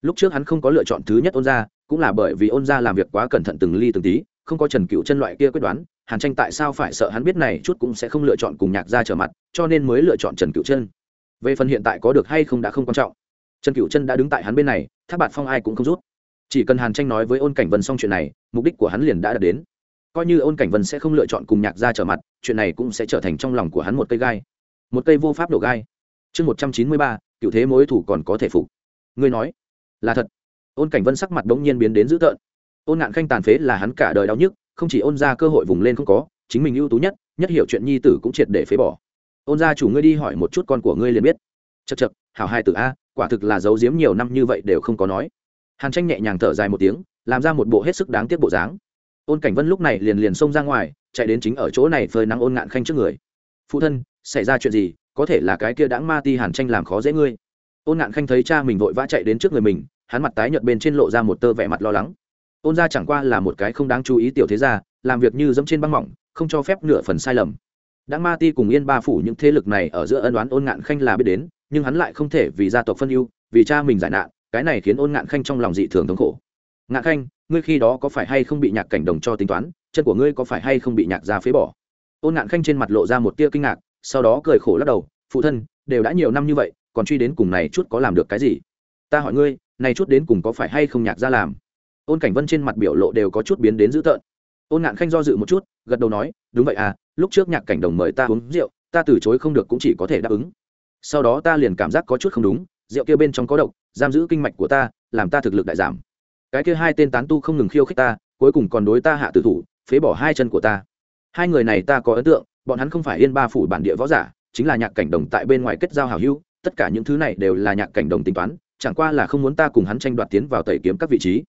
Lúc trước hắn không có lựa chọn thứ nhất ôn ra cũng là bởi vì ôn ra làm việc quá cẩn thận từng ly từng tí, không có trần cựu chân loại kia quyết đoán, hàn tranh tại sao phải sợ hắn biết này chút cũng sẽ không lựa chọn cùng nhạc ra trở mặt, cho nên mới lựa chọn trần cựu chân. Về phần hiện tại có được hay không đã không quan trọng. Trần cựu chân đã đứng tại hắn bên này tháp bạt phong ai cũng không rút chỉ cần hàn tranh nói với ôn cảnh vân xong chuyện này, mục đích của hắn liền đã đạt đến. Coi như ôn cảnh vân sẽ không lựa chọn cùng nhạc ra trở mặt, chuyện này cũng sẽ trở thành trong lòng của hắn một cây gai. Một cây vô pháp đổ gai. Chương một trăm chín mươi ba, cựu thế mối thủ còn có thể phục. Ngươi nói, là thật. Ôn cảnh vân sắc mặt đ n g nhiên biến đến dữ tợn. Ôn ngạn khanh tàn phế là hắn cả đời đau nhức, không chỉ ôn ra cơ hội vùng lên không có, chính mình ưu tú nhất nhất hiểu chuyện nhi tử cũng triệt để phế bỏ. Ôn gia chủ ngươi đi hỏi một chút con của ngươi liền biết. Chật chật hảo hai tử a, quả thực là giấu giếm nhiều năm như vậy đều không có nói hàn tranh nhẹ nhàng thở dài một tiếng, làm ra một bộ hết sức đáng tiếc bộ dáng. Ôn cảnh vân lúc này liền liền xông ra ngoài, chạy đến chính ở chỗ này phơi nắng ôn ngạn khanh trước người. Phụ thân, xảy ra chuyện gì? Có thể là cái kia đãng ma ti hàn tranh làm khó dễ ngươi. Ôn ngạn khanh thấy cha mình vội vã chạy đến trước người mình, hắn mặt tái nhợt bên trên lộ ra một tơ vẻ mặt lo lắng. Ôn ra chẳng qua là một cái không đáng chú ý tiểu thế gia, làm việc như dẫm trên băng mỏng, không cho phép nửa phần sai lầm. Đã ma ti cùng yên ba phủ những thế lực này ở giữa ân đoán ôn ngạn khanh là biết đến, nhưng hắn lại không thể vì gia tộc phân ưu, vì cha mình giải nạn cái này khiến ôn ngạn khanh trong lòng dị thường thống khổ. Ngạn khanh, ngươi khi đó có phải hay không bị nhạc cảnh đồng cho tính toán? Chân của ngươi có phải hay không bị nhạc ra phế bỏ? Ôn ngạn khanh trên mặt lộ ra một tia kinh ngạc, sau đó cười khổ lắc đầu, phụ thân, đều đã nhiều năm như vậy, còn truy đến cùng này chút có làm được cái gì? Ta hỏi ngươi, này chút đến cùng có phải hay không nhạc ra làm? Ôn cảnh vân trên mặt biểu lộ đều có chút biến đến dữ tợn. Ôn ngạn khanh do dự một chút, gật đầu nói, đúng vậy à lúc trước nhạc cảnh đồng mời ta uống rượu, ta từ chối không được cũng chỉ có thể đáp ứng. Sau đó ta liền cảm giác có chút không đúng, rượu kia bên trong có độc giam giữ kinh mạch của ta, làm ta thực lực đại giảm. Cái kia hai tên tán tu không ngừng khiêu khích ta, cuối cùng còn đối ta hạ tử thủ, phế bỏ hai chân của ta. Hai người này ta có ấn tượng, bọn hắn không phải yên ba phủ bản địa võ giả, chính là nhạc cảnh đồng tại bên ngoài kết giao hảo hữu, tất cả những thứ này đều là nhạc cảnh đồng tính toán, chẳng qua là không muốn ta cùng hắn tranh đoạt tiến vào tẩy kiếm các vị trí.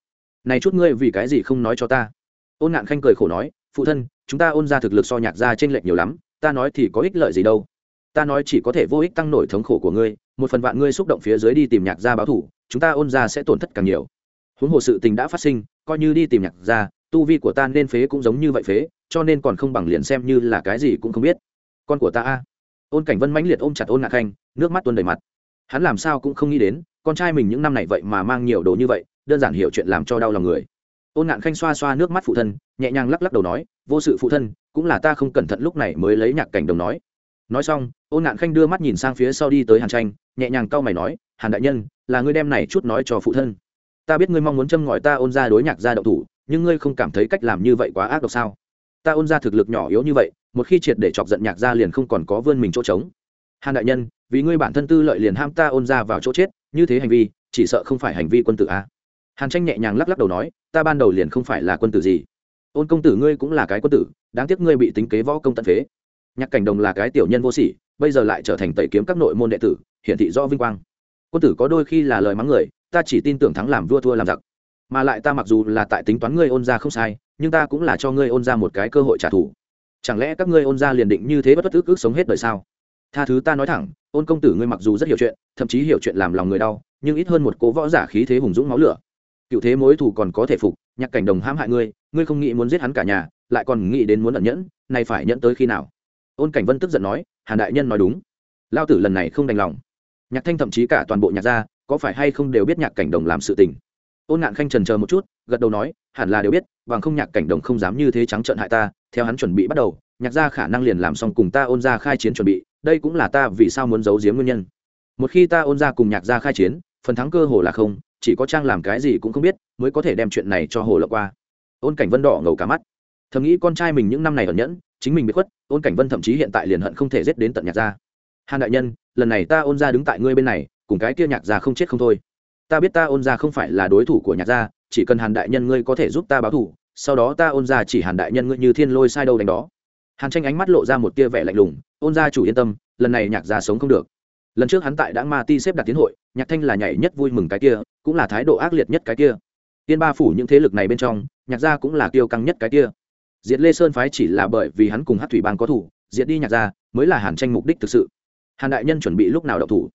Này chút ngươi vì cái gì không nói cho ta? Ôn ngạn khanh cười khổ nói, phụ thân, chúng ta ôn ra thực lực so nhạc ra t r ê n lệch nhiều lắm, ta nói thì có ích lợi gì đâu? Ta nói chỉ có thể vô ích tăng nổi thống khổ của ngươi, một phần vạn ngươi xúc động phía dưới đi tìm nhạc gia báo thủ, chúng ta ôn ra sẽ tổn thất càng nhiều. Huống hồ sự tình đã phát sinh, coi như đi tìm nhạc gia, tu vi của ta nên phế cũng giống như vậy phế, cho nên còn không bằng liền xem như là cái gì cũng không biết. Con của ta a. Ôn cảnh vân mãnh liệt ôm chặt ôn ngạc khanh, nước mắt tuôn đầy mặt. Hắn làm sao cũng không nghĩ đến, con trai mình những năm này vậy mà mang nhiều đồ như vậy, đơn giản hiểu chuyện làm cho đau lòng người. Ôn ngạn khanh xoa xoa nước mắt phụ thân, nhẹ nhàng lắc lắc đầu nói, vô sự phụ thân, cũng là ta không cẩn thận lúc này mới lấy nhạc cảnh đồng nói nói xong ôn ngạn khanh đưa mắt nhìn sang phía sau đi tới hàn tranh, nhẹ nhàng cau mày nói, hàn đại nhân, là ngươi đem này chút nói cho phụ thân. Ta biết ngươi mong muốn châm ngòi ta ôn ra đối nhạc ra đậu thủ, nhưng ngươi không cảm thấy cách làm như vậy quá ác độc sao? Ta ôn ra thực lực nhỏ yếu như vậy, một khi triệt để chọc giận nhạc ra liền không còn có vươn mình chỗ trống. Hàn đại nhân, vì ngươi bản thân tư lợi liền ham ta ôn ra vào chỗ chết, như thế hành vi, chỉ sợ không phải hành vi quân tử a. Hàn tranh nhẹ nhàng lắc lắc đầu nói, ta ban đầu liền không phải là quân tử gì. Ôn công tử ngươi cũng là cái quân tử, đáng tiếc ngươi bị tính kế võ công tận phế nhạc cảnh đồng là cái tiểu nhân vô sỉ, bây giờ lại trở thành tẩy kiếm các nội môn đệ tử, hiển thị do vinh quang. Quân tử có đôi khi là lời mắng người, ta chỉ tin tưởng thắng làm vua thua làm giặc. Mà lại ta mặc dù là tại tính toán ngươi ôn ra không sai, nhưng ta cũng là cho ngươi ôn ra một cái cơ hội trả thù. Chẳng lẽ các ngươi ôn ra liền định như thế bất bất ức ức sống hết đời sao? Tha thứ ta nói thẳng, ôn công tử ngươi mặc dù rất hiểu chuyện, thậm chí hiểu chuyện làm lòng người đau, nhưng ít hơn một cố võ giả khí thế hùng dũng máu lửa. Cựu thế mối thù còn có thể phục, nhạc cảnh đồng hãm hại ngươi ngươi không nghĩ muốn giết hắn cả nhà, lại còn nghĩ đến muốn ẩn nhẫn này phải nhẫn tới khi nào? Ôn cảnh vân tức giận nói, hàn đại nhân nói đúng. Lao tử lần này không đành lòng. Nhạc thanh thậm chí cả toàn bộ nhạc gia, có phải hay không đều biết nhạc cảnh đồng làm sự tình. Ôn ngạn khanh trần chờ một chút, gật đầu nói, hẳn là đều biết, bằng không nhạc cảnh đồng không dám như thế trắng trợn hại ta, theo hắn chuẩn bị bắt đầu, nhạc gia khả năng liền làm xong cùng ta ôn ra khai chiến chuẩn bị, đây cũng là ta vì sao muốn giấu giếm nguyên nhân. Một khi ta ôn ra cùng nhạc gia khai chiến, phần thắng cơ hồ là không, chỉ có trang làm cái gì cũng không biết, mới có thể đem chuyện này cho hồ lộ qua. Ôn cảnh vân đỏ ngầu cả mắt. Thầm nghĩ con trai mình những năm này ẩn nhẫn chính mình bị khuất, ôn cảnh vân thậm chí hiện tại liền hận không thể giết đến tận nhạc gia. Hàn đại nhân, lần này ta ôn ra đứng tại ngươi bên này, cùng cái kia nhạc gia không chết không thôi. Ta biết ta ôn ra không phải là đối thủ của nhạc gia, chỉ cần hàn đại nhân ngươi có thể giúp ta báo thủ, sau đó ta ôn ra chỉ hàn đại nhân ngươi như thiên lôi sai đâu đánh đó. Hàn tranh ánh mắt lộ ra một tia vẻ lạnh lùng, ôn gia chủ yên tâm, lần này nhạc gia sống không được. Lần trước hắn tại đã ma ti xếp đặt tiến hội, nhạc thanh là nhảy nhất vui mừng cái kia, cũng là thái độ ác liệt nhất cái kia. Tiên ba phủ những thế lực này bên trong, nhạc gia cũng là tiêu căng nhất cái kia diệt lê sơn phái chỉ là bởi vì hắn cùng hát thủy bang có thủ, diệt đi nhạc gia mới là hàn tranh mục đích thực sự. Hàn đại nhân chuẩn bị lúc nào đậu thủ?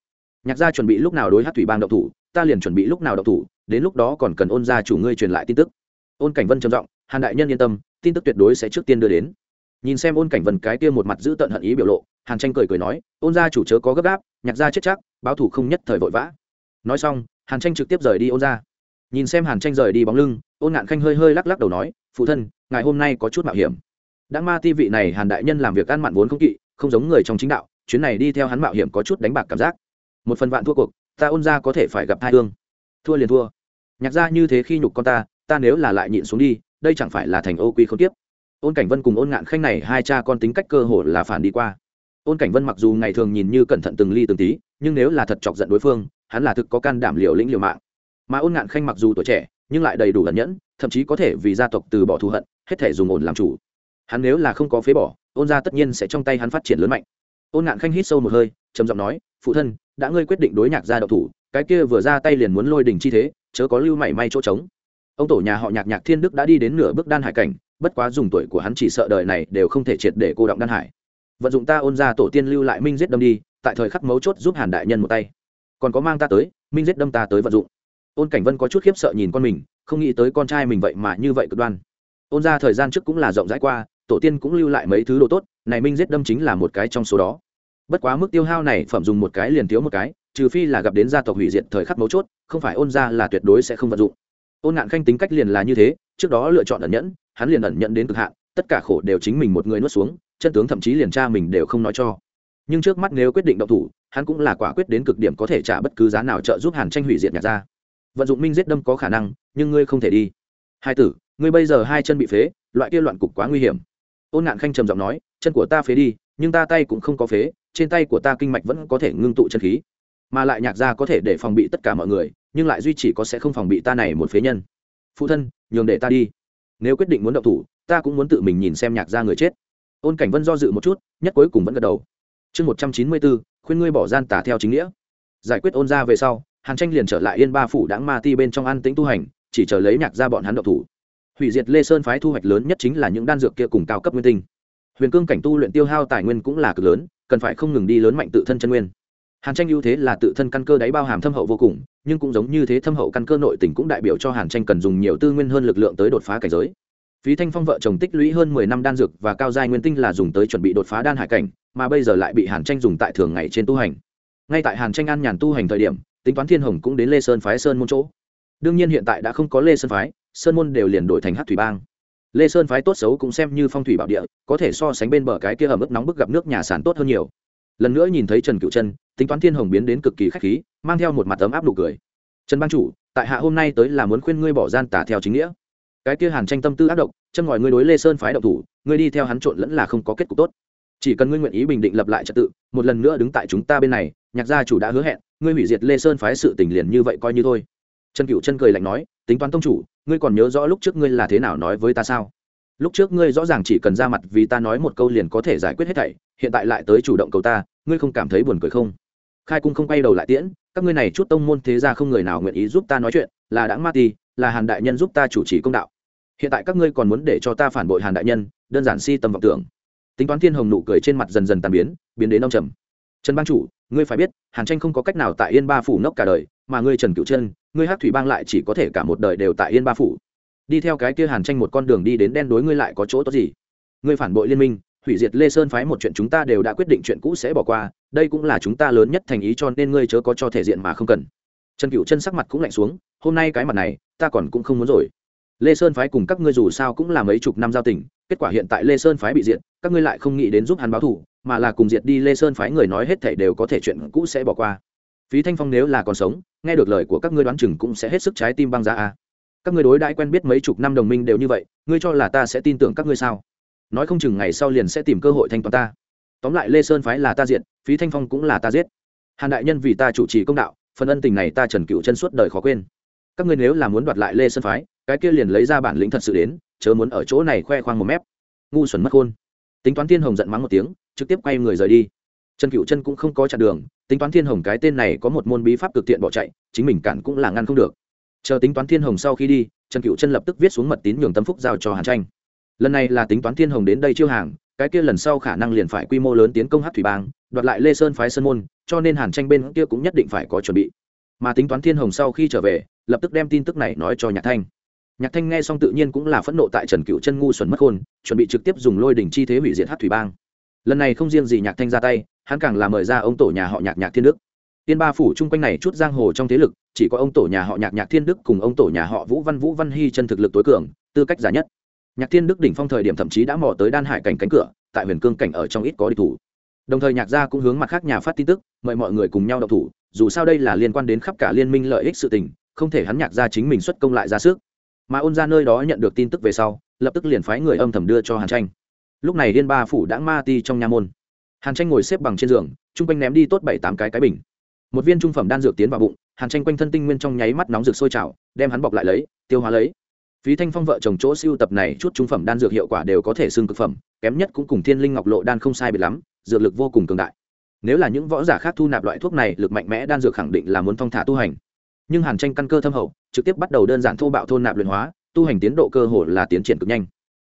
Nhạc gia chuẩn bị lúc nào đối hát thủy bang đậu thủ? Ta liền chuẩn bị lúc nào đậu thủ, đến lúc đó còn cần ôn gia chủ ngươi truyền lại tin tức. Ôn cảnh vân trầm giọng, hàn đại nhân yên tâm, tin tức tuyệt đối sẽ trước tiên đưa đến. Nhìn xem ôn cảnh vân cái kia một mặt giữ tận hận ý biểu lộ, hàn tranh cười cười nói, ôn gia chủ chớ có gấp gáp, nhạc gia chết chắc, báo thủ không nhất thời vội vã. Nói xong, hàn tranh trực tiếp rời đi ôn gia. Nhìn xem hàn tranh rời đi bóng lưng, ôn ngạn khanh hơi hơi lắc lắc đầu nói phụ thân, ngài hôm nay có chút mạo hiểm. Đã ma ti vị này hàn đại nhân làm việc ăn mặn vốn không kỵ, không giống người trong chính đạo, chuyến này đi theo hắn mạo hiểm có chút đánh bạc cảm giác. Một phần vạn thua cuộc, ta ôn ra có thể phải gặp hai thương thua liền thua. Nhạc ra như thế khi nhục con ta ta nếu là lại nhịn xuống đi, đây chẳng phải là thành ô quy không tiếp. Ôn cảnh vân cùng ôn ngạn khanh này hai cha con tính cách cơ hồ là phản đi qua. Ôn cảnh vân mặc dù ngày thường nhìn như cẩn thận từng ly từng tí, nhưng nếu là thật chọc giận đối phương, hắn là thực có can đảm liều lĩnh liều mạng. Mà ôn ngạn khanh mặc dù tuổi trẻ, nhưng lại đầy đủ ẩn nhẫn thậm chí có thể vì gia tộc từ bỏ thù hận, hết thể dùng ổn làm chủ. Hắn nếu là không có phế bỏ, ôn gia tất nhiên sẽ trong tay hắn phát triển lớn mạnh. Ôn ngạn khanh hít sâu một hơi, trầm giọng nói, phụ thân, đã ngươi quyết định đối nhạc gia đậu thủ, cái kia vừa ra tay liền muốn lôi đỉnh chi thế, chớ có lưu mảy may chỗ trống. Ông tổ nhà họ nhạc nhạc thiên đức đã đi đến nửa bước đan hải cảnh, bất quá dùng tuổi của hắn chỉ sợ đời này đều không thể triệt để cô động đan hải. Vận dụng ta ôn ra tổ tiên lưu lại minh giết đâm đi, tại thời khắc mấu chốt giúp hàn đại nhân một tay. Còn có mang ta tới, minh giết đâm ta tới vận dụng. Ôn cảnh vân có chút khiếp sợ nhìn con mình không nghĩ tới con trai mình vậy mà như vậy cực đoan. Ôn ra thời gian trước cũng là rộng rãi qua, tổ tiên cũng lưu lại mấy thứ đồ tốt, này minh giết đâm chính là một cái trong số đó. Bất quá mức tiêu hao này phẩm dùng một cái liền thiếu một cái, trừ phi là gặp đến gia tộc hủy diệt thời khắc mấu chốt, không phải ôn ra là tuyệt đối sẽ không vận dụng. Ôn ngạn khanh tính cách liền là như thế, trước đó lựa chọn ẩn nhẫn, hắn liền ẩn nhẫn đến cực hạn, tất cả khổ đều chính mình một người nuốt xuống, chân tướng thậm chí liền cha mình đều không nói cho. Nhưng trước mắt nếu quyết định động thủ, hắn cũng là quả quyết đến cực điểm có thể trả bất cứ giá nào trợ giúp hàn tranh hủy diệt nhạc gia vận dụng minh giết đâm có khả năng, nhưng ngươi không thể đi. Hai tử, ngươi bây giờ hai chân bị phế, loại kia loạn cục quá nguy hiểm. Ôn ngạn khanh trầm giọng nói, chân của ta phế đi, nhưng ta tay cũng không có phế, trên tay của ta kinh mạch vẫn có thể ngưng tụ chân khí. Mà lại nhạc gia có thể để phòng bị tất cả mọi người, nhưng lại duy chỉ có sẽ không phòng bị ta này một phế nhân. Phụ thân, nhường để ta đi. Nếu quyết định muốn động thủ, ta cũng muốn tự mình nhìn xem nhạc gia người chết. Ôn cảnh vân do dự một chút, nhất cuối cùng vẫn gật đầu. Chương một trăm chín mươi bốn, khuyên ngươi bỏ gian tả theo chính nghĩa. Giải quyết ôn ra về sau hàn tranh liền trở lại yên ba phủ đáng ma ti bên trong an tĩnh tu hành, chỉ chờ lấy nhạc ra bọn hắn độc thủ. Hủy diệt lê sơn phái thu hoạch lớn nhất chính là những đan dược kia cùng cao cấp nguyên tinh. Huyền cương cảnh tu luyện tiêu hao tài nguyên cũng là cực lớn, cần phải không ngừng đi lớn mạnh tự thân chân nguyên. Hàn tranh ưu thế là tự thân căn cơ đáy bao hàm thâm hậu vô cùng, nhưng cũng giống như thế thâm hậu căn cơ nội tỉnh cũng đại biểu cho hàn tranh cần dùng nhiều tư nguyên hơn lực lượng tới đột phá cảnh giới. Phí thanh phong vợ chồng tích lũy hơn mười năm đan dược và cao giai nguyên tinh là dùng tới chuẩn bị đột phá đan hải cảnh, mà bây giờ lại bị hàn tranh dùng tại thường ngày trên tu hành. Ngay tại hàn tranh an nhàn tu hành thời điểm tính toán thiên hồng cũng đến lê sơn phái sơn môn chỗ. đương nhiên hiện tại đã không có lê sơn phái, sơn môn đều liền đổi thành hát thủy bang. lê sơn phái tốt xấu cũng xem như phong thủy bảo địa, có thể so sánh bên bờ cái kia ở mức nóng bức gặp nước nhà sản tốt hơn nhiều. lần nữa nhìn thấy trần cựu chân, tính toán thiên hồng biến đến cực kỳ k h á c h khí, mang theo một mặt ấm áp nụ cười. trần ban chủ, tại hạ hôm nay tới là muốn khuyên ngươi bỏ gian tả theo chính nghĩa. cái kia hàn tranh tâm tư ác độc châm ngòi ngươi đối lê sơn phái độc thủ, ngươi đi theo hắn trộn lẫn là không có kết cục tốt. chỉ cần ngươi nguyện ý bình định lập lại trật tự, một lần nữa đứng tại chúng ta bên này, nhạc gia chủ đã hứa hẹn ngươi hủy diệt lê sơn phái sự tình liền như vậy coi như thôi. Trần cựu chân cười lạnh nói, tính toán tông chủ, ngươi còn nhớ rõ lúc trước ngươi là thế nào nói với ta sao? Lúc trước ngươi rõ ràng chỉ cần ra mặt vì ta nói một câu liền có thể giải quyết hết thảy, hiện tại lại tới chủ động cầu ta, ngươi không cảm thấy buồn cười không? Khai cung không quay đầu lại tiễn, các ngươi này chút tông môn thế ra không người nào nguyện ý giúp ta nói chuyện, là đã ma ti, là hàn đại nhân giúp ta chủ trì công đạo. Hiện tại các ngươi còn muốn để cho ta phản bội hàn đại nhân, đơn giản si tâm vọng tưởng. Tính toán thiên hồng nụ cười trên mặt dần dần tàn biến biến đến ông trầm trần ban chủ, ngươi phải biết, hàn tranh không có cách nào tại yên ba phủ nốc cả đời, mà ngươi trần cựu chân, ngươi hát thủy bang lại chỉ có thể cả một đời đều tại yên ba phủ. Đi theo cái kia hàn tranh một con đường đi đến đen đối ngươi lại có chỗ tốt gì? Ngươi phản bội liên minh hủy diệt lê sơn phái một chuyện chúng ta đều đã quyết định chuyện cũ sẽ bỏ qua, đây cũng là chúng ta lớn nhất thành ý cho nên ngươi chớ có cho thể diện mà không cần. Trần cựu chân sắc mặt cũng lạnh xuống, hôm nay cái mặt này, ta còn cũng không muốn rồi. Lê sơn phái cùng các ngươi dù sao cũng là mấy chục năm giao tình, kết quả hiện tại lê sơn phái bị diệt, các ngươi lại không nghĩ đến giúp hắn báo thù mà là cùng diệt đi lê sơn phái người nói hết thảy đều có thể chuyện cũ sẽ bỏ qua. Phí thanh phong nếu là còn sống, nghe được lời của các ngươi đoán chừng cũng sẽ hết sức trái tim băng ra a. Các ngươi đối đãi quen biết mấy chục năm đồng minh đều như vậy, ngươi cho là ta sẽ tin tưởng các ngươi sao? Nói không chừng ngày sau liền sẽ tìm cơ hội thanh toán ta. Tóm lại lê sơn phái là ta diện phí thanh phong cũng là ta giết. Hàn đại nhân vì ta chủ trì công đạo, phần ân tình này ta trần cựu chân suốt đời khó quên. Các ngươi nếu là muốn đoạt lại lê sơn phái, cái kia liền lấy ra bản lĩnh thật sự đến, chớ muốn ở chỗ này khoe khoang một mép. Ngu xuẩn mất khôn. Tính toán thiên hồng giận mắng một tiếng trực tiếp quay người rời đi. Trần cựu chân cũng không có chặn đường, tính toán thiên hồng cái tên này có một môn bí pháp cực tiện bỏ chạy, chính mình cản cũng là ngăn không được. Chờ tính toán thiên hồng sau khi đi, trần cựu chân lập tức viết xuống mật tín nhường tâm phúc giao cho hàn tranh. Lần này là tính toán thiên hồng đến đây chiêu hàng, cái kia lần sau khả năng liền phải quy mô lớn tiến công hát thủy bang, đoạt lại lê sơn phái sơn môn, cho nên hàn tranh bên kia cũng nhất định phải có chuẩn bị. Mà tính toán thiên hồng sau khi trở về, lập tức đem tin tức này nói cho nhạc thanh. Nhạc thanh nghe xong tự nhiên cũng là phẫn nộ tại trần cựu chân ngu xuẩn mất khôn chuẩn bị trực tiếp dùng lôi đỉnh chi thế hủy diệt hát thủy bang lần này không riêng gì nhạc thanh ra tay, hắn càng là mời ra ông tổ nhà họ nhạc nhạc thiên đức. Tiên ba phủ chung quanh này chút giang hồ trong thế lực, chỉ có ông tổ nhà họ nhạc nhạc thiên đức cùng ông tổ nhà họ vũ văn vũ văn hy chân thực lực tối cường, tư cách giả nhất. Nhạc thiên đức đỉnh phong thời điểm thậm chí đã mò tới đan hải cảnh cánh cửa, tại huyền cương cảnh ở trong ít có địch thủ. Đồng thời nhạc gia cũng hướng mặt khác nhà phát tin tức, mời mọi người cùng nhau đọc thủ, dù sao đây là liên quan đến khắp cả liên minh lợi ích sự tình, không thể hắn nhạc gia chính mình xuất công lại ra sức. Mà ôn ra nơi đó nhận được tin tức về sau, lập tức liền phái người âm thầm đưa cho hàn tranh lúc này liên ba phủ đã ma ti trong nha môn. Hàn tranh ngồi xếp bằng trên giường, chung quanh ném đi tốt bảy tám cái cái bình. Một viên trung phẩm đan dược tiến vào bụng, hàn tranh quanh thân tinh nguyên trong nháy mắt nóng rực sôi trào, đem hắn bọc lại lấy, tiêu hóa lấy. Phí thanh phong vợ chồng chỗ siêu tập này chút trung phẩm đan dược hiệu quả đều có thể xưng cực phẩm, kém nhất cũng cùng thiên linh ngọc lộ đan không sai biệt lắm, dược lực vô cùng cường đại. Nếu là những võ giả khác thu nạp loại thuốc này, lực mạnh mẽ đan dược khẳng định là muốn thong thả tu hành. Nhưng hàn tranh căn cơ thâm hậu, trực tiếp bắt đầu đơn giản thô bạo thôn nạp luyện hóa, tu hành tiến độ cơ hồ là tiến triển cực nhanh.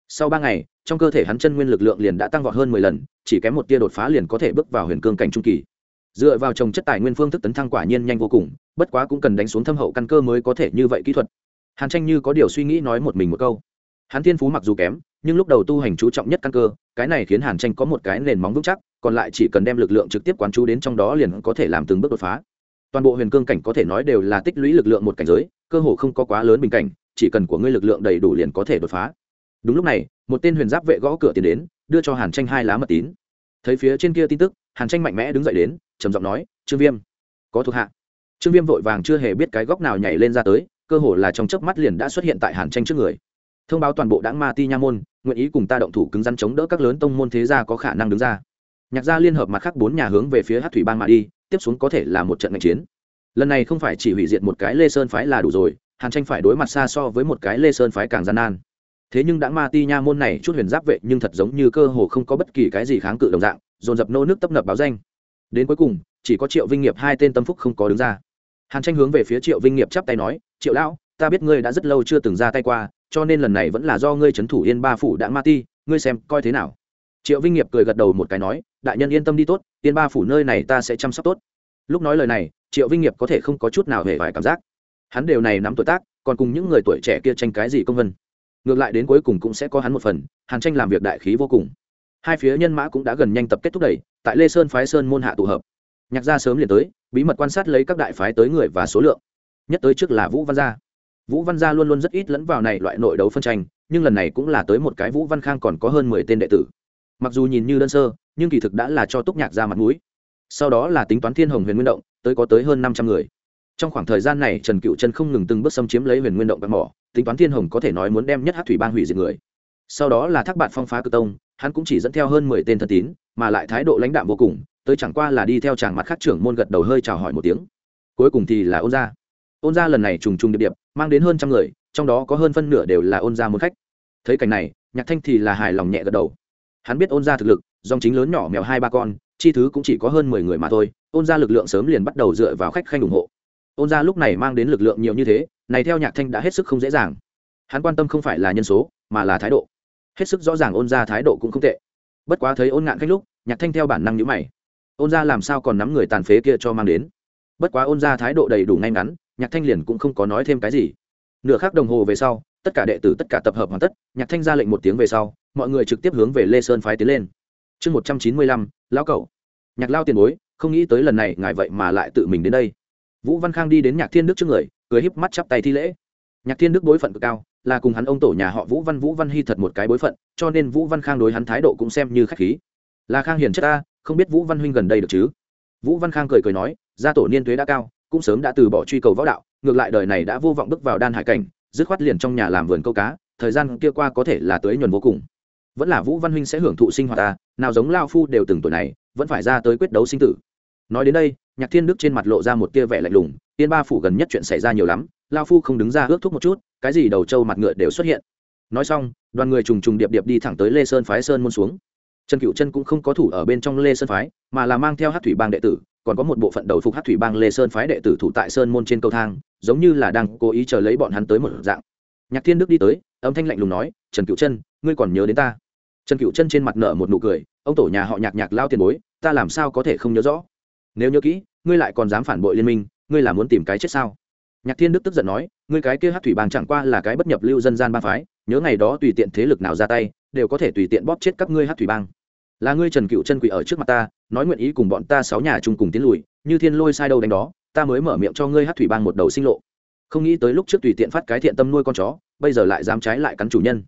Sau ba ngày trong cơ thể hắn chân nguyên lực lượng liền đã tăng vọt hơn mười lần, chỉ kém một tia đột phá liền có thể bước vào huyền cương cảnh trung kỳ. Dựa vào trồng chất tài nguyên phương thức tấn thăng quả nhiên nhanh vô cùng, bất quá cũng cần đánh xuống thâm hậu căn cơ mới có thể như vậy kỹ thuật. Hàn tranh như có điều suy nghĩ nói một mình một câu. Hắn thiên phú mặc dù kém, nhưng lúc đầu tu hành chú trọng nhất căn cơ, cái này khiến hàn tranh có một cái nền móng vững chắc, còn lại chỉ cần đem lực lượng trực tiếp quán chú đến trong đó liền có thể làm từng bước đột phá. Toàn bộ huyền cương cảnh có thể nói đều là tích lũy lực lượng một cảnh giới, cơ hồ không có quá lớn bình cảnh, chỉ cần của ngươi lực lượng đầy đủ liền có thể đột phá đúng lúc này, một tên huyền giáp vệ gõ cửa tiến đến, đưa cho hàn tranh hai lá mật tín. Thấy phía trên kia tin tức, hàn tranh mạnh mẽ đứng dậy đến, trầm giọng nói, trương viêm, có thuộc hạ. Trương viêm vội vàng chưa hề biết cái góc nào nhảy lên ra tới, cơ hồ là trong chớp mắt liền đã xuất hiện tại hàn tranh trước người. Thông báo toàn bộ đảng ma ti nha môn, nguyện ý cùng ta động thủ cứng rắn chống đỡ các lớn tông môn thế gia có khả năng đứng ra. Nhạc gia liên hợp mặt khác bốn nhà hướng về phía hát thủy bang mà đi, tiếp xuống có thể là một trận ngành chiến. Lần này không phải chỉ hủy diệt một cái lê sơn phái là đủ rồi, hàn tranh phải đối mặt xa so với một cái lê sơn phái càng gian nan thế nhưng đã ma ti nha môn này chút huyền giáp vệ nhưng thật giống như cơ hồ không có bất kỳ cái gì kháng cự đồng dạng, dồn dập nô nước tấp nập báo danh. Đến cuối cùng, chỉ có triệu vinh nghiệp hai tên tâm phúc không có đứng ra. Hàn tranh hướng về phía triệu vinh nghiệp chắp tay nói, triệu lão, ta biết ngươi đã rất lâu chưa từng ra tay qua, cho nên lần này vẫn là do ngươi c h ấ n thủ yên ba phủ đã ma ti, ngươi xem coi thế nào? Triệu vinh nghiệp cười gật đầu một cái nói, đại nhân yên tâm đi tốt, yên ba phủ nơi này ta sẽ chăm sóc tốt. Lúc nói lời này, triệu vinh nghiệp có thể không có chút nào hề vải cảm giác. Hắn đều này nắm tuổi tác, còn cùng những người tuổi trẻ kia tranh cái gì công vân ngược lại đến cuối cùng cũng sẽ có hắn một phần, hàn tranh làm việc đại khí vô cùng. Hai phía nhân mã cũng đã gần nhanh tập kết thúc đẩy, tại lê sơn phái sơn môn hạ tụ hợp. Nhạc gia sớm liền tới, bí mật quan sát lấy các đại phái tới người và số lượng. Nhất tới trước là vũ văn gia. Vũ văn gia luôn luôn rất ít lẫn vào này loại nội đấu phân tranh, nhưng lần này cũng là tới một cái vũ văn khang còn có hơn mười tên đệ tử. Mặc dù nhìn như đơn sơ, nhưng kỳ thực đã là cho túc nhạc ra mặt mũi. Sau đó là tính toán thiên hồng huyền nguyên động, tới có tới hơn năm trăm người trong khoảng thời gian này, trần cựu chân không ngừng từng bước xâm chiếm lấy huyền nguyên động bạc mỏ, tính toán thiên hồng có thể nói muốn đem nhất hát thủy ban hủy diệt người. Sau đó là thác bạn phong phá cơ tông, hắn cũng chỉ dẫn theo hơn mười tên thân tín, mà lại thái độ lãnh đạm vô cùng, tới chẳng qua là đi theo chàng mặt khác trưởng môn gật đầu hơi chào hỏi một tiếng. Cuối cùng thì là ôn gia. Ôn gia lần này trùng trùng điệp điệp, mang đến hơn trăm người, trong đó có hơn phân nửa đều là ôn gia môn khách. Thấy cảnh này, nhạc thanh thì là hài lòng nhẹ gật đầu. Hắn biết ôn gia thực lực, dòng chính lớn nhỏ mèo hai ba con, chi thứ cũng chỉ có hơn mười người mà thôi, ôn gia lực lượng sớm liền bắt đầu dựa vào khách khanh ủng hộ ôn gia lúc này mang đến lực lượng nhiều như thế, này theo nhạc thanh đã hết sức không dễ dàng. Hắn quan tâm không phải là nhân số, mà là thái độ. Hết sức rõ ràng ôn gia thái độ cũng không tệ. Bất quá thấy ôn ngạn khách lúc, nhạc thanh theo bản năng nhữ mày. Ôn gia làm sao còn nắm người tàn phế kia cho mang đến? Bất quá ôn gia thái độ đầy đủ ngay ngắn, nhạc thanh liền cũng không có nói thêm cái gì. Nửa khắc đồng hồ về sau, tất cả đệ tử, tất cả tập hợp hoàn tất, nhạc thanh ra lệnh một tiếng về sau, mọi người trực tiếp hướng về lê sơn phái tiến lên. Chương một trăm chín mươi lăm, lão cậu nhạc lao tiền bối, không nghĩ tới lần này ngài vậy mà lại tự mình đến đây vũ văn khang đi đến nhạc thiên đức trước người, cười híp mắt chắp tay thi lễ. Nhạc thiên đức bối phận cực cao, là cùng hắn ông tổ nhà họ vũ văn vũ văn hy thật một cái bối phận, cho nên vũ văn khang đối hắn thái độ cũng xem như khách khí. Là khang hiền chất ta, không biết vũ văn huynh gần đây được chứ? Vũ văn khang cười cười nói, gia tổ niên tuế đã cao, cũng sớm đã từ bỏ truy cầu võ đạo, ngược lại đời này đã vô vọng bước vào đan hải cảnh, dứt khoát liền trong nhà làm vườn câu cá, thời gian kia qua có thể là tới nhuần vô cùng. Vẫn là vũ văn huynh sẽ hưởng thụ sinh hoạt ta, nào giống lao phu đều từng tuổi này, vẫn phải ra tới quyết đấu sinh tử nói đến đây, nhạc thiên đức trên mặt lộ ra một tia vẻ lạnh lùng, tiên ba phủ gần nhất chuyện xảy ra nhiều lắm lao phu không đứng ra ước thúc một chút, cái gì đầu trâu mặt ngựa đều xuất hiện. Nói xong, đoàn người trùng trùng điệp điệp đi thẳng tới lê sơn phái sơn môn xuống. Trần cựu chân cũng không có thủ ở bên trong lê sơn phái, mà là mang theo hát thủy bang đệ tử, còn có một bộ phận đầu phục hát thủy bang lê sơn phái đệ tử thủ tại sơn môn trên cầu thang, giống như là đang cố ý chờ lấy bọn hắn tới một dạng. Nhạc thiên đức đi tới, âm thanh lạnh lùng nói, trần cựu chân, ngươi còn nhớ đến ta? Trần cựu chân trên mặt nợ một nụ cười, ông tổ nhà họ nhạc nhạc lao tiền bối, ta làm sao có thể không nhớ rõ? Nếu nhớ kỹ, ngươi lại còn dám phản bội liên minh, ngươi là muốn tìm cái chết sao? Nhạc thiên đức tức giận nói, ngươi cái kia hát thủy bang chẳng qua là cái bất nhập lưu dân gian ba phái, nhớ ngày đó tùy tiện thế lực nào ra tay, đều có thể tùy tiện bóp chết các ngươi hát thủy bang là ngươi trần cựu chân quỷ ở trước mặt ta, nói nguyện ý cùng bọn ta sáu nhà chung cùng tiến lùi, như thiên lôi sai đâu đánh đó, ta mới mở miệng cho ngươi hát thủy bang một đầu sinh lộ. Không nghĩ tới lúc trước tùy tiện phát cái thiện tâm nuôi con chó, bây giờ lại dám trái lại cắn chủ nhân.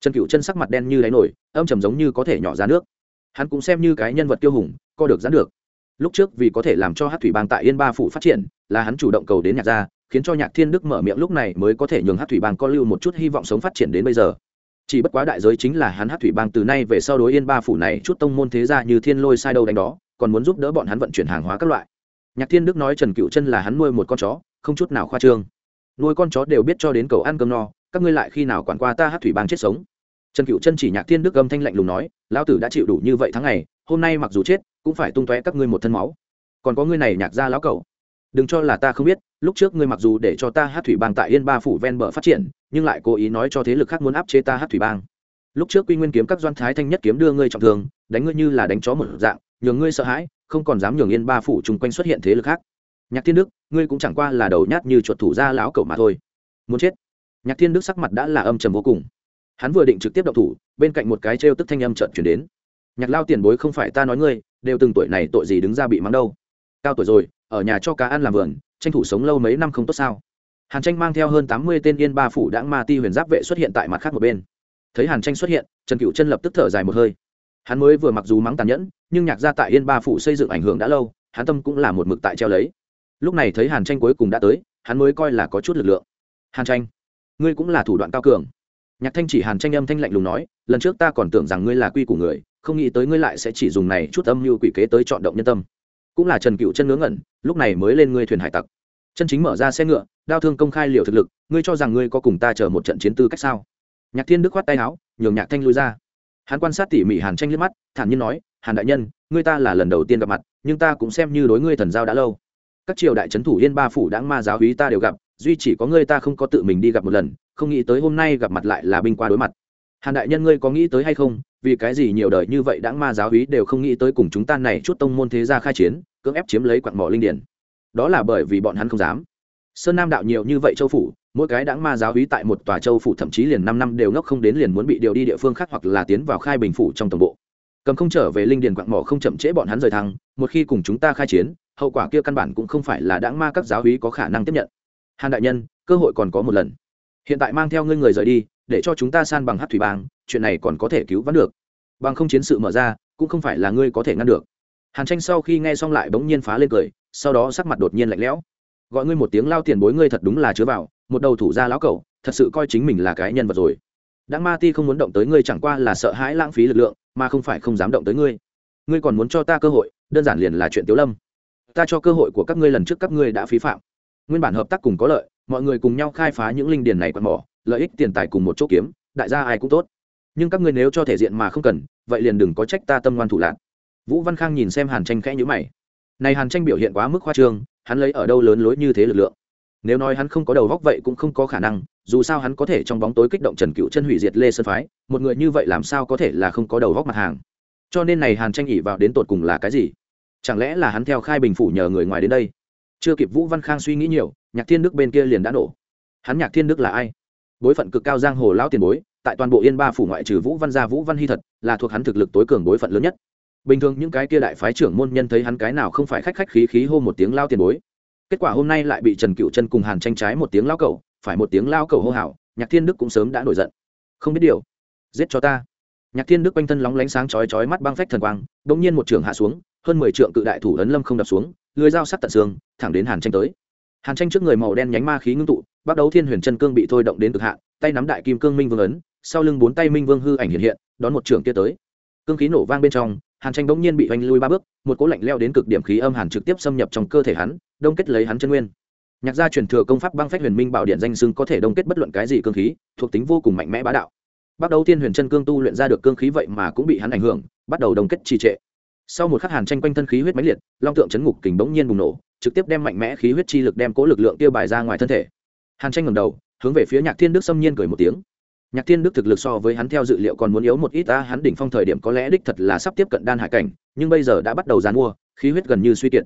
Trần cựu chân sắc mặt đen như đáy nổi, âm trầm giống như có thể nhỏ ra nước. Hắn cũng xem như cái nhân vật tiêu hùng, co được dán được lúc trước vì có thể làm cho hát thủy bang tại yên ba phủ phát triển, là hắn chủ động cầu đến nhạc gia, khiến cho nhạc thiên đức mở miệng lúc này mới có thể nhường hát thủy bang có lưu một chút hy vọng sống phát triển đến bây giờ. Chỉ bất quá đại giới chính là hắn hát thủy bang từ nay về sau đối yên ba phủ này chút tông môn thế gia như thiên lôi sai đâu đánh đó, còn muốn giúp đỡ bọn hắn vận chuyển hàng hóa các loại. Nhạc thiên đức nói trần cựu chân là hắn nuôi một con chó, không chút nào khoa trương. Nuôi con chó đều biết cho đến cầu ăn cơm no, các ngươi lại khi nào quản qua ta hát thủy bang chết sống? Trần cựu chân chỉ nhạc thiên đức âm thanh lạnh lùng nói, lão tử đã chịu đủ như vậy tháng ngày, hôm nay mặc dù chết cũng phải tung tóe các ngươi một thân máu. Còn có ngươi này nhạc ra lão cậu đừng cho là ta không biết, lúc trước ngươi mặc dù để cho ta hát thủy bang tại yên ba phủ ven bờ phát triển, nhưng lại cố ý nói cho thế lực khác muốn áp chế ta hát thủy bang. Lúc trước quy nguyên kiếm các doan thái thanh nhất kiếm đưa ngươi trọng thương, đánh ngươi như là đánh chó một dạng, nhường ngươi sợ hãi, không còn dám nhường yên ba phủ chung quanh xuất hiện thế lực khác. Nhạc thiên đức, ngươi cũng chẳng qua là đầu nhát như chuột thủ ra lão cậu mà thôi. Muốn chết. Nhạc thiên đức sắc mặt đã là âm trầm vô cùng. Hắn vừa định trực tiếp động thủ, bên cạnh một cái trêu tức thanh âm trợn chuyển đến. Nhạc lao tiền bối không phải ta nói ngươi đều từng tuổi này tội gì đứng ra bị mắng đâu. Cao tuổi rồi, ở nhà cho cá ăn làm vườn, tranh thủ sống lâu mấy năm không tốt sao? Hàn tranh mang theo hơn tám mươi tên yên ba phủ đãng ma ti huyền giáp vệ xuất hiện tại mặt khác một bên. Thấy hàn tranh xuất hiện, trần cựu chân lập tức thở dài một hơi. Hắn mới vừa mặc dù mắng tàn nhẫn, nhưng nhạc gia tại yên ba phủ xây dựng ảnh hưởng đã lâu, hắn tâm cũng là một mực tại treo lấy. Lúc này thấy hàn tranh cuối cùng đã tới, hắn mới coi là có chút lực lượng. Hàn tranh, ngươi cũng là thủ đoạn cao cường. Nhạc thanh chỉ hàn tranh âm thanh lạnh lùng nói, lần trước ta còn tưởng rằng ngươi là quy của người không nghĩ tới ngươi lại sẽ chỉ dùng này chút âm mưu quỷ kế tới chọn động nhân tâm. Cũng là trần cựu chân ngớ ngẩn, lúc này mới lên ngươi thuyền hải tặc. Chân chính mở ra xe ngựa, đao thương công khai liều thực lực, ngươi cho rằng ngươi có cùng ta chờ một trận chiến tư cách sao? Nhạc thiên đức khoát tay áo, nhường nhạc thanh lui ra. Hắn quan sát tỉ mỉ hàn tranh liếc mắt, thản nhiên nói, hàn đại nhân, ngươi ta là lần đầu tiên gặp mặt, nhưng ta cũng xem như đối ngươi thần giao đã lâu. Các triều đại trấn thủ yên ba phủ đáng ma giáo hí ta đều gặp, duy chỉ có ngươi ta không có tự mình đi gặp một lần, không nghĩ tới hôm nay gặp mặt lại là binh qua đối mặt hàn đại nhân ngươi có nghĩ tới hay không? Vì cái gì nhiều đời như vậy đáng ma giáo hí đều không nghĩ tới cùng chúng ta này chút tông môn thế gia khai chiến, cưỡng ép chiếm lấy quặng mỏ linh điển? Đó là bởi vì bọn hắn không dám. Sơn nam đạo nhiều như vậy châu phủ, mỗi cái đáng ma giáo hí tại một tòa châu phủ thậm chí liền năm năm đều ngốc không đến liền muốn bị điều đi địa phương khác hoặc là tiến vào khai bình phủ trong tổng bộ. Cầm không trở về linh điền quặng mỏ không chậm trễ bọn hắn rời thăng, một khi cùng chúng ta khai chiến, hậu quả kia căn bản cũng không phải là đáng ma các giáo hí có khả năng tiếp nhận. Hàn đại nhân, cơ hội còn có một lần. Hiện tại mang theo ngươi người rời đi để cho chúng ta san bằng hát thủy bang, chuyện này còn có thể cứu vãn được. Bằng không chiến sự mở ra, cũng không phải là ngươi có thể ngăn được. Hàn tranh sau khi nghe xong lại bỗng nhiên phá lên cười, sau đó sắc mặt đột nhiên lạnh lẽo. Gọi ngươi một tiếng lao tiền bối ngươi thật đúng là chứa vào, một đầu thủ gia lão cẩu, thật sự coi chính mình là cái nhân vật rồi. Đã ma ti không muốn động tới ngươi chẳng qua là sợ hãi lãng phí lực lượng, mà không phải không dám động tới ngươi. Ngươi còn muốn cho ta cơ hội, đơn giản liền là chuyện tiếu lâm. Ta cho cơ hội của các ngươi lần trước các ngươi đã phí phạm. Nguyên bản hợp tác cùng có lợi, mọi người cùng nhau khai phá những linh điền này quạt mỏ lợi ích tiền tài cùng một chỗ kiếm, đại gia ai cũng tốt. Nhưng các ngươi nếu cho thể diện mà không cần, vậy liền đừng có trách ta tâm ngoan thủ lạc. Vũ văn khang nhìn xem hàn tranh khẽ nhữ mày. Này hàn tranh biểu hiện quá mức khoa trương, hắn lấy ở đâu lớn lối như thế lực lượng? Nếu nói hắn không có đầu góc vậy cũng không có khả năng, dù sao hắn có thể trong bóng tối kích động trần cựu chân hủy diệt lê sơn phái, một người như vậy làm sao có thể là không có đầu góc mặt hàng? Cho nên này hàn tranh ỉ vào đến tột cùng là cái gì? Chẳng lẽ là hắn theo khai bình phủ nhờ người ngoài đến đây? Chưa kịp vũ văn khang suy nghĩ nhiều, nhạc thiên đức bên kia liền đã nổ. Hắn nhạc thiên đức là ai? Bối phận cực cao giang hồ lão tiền bối, tại toàn bộ yên ba phủ ngoại trừ vũ văn gia vũ văn hy thật, là thuộc hắn thực lực tối cường bối phận lớn nhất. Bình thường những cái kia đại phái trưởng môn nhân thấy hắn cái nào không phải khách khách khí khí hô một tiếng lao tiền bối. Kết quả hôm nay lại bị trần cựu chân cùng hàn tranh trái một tiếng lao cầu phải một tiếng lao cầu hô hào, nhạc thiên đức cũng sớm đã nổi giận. Không biết điều, giết cho ta. Nhạc thiên đức quanh thân lóng lánh sáng chói chói mắt băng phách thần quang đ ỗ n g nhiên một trường hạ xuống, hơn mười trượng cự đại thủ ấn lâm không đập xuống, lưới dao sắc tận xương, thẳng đến hàn tranh tới hàn tranh trước người màu đen nhánh ma khí ngưng tụ bắt đầu thiên huyền chân cương bị thôi động đến cực hạn, tay nắm đại kim cương minh vương ấn sau lưng bốn tay minh vương hư ảnh hiện hiện đón một trường kia tới. Cương khí nổ vang bên trong hàn tranh bỗng nhiên bị oanh lui ba bước một cỗ lạnh leo đến cực điểm khí âm hàn trực tiếp xâm nhập trong cơ thể hắn đông kết lấy hắn chân nguyên. Nhạc gia truyền thừa công pháp băng phách huyền minh bảo điện danh xưng có thể đông kết bất luận cái gì cương khí thuộc tính vô cùng mạnh mẽ bá đạo. Bắt đầu tiên huyền chân cương tu luyện ra được cương khí vậy mà cũng bị hắn ảnh hưởng bắt đầu đông kết trì trệ. Sau một khắc hàn tranh quanh thân khí huyết mãnh liệt long tượng chấn ngục kình bỗng nhiên bùng nổ trực tiếp đem mạnh mẽ khí huyết chi lực đem cố lực lượng tiêu bài ra ngoài thân thể. Hàn tranh ngầm đầu, hướng về phía nhạc thiên đức xâm nhiên cười một tiếng. Nhạc thiên đức thực lực so với hắn theo dự liệu còn muốn yếu một ít ta hắn đỉnh phong thời điểm có lẽ đích thật là sắp tiếp cận đan hải cảnh, nhưng bây giờ đã bắt đầu dàn mua, khí huyết gần như suy kiệt.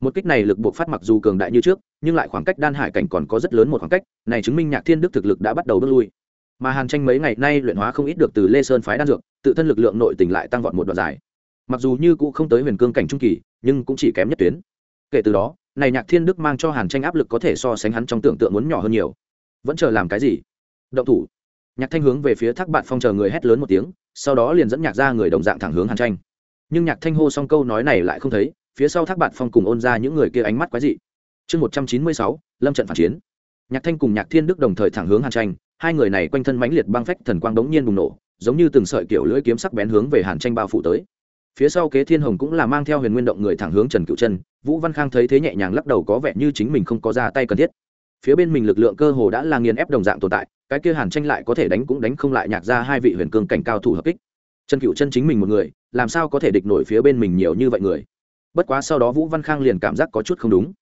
Một kích này lực buộc phát mặc dù cường đại như trước, nhưng lại khoảng cách đan hải cảnh còn có rất lớn một khoảng cách, này chứng minh nhạc thiên đức thực lực đã bắt đầu bước lui. Mà hàn tranh mấy ngày nay luyện hóa không ít được từ lê sơn phái đan dược, tự thân lực lượng nội tình lại tăng vọt một đoạn dài. Mặc dù như cũng không tới huyền cương cảnh trung kỳ, nhưng cũng chỉ kém nhất tuyến kể từ đó, này nhạc thiên đức mang cho hàn tranh áp lực có thể so sánh hắn trong tưởng tượng muốn nhỏ hơn nhiều. Vẫn chờ làm cái gì? Động thủ. Nhạc thanh hướng về phía thác bạn phong chờ người hét lớn một tiếng, sau đó liền dẫn nhạc ra người đồng dạng thẳng hướng hàn tranh. Nhưng nhạc thanh hô xong câu nói này lại không thấy, phía sau thác bạn phong cùng ôn ra những người kia ánh mắt quái dị. Chương một trăm chín mươi sáu, lâm trận phản chiến. Nhạc thanh cùng nhạc thiên đức đồng thời thẳng hướng hàn tranh, hai người này quanh thân mãnh liệt băng phách thần quang đống nhiên bùng nổ, giống như từng sợi kiểu lưỡi kiếm sắc bén hướng về hàn tranh bao phủ tới phía sau kế thiên hồng cũng là mang theo huyền nguyên động người thẳng hướng trần cựu chân, vũ văn khang thấy thế nhẹ nhàng lắc đầu có vẻ như chính mình không có ra tay cần thiết. phía bên mình lực lượng cơ hồ đã là nghiền ép đồng dạng tồn tại, cái kia hàn tranh lại có thể đánh cũng đánh không lại nhạc ra hai vị huyền cương cảnh cao thủ hợp kích. trần cựu chân chính mình một người, làm sao có thể địch nổi phía bên mình nhiều như vậy người? bất quá sau đó vũ văn khang liền cảm giác có chút không đúng.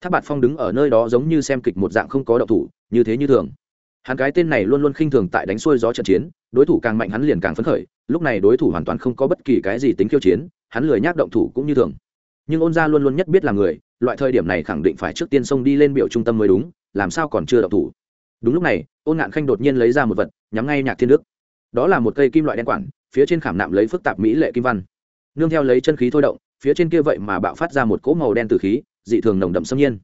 tháp bạt phong đứng ở nơi đó giống như xem kịch một dạng không có động thủ, như thế như thường hắn cái tên này luôn luôn khinh thường tại đánh xuôi gió trận chiến, đối thủ càng mạnh hắn liền càng phấn khởi, lúc này đối thủ hoàn toàn không có bất kỳ cái gì tính khiêu chiến, hắn lười nhác động thủ cũng như thường. Nhưng ôn gia luôn luôn nhất biết là người, loại thời điểm này khẳng định phải trước tiên xông đi lên biểu trung tâm mới đúng, làm sao còn chưa động thủ. Đúng lúc này, ôn ngạn khanh đột nhiên lấy ra một vật, nhắm ngay nhạc thiên đức. Đó là một cây kim loại đen quản phía trên khảm nạm lấy phức tạp mỹ lệ kim văn. Nương theo lấy chân khí thôi động, phía trên kia vậy mà bạo phát ra một cỗ màu đen từ khí, dị thường nồng đậm xâm nhiên.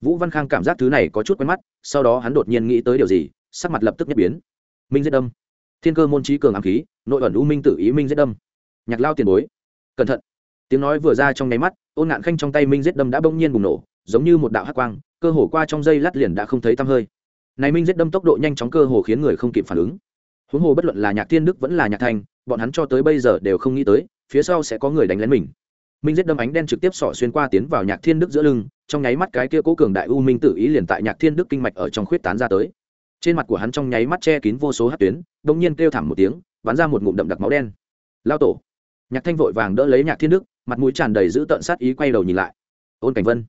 Vũ văn khang cảm giác thứ này có chút quen mắt, sau đó hắn đột nhiên nghĩ tới điều gì sắc mặt lập tức nhất biến. Minh giết đâm. Thiên cơ môn trí cường ám khí nội ẩn u minh tự ý minh giết đâm. Nhạc lao tiền bối. Cẩn thận. Tiếng nói vừa ra trong nháy mắt ôn ngạn khanh trong tay minh giết đâm đã bỗng nhiên bùng nổ giống như một đạo hắc quang cơ hồ qua trong dây lát liền đã không thấy tăm hơi. Này minh giết đâm tốc độ nhanh chóng cơ hồ khiến người không kịp phản ứng. Huống hồ bất luận là nhạc thiên đức vẫn là nhạc thành, bọn hắn cho tới bây giờ đều không nghĩ tới phía sau sẽ có người đánh lén mình. Minh giết đâm ánh đen trực tiếp sỏ xuyên qua tiến vào nhạc thiên đức giữa lưng trong nháy mắt cái kia cố cường đại u minh tự ý liền tại nhạc thiên đức kinh mạch ở trong khuyết tán ra tới trên mặt của hắn trong nháy mắt che kín vô số hát tuyến đ ỗ n g nhiên kêu thảm một tiếng, bắn ra một ngụm đậm đặc máu đen. Lao tổ. Nhạc thanh vội vàng đỡ lấy nhạc thiên đức, mặt mũi tràn đầy giữ tợn sát ý quay đầu nhìn lại. Ôn cảnh vân,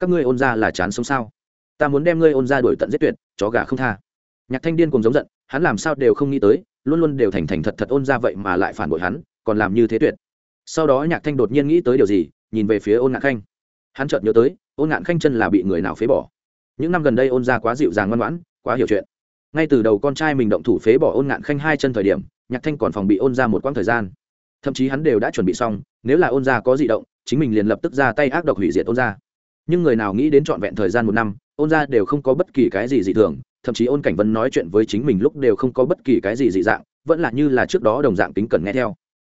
các ngươi ôn ra là chán sống sao? Ta muốn đem ngươi ôn ra đổi tận giết tuyệt, chó gà không tha. Nhạc thanh điên cùng giống giận, hắn làm sao đều không nghĩ tới, luôn luôn đều thành thành thật thật ôn ra vậy mà lại phản bội hắn, còn làm như thế tuyệt. Sau đó nhạc thanh đột nhiên nghĩ tới điều gì, nhìn về phía ôn ngạn khanh. Hắn chợt nhớ tới, ôn ngạn khanh chân là bị người nào phế bỏ. Những năm gần đây ôn ra quá dịu dàng ngoan ngoãn, quá hiểu chuyện ngay từ đầu con trai mình động thủ phế bỏ ôn ngạn khanh hai chân thời điểm, nhạc thanh còn phòng bị ôn ra một quãng thời gian. Thậm chí hắn đều đã chuẩn bị xong, nếu là ôn ra có di động, chính mình liền lập tức ra tay ác độc hủy diệt ôn ra. Nhưng người nào nghĩ đến trọn vẹn thời gian một năm, ôn ra đều không có bất kỳ cái gì dị thường, thậm chí ôn cảnh vân nói chuyện với chính mình lúc đều không có bất kỳ cái gì dị dạng, vẫn là như là trước đó đồng dạng tính cần nghe theo.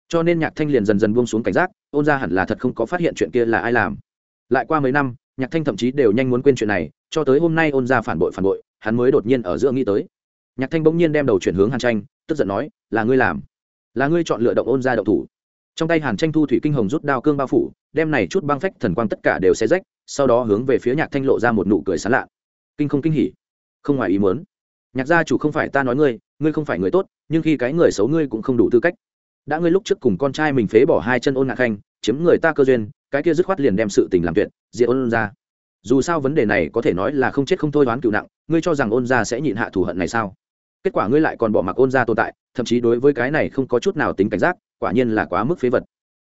Cho nên nhạc thanh liền dần dần buông xuống cảnh giác, ôn ra hẳn là thật không có phát hiện chuyện kia là ai làm. Lại qua mấy năm, nhạc thanh thậm chí đều nhanh muốn quên chuyện này, cho tới hôm nay ôn ra phản bội phản bội hắn mới đột nhiên ở giữa nghĩ tới. Nhạc thanh bỗng nhiên đem đầu chuyển hướng hàn tranh, tức giận nói, là ngươi làm? Là ngươi chọn lựa động ôn ra động thủ? Trong tay hàn tranh thu thủy kinh hồng rút đao cương bao phủ, đem này chút băng phách thần quang tất cả đều xé rách, sau đó hướng về phía nhạc thanh lộ ra một nụ cười sán lạ. Kinh không kinh hỉ? Không ngoài ý muốn. Nhạc gia chủ không phải ta nói ngươi ngươi không phải người tốt, nhưng khi cái người xấu ngươi cũng không đủ tư cách. Đã ngươi lúc trước cùng con trai mình phế bỏ hai chân ôn ngạc khanh chiếm người ta cơ duyên, cái kia dứt khoát liền đem sự tình làm tuyệt, diệt ôn ra. Dù sao vấn đề này có thể nói là không chết không thôi đoán cựu nặng ngươi cho rằng ôn gia sẽ nhịn hạ thù hận này sao? Kết quả ngươi lại còn bỏ mặc ôn gia tồn tại, thậm chí đối với cái này không có chút nào tính cảnh giác, quả nhiên là quá mức phế vật.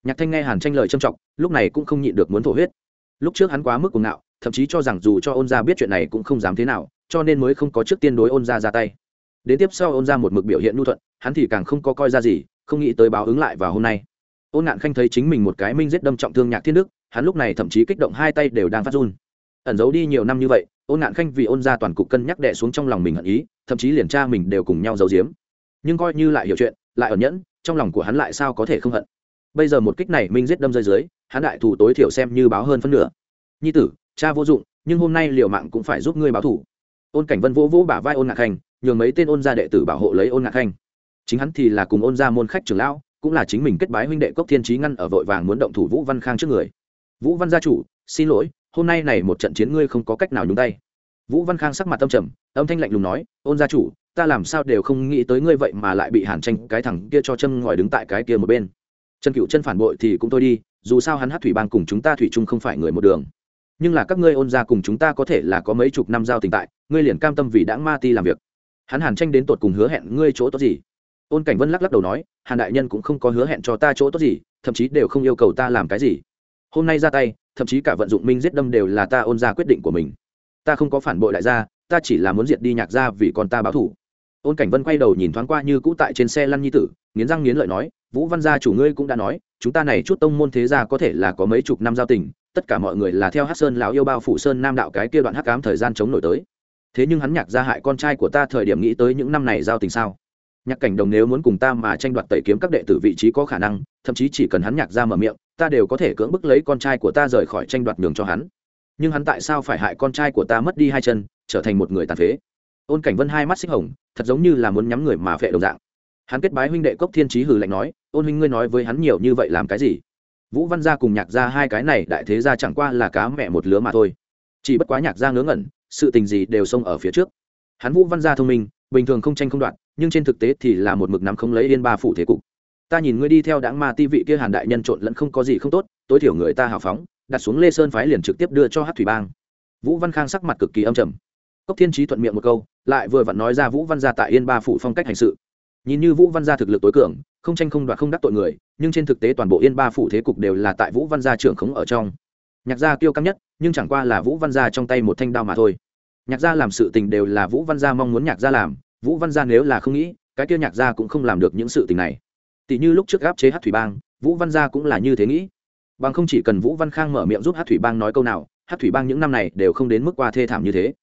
Nhạc thanh nghe hàn tranh lời trâm trọng, lúc này cũng không nhịn được muốn thổ huyết. Lúc trước hắn quá mức cuồng ngạo, thậm chí cho rằng dù cho ôn gia biết chuyện này cũng không dám thế nào, cho nên mới không có trước tiên đối ôn gia ra tay. Đến tiếp sau ôn gia một mực biểu hiện nhu thuận, hắn thì càng không có coi ra gì, không nghĩ tới báo ứng lại vào hôm nay. Ôn ngạn khanh thấy chính mình một cái minh giết đâm trọng thương nhạc thiên đức, hắn lúc này thậm chí kích động hai tay đều đang phát run ẩn giấu đi nhiều năm như vậy, ôn ngạn khanh vì ôn ra toàn cục cân nhắc đệ xuống trong lòng mình hận ý, thậm chí liền cha mình đều cùng nhau giấu giếm. Nhưng coi như lại hiểu chuyện, lại ẩn nhẫn, trong lòng của hắn lại sao có thể không hận? Bây giờ một kích này minh giết đâm rơi dưới, hắn đại thủ tối thiểu xem như báo hơn phân nửa. Nhi tử, cha vô dụng, nhưng hôm nay liều mạng cũng phải giúp ngươi báo thủ. Ôn cảnh vân vỗ vỗ bả vai ôn ngạn khanh, nhường mấy tên ôn gia đệ tử bảo hộ lấy ôn ngạn khanh. Chính hắn thì là cùng ôn gia môn khách trưởng lão, cũng là chính mình kết bái huynh đệ cốc thiên trí ngăn ở vội vàng muốn động thủ vũ văn khang trước người. Vũ văn gia chủ, xin lỗi hôm nay này một trận chiến ngươi không có cách nào nhúng tay. Vũ văn khang sắc mặt tâm trầm, âm thanh lạnh lùng nói, ôn gia chủ, ta làm sao đều không nghĩ tới ngươi vậy mà lại bị hàn tranh cái thằng kia cho chân ngòi đứng tại cái kia một bên. Trần cựu chân phản bội thì cũng thôi đi, dù sao hắn hát thủy bang cùng chúng ta thủy chung không phải người một đường. Nhưng là các ngươi ôn gia cùng chúng ta có thể là có mấy chục năm giao tình tại, ngươi liền cam tâm vì đãng ma ti làm việc. Hắn hàn tranh đến tột cùng hứa hẹn ngươi chỗ tốt gì? Ôn cảnh vân lắc lắc đầu nói, hàn đại nhân cũng không có hứa hẹn cho ta chỗ tốt gì, thậm chí đều không yêu cầu ta làm cái gì. Hôm nay ra tay thậm chí cả vận dụng minh giết đâm đều là ta ôn ra quyết định của mình. Ta không có phản bội đại gia, ta chỉ là muốn diệt đi nhạc gia vì còn ta báo thủ. Ôn cảnh vân quay đầu nhìn thoáng qua như cũ tại trên xe lăn nhi tử, nghiến răng nghiến lợi nói, vũ văn gia chủ ngươi cũng đã nói, chúng ta này chút tông môn thế gia có thể là có mấy chục năm giao tình, tất cả mọi người là theo hát sơn lão yêu bao phủ sơn nam đạo cái kia đoạn hắc cám thời gian chống nổi tới. Thế nhưng hắn nhạc gia hại con trai của ta thời điểm nghĩ tới những năm này giao tình sao? Nhạc cảnh đồng nếu muốn cùng ta mà tranh đoạt tẩy kiếm các đệ tử vị trí có khả năng, thậm chí chỉ cần hắn nhạc ra mở miệng, ta đều có thể cưỡng bức lấy con trai của ta rời khỏi tranh đoạt nhường cho hắn. Nhưng hắn tại sao phải hại con trai của ta mất đi hai chân, trở thành một người tàn phế? Ôn cảnh vân hai mắt xích hồng, thật giống như là muốn nhắm người mà phệ đồng dạng. Hắn kết bái huynh đệ cốc thiên trí hừ lạnh nói, ôn huynh ngươi nói với hắn nhiều như vậy làm cái gì? Vũ văn gia cùng nhạc gia hai cái này đại thế gia chẳng qua là cá mẹ một lứa mà thôi. Chỉ bất quá nhạc gia ngớ ngẩn, sự tình gì đều xông ở phía trước. Hắn vũ văn gia thông minh bình thường không tranh không đoạn nhưng trên thực tế thì là một mực nắm không lấy yên ba phủ thế cục. Ta nhìn ngươi đi theo đảng ma ti vị kia hàn đại nhân trộn lẫn không có gì không tốt, tối thiểu người ta hào phóng, đặt xuống lê sơn phái liền trực tiếp đưa cho hát thủy bang. Vũ văn khang sắc mặt cực kỳ âm trầm. Cốc thiên trí thuận miệng một câu, lại vừa vặn nói ra vũ văn gia tại yên ba phủ phong cách hành sự. Nhìn như vũ văn gia thực lực tối cường, không tranh không đoạt không đắc tội người, nhưng trên thực tế toàn bộ yên ba phủ thế cục đều là tại vũ văn gia trưởng khống ở trong. Nhạc gia kiêu căng nhất, nhưng chẳng qua là vũ văn gia trong tay một thanh đao mà thôi nhạc gia làm sự tình đều là vũ văn gia mong muốn nhạc gia làm, vũ văn gia nếu là không nghĩ, cái kia nhạc gia cũng không làm được những sự tình này. Tỷ như lúc trước gáp chế hát thủy bang, vũ văn gia cũng là như thế nghĩ. Bằng không chỉ cần vũ văn khang mở miệng giúp hát thủy bang nói câu nào, hát thủy bang những năm này đều không đến mức qua thê thảm như thế.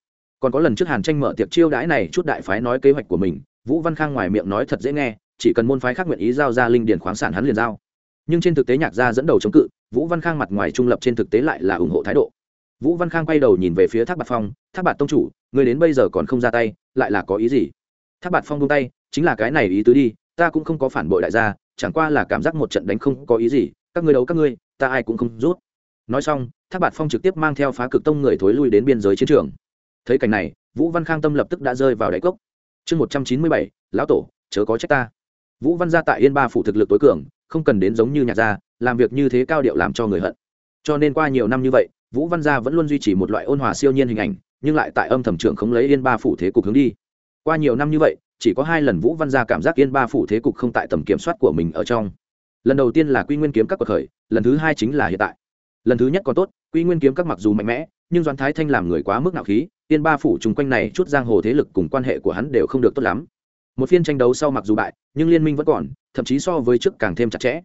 Còn có lần trước hàn tranh mở tiệc chiêu đãi này chút đại phái nói kế hoạch của mình, vũ văn khang ngoài miệng nói thật dễ nghe, chỉ cần môn phái khác nguyện ý giao ra linh điển khoáng sản hắn liền giao. Nhưng trên thực tế nhạc gia dẫn đầu chống cự, vũ văn khang mặt ngoài trung lập trên thực tế lại là ủng hộ thái độ vũ văn khang quay đầu nhìn về phía thác bạc phong, thác bạc tông chủ người đến bây giờ còn không ra tay, lại là có ý gì? Thác bạc phong buông tay, chính là cái này ý tứ đi, ta cũng không có phản bội đại gia, chẳng qua là cảm giác một trận đánh không có ý gì, các ngươi đấu các ngươi, ta ai cũng không rút. Nói xong, thác bạc phong trực tiếp mang theo phá cực tông người thối lui đến biên giới chiến trường. Thấy cảnh này, vũ văn khang tâm lập tức đã rơi vào đáy cốc. Chương một trăm chín mươi bảy, lão tổ, chớ có trách ta. Vũ văn gia tại yên ba phủ thực lực tối cường, không cần đến giống như nhạc gia, làm việc như thế cao điệu làm cho người hận. Cho nên qua nhiều năm như vậy vũ văn gia vẫn luôn duy trì một loại ôn hòa siêu nhiên hình ảnh, nhưng lại tại âm thầm trưởng không lấy yên ba phủ thế cục hướng đi. Qua nhiều năm như vậy, chỉ có hai lần vũ văn gia cảm giác yên ba phủ thế cục không tại tầm kiểm soát của mình ở trong. Lần đầu tiên là quy nguyên kiếm các cuộc khởi, lần thứ hai chính là hiện tại. Lần thứ nhất còn tốt, quy nguyên kiếm các mặc dù mạnh mẽ, nhưng doan thái thanh làm người quá mức nạo khí, yên ba phủ chung quanh này chút giang hồ thế lực cùng quan hệ của hắn đều không được tốt lắm. Một phiên tranh đấu sau mặc dù bại, nhưng liên minh vẫn còn, thậm chí so với trước càng thêm chặt chẽ.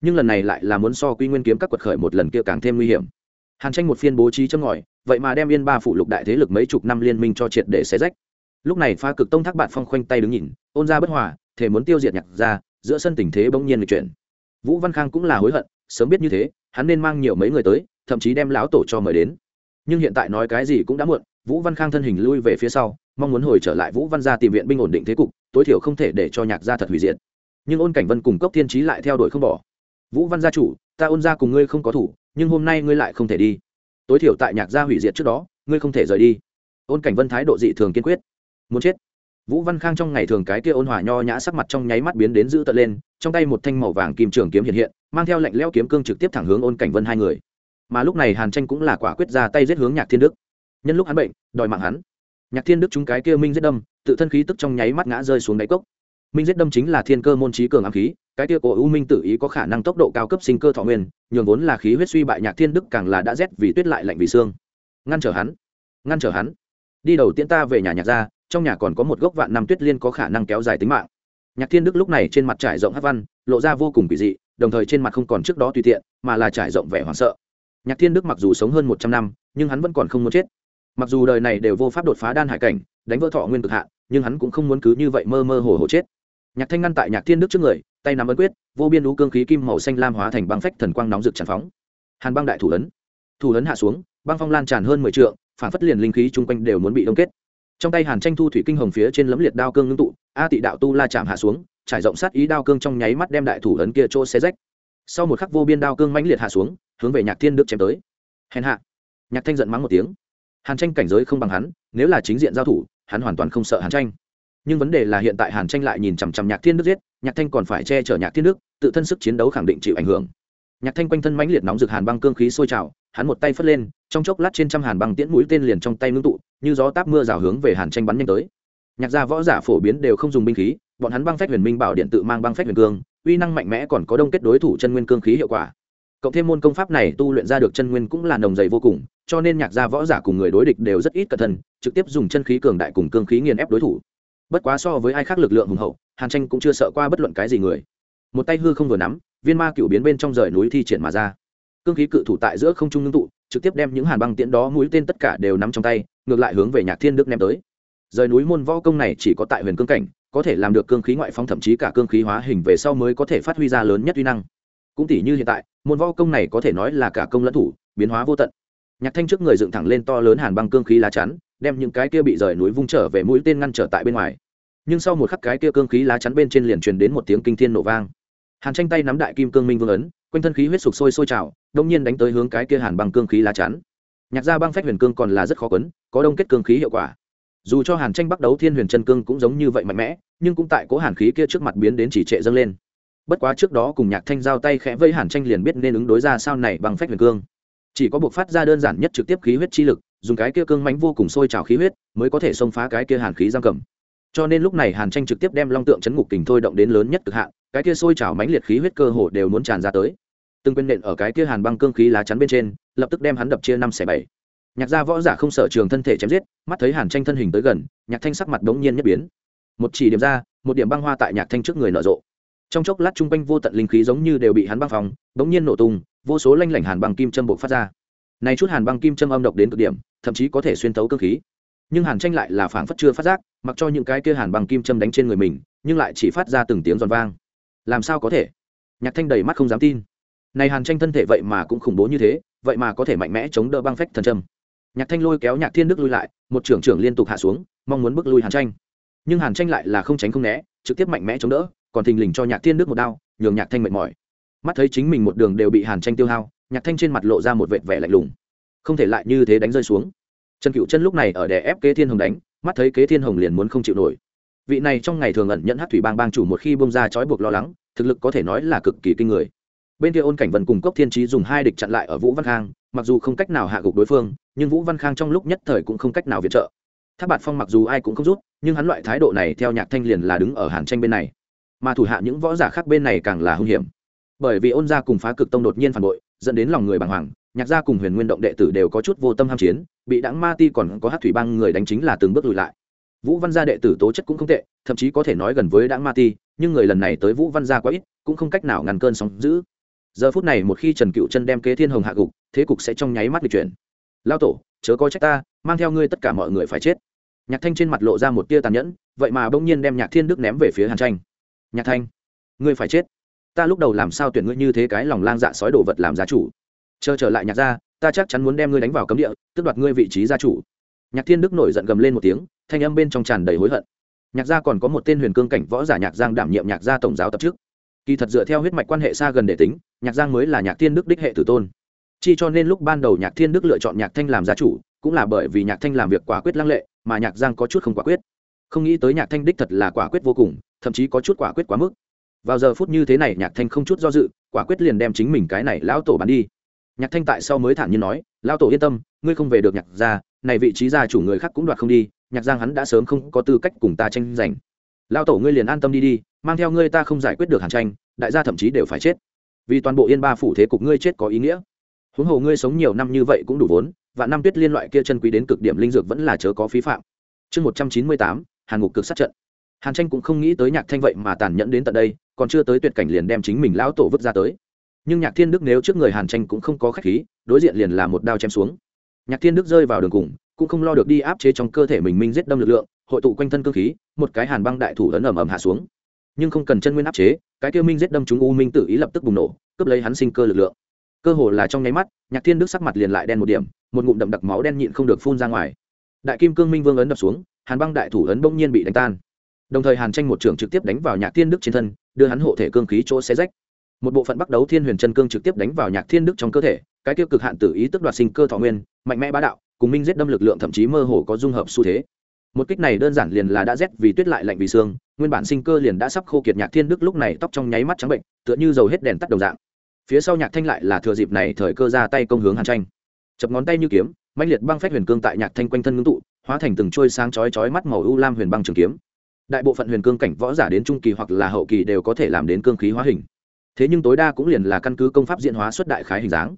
Nhưng lần này lại là muốn so quy nguyên kiếm các quật khởi một lần kia càng thêm nguy hiểm hàn tranh một phiên bố trí châm ngòi, vậy mà đem yên ba phủ lục đại thế lực mấy chục năm liên minh cho triệt để xé rách. Lúc này pha cực tông thác bạn phong khoanh tay đứng nhìn, ôn ra bất hòa, thể muốn tiêu diệt nhạc ra giữa sân tình thế bỗng nhiên lịch chuyển. Vũ văn khang cũng là hối hận, sớm biết như thế, hắn nên mang nhiều mấy người tới, thậm chí đem lão tổ cho mời đến. Nhưng hiện tại nói cái gì cũng đã muộn, vũ văn khang thân hình lui về phía sau, mong muốn hồi trở lại vũ văn gia tìm viện binh ổn định thế cục, tối thiểu không thể để cho nhạc gia thật hủy diệt. Nhưng ôn cảnh vân cùng cốc thiên trí lại theo đuổi không bỏ vũ văn gia chủ, ta ôn gia cùng ngươi không có thủ, nhưng hôm nay ngươi lại không thể đi. Tối thiểu tại nhạc gia hủy diệt trước đó, ngươi không thể rời đi. Ôn cảnh vân thái độ dị thường kiên quyết. Muốn chết. Vũ văn khang trong ngày thường cái kia ôn hòa nho nhã sắc mặt trong nháy mắt biến đến dữ tợn lên, trong tay một thanh màu vàng kim trường kiếm hiện hiện, mang theo lệnh leo kiếm cương trực tiếp thẳng hướng ôn cảnh vân hai người. Mà lúc này hàn tranh cũng là quả quyết ra tay giết hướng nhạc thiên đức. Nhân lúc hắn bệnh, đòi mạng hắn. Nhạc thiên đức chúng cái kia minh giết đâm, tự thân khí tức trong nháy mắt ngã rơi xuống đáy cốc minh giết đâm chính là thiên cơ môn trí cường ám khí, cái tia của u minh tự ý có khả năng tốc độ cao cấp sinh cơ thọ nguyên, nhường vốn là khí huyết suy bại nhạc thiên đức càng là đã rét vì tuyết lại lạnh vì xương. Ngăn trở hắn, ngăn trở hắn. Đi đầu tiễn ta về nhà nhạc ra, trong nhà còn có một gốc vạn năm tuyết liên có khả năng kéo dài tính mạng. Nhạc thiên đức lúc này trên mặt trải rộng hát văn, lộ ra vô cùng kỳ dị, đồng thời trên mặt không còn trước đó tùy tiện, mà là trải rộng vẻ hoảng sợ. Nhạc thiên đức mặc dù sống hơn một trăm năm, nhưng hắn vẫn còn không muốn chết. Mặc dù đời này đều vô pháp đột phá đan hải cảnh, đánh vỡ thọ nguyên cực hạn, nhưng hắn cũng không muốn cứ như vậy mơ mơ hồ hồ chết nhạc thanh ngăn tại nhạc thiên đức trước người, tay nắm ấn quyết, vô biên đũ cương khí kim màu xanh lam hóa thành băng phách thần quang nóng rực tràn phóng. Hàn băng đại thủ ấn. Thủ ấn hạ xuống, băng phong lan tràn hơn mười t phản phất liền linh khí chung quanh đều muốn bị đông kết. Trong tay hàn tranh thu thủy kinh hồng phía trên lấm liệt đao cương ngưng tụ, a tị đạo tu la chạm hạ xuống, trải rộng sát ý đao cương trong nháy mắt đem đại thủ ấn kia chỗ xé rách. Sau một khắc vô biên đao cương mãnh liệt hạ xuống, hướng về nhạc thiên đức chém tới. Hèn hạ. Nhạc thanh giận mắng một tiếng. Hàn tranh cảnh giới không bằng hắn, nếu là chính diện giao thủ, hắn hoàn toàn không sợ hàn tranh nhưng vấn đề là hiện tại hàn tranh lại nhìn chằm chằm nhạc thiên đức giết, nhạc thanh còn phải che chở nhạc thiên đức, tự thân sức chiến đấu khẳng định chịu ảnh hưởng. Nhạc thanh quanh thân mãnh liệt nóng rực hàn băng cương khí sôi trào, hắn một tay phất lên, trong chốc lát trên trăm hàn băng tiễn mũi tên liền trong tay ngưng tụ, như gió táp mưa rào hướng về hàn tranh bắn nhanh tới. Nhạc gia võ giả phổ biến đều không dùng binh khí, bọn hắn băng phách huyền minh bảo điện tự mang băng phách huyền cương, uy năng mạnh mẽ còn có đông kết đối thủ chân nguyên cương khí hiệu quả. Cộng thêm môn công pháp này tu luyện ra được chân nguyên cũng là nồng dày vô cùng, cho nên nhạc gia võ giả cùng người đối địch đều rất ít cẩn thận, trực tiếp dùng chân khí cường đại cùng cương khí nghiền ép đối thủ bất quá so với ai khác lực lượng hùng hậu, hàn tranh cũng chưa sợ qua bất luận cái gì người. Một tay hư không vừa nắm, viên ma cựu biến bên trong rời núi thi triển mà ra. Cương khí cự thủ tại giữa không trung ngưng tụ, trực tiếp đem những hàn băng tiễn đó mũi tên tất cả đều nắm trong tay, ngược lại hướng về nhạc thiên đức ném tới. Rời núi môn võ công này chỉ có tại huyền cương cảnh, có thể làm được cương khí ngoại phong thậm chí cả cương khí hóa hình về sau mới có thể phát huy ra lớn nhất uy năng. Cũng tỷ như hiện tại, môn võ công này có thể nói là cả công lẫn thủ, biến hóa vô tận. Nhạc thanh trước người dựng thẳng lên to lớn hàn băng cương khí lá chắn đem những cái kia bị rời núi vung trở về mũi tên ngăn trở tại bên ngoài. Nhưng sau một khắc cái kia cương khí lá chắn bên trên liền truyền đến một tiếng kinh thiên nổ vang. Hàn tranh tay nắm đại kim cương minh vương ấn, quanh thân khí huyết sục sôi sôi trào, đông nhiên đánh tới hướng cái kia hàn bằng cương khí lá chắn. Nhạc gia băng phách huyền cương còn là rất khó quấn, có đông kết cương khí hiệu quả. Dù cho hàn tranh bắt đấu thiên huyền chân cương cũng giống như vậy mạnh mẽ, nhưng cũng tại cố hàn khí kia trước mặt biến đến chỉ trệ dâng lên. Bất quá trước đó cùng nhạc thanh giao tay khẽ vây hàn tranh liền biết nên ứng đối ra sao này bằng phách huyền cương. Chỉ có buộc phát ra đơn giản nhất trực tiếp khí huyết chi lực dùng cái kia cương mánh vô cùng sôi trào khí huyết mới có thể xông phá cái kia hàn khí giam cầm. Cho nên lúc này hàn tranh trực tiếp đem long tượng chấn ngục kình thôi động đến lớn nhất cực hạn, cái kia sôi trào mãnh liệt khí huyết cơ hồ đều muốn tràn ra tới. Từng quên nện ở cái kia hàn băng cương khí lá chắn bên trên, lập tức đem hắn đập chia năm xẻ bảy. Nhạc gia võ giả không sợ trường thân thể chém giết, mắt thấy hàn tranh thân hình tới gần, nhạc thanh sắc mặt đống nhiên nhất biến. Một chỉ điểm ra, một điểm băng hoa tại nhạc thanh trước người nở rộ. Trong chốc lát chung quanh vô tận linh khí giống như đều bị hắn băng phòng đống nhiên nổ tung, vô số lanh lảnh hàn băng kim châm buộc phát ra này chút hàn băng kim châm âm độc đến cực điểm, thậm chí có thể xuyên tấu cơ khí. Nhưng hàn tranh lại là phảng phất chưa phát giác, mặc cho những cái kia hàn băng kim châm đánh trên người mình, nhưng lại chỉ phát ra từng tiếng giòn vang. Làm sao có thể? Nhạc thanh đầy mắt không dám tin. Này hàn tranh thân thể vậy mà cũng khủng bố như thế, vậy mà có thể mạnh mẽ chống đỡ băng phách thần châm. nhạc thanh lôi kéo nhạc thiên đức lui lại, một trưởng trưởng liên tục hạ xuống, mong muốn bước lui hàn tranh nhưng hàn tranh lại là không tránh không né, trực tiếp mạnh mẽ chống đỡ, còn thình lình cho nhạc thiên đức một đao, nhường nhạc thanh mệt mỏi. Mắt thấy chính mình một đường đều bị hàn tranh tiêu hao nhạc thanh trên mặt lộ ra một vệt vẻ lạnh lùng. Không thể lại như thế đánh rơi xuống. Trần cựu chân lúc này ở đè ép kế thiên hồng đánh, mắt thấy kế thiên hồng liền muốn không chịu nổi. Vị này trong ngày thường ẩn nhận hát thủy bang bang chủ một khi bông ra trói buộc lo lắng, thực lực có thể nói là cực kỳ kinh người. Bên kia ôn cảnh vân cùng cốc thiên trí dùng hai địch chặn lại ở vũ văn khang, mặc dù không cách nào hạ gục đối phương, nhưng vũ văn khang trong lúc nhất thời cũng không cách nào viện trợ. Tháp bạt phong mặc dù ai cũng không rút, nhưng hắn loại thái độ này theo nhạc thanh liền là đứng ở hàn tranh bên này. Mà thủ hạ những võ giả khác bên này càng là hung hiểm. Bởi vì ôn gia cùng phá cực tông đột nhiên phản bội dẫn đến lòng người bàng hoàng, nhạc gia cùng huyền nguyên động đệ tử đều có chút vô tâm ham chiến, bị đáng ma ti còn có hát thủy bang người đánh chính là từng bước lùi lại. Vũ văn gia đệ tử tố chất cũng không tệ, thậm chí có thể nói gần với đáng ma ti, nhưng người lần này tới vũ văn gia quá ít, cũng không cách nào ngăn cơn sóng giữ giờ phút này một khi trần cựu chân đem kế thiên hồng hạ gục, thế cục sẽ trong nháy mắt bị chuyển. Lao tổ, chớ có trách ta, mang theo ngươi tất cả mọi người phải chết. Nhạc thanh trên mặt lộ ra một tia tàn nhẫn, vậy mà bỗng nhiên đem nhạc thiên đức ném về phía hàn tranh. Nhạc thanh, ngươi phải chết ta lúc đầu làm sao tuyển ngươi như thế cái lòng lang dạ sói đồ vật làm gia chủ? Chờ trở lại nhạc gia, ta chắc chắn muốn đem ngươi đánh vào cấm địa, tước đoạt ngươi vị trí gia chủ. Nhạc thiên đức nổi giận gầm lên một tiếng, thanh âm bên trong tràn đầy hối hận. Nhạc gia còn có một tên huyền cương cảnh võ giả nhạc giang đảm nhiệm nhạc gia tổng giáo tập trước kỳ thật dựa theo huyết mạch quan hệ xa gần để tính, nhạc giang mới là nhạc thiên đức đích hệ tử tôn. Chi cho nên lúc ban đầu nhạc thiên đức lựa chọn nhạc thanh làm gia chủ, cũng là bởi vì nhạc thanh làm việc quả quyết lăng lệ, mà nhạc giang có chút không quả quyết. Không nghĩ tới nhạc thanh đích thật là quả quyết vô cùng, thậm chí có chút quả quyết quá mức vào giờ phút như thế này, nhạc thanh không chút do dự, quả quyết liền đem chính mình cái này lão tổ bắn đi. Nhạc thanh tại sau mới thản nhiên nói, lão tổ yên tâm, ngươi không về được nhạc gia, này vị trí gia chủ người khác cũng đoạt không đi, nhạc giang hắn đã sớm không có tư cách cùng ta tranh giành. Lão tổ ngươi liền an tâm đi đi, mang theo ngươi ta không giải quyết được hàn tranh, đại gia thậm chí đều phải chết. Vì toàn bộ yên ba phủ thế cục ngươi chết có ý nghĩa. Huống hồ ngươi sống nhiều năm như vậy cũng đủ vốn và năm tuyết liên loại kia chân quý đến cực điểm linh dược vẫn là chớ có phí phạm. Chương một trăm chín mươi tám, hàn ngục cực sát trận hàn tranh cũng không nghĩ tới nhạc thanh vậy mà tàn nhẫn đến tận đây, còn chưa tới tuyệt cảnh liền đem chính mình lão tổ vứt ra tới. Nhưng nhạc thiên đức nếu trước người hàn tranh cũng không có khách khí, đối diện liền là một đao chém xuống. Nhạc thiên đức rơi vào đường cùng, cũng không lo được đi áp chế trong cơ thể mình minh giết đâm lực lượng, hội tụ quanh thân cơ khí, một cái hàn băng đại thủ ấn ẩm ẩm hạ xuống. Nhưng không cần chân nguyên áp chế, cái kêu minh giết đâm chúng u minh tự ý lập tức bùng nổ, cướp lấy hắn sinh cơ lực lượng. Cơ hồ là trong nháy mắt, nhạc thiên đức sắc mặt liền lại đen một điểm, một ngụm đậm đặc máu đen nhịn không được phun ra ngoài. Đại kim cương minh vương ấn đập xuống, hàn băng đại thủ ấn bỗng nhiên bị đánh tan đồng thời hàn tranh một trường trực tiếp đánh vào nhạc thiên đức trên thân đưa hắn hộ thể cương khí chỗ xé rách một bộ phận bắt đấu thiên huyền chân cương trực tiếp đánh vào nhạc thiên đức trong cơ thể cái tiêu cực hạn tự ý tức đoạt sinh cơ thọ nguyên mạnh mẽ bá đạo cùng minh giết đâm lực lượng thậm chí mơ hồ có dung hợp xu thế một kích này đơn giản liền là đã rét vì tuyết lại lạnh vì xương nguyên bản sinh cơ liền đã sắp khô kiệt nhạc thiên đức lúc này tóc trong nháy mắt trắng bệnh tựa như dầu hết đèn tắt đồng dạng phía sau nhạc thanh lại là thừa dịp này thời cơ ra tay công hướng hàn tranh chập ngón tay như kiếm mạnh liệt băng phách huyền cương tại nhạc thanh quanh thân ngưng tụ hóa thành từng trôi sáng chói chói mắt màu u lam huyền băng trường kiếm đại bộ phận huyền cương cảnh võ giả đến trung kỳ hoặc là hậu kỳ đều có thể làm đến cương khí hóa hình. Thế nhưng tối đa cũng liền là căn cứ công pháp diện hóa xuất đại khái hình dáng.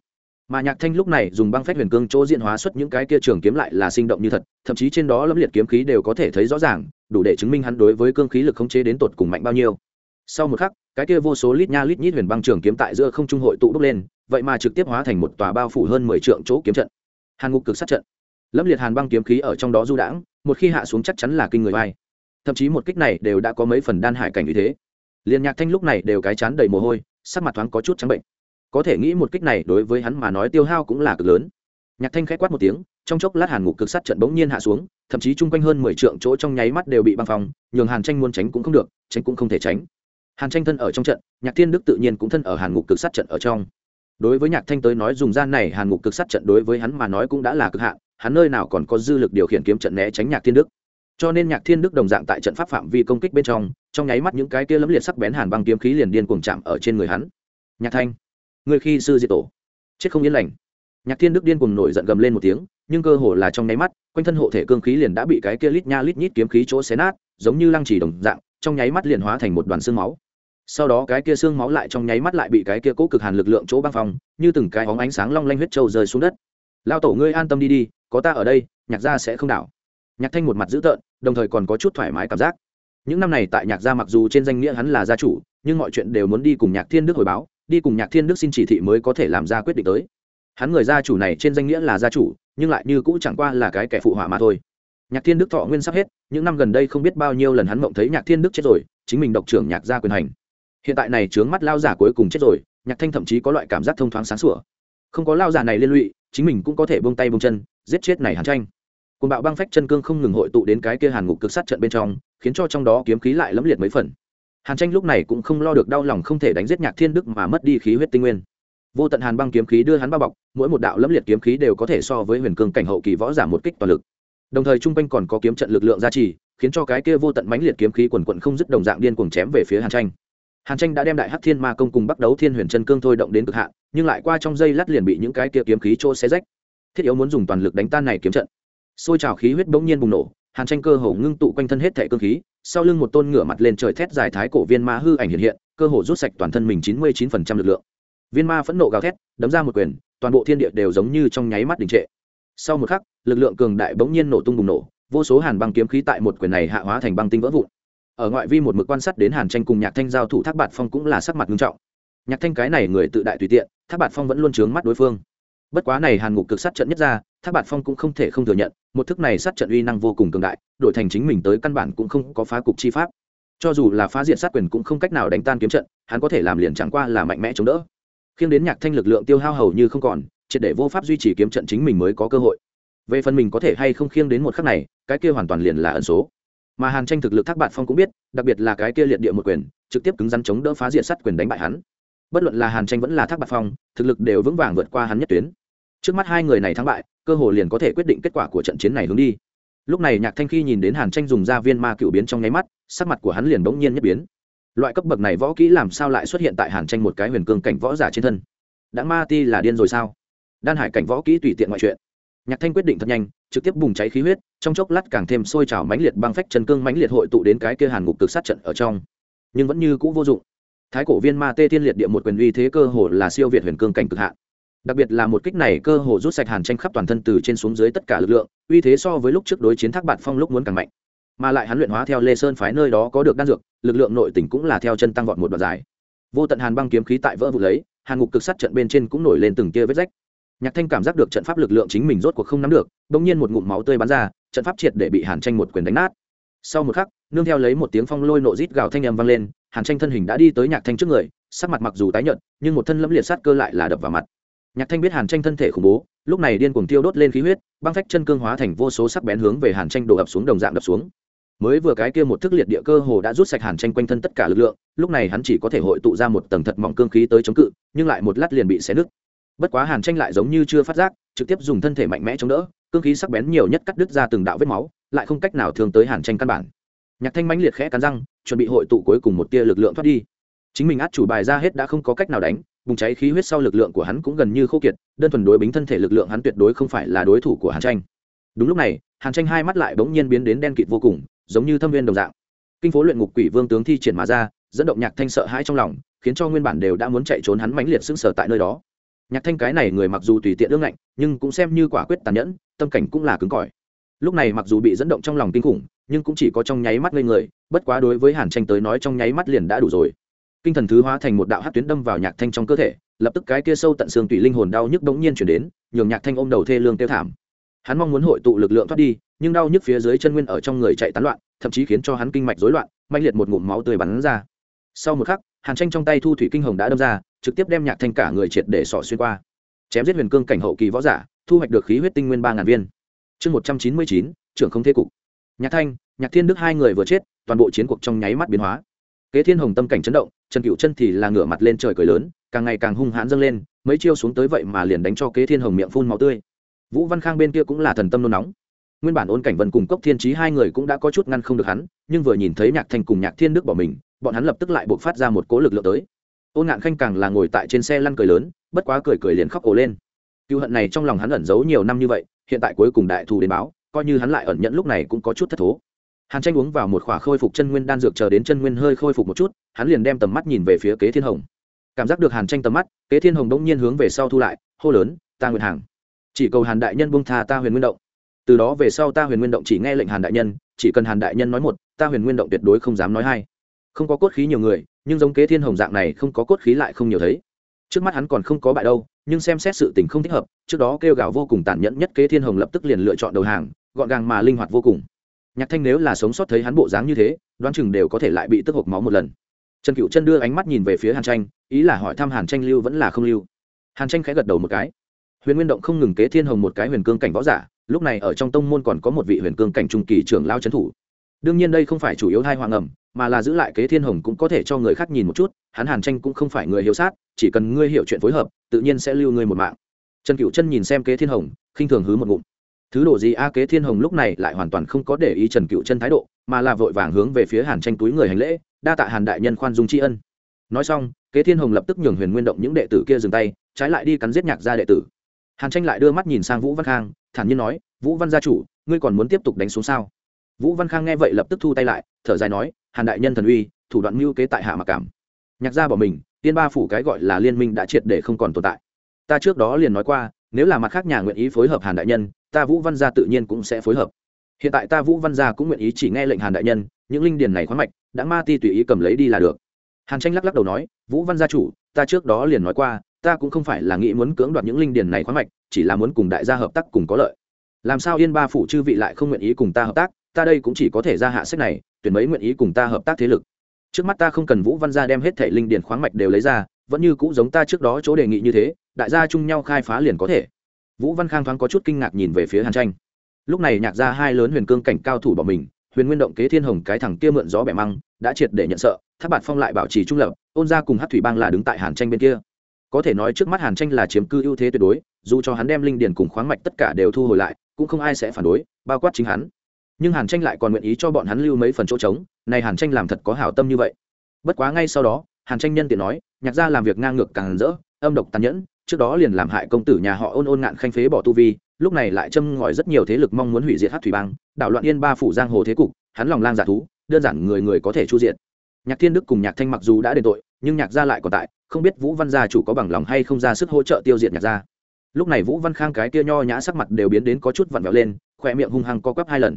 Mà nhạc thanh lúc này dùng băng phách huyền cương chỗ diện hóa xuất những cái kia trường kiếm lại là sinh động như thật, thậm chí trên đó lâm liệt kiếm khí đều có thể thấy rõ ràng, đủ để chứng minh hắn đối với cương khí lực khống chế đến tột cùng mạnh bao nhiêu. Sau một khắc, cái kia vô số lít nha lít nhít huyền băng trường kiếm tại giữa không trung hội tụ đúc lên, vậy mà trực tiếp hóa thành một tòa bao phủ hơn mười trượng chỗ kiếm trận. Hàn ngục cực sát trận. Lâm liệt hàn băng kiếm khí ở trong đó du đãng, một khi hạ xuống chắc chắn là kinh người vai thậm chí một kích này đều đã có mấy phần đan hải cảnh như thế. Liên nhạc thanh lúc này đều cái chán đầy mồ hôi, sắc mặt thoáng có chút trắng bệnh. Có thể nghĩ một kích này đối với hắn mà nói tiêu hao cũng là cực lớn. Nhạc thanh k h á quát một tiếng, trong chốc lát hàn ngục cực sát trận bỗng nhiên hạ xuống, thậm chí chung quanh hơn mười trượng chỗ trong nháy mắt đều bị băng phòng nhường hàn tranh muốn tránh cũng không được, tránh cũng không thể tránh. Hàn tranh thân ở trong trận, nhạc thiên đức tự nhiên cũng thân ở hàn ngục cực sát trận ở trong. Đối với nhạc thanh tới nói dùng gian này hàn ngục cực sát trận đối với hắn mà nói cũng đã là cực hạn, hắn nơi nào còn có dư lực điều khiển kiếm trận né tránh nhạc thiên đức cho nên nhạc thiên đức đồng dạng tại trận pháp phạm vi công kích bên trong trong nháy mắt những cái kia lấm liệt sắc bén hàn băng kiếm khí liền điên cuồng chạm ở trên người hắn. Nhạc thanh, người khi sư diệt tổ, chết không yên lành. Nhạc thiên đức điên cuồng nổi giận gầm lên một tiếng, nhưng cơ hồ là trong nháy mắt, quanh thân hộ thể cương khí liền đã bị cái kia lít nha lít nhít kiếm khí chỗ xé nát, giống như lăng trì đồng dạng, trong nháy mắt liền hóa thành một đoàn xương máu. Sau đó cái kia xương máu lại trong nháy mắt lại bị cái kia cố cực hàn lực lượng chỗ băng phong, như từng cái hóng ánh sáng long lanh huyết trâu rơi xuống đất. Lao tổ ngươi an tâm đi đi, có ta ở đây, nhạc gia sẽ không đảo nhạc thanh một mặt dữ tợn, đồng thời còn có chút thoải mái cảm giác. Những năm này tại nhạc gia mặc dù trên danh nghĩa hắn là gia chủ, nhưng mọi chuyện đều muốn đi cùng nhạc thiên đức hồi báo, đi cùng nhạc thiên đức xin chỉ thị mới có thể làm ra quyết định tới. Hắn người gia chủ này trên danh nghĩa là gia chủ, nhưng lại như cũ chẳng qua là cái kẻ phụ họa mà thôi. Nhạc thiên đức thọ nguyên sắp hết, những năm gần đây không biết bao nhiêu lần hắn mộng thấy nhạc thiên đức chết rồi, chính mình độc trưởng nhạc gia quyền hành. Hiện tại này trướng mắt lao giả cuối cùng chết rồi, nhạc thanh thậm chí có loại cảm giác thông thoáng sáng sủa. Không có lao giả này liên lụy, chính mình cũng có thể bông tay bông chân, giết chết này hàn tranh cùng bạo băng phách chân cương không ngừng hội tụ đến cái kia hàn ngục cực sát trận bên trong, khiến cho trong đó kiếm khí lại lẫm liệt mấy phần. Hàn tranh lúc này cũng không lo được đau lòng không thể đánh giết nhạc thiên đức mà mất đi khí huyết tinh nguyên. Vô tận hàn băng kiếm khí đưa hắn bao bọc, mỗi một đạo lẫm liệt kiếm khí đều có thể so với huyền cương cảnh hậu kỳ võ giả một kích toàn lực. Đồng thời trung quanh còn có kiếm trận lực lượng gia trì, khiến cho cái kia vô tận mãnh liệt kiếm khí quần quận không dứt đồng dạng điên cuồng chém về phía hàn tranh. Hàn tranh đã đem đại hắc thiên ma công cùng bắt đấu thiên huyền chân cương thôi động đến cực hạn, nhưng lại qua trong dây lát liền bị những cái kia kiếm khí trô xé rách. Thiết yếu muốn dùng toàn lực đánh tan này kiếm trận xôi trào khí huyết bỗng nhiên bùng nổ, hàn tranh cơ hồ ngưng tụ quanh thân hết thể cương khí, sau lưng một tôn ngửa mặt lên trời thét dài thái cổ viên ma hư ảnh hiện hiện, cơ hồ rút sạch toàn thân mình chín mươi chín phần trăm lực lượng. Viên ma phẫn nộ gào thét, đấm ra một quyền, toàn bộ thiên địa đều giống như trong nháy mắt đình trệ. Sau một khắc, lực lượng cường đại bỗng nhiên nổ tung bùng nổ, vô số hàn băng kiếm khí tại một quyền này hạ hóa thành băng tinh vỡ vụn. Ở ngoại vi một mực quan sát đến hàn tranh cùng nhạc thanh giao thủ, thác bạt phong cũng là sắc mặt nghiêm trọng. Nhạc thanh cái này người tự đại tùy tiện, thác bạt phong vẫn luôn trướng mắt đối phương. Bất quá này hàn ngục cực sát trận nhất ra thác bạt phong cũng không thể không thừa nhận, một thức này sát trận uy năng vô cùng cường đại, đổi thành chính mình tới căn bản cũng không có phá cục chi pháp. Cho dù là phá diện sát quyền cũng không cách nào đánh tan kiếm trận, hắn có thể làm liền chẳng qua là mạnh mẽ chống đỡ. Khiêng đến nhạc thanh lực lượng tiêu hao hầu như không còn, triệt để vô pháp duy trì kiếm trận chính mình mới có cơ hội. Về phần mình có thể hay không khiêng đến một khắc này, cái kia hoàn toàn liền là ẩn số. Mà hàn tranh thực lực thác bạn phong cũng biết, đặc biệt là cái kia liệt địa một quyền, trực tiếp cứng rắn chống đỡ phá diện sắt quyền đánh bại hắn. Bất luận là hàn tranh vẫn là thác bạt phong, thực lực đều vững vàng vượt qua hắn nhất tuyến. Trước mắt hai người này thắng bại cơ hồ liền có thể quyết định kết quả của trận chiến này hướng đi. Lúc này nhạc thanh khi nhìn đến hàn tranh dùng ra viên ma cựu biến trong nháy mắt, sắc mặt của hắn liền bỗng nhiên nhất biến. Loại cấp bậc này võ kỹ làm sao lại xuất hiện tại hàn tranh một cái huyền cương cảnh võ giả trên thân? Đã ma ti là điên rồi sao? Đan hải cảnh võ kỹ tùy tiện ngoại chuyện nhạc thanh quyết định thật nhanh, trực tiếp bùng cháy khí huyết, trong chốc lát càng thêm sôi trào mãnh liệt băng phách chân cương mãnh liệt hội tụ đến cái kia hàn ngục cực sát trận ở trong. Nhưng vẫn như cũ vô dụng. Thái cổ viên ma tê thiên liệt địa một quyền uy thế cơ hồ là siêu việt huyền cương cảnh cực hạn đặc biệt là một kích này cơ hồ rút sạch hàn tranh khắp toàn thân từ trên xuống dưới tất cả lực lượng, uy thế so với lúc trước đối chiến thác bạn phong lúc muốn càng mạnh. Mà lại hắn luyện hóa theo lê sơn phái nơi đó có được đan dược, lực lượng nội tỉnh cũng là theo chân tăng vọt một đoạn dài. Vô tận hàn băng kiếm khí tại vỡ vụ lấy, hàn ngục cực sát trận bên trên cũng nổi lên từng tia vết rách. Nhạc thanh cảm giác được trận pháp lực lượng chính mình rốt cuộc không nắm được, bỗng nhiên một ngụm máu tươi bắn ra, trận pháp triệt để bị hàn tranh một quyền đánh nát. Sau một khắc, nương theo lấy một tiếng phong lôi nộ rít gào thanh âm vang lên, hàn tranh thân hình đã đi tới nhạc thanh trước người, sắc mặt mặc dù tái nhợt, nhưng một thân lẫm liệt sát cơ lại là đập vào mặt nhạc thanh biết hàn tranh thân thể khủng bố, lúc này điên cuồng tiêu đốt lên khí huyết, băng phách chân cương hóa thành vô số sắc bén hướng về hàn tranh đổ ập xuống đồng dạng đập xuống. Mới vừa cái kia một thức liệt địa cơ hồ đã rút sạch hàn tranh quanh thân tất cả lực lượng, lúc này hắn chỉ có thể hội tụ ra một tầng thật mỏng cương khí tới chống cự, nhưng lại một lát liền bị xé nứt. Bất quá hàn tranh lại giống như chưa phát giác, trực tiếp dùng thân thể mạnh mẽ chống đỡ, cương khí sắc bén nhiều nhất cắt đứt ra từng đạo vết máu, lại không cách nào thường tới hàn tranh căn bản. Nhạc thanh mãnh liệt khẽ cắn răng, chuẩn bị hội tụ cuối cùng một tia lực lượng thoát đi. Chính mình át chủ bài ra hết đã không có cách nào đánh bùng cháy khí huyết sau lực lượng của hắn cũng gần như khô kiệt, đơn thuần đối bính thân thể lực lượng hắn tuyệt đối không phải là đối thủ của hàn tranh. Đúng lúc này, hàn tranh hai mắt lại bỗng nhiên biến đến đen kịt vô cùng, giống như thâm viên đồng dạng. Kinh phố luyện ngục quỷ vương tướng thi triển mà ra, dẫn động nhạc thanh sợ hãi trong lòng, khiến cho nguyên bản đều đã muốn chạy trốn hắn mãnh liệt sững sờ tại nơi đó. Nhạc thanh cái này người mặc dù tùy tiện ương ngạnh, nhưng cũng xem như quả quyết tàn nhẫn, tâm cảnh cũng là cứng cỏi. Lúc này mặc dù bị dẫn động trong lòng kinh khủng, nhưng cũng chỉ có trong nháy mắt ngây người, bất quá đối với hàn tranh tới nói trong nháy mắt liền đã đủ rồi kinh thần thứ hóa thành một đạo hát tuyến đâm vào nhạc thanh trong cơ thể, lập tức cái kia sâu tận xương tủy linh hồn đau nhức đống nhiên chuyển đến, nhường nhạc thanh ôm đầu thê lương tiêu thảm. Hắn mong muốn hội tụ lực lượng thoát đi, nhưng đau nhức phía dưới chân nguyên ở trong người chạy tán loạn, thậm chí khiến cho hắn kinh mạch rối loạn mạnh liệt một ngụm máu tươi bắn ra. Sau một khắc, hàn tranh trong tay thu thủy kinh hồng đã đâm ra, trực tiếp đem nhạc thanh cả người triệt để sỏ xuyên qua. Chém giết huyền cương cảnh hậu kỳ võ giả, thu hoạch được khí huyết tinh nguyên ba ngàn viên. Chương một trăm chín mươi chín, trưởng không thế cục. Nhạc thanh, nhạc thiên đức hai người vừa chết, toàn bộ chiến cuộc trong nháy mắt biến hóa kế thiên hồng tâm cảnh chấn động, trần cựu chân thì là ngửa mặt lên trời cười lớn, càng ngày càng hung hãn dâng lên, mấy chiêu xuống tới vậy mà liền đánh cho kế thiên hồng miệng phun máu tươi. Vũ văn khang bên kia cũng là thần tâm nôn nóng. Nguyên bản ôn cảnh vân cùng cốc thiên trí hai người cũng đã có chút ngăn không được hắn, nhưng vừa nhìn thấy nhạc thanh cùng nhạc thiên đức bỏ mình, bọn hắn lập tức lại buộc phát ra một cố lực lượng tới. Ôn ngạn khanh càng là ngồi tại trên xe lăn cười lớn, bất quá cười cười liền khóc ổ lên. Cựu hận này trong lòng hắn ẩn giấu nhiều năm như vậy, hiện tại cuối cùng đại thù đến báo, coi như hắn lại ẩn nhận lúc này cũng có chút thất thố hàn tranh uống vào một khỏa khôi phục chân nguyên đan dược chờ đến chân nguyên hơi khôi phục một chút, hắn liền đem tầm mắt nhìn về phía kế thiên hồng. Cảm giác được hàn tranh tầm mắt, kế thiên hồng đông nhiên hướng về sau thu lại, hô lớn, ta nguyện hàng. Chỉ cầu hàn đại nhân bông tha ta huyền nguyên động. Từ đó về sau ta huyền nguyên động chỉ nghe lệnh hàn đại nhân, chỉ cần hàn đại nhân nói một, ta huyền nguyên động tuyệt đối không dám nói hai. Không có cốt khí nhiều người, nhưng giống kế thiên hồng dạng này không có cốt khí lại không nhiều thấy. Trước mắt hắn còn không có bại đâu, nhưng xem xét sự tình không thích hợp, trước đó kêu gào vô cùng tàn nhẫn nhất kế thiên hồng lập tức liền lựa chọn đầu hàng, gọn gàng mà linh hoạt vô cùng nhạc thanh nếu là sống sót thấy hắn bộ dáng như thế, đoán chừng đều có thể lại bị tức hộp máu một lần. Trần cựu chân đưa ánh mắt nhìn về phía hàn tranh, ý là hỏi thăm hàn tranh lưu vẫn là không lưu. Hàn tranh khẽ gật đầu một cái. Huyền nguyên động không ngừng kế thiên hồng một cái huyền cương cảnh võ giả, lúc này ở trong tông môn còn có một vị huyền cương cảnh trung kỳ trưởng lao trấn thủ. Đương nhiên đây không phải chủ yếu hai hoàng ẩm, mà là giữ lại kế thiên hồng cũng có thể cho người khác nhìn một chút, hắn hàn tranh cũng không phải người hiếu sát, chỉ cần ngươi hiểu chuyện phối hợp, tự nhiên sẽ lưu ngươi một mạng. Trần cựu chân nhìn xem kế thiên hồng, khinh thường hứ một ngụm thứ đồ gì a kế thiên hồng lúc này lại hoàn toàn không có để ý trần cựu chân thái độ, mà là vội vàng hướng về phía hàn tranh túi người hành lễ, đa tạ hàn đại nhân khoan dung tri ân. Nói xong, kế thiên hồng lập tức nhường huyền nguyên động những đệ tử kia dừng tay, trái lại đi cắn giết nhạc gia đệ tử. Hàn tranh lại đưa mắt nhìn sang vũ văn khang, thản nhiên nói, vũ văn gia chủ, ngươi còn muốn tiếp tục đánh xuống sao? Vũ văn khang nghe vậy lập tức thu tay lại, thở dài nói, hàn đại nhân thần uy, thủ đoạn mưu kế tại hạ mặc cảm. Nhạc gia bỏ mình tiên ba phủ cái gọi là liên minh đã triệt để không còn tồn tại. Ta trước đó liền nói qua, nếu là mặt khác nhà nguyện ý phối hợp hàn đại nhân ta vũ văn gia tự nhiên cũng sẽ phối hợp. Hiện tại ta vũ văn gia cũng nguyện ý chỉ nghe lệnh hàn đại nhân, những linh điền này khoáng mạch, đã ma ti tùy ý cầm lấy đi là được. Hàn tranh lắc lắc đầu nói, vũ văn gia chủ, ta trước đó liền nói qua, ta cũng không phải là nghĩ muốn cưỡng đoạt những linh điền này khoáng mạch, chỉ là muốn cùng đại gia hợp tác cùng có lợi. Làm sao yên ba phủ chư vị lại không nguyện ý cùng ta hợp tác, ta đây cũng chỉ có thể ra hạ sách này, tuyển mấy nguyện ý cùng ta hợp tác thế lực. Trước mắt ta không cần vũ văn gia đem hết thể linh điền khoáng mạch đều lấy ra, vẫn như cũ giống ta trước đó chỗ đề nghị như thế, đại gia chung nhau khai phá liền có thể vũ văn khang thoáng có chút kinh ngạc nhìn về phía hàn tranh. Lúc này nhạc ra hai lớn huyền cương cảnh cao thủ bỏ mình, huyền nguyên động kế thiên hồng cái thằng kia mượn gió bẻ măng, đã triệt để nhận sợ tháp bạt phong lại bảo trì trung lập, ôn ra cùng hát thủy bang là đứng tại hàn tranh bên kia. Có thể nói trước mắt hàn tranh là chiếm cư ưu thế tuyệt đối, dù cho hắn đem linh điền cùng khoáng mạch tất cả đều thu hồi lại, cũng không ai sẽ phản đối, bao quát chính hắn. Nhưng hàn tranh lại còn nguyện ý cho bọn hắn lưu mấy phần chỗ trống, này hàn tranh làm thật có hảo tâm như vậy. Bất quá ngay sau đó, hàn tranh nhân tiện nói, nhạc gia làm việc ngang ngược càng rỡ, âm độc tàn nhẫn trước đó liền làm hại công tử nhà họ ôn ôn ngạn khanh phế bỏ tu vi, lúc này lại châm ngòi rất nhiều thế lực mong muốn hủy diệt hát thủy bang, đảo loạn yên ba phủ giang hồ thế cục, hắn lòng lang giả thú, đơn giản người người có thể chu diện nhạc thiên đức cùng nhạc thanh mặc dù đã đền tội, nhưng nhạc gia lại còn tại, không biết vũ văn gia chủ có bằng lòng hay không ra sức hỗ trợ tiêu diệt nhạc gia. Lúc này vũ văn khang cái kia nho nhã sắc mặt đều biến đến có chút vặn vẹo lên khỏe miệng hung hăng co quắp hai lần.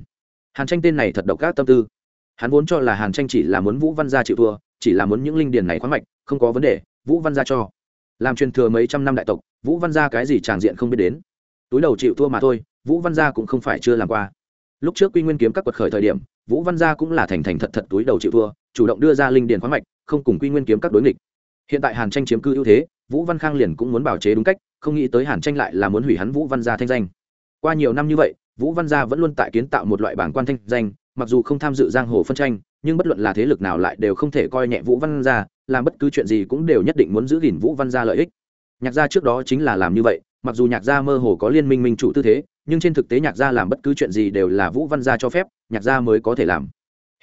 Hàn tranh tên này thật độc các tâm tư. Hắn vốn cho là hàn tranh chỉ là muốn vũ văn gia chịu thua, chỉ là muốn những linh điền này khoáng mạch, không có vấn đề, vũ văn gia cho làm truyền thừa mấy trăm năm đại tộc, vũ văn gia cái gì tràng diện không biết đến. Túi đầu chịu thua mà thôi, vũ văn gia cũng không phải chưa làm qua. Lúc trước quy nguyên kiếm các quật khởi thời điểm, vũ văn gia cũng là thành thành thật thật túi đầu chịu thua, chủ động đưa ra linh điền khoáng mạch, không cùng quy nguyên kiếm các đối nghịch. Hiện tại hàn tranh chiếm cư ưu thế, vũ văn khang liền cũng muốn bảo chế đúng cách, không nghĩ tới hàn tranh lại là muốn hủy hắn vũ văn gia thanh danh. Qua nhiều năm như vậy, vũ văn gia vẫn luôn tại kiến tạo một loại bảng quan thanh danh mặc dù không tham dự giang hồ phân tranh, nhưng bất luận là thế lực nào lại đều không thể coi nhẹ vũ văn gia, làm bất cứ chuyện gì cũng đều nhất định muốn giữ gìn vũ văn gia lợi ích. Nhạc gia trước đó chính là làm như vậy, mặc dù nhạc gia mơ hồ có liên minh minh chủ tư thế, nhưng trên thực tế nhạc gia làm bất cứ chuyện gì đều là vũ văn gia cho phép, nhạc gia mới có thể làm.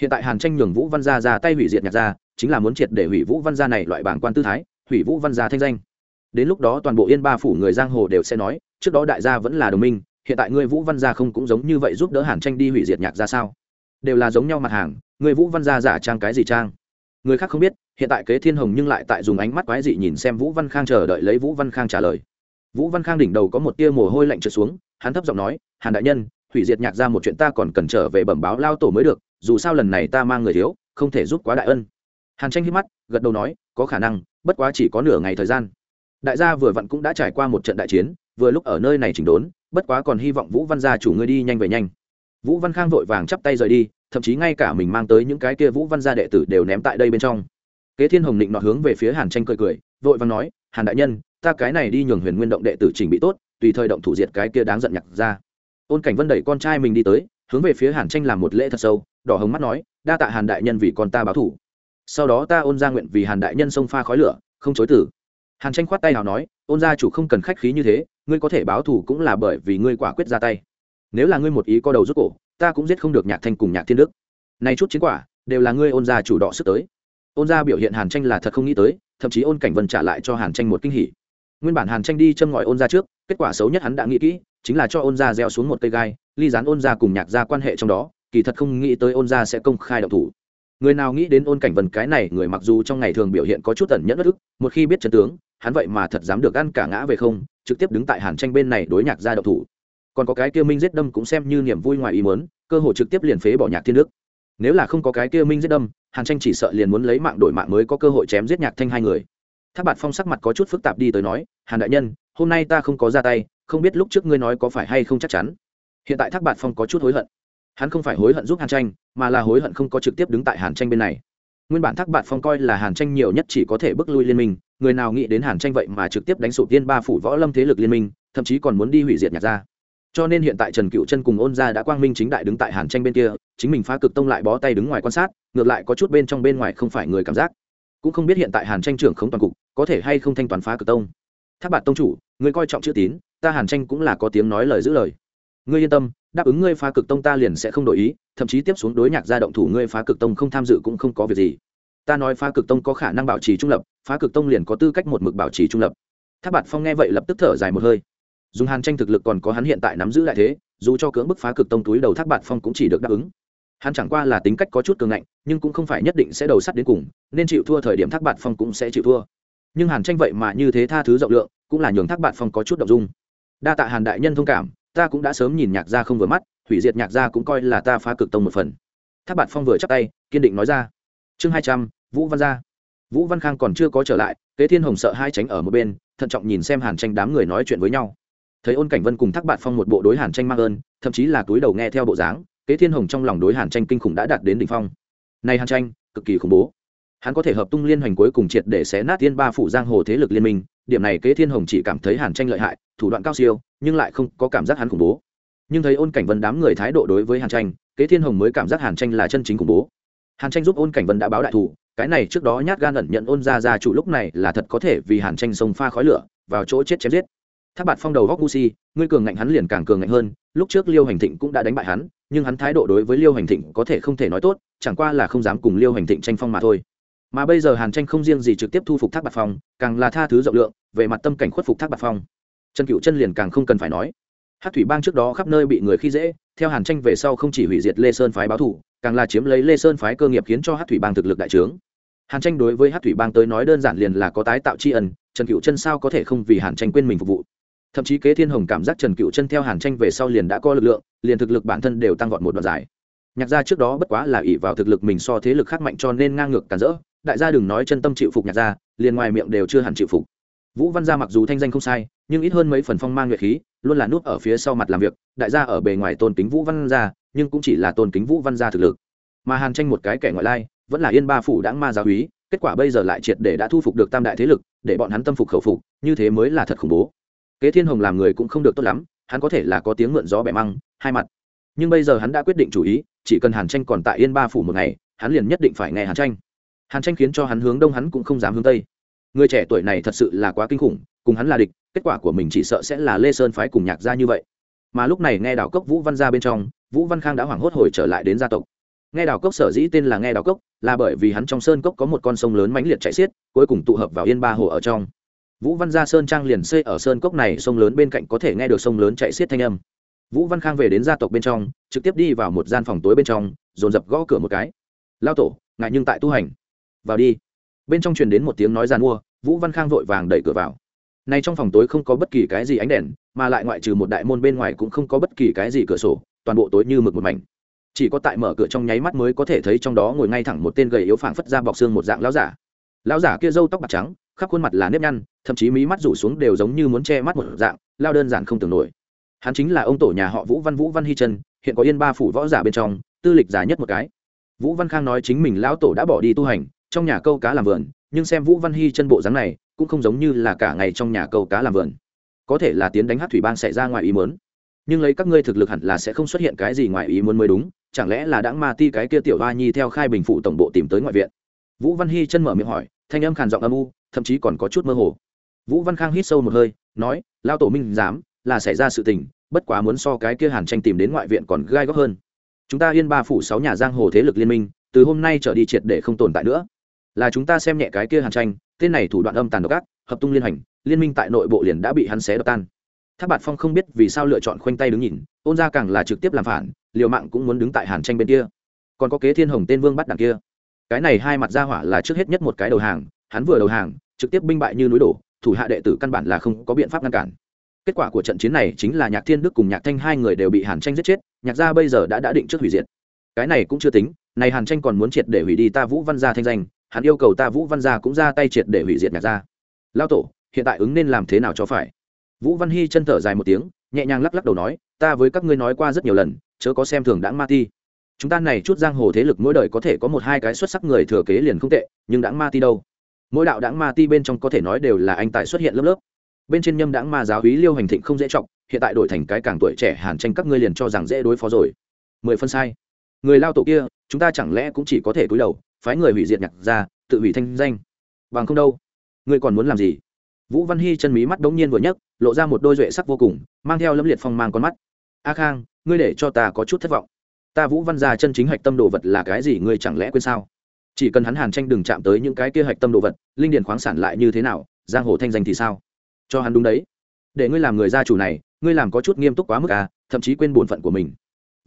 Hiện tại hàn tranh nhường vũ văn gia ra tay hủy diệt nhạc gia, chính là muốn triệt để hủy vũ văn gia này loại bảng quan tư thái, hủy vũ văn gia thanh danh. Đến lúc đó toàn bộ yên ba phủ người giang hồ đều sẽ nói, trước đó đại gia vẫn là đồng minh, hiện tại ngươi vũ văn gia không cũng giống như vậy giúp đỡ hàn tranh đi hủy diệt nhạc gia sao? Đều là giống nhau mặt hàng, người vũ văn gia giả trang cái gì trang? Người khác không biết, hiện tại kế thiên hồng nhưng lại tại dùng ánh mắt quái dị nhìn xem vũ văn khang chờ đợi lấy vũ văn khang trả lời. Vũ văn khang đỉnh đầu có một tia mồ hôi lạnh trượt xuống, hắn thấp giọng nói, hàn đại nhân, hủy diệt nhạc ra một chuyện ta còn cần trở về bẩm báo lao tổ mới được, dù sao lần này ta mang người thiếu, không thể giúp quá đại ân. Hàn tranh hít mắt, gật đầu nói, có khả năng, bất quá chỉ có nửa ngày thời gian. Đại gia vừa vặn cũng đã trải qua một trận đại chiến, vừa lúc ở nơi này chỉnh đốn, bất quá còn hy vọng vũ văn gia chủ ngươi đi nhanh về nhanh vũ văn khang vội vàng chắp tay rời đi, thậm chí ngay cả mình mang tới những cái kia vũ văn gia đệ tử đều ném tại đây bên trong. Kế thiên hồng định nọ hướng về phía hàn tranh cười cười, vội vàng nói, hàn đại nhân, ta cái này đi nhường huyền nguyên động đệ tử chỉnh bị tốt, tùy thời động thủ diệt cái kia đáng giận nhặt ra ôn cảnh vân đẩy con trai mình đi tới, hướng về phía hàn tranh làm một lễ thật sâu, đỏ hồng mắt nói, đa tạ hàn đại nhân vì con ta báo thủ. Sau đó ta ôn ra nguyện vì hàn đại nhân xông pha khói lửa, không chối tử hàn tranh khoát tay nào nói, ôn gia chủ không cần khách khí như thế, ngươi có thể báo thù cũng là bởi vì ngươi quả quyết ra tay nếu là ngươi một ý co đầu rút cổ, ta cũng giết không được nhạc thanh cùng nhạc thiên đức. Nay chút chiến quả, đều là ngươi ôn gia chủ đọ sức tới. Ôn gia biểu hiện hàn tranh là thật không nghĩ tới, thậm chí ôn cảnh vân trả lại cho hàn tranh một kinh hỉ. Nguyên bản hàn tranh đi châm ngòi ôn gia trước, kết quả xấu nhất hắn đã nghĩ kỹ, chính là cho ôn gia gieo xuống một cây gai, ly dán ôn gia cùng nhạc gia quan hệ trong đó, kỳ thật không nghĩ tới ôn gia sẽ công khai động thủ. Người nào nghĩ đến ôn cảnh vân cái này, người mặc dù trong ngày thường biểu hiện có chút tẩn nhẫn bất ức, một khi biết chân tướng, hắn vậy mà thật dám được ăn cả ngã về không, trực tiếp đứng tại hàn tranh bên này đối nhạc gia động thủ còn có cái kia minh giết đâm cũng xem như niềm vui ngoài ý muốn, cơ hội trực tiếp liền phế bỏ nhạc thiên đức. Nếu là không có cái kia minh giết đâm, hàn tranh chỉ sợ liền muốn lấy mạng đổi mạng mới có cơ hội chém giết nhạc thanh hai người. Thác bạt phong sắc mặt có chút phức tạp đi tới nói, hàn đại nhân, hôm nay ta không có ra tay, không biết lúc trước ngươi nói có phải hay không chắc chắn. Hiện tại thác bạt phong có chút hối hận. Hắn không phải hối hận giúp hàn tranh, mà là hối hận không có trực tiếp đứng tại hàn tranh bên này. Nguyên bản thác bạt phong coi là hàn tranh nhiều nhất chỉ có thể bước lui liên minh, người nào nghĩ đến hàn tranh vậy mà trực tiếp đánh sụp tiên ba phủ võ lâm thế lực liên minh, thậm chí còn muốn đi hủy diệt nhạc gia cho nên hiện tại trần cựu chân cùng ôn gia đã quang minh chính đại đứng tại hàn tranh bên kia, chính mình phá cực tông lại bó tay đứng ngoài quan sát, ngược lại có chút bên trong bên ngoài không phải người cảm giác. Cũng không biết hiện tại hàn tranh trưởng không toàn cục, có thể hay không thanh toán phá cực tông. Tháp bạt tông chủ, người coi trọng chữ tín, ta hàn tranh cũng là có tiếng nói lời giữ lời. Ngươi yên tâm, đáp ứng ngươi phá cực tông ta liền sẽ không đổi ý, thậm chí tiếp xuống đối nhạc gia động thủ ngươi phá cực tông không tham dự cũng không có việc gì. Ta nói phá cực tông có khả năng bảo trì trung lập, phá cực tông liền có tư cách một mực bảo trì trung lập. Tháp bạt phong nghe vậy lập tức thở dài một hơi dùng hàn tranh thực lực còn có hắn hiện tại nắm giữ lại thế, dù cho cưỡng bức phá cực tông túi đầu thác bạt phong cũng chỉ được đáp ứng. Hắn chẳng qua là tính cách có chút cường ngạnh, nhưng cũng không phải nhất định sẽ đầu sắt đến cùng, nên chịu thua thời điểm thác bạt phong cũng sẽ chịu thua. Nhưng hàn tranh vậy mà như thế tha thứ rộng lượng, cũng là nhường thác bạt phong có chút động dung. Đa tạ hàn đại nhân thông cảm, ta cũng đã sớm nhìn nhạc gia không vừa mắt, hủy diệt nhạc gia cũng coi là ta phá cực tông một phần. Thác bạt phong vừa chắc tay, kiên định nói ra. Chương hai trăm, vũ văn gia. Vũ văn khang còn chưa có trở lại, kế thiên hồng sợ hai tránh ở một bên, thận trọng nhìn xem hàn tranh đám người nói chuyện với nhau thấy ôn cảnh vân cùng thác bạn phong một bộ đối hàn tranh mang ơn, thậm chí là túi đầu nghe theo bộ dáng, kế thiên hồng trong lòng đối hàn tranh kinh khủng đã đạt đến đ ỉ n h phong. Này hàn tranh, cực kỳ khủng bố. Hắn có thể hợp tung liên hoành cuối cùng triệt để xé nát tiên ba phủ giang hồ thế lực liên minh, điểm này kế thiên hồng chỉ cảm thấy hàn tranh lợi hại, thủ đoạn cao siêu, nhưng lại không có cảm giác hắn khủng bố. Nhưng thấy ôn cảnh vân đám người thái độ đối với hàn tranh, kế thiên hồng mới cảm giác hàn tranh là chân chính khủng bố. Hàn tranh giúp ôn cảnh vân đã báo đại thủ, cái này trước đó nhát gan ẩn nhận ôn ra ra chủ lúc này là thật có thể vì hàn tranh sông pha khói lửa, vào chỗ chết chém giết tháp bạt phong đầu góc gu si ngươi cường ngạnh hắn liền càng cường ngạnh hơn, lúc trước liêu hành thịnh cũng đã đánh bại hắn, nhưng hắn thái độ đối với liêu hành thịnh có thể không thể nói tốt, chẳng qua là không dám cùng liêu hành thịnh tranh phong mà thôi. Mà bây giờ hàn tranh không riêng gì trực tiếp thu phục thác bạt phong, càng là tha thứ rộng lượng, về mặt tâm cảnh khuất phục thác bạt phong. Trần cựu chân liền càng không cần phải nói. Hát thủy bang trước đó khắp nơi bị người khi dễ, theo hàn tranh về sau không chỉ hủy diệt lê sơn phái báo thủ, càng là chiếm lấy lê sơn phái cơ nghiệp khiến cho hát thủy bang thực lực đại trướng. Hàn tranh đối với hát thủy bang tới nói đơn giản liền là có tái tạo tri ân, trần cựu chân sao có thể không vì hàn tranh quên mình phục vụ? Thậm chí kế thiên hồng cảm giác trần cựu chân theo hàn tranh về sau liền đã có lực lượng, liền thực lực bản thân đều tăng vọt một đoạn dài. Nhạc gia trước đó bất quá là ỷ vào thực lực mình so thế lực khác mạnh cho nên ngang ngược cản rỡ, đại gia đừng nói chân tâm chịu phục nhạc gia, liền ngoài miệng đều chưa hẳn chịu phục. Vũ văn gia mặc dù thanh danh không sai, nhưng ít hơn mấy phần phong mang nhuệ khí, luôn là núp ở phía sau mặt làm việc, đại gia ở bề ngoài tôn kính vũ văn gia, nhưng cũng chỉ là tôn kính vũ văn gia thực lực. Mà hàn tranh một cái kẻ ngoại lai, vẫn là yên ba phủ đáng ma giáo quý kết quả bây giờ lại triệt để đã thu phục được tam đại thế lực, để bọn hắn tâm phục khẩu phục, như thế mới là thật khủng bố kế thiên hồng làm người cũng không được tốt lắm, hắn có thể là có tiếng mượn gió bẻ măng, hai mặt. Nhưng bây giờ hắn đã quyết định chủ ý, chỉ cần hàn tranh còn tại yên ba phủ một ngày, hắn liền nhất định phải nghe hàn tranh. Hàn tranh khiến cho hắn hướng đông hắn cũng không dám hướng tây. Người trẻ tuổi này thật sự là quá kinh khủng, cùng hắn là địch, kết quả của mình chỉ sợ sẽ là lê sơn phái cùng nhạc gia như vậy. Mà lúc này nghe đào cốc vũ văn ra bên trong, vũ văn khang đã hoảng hốt hồi trở lại đến gia tộc. Nghe đào cốc sở dĩ tên là nghe đào cốc, là bởi vì hắn trong sơn cốc có một con sông lớn mãnh liệt chạy xiết, cuối cùng tụ hợp vào yên ba hồ ở trong vũ văn gia sơn trang liền xây ở sơn cốc này, sông lớn bên cạnh có thể nghe được sông lớn chạy xiết thanh âm. Vũ văn khang về đến gia tộc bên trong, trực tiếp đi vào một gian phòng tối bên trong, dồn dập gõ cửa một cái. Lao tổ ngại nhưng tại tu hành. Vào đi. Bên trong truyền đến một tiếng nói g i à n mua, vũ văn khang vội vàng đẩy cửa vào. Nay trong phòng tối không có bất kỳ cái gì ánh đèn, mà lại ngoại trừ một đại môn bên ngoài cũng không có bất kỳ cái gì cửa sổ, toàn bộ tối như mực một mảnh. Chỉ có tại mở cửa trong nháy mắt mới có thể thấy trong đó ngồi ngay thẳng một tên gầy yếu phảng phất ra bọc xương một dạng lão giả. Lão giả kia râu tóc bạc trắng khắp khuôn mặt là nếp nhăn, thậm chí mí mắt rủ xuống đều giống như muốn che mắt một dạng, lao đơn giản không tưởng nổi. Hắn chính là ông tổ nhà họ vũ văn vũ văn hy chân hiện có yên ba phủ võ giả bên trong, tư lịch giả nhất một cái. Vũ văn khang nói chính mình lão tổ đã bỏ đi tu hành, trong nhà câu cá làm vườn, nhưng xem vũ văn hy chân bộ dáng này, cũng không giống như là cả ngày trong nhà câu cá làm vườn. Có thể là tiến đánh hát thủy bang xảy ra ngoài ý muốn. Nhưng lấy các ngươi thực lực hẳn là sẽ không xuất hiện cái gì ngoài ý muốn mới đúng, chẳng lẽ là đãng ma ti cái kia tiểu hoa nhi theo khai bình phụ tổng bộ tìm tới ngoại viện? Vũ văn hy chân mở miệng hỏi thanh âm khàn giọng âm u, thậm chí còn có chút mơ hồ. Vũ văn khang hít sâu một hơi, nói, lao tổ minh dám là xảy ra sự tình, bất quá muốn so cái kia hàn tranh tìm đến ngoại viện còn gai góc hơn. Chúng ta yên ba phủ sáu nhà giang hồ thế lực liên minh, từ hôm nay trở đi triệt để không tồn tại nữa. Là chúng ta xem nhẹ cái kia hàn tranh, tên này thủ đoạn âm tàn độc ác, hợp tung liên hành, liên minh tại nội bộ liền đã bị hắn xé đập tan. Tháp bạt phong không biết vì sao lựa chọn khoanh tay đứng nhìn, ôn ra càng là trực tiếp làm phản, liều mạng cũng muốn đứng tại hàn tranh bên kia. Còn có kế thiên hồng tên vương bắt đằng kia cái này hai mặt ra hỏa là trước hết nhất một cái đầu hàng, hắn vừa đầu hàng, trực tiếp binh bại như núi đổ, thủ hạ đệ tử căn bản là không có biện pháp ngăn cản. Kết quả của trận chiến này chính là nhạc thiên đức cùng nhạc thanh hai người đều bị hàn tranh giết chết, nhạc gia bây giờ đã đã định trước hủy diệt. Cái này cũng chưa tính, này hàn tranh còn muốn triệt để hủy đi ta vũ văn gia thanh danh, hắn yêu cầu ta vũ văn gia cũng ra tay triệt để hủy diệt nhạc gia. Lao tổ, hiện tại ứng nên làm thế nào cho phải? Vũ văn hy chân thở dài một tiếng, nhẹ nhàng lắc lắc đầu nói, ta với các ngươi nói qua rất nhiều lần, chớ có xem thường đãng ma ti chúng ta này chút giang hồ thế lực mỗi đời có thể có một hai cái xuất sắc người thừa kế liền không tệ, nhưng đãng ma ti đâu? Mỗi đạo đãng ma ti bên trong có thể nói đều là anh tài xuất hiện lớp lớp. Bên trên nhâm đãng ma giáo hí liêu hành thịnh không dễ trọng hiện tại đổi thành cái càng tuổi trẻ hàn tranh các ngươi liền cho rằng dễ đối phó rồi. Mười phân sai. Người lao tổ kia, chúng ta chẳng lẽ cũng chỉ có thể cúi đầu, phái người hủy diệt nhạc ra tự hủy thanh danh? Bằng không đâu. Ngươi còn muốn làm gì? Vũ văn hy chân mí mắt đống nhiên vừa nhấc, lộ ra một đôi duệ sắc vô cùng, mang theo lâm liệt phong mang con mắt. A khang, ngươi để cho ta có chút thất vọng ta vũ văn gia chân chính hạch tâm đồ vật là cái gì ngươi chẳng lẽ quên sao? Chỉ cần hắn hàn tranh đừng chạm tới những cái kia hạch tâm đồ vật, linh điền khoáng sản lại như thế nào, giang hồ thanh danh thì sao? Cho hắn đúng đấy. Để ngươi làm người gia chủ này, ngươi làm có chút nghiêm túc quá mức à thậm chí quên bổn phận của mình.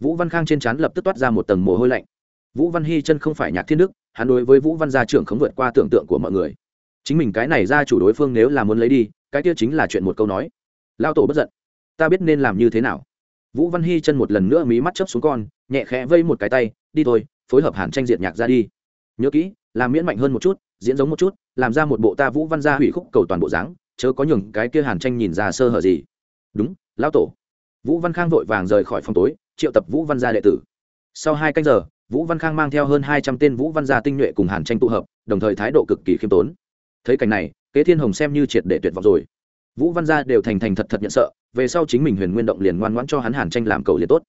Vũ văn khang trên trán lập tức toát ra một tầng mồ hôi lạnh. Vũ văn hy chân không phải nhạc thiên đức, hắn đối với vũ văn gia trưởng không vượt qua tưởng tượng của mọi người. Chính mình cái này gia chủ đối phương nếu là muốn lấy đi, cái kia chính là chuyện một câu nói. Lao tổ bất giận. Ta biết nên làm như thế nào. Vũ văn hy chân một lần nữa mí mắt chấp xuống con nhẹ khẽ vây một cái tay, đi thôi, phối hợp hàn tranh diệt nhạc ra đi. Nhớ kỹ, làm miễn mạnh hơn một chút, diễn giống một chút, làm ra một bộ ta vũ văn gia hủy khúc cầu toàn bộ dáng, chớ có nhường cái kia hàn tranh nhìn ra sơ hở gì. Đúng, lão tổ. Vũ văn khang vội vàng rời khỏi phòng tối, triệu tập vũ văn gia đệ tử. Sau hai canh giờ, vũ văn khang mang theo hơn hai trăm tên vũ văn gia tinh nhuệ cùng hàn tranh tụ hợp, đồng thời thái độ cực kỳ khiêm tốn. Thấy cảnh này, kế thiên hồng xem như triệt để tuyệt vọng rồi. Vũ văn gia đều thành thành thật thật nhận sợ, về sau chính mình huyền nguyên động liền ngoan ngoãn cho hắn hàn tranh làm cầu liền tốt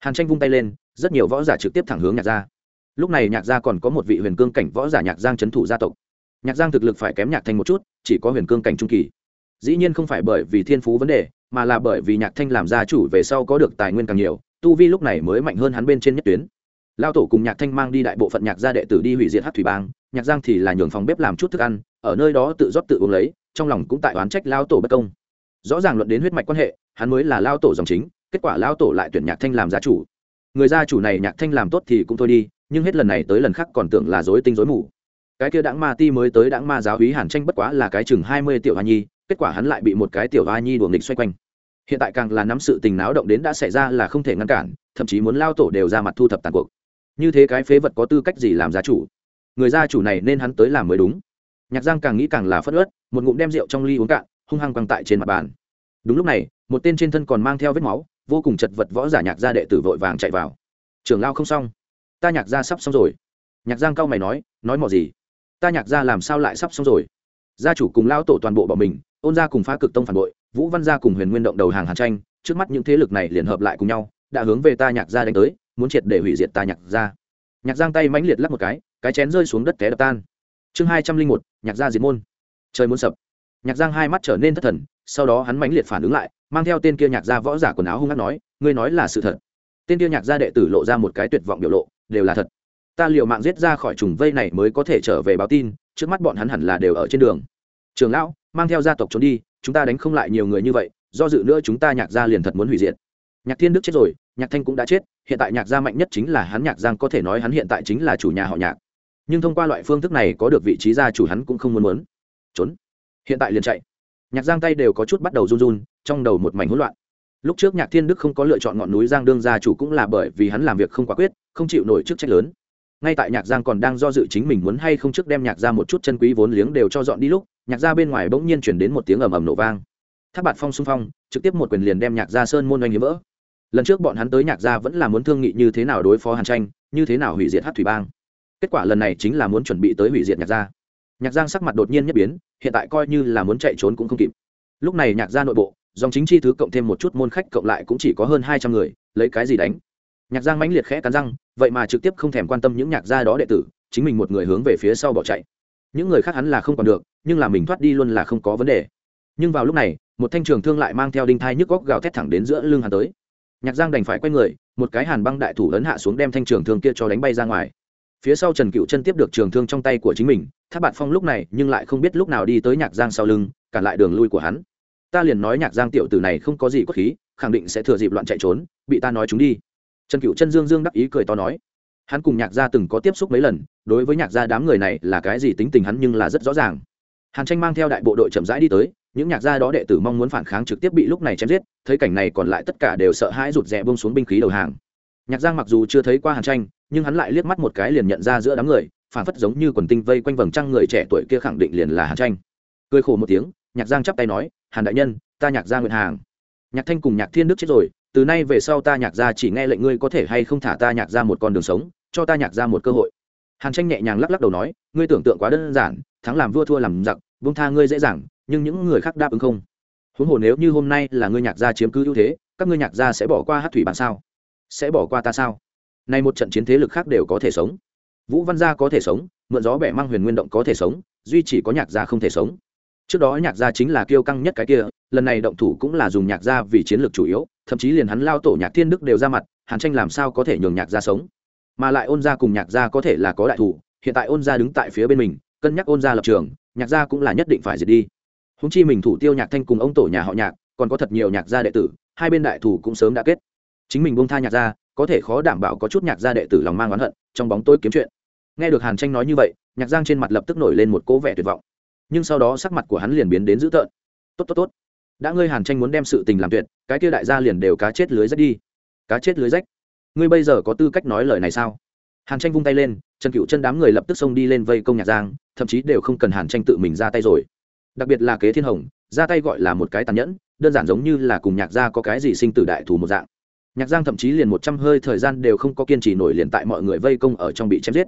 hàn tranh vung tay lên, rất nhiều võ giả trực tiếp thẳng hướng nhạc gia. Lúc này nhạc gia còn có một vị huyền cương cảnh võ giả nhạc giang trấn thủ gia tộc. Nhạc giang thực lực phải kém nhạc thanh một chút, chỉ có huyền cương cảnh trung kỳ. Dĩ nhiên không phải bởi vì thiên phú vấn đề, mà là bởi vì nhạc thanh làm gia chủ về sau có được tài nguyên càng nhiều, tu vi lúc này mới mạnh hơn hắn bên trên nhất tuyến. Lao tổ cùng nhạc thanh mang đi đại bộ phận nhạc gia đệ tử đi hủy diệt hát thủy bang, nhạc giang thì là nhường phòng bếp làm chút thức ăn, ở nơi đó tự rót tự uống lấy, trong lòng cũng tại oán trách lao tổ bất công. Rõ ràng luận đến huyết mạch quan hệ, hắn mới là lao tổ dòng chính kết quả lão tổ lại tuyển nhạc thanh làm gia chủ. Người gia chủ này nhạc thanh làm tốt thì cũng thôi đi, nhưng hết lần này tới lần khác còn tưởng là dối tinh dối mù. Cái kia đãng ma ti mới tới đãng ma giáo hí hàn tranh bất quá là cái chừng hai mươi tiểu hoa nhi, kết quả hắn lại bị một cái tiểu hoa nhi đuồng nghịch xoay quanh. Hiện tại càng là nắm sự tình náo động đến đã xảy ra là không thể ngăn cản, thậm chí muốn lao tổ đều ra mặt thu thập tàn cuộc. Như thế cái phế vật có tư cách gì làm gia chủ? Người gia chủ này nên hắn tới làm mới đúng. Nhạc giang càng nghĩ càng là phất ớt một ngụm đem rượu trong ly uống cạn, hung hăng quăng tại trên mặt bàn. Đúng lúc này, một tên trên thân còn mang theo vết máu vô cùng chật vật võ giả nhạc gia đệ tử vội vàng chạy vào. Trường lao không xong. Ta nhạc gia sắp xong rồi. Nhạc giang cao mày nói nói mò gì? Ta nhạc gia làm sao lại sắp xong rồi? Gia chủ cùng lao tổ toàn bộ bọn mình, ôn gia cùng phá cực tông phản bội, vũ văn gia cùng huyền nguyên động đầu hàng hàn tranh, trước mắt những thế lực này liền hợp lại cùng nhau, đã hướng về ta nhạc gia đánh tới, muốn triệt để hủy diệt ta nhạc gia. Nhạc giang tay mãnh liệt lắc một cái cái chén rơi xuống đất té đập tan. Chương hai trăm linh một, nhạc gia diệt môn. Trời muốn sập. Nhạc giang hai mắt trở nên thất thần, sau đó hắn mãnh liệt phản ứng lại mang theo tên kia nhạc gia võ giả quần áo hung hăng nói, ngươi nói là sự thật. Tên kia nhạc gia đệ tử lộ ra một cái tuyệt vọng biểu lộ, đều là thật. Ta liều mạng giết ra khỏi trùng vây này mới có thể trở về báo tin, trước mắt bọn hắn hẳn là đều ở trên đường. Trường lão, mang theo gia tộc trốn đi, chúng ta đánh không lại nhiều người như vậy, do dự nữa chúng ta nhạc gia liền thật muốn hủy diệt. Nhạc thiên đức chết rồi, nhạc thanh cũng đã chết, hiện tại nhạc gia mạnh nhất chính là hắn nhạc giang, có thể nói hắn hiện tại chính là chủ nhà họ nhạc. Nhưng thông qua loại phương thức này có được vị trí gia chủ hắn cũng không muốn muốn. Trốn. Hiện tại liền chạy nhạc giang tay đều có chút bắt đầu run run, trong đầu một mảnh hỗn loạn. Lúc trước nhạc thiên đức không có lựa chọn ngọn núi giang đương gia chủ cũng là bởi vì hắn làm việc không quả quyết, không chịu nổi chức trách lớn. Ngay tại nhạc giang còn đang do dự chính mình muốn hay không trước đem nhạc ra một chút chân quý vốn liếng đều cho dọn đi lúc, nhạc ra bên ngoài bỗng nhiên chuyển đến một tiếng ầm ầm nổ vang. Tháp bạt phong xung phong, trực tiếp một quyền liền đem nhạc ra sơn môn oanh hiếm vỡ. Lần trước bọn hắn tới nhạc gia vẫn là muốn thương nghị như thế nào đối phó hàn tranh, như thế nào hủy diệt hát thủy bang. Kết quả lần này chính là muốn chuẩn bị tới hủy diệt nhạc gia nhạc giang sắc mặt đột nhiên nhất biến, hiện tại coi như là muốn chạy trốn cũng không kịp. Lúc này nhạc gia nội bộ, dòng chính chi thứ cộng thêm một chút môn khách cộng lại cũng chỉ có hơn hai trăm người, lấy cái gì đánh? Nhạc giang mãnh liệt khẽ cắn răng, vậy mà trực tiếp không thèm quan tâm những nhạc gia đó đệ tử, chính mình một người hướng về phía sau bỏ chạy. Những người khác hắn là không còn được, nhưng là mình thoát đi luôn là không có vấn đề. Nhưng vào lúc này, một thanh trường thương lại mang theo đinh thai nhức góc gào thét thẳng đến giữa lưng hắn tới. Nhạc giang đành phải quay người, một cái hàn băng đại thủ ấn hạ xuống đem thanh trường thương kia cho đánh bay ra ngoài phía sau trần cựu chân tiếp được trường thương trong tay của chính mình tháp bạt phong lúc này nhưng lại không biết lúc nào đi tới nhạc giang sau lưng, cản lại đường lui của hắn. Ta liền nói nhạc giang tiểu tử này không có gì cốt khí, khẳng định sẽ thừa dịp loạn chạy trốn, bị ta nói chúng đi. Trần cựu chân dương dương đắc ý cười to nói. Hắn cùng nhạc gia từng có tiếp xúc mấy lần, đối với nhạc gia đám người này là cái gì tính tình hắn nhưng là rất rõ ràng. Hàn tranh mang theo đại bộ đội chậm rãi đi tới, những nhạc gia đó đệ tử mong muốn phản kháng trực tiếp bị lúc này chém giết, thấy cảnh này còn lại tất cả đều sợ hãi rụt rè bông xuống binh khí đầu hàng. Nhạc giang mặc dù chưa thấy qua hàn tranh nhưng hắn lại liếc mắt một cái liền nhận ra giữa đám người, phản phất giống như quần tinh vây quanh vầng trăng người trẻ tuổi kia khẳng định liền là hàn tranh. Cười khổ một tiếng, nhạc giang chắp tay nói, hàn đại nhân, ta nhạc gia nguyện hàng. Nhạc thanh cùng nhạc thiên đức chết rồi, từ nay về sau ta nhạc gia chỉ nghe lệnh ngươi có thể hay không thả ta nhạc ra một con đường sống, cho ta nhạc ra một cơ hội. Hàn tranh nhẹ nhàng lắc lắc đầu nói, ngươi tưởng tượng quá đơn giản, thắng làm vua thua làm giặc vương tha ngươi dễ dàng, nhưng những người khác đáp ứng không. Huống hồ nếu như hôm nay là ngươi nhạc gia chiếm cứ ưu thế, các ngươi nhạc gia sẽ bỏ qua hát thủy bản sao? Sẽ bỏ qua ta sao? Nay một trận chiến thế lực khác đều có thể sống. Vũ văn gia có thể sống, mượn gió bẻ mang huyền nguyên động có thể sống, duy chỉ có nhạc gia không thể sống. Trước đó nhạc gia chính là kiêu căng nhất cái kia, lần này động thủ cũng là dùng nhạc gia vì chiến lược chủ yếu, thậm chí liền hắn lao tổ nhạc thiên đức đều ra mặt, hàn tranh làm sao có thể nhường nhạc gia sống? Mà lại ôn gia cùng nhạc gia có thể là có đại thủ, hiện tại ôn gia đứng tại phía bên mình, cân nhắc ôn gia lập trường, nhạc gia cũng là nhất định phải diệt đi. Húng chi mình thủ tiêu nhạc thanh cùng ông tổ nhà họ nhạc, còn có thật nhiều nhạc gia đệ tử, hai bên đại thủ cũng sớm đã kết. Chính mình bông tha nhạc gia có thể khó đảm bảo có chút nhạc gia đệ tử lòng mang oán hận, trong bóng tối kiếm chuyện. Nghe được hàn tranh nói như vậy, nhạc giang trên mặt lập tức nổi lên một cố vẻ tuyệt vọng. Nhưng sau đó sắc mặt của hắn liền biến đến dữ tợn. Tốt tốt tốt. Đã ngươi hàn tranh muốn đem sự tình làm tuyệt, cái kia đại gia liền đều cá chết lưới rách đi. Cá chết lưới rách? Ngươi bây giờ có tư cách nói lời này sao? Hàn tranh vung tay lên, trần cựu chân đám người lập tức xông đi lên vây công nhạc giang, thậm chí đều không cần hàn tranh tự mình ra tay rồi. Đặc biệt là kế thiên hồng, ra tay gọi là một cái tàn nhẫn, đơn giản giống như là cùng nhạc gia có cái gì sinh tử đại thù một dạng nhạc giang thậm chí liền một trăm hơi thời gian đều không có kiên trì nổi liền tại mọi người vây công ở trong bị chém giết.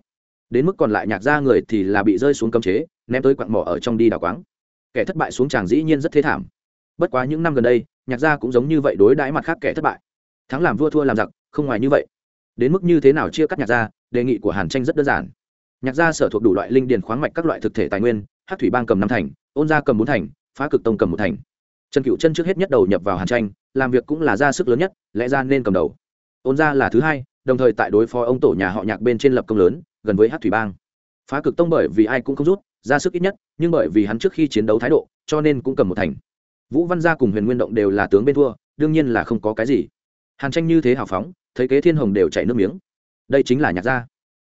Đến mức còn lại nhạc gia người thì là bị rơi xuống cấm chế, ném tới quặng mỏ ở trong đi đào quáng. Kẻ thất bại xuống tràng dĩ nhiên rất thế thảm. Bất quá những năm gần đây, nhạc gia cũng giống như vậy đối đãi mặt khác kẻ thất bại. Thắng làm vua thua làm giặc, không ngoài như vậy. Đến mức như thế nào chia cắt nhạc gia, đề nghị của hàn tranh rất đơn giản. Nhạc gia sở thuộc đủ loại linh điền khoáng mạch các loại thực thể tài nguyên hát thủy bang cầm năm thành, ôn gia cầm bốn thành, phá cực tông cầm một thành trần cựu chân trước hết nhất đầu nhập vào hàn tranh, làm việc cũng là ra sức lớn nhất, lẽ ra nên cầm đầu. Ôn gia là thứ hai, đồng thời tại đối phó ông tổ nhà họ nhạc bên trên lập công lớn, gần với hát thủy bang. Phá cực tông bởi vì ai cũng không rút, ra sức ít nhất, nhưng bởi vì hắn trước khi chiến đấu thái độ, cho nên cũng cầm một thành. Vũ văn gia cùng huyền nguyên động đều là tướng bên thua, đương nhiên là không có cái gì. Hàn tranh như thế hào phóng, thấy kế thiên hồng đều chảy nước miếng. Đây chính là nhạc gia.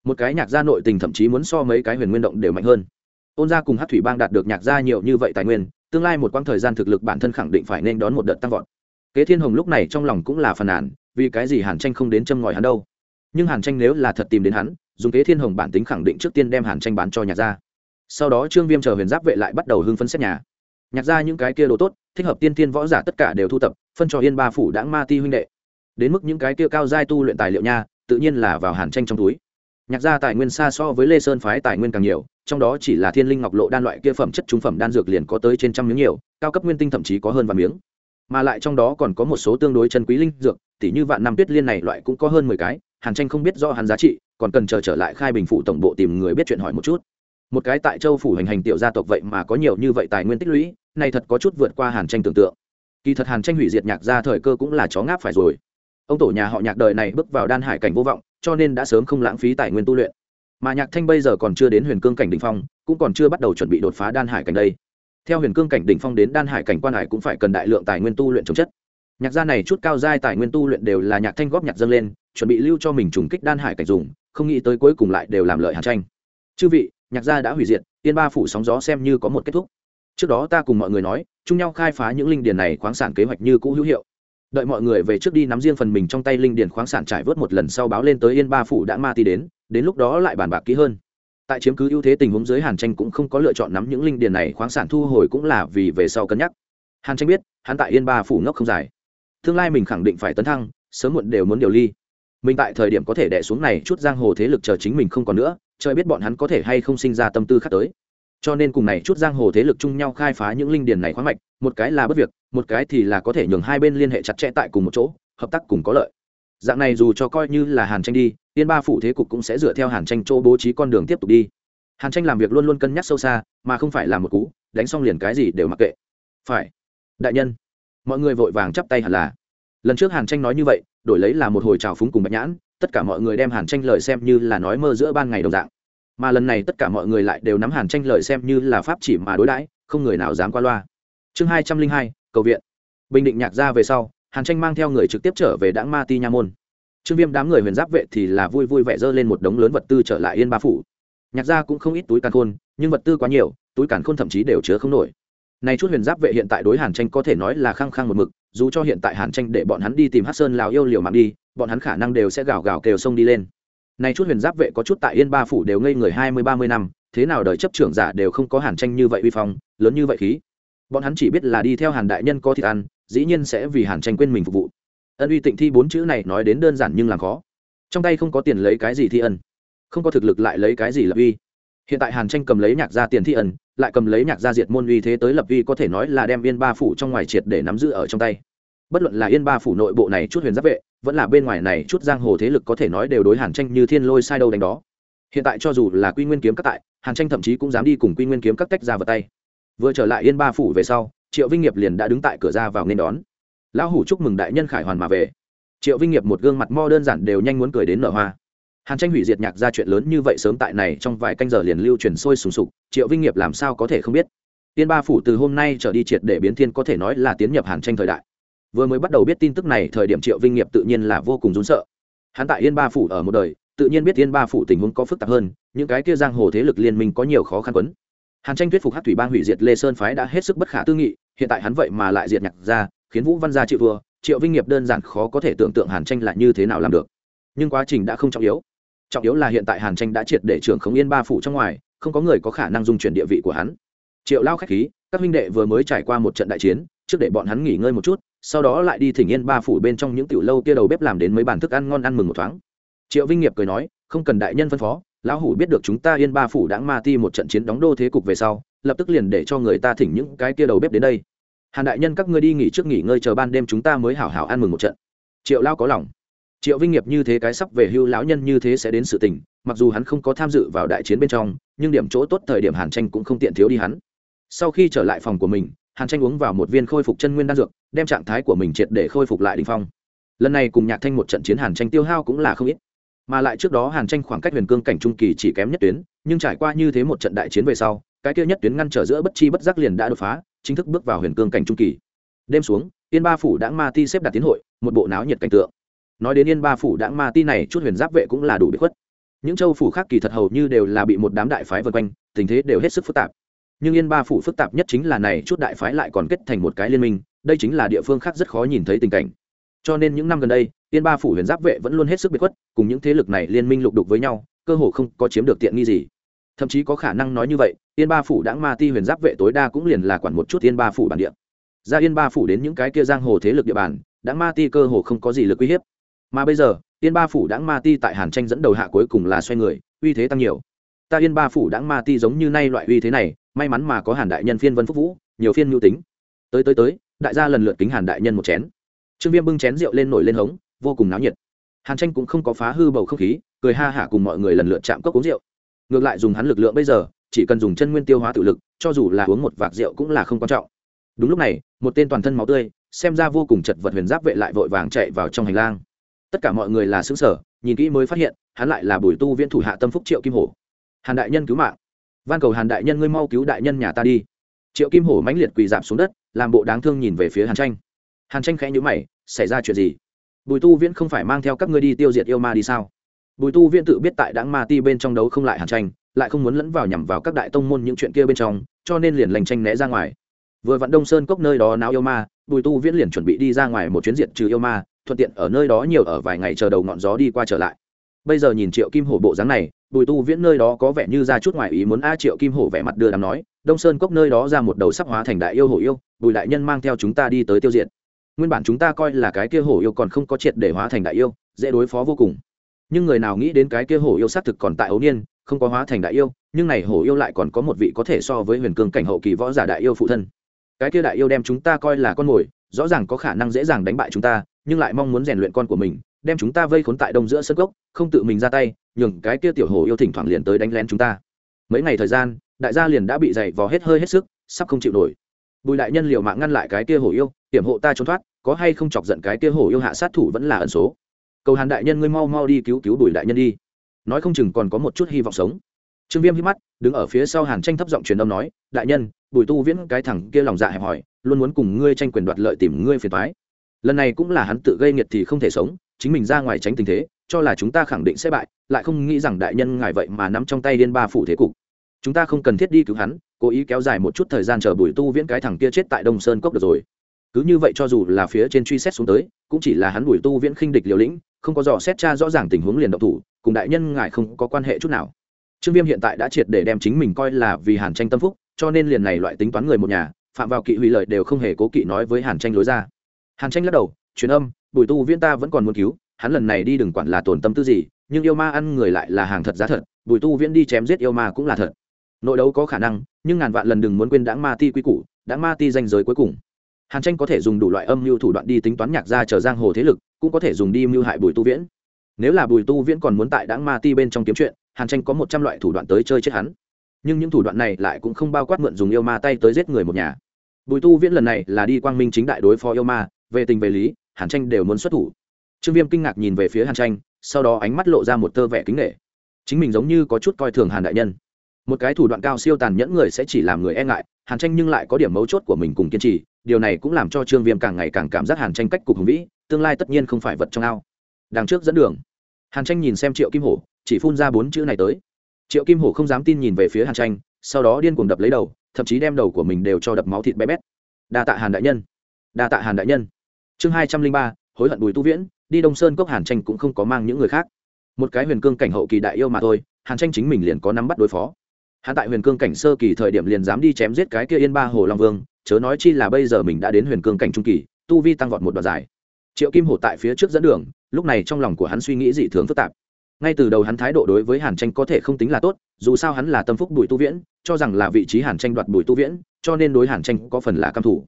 Một cái nhạc gia nội tình thậm chí muốn so mấy cái huyền nguyên động đều mạnh hơn. Ôn gia cùng hát thủy bang đạt được nhạc gia nhiều như vậy tài nguyên tương lai một quãng thời gian thực lực bản thân khẳng định phải nên đón một đợt tăng vọt. Kế thiên hồng lúc này trong lòng cũng là phàn nàn, vì cái gì hàn tranh không đến châm ngòi hắn đâu? Nhưng hàn tranh nếu là thật tìm đến hắn, dùng kế thiên hồng bản tính khẳng định trước tiên đem hàn tranh bán cho nhạc gia. Sau đó trương viêm chờ huyền giáp vệ lại bắt đầu hưng phân xét nhà. Nhạc ra những cái kia đồ tốt, thích hợp tiên tiên võ giả tất cả đều thu tập, phân cho yên ba phủ đãng ma ti huynh đệ. Đến mức những cái kia cao giai tu luyện tài liệu nha, tự nhiên là vào hàn tranh trong túi. Nhạc gia tài nguyên xa so với lê sơn phái tài nguyên càng nhiều trong đó chỉ là thiên linh ngọc lộ đan loại kia phẩm chất trung phẩm đan dược liền có tới trên trăm miếng nhiều, cao cấp nguyên tinh thậm chí có hơn vài miếng. Mà lại trong đó còn có một số tương đối chân quý linh dược, tỉ như vạn năm tuyết liên này loại cũng có hơn mười cái, hàn tranh không biết do hắn giá trị, còn cần chờ trở lại khai bình phụ tổng bộ tìm người biết chuyện hỏi một chút. Một cái tại châu phủ hành hành tiểu gia tộc vậy mà có nhiều như vậy tài nguyên tích lũy, này thật có chút vượt qua hàn tranh tưởng tượng. Kỳ thật hàn tranh hủy diệt nhạc gia thời cơ cũng là chó ngáp phải rồi. Ông tổ nhà họ nhạc đời này bước vào đan hải cảnh vô vọng, cho nên đã sớm không lãng phí tài nguyên tu luyện mà nhạc thanh bây giờ còn chưa đến huyền cương cảnh đ ỉ n h phong, cũng còn chưa bắt đầu chuẩn bị đột phá đan hải cảnh đây. Theo huyền cương cảnh đ ỉ n h phong đến đan hải cảnh quan hải cũng phải cần đại lượng tài nguyên tu luyện chống chất. Nhạc gia này chút cao giai tài nguyên tu luyện đều là nhạc thanh góp nhạc dâng lên, chuẩn bị lưu cho mình trùng kích đan hải cảnh dùng, không nghĩ tới cuối cùng lại đều làm lợi hàn tranh. Chư vị, nhạc gia đã hủy diệt tiên ba phủ sóng gió xem như có một kết thúc. Trước đó ta cùng mọi người nói, chung nhau khai phá những linh điền này khoáng sản kế hoạch như cũ hữu hiệu đợi mọi người về trước đi nắm riêng phần mình trong tay linh điền khoáng sản trải vớt một lần sau báo lên tới yên ba phủ đã ma ti đến đến lúc đó lại bàn bạc kỹ hơn. Tại chiếm cứ ưu thế tình huống dưới hàn tranh cũng không có lựa chọn nắm những linh điền này, khoáng sản thu hồi cũng là vì về sau cân nhắc. Hàn tranh biết, hắn tại yên ba phủ ngốc không dài. Tương lai mình khẳng định phải tấn thăng, sớm muộn đều muốn điều ly. Mình tại thời điểm có thể đẻ xuống này, chút giang hồ thế lực chờ chính mình không còn nữa, trời biết bọn hắn có thể hay không sinh ra tâm tư khác tới. Cho nên cùng này chút giang hồ thế lực chung nhau khai phá những linh điền này khoáng mạch, một cái là bất việc một cái thì là có thể nhường hai bên liên hệ chặt chẽ tại cùng một chỗ, hợp tác cùng có lợi. Dạng này dù cho coi như là hàn tranh đi tiên ba phủ thế cục cũng sẽ dựa theo hàn tranh chỗ bố trí con đường tiếp tục đi. Hàn tranh làm việc luôn luôn cân nhắc sâu xa, mà không phải là một cú, đánh xong liền cái gì đều mặc kệ. Phải. Đại nhân. Mọi người vội vàng chắp tay hẳn là. Lần trước hàn tranh nói như vậy, đổi lấy là một hồi trào phúng cùng bạch nhãn, tất cả mọi người đem hàn tranh lời xem như là nói mơ giữa ban ngày đồng dạng. Mà lần này tất cả mọi người lại đều nắm hàn tranh lời xem như là pháp chỉ mà đối đãi, không người nào dám qua loa. Chương hai trăm linh hai cầu viện. Bình định nhạc ra về sau, hàn tranh mang theo người trực tiếp trở về đãng ma ti nha môn. Trương viêm đám người huyền giáp vệ thì là vui vui vẻ dơ lên một đống lớn vật tư trở lại yên ba phủ. Nhạc ra cũng không ít túi càn khôn, nhưng vật tư quá nhiều, túi càn khôn thậm chí đều chứa không nổi. Này chút huyền giáp vệ hiện tại đối hàn tranh có thể nói là khăng khăng một mực, dù cho hiện tại hàn tranh để bọn hắn đi tìm hát sơn lào yêu liều mạng đi, bọn hắn khả năng đều sẽ gào gào kêu sông đi lên. Này chút huyền giáp vệ có chút tại yên ba phủ đều ngây người hai mươi, ba mươi năm, thế nào đời chấp trưởng giả đều không có hàn tranh như vậy uy phong, lớn như vậy khí bọn hắn chỉ biết là đi theo hàn đại nhân có thịt ăn, dĩ nhiên sẽ vì hàn tranh quên mình phục vụ. Ân uy tịnh thi bốn chữ này nói đến đơn giản nhưng làm khó. Trong tay không có tiền lấy cái gì thi ân, không có thực lực lại lấy cái gì lập uy. Hiện tại hàn tranh cầm lấy nhạc gia tiền thi ân, lại cầm lấy nhạc gia diệt môn uy thế tới lập uy có thể nói là đem yên ba phủ trong ngoài triệt để nắm giữ ở trong tay. Bất luận là yên ba phủ nội bộ này chút huyền giáp vệ, vẫn là bên ngoài này chút giang hồ thế lực có thể nói đều đối hàn tranh như thiên lôi sai đâu đánh đó. Hiện tại cho dù là quy nguyên kiếm các tại, hàn tranh thậm chí cũng dám đi cùng quy nguyên kiếm các tách ra vào tay vừa trở lại yên ba phủ về sau, triệu vinh nghiệp liền đã đứng tại cửa ra vào nên đón. Lão hủ chúc mừng đại nhân khải hoàn mà về. Triệu vinh nghiệp một gương mặt mo đơn giản đều nhanh muốn cười đến nở hoa. Hàn tranh hủy diệt nhạc ra chuyện lớn như vậy sớm tại này trong vài canh giờ liền lưu truyền sôi sùng sục, triệu vinh nghiệp làm sao có thể không biết? Tiên ba phủ từ hôm nay trở đi triệt để biến thiên có thể nói là tiến nhập hàn tranh thời đại. Vừa mới bắt đầu biết tin tức này, thời điểm triệu vinh nghiệp tự nhiên là vô cùng rún sợ. Hắn tại yên ba phủ ở một đời, tự nhiên biết yên ba phủ tình huống có phức tạp hơn, những cái kia giang hồ thế lực liên minh có nhiều khó khăn quấn hàn tranh thuyết phục hát thủy bang hủy diệt lê sơn phái đã hết sức bất khả tư nghị hiện tại hắn vậy mà lại diệt nhạc ra khiến vũ văn gia chịu vừa, triệu vinh nghiệp đơn giản khó có thể tưởng tượng hàn tranh là như thế nào làm được. Nhưng quá trình đã không trọng yếu. Trọng yếu là hiện tại hàn tranh đã triệt để trưởng khống yên ba phủ trong ngoài không có người có khả năng dung chuyển địa vị của hắn. Triệu lao k h á c h khí các huynh đệ vừa mới trải qua một trận đại chiến trước để bọn hắn nghỉ ngơi một chút sau đó lại đi thỉnh yên ba phủ bên trong những tiểu lâu kia đầu bếp làm đến mấy bàn thức ăn ngon ăn mừng một thoáng. Triệu vinh nghiệp cười nói không cần đại nhân phân phó lão hủ biết được chúng ta yên ba phủ đãng ma ti một trận chiến đóng đô thế cục về sau, lập tức liền để cho người ta thỉnh những cái kia đầu bếp đến đây. Hàn đại nhân các ngươi đi nghỉ trước nghỉ ngơi chờ ban đêm chúng ta mới hảo hảo ăn mừng một trận. Triệu lao có lòng. Triệu vinh nghiệp như thế cái sắp về hưu lão nhân như thế sẽ đến sự tình, mặc dù hắn không có tham dự vào đại chiến bên trong, nhưng điểm chỗ tốt thời điểm hàn tranh cũng không tiện thiếu đi hắn. Sau khi trở lại phòng của mình, hàn tranh uống vào một viên khôi phục chân nguyên đan dược, đem trạng thái của mình triệt để khôi phục lại đình phong. Lần này cùng nhạc thanh một trận chiến hàn tranh tiêu hao cũng là không ít mà lại trước đó hàn tranh khoảng cách huyền cương cảnh trung kỳ chỉ kém nhất tuyến, nhưng trải qua như thế một trận đại chiến về sau, cái kia nhất tuyến ngăn trở giữa bất chi bất giác liền đã đột phá, chính thức bước vào huyền cương cảnh trung kỳ. Đêm xuống, yên ba phủ đãng ma ti xếp đặt tiến hội, một bộ náo nhiệt cảnh tượng. Nói đến yên ba phủ đãng ma ti này, chút huyền giáp vệ cũng là đủ bị khuất. Những châu phủ khác kỳ thật hầu như đều là bị một đám đại phái vân quanh, tình thế đều hết sức phức tạp. Nhưng yên ba phủ phức tạp nhất chính là này, chút đại phái lại còn kết thành một cái liên minh, đây chính là địa phương khác rất khó nhìn thấy tình cảnh cho nên những năm gần đây yên ba phủ huyền giáp vệ vẫn luôn hết sức biệt khuất, cùng những thế lực này liên minh lục đục với nhau, cơ hồ không có chiếm được tiện nghi gì. Thậm chí có khả năng nói như vậy yên ba phủ đãng ma ti huyền giáp vệ tối đa cũng liền là quản một chút yên ba phủ bản địa. Ra yên ba phủ đến những cái kia giang hồ thế lực địa bàn đãng ma ti cơ hồ không có gì lực uy hiếp. Mà bây giờ yên ba phủ đãng ma ti tại hàn tranh dẫn đầu hạ cuối cùng là xoay người, uy thế tăng nhiều. Ta yên ba phủ đãng ma ti giống như nay loại uy thế này, may mắn mà có hàn đại nhân phiên vân phúc vũ, nhiều phiên mưu tính. Tới tới tới, đại gia lần lượt kính hàn đại nhân một chén trương viêm bưng chén rượu lên nổi lên hống, vô cùng náo nhiệt. Hàn tranh cũng không có phá hư bầu không khí, cười ha hả cùng mọi người lần lượt chạm cốc uống rượu. Ngược lại dùng hắn lực lượng bây giờ, chỉ cần dùng chân nguyên tiêu hóa tự lực, cho dù là uống một vạc rượu cũng là không quan trọng. Đúng lúc này, một tên toàn thân máu tươi, xem ra vô cùng chật vật huyền giáp vệ lại vội vàng chạy vào trong hành lang. Tất cả mọi người là xứng sở nhìn kỹ mới phát hiện, hắn lại là bùi tu viên thủ hạ tâm phúc triệu kim hổ. Hàn đại nhân cứu mạng. Van cầu hàn đại nhân ngươi mau cứu đại nhân nhà ta đi. Triệu kim hổ mãnh liệt quỳ dạp xuống đất, làm bộ đáng thương nhìn về phía hàn tranh hàn tranh khẽ nhữ mày, xảy ra chuyện gì? Bùi tu viễn không phải mang theo các ngươi đi tiêu diệt yêu ma đi sao? Bùi tu viễn tự biết tại đáng ma ti bên trong đấu không lại hàn tranh, lại không muốn lẫn vào nhằm vào các đại tông môn những chuyện kia bên trong, cho nên liền lành tranh né ra ngoài. Vừa vặn đông sơn cốc nơi đó náo yêu ma, bùi tu viễn liền chuẩn bị đi ra ngoài một chuyến diệt trừ yêu ma, thuận tiện ở nơi đó nhiều ở vài ngày chờ đầu ngọn gió đi qua trở lại. Bây giờ nhìn triệu kim hổ bộ dáng này, bùi tu viễn nơi đó có vẻ như ra chút ngoài ý muốn, a triệu kim hổ vẻ mặt đưa đám nói, đông sơn cốc nơi đó ra một đầu sắp hóa thành đại yêu hổ yêu, bùi đại nhân mang theo chúng ta đi tới tiêu diệt nguyên bản chúng ta coi là cái kia hổ yêu còn không có triệt để hóa thành đại yêu, dễ đối phó vô cùng. Nhưng người nào nghĩ đến cái kia hổ yêu xác thực còn tại ấu niên, không có hóa thành đại yêu, nhưng này hổ yêu lại còn có một vị có thể so với huyền cương cảnh hậu kỳ võ giả đại yêu phụ thân. Cái kia đại yêu đem chúng ta coi là con mồi, rõ ràng có khả năng dễ dàng đánh bại chúng ta, nhưng lại mong muốn rèn luyện con của mình, đem chúng ta vây khốn tại đông giữa sân gốc không tự mình ra tay, nhường cái kia tiểu hổ yêu thỉnh thoảng liền tới đánh lén chúng ta. Mấy ngày thời gian, đại gia liền đã bị dày vò hết hơi hết sức, sắp không chịu nổi. Bùi đại nhân liều mạng ngăn lại cái kia hổ yêu, hiểm hộ ta trốn thoát có hay không chọc giận cái kia hổ yêu hạ sát thủ vẫn là ẩn số. Cầu hàn đại nhân ngươi mau mau đi cứu cứu bùi đại nhân đi. Nói không chừng còn có một chút hy vọng sống. Trương viêm hít mắt, đứng ở phía sau hàn tranh thấp giọng truyền âm nói, đại nhân, bùi tu viễn cái thằng kia lòng dạ hẹp hòi, luôn muốn cùng ngươi tranh quyền đoạt lợi tìm ngươi phiền thoái lần này cũng là hắn tự gây nghiệt thì không thể sống, chính mình ra ngoài tránh tình thế, cho là chúng ta khẳng định sẽ bại, lại không nghĩ rằng đại nhân ngài vậy mà nắm trong tay liên ba phủ thế cục. Chúng ta không cần thiết đi cứu hắn, cố ý kéo dài một chút thời gian chờ bùi tu viễn cái thằng kia chết tại đông sơn cốc được rồi cứ như vậy cho dù là phía trên truy xét xuống tới, cũng chỉ là hắn đuổi tu viễn khinh địch liều lĩnh, không có dò xét cha rõ ràng tình huống liền động thủ, cùng đại nhân ngài không có quan hệ chút nào. Trương viêm hiện tại đã triệt để đem chính mình coi là vì hàn tranh tâm phúc, cho nên liền này loại tính toán người một nhà, phạm vào kỵ hủy lợi đều không hề cố kỵ nói với hàn tranh lối ra. Hàn tranh lắc đầu, truyền âm, bùi tu viễn ta vẫn còn muốn cứu, hắn lần này đi đừng quản là tổn tâm tư gì, nhưng yêu ma ăn người lại là hàng thật giá thật, bùi tu viễn đi chém giết yêu ma cũng là thật. Nội đấu có khả năng, nhưng ngàn vạn lần đừng muốn quên đãng ma ti quy củ, đãng ma ti danh giới cuối cùng hàn tranh có thể dùng đủ loại âm mưu thủ đoạn đi tính toán nhạc gia chờ giang hồ thế lực, cũng có thể dùng đi mưu hại bùi tu viễn. Nếu là bùi tu viễn còn muốn tại đãng ma ti bên trong kiếm chuyện, hàn tranh có một trăm loại thủ đoạn tới chơi chết hắn. Nhưng những thủ đoạn này lại cũng không bao quát mượn dùng yêu ma tay tới giết người một nhà. Bùi tu viễn lần này là đi quang minh chính đại đối phó yêu ma, về tình về lý, hàn tranh đều muốn xuất thủ. Trương viêm kinh ngạc nhìn về phía hàn tranh, sau đó ánh mắt lộ ra một tơ vẻ kính nghệ chính mình giống như có chút coi thường hàn đại nhân. Một cái thủ đoạn cao siêu tàn nhẫn người sẽ chỉ làm người e ngại hàn tranh nhưng lại có điểm mấu chốt của mình cùng kiên trì, điều này cũng làm cho trương viêm càng ngày càng cảm giác hàn tranh cách cục hùng vĩ, tương lai tất nhiên không phải vật trong ao. Đằng trước dẫn đường, hàn tranh nhìn xem triệu kim hổ, chỉ phun ra bốn chữ này tới. Triệu kim hổ không dám tin nhìn về phía hàn tranh, sau đó điên cuồng đập lấy đầu, thậm chí đem đầu của mình đều cho đập máu thịt bé bét. Đa tạ hàn đại nhân. Đa tạ hàn đại nhân. Chương hai trăm linh ba, hối hận bùi tu viễn, đi đông sơn cốc hàn tranh cũng không có mang những người khác. Một cái huyền cương cảnh hậu kỳ đại yêu mà thôi, hàn tranh chính mình liền có nắm bắt đối phó hắn tại huyền cương cảnh sơ kỳ thời điểm liền dám đi chém giết cái kia yên ba hồ long vương, chớ nói chi là bây giờ mình đã đến huyền cương cảnh trung kỳ, tu vi tăng vọt một đoạn dài. Triệu kim hổ tại phía trước dẫn đường, lúc này trong lòng của hắn suy nghĩ dị thường phức tạp. Ngay từ đầu hắn thái độ đối với hàn tranh có thể không tính là tốt, dù sao hắn là tâm phúc bùi tu viễn, cho rằng là vị trí hàn tranh đoạt bùi tu viễn, cho nên đối hàn tranh có phần là căm thủ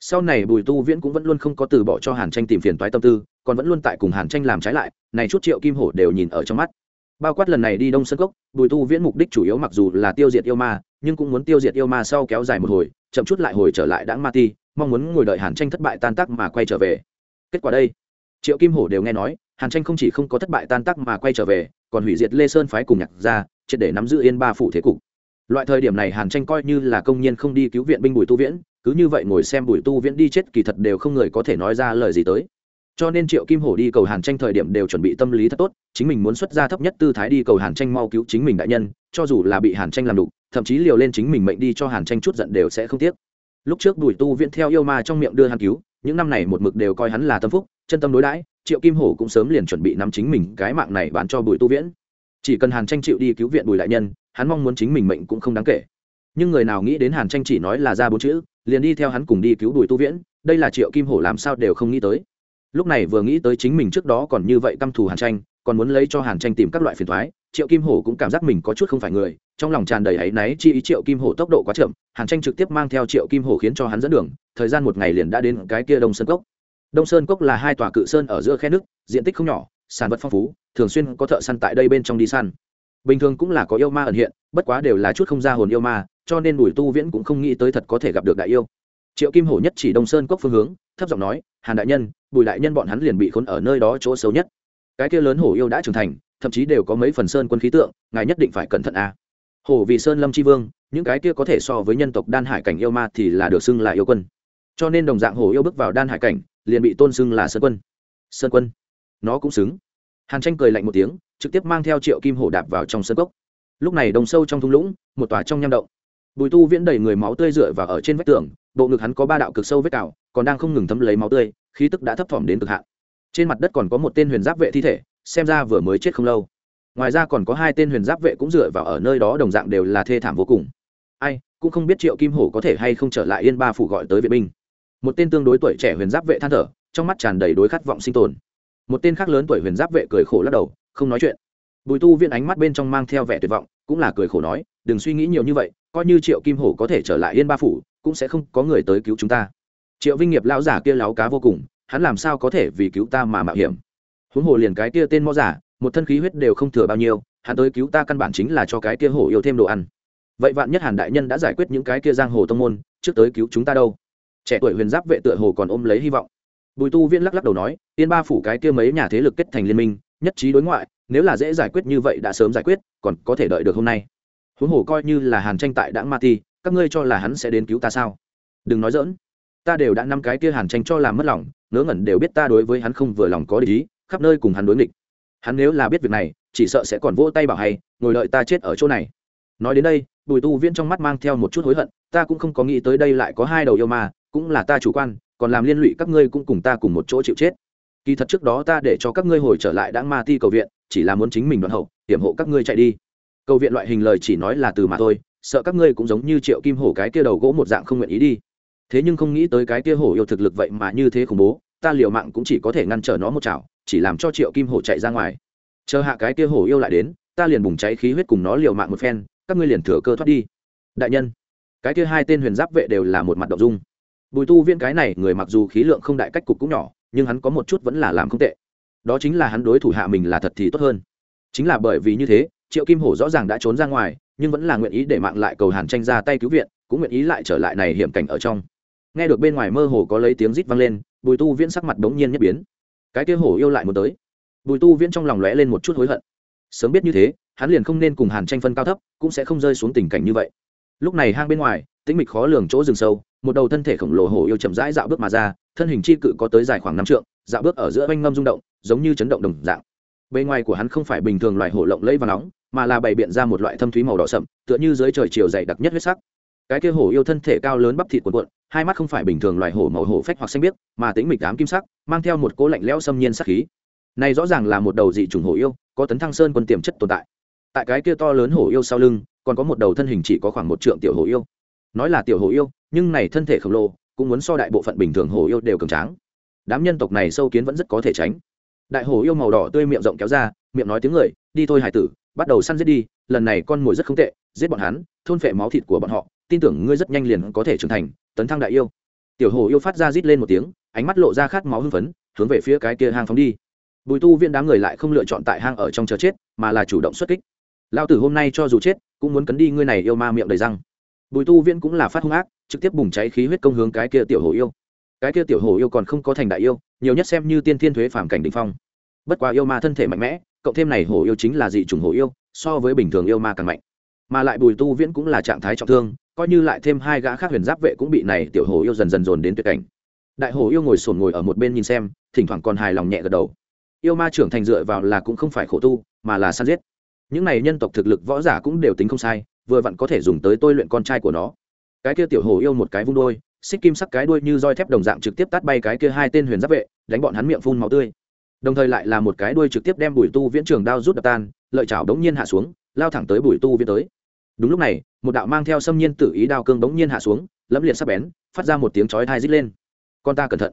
sau này bùi tu viễn cũng vẫn luôn không có từ bỏ cho hàn tranh tìm phiền toái tâm tư, còn vẫn luôn tại cùng hàn tranh làm trái lại, này chút triệu kim hổ đều nhìn ở trong mắt bao quát lần này đi đông sơn cốc, bùi tu viễn mục đích chủ yếu mặc dù là tiêu diệt yêu ma, nhưng cũng muốn tiêu diệt yêu ma sau kéo dài một hồi, chậm chút lại hồi trở lại đãng ma ti, mong muốn ngồi đợi hàn tranh thất bại tan tác mà quay trở về. Kết quả đây, triệu kim hổ đều nghe nói, hàn tranh không chỉ không có thất bại tan tác mà quay trở về, còn hủy diệt lê sơn phái cùng nhạc ra triệt để nắm giữ yên ba phủ thế cục. Loại thời điểm này hàn tranh coi như là công nhân không đi cứu viện binh bùi tu viễn, cứ như vậy ngồi xem bùi tu viễn đi chết kỳ thật đều không người có thể nói ra lời gì tới cho nên triệu kim hổ đi cầu hàn tranh thời điểm đều chuẩn bị tâm lý thật tốt, chính mình muốn xuất ra thấp nhất tư thái đi cầu hàn tranh mau cứu chính mình đại nhân, cho dù là bị hàn tranh làm đục, thậm chí liều lên chính mình mệnh đi cho hàn tranh chút giận đều sẽ không tiếc. Lúc trước bùi tu viễn theo yêu ma trong miệng đưa hàn cứu, những năm này một mực đều coi hắn là tâm phúc, chân tâm đối đãi, triệu kim hổ cũng sớm liền chuẩn bị nắm chính mình cái mạng này bán cho bùi tu viễn. Chỉ cần hàn tranh chịu đi cứu viện bùi đại nhân, hắn mong muốn chính mình mệnh cũng không đáng kể. Nhưng người nào nghĩ đến hàn tranh chỉ nói là ra bốn chữ, liền đi theo hắn cùng đi cứu bùi tu viễn, đây là triệu kim hổ làm sao đều không nghĩ tới lúc này vừa nghĩ tới chính mình trước đó còn như vậy căm thù hàn tranh, còn muốn lấy cho hàn tranh tìm các loại phiền thoái triệu kim hổ cũng cảm giác mình có chút không phải người, trong lòng tràn đầy áy náy, chi ý triệu kim hổ tốc độ quá chậm, hàn tranh trực tiếp mang theo triệu kim hổ khiến cho hắn dẫn đường, thời gian một ngày liền đã đến cái kia đông sơn cốc. Đông sơn cốc là hai tòa cự sơn ở giữa khe nước, diện tích không nhỏ, sản vật phong phú, thường xuyên có thợ săn tại đây bên trong đi săn. Bình thường cũng là có yêu ma ẩn hiện, bất quá đều là chút không ra hồn yêu ma, cho nên bùi tu viễn cũng không nghĩ tới thật có thể gặp được đại yêu. Triệu kim hổ nhất chỉ đông sơn cốc phương hướng, thấp giọng nói, hàn đại nhân bùi đại nhân bọn hắn liền bị khốn ở nơi đó chỗ xấu nhất. Cái kia lớn hổ yêu đã trưởng thành, thậm chí đều có mấy phần sơn quân khí tượng, ngài nhất định phải cẩn thận a. Hổ vì sơn lâm c vương, những cái kia có thể so với nhân tộc đan hải cảnh yêu ma thì là được xưng là yêu quân. Cho nên đồng dạng hổ yêu bước vào đan hải cảnh, liền bị tôn xưng là sơn quân. Sơn quân? Nó cũng xứng. Hàn tranh cười lạnh một tiếng, trực tiếp mang theo triệu kim hổ đạp vào trong sân cốc. Lúc này đồng sâu trong thung lũng, một tòa trong nham động. Bùi tu viễn đầy người máu tươi rửa và ở trên vách tường, bộ ngực hắn có ba đạo cực sâu vết cào còn đang không ngừng thấm lấy máu tươi, khí tức đã thấp thỏm đến cực hạn. Trên mặt đất còn có một tên huyền giáp vệ thi thể, xem ra vừa mới chết không lâu. Ngoài ra còn có hai tên huyền giáp vệ cũng dựa vào ở nơi đó đồng dạng đều là thê thảm vô cùng. Ai, cũng không biết triệu kim hổ có thể hay không trở lại yên ba phủ gọi tới vệ binh. Một tên tương đối tuổi trẻ huyền giáp vệ than thở, trong mắt tràn đầy đối khát vọng sinh tồn. Một tên khác lớn tuổi huyền giáp vệ cười khổ lắc đầu, không nói chuyện. Bùi tu viên ánh mắt bên trong mang theo vẻ tuyệt vọng, cũng là cười khổ nói, đừng suy nghĩ nhiều như vậy, coi như triệu kim hổ có thể trở lại yên ba phủ, cũng sẽ không có người tới cứu chúng ta triệu vinh nghiệp lão giả kia láo cá vô cùng, hắn làm sao có thể vì cứu ta mà mạo hiểm? Huống hồ liền cái kia tên mõ giả, một thân khí huyết đều không thừa bao nhiêu, hắn tới cứu ta căn bản chính là cho cái kia hổ yêu thêm đồ ăn. Vậy vạn nhất hàn đại nhân đã giải quyết những cái kia giang hồ tông môn, trước tới cứu chúng ta đâu? Trẻ tuổi huyền giáp vệ tựa hồ còn ôm lấy hy vọng. Bùi tu viễn lắc lắc đầu nói tiên ba phủ cái kia mấy nhà thế lực kết thành liên minh, nhất trí đối ngoại, nếu là dễ giải quyết như vậy đã sớm giải quyết, còn có thể đợi được hôm nay. Huống hồ coi như là hàn tranh tại đãng ma ti, các ngươi cho là hắn sẽ đến cứu ta sao? Đừng nói dỡn ta đều đã năm cái kia hàn tranh cho làm mất lòng ngớ ngẩn đều biết ta đối với hắn không vừa lòng có lý khắp nơi cùng hắn đối nghịch. Hắn nếu là biết việc này chỉ sợ sẽ còn vỗ tay bảo hay ngồi đợi ta chết ở chỗ này. Nói đến đây bùi tu viễn trong mắt mang theo một chút hối hận ta cũng không có nghĩ tới đây lại có hai đầu yêu mà, cũng là ta chủ quan còn làm liên lụy các ngươi cũng cùng ta cùng một chỗ chịu chết. Kỳ thật trước đó ta để cho các ngươi hồi trở lại đã ma ti cầu viện chỉ là muốn chính mình đoạn hậu hiểm hộ các ngươi chạy đi. Cầu viện loại hình lời chỉ nói là từ mà thôi sợ các ngươi cũng giống như triệu kim hổ cái kia đầu gỗ một dạng không nguyện ý đi thế nhưng không nghĩ tới cái kia hổ yêu thực lực vậy mà như thế khủng bố, ta liều mạng cũng chỉ có thể ngăn trở nó một chảo, chỉ làm cho triệu kim hổ chạy ra ngoài. Chờ hạ cái kia hổ yêu lại đến, ta liền bùng cháy khí huyết cùng nó liều mạng một phen, các ngươi liền thừa cơ thoát đi. Đại nhân, cái kia hai tên huyền giáp vệ đều là một mặt động dung. Bùi tu viên cái này người mặc dù khí lượng không đại cách cục cũng nhỏ, nhưng hắn có một chút vẫn là làm không tệ. Đó chính là hắn đối thủ hạ mình là thật thì tốt hơn. Chính là bởi vì như thế, triệu kim hổ rõ ràng đã trốn ra ngoài, nhưng vẫn là nguyện ý để mạng lại cầu hàn tranh ra tay cứu viện, cũng nguyện ý lại trở lại này hiểm cảnh ở trong nghe được bên ngoài mơ hồ có lấy tiếng rít vang lên, bùi tu viễn sắc mặt đống nhiên nhất biến. Cái kia hổ yêu lại muốn tới. Bùi tu viễn trong lòng lóe lên một chút hối hận. Sớm biết như thế, hắn liền không nên cùng hàn tranh phân cao thấp, cũng sẽ không rơi xuống tình cảnh như vậy. Lúc này hang bên ngoài, tĩnh mịch khó lường chỗ rừng sâu, một đầu thân thể khổng lồ hổ yêu chậm rãi dạo bước mà ra, thân hình chi cự có tới dài khoảng năm trượng, dạo bước ở giữa oanh ngâm rung động, giống như chấn động đồng dạng. Bề ngoài của hắn không phải bình thường loại hổ lộng lẫy và nóng, mà là bày biện ra một loại thâm thúy màu đỏ sậm, tựa như dưới trời chiều dày đặc nhất huyết sắc cái kia hổ yêu thân thể cao lớn bắp thịt cuộn cuộn, hai mắt không phải bình thường loài hổ màu hổ phách hoặc xanh biếc, mà tính mịch ám kim sắc, mang theo một cỗ lạnh lẽo xâm nhiên sắc khí. Này rõ ràng là một đầu dị trùng hổ yêu, có tấn thăng sơn quân tiềm chất tồn tại. Tại cái kia to lớn hổ yêu sau lưng, còn có một đầu thân hình chỉ có khoảng một trượng tiểu hổ yêu. Nói là tiểu hổ yêu, nhưng này thân thể khổng lồ, cũng muốn so đại bộ phận bình thường hổ yêu đều cường tráng. Đám nhân tộc này sâu kiến vẫn rất có thể tránh. Đại hổ yêu màu đỏ tươi miệng rộng kéo ra, miệng nói tiếng người, đi thôi, hải tử, bắt đầu săn giết đi, lần này con mồi rất không tệ, giết bọn hắn, thôn phệ máu thịt của bọn họ tin tưởng ngươi rất nhanh liền có thể trưởng thành, tấn thăng đại yêu. Tiểu hồ yêu phát ra rít lên một tiếng, ánh mắt lộ ra khát máu hưng phấn, hướng về phía cái kia hang phóng đi. Bùi tu viên đám người lại không lựa chọn tại hang ở trong chờ chết, mà là chủ động xuất kích. Lao tử hôm nay cho dù chết, cũng muốn cấn đi ngươi này yêu ma miệng đầy răng. Bùi tu viên cũng là phát hung ác, trực tiếp bùng cháy khí huyết công hướng cái kia tiểu hồ yêu. Cái kia tiểu hồ yêu còn không có thành đại yêu, nhiều nhất xem như tiên thiên thuế phản cảnh định phong. Bất quá yêu ma thân thể mạnh mẽ, cộng thêm này hồ yêu chính là dị chủng hồ yêu, so với bình thường yêu ma càng mạnh. Mà lại bùi tu viễn cũng là trạng thái trọng thương coi như lại thêm hai gã khác huyền giáp vệ cũng bị này tiểu hồ yêu dần dần dồn đến tuyệt cảnh. Đại hồ yêu ngồi sồn ngồi ở một bên nhìn xem, thỉnh thoảng còn hài lòng nhẹ gật đầu. Yêu ma trưởng thành dựa vào là cũng không phải khổ tu, mà là săn giết. Những này nhân tộc thực lực võ giả cũng đều tính không sai, vừa vặn có thể dùng tới tôi luyện con trai của nó. Cái kia tiểu hồ yêu một cái vung đôi, xích kim sắc cái đuôi như roi thép đồng dạng trực tiếp tát bay cái kia hai tên huyền giáp vệ, đánh bọn hắn miệng phun máu tươi. Đồng thời lại là một cái đuôi trực tiếp đem bùi tu viễn trường đao rút đập tan, lợi chảo đống nhiên hạ xuống, lao thẳng tới bùi tu viễn tới. Đúng lúc này một đạo mang theo xâm nhiên tự ý đao cương bỗng nhiên hạ xuống, lẫm liệt sắc bén, phát ra một tiếng chói thai rít lên. Con ta cẩn thận.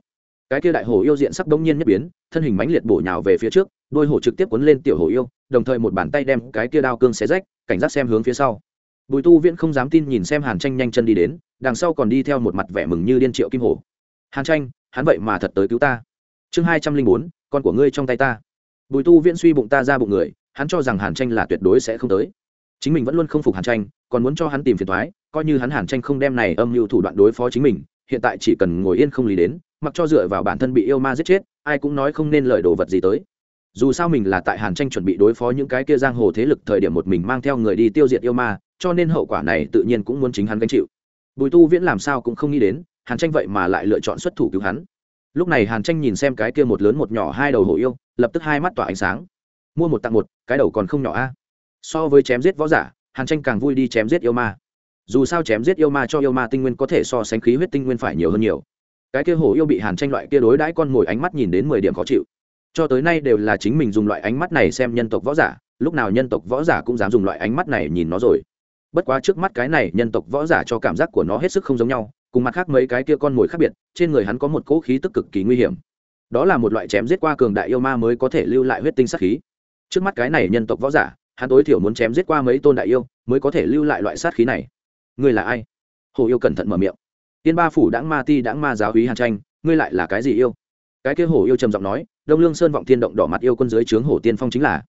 Cái kia đại hổ yêu diện sắc bỗng nhiên nhất biến, thân hình mãnh liệt bổ nhào về phía trước, đôi hổ trực tiếp cuốn lên tiểu hổ yêu, đồng thời một bàn tay đem cái kia đao cương xé rách, cảnh giác xem hướng phía sau. Bùi tu viễn không dám tin nhìn xem hàn tranh nhanh chân đi đến, đằng sau còn đi theo một mặt vẻ mừng như điên triệu kim hổ. Hàn tranh, hắn vậy mà thật tới cứu ta. Chương hai trăm linh bốn, con của ngươi trong tay ta. Bùi tu viễn suy bụng ta ra bụng người, hắn cho rằng hàn tranh là tuyệt đối sẽ không tới chính mình vẫn luôn không phục hàn tranh, còn muốn cho hắn tìm phiền thoái coi như hắn hàn tranh không đem này âm mưu thủ đoạn đối phó chính mình, hiện tại chỉ cần ngồi yên không lý đến, mặc cho dựa vào bản thân bị yêu ma giết chết, ai cũng nói không nên lời đồ vật gì tới. Dù sao mình là tại hàn tranh chuẩn bị đối phó những cái kia giang hồ thế lực thời điểm một mình mang theo người đi tiêu diệt yêu ma, cho nên hậu quả này tự nhiên cũng muốn chính hắn gánh chịu. Bùi tu viễn làm sao cũng không nghĩ đến, hàn tranh vậy mà lại lựa chọn xuất thủ cứu hắn. Lúc này hàn tranh nhìn xem cái kia một lớn một nhỏ hai đầu hổ yêu, lập tức hai mắt tỏa ánh sáng. Mua một tặng một, cái đầu còn không nhỏ a so với chém giết võ giả, hàn tranh càng vui đi chém giết yêu ma. Dù sao chém giết yêu ma cho yêu ma tinh nguyên có thể so sánh khí huyết tinh nguyên phải nhiều hơn nhiều. Cái kia hổ yêu bị hàn tranh loại kia đối đãi con mồi ánh mắt nhìn đến mười điểm khó chịu. Cho tới nay đều là chính mình dùng loại ánh mắt này xem nhân tộc võ giả, lúc nào nhân tộc võ giả cũng dám dùng loại ánh mắt này nhìn nó rồi. Bất quá trước mắt cái này nhân tộc võ giả cho cảm giác của nó hết sức không giống nhau, cùng mặt khác mấy cái kia con mồi khác biệt, trên người hắn có một cỗ khí tức cực kỳ nguy hiểm. Đó là một loại chém giết qua cường đại yêu ma mới có thể lưu lại huyết tinh sắc khí. Trước mắt cái này nhân tộc võ giả hắn tối thiểu muốn chém giết qua mấy tôn đại yêu, mới có thể lưu lại loại sát khí này. Ngươi là ai? Hồ yêu cẩn thận mở miệng. Tiên ba phủ đãng ma ti đãng ma giáo hí hàn tranh, ngươi lại là cái gì yêu? Cái kia hồ yêu trầm giọng nói, đông lương sơn vọng tiên động đỏ mặt yêu quân dưới trướng hổ tiên phong chính là.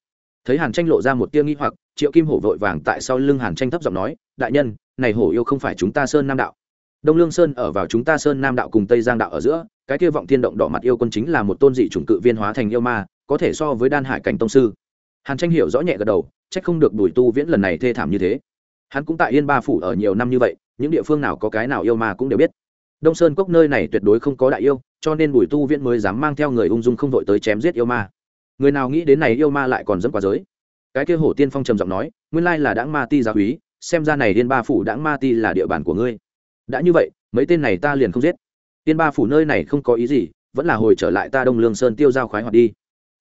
Thấy hàn tranh lộ ra một tia nghi hoặc, triệu kim hổ vội vàng tại sau lưng hàn tranh thấp giọng nói, đại nhân, này hổ yêu không phải chúng ta sơn nam đạo. Đông lương sơn ở vào chúng ta sơn nam đạo cùng tây giang đạo ở giữa, cái kia vọng thiên động đỏ mặt yêu quân chính là một tôn dị chủng cự viên hóa thành yêu ma, có thể so với đan hải cảnh tông sư hàn tranh hiểu rõ nhẹ gật đầu trách không được Bùi tu viễn lần này thê thảm như thế. Hắn cũng tại yên ba phủ ở nhiều năm như vậy những địa phương nào có cái nào yêu ma cũng đều biết. Đông sơn cốc nơi này tuyệt đối không có đại yêu cho nên bùi tu viễn mới dám mang theo người ung dung không đội tới chém giết yêu ma. Người nào nghĩ đến này yêu ma lại còn dẫm qua giới. Cái kia hổ tiên phong trầm giọng nói nguyên lai là đáng ma ti gia quý, xem ra này yên ba phủ đáng ma ti là địa bàn của ngươi. Đã như vậy mấy tên này ta liền không giết. Yên ba phủ nơi này không có ý gì vẫn là hồi trở lại ta đông lương sơn tiêu giao khoái hoạt đi.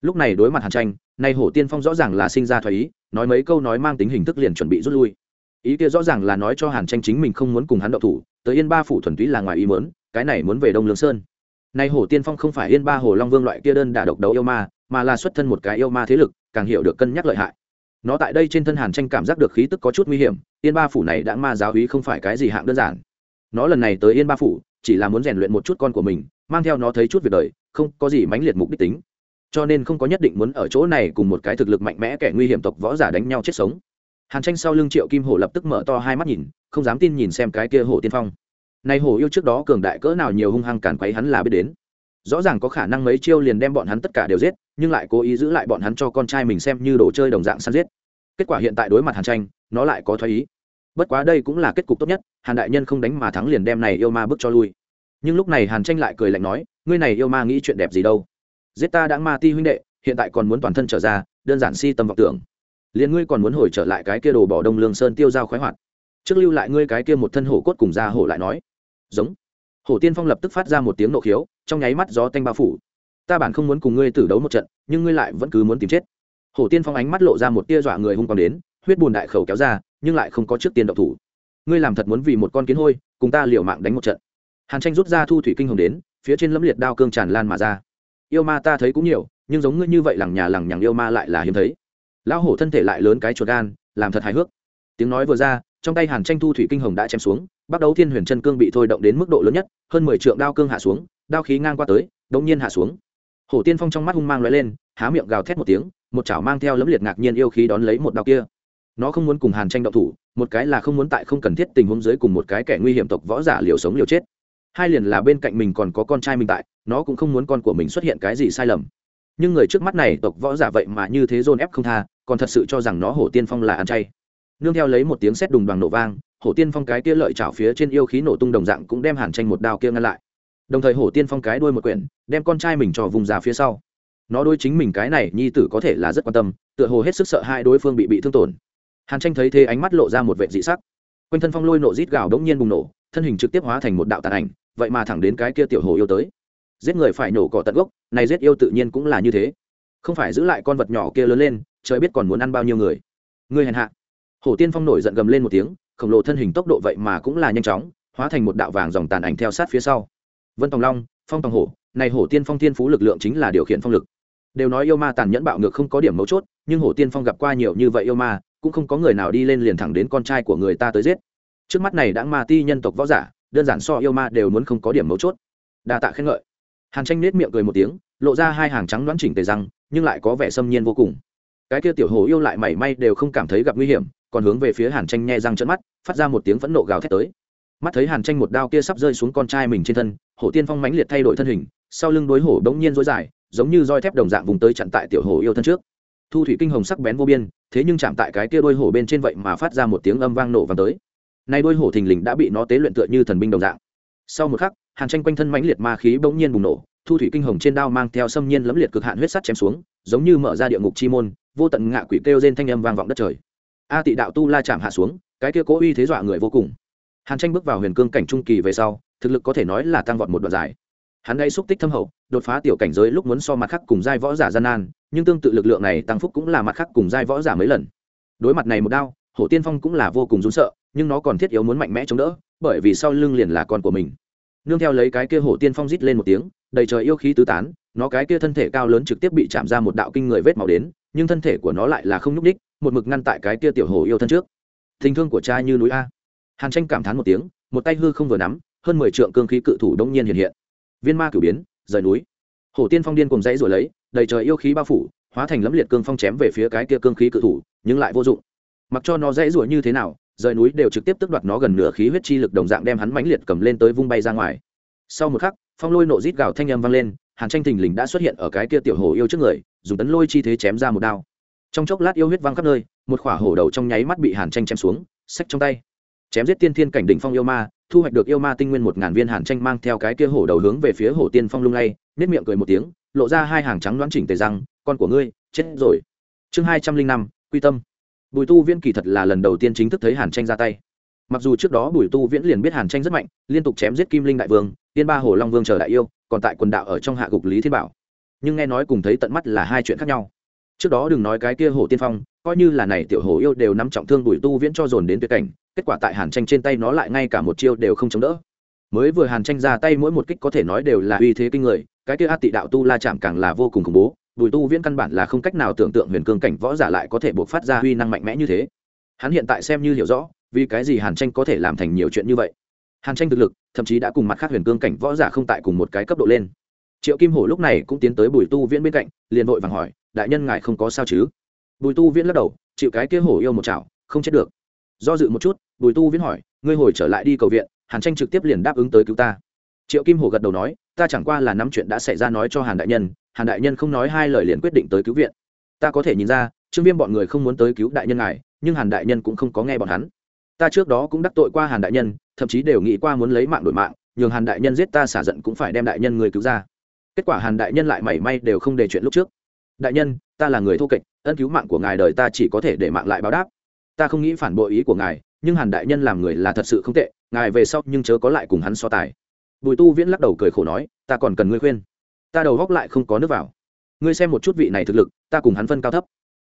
Lúc này đối mặt hàn tranh nay hổ tiên phong rõ ràng là sinh ra thoái ý, nói mấy câu nói mang tính hình thức liền chuẩn bị rút lui. Ý kia rõ ràng là nói cho hàn tranh chính mình không muốn cùng hắn đậu thủ, tới yên ba phủ thuần túy là ngoài ý mớn cái này muốn về đông lương sơn. Nay hổ tiên phong không phải yên ba hồ long vương loại kia đơn đả độc đấu yêu ma, mà là xuất thân một cái yêu ma thế lực, càng hiểu được cân nhắc lợi hại. Nó tại đây trên thân hàn tranh cảm giác được khí tức có chút nguy hiểm, yên ba phủ này đã ma giáo hí không phải cái gì hạng đơn giản. Nó lần này tới yên ba phủ, chỉ là muốn rèn luyện một chút con của mình, mang theo nó thấy chút việc đời, không có gì mãnh liệt mục đích tính cho nên không có nhất định muốn ở chỗ này cùng một cái thực lực mạnh mẽ kẻ nguy hiểm tộc võ giả đánh nhau chết sống. Hàn tranh sau lưng triệu kim hổ lập tức mở to hai mắt nhìn, không dám tin nhìn xem cái kia hổ tiên phong. Này hổ yêu trước đó cường đại cỡ nào nhiều hung hăng càn quấy hắn là biết đến. Rõ ràng có khả năng mấy chiêu liền đem bọn hắn tất cả đều giết, nhưng lại cố ý giữ lại bọn hắn cho con trai mình xem như đồ chơi đồng dạng săn giết. Kết quả hiện tại đối mặt hàn tranh, nó lại có thoái ý. Bất quá đây cũng là kết cục tốt nhất, hàn đại nhân không đánh mà thắng liền đem này yêu ma bước cho lui. Nhưng lúc này hàn tranh lại cười lạnh nói, ngươi này yêu ma nghĩ chuyện đẹp gì đâu? Giết ta đã ma ti huynh đệ, hiện tại còn muốn toàn thân trở ra, đơn giản si tâm vọng tưởng. Liền ngươi còn muốn hồi trở lại cái kia đồ bỏ đông lương sơn tiêu dao khoái hoạt. Trước lưu lại ngươi cái kia một thân hổ cốt cùng ra hổ lại nói. Giống. Hổ tiên phong lập tức phát ra một tiếng nộ khiếu, trong nháy mắt gió tanh bao phủ. Ta bản không muốn cùng ngươi tử đấu một trận, nhưng ngươi lại vẫn cứ muốn tìm chết. Hổ tiên phong ánh mắt lộ ra một tia dọa người hung quang đến, huyết bùn đại khẩu kéo ra, nhưng lại không có trước tiên độc thủ. Ngươi làm thật muốn vì một con kiến hôi, cùng ta liều mạng đánh một trận. Hàn tranh rút ra thu thủy kinh hồng đến, phía trên lẫm liệt đao cương tràn lan mà ra yêu ma ta thấy cũng nhiều, nhưng giống ngươi như vậy lằng nhà lằng nhằng yêu ma lại là hiếm thấy. Lão hổ thân thể lại lớn cái chuột gan, làm thật hài hước. Tiếng nói vừa ra, trong tay hàn tranh thu thủy kinh hồng đã chém xuống bắt đầu thiên huyền chân cương bị thôi động đến mức độ lớn nhất, hơn mười trượng đao cương hạ xuống, đao khí ngang qua tới, đống nhiên hạ xuống. Hổ tiên phong trong mắt hung mang lóe lên, há miệng gào thét một tiếng, một chảo mang theo lấm liệt ngạc nhiên yêu khí đón lấy một đao kia. Nó không muốn cùng hàn tranh động thủ, một cái là không muốn tại không cần thiết tình huống dưới cùng một cái kẻ nguy hiểm tộc võ giả liều sống liều chết. Hai liền là bên cạnh mình còn có con trai mình tại nó cũng không muốn con của mình xuất hiện cái gì sai lầm. Nhưng người trước mắt này tộc võ giả vậy mà như thế dồn ép không tha, còn thật sự cho rằng nó hổ tiên phong là ăn chay. Nương theo lấy một tiếng sét đùng đoàn nổ vang, hổ tiên phong cái kia lợi chảo phía trên yêu khí nổ tung đồng dạng cũng đem hàn tranh một đao kia ngăn lại. Đồng thời hổ tiên phong cái đuôi một quyển, đem con trai mình cho vùng ra phía sau. Nó đôi chính mình cái này nhi tử có thể là rất quan tâm, tựa hồ hết sức sợ hai đối phương bị bị thương tổn. Hàn tranh thấy thế ánh mắt lộ ra một vệ dị sắc. Quanh thân phong lôi nổ rít gào đống nhiên bùng nổ, thân hình trực tiếp hóa thành một đạo tàn ảnh, vậy mà thẳng đến cái kia tiểu hồ yêu tới giết người phải nổ cỏ tận gốc, này giết yêu tự nhiên cũng là như thế. Không phải giữ lại con vật nhỏ kia lớn lên, trời biết còn muốn ăn bao nhiêu người. Người hèn hạ. Hổ tiên phong nổi giận gầm lên một tiếng, khổng lồ thân hình tốc độ vậy mà cũng là nhanh chóng, hóa thành một đạo vàng dòng tàn ảnh theo sát phía sau. Vân tòng long, phong tòng hổ, này hổ tiên phong tiên phú lực lượng chính là điều khiển phong lực. Đều nói yêu ma tàn nhẫn bạo ngược không có điểm mấu chốt, nhưng hổ tiên phong gặp qua nhiều như vậy yêu ma, cũng không có người nào đi lên liền thẳng đến con trai của người ta tới giết. Trước mắt này đã ma ti nhân tộc võ giả, đơn giản so yêu ma đều muốn không có điểm mấu chốt. Đa tạ khen ngợi hàn tranh nết miệng cười một tiếng, lộ ra hai hàng trắng đoán chỉnh tề răng, nhưng lại có vẻ xâm nhiên vô cùng. Cái kia tiểu hồ yêu lại mảy may đều không cảm thấy gặp nguy hiểm, còn hướng về phía hàn tranh nhe răng trận mắt, phát ra một tiếng phẫn nộ gào thét tới. Mắt thấy hàn tranh một đao kia sắp rơi xuống con trai mình trên thân, hổ tiên phong mãnh liệt thay đổi thân hình, sau lưng đối hổ bỗng nhiên dối dài, giống như roi thép đồng dạng vùng tới chặn tại tiểu hổ yêu thân trước. Thu thủy kinh hồng sắc bén vô biên, thế nhưng chạm tại cái kia đôi hổ bên trên vậy mà phát ra một tiếng âm vang nổ vang tới. Nay đôi hổ thình lình đã bị nó tế luyện tựa như thần binh đồng dạng. Sau một khắc hàn tranh quanh thân mãnh liệt ma khí bỗng nhiên bùng nổ, thu thủy kinh hồng trên đao mang theo xâm nhiên lẫm liệt cực hạn huyết sắt chém xuống, giống như mở ra địa ngục chi môn, vô tận ngạ quỷ kêu trên thanh âm vang vọng đất trời. A tị đạo tu la chạm hạ xuống, cái kia cố uy thế dọa người vô cùng. Hàn tranh bước vào huyền cương cảnh trung kỳ về sau, thực lực có thể nói là tăng vọt một đoạn dài. Hắn đây xúc tích thâm hậu, đột phá tiểu cảnh giới lúc muốn so mặt khác cùng giai võ giả gian nan, nhưng tương tự lực lượng này tăng phúc cũng là mặt khác cùng giai võ giả mấy lần. Đối mặt này một đao, hổ tiên phong cũng là vô cùng rún sợ, nhưng nó còn thiết yếu muốn mạnh mẽ chống đỡ, bởi vì sau lưng liền là con của mình nương theo lấy cái kia hổ tiên phong rít lên một tiếng, đầy trời yêu khí tứ tán, nó cái kia thân thể cao lớn trực tiếp bị chạm ra một đạo kinh người vết màu đến, nhưng thân thể của nó lại là không nhúc ních một mực ngăn tại cái kia tiểu hổ yêu thân trước. Tình thương của cha như núi a. Hàn tranh cảm thán một tiếng, một tay hư không vừa nắm, hơn mười trượng cương khí cự thủ đông nhiên hiện hiện. Viên ma cử biến, rời núi. Hổ tiên phong điên cùng dãy rồi lấy, đầy trời yêu khí bao phủ, hóa thành lẫm liệt cương phong chém về phía cái kia cương khí cự thủ, nhưng lại vô dụng. Mặc cho nó dãy rủa như thế nào rời núi đều trực tiếp tước đoạt nó gần nửa khí huyết chi lực đồng dạng đem hắn mãnh liệt cầm lên tới vung bay ra ngoài. Sau một khắc, phong lôi nộ rít gào thanh âm vang lên, hàn tranh thình lình đã xuất hiện ở cái kia tiểu hồ yêu trước người, dùng tấn lôi chi thế chém ra một đao. Trong chốc lát yêu huyết văng khắp nơi, một khỏa hổ đầu trong nháy mắt bị hàn tranh chém xuống sách trong tay. Chém giết tiên thiên cảnh đỉnh phong yêu ma, thu hoạch được yêu ma tinh nguyên một ngàn viên, hàn tranh mang theo cái kia hổ đầu hướng về phía hổ tiên phong lung lay nếp miệng cười một tiếng, lộ ra hai hàng trắng đoán chỉnh tề răng, con của ngươi, chết rồi. Chương hai trăm linh năm, quy tâm bùi tu viễn kỳ thật là lần đầu tiên chính thức thấy hàn tranh ra tay. Mặc dù trước đó bùi tu viễn liền biết hàn tranh rất mạnh, liên tục chém giết kim linh đại vương, tiên ba hồ long vương chờ đại yêu, còn tại quần đạo ở trong hạ gục lý thiên bảo. Nhưng nghe nói cùng thấy tận mắt là hai chuyện khác nhau. Trước đó đừng nói cái kia hồ tiên phong, coi như là này tiểu hồ yêu đều nắm trọng thương bùi tu viễn cho dồn đến tuyệt cảnh, kết quả tại hàn tranh trên tay nó lại ngay cả một chiêu đều không chống đỡ. Mới vừa hàn tranh ra tay mỗi một kích có thể nói đều là uy thế kinh người, cái kia a tị đạo tu la chạm càng là vô cùng khủng bố bùi tu viễn căn bản là không cách nào tưởng tượng huyền cương cảnh võ giả lại có thể buộc phát ra uy năng mạnh mẽ như thế. Hắn hiện tại xem như hiểu rõ, vì cái gì hàn tranh có thể làm thành nhiều chuyện như vậy. Hàn tranh thực lực, thậm chí đã cùng mặt khác huyền cương cảnh võ giả không tại cùng một cái cấp độ lên. Triệu kim hổ lúc này cũng tiến tới bùi tu viễn bên cạnh, liền vội vàng hỏi, đại nhân ngài không có sao chứ? Bùi tu viễn lắc đầu chịu cái kia hổ yêu một chảo, không chết được. Do dự một chút, bùi tu viễn hỏi, ngươi hồi trở lại đi cầu viện, hàn tranh trực tiếp liền đáp ứng tới cứu ta. Triệu kim hổ gật đầu nói, ta chẳng qua là nắm chuyện đã xảy ra nói cho hàn đại nhân hàn đại nhân không nói hai lời liền quyết định tới cứu viện. Ta có thể nhìn ra, trương viêm bọn người không muốn tới cứu đại nhân ngài, nhưng hàn đại nhân cũng không có nghe bọn hắn. Ta trước đó cũng đắc tội qua hàn đại nhân, thậm chí đều nghĩ qua muốn lấy mạng đổi mạng, nhường hàn đại nhân giết ta xả giận cũng phải đem đại nhân người cứu ra. Kết quả hàn đại nhân lại mảy may đều không để chuyện lúc trước. Đại nhân, ta là người thô kệch, ân cứu mạng của ngài đời ta chỉ có thể để mạng lại báo đáp. Ta không nghĩ phản bội ý của ngài, nhưng hàn đại nhân làm người là thật sự không tệ, ngài về sau nhưng chớ có lại cùng hắn so tài. Bùi tu viễn lắc đầu cười khổ nói, ta còn cần ngươi khuyên ta đầu góc lại không có nước vào. Ngươi xem một chút vị này thực lực, ta cùng hắn phân cao thấp.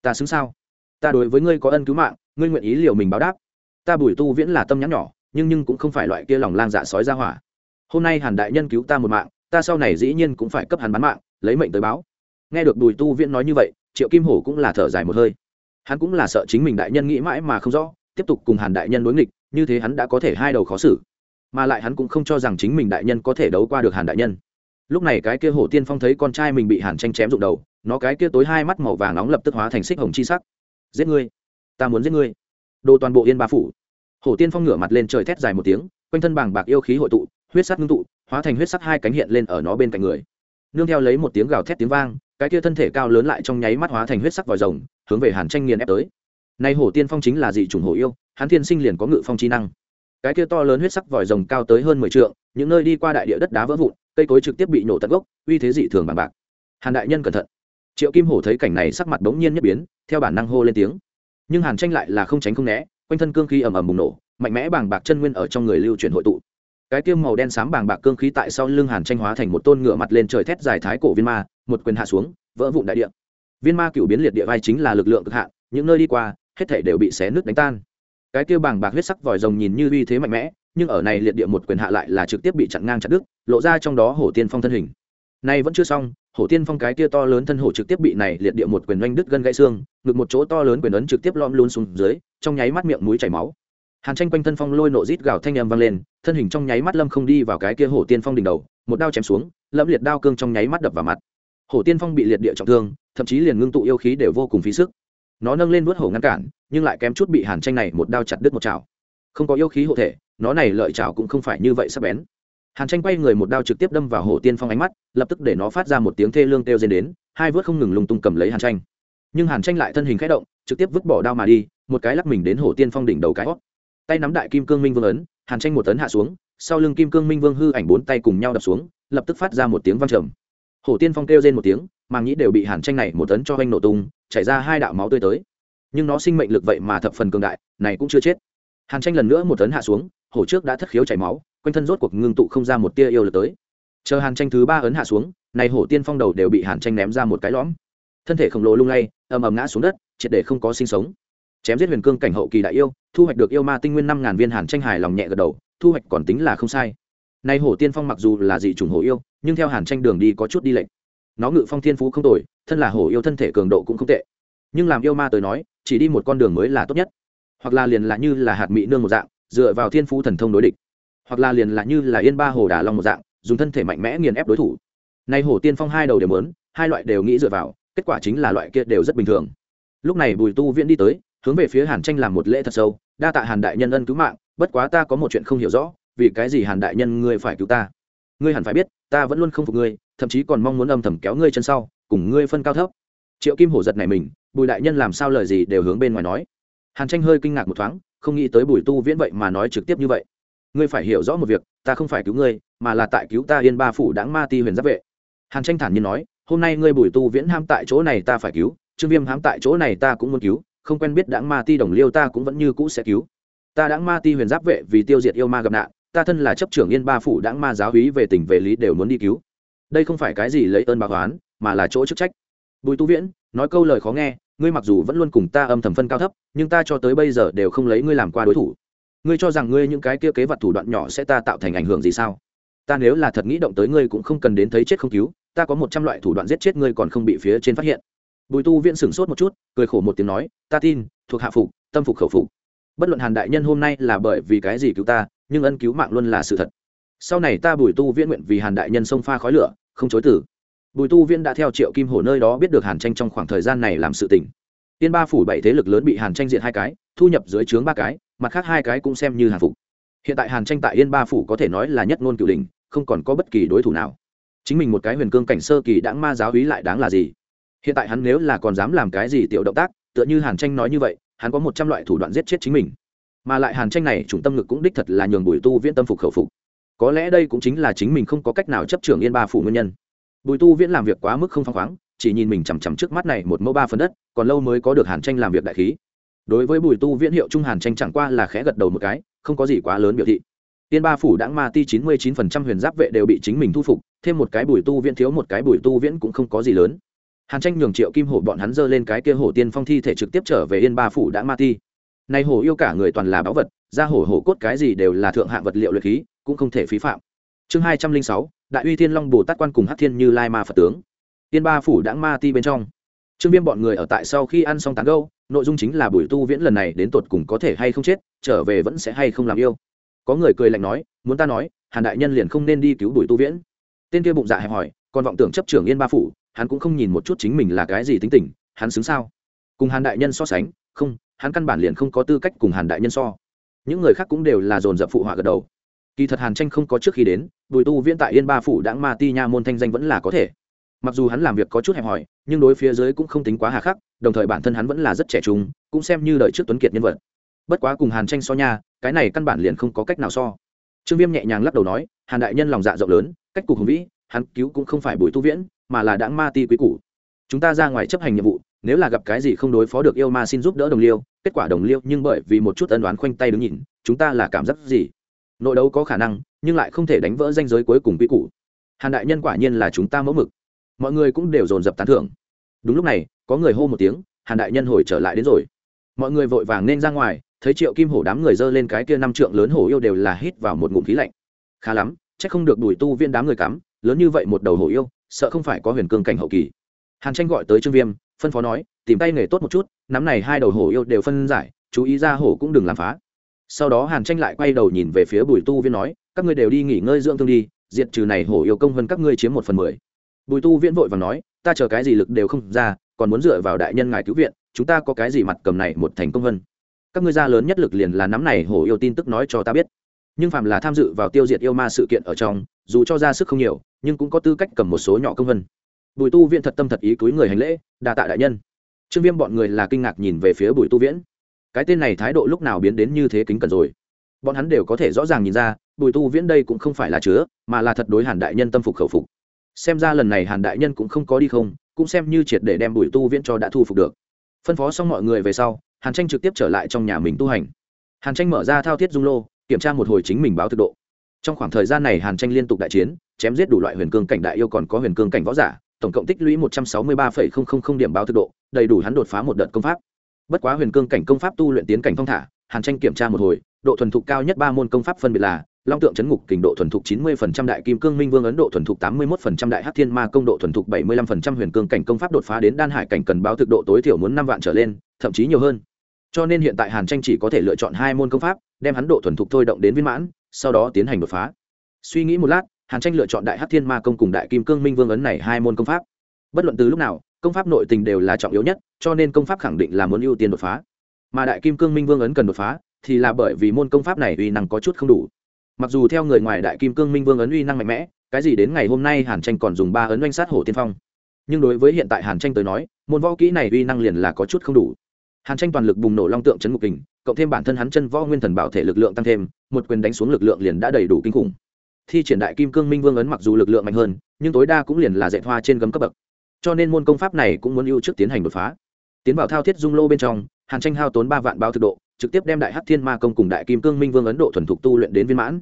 Ta xứng sao? Ta đối với ngươi có ân cứu mạng, ngươi nguyện ý liều mình báo đáp. Ta bùi tu viễn là tâm nhắn nhỏ, nhưng nhưng cũng không phải loại kia lòng lang dạ sói ra hỏa. Hôm nay hàn đại nhân cứu ta một mạng, ta sau này dĩ nhiên cũng phải cấp hắn bán mạng, lấy mệnh tới báo. Nghe được bùi tu viễn nói như vậy, triệu kim hổ cũng là thở dài một hơi. Hắn cũng là sợ chính mình đại nhân nghĩ mãi mà không rõ, tiếp tục cùng hàn đại nhân đối nghịch, như thế hắn đã có thể hai đầu khó xử. Mà lại hắn cũng không cho rằng chính mình đại nhân có thể đấu qua được hàn đại nhân lúc này cái kia hổ tiên phong thấy con trai mình bị hàn tranh chém rụng đầu, nó cái kia tối hai mắt màu vàng nóng lập tức hóa thành xích hồng chi sắc. Giết ngươi, ta muốn giết ngươi. Đồ toàn bộ yên ba phủ. Hổ tiên phong ngửa mặt lên trời thét dài một tiếng, quanh thân bàng bạc yêu khí hội tụ, huyết sắc ngưng tụ, hóa thành huyết sắc hai cánh hiện lên ở nó bên cạnh người. Nương theo lấy một tiếng gào thét tiếng vang, cái kia thân thể cao lớn lại trong nháy mắt hóa thành huyết sắc vòi rồng, hướng về hàn tranh nghiền ép tới. Nay hổ tiên phong chính là dị chủng hổ yêu, hắn thiên sinh liền có ngự phong chi năng. Cái kia to lớn huyết sắc vòi rồng cao tới hơn mười trượng, những nơi đi qua đại địa đất đá vỡ vụn cây cối trực tiếp bị nổ tận gốc, uy thế dị thường bằng bạc. Hàn đại nhân cẩn thận. Triệu kim hổ thấy cảnh này sắc mặt bỗng nhiên nhất biến, theo bản năng hô lên tiếng. Nhưng hàn tranh lại là không tránh không né, quanh thân cương khí ầm ầm bùng nổ, mạnh mẽ bàng bạc chân nguyên ở trong người lưu chuyển hội tụ. Cái tiêm màu đen xám bàng bạc cương khí tại sau lưng hàn tranh hóa thành một tôn ngựa mặt lên trời thét dài thái cổ viên ma, một quyền hạ xuống, vỡ vụn đại địa. Viên ma cựu biến liệt địa vai chính là lực lượng cực hạn, những nơi đi qua, hết thể đều bị xé nứt đánh tan. Cái kia bàng bạc huyết sắc vòi rồng nhìn như uy thế mạnh mẽ nhưng ở này liệt địa một quyền hạ lại là trực tiếp bị chặn ngang chặt đứt, lộ ra trong đó hổ tiên phong thân hình. Nay vẫn chưa xong, hổ tiên phong cái kia to lớn thân hổ trực tiếp bị này liệt địa một quyền oanh đứt gân gãy xương, ngực một chỗ to lớn quyền ấn trực tiếp lom luôn xuống dưới, trong nháy mắt miệng mũi chảy máu. Hàn tranh quanh thân phong lôi nộ rít gào thanh âm vang lên, thân hình trong nháy mắt lâm không đi vào cái kia hổ tiên phong đỉnh đầu, một đao chém xuống, lẫm liệt đao cương trong nháy mắt đập vào mặt. Hổ tiên phong bị liệt địa trọng thương, thậm chí liền ngưng tụ yêu khí đều vô cùng phí sức. Nó nâng lên vuốt hổ ngăn cản, nhưng lại kém chút bị hàn tranh này một đao chặt đứt một chảo không có yêu khí hộ thể, nó này lợi chảo cũng không phải như vậy sắp bén. Hàn tranh quay người một đao trực tiếp đâm vào hổ tiên phong ánh mắt, lập tức để nó phát ra một tiếng thê lương kêu dên đến, hai vớt không ngừng lung tung cầm lấy hàn tranh. Nhưng hàn tranh lại thân hình k h ẽ động, trực tiếp vứt bỏ đao mà đi, một cái lắc mình đến hổ tiên phong đỉnh đầu cái hót. Tay nắm đại kim cương minh vương ấn, hàn tranh một tấn hạ xuống, sau lưng kim cương minh vương hư ảnh bốn tay cùng nhau đập xuống, lập tức phát ra một tiếng văng trầm. Hổ tiên phong kêu lên một tiếng, màng nhĩ đều bị hàn tranh này một tấn cho anh nổ tung, chảy ra hai đạo máu tươi tới. Nhưng nó sinh mệnh lực vậy mà thập phần cường đại, này cũng chưa chết hàn tranh lần nữa một tấn hạ xuống, hổ trước đã thất khiếu chảy máu, quanh thân rốt cuộc ngưng tụ không ra một tia yêu lực tới. Chờ hàn tranh thứ ba ấn hạ xuống, này hổ tiên phong đầu đều bị hàn tranh ném ra một cái lõm. Thân thể khổng lồ lung lay, ầm ầm ngã xuống đất, triệt để không có sinh sống. Chém giết huyền cương cảnh hậu kỳ đại yêu, thu hoạch được yêu ma tinh nguyên năm ngàn viên hàn tranh hài lòng nhẹ gật đầu, thu hoạch còn tính là không sai. Nay hổ tiên phong mặc dù là dị chủng hổ yêu, nhưng theo hàn tranh đường đi có chút đi lệnh nó ngự phong thiên phú không tồi, thân là hổ yêu thân thể cường độ cũng không tệ. Nhưng làm yêu ma tới nói, chỉ đi một con đường mới là tốt nhất hoặc là liền là như là hạt mỹ nương một dạng, dựa vào thiên phú thần thông đối địch. Hoặc là liền là như là yên ba hồ đà long một dạng, dùng thân thể mạnh mẽ nghiền ép đối thủ. Nay hồ tiên phong hai đầu đều muốn, hai loại đều nghĩ dựa vào, kết quả chính là loại kia đều rất bình thường. Lúc này bùi tu viễn đi tới, hướng về phía hàn tranh làm một lễ thật sâu, đa tạ hàn đại nhân ân cứu mạng, bất quá ta có một chuyện không hiểu rõ, vì cái gì hàn đại nhân ngươi phải cứu ta? Ngươi hẳn phải biết, ta vẫn luôn không phục ngươi, thậm chí còn mong muốn âm thầm kéo ngươi chân sau, cùng ngươi phân cao thấp. Triệu kim hổ giật này mình, bùi đại nhân làm sao lời gì đều hướng bên ngoài nói hàn tranh hơi kinh ngạc một thoáng, không nghĩ tới bùi tu viễn vậy mà nói trực tiếp như vậy. Ngươi phải hiểu rõ một việc, ta không phải cứu ngươi, mà là tại cứu ta yên ba phủ đáng ma ti huyền giáp vệ. Hàn tranh thản nhiên nói, hôm nay ngươi bùi tu viễn ham tại chỗ này ta phải cứu, trương viêm hám tại chỗ này ta cũng muốn cứu, không quen biết đáng ma ti đồng liêu ta cũng vẫn như cũ sẽ cứu. Ta đáng ma ti huyền giáp vệ vì tiêu diệt yêu ma gặp nạn, ta thân là chấp trưởng yên ba phủ đáng ma giáo hí về tỉnh về lý đều muốn đi cứu. Đây không phải cái gì lấy ơn báo oán, mà là chỗ chức trách. Bùi tu viễn, nói câu lời khó nghe ngươi mặc dù vẫn luôn cùng ta âm thầm phân cao thấp, nhưng ta cho tới bây giờ đều không lấy ngươi làm qua đối thủ. Ngươi cho rằng ngươi những cái kia kế vật thủ đoạn nhỏ sẽ ta tạo thành ảnh hưởng gì sao? Ta nếu là thật nghĩ động tới ngươi cũng không cần đến thấy chết không cứu, ta có một trăm loại thủ đoạn giết chết ngươi còn không bị phía trên phát hiện. Bùi tu viễn sửng sốt một chút, cười khổ một tiếng nói, ta tin, thuộc hạ phục, tâm phục khẩu phục. Bất luận hàn đại nhân hôm nay là bởi vì cái gì cứu ta, nhưng ân cứu mạng luôn là sự thật. Sau này ta bùi tu viễn nguyện vì hàn đại nhân xông pha khói lửa, không chối tử bùi tu viễn đã theo triệu kim hổ nơi đó biết được hàn tranh trong khoảng thời gian này làm sự tình. Tiên ba phủ bảy thế lực lớn bị hàn tranh diện hai cái, thu nhập dưới trướng ba cái, mặt khác hai cái cũng xem như hàn phục. Hiện tại hàn tranh tại yên ba phủ có thể nói là nhất ngôn cửu đình không còn có bất kỳ đối thủ nào. Chính mình một cái huyền cương cảnh sơ kỳ đáng ma giáo hí lại đáng là gì? Hiện tại hắn nếu là còn dám làm cái gì tiểu động tác, tựa như hàn tranh nói như vậy, hắn có một trăm loại thủ đoạn giết chết chính mình. Mà lại hàn tranh này chủng tâm ngực cũng đích thật là nhường bùi tu viễn tâm phục khẩu phục. Có lẽ đây cũng chính là chính mình không có cách nào chấp trưởng yên ba phủ nguyên nhân bùi tu viễn làm việc quá mức không phăng khoáng, chỉ nhìn mình chằm chằm trước mắt này một mẫu ba phần đất, còn lâu mới có được hàn tranh làm việc đại khí. Đối với bùi tu viễn hiệu trung hàn tranh chẳng qua là khẽ gật đầu một cái, không có gì quá lớn biểu thị. Tiên ba phủ đãng ma ti chín mươi chín phần trăm huyền giáp vệ đều bị chính mình thu phục, thêm một cái bùi tu viễn thiếu một cái bùi tu viễn cũng không có gì lớn. Hàn tranh nhường triệu kim hổ bọn hắn dơ lên cái kia hổ tiên phong thi thể trực tiếp trở về yên ba phủ Đã ma ti. Nay hổ yêu cả người toàn là báu vật, ra hổ hổ cốt cái gì đều là thượng hạng vật liệu luyện khí, cũng không thể phí phạm. Chương hai trăm linh sáu đại uy thiên long bồ tát quan cùng hát thiên như lai ma phật tướng. Tiên ba phủ đãng ma ti bên trong. Trương viêm bọn người ở tại sau khi ăn xong tán gâu nội dung chính là buổi tu viễn lần này đến tột cùng có thể hay không chết, trở về vẫn sẽ hay không làm yêu. Có người cười lạnh nói, muốn ta nói, hàn đại nhân liền không nên đi cứu buổi tu viễn. Tên kia bụng dạ hẹp hỏi, còn vọng tưởng chấp trưởng yên ba phủ, hắn cũng không nhìn một chút chính mình là cái gì tính tình, hắn xứng sao? Cùng hàn đại nhân so sánh, không, hắn căn bản liền không có tư cách cùng hàn đại nhân so. Những người khác cũng đều là dồn dập phụ họa gật đầu kỳ thật hàn tranh không có trước khi đến, bùi tu viễn tại yên ba phủ đãng ma ti nha môn thanh danh vẫn là có thể. Mặc dù hắn làm việc có chút hẹp hòi, nhưng đối phía dưới cũng không tính quá hà khắc, đồng thời bản thân hắn vẫn là rất trẻ trung, cũng xem như đợi trước tuấn kiệt nhân vật. Bất quá cùng hàn tranh so nha, cái này căn bản liền không có cách nào so. Trương viêm nhẹ nhàng lắc đầu nói, hàn đại nhân lòng dạ rộng lớn, cách cục hùng vĩ, hắn cứu cũng không phải bùi tu viễn, mà là đãng ma ti quý cũ chúng ta ra ngoài chấp hành nhiệm vụ, nếu là gặp cái gì không đối phó được yêu ma xin giúp đỡ đồng liêu, kết quả đồng liêu nhưng bởi vì một chút ân đoán khoanh tay đứng nhìn, chúng ta là cảm giác gì? Nội đấu có khả năng, nhưng lại không thể đánh vỡ danh giới cuối cùng quy củ. Hàn đại nhân quả nhiên là chúng ta mẫu mực. Mọi người cũng đều dồn dập tán thưởng. Đúng lúc này, có người hô một tiếng, hàn đại nhân hồi trở lại đến rồi. Mọi người vội vàng nên ra ngoài, thấy triệu kim hổ đám người dơ lên cái kia năm trượng lớn hổ yêu đều là hít vào một ngụm khí lạnh. Khá lắm c h ắ c không được đùi tu viên đám người cắm, lớn như vậy một đầu hổ yêu, sợ không phải có huyền cương cảnh hậu kỳ. Hàn tranh gọi tới trương viêm, phân phó nói, tìm tay nghề tốt một chút, nắm này hai đầu hổ yêu đều phân giải, chú ý ra hổ cũng đừng làm phá sau đó hàn tranh lại quay đầu nhìn về phía bùi tu viên nói, các ngươi đều đi nghỉ ngơi dưỡng thương đi, diệt trừ này hổ yêu công hơn các ngươi chiếm một phần mười. Bùi tu viễn vội và nói, ta chờ cái gì lực đều không ra, còn muốn dựa vào đại nhân ngài cứu viện, chúng ta có cái gì mặt cầm này một thành công hơn. các ngươi ra lớn nhất lực liền là nắm này hổ yêu tin tức nói cho ta biết. Nhưng phạm là tham dự vào tiêu diệt yêu ma sự kiện ở trong, dù cho ra sức không nhiều, nhưng cũng có tư cách cầm một số nhỏ công vân bùi tu viễn thật tâm thật ý túi người hành lễ, đa tạ đại nhân. Trương viêm bọn người là kinh ngạc nhìn về phía bùi tu viễn cái tên này thái độ lúc nào biến đến như thế kính cẩn rồi. Bọn hắn đều có thể rõ ràng nhìn ra, bùi tu viễn đây cũng không phải là chứa, mà là thật đối hàn đại nhân tâm phục khẩu phục. Xem ra lần này hàn đại nhân cũng không có đi không, cũng xem như triệt để đem bùi tu viễn cho đã thu phục được. Phân phó xong mọi người về sau, hàn tranh trực tiếp trở lại trong nhà mình tu hành. Hàn tranh mở ra thao thiết dung lô, kiểm tra một hồi chính mình báo thực độ. Trong khoảng thời gian này hàn tranh liên tục đại chiến, chém giết đủ loại huyền cương cảnh đại yêu còn có huyền cương cảnh võ giả, tổng cộng tích lũy một trăm sáu mươi ba điểm báo thực độ, đầy đủ hắn đột phá một đợt công pháp bất quá huyền cương cảnh công pháp tu luyện tiến cảnh thong thả, hàn tranh kiểm tra một hồi, độ thuần thục cao nhất ba môn công pháp phân biệt là long tượng chấn ngục kình độ thuần thục chín mươi phần trăm đại kim cương minh vương ấn độ thuần thục tám mươi một phần trăm đại hát thiên ma công độ thuần thục bảy mươi lăm phần trăm huyền cương cảnh công pháp đột phá đến đan hải cảnh cần báo thực độ tối thiểu muốn năm vạn trở lên, thậm chí nhiều hơn. Cho nên hiện tại hàn tranh chỉ có thể lựa chọn hai môn công pháp, đem hắn độ thuần thục thôi động đến viên mãn, sau đó tiến hành đột phá. Suy nghĩ một lát, hàn tranh lựa chọn đại hát thiên ma công cùng đại kim cương minh vương ấn này hai môn công pháp. Bất luận từ lúc nào công pháp nội tình đều là trọng yếu nhất, cho nên công pháp khẳng định là muốn ưu tiên đột phá. Mà đại kim cương minh vương ấn cần đột phá, thì là bởi vì môn công pháp này uy năng có chút không đủ. Mặc dù theo người ngoài đại kim cương minh vương ấn uy năng mạnh mẽ, cái gì đến ngày hôm nay hàn tranh còn dùng ba ấn oanh sát hổ tiên phong. Nhưng đối với hiện tại hàn tranh tới nói, môn võ kỹ này uy năng liền là có chút không đủ. Hàn tranh toàn lực bùng nổ long tượng chấn ngục kình, cộng thêm bản thân hắn chân võ nguyên thần bảo thể lực lượng tăng thêm, một quyền đánh xuống lực lượng liền đã đầy đủ kinh khủng. Thi triển đại kim cương minh vương ấn mặc dù lực lượng mạnh hơn, nhưng tối đa cũng liền là dạy hoa trên gấm cấp bậc cho nên môn công pháp này cũng muốn ưu trước tiến hành đột phá. Tiến vào thao thiết dung lô bên trong, hàn tranh hao tốn ba vạn bao thực độ, trực tiếp đem đại hắc thiên ma công cùng đại kim cương minh vương ấn độ thuần thục tu luyện đến viên mãn.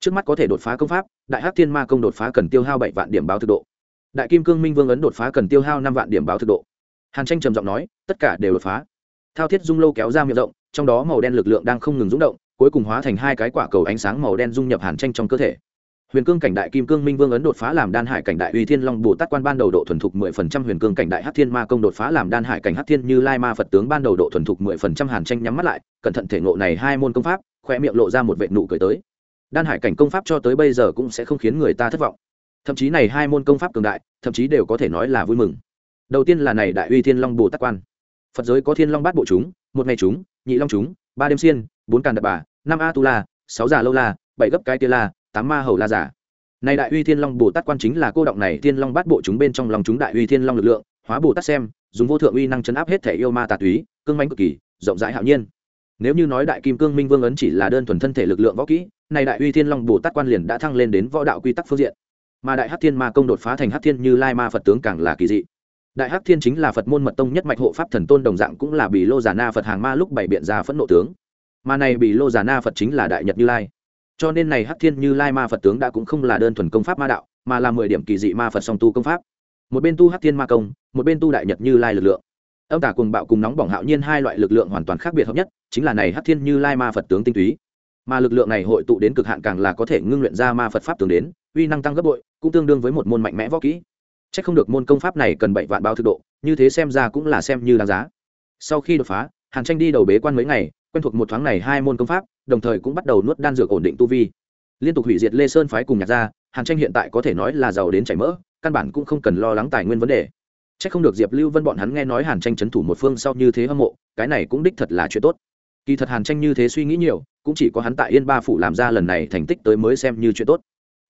Trước mắt có thể đột phá công pháp, đại hắc thiên ma công đột phá cần tiêu hao bảy vạn điểm báo thực độ. Đại kim cương minh vương ấn đột phá cần tiêu hao năm vạn điểm báo thực độ. Hàn tranh trầm giọng nói, tất cả đều đột phá. Thao thiết dung lô kéo ra miệng rộng, trong đó màu đen lực lượng đang không ngừng rúng động, cuối cùng hóa thành hai cái quả cầu ánh sáng màu đen dung nhập hàn tranh trong cơ thể huyền cương cảnh đại kim cương minh vương ấn đột phá làm đan hải cảnh đại uy thiên long bồ tát quan ban đầu độ thuần thục mười phần trăm, huyền cương cảnh đại hát thiên ma công đột phá làm đan hải cảnh hát thiên như lai ma phật tướng ban đầu độ thuần thục mười phần trăm hàn tranh nhắm mắt lại, cẩn thận thể ngộ này hai môn công pháp, khoe miệng lộ ra một vệ nụ cười tới. Đan hải cảnh công pháp cho tới bây giờ cũng sẽ không khiến người ta thất vọng. Thậm chí này hai môn công pháp cường đại, thậm chí đều có thể nói là vui mừng. Đầu tiên là này đại uy thiên long bồ tát quan. Phật giới có thiên long bát bộ chúng, một ngày chúng, nhị long chúng, ba đêm xiên, bốn càn đập bà, năm a tu la, sáu già lâu la, bảy gấp cái tia la tám ma hầu la giả. Này đại uy thiên long bồ tát quan chính là cô động này thiên long bát bộ chúng bên trong lòng chúng đại uy thiên long lực lượng, hóa bồ tát xem, dùng vô thượng uy năng chấn áp hết thể yêu ma tà túy, cương mánh cực kỳ, rộng rãi hạo nhiên. Nếu như nói đại kim cương minh vương ấn chỉ là đơn thuần thân thể lực lượng võ kỹ, này đại uy thiên long bồ tát quan liền đã thăng lên đến võ đạo quy tắc phương diện. Mà đại hắc thiên ma công đột phá thành hắc thiên như lai ma phật tướng càng là kỳ dị. Đại hắc thiên chính là phật môn mật tông nhất mạch hộ pháp thần tôn đồng dạng cũng là bị lô giả na phật hàng ma lúc bày biện ra phẫn nộ tướng. Mà này bị lô giả na phật chính là đại nhật như lai cho nên này hắc thiên như lai ma phật tướng đã cũng không là đơn thuần công pháp ma đạo, mà là mười điểm kỳ dị ma phật song tu công pháp. Một bên tu hắc thiên ma công, một bên tu đại nhật như lai lực lượng. Âm tả cùng bạo cùng nóng bỏng hạo nhiên hai loại lực lượng hoàn toàn khác biệt hợp nhất, chính là này hắc thiên như lai ma phật tướng tinh túy. Mà lực lượng này hội tụ đến cực hạn càng là có thể ngưng luyện ra ma phật pháp tướng đến, uy năng tăng gấp bội, cũng tương đương với một môn mạnh mẽ võ kỹ. C h ắ c không được môn công pháp này cần bảy vạn bao thực độ, như thế xem ra cũng là xem như đáng giá. Sau khi đột phá, hàn tranh đi đầu bế quan mấy ngày quen thuộc một thoáng này hai môn công pháp, đồng thời cũng bắt đầu nuốt đan dược ổn định tu vi. Liên tục hủy diệt lê sơn phái cùng nhạc gia, hàn tranh hiện tại có thể nói là giàu đến chảy mỡ, căn bản cũng không cần lo lắng tài nguyên vấn đề. C h ắ c không được diệp lưu vân bọn hắn nghe nói hàn tranh c h ấ n thủ một phương sau như thế hâm mộ, cái này cũng đích thật là chuyện tốt. Kỳ thật hàn tranh như thế suy nghĩ nhiều, cũng chỉ có hắn tại yên ba phủ làm ra lần này thành tích tới mới xem như chuyện tốt.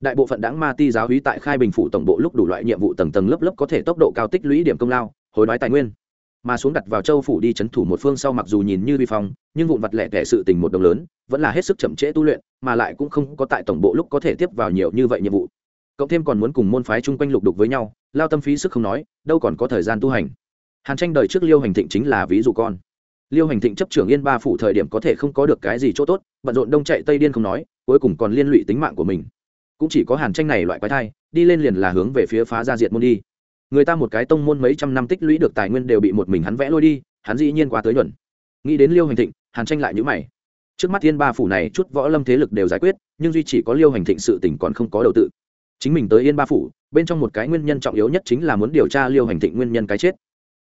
Đại bộ phận đáng ma ti giáo hí tại khai bình phủ tổng bộ lúc đủ loại nhiệm vụ tầng tầng lớp lớp có thể tốc độ cao tích lũy điểm công lao, hối đoái tài nguyên mà xuống đặt vào châu phủ đi c h ấ n thủ một phương sau mặc dù nhìn như vi phong, nhưng vụn vặt lẻ tẻ sự tình một đồng lớn, vẫn là hết sức chậm trễ tu luyện, mà lại cũng không có tại tổng bộ lúc có thể tiếp vào nhiều như vậy nhiệm vụ. Cộng thêm còn muốn cùng môn phái chung quanh lục đục với nhau, lao tâm phí sức không nói, đâu còn có thời gian tu hành. Hàn tranh đời trước liêu hành thịnh chính là ví dụ con. Liêu hành thịnh chấp trưởng yên ba phủ thời điểm có thể không có được cái gì chỗ tốt, bận rộn đông chạy tây điên không nói, cuối cùng còn liên lụy tính mạng của mình. Cũng chỉ có hàn tranh này loại quái thai, đi lên liền là hướng về phía phá gia diệt môn đi người ta một cái tông môn mấy trăm năm tích lũy được tài nguyên đều bị một mình hắn vẽ lôi đi, hắn dĩ nhiên qua tới nhuận. Nghĩ đến liêu hành thịnh, hàn tranh lại nhữ mày. Trước mắt thiên ba phủ này chút võ lâm thế lực đều giải quyết, nhưng duy chỉ có liêu hành thịnh sự tỉnh còn không có đầu tự. Chính mình tới yên ba phủ, bên trong một cái nguyên nhân trọng yếu nhất chính là muốn điều tra liêu hành thịnh nguyên nhân cái chết.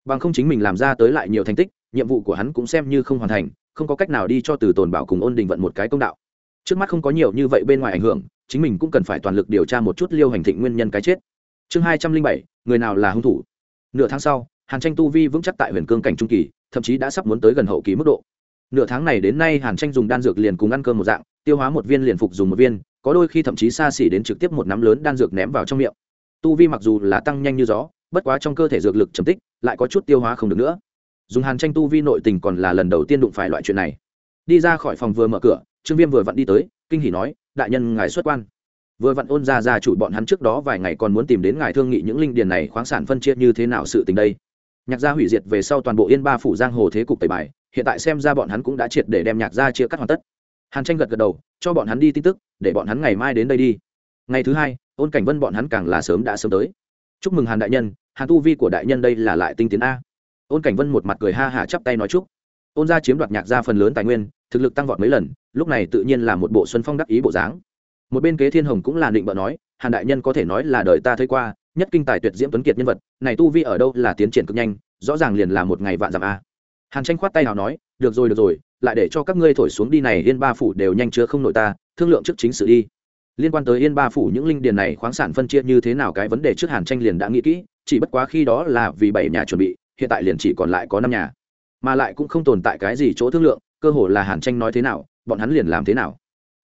Bằng không chính mình làm ra tới lại nhiều thành tích, nhiệm vụ của hắn cũng xem như không hoàn thành, không có cách nào đi cho từ tồn bảo cùng ôn đình vận một cái công đạo. Trước mắt không có nhiều như vậy bên ngoài ảnh hưởng, chính mình cũng cần phải toàn lực điều tra một chút liêu hành thịnh nguyên nhân cái chết. Chương hai trăm linh bảy người nào là hung thủ? Nửa tháng sau, hàn tranh tu vi vững chắc tại huyền cương cảnh trung kỳ, thậm chí đã sắp muốn tới gần hậu kỳ mức độ. Nửa tháng này đến nay hàn tranh dùng đan dược liền cùng ăn cơm một dạng, tiêu hóa một viên liền phục dùng một viên, có đôi khi thậm chí xa xỉ đến trực tiếp một nắm lớn đan dược ném vào trong miệng. Tu vi mặc dù là tăng nhanh như gió, bất quá trong cơ thể dược lực trầm tích, lại có chút tiêu hóa không được nữa. Dùng hàn tranh tu vi nội tình còn là lần đầu tiên đụng phải loại chuyện này. Đi ra khỏi phòng vừa mở cửa, trương viêm vừa vặn đi tới, kinh hỉ nói, đại nhân ngài xuất quan vừa vặn ôn ra ra chủ bọn hắn trước đó vài ngày còn muốn tìm đến ngài thương nghị những linh điền này khoáng sản phân chia như thế nào sự tình đây. Nhạc gia hủy diệt về sau toàn bộ yên ba phủ giang hồ thế cục tẩy bài, hiện tại xem ra bọn hắn cũng đã triệt để đem nhạc gia chia cắt hoàn tất. Hàn tranh gật gật đầu, cho bọn hắn đi tin tức, để bọn hắn ngày mai đến đây đi. Ngày thứ hai, ôn cảnh vân bọn hắn càng là sớm đã sớm tới. Chúc mừng hàn đại nhân, hàn tu vi của đại nhân đây là lại tinh tiến a. Ôn cảnh vân một mặt cười ha hả chắp tay nói chúc. Ôn gia chiếm đoạt nhạc gia phần lớn tài nguyên, thực lực tăng vọt mấy lần, lúc này tự nhiên là một bộ xuân phong đắc ý bộ dáng một bên kế thiên hồng cũng là định bợ nói, hàn đại nhân có thể nói là đời ta thấy qua, nhất kinh tài tuyệt diễm tuấn kiệt nhân vật, này tu vi ở đâu là tiến triển cực nhanh, rõ ràng liền là một ngày vạn dặm a. Hàn tranh khoát tay nào nói, được rồi được rồi, lại để cho các ngươi thổi xuống đi này, yên ba phủ đều nhanh chứa không nội ta, thương lượng trước chính sự đi. Liên quan tới yên ba phủ những linh điền này khoáng sản phân chia như thế nào cái vấn đề trước hàn tranh liền đã nghĩ kỹ, chỉ bất quá khi đó là vì bảy nhà chuẩn bị, hiện tại liền chỉ còn lại có năm nhà. Mà lại cũng không tồn tại cái gì chỗ thương lượng, cơ hồ là hàn tranh nói thế nào, bọn hắn liền làm thế nào.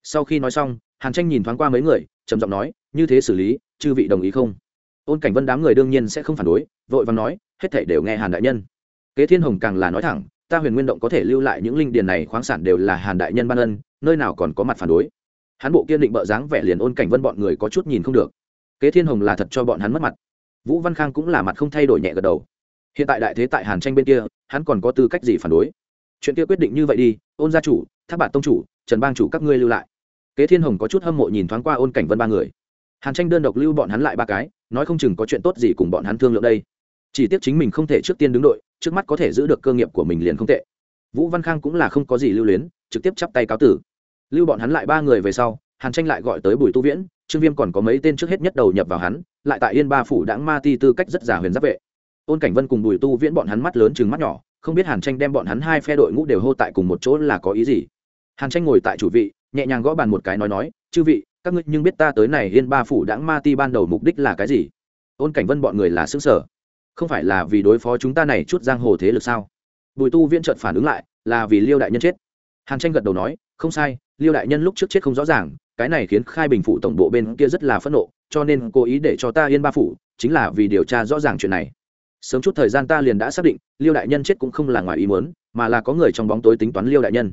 Sau khi nói xong hàn tranh nhìn thoáng qua mấy người, trầm giọng nói, như thế xử lý, chư vị đồng ý không? Ôn cảnh vân đám người đương nhiên sẽ không phản đối, vội và nói, hết thảy đều nghe hàn đại nhân. Kế thiên hồng càng là nói thẳng, ta huyền nguyên động có thể lưu lại những linh điền này khoáng sản đều là hàn đại nhân ban ân, nơi nào còn có mặt phản đối. Hắn bộ kiên định bợ dáng vẻ liền ôn cảnh vân bọn người có chút nhìn không được. Kế thiên hồng là thật cho bọn hắn mất mặt. Vũ văn khang cũng là mặt không thay đổi nhẹ gật đầu. Hiện tại đại thế tại hàn tranh bên kia, hắn còn có tư cách gì phản đối? Chuyện kia quyết định như vậy đi, ôn gia chủ tháp bản tông chủ, trần bang chủ các ngươi lưu lại kế thiên hồng có chút hâm mộ nhìn thoáng qua ôn cảnh vân ba người. Hàn tranh đơn độc lưu bọn hắn lại ba cái, nói không chừng có chuyện tốt gì cùng bọn hắn thương lượng đây. Chỉ tiếc chính mình không thể trước tiên đứng đội, trước mắt có thể giữ được cơ nghiệp của mình liền không tệ. Vũ văn khang cũng là không có gì lưu luyến, trực tiếp chắp tay cáo tử. Lưu bọn hắn lại ba người về sau, hàn tranh lại gọi tới bùi tu viễn, trương viêm còn có mấy tên trước hết nhất đầu nhập vào hắn, lại tại yên ba phủ đãng ma ti tư cách rất giả huyền giáp vệ. Ôn cảnh vân cùng bùi tu viễn bọn hắn mắt lớn chừng mắt nhỏ, không biết hàn tranh đem bọn hắn hai phe đội ngũ đều hô tại cùng một chỗ là có ý gì. Hàn tranh ngồi tại chủ vị nhẹ nhàng gõ bàn một cái nói nói, chư vị, các ngươi nhưng biết ta tới này yên ba phủ đãng ma ti ban đầu mục đích là cái gì? Ôn cảnh vân bọn người là xứng sở không phải là vì đối phó chúng ta này chút giang hồ thế lực sao? Bùi tu viễn trợt phản ứng lại, là vì liêu đại nhân chết. Hàn tranh gật đầu nói, không sai, liêu đại nhân lúc trước chết không rõ ràng, cái này khiến khai bình phủ tổng bộ bên kia rất là phẫn nộ, cho nên cố ý để cho ta yên ba phủ, chính là vì điều tra rõ ràng chuyện này. Sớm chút thời gian ta liền đã xác định, liêu đại nhân chết cũng không là ngoài ý muốn, mà là có người trong bóng tối tính toán liêu đại nhân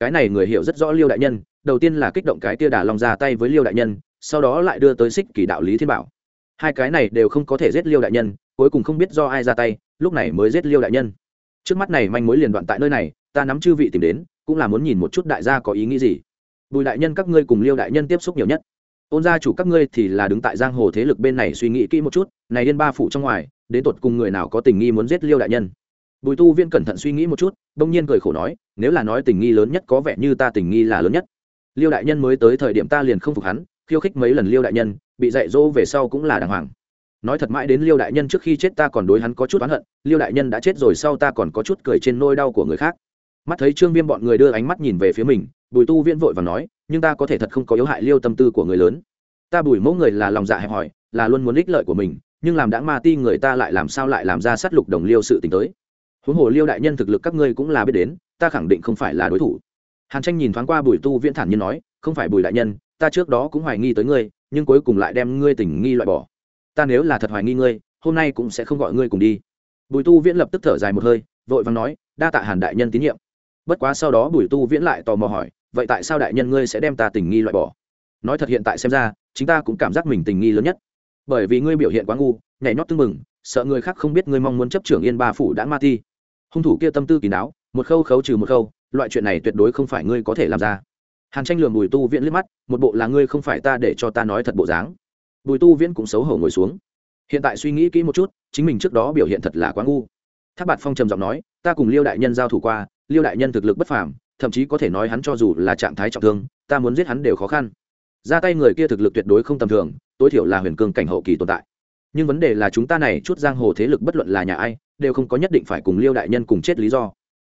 cái này người hiểu rất rõ liêu đại nhân, đầu tiên là kích động cái tia đà lòng ra tay với liêu đại nhân, sau đó lại đưa tới xích kỷ đạo lý thiên bảo. Hai cái này đều không có thể giết liêu đại nhân, cuối cùng không biết do ai ra tay, lúc này mới giết liêu đại nhân. Trước mắt này manh mối liền đoạn tại nơi này, ta nắm chư vị tìm đến, cũng là muốn nhìn một chút đại gia có ý nghĩ gì. Bùi đại nhân các ngươi cùng liêu đại nhân tiếp xúc nhiều nhất. Ôn gia chủ các ngươi thì là đứng tại giang hồ thế lực bên này suy nghĩ kỹ một chút, này liên ba phủ trong ngoài, đến tột cùng người nào có tình nghi muốn giết liêu đại nhân? Bùi tu viên cẩn thận suy nghĩ một chút đông nhiên cười khổ nói, nếu là nói tình nghi lớn nhất có vẻ như ta tình nghi là lớn nhất. Liêu đại nhân mới tới thời điểm ta liền không phục hắn, khiêu khích mấy lần liêu đại nhân, bị dạy dỗ về sau cũng là đàng hoàng. Nói thật mãi đến liêu đại nhân trước khi chết ta còn đối hắn có chút oán hận, liêu đại nhân đã chết rồi sau ta còn có chút cười trên nôi đau của người khác. Mắt thấy trương viêm bọn người đưa ánh mắt nhìn về phía mình, bùi tu viễn vội và nói, nhưng ta có thể thật không có yếu hại liêu tâm tư của người lớn. Ta bùi mẫu người là lòng dạ hẹp hòi, là luôn muốn ích lợi của mình, nhưng làm đã ma ti người ta lại làm sao lại làm ra sát lục đồng liêu sự t tới huống hồ liêu đại nhân thực lực các ngươi cũng là biết đến, ta khẳng định không phải là đối thủ. Hàn tranh nhìn thoáng qua bùi tu viễn thản nhiên nói, không phải bùi đại nhân, ta trước đó cũng hoài nghi tới ngươi, nhưng cuối cùng lại đem ngươi tình nghi loại bỏ. Ta nếu là thật hoài nghi ngươi, hôm nay cũng sẽ không gọi ngươi cùng đi. Bùi tu viễn lập tức thở dài một hơi, vội vàng nói, đa tạ hàn đại nhân tín nhiệm. Bất quá sau đó bùi tu viễn lại tò mò hỏi, vậy tại sao đại nhân ngươi sẽ đem ta tình nghi loại bỏ? Nói thật hiện tại xem ra chúng ta cũng cảm giác mình tình nghi lớn nhất. Bởi vì ngươi biểu hiện quá ngu, nhảy nhót tưng mừng sợ người khác không biết ngươi mong muốn chấp trưởng yên ba phủ đã ma ti hung thủ kia tâm tư kỳ đáo, một khâu khấu trừ một khâu, loại chuyện này tuyệt đối không phải ngươi có thể làm ra. Hàn tranh lường bùi tu viễn liếc mắt, một bộ là ngươi không phải ta để cho ta nói thật bộ dáng. Bùi tu viễn cũng xấu hổ ngồi xuống. Hiện tại suy nghĩ kỹ một chút, chính mình trước đó biểu hiện thật là quá ngu. Tháp bạt phong trầm giọng nói, ta cùng liêu đại nhân giao thủ qua, liêu đại nhân thực lực bất phàm, thậm chí có thể nói hắn cho dù là trạng thái trọng thương, ta muốn giết hắn đều khó khăn. Ra tay người kia thực lực tuyệt đối không tầm thường, tối thiểu là huyền cương cảnh hậu kỳ tồn tại nhưng vấn đề là chúng ta này chút giang hồ thế lực bất luận là nhà ai, đều không có nhất định phải cùng liêu đại nhân cùng chết lý do.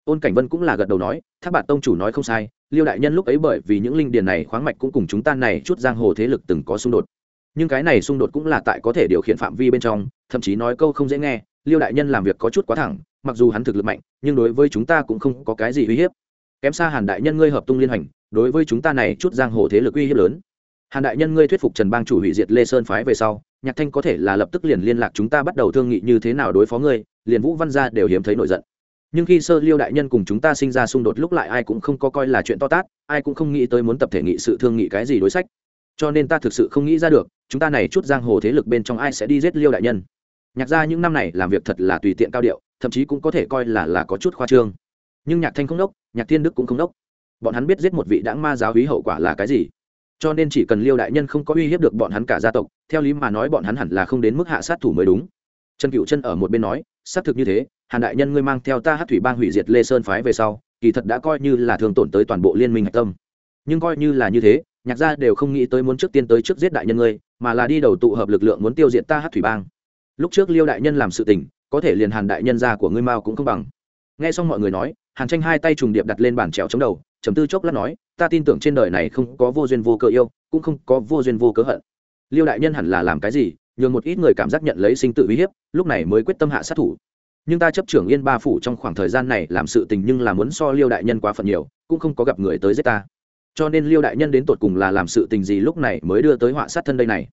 Ôn cảnh vân cũng là gật đầu nói tháp bạt tông chủ nói không sai, liêu đại nhân lúc ấy bởi vì những linh điền này khoáng mạch cũng cùng chúng ta này chút giang hồ thế lực từng có xung đột. Nhưng cái này xung đột cũng là tại có thể điều khiển phạm vi bên trong, thậm chí nói câu không dễ nghe, liêu đại nhân làm việc có chút quá thẳng, mặc dù hắn thực lực mạnh, nhưng đối với chúng ta cũng không có cái gì uy hiếp. Kém xa hàn đại nhân ngươi hợp tung liên hành, đối với chúng ta này chút giang hồ thế lực uy hiếp lớn. Hàn đại nhân ngươi thuyết phục trần bang chủ hủy diệt lê sơn phái về sau nhạc thanh có thể là lập tức liền liên lạc chúng ta bắt đầu thương nghị như thế nào đối phó ngươi, liền vũ văn gia đều hiếm thấy nổi giận. Nhưng khi sơ liêu đại nhân cùng chúng ta sinh ra xung đột lúc lại ai cũng không có coi là chuyện to tát, ai cũng không nghĩ tới muốn tập thể nghị sự thương nghị cái gì đối sách. Cho nên ta thực sự không nghĩ ra được, chúng ta này chút giang hồ thế lực bên trong ai sẽ đi giết liêu đại nhân. Nhạc ra những năm này làm việc thật là tùy tiện cao điệu, thậm chí cũng có thể coi là là có chút khoa trương. Nhưng nhạc thanh không đốc, nhạc thiên đức cũng không đốc. Bọn hắn biết giết một vị đãng ma giáo hí hậu quả là cái gì cho nên chỉ cần liêu đại nhân không có uy hiếp được bọn hắn cả gia tộc, theo lý mà nói bọn hắn hẳn là không đến mức hạ sát thủ mới đúng. Trần cựu chân ở một bên nói, xác thực như thế, hàn đại nhân ngươi mang theo ta hát thủy bang hủy diệt lê sơn phái về sau, kỳ thật đã coi như là thường tổn tới toàn bộ liên minh hạch tâm. Nhưng coi như là như thế, nhạc gia đều không nghĩ tới muốn trước tiên tới trước giết đại nhân ngươi, mà là đi đầu tụ hợp lực lượng muốn tiêu diệt ta hát thủy bang. Lúc trước liêu đại nhân làm sự tình, có thể liền hàn đại nhân gia của ngươi mao cũng không bằng. Nghe xong mọi người nói, hàn tranh hai tay trùng điệp đặt lên bàn trèo chống đầu chấm tư chốc lát nói ta tin tưởng trên đời này không có vô duyên vô cớ yêu, cũng không có vô duyên vô cớ hận. Liêu đại nhân hẳn là làm cái gì, nhường một ít người cảm giác nhận lấy sinh tự uy hiếp, lúc này mới quyết tâm hạ sát thủ. Nhưng ta chấp trưởng yên ba phủ trong khoảng thời gian này làm sự tình nhưng là muốn so liêu đại nhân quá phần nhiều, cũng không có gặp người tới giết ta. Cho nên liêu đại nhân đến tột cùng là làm sự tình gì lúc này mới đưa tới họa sát thân đây này?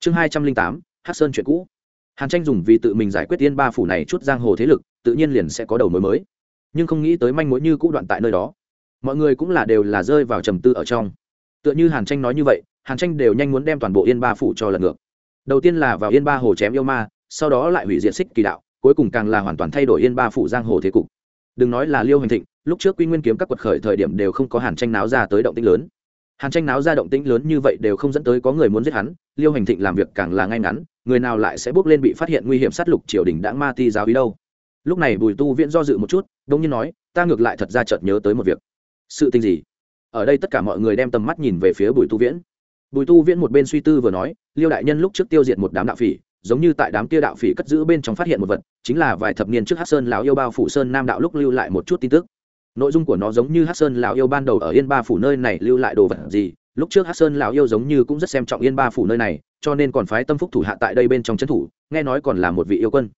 Chương hai trăm linh tám hát sơn chuyện cũ. Hàn tranh dùng vì tự mình giải quyết yên ba phủ này chút giang hồ thế lực, tự nhiên liền sẽ có đầu mối mới. Nhưng không nghĩ tới manh mối như cũ đoạn tại nơi đó mọi người cũng là đều là rơi vào trầm tư ở trong. Tựa như hàn tranh nói như vậy, hàn tranh đều nhanh muốn đem toàn bộ yên ba phủ cho lần ngược. Đầu tiên là vào yên ba hồ chém yêu ma, sau đó lại hủy diện xích kỳ đạo, cuối cùng càng là hoàn toàn thay đổi yên ba phủ giang hồ thế cục. Đừng nói là liêu hành thịnh, lúc trước quy nguyên kiếm các quật khởi thời điểm đều không có hàn tranh náo ra tới động tĩnh lớn. Hàn tranh náo ra động tĩnh lớn như vậy đều không dẫn tới có người muốn giết hắn, liêu hành thịnh làm việc càng là ngay ngắn, người nào lại sẽ bước lên bị phát hiện nguy hiểm sát lục triều đình đã ma ti giáo ý đâu. Lúc này bùi tu viễn do dự một chút đông nhiên nói, ta ngược lại thật ra chợt nhớ tới một việc sự tình gì? Ở đây tất cả mọi người đem tầm mắt nhìn về phía bùi tu viễn. Bùi tu viễn một bên suy tư vừa nói, liêu đại nhân lúc trước tiêu diệt một đám đạo phỉ, giống như tại đám kia đạo phỉ cất giữ bên trong phát hiện một vật, chính là vài thập niên trước hát sơn lão yêu bao phủ sơn nam đạo lúc lưu lại một chút tin tức. Nội dung của nó giống như hát sơn lão yêu ban đầu ở yên ba phủ nơi này lưu lại đồ vật gì, lúc trước hát sơn lão yêu giống như cũng rất xem trọng yên ba phủ nơi này, cho nên còn phái tâm phúc thủ hạ tại đây bên trong trấn thủ, nghe nói còn là một vị yêu quân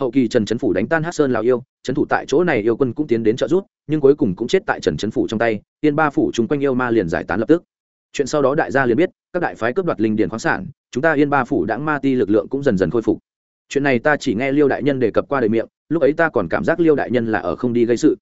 hậu kỳ trần trấn phủ đánh tan hát sơn lão yêu, trấn thủ tại chỗ này yêu quân cũng tiến đến trợ giúp, nhưng cuối cùng cũng chết tại trần trấn phủ trong tay yên ba phủ chung quanh yêu ma liền giải tán lập tức. Chuyện sau đó đại gia liền biết, các đại phái cướp đoạt linh điền khoáng sản, chúng ta yên ba phủ đã ma ti lực lượng cũng dần dần khôi phục. Chuyện này ta chỉ nghe liêu đại nhân đề cập qua đời miệng, lúc ấy ta còn cảm giác liêu đại nhân là ở không đi gây sự.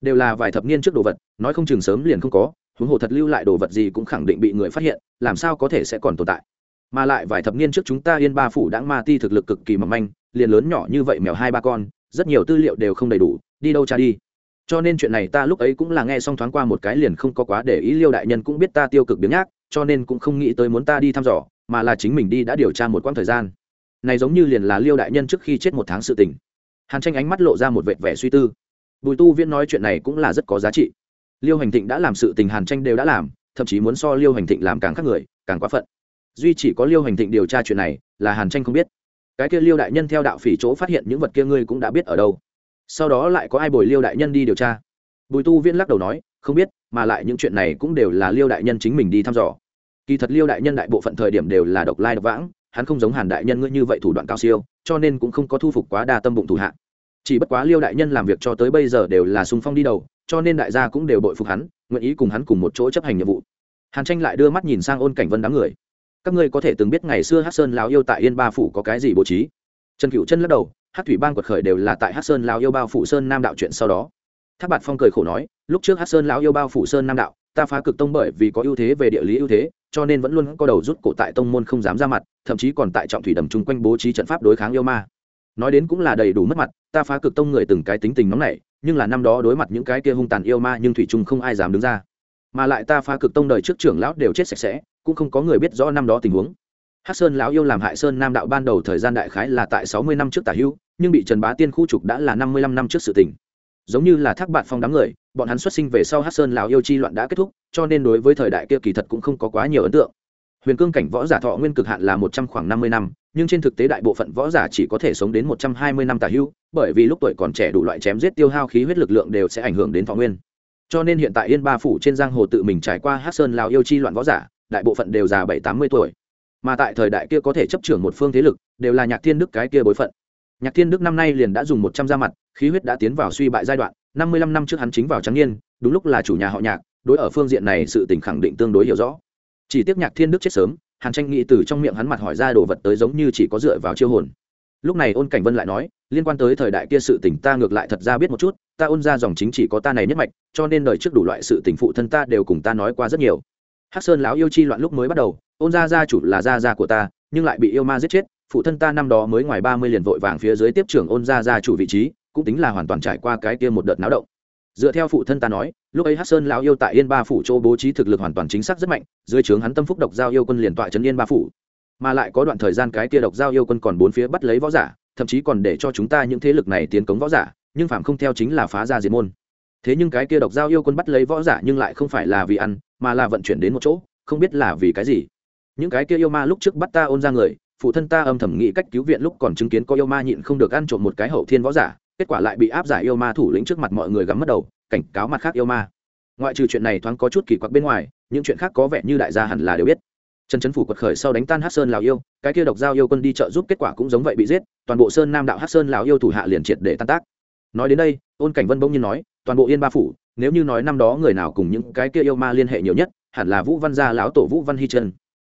Đều là vài thập niên trước đồ vật, nói không chừng sớm liền không có, huống hồ thật lưu lại đồ vật gì cũng khẳng định bị người phát hiện, làm sao có thể sẽ còn tồn tại. Mà lại vài thập niên trước chúng ta yên ba phủ đã ma ti thực lực cực kỳ mỏng manh liền lớn nhỏ như vậy mèo hai ba con, rất nhiều tư liệu đều không đầy đủ, đi đâu cha đi. Cho nên chuyện này ta lúc ấy cũng là nghe xong thoáng qua một cái liền không có quá để ý, liêu đại nhân cũng biết ta tiêu cực biếng nhác, cho nên cũng không nghĩ tới muốn ta đi thăm dò, mà là chính mình đi đã điều tra một quãng thời gian. Này giống như liền là liêu đại nhân trước khi chết một tháng sự tình. Hàn tranh ánh mắt lộ ra một vệt vẻ suy tư. Bùi tu viễn nói chuyện này cũng là rất có giá trị. Liêu hành thịnh đã làm sự tình hàn tranh đều đã làm, thậm chí muốn so liêu hành thịnh làm càng khác người, càng quá phận. Duy chỉ có liêu hành thịnh điều tra chuyện này là hàn tranh không biết cái kia liêu đại nhân theo đạo phỉ chỗ phát hiện những vật kia ngươi cũng đã biết ở đâu. Sau đó lại có ai bồi liêu đại nhân đi điều tra? Bùi tu viễn lắc đầu nói, không biết, mà lại những chuyện này cũng đều là liêu đại nhân chính mình đi thăm dò. Kỳ thật liêu đại nhân đại bộ phận thời điểm đều là độc lai độc vãng, hắn không giống hàn đại nhân ngươi như vậy thủ đoạn cao siêu, cho nên cũng không có thu phục quá đa tâm bụng thủ hạ. Chỉ bất quá liêu đại nhân làm việc cho tới bây giờ đều là sung phong đi đầu, cho nên đại gia cũng đều bội phục hắn, nguyện ý cùng hắn cùng một chỗ chấp hành nhiệm vụ. Hàn tranh lại đưa mắt nhìn sang ôn cảnh vân đám người các ngươi có thể từng biết ngày xưa hát sơn lao yêu tại yên ba phủ có cái gì bố trí? Trần cựu chân lắc đầu, hát thủy bang quật khởi đều là tại hát sơn lao yêu bao phủ sơn nam đạo chuyện sau đó. Tháp bạt phong cười khổ nói, lúc trước hát sơn lão yêu bao phủ sơn nam đạo, ta phá cực tông bởi vì có ưu thế về địa lý ưu thế, cho nên vẫn luôn có đầu rút cổ tại tông môn không dám ra mặt, thậm chí còn tại trọng thủy đầm chung quanh bố trí trận pháp đối kháng yêu ma. Nói đến cũng là đầy đủ mất mặt, ta phá cực tông người từng cái tính tình nóng nảy, nhưng là năm đó đối mặt những cái kia hung tàn yêu ma nhưng thủy chung không ai dám đứng ra mà lại ta phá cực tông đời trước trưởng lão đều chết sạch sẽ, cũng không có người biết rõ năm đó tình huống. Hát sơn lão yêu làm hại sơn nam đạo ban đầu thời gian đại khái là tại sáu mươi năm trước tả hữu, nhưng bị trần bá tiên khu trục đã là năm mươi lăm năm trước sự tình. Giống như là thác bạn phong đám người, bọn hắn xuất sinh về sau hát sơn lão yêu chi loạn đã kết thúc, cho nên đối với thời đại kia kỳ thật cũng không có quá nhiều ấn tượng. Huyền cương cảnh võ giả thọ nguyên cực hạn là một trăm khoảng năm mươi năm, nhưng trên thực tế đại bộ phận võ giả chỉ có thể sống đến một trăm hai mươi năm tả hưu bởi vì lúc tuổi còn trẻ đủ loại chém giết tiêu hao khí huyết lực lượng đều sẽ ảnh hưởng đến thọ nguyên cho nên hiện tại yên ba phủ trên giang hồ tự mình trải qua hát sơn lào yêu chi loạn võ giả, đại bộ phận đều già bảy, tám mươi tuổi. Mà tại thời đại kia có thể chấp trưởng một phương thế lực, đều là nhạc thiên đức cái kia bối phận. Nhạc thiên đức năm nay liền đã dùng một trăm gia mặt, khí huyết đã tiến vào suy bại giai đoạn, năm mươi lăm năm trước hắn chính vào trắng niên, đúng lúc là chủ nhà họ nhạc, đối ở phương diện này sự tình khẳng định tương đối hiểu rõ. Chỉ tiếc nhạc thiên đức chết sớm, hàn tranh nghĩ từ trong miệng hắn mặt hỏi ra đồ vật tới giống như chỉ có dựa vào chiêu hồn. Lúc này ôn cảnh vân lại nói liên quan tới thời đại kia sự tình ta ngược lại thật ra biết một chút, ta ôn ra dòng chính chỉ có ta này nhất mạch, cho nên đời trước đủ loại sự tình phụ thân ta đều cùng ta nói qua rất nhiều. Hắc sơn lão yêu chi loạn lúc mới bắt đầu, ôn gia gia chủ là gia gia của ta, nhưng lại bị yêu ma giết chết, phụ thân ta năm đó mới ngoài ba mươi liền vội vàng phía dưới tiếp trưởng ôn gia gia chủ vị trí, cũng tính là hoàn toàn trải qua cái kia một đợt náo động. Dựa theo phụ thân ta nói, lúc ấy hát sơn lão yêu tại yên ba phủ châu bố trí thực lực hoàn toàn chính xác rất mạnh, dưới trướng hắn tâm phúc độc giao yêu quân liền tọa trấn yên ba phủ. Mà lại có đoạn thời gian cái kia độc giao yêu quân còn bốn phía bắt lấy võ giả thậm chí còn để cho chúng ta những thế lực này tiến cống võ giả, nhưng phạm không theo chính là phá ra diệt môn. Thế nhưng cái kia độc giao yêu quân bắt lấy võ giả nhưng lại không phải là vì ăn, mà là vận chuyển đến một chỗ, không biết là vì cái gì. Những cái kia yêu ma lúc trước bắt ta ôn ra người, phụ thân ta âm thầm nghĩ cách cứu viện lúc còn chứng kiến có yêu ma nhịn không được ăn trộm một cái hậu thiên võ giả, kết quả lại bị áp giải yêu ma thủ lĩnh trước mặt mọi người gắm mất đầu, cảnh cáo mặt khác yêu ma. Ngoại trừ chuyện này thoáng có chút kỳ quặc bên ngoài, những chuyện khác có vẻ như đại gia hẳn là đều biết trần trấn phủ quật khởi sau đánh tan hát sơn lào yêu, cái kia độc giao yêu quân đi trợ giúp kết quả cũng giống vậy bị giết, toàn bộ sơn nam đạo hát sơn lào yêu thủ hạ liền triệt để tan tác. Nói đến đây, ôn cảnh vân bỗng nhiên nói, toàn bộ yên ba phủ, nếu như nói năm đó người nào cùng những cái kia yêu ma liên hệ nhiều nhất, hẳn là vũ văn gia lão tổ vũ văn hy chân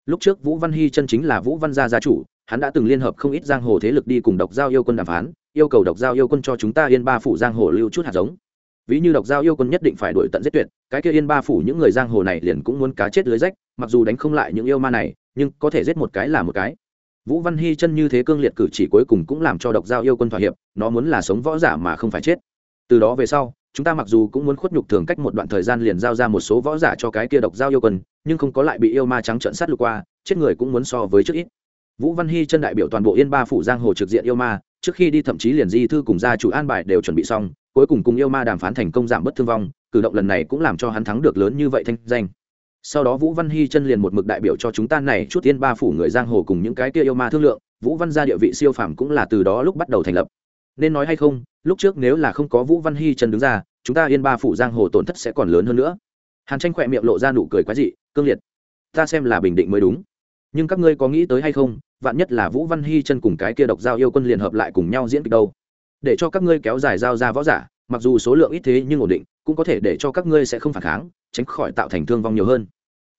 lúc trước vũ văn hy chân chính là vũ văn gia gia chủ, hắn đã từng liên hợp không ít giang hồ thế lực đi cùng độc giao yêu quân đàm phán, yêu cầu độc giao yêu quân cho chúng ta yên ba phủ giang hồ lưu chút hạt giống. Ví như độc giao yêu quân nhất định phải đuổi tận giết tuyệt, cái kia yên ba phủ những người giang hồ này liền cũng muốn cá chết lưới rách mặc dù đánh không lại những yêu ma này, nhưng có thể giết một cái là một cái. Vũ văn hy chân như thế cương liệt cử chỉ cuối cùng cũng làm cho độc giao yêu quân thỏa hiệp, nó muốn là sống võ giả mà không phải chết. Từ đó về sau, chúng ta mặc dù cũng muốn khuất nhục thường cách một đoạn thời gian liền giao ra một số võ giả cho cái kia độc giao yêu quân, nhưng không có lại bị yêu ma trắng trợn sát lục qua, chết người cũng muốn so với trước ít. Vũ văn hy chân đại biểu toàn bộ yên ba phủ giang hồ trực diện yêu ma, trước khi đi thậm chí liền di thư cùng gia chủ an bài đều chuẩn bị xong, cuối cùng cùng yêu ma đàm phán thành công giảm bớt thương vong, cử động lần này cũng làm cho hắn thắng được lớn như vậy thanh danh sau đó vũ văn hy chân liền một mực đại biểu cho chúng ta này chút tiên ba phủ người giang hồ cùng những cái kia yêu ma thương lượng, vũ văn gia địa vị siêu phàm cũng là từ đó lúc bắt đầu thành lập. Nên nói hay không, lúc trước nếu là không có vũ văn hy chân đứng ra, chúng ta yên ba phủ giang hồ tổn thất sẽ còn lớn hơn nữa. Hàn tranh khỏe miệng lộ ra nụ cười quái dị, cương liệt, ta xem là bình định mới đúng. Nhưng các ngươi có nghĩ tới hay không, vạn nhất là vũ văn hy chân cùng cái kia độc giao yêu quân liền hợp lại cùng nhau diễn kịch đâu? Để cho các ngươi kéo dài giao ra võ giả, mặc dù số lượng ít thế nhưng ổn định cũng có thể để cho các ngươi sẽ không phản kháng, tránh khỏi tạo thành thương vong nhiều hơn.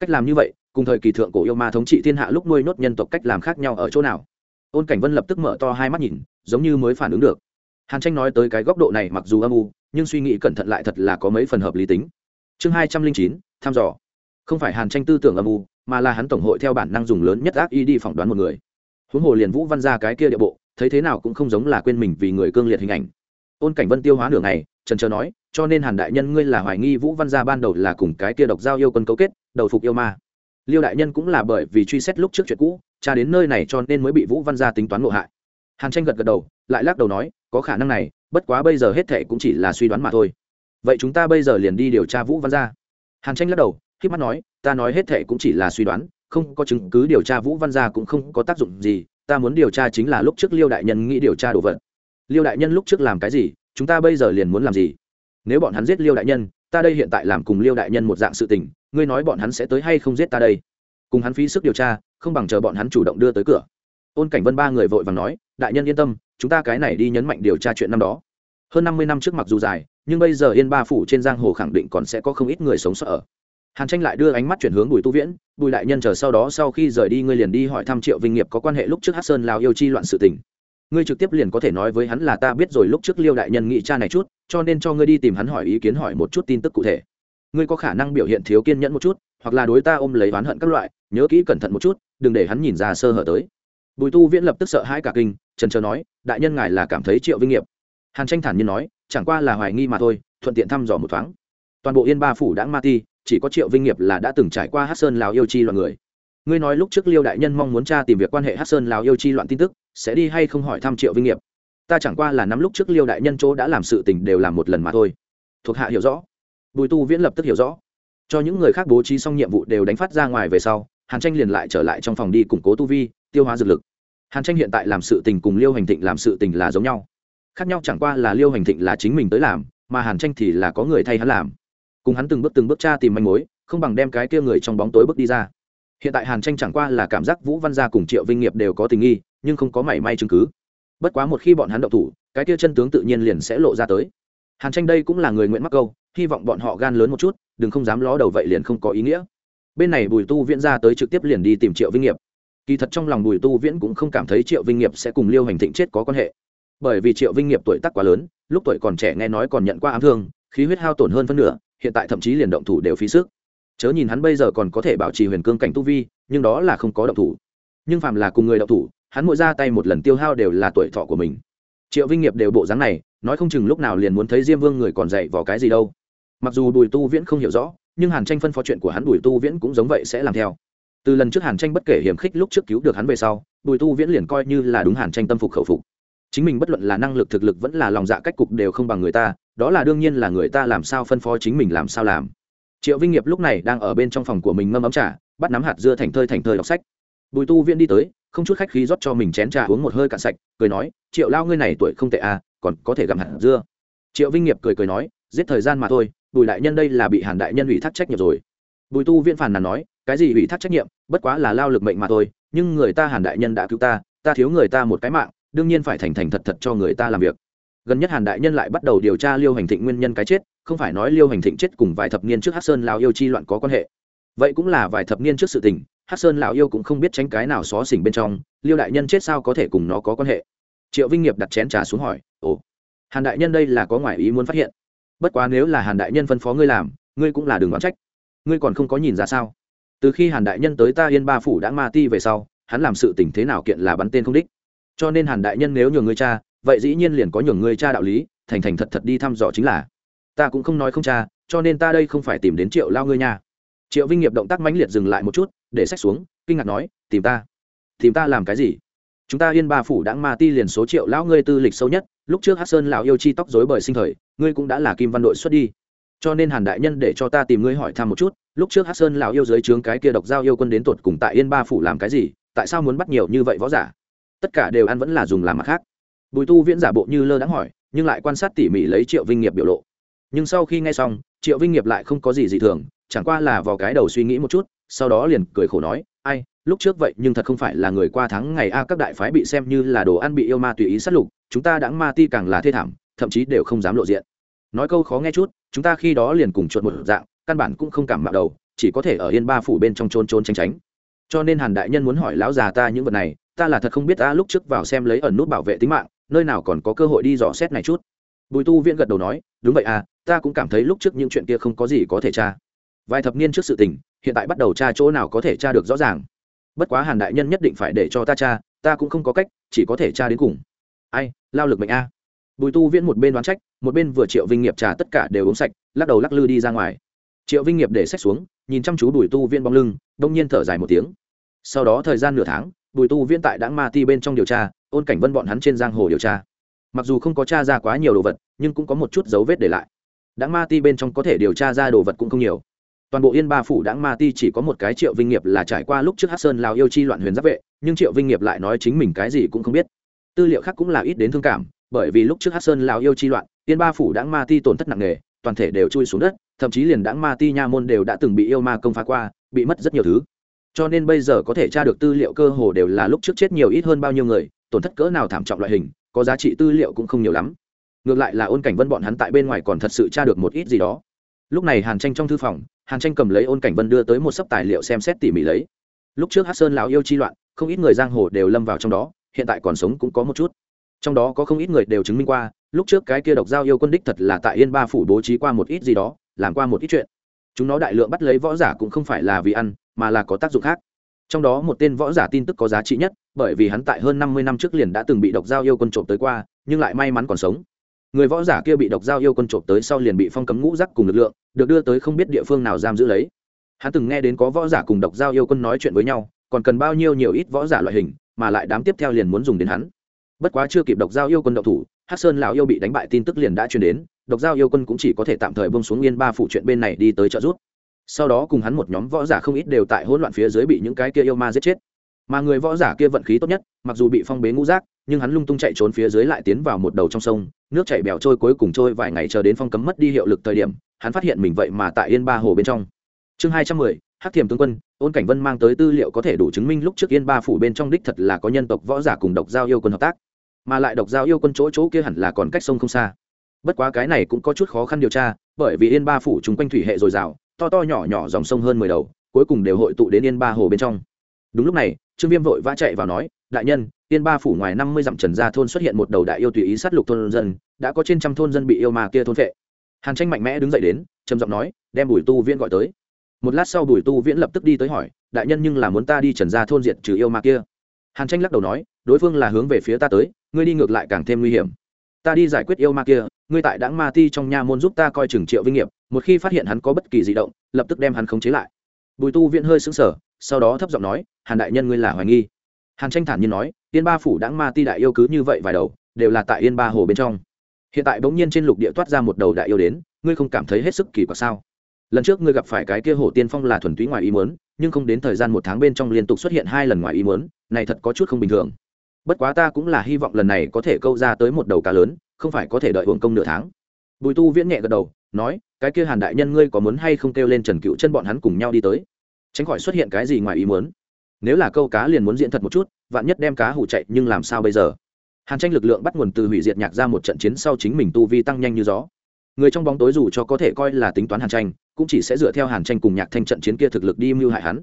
Cách làm như vậy, cùng thời kỳ thượng cổ yêu ma thống trị thiên hạ lúc nuôi nốt nhân tộc cách làm khác nhau ở chỗ nào? Ôn cảnh vân lập tức mở to hai mắt nhìn, giống như mới phản ứng được. Hàn tranh nói tới cái góc độ này mặc dù âm u, nhưng suy nghĩ cẩn thận lại thật là có mấy phần hợp lý tính. Chương hai trăm linh chín, thăm dò. Không phải hàn tranh tư tưởng âm u, mà là hắn tổng hội theo bản năng dùng lớn nhất ác y đi phỏng đoán một người. Huống hồ liền vũ văn ra cái kia địa bộ, thấy thế nào cũng không giống là quên mình vì người cương liệt hình ảnh. Ôn cảnh vân tiêu hóa nửa ngày trần trờ nói, cho nên hàn đại nhân ngươi là hoài nghi vũ văn gia ban đầu là cùng cái kia độc giao yêu quân cấu kết, đầu phục yêu ma. Liêu đại nhân cũng là bởi vì truy xét lúc trước chuyện cũ cha đến nơi này cho nên mới bị vũ văn gia tính toán ngộ hại. Hàn tranh gật gật đầu, lại lắc đầu nói, có khả năng này, bất quá bây giờ hết thệ cũng chỉ là suy đoán mà thôi. Vậy chúng ta bây giờ liền đi điều tra vũ văn gia. Hàn tranh lắc đầu khi mắt nói, ta nói hết thệ cũng chỉ là suy đoán, không có chứng cứ điều tra vũ văn gia cũng không có tác dụng gì, ta muốn điều tra chính là lúc trước liêu đại nhân nghĩ điều tra đồ vật. Liêu đại nhân lúc trước làm cái gì chúng ta bây giờ liền muốn làm gì? Nếu bọn hắn giết liêu đại nhân, ta đây hiện tại làm cùng liêu đại nhân một dạng sự tình, ngươi nói bọn hắn sẽ tới hay không giết ta đây? Cùng hắn phí sức điều tra, không bằng chờ bọn hắn chủ động đưa tới cửa. Ôn cảnh vân ba người vội vàng nói, đại nhân yên tâm, chúng ta cái này đi nhấn mạnh điều tra chuyện năm đó. Hơn năm mươi năm trước mặc dù dài, nhưng bây giờ yên ba phủ trên giang hồ khẳng định còn sẽ có không ít người sống sót ở. Hàn tranh lại đưa ánh mắt chuyển hướng bùi tu viễn, bùi đại nhân chờ sau đó sau khi rời đi ngươi liền đi hỏi thăm triệu vinh nghiệp có quan hệ lúc trước hát sơn lào yêu chi loạn sự tình ngươi trực tiếp liền có thể nói với hắn là ta biết rồi lúc trước liêu đại nhân nghị cha này chút, cho nên cho ngươi đi tìm hắn hỏi ý kiến hỏi một chút tin tức cụ thể. Ngươi có khả năng biểu hiện thiếu kiên nhẫn một chút, hoặc là đối ta ôm lấy oán hận các loại, nhớ kỹ cẩn thận một chút, đừng để hắn nhìn ra sơ hở tới. Bùi tu viễn lập tức sợ hãi cả kinh trần trờ nói, đại nhân ngài là cảm thấy triệu vinh nghiệp. Hàn tranh thản nhiên nói, chẳng qua là hoài nghi mà thôi, thuận tiện thăm dò một thoáng. Toàn bộ yên ba phủ đã ma ti, chỉ có triệu vinh nghiệp là đã từng trải qua hát sơn lào yêu chi loạn người ngươi nói lúc trước liêu đại nhân mong muốn cha tìm việc quan hệ hát sơn lào yêu chi loạn tin tức, sẽ đi hay không hỏi thăm triệu vinh nghiệp? Ta chẳng qua là nắm lúc trước liêu đại nhân chỗ đã làm sự tình đều làm một lần mà thôi. Thuộc hạ hiểu rõ. Bùi tu viễn lập tức hiểu rõ. Cho những người khác bố trí xong nhiệm vụ đều đánh phát ra ngoài về sau, hàn tranh liền lại trở lại trong phòng đi củng cố tu vi, tiêu hóa dược lực. Hàn tranh hiện tại làm sự tình cùng liêu hành thịnh làm sự tình là giống nhau. Khác nhau chẳng qua là liêu hành thịnh là chính mình tới làm, mà hàn tranh thì là có người thay hắn làm. Cùng hắn từng bước từng bước tra tìm manh mối, không bằng đem cái kia người trong bóng tối bước đi ra hiện tại hàn tranh chẳng qua là cảm giác vũ văn gia cùng triệu vinh nghiệp đều có tình nghi, nhưng không có mảy may chứng cứ. Bất quá một khi bọn hắn động thủ, cái kia chân tướng tự nhiên liền sẽ lộ ra tới. Hàn tranh đây cũng là người nguyện mắc câu, hy vọng bọn họ gan lớn một chút, đừng không dám ló đầu vậy liền không có ý nghĩa. Bên này bùi tu viễn ra tới trực tiếp liền đi tìm triệu vinh nghiệp. Kỳ thật trong lòng bùi tu viễn cũng không cảm thấy triệu vinh nghiệp sẽ cùng liêu hành thịnh chết có quan hệ. Bởi vì triệu vinh nghiệp tuổi tác quá lớn, lúc tuổi còn trẻ nghe nói còn nhận qua ám thương, khí huyết hao tổn hơn phân nửa, hiện tại thậm chí liền động thủ đều phí sức chớ nhìn hắn bây giờ còn có thể bảo trì huyền cương cảnh tu vi, nhưng đó là không có động thủ. Nhưng phàm là cùng người động thủ, hắn mỗi ra tay một lần tiêu hao đều là tuổi thọ của mình. Triệu vinh nghiệp đều bộ dáng này, nói không chừng lúc nào liền muốn thấy diêm vương người còn dạy vào cái gì đâu. Mặc dù bùi tu viễn không hiểu rõ, nhưng hàn tranh phân phó chuyện của hắn bùi tu viễn cũng giống vậy sẽ làm theo. Từ lần trước hàn tranh bất kể hiểm khích lúc trước cứu được hắn về sau, bùi tu viễn liền coi như là đúng hàn tranh tâm phục khẩu phục. Chính mình bất luận là năng lực thực lực vẫn là lòng dạ cách cục đều không bằng người ta, đó là đương nhiên là người ta làm sao phân phó chính mình làm sao làm triệu vinh nghiệp lúc này đang ở bên trong phòng của mình ngâm ấm trà, bắt nắm hạt dưa thành thơi thành thơi đọc sách. Bùi tu viễn đi tới, không chút khách khí rót cho mình chén trà uống một hơi cạn sạch, cười nói, triệu lao ngươi này tuổi không tệ à còn có thể gặm hạt dưa. Triệu vinh nghiệp cười cười nói, giết thời gian mà thôi, bùi đại nhân đây là bị hàn đại nhân ủy thác trách nhiệm rồi. Bùi tu viễn phàn nàn nói, cái gì ủy thác trách nhiệm, bất quá là lao lực mệnh mà thôi, nhưng người ta hàn đại nhân đã cứu ta ta thiếu người ta một cái mạng, đương nhiên phải thành thành thật thật cho người ta làm việc gần nhất hàn đại nhân lại bắt đầu điều tra liêu hành thịnh nguyên nhân cái chết, không phải nói liêu hành thịnh chết cùng vài thập niên trước hát sơn lào yêu chi loạn có quan hệ. Vậy cũng là vài thập niên trước sự tình hát sơn lào yêu cũng không biết tránh cái nào xó xỉnh bên trong, liêu đại nhân chết sao có thể cùng nó có quan hệ? Triệu vinh nghiệp đặt chén trà xuống hỏi, ồ, hàn đại nhân đây là có ngoại ý muốn phát hiện. Bất quá nếu là hàn đại nhân phân phó ngươi làm, ngươi cũng là đường đoán trách. Ngươi còn không có nhìn ra sao? Từ khi hàn đại nhân tới ta yên ba phủ đã ma ti về sau, hắn làm sự tình thế nào kiện là bắn tên không đích. Cho nên hàn đại nhân nếu nhường ngươi cha vậy dĩ nhiên liền có nhường ngươi cha đạo lý, thành thành thật thật đi thăm dò chính là. Ta cũng không nói không cha cho nên ta đây không phải tìm đến triệu lao ngươi nha. Triệu vinh nghiệp động tác mãnh liệt dừng lại một chút, để sách xuống, kinh ngạc nói, tìm ta. Tìm ta làm cái gì? Chúng ta yên ba phủ đã ma ti liền số triệu lão ngươi tư lịch sâu nhất, lúc trước hát sơn lão yêu chi tóc dối bời sinh thời, ngươi cũng đã là kim văn đội xuất đi. Cho nên hàn đại nhân để cho ta tìm ngươi hỏi thăm một chút, lúc trước hát sơn lão yêu dưới trướng cái kia độc giao yêu quân đến tuột cùng tại yên ba phủ làm cái gì, tại sao muốn bắt nhiều như vậy võ giả? Tất cả đều ăn vẫn là dùng làm mặt khác bùi tu viễn giả bộ như lơ đãng hỏi, nhưng lại quan sát tỉ mỉ lấy triệu vinh nghiệp biểu lộ. Nhưng sau khi nghe xong, triệu vinh nghiệp lại không có gì dị thường, chẳng qua là vào cái đầu suy nghĩ một chút, sau đó liền cười khổ nói, ai, lúc trước vậy nhưng thật không phải là người qua tháng ngày a, các đại phái bị xem như là đồ ăn bị yêu ma tùy ý sát lục, chúng ta đã ma ti càng là thê thảm, thậm chí đều không dám lộ diện. Nói câu khó nghe chút, chúng ta khi đó liền cùng chuột một dạng, căn bản cũng không cảm mạo đầu, chỉ có thể ở yên ba phủ bên trong trôn trôn tránh tránh. Cho nên hàn đại nhân muốn hỏi lão già ta những vật này, ta là thật không biết ta lúc trước vào xem lấy ẩn nút bảo vệ tính mạng nơi nào còn có cơ hội đi dò xét này chút? Bùi tu viễn gật đầu nói, đúng vậy à ta cũng cảm thấy lúc trước những chuyện kia không có gì có thể tra. Vài thập niên trước sự tình, hiện tại bắt đầu tra chỗ nào có thể tra được rõ ràng. Bất quá hàn đại nhân nhất định phải để cho ta tra, ta cũng không có cách, chỉ có thể tra đến cùng. Ai, lao lực mệnh a. Bùi tu viễn một bên đoán trách, một bên vừa triệu vinh nghiệp trà tất cả đều uống sạch, lắc đầu lắc lư đi ra ngoài. Triệu vinh nghiệp để sách xuống, nhìn chăm chú bùi tu viễn bóng lưng, đông nhiên thở dài một tiếng. Sau đó thời gian nửa tháng, bùi tu viễn tại đã ma ti bên trong điều tra ôn cảnh vân bọn hắn trên giang hồ điều tra. Mặc dù không có t r a ra quá nhiều đồ vật, nhưng cũng có một chút dấu vết để lại. Đáng ma ti bên trong có thể điều tra ra đồ vật cũng không nhiều. Toàn bộ yên ba phủ đáng ma ti chỉ có một cái triệu vinh nghiệp là trải qua lúc trước hát sơn lào yêu chi loạn huyền giáp vệ, nhưng triệu vinh nghiệp lại nói chính mình cái gì cũng không biết. Tư liệu khác cũng là ít đến thương cảm, bởi vì lúc trước hát sơn lào yêu chi loạn, yên ba phủ đáng ma ti tổn thất nặng nề, toàn thể đều chui xuống đất, thậm chí liền đáng ma ti nha môn đều đã từng bị yêu ma công phá qua, bị mất rất nhiều thứ. Cho nên bây giờ có thể tra được tư liệu cơ hồ đều là lúc trước chết nhiều ít hơn bao nhiêu người tổn thất cỡ nào thảm trọng loại hình, có giá trị tư liệu cũng không nhiều lắm. Ngược lại là ôn cảnh vân bọn hắn tại bên ngoài còn thật sự tra được một ít gì đó. Lúc này hàn tranh trong thư phòng, hàn tranh cầm lấy ôn cảnh vân đưa tới một sấp tài liệu xem xét tỉ mỉ lấy. Lúc trước hát sơn lào yêu chi loạn, không ít người giang hồ đều lâm vào trong đó, hiện tại còn sống cũng có một chút. Trong đó có không ít người đều chứng minh qua, lúc trước cái kia độc giao yêu quân đích thật là tại yên ba phủ bố trí qua một ít gì đó, làm qua một ít chuyện. Chúng nó đại lượng bắt lấy võ giả cũng không phải là vì ăn, mà là có tác dụng khác trong đó một tên võ giả tin tức có giá trị nhất, bởi vì hắn tại hơn năm mươi năm trước liền đã từng bị độc giao yêu quân trộm tới qua, nhưng lại may mắn còn sống. Người võ giả kia bị độc giao yêu quân trộm tới sau liền bị phong cấm ngũ rắc cùng lực lượng, được đưa tới không biết địa phương nào giam giữ lấy. Hắn từng nghe đến có võ giả cùng độc giao yêu quân nói chuyện với nhau, còn cần bao nhiêu nhiều ít võ giả loại hình, mà lại đám tiếp theo liền muốn dùng đến hắn. Bất quá chưa kịp độc giao yêu quân độc thủ hát sơn lão yêu bị đánh bại tin tức liền đã truyền đến, độc giao yêu quân cũng chỉ có thể tạm thời bông xuống yên ba phụ chuyện bên này đi tới trợ giúp sau đó cùng hắn một nhóm võ giả không ít đều tại hỗn loạn phía dưới bị những cái kia yêu ma giết chết. Mà người võ giả kia vận khí tốt nhất, mặc dù bị phong bế ngũ rác nhưng hắn lung tung chạy trốn phía dưới lại tiến vào một đầu trong sông, nước chảy bèo trôi cuối cùng trôi vài ngày chờ đến phong cấm mất đi hiệu lực thời điểm, hắn phát hiện mình vậy mà tại yên ba hồ bên trong. Chương hai trăm mười, hắc thiềm tướng quân, ôn cảnh vân mang tới tư liệu có thể đủ chứng minh lúc trước yên ba phủ bên trong đích thật là có nhân tộc võ giả cùng độc giao yêu quân hợp tác. Mà lại độc giao yêu quân chỗ chỗ kia hẳn là còn cách sông không xa. Bất quá cái này cũng có chút khó khăn điều tra, bởi vì yên ba phủ chúng quanh thủy hệ dồi dào to to nhỏ nhỏ dòng sông hơn mười đầu, cuối cùng đều hội tụ đến yên ba hồ bên trong. Đúng lúc này, trương viêm vội vã chạy vào nói, đại nhân, yên ba phủ ngoài năm mươi dặm trần gia thôn xuất hiện một đầu đại yêu tùy ý sát lục thôn dân, đã có trên trăm thôn dân bị yêu ma kia thôn vệ hàn tranh mạnh mẽ đứng dậy đến, trầm giọng nói, đem bùi tu viễn gọi tới. Một lát sau bùi tu viễn lập tức đi tới hỏi, đại nhân nhưng là muốn ta đi trần gia thôn diệt trừ yêu ma kia? Hàn tranh lắc đầu nói, đối phương là hướng về phía ta tới, ngươi đi ngược lại càng thêm nguy hiểm. Ta đi giải quyết yêu ma kia, ngươi tại đãng ma ti trong nha môn giúp ta coi chừng triệu vinh nghiệp một khi phát hiện hắn có bất kỳ di động, lập tức đem hắn khống chế lại. Bùi tu viễn hơi sững sờ, sau đó thấp giọng nói, hàn đại nhân ngươi là hoài nghi. Hàn tranh thản nhiên nói, yên ba phủ đãng ma ti đại yêu cứ như vậy vài đầu, đều là tại yên ba hồ bên trong. Hiện tại bỗng nhiên trên lục địa toát ra một đầu đại yêu đến, ngươi không cảm thấy hết sức kỳ quặc sao? Lần trước ngươi gặp phải cái kia hồ tiên phong là thuần túy ngoài ý muốn, nhưng không đến thời gian một tháng bên trong liên tục xuất hiện hai lần ngoài ý muốn, này thật có chút không bình thường. Bất quá ta cũng là hy vọng lần này có thể câu ra tới một đầu cá lớn, không phải có thể đợi hưởng công nửa tháng. Bùi tu viễn nhẹ gật đầu, nói cái kia hàn đại nhân ngươi có muốn hay không kêu lên trần cựu chân bọn hắn cùng nhau đi tới? Tránh khỏi xuất hiện cái gì ngoài ý muốn. Nếu là câu cá liền muốn diễn thật một chút, vạn nhất đem cá hủ chạy, nhưng làm sao bây giờ? Hàn tranh lực lượng bắt nguồn từ hủy diệt nhạc ra một trận chiến sau chính mình tu vi tăng nhanh như gió. Người trong bóng tối dù cho có thể coi là tính toán hàn tranh, cũng chỉ sẽ dựa theo hàn tranh cùng nhạc thanh trận chiến kia thực lực đi mưu hại hắn.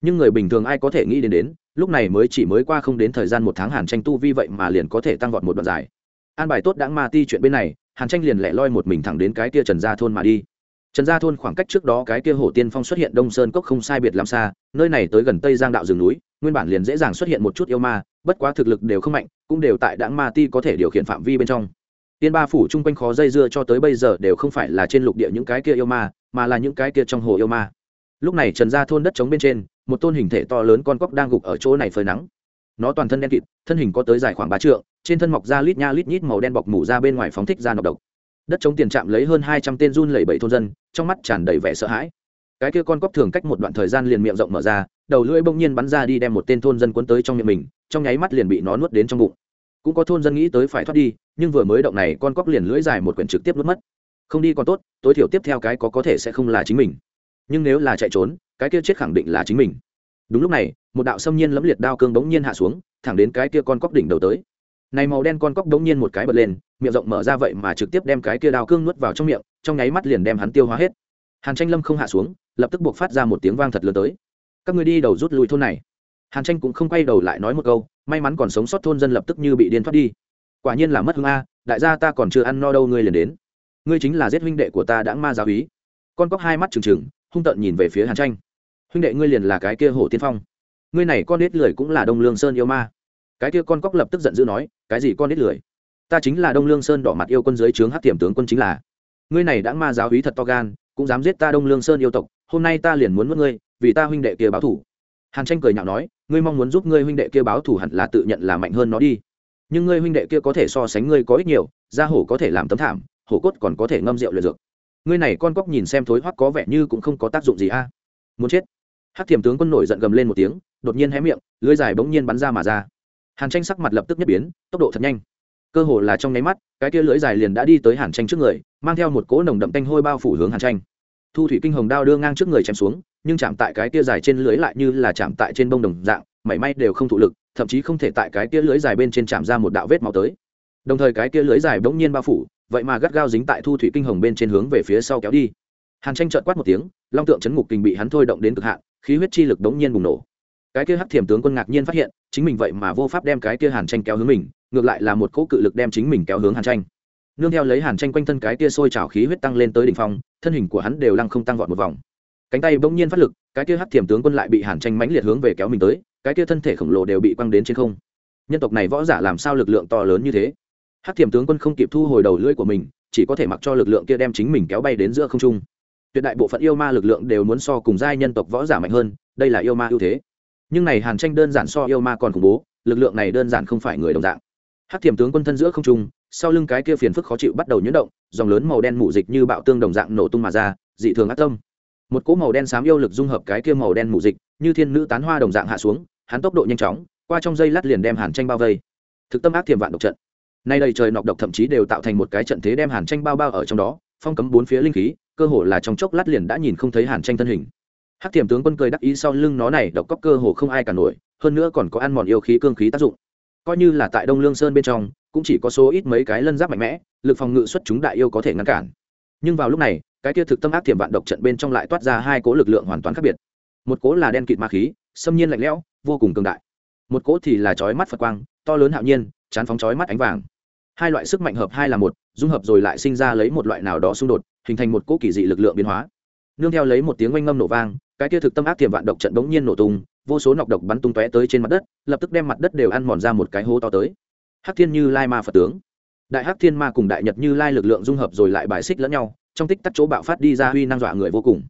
Nhưng người bình thường ai có thể nghĩ đến đến, lúc này mới chỉ mới qua không đến thời gian một tháng hàn tranh tu vi vậy mà liền có thể tăng vọt một đoạn dài an bài tốt đãng ma ti chuyện bên này, hàn tranh liền lẻ loi một mình thẳng đến cái kia trần gia thôn mà đi. Trần gia thôn khoảng cách trước đó cái kia hồ tiên phong xuất hiện đông sơn cốc không sai biệt làm xa, nơi này tới gần tây giang đạo rừng núi, nguyên bản liền dễ dàng xuất hiện một chút yêu ma, bất quá thực lực đều không mạnh, cũng đều tại đãng ma ti có thể điều khiển phạm vi bên trong. Tiên ba phủ chung quanh khó dây dưa cho tới bây giờ đều không phải là trên lục địa những cái kia yêu ma, mà là những cái kia trong hồ yêu ma. Lúc này trần gia thôn đất trống bên trên, một tôn hình thể to lớn con cóc đang gục ở chỗ này phơi nắng. Nó toàn thân đen kịt, thân hình có tới dài khoảng ba trượng trên thân mọc ra lít nha lít nhít màu đen bọc mủ ra bên ngoài phóng thích ra nọc độc. Đất chống tiền trạm lấy hơn hai trăm tên run lẩy bẩy thôn dân, trong mắt tràn đầy vẻ sợ hãi. Cái kia con cóc thường cách một đoạn thời gian liền miệng rộng mở ra, đầu lưỡi bỗng nhiên bắn ra đi đem một tên thôn dân cuốn tới trong miệng mình, trong nháy mắt liền bị nó nuốt đến trong bụng. Cũng có thôn dân nghĩ tới phải thoát đi, nhưng vừa mới động này con cóc liền lưỡi dài một quyển trực tiếp nuốt mất. Không đi còn tốt, tối thiểu tiếp theo cái có có thể sẽ không là chính mình. Nhưng nếu là chạy trốn, cái kia chết khẳng định là chính mình. Đúng lúc này, một đạo xâm nhiên lẫm liệt đao cương bỗng nhiên hạ xuống, thẳng đến cái kia con cóc đỉnh đầu tới này màu đen con cóc đống nhiên một cái bật lên, miệng rộng mở ra vậy mà trực tiếp đem cái kia đao cương nuốt vào trong miệng, trong nháy mắt liền đem hắn tiêu hóa hết. Hàn tranh lâm không hạ xuống, lập tức buộc phát ra một tiếng vang thật lớn tới. Các người đi đầu rút lui thôn này. Hàn tranh cũng không quay đầu lại nói một câu, may mắn còn sống sót thôn dân lập tức như bị điên thoát đi. Quả nhiên là mất hương a, đại gia ta còn chưa ăn no đâu ngươi liền đến. Ngươi chính là giết huynh đệ của ta đã ma giáo ý con cóc hai mắt trừng trừng, hung tợn nhìn về phía hàn tranh. Huynh đệ ngươi liền là cái kia hổ tiên phong. Ngươi này con nết lười cũng là đông lương sơn yêu ma cái kia con cóc lập tức giận dữ nói, cái gì con ít lười? Ta chính là đông lương sơn đỏ mặt yêu quân dưới trướng hát tiềm tướng quân chính là. Ngươi này đã ma giáo hí thật to gan, cũng dám giết ta đông lương sơn yêu tộc, hôm nay ta liền muốn mất ngươi, vì ta huynh đệ kia báo thủ. Hàn tranh cười nhạo nói, ngươi mong muốn giúp ngươi huynh đệ kia báo thủ hẳn là tự nhận là mạnh hơn nó đi. Nhưng ngươi huynh đệ kia có thể so sánh ngươi có ích nhiều da hổ có thể làm tấm thảm, hổ cốt còn có thể ngâm rượu luyện dược. Ngươi này con cóc nhìn xem thối hoắc có vẻ như cũng không có tác dụng gì a. Muốn chết. Hát thiềm tướng quân nổi giận gầm lên một tiếng, đột nhiên hé miệng lưới dài bỗng nhiên bắn ra mà ra hàn tranh sắc mặt lập tức nhất biến, tốc độ thật nhanh. Cơ hồ là trong nháy mắt, cái tia lưỡi dài liền đã đi tới hàn tranh trước người, mang theo một cỗ nồng đậm tanh hôi bao phủ hướng hàn tranh. Thu thủy kinh hồng đao đưa ngang trước người chém xuống, nhưng chạm tại cái tia dài trên lưới lại như là chạm tại trên bông đồng dạng, mảy may đều không thụ lực, thậm chí không thể tại cái tia lưới dài bên trên chạm ra một đạo vết máu tới. Đồng thời cái tia lưới dài bỗng nhiên bao phủ, vậy mà gắt gao dính tại thu thủy kinh hồng bên trên hướng về phía sau kéo đi. Hàn tranh trợn quát một tiếng, long tượng chấn ngục kinh bị hắn thôi động đến cực hạn, khí huyết chi lực đống nhiên bùng nổ cái kia hắc thiểm tướng quân ngạc nhiên phát hiện, chính mình vậy mà vô pháp đem cái kia hàn tranh kéo hướng mình, ngược lại là một cỗ cự lực đem chính mình kéo hướng hàn tranh. Nương theo lấy hàn tranh quanh thân cái kia sôi trào khí huyết tăng lên tới đỉnh phong, thân hình của hắn đều lăng không tăng vọt một vòng. Cánh tay bỗng nhiên phát lực, cái kia hắc thiểm tướng quân lại bị hàn tranh mãnh liệt hướng về kéo mình tới, cái kia thân thể khổng lồ đều bị quăng đến trên không. Nhân tộc này võ giả làm sao lực lượng to lớn như thế? Hắc thiểm tướng quân không kịp thu hồi đầu lưỡi của mình, chỉ có thể mặc cho lực lượng kia đem chính mình kéo bay đến giữa không trung. Tuyệt đại bộ phận yêu ma lực lượng đều muốn so cùng giai nhân tộc võ giả mạnh hơn, đây là yêu ma ưu thế nhưng này hàn tranh đơn giản so yêu ma còn khủng bố, lực lượng này đơn giản không phải người đồng dạng. Hát thiểm tướng quân thân giữa không trung, sau lưng cái kia phiền phức khó chịu bắt đầu nhuyễn động, dòng lớn màu đen mù dịch như bạo tương đồng dạng nổ tung mà ra, dị thường ác tâm. Một cỗ màu đen xám yêu lực dung hợp cái kia màu đen mù dịch, như thiên nữ tán hoa đồng dạng hạ xuống, hắn tốc độ nhanh chóng, qua trong dây lát liền đem hàn tranh bao vây. Thực tâm ác thiểm vạn độc trận. Nay đầy trời nọc độc thậm chí đều tạo thành một cái trận thế đem hàn tranh bao bao ở trong đó, phong cấm bốn phía linh khí, cơ hồ là trong chốc lát liền đã nhìn không thấy hàn tranh thân hình hắc thiểm tướng quân cười đắc ý sau lưng nó này, độc cóc cơ hồ không ai cả nổi, hơn nữa còn có ăn mòn yêu khí cương khí tác dụng. Coi như là tại đông lương sơn bên trong, cũng chỉ có số ít mấy cái lân giáp mạnh mẽ, lực phòng ngự xuất chúng đại yêu có thể ngăn cản. Nhưng vào lúc này, cái kia thực tâm ác thiểm vạn độc trận bên trong lại toát ra hai cố lực lượng hoàn toàn khác biệt. Một cố là đen kịt ma khí, xâm nhiên lạnh lẽo, vô cùng cường đại. Một cố thì là chói mắt phật quang, to lớn hạo nhiên, chán phóng chói mắt ánh vàng. Hai loại sức mạnh hợp hai là một, dung hợp rồi lại sinh ra lấy một loại nào đó xung đột, hình thành một cỗ kỳ dị lực lượng biến hóa. Nương theo lấy một tiếng oanh ngâm nổ vang cái kia thực tâm ác tiềm vạn độc trận bỗng nhiên nổ tung, vô số nọc độc bắn tung tóe tới trên mặt đất, lập tức đem mặt đất đều ăn mòn ra một cái hố to tới. Hắc thiên như lai ma phật tướng. Đại hắc thiên ma cùng đại nhật như lai lực lượng dung hợp rồi lại bài xích lẫn nhau, trong tích tắc chỗ bạo phát đi ra huy năng dọa người vô cùng.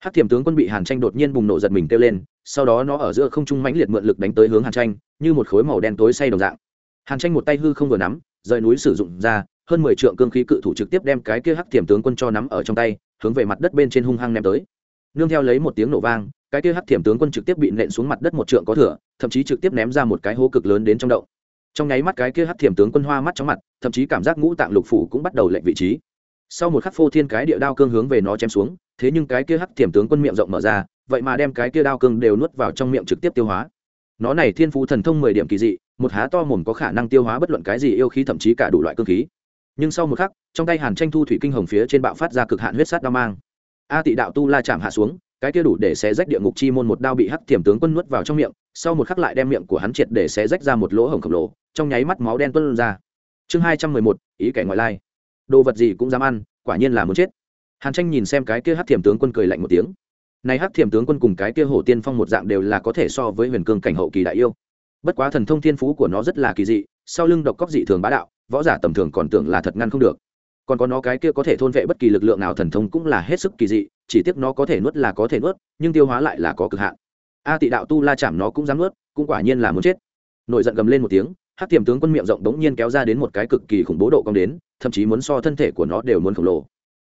Hắc thiểm tướng quân bị hàn tranh đột nhiên bùng nổ giật mình kêu lên, sau đó nó ở giữa không trung mãnh liệt mượn lực đánh tới hướng hàn tranh, như một khối màu đen tối say đồng dạng. Hàn tranh một tay hư không vừa nắm, rời núi sử dụng ra, hơn mười trượng cương khí cự thủ trực tiếp đem cái kia hắc thiểm tướng quân cho nắm ở trong tay, hướng về mặt đất bên trên hung hăng ném tới nương theo lấy một tiếng nổ vang, cái kia hắc thiểm tướng quân trực tiếp bị nện xuống mặt đất một trượng có thừa, thậm chí trực tiếp ném ra một cái hố cực lớn đến trong đậu trong nháy mắt cái kia hắc thiểm tướng quân hoa mắt chóng mặt, thậm chí cảm giác ngũ tạng lục phủ cũng bắt đầu lệnh vị trí. Sau một khắc phô thiên cái địa đao cương hướng về nó chém xuống, thế nhưng cái kia hắc thiểm tướng quân miệng rộng mở ra, vậy mà đem cái kia đao cương đều nuốt vào trong miệng trực tiếp tiêu hóa. Nó này thiên phú thần thông mười điểm kỳ dị, một há to mồm có khả năng tiêu hóa bất luận cái gì yêu khí thậm chí cả đủ loại cương khí. Nhưng sau một khắc, trong tay hàn tranh thu thủy kinh hồng phía trên bạo phát ra cực hạn huyết sát đao mang a tị đạo tu la chạm hạ xuống, cái kia đủ để xé rách địa ngục chi môn một đao bị hắc thiểm tướng quân nuốt vào trong miệng, sau một khắc lại đem miệng của hắn triệt để xé rách ra một lỗ hổng khổng lồ, trong nháy mắt máu đen tuôn ra. Chương hai trăm mười một, ý kẻ ngoại lai. Đồ vật gì cũng dám ăn, quả nhiên là muốn chết. Hàn tranh nhìn xem cái kia hắc thiểm tướng quân cười lạnh một tiếng. Này hắc thiểm tướng quân cùng cái kia hổ tiên phong một dạng đều là có thể so với huyền cương cảnh hậu kỳ đại yêu. Bất quá thần thông thiên phú của nó rất là kỳ dị, sau lưng độc cóc dị thường bá đạo, võ giả tầm thường còn tưởng là thật ngăn không được còn có nó cái kia có thể thôn vệ bất kỳ lực lượng nào thần thông cũng là hết sức kỳ dị, chỉ tiếc nó có thể nuốt là có thể nuốt, nhưng tiêu hóa lại là có cực hạn. A tị đạo tu la chạm nó cũng dám nuốt, cũng quả nhiên là muốn chết. Nổi giận gầm lên một tiếng hát tiềm tướng quân miệng rộng đống nhiên kéo ra đến một cái cực kỳ khủng bố độ cong đến, thậm chí muốn so thân thể của nó đều muốn khổng lồ.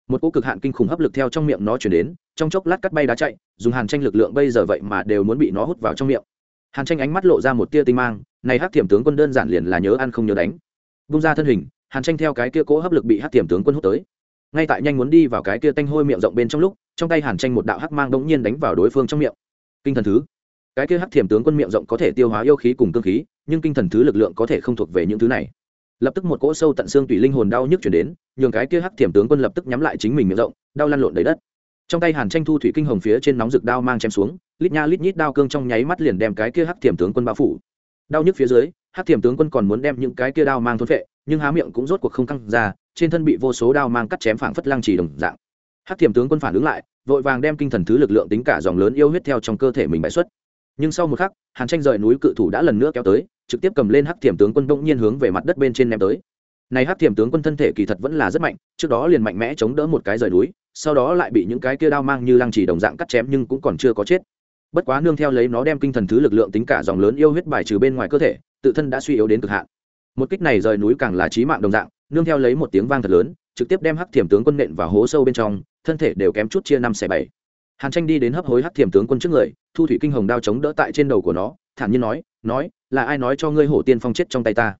Một cỗ cực hạn kinh khủng hấp lực theo trong miệng nó chuyển đến, trong chốc lát cắt bay đá chạy, dùng hàn tranh lực lượng bây giờ vậy mà đều muốn bị nó hút vào trong miệng. Hàn tranh ánh mắt lộ ra một tia tinh mang, này hát tiềm tướng quân đơn giản liền là nhớ ăn không nhớ đánh. Bung ra thân hình hàn tranh theo cái kia cỗ hấp lực bị hát tiềm tướng quân hút tới. Ngay tại nhanh muốn đi vào cái kia tanh hôi miệng rộng bên trong lúc, trong tay hàn tranh một đạo hắc mang bỗng nhiên đánh vào đối phương trong miệng. Kinh thần thứ. Cái kia hắc thiểm tướng quân miệng rộng có thể tiêu hóa yêu khí cùng cương khí, nhưng kinh thần thứ lực lượng có thể không thuộc về những thứ này. Lập tức một cỗ sâu tận xương tùy linh hồn đau nhức chuyển đến, nhường cái kia hắc thiểm tướng quân lập tức nhắm lại chính mình miệng rộng, đau lăn lộn đầy đất. Trong tay hàn tranh thu thủy kinh hồng phía trên nóng rực đao mang chém xuống, lít nha lít nhít đao cương trong nháy mắt liền đem cái kia hắc thiểm tướng quân bao phủ. Đau nhức phía dưới hắc thiểm tướng quân còn muốn đem những cái kia đao mang thốn vệ nhưng há miệng cũng rốt cuộc không căng ra, trên thân bị vô số đao mang cắt chém phảng phất lăng trì đồng dạng. Hắc thiểm tướng quân phản ứng lại, vội vàng đem kinh thần thứ lực lượng tính cả dòng lớn yêu huyết theo trong cơ thể mình bãi xuất. Nhưng sau một khắc, hàn tranh rời núi cự thủ đã lần nữa kéo tới, trực tiếp cầm lên hắc thiểm tướng quân bỗng nhiên hướng về mặt đất bên trên ném tới. Này hắc thiểm tướng quân thân thể kỳ thật vẫn là rất mạnh, trước đó liền mạnh mẽ chống đỡ một cái rời núi, sau đó lại bị những cái kia đao mang như lăng trì đồng dạng cắt chém nhưng cũng còn chưa có chết bất quá nương theo lấy nó đem kinh thần thứ lực lượng tính cả dòng lớn yêu huyết bài trừ bên ngoài cơ thể, tự thân đã suy yếu đến cực hạn. Một kích này rời núi càng là trí mạng đồng dạng, nương theo lấy một tiếng vang thật lớn, trực tiếp đem hắc thiểm tướng quân nện vào hố sâu bên trong, thân thể đều kém chút chia năm xẻ bảy. Hàn tranh đi đến hấp hối hắc thiểm tướng quân trước người, thu thủy kinh hồng đao chống đỡ tại trên đầu của nó, thản nhiên nói nói, là ai nói cho ngươi hổ tiên phong chết trong tay ta?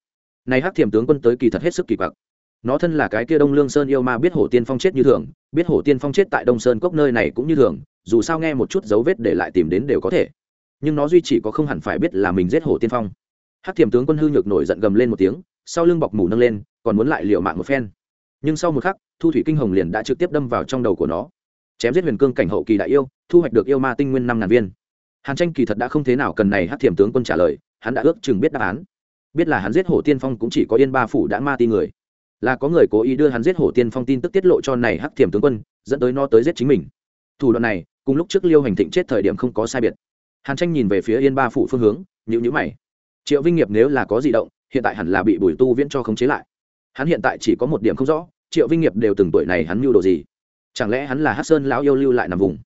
Này hắc thiểm tướng quân tới kỳ thật hết sức kỳ quặc nó thân là cái kia đông lương sơn yêu ma biết hổ tiên phong chết như thường, biết hổ tiên phong chết tại đông sơn cốc nơi này cũng như thường, dù sao nghe một chút dấu vết để lại tìm đến đều có thể. Nhưng nó duy chỉ có không hẳn phải biết là mình giết hổ tiên phong. Hắc thiểm tướng quân hư nhược nổi giận gầm lên một tiếng, sau lưng bọc mủ nâng lên, còn muốn lại liều mạng một phen. Nhưng sau một khắc, thu thủy kinh hồng liền đã trực tiếp đâm vào trong đầu của nó. Chém giết huyền cương cảnh hậu kỳ đại yêu, thu hoạch được yêu ma tinh nguyên năm ngàn viên. Hàn tranh kỳ thật đã không thế nào cần này hát thiểm tướng quân trả lời, hắn đã ước chừng biết đáp án. Biết là hắn giết hổ tiên phong cũng chỉ có yên ba phủ đã ma ti người là có người cố ý đưa hắn giết hổ tiên phong tin tức tiết lộ cho này hắc thiểm tướng quân, dẫn tới nó tới giết chính mình. Thủ đoạn này, cùng lúc trước liêu hành thịnh chết thời điểm không có sai biệt. Hàn tranh nhìn về phía yên ba phủ phương hướng nhữ nhữ mày. Triệu vinh nghiệp nếu là có di động, hiện tại hẳn là bị bùi tu viễn cho khống chế lại. Hắn hiện tại chỉ có một điểm không rõ, triệu vinh nghiệp đều từng tuổi này hắn mưu đồ gì? Chẳng lẽ hắn là hát sơn lão yêu lưu lại nằm vùng?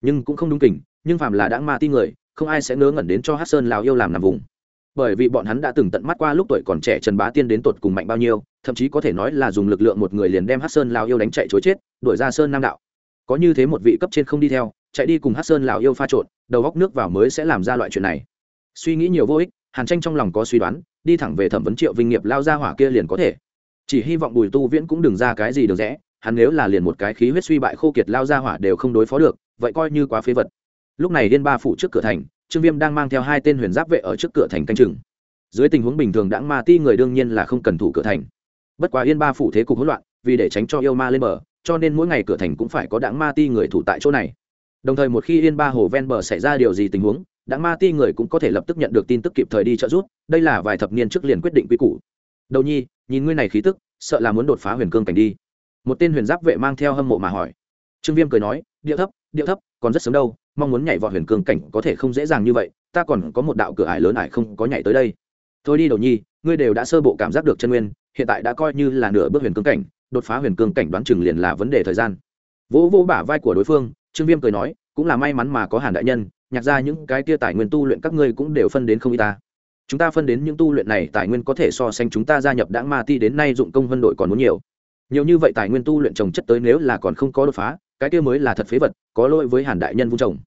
Nhưng cũng không đúng kình, nhưng phàm là đã ma tin người, không ai sẽ ngớ ngẩn đến cho hát sơn lão yêu làm nằm vùng bởi vì bọn hắn đã từng tận mắt qua lúc tuổi còn trẻ trần bá tiên đến tột cùng mạnh bao nhiêu, thậm chí có thể nói là dùng lực lượng một người liền đem hát sơn lão yêu đánh chạy chối chết, đuổi ra sơn nam đạo. Có như thế một vị cấp trên không đi theo, chạy đi cùng hát sơn lão yêu pha trộn, đầu góc nước vào mới sẽ làm ra loại chuyện này. Suy nghĩ nhiều vô ích, hàn tranh trong lòng có suy đoán, đi thẳng về thẩm vấn triệu vinh nghiệp lao ra hỏa kia liền có thể. Chỉ hy vọng bùi tu viễn cũng đừng ra cái gì được rẽ, hắn nếu là liền một cái khí huyết suy bại khô kiệt lao ra hỏa đều không đối phó được, vậy coi như quá phế vật. Lúc này liên ba phủ trước cửa thành trương viêm đang mang theo hai tên huyền giáp vệ ở trước cửa thành canh chừng. Dưới tình huống bình thường đãng ma ti người đương nhiên là không cần thủ cửa thành. Bất quá yên ba phủ thế cục hỗn loạn, vì để tránh cho yêu ma lên bờ, cho nên mỗi ngày cửa thành cũng phải có đãng ma ti người thủ tại chỗ này. Đồng thời một khi yên ba hồ ven bờ xảy ra điều gì tình huống, đãng ma ti người cũng có thể lập tức nhận được tin tức kịp thời đi trợ giúp, đây là vài thập niên trước liền quyết định quy củ. Đầu nhi, nhìn ngươi này khí tức, sợ là muốn đột phá huyền cương cảnh đi. Một tên huyền giáp vệ mang theo hâm mộ mà hỏi. Trương viêm cười nói, điệu thấp điệu thấp, còn rất sớm đâu mong muốn nhảy vào huyền cương cảnh có thể không dễ dàng như vậy, ta còn có một đạo cửa ải lớn ải không có nhảy tới đây. Thôi đi đầu nhi, ngươi đều đã sơ bộ cảm giác được chân nguyên, hiện tại đã coi như là nửa bước huyền cương cảnh, đột phá huyền cương cảnh đoán chừng liền là vấn đề thời gian. Vỗ vỗ bả vai của đối phương, trương viêm cười nói, cũng là may mắn mà có hàn đại nhân nhạc ra những cái tia tài nguyên tu luyện các ngươi cũng đều phân đến không y ta. Chúng ta phân đến những tu luyện này tài nguyên có thể so sánh chúng ta gia nhập đãng ma ti đến nay dụng công vân đội còn muốn nhiều. Nhiều như vậy tài nguyên tu luyện trồng chất tới nếu là còn không có đột phá, cái kia mới là thật phế vật, có lỗi với hàn đại nhân vung trồng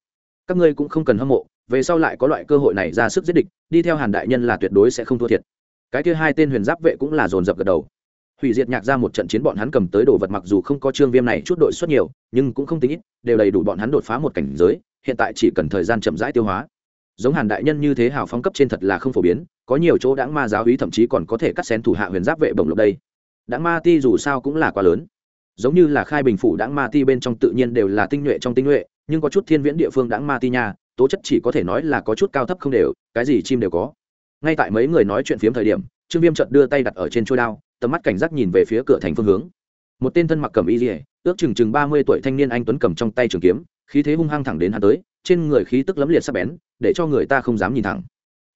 các ngươi cũng không cần hâm mộ, về sau lại có loại cơ hội này ra sức giết địch, đi theo hàn đại nhân là tuyệt đối sẽ không thua thiệt. Cái kia hai tên huyền giáp vệ cũng là dồn dập gật đầu. Hủy diệt nhạc ra một trận chiến bọn hắn cầm tới đồ vật mặc dù không có trương viêm này chút đội xuất nhiều, nhưng cũng không tính ít, đều đầy đủ bọn hắn đột phá một cảnh giới, hiện tại chỉ cần thời gian chậm rãi tiêu hóa. Giống hàn đại nhân như thế hào phong cấp trên thật là không phổ biến, có nhiều chỗ đáng ma giáo hí thậm chí còn có thể cắt xén thủ hạ huyền giáp vệ bồng lộc đây. Đáng ma ti dù sao cũng là quá lớn. Giống như là khai bình phủ đáng ma ti bên trong tự nhiên đều là tinh nhuệ trong tinh nhuệ nhưng có chút thiên viễn địa phương đãng ma ti nha, tố chất chỉ có thể nói là có chút cao thấp không đều, cái gì chim đều có. Ngay tại mấy người nói chuyện phiếm thời điểm, trương viêm chợt đưa tay đặt ở trên trôi đao, tầm mắt cảnh giác nhìn về phía cửa thành phương hướng. Một tên thân mặc cầm y dỉa ước chừng chừng ba mươi tuổi thanh niên anh tuấn cầm trong tay trường kiếm, khí thế hung hăng thẳng đến hắn tới, trên người khí tức lấm liệt sắc bén, để cho người ta không dám nhìn thẳng.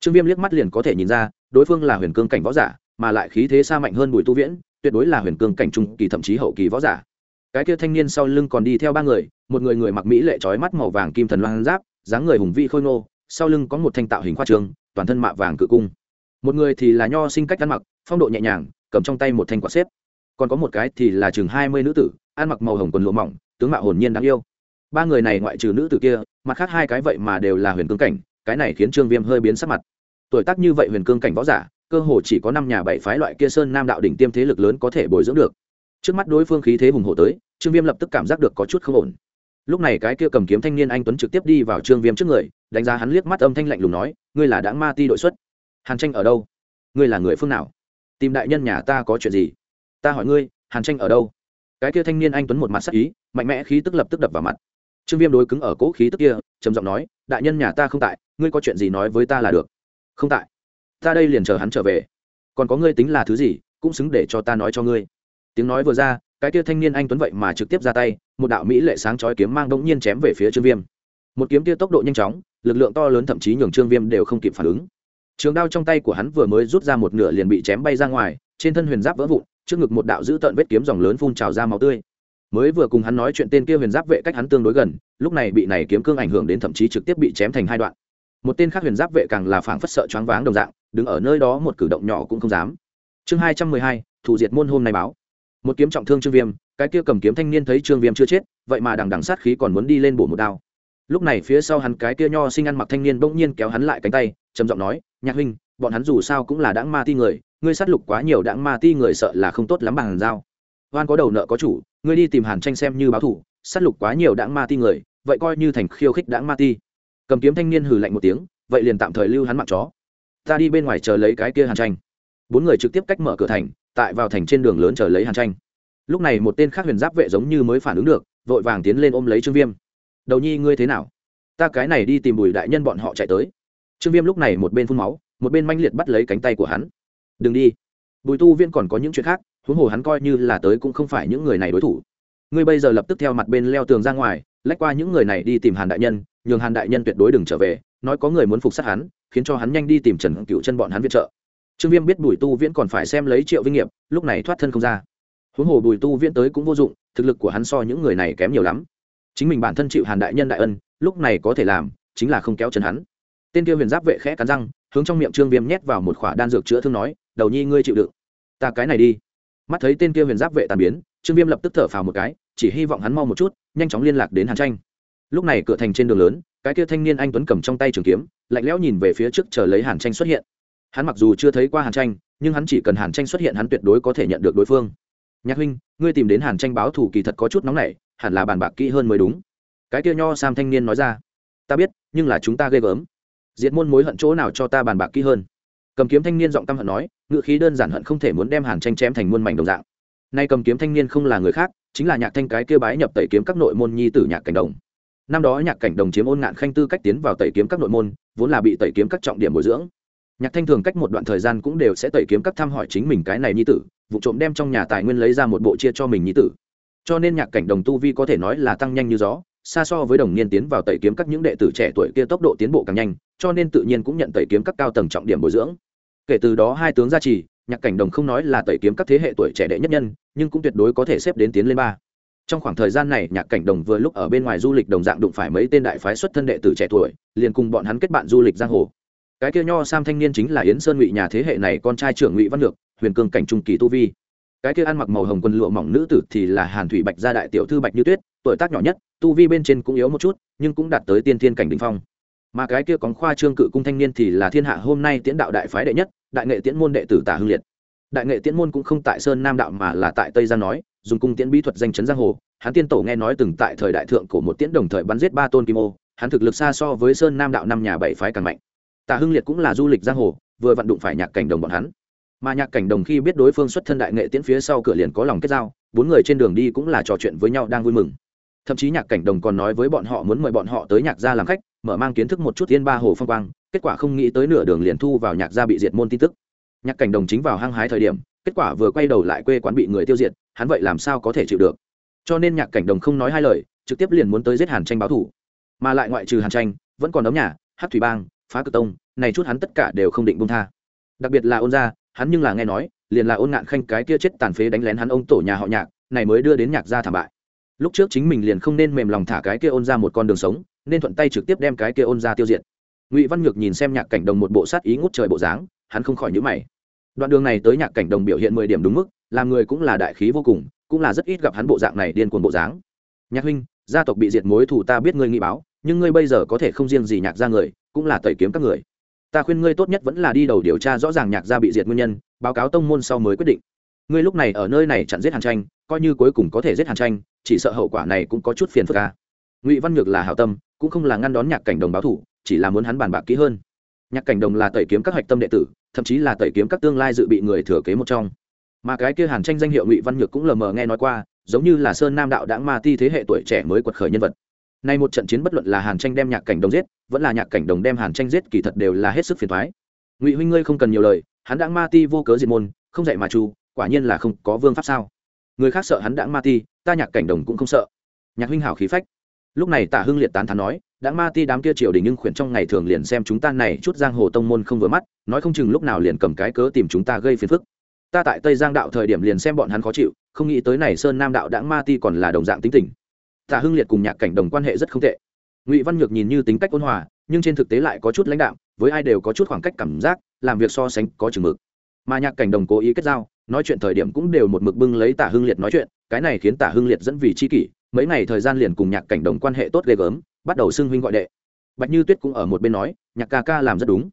Trương viêm liếc mắt liền có thể nhìn ra, đối phương là huyền cương cảnh võ giả, mà lại khí thế xa mạnh hơn bùi tu viễn, tuyệt đối là huyền cương cảnh trung kỳ thậm chí hậu kỳ võ giả cái kia thanh niên sau lưng còn đi theo ba người, một người người mặc mỹ lệ trói mắt màu vàng kim thần loan giáp, dáng người hùng vị khôi ngô, sau lưng có một thanh tạo hình khoa trường, toàn thân mạ vàng cự cung. Một người thì là nho sinh cách ăn mặc, phong độ nhẹ nhàng, cầm trong tay một thanh quả xếp. Còn có một cái thì là chừng hai mươi nữ tử, ăn mặc màu hồng quần lụa mỏng, tướng mạo hồn nhiên đáng yêu. Ba người này ngoại trừ nữ tử kia, mặt khác hai cái vậy mà đều là huyền cương cảnh, cái này khiến trương viêm hơi biến sắc mặt. Tuổi tác như vậy huyền cương cảnh võ giả, cơ hồ chỉ có năm nhà bảy phái loại kia sơn nam đạo đỉnh tiêm thế lực lớn có thể bồi dưỡng được trước mắt đối phương khí thế hùng hổ tới, trương viêm lập tức cảm giác được có chút không ổn. Lúc này cái kia cầm kiếm thanh niên anh tuấn trực tiếp đi vào trương viêm trước người, đánh giá hắn liếc mắt âm thanh lạnh lùng nói, ngươi là đáng ma ti đội xuất. Hàn tranh ở đâu? Ngươi là người phương nào? Tìm đại nhân nhà ta có chuyện gì? Ta hỏi ngươi, hàn tranh ở đâu? Cái kia thanh niên anh tuấn một mặt sắc ý, mạnh mẽ khí tức lập tức đập vào mặt. Trương viêm đối cứng ở cỗ khí tức kia, trầm giọng nói, đại nhân nhà ta không tại, ngươi có chuyện gì nói với ta là được. Không tại? Ta đây liền chờ hắn trở về. Còn có ngươi tính là thứ gì, cũng xứng để cho ta nói cho ngươi tiếng nói vừa ra, cái kia thanh niên anh tuấn vậy mà trực tiếp ra tay, một đạo mỹ lệ sáng chói kiếm mang bỗng nhiên chém về phía trương viêm. Một kiếm kia tốc độ nhanh chóng, lực lượng to lớn thậm chí nhường trương viêm đều không kịp phản ứng. Trường đao trong tay của hắn vừa mới rút ra một nửa liền bị chém bay ra ngoài, trên thân huyền giáp vỡ vụn, trước ngực một đạo giữ tợn vết kiếm dòng lớn phun trào ra máu tươi. Mới vừa cùng hắn nói chuyện tên kia huyền giáp vệ cách hắn tương đối gần, lúc này bị này kiếm cương ảnh hưởng đến thậm chí trực tiếp bị chém thành hai đoạn. Một tên khác huyền giáp vệ càng là phảng phất sợ choáng váng đồng dạng, đứng ở nơi đó một cử động nhỏ cũng không dám. Chương hai trăm mười hai thủ diệt môn hôm nay báo một kiếm trọng thương trương viêm, cái kia cầm kiếm thanh niên thấy trương viêm chưa chết, vậy mà đằng đằng sát khí còn muốn đi lên bổ một đao. Lúc này phía sau hắn cái kia nho sinh ăn mặc thanh niên bỗng nhiên kéo hắn lại cánh tay, trầm giọng nói, nhạc huynh, bọn hắn dù sao cũng là đãng ma ti người, ngươi sát lục quá nhiều đãng ma ti người sợ là không tốt lắm bằng hàn dao oan có đầu nợ có chủ, ngươi đi tìm hàn tranh xem như báo thủ, sát lục quá nhiều đãng ma ti người, vậy coi như thành khiêu khích đãng ma ti. Cầm kiếm thanh niên hừ lạnh một tiếng, vậy liền tạm thời lưu hắn mặc chó. Ta đi bên ngoài chờ lấy cái kia hàn tranh. Bốn người trực tiếp cách mở cửa thành tại vào thành trên đường lớn chờ lấy hàn tranh. Lúc này một tên khác huyền giáp vệ giống như mới phản ứng được, vội vàng tiến lên ôm lấy trương viêm. Đầu nhi ngươi thế nào? Ta cái này đi tìm bùi đại nhân bọn họ chạy tới. Trương viêm lúc này một bên phun máu, một bên manh liệt bắt lấy cánh tay của hắn. Đừng đi. Bùi tu viên còn có những chuyện khác, huống hồ hắn coi như là tới cũng không phải những người này đối thủ. Ngươi bây giờ lập tức theo mặt bên leo tường ra ngoài, lách qua những người này đi tìm hàn đại nhân, nhường hàn đại nhân tuyệt đối đừng trở về, nói có người muốn phục sát hắn, khiến cho hắn nhanh đi tìm trần cựu chân bọn hắn viện trợ trương viêm biết bùi tu viễn còn phải xem lấy triệu vinh nghiệp, lúc này thoát thân không ra. Huống hồ bùi tu viễn tới cũng vô dụng, thực lực của hắn so những người này kém nhiều lắm. Chính mình bản thân chịu hàn đại nhân đại ân, lúc này có thể làm, chính là không kéo chân hắn. Tên kia huyền giáp vệ khẽ cắn răng, hướng trong miệng trương viêm nhét vào một khỏa đan dược chữa thương nói, đầu nhi ngươi chịu đựng. Ta cái này đi. Mắt thấy tên kia huyền giáp vệ tàn biến, trương viêm lập tức thở phào một cái, chỉ hy vọng hắn mau một chút, nhanh chóng liên lạc đến hàn tranh. Lúc này cửa thành trên đường lớn, cái kia thanh niên anh tuấn cầm trong tay trường kiếm, lạnh lẽo nhìn về phía trước chờ lấy hàn tranh xuất hiện hắn mặc dù chưa thấy qua hàn tranh, nhưng hắn chỉ cần hàn tranh xuất hiện hắn tuyệt đối có thể nhận được đối phương. Nhạc huynh, ngươi tìm đến hàn tranh báo thủ kỳ thật có chút nóng nảy, hẳn là bàn bạc kỹ hơn mới đúng. Cái kia nho sam thanh niên nói ra. Ta biết, nhưng là chúng ta ghê gớm. Diệt môn mối hận chỗ nào cho ta bàn bạc kỹ hơn? Cầm kiếm thanh niên giọng tâm hận nói, ngựa khí đơn giản hận không thể muốn đem hàn tranh chém thành muôn mảnh đồng dạng. Nay cầm kiếm thanh niên không là người khác, chính là nhạc thanh cái kia bái nhập tẩy kiếm các nội môn nhi tử nhạc cảnh đồng. Năm đó nhạc cảnh đồng chiếm ôn ngạn khanh tư cách tiến vào tẩy kiếm các nội môn, vốn là bị tẩy kiếm các trọng điểm bồi dưỡng nhạc thanh thường cách một đoạn thời gian cũng đều sẽ tẩy kiếm các thăm hỏi chính mình cái này nhi tử, vụ trộm đem trong nhà tài nguyên lấy ra một bộ chia cho mình nhi tử. Cho nên nhạc cảnh đồng tu vi có thể nói là tăng nhanh như gió, xa so với đồng niên tiến vào tẩy kiếm các những đệ tử trẻ tuổi kia tốc độ tiến bộ càng nhanh, cho nên tự nhiên cũng nhận tẩy kiếm các cao tầng trọng điểm bồi dưỡng. Kể từ đó hai tướng gia trì, nhạc cảnh đồng không nói là tẩy kiếm các thế hệ tuổi trẻ đệ nhất nhân, nhưng cũng tuyệt đối có thể xếp đến tiến lên ba. Trong khoảng thời gian này, nhạc cảnh đồng vừa lúc ở bên ngoài du lịch đồng dạng đụng phải mấy tên đại phái xuất thân đệ tử trẻ tuổi, liền cùng bọn hắn kết bạn du lịch giang hồ cái kia nho sam thanh niên chính là yến sơn ngụy nhà thế hệ này con trai trưởng ngụy văn lược, huyền cương cảnh trung kỳ tu vi. Cái kia ăn mặc màu hồng quần lụa mỏng nữ tử thì là hàn thủy bạch gia đại tiểu thư bạch như tuyết, tuổi tác nhỏ nhất, tu vi bên trên cũng yếu một chút, nhưng cũng đạt tới tiên thiên cảnh đình phong. Mà cái kia còn khoa trương cự cung thanh niên thì là thiên hạ hôm nay tiễn đạo đại phái đệ nhất, đại nghệ tiễn môn đệ tử tả hưng liệt. Đại nghệ tiễn môn cũng không tại sơn nam đạo mà là tại tây giang nói, dùng cung tiễn bí thuật danh chấn giang hồ. Hắn tiên tổ nghe nói từng tại thời đại thượng của một tiễn đồng thời bắn giết ba tôn kim ô, hắn thực lực xa so với sơn nam đạo năm nhà bảy phái càng mạnh tạ hưng liệt cũng là du lịch giang hồ, vừa vận đụng phải nhạc cảnh đồng bọn hắn. Mà nhạc cảnh đồng khi biết đối phương xuất thân đại nghệ tiễn phía sau cửa liền có lòng kết giao, bốn người trên đường đi cũng là trò chuyện với nhau đang vui mừng. Thậm chí nhạc cảnh đồng còn nói với bọn họ muốn mời bọn họ tới nhạc gia làm khách, mở mang kiến thức một chút tiên ba hồ phong quang, kết quả không nghĩ tới nửa đường liền thu vào nhạc gia bị diệt môn tin tức. Nhạc cảnh đồng chính vào hăng hái thời điểm, kết quả vừa quay đầu lại quê quán bị người tiêu diệt, hắn vậy làm sao có thể chịu được? Cho nên nhạc cảnh đồng không nói hai lời, trực tiếp liền muốn tới giết hàn tranh báo thủ. Mà lại ngoại trừ hàn tranh, vẫn còn đóng nhà, hát thủy bang phá cực tông, này chút hắn tất cả đều không định bông tha. Đặc biệt là ôn gia, hắn nhưng là nghe nói, liền là ôn ngạn khanh cái kia chết tàn phế đánh lén hắn ông tổ nhà họ nhạc, này mới đưa đến nhạc gia thảm bại. Lúc trước chính mình liền không nên mềm lòng thả cái kia ôn ra một con đường sống, nên thuận tay trực tiếp đem cái kia ôn ra tiêu diệt. Ngụy văn nhược nhìn xem nhạc cảnh đồng một bộ sát ý ngút trời bộ dáng, hắn không khỏi nhữ mày. Đoạn đường này tới nhạc cảnh đồng biểu hiện mười điểm đúng mức, làm người cũng là đại khí vô cùng, cũng là rất ít gặp hắn bộ dạng này điên cuồng bộ dáng. Nhạc huynh, gia tộc bị diệt mối thủ ta biết ngươi nghị báo, nhưng ngươi bây giờ có thể không riêng gì nhạc ra người cũng là tẩy kiếm các người. Ta khuyên ngươi tốt nhất vẫn là đi đầu điều tra rõ ràng nhạc gia bị diệt nguyên nhân, báo cáo tông môn sau mới quyết định. Ngươi lúc này ở nơi này chặn giết hàn tranh, coi như cuối cùng có thể giết hàn tranh, chỉ sợ hậu quả này cũng có chút phiền phức ca ngụy văn nhược là hảo tâm, cũng không là ngăn đón nhạc cảnh đồng báo thủ, chỉ là muốn hắn bàn bạc kỹ hơn. Nhạc cảnh đồng là tẩy kiếm các hạch tâm đệ tử, thậm chí là tẩy kiếm các tương lai dự bị người thừa kế một trong. Mà cái kia hàn tranh danh hiệu ngụy văn nhược cũng lờ mờ nghe nói qua, giống như là sơn nam đạo đãng ma ti thế hệ tuổi trẻ mới quật khởi nhân vật nay một trận chiến bất luận là hàn tranh đem nhạc cảnh đồng giết, vẫn là nhạc cảnh đồng đem hàn tranh giết, kỳ thật đều là hết sức phiền toái. ngụy huynh ngươi không cần nhiều lời, hắn đã ma ti vô cớ diệt môn, không dạy mà chu quả nhiên là không có vương pháp sao. Người khác sợ hắn đã ma ti, ta nhạc cảnh đồng cũng không sợ. Nhạc huynh hảo khí phách. Lúc này tạ hưng liệt tán thán nói, đã ma ti đám kia triều đình nhưng khuyển trong ngày thường liền xem chúng ta này chút giang hồ tông môn không vừa mắt, nói không chừng lúc nào liền cầm cái cớ tìm chúng ta gây phiền phức. Ta tại tây giang đạo thời điểm liền xem bọn hắn khó chịu, không nghĩ tới này sơn nam đạo đã ma ti còn là đồng dạng tính tình. Tả hưng liệt cùng nhạc cảnh đồng quan hệ rất không tệ. Ngụy văn nhược nhìn như tính cách ôn hòa, nhưng trên thực tế lại có chút lãnh đạo với ai đều có chút khoảng cách cảm giác, làm việc so sánh có chừng mực. Mà nhạc cảnh đồng cố ý kết giao, nói chuyện thời điểm cũng đều một mực bưng lấy tả hưng liệt nói chuyện, cái này khiến tả hưng liệt dẫn vì c h i kỷ, mấy ngày thời gian liền cùng nhạc cảnh đồng quan hệ tốt ghê gớm, bắt đầu xưng huynh gọi đệ. Bạch như tuyết cũng ở một bên nói, nhạc ca ca làm rất đúng.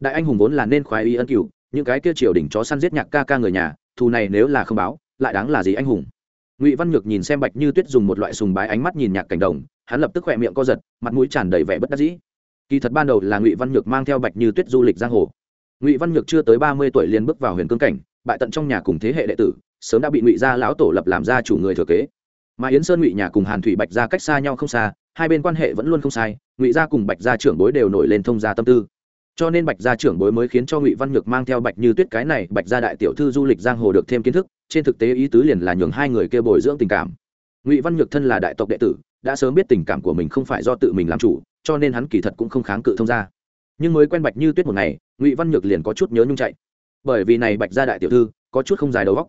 Đại anh hùng vốn là nên khoái y ân cựu những cái kia triều đình chó săn giết nhạc ca ca người nhà, thù này nếu là không báo, lại đáng là gì anh hùng? Ngụy văn nhược nhìn xem bạch như tuyết dùng một loại sùng bái ánh mắt nhìn nhạc cảnh đồng, hắn lập tức khỏe miệng co giật, mặt mũi tràn đầy vẻ bất đắc dĩ. Kỳ thật ban đầu là ngụy văn nhược mang theo bạch như tuyết du lịch giang hồ. Ngụy văn nhược chưa tới ba mươi tuổi liền bước vào huyền cương cảnh, bại tận trong nhà cùng thế hệ đệ tử, sớm đã bị ngụy gia lão tổ lập làm gia chủ người thừa kế. Mà yến sơn, ngụy nhà cùng hàn thủy, bạch gia cách xa nhau không xa, hai bên quan hệ vẫn luôn không sai, ngụy gia cùng bạch gia trưởng bối đều nổi lên thông gia tâm tư. Cho nên bạch gia trưởng bối mới khiến cho ngụy văn nhược mang theo bạch như tuyết cái này bạch gia đại tiểu thư du lịch giang hồ được thêm kiến thức trên thực tế ý tứ liền là nhường hai người kia bồi dưỡng tình cảm. Ngụy văn nhược thân là đại tộc đệ tử, đã sớm biết tình cảm của mình không phải do tự mình làm chủ, cho nên hắn kỳ thật cũng không kháng cự thông gia. Nhưng mới quen bạch như tuyết một ngày, ngụy văn nhược liền có chút nhớ nhung chạy. Bởi vì này bạch gia đại tiểu thư, có chút không dài đầu góc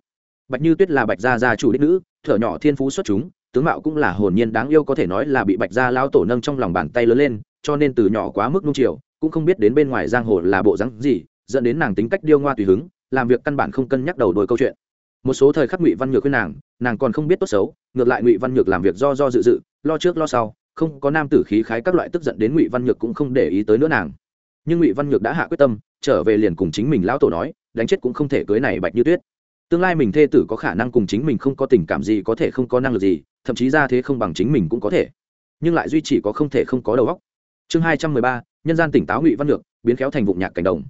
bạch như tuyết là bạch gia gia chủ đích nữ, thở nhỏ thiên phú xuất chúng, tướng mạo cũng là hồn nhiên đáng yêu có thể nói là bị bạch gia lao tổ nâng trong lòng bàn tay lớn lên, cho nên từ nhỏ quá mức nung chiều, cũng không biết đến bên ngoài giang hồ là bộ rắn gì, dẫn đến nàng tính cách điêu ngoa tùy hứng, làm việc căn bản không cân nhắc đầu đôi câu chuyện một số thời khắc ngụy văn nhược khuyên nàng nàng còn không biết tốt xấu, ngược lại ngụy văn nhược làm việc do do dự dự, lo trước lo sau, không có nam tử khí khái các loại tức giận đến ngụy văn nhược cũng không để ý tới nữa nàng. Nhưng ngụy văn nhược đã hạ quyết tâm, trở về liền cùng chính mình lão tổ nói, đánh chết cũng không thể cưới này bạch như tuyết. Tương lai mình thê tử có khả năng cùng chính mình không có tình cảm gì, có thể không có năng lực gì, thậm chí ra thế không bằng chính mình cũng có thể. Nhưng lại duy chỉ có không thể không có đầu óc. Chương hai trăm mười ba, nhân gian tỉnh táo ngụy văn nhược, biến khéo thành vụ nhạc cảnh đồng.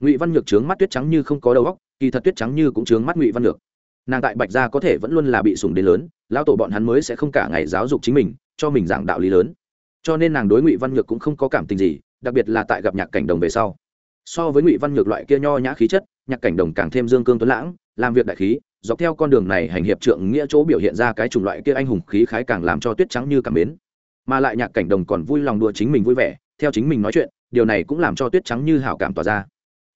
Ngụy văn nhược trướng mắt tuyết trắng như không có đầu óc, kỳ thật tuyết trắng như cũng trướng mắt ngụy văn nhược nàng tại bạch gia có thể vẫn luôn là bị sùng đến lớn, lão tổ bọn hắn mới sẽ không cả ngày giáo dục chính mình, cho mình giảng đạo lý lớn. Cho nên nàng đối ngụy văn nhược cũng không có cảm tình gì, đặc biệt là tại gặp nhạc cảnh đồng về sau. So với ngụy văn nhược loại kia nho nhã khí chất, nhạc cảnh đồng càng thêm dương cương tuấn lãng, làm việc đại khí, dọc theo con đường này hành hiệp trượng nghĩa chỗ biểu hiện ra cái chủng loại kia anh hùng khí khái càng làm cho tuyết trắng như cảm mến. Mà lại nhạc cảnh đồng còn vui lòng đùa chính mình vui vẻ, theo chính mình nói chuyện, điều này cũng làm cho tuyết trắng như hảo cảm tỏa ra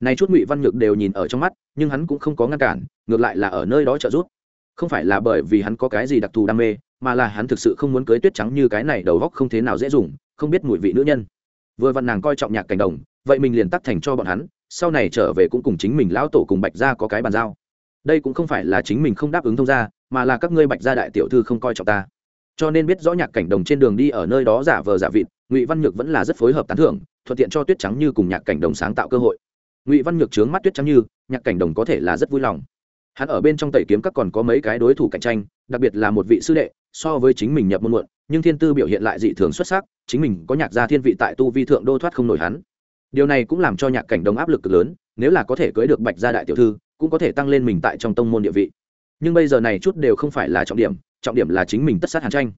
này chút ngụy văn nhược đều nhìn ở trong mắt, nhưng hắn cũng không có ngăn cản, ngược lại là ở nơi đó trợ giúp. Không phải là bởi vì hắn có cái gì đặc thù đam mê, mà là hắn thực sự không muốn cưới tuyết trắng như cái này đầu góc không thế nào dễ dùng, không biết mùi vị nữ nhân. Vừa văn nàng coi trọng nhạc cảnh đồng, vậy mình liền tắt thành cho bọn hắn, sau này trở về cũng cùng chính mình lão tổ cùng bạch gia có cái bàn giao. Đây cũng không phải là chính mình không đáp ứng thông gia, mà là các ngươi bạch gia đại tiểu thư không coi trọng ta. Cho nên biết rõ nhạc cảnh đồng trên đường đi ở nơi đó giả vờ giả vịt, ngụy văn nhược vẫn là rất phối hợp tán thưởng, thuận tiện cho tuyết trắng như cùng nhạc cảnh đồng sáng tạo cơ hội ngụy văn nhược trướng mắt tuyết trắng như, nhạc cảnh đồng có thể là rất vui lòng. Hắn ở bên trong tẩy kiếm các còn có mấy cái đối thủ cạnh tranh, đặc biệt là một vị sư đệ, so với chính mình nhập môn muộn, nhưng thiên tư biểu hiện lại dị thường xuất sắc, chính mình có nhạc gia thiên vị tại tu vi thượng đô thoát không nổi hắn. Điều này cũng làm cho nhạc cảnh đồng áp lực cực lớn, nếu là có thể cưới được bạch gia đại tiểu thư, cũng có thể tăng lên mình tại trong tông môn địa vị. Nhưng bây giờ này chút đều không phải là trọng điểm trọng điểm là chính mình tất sát hàn tranh.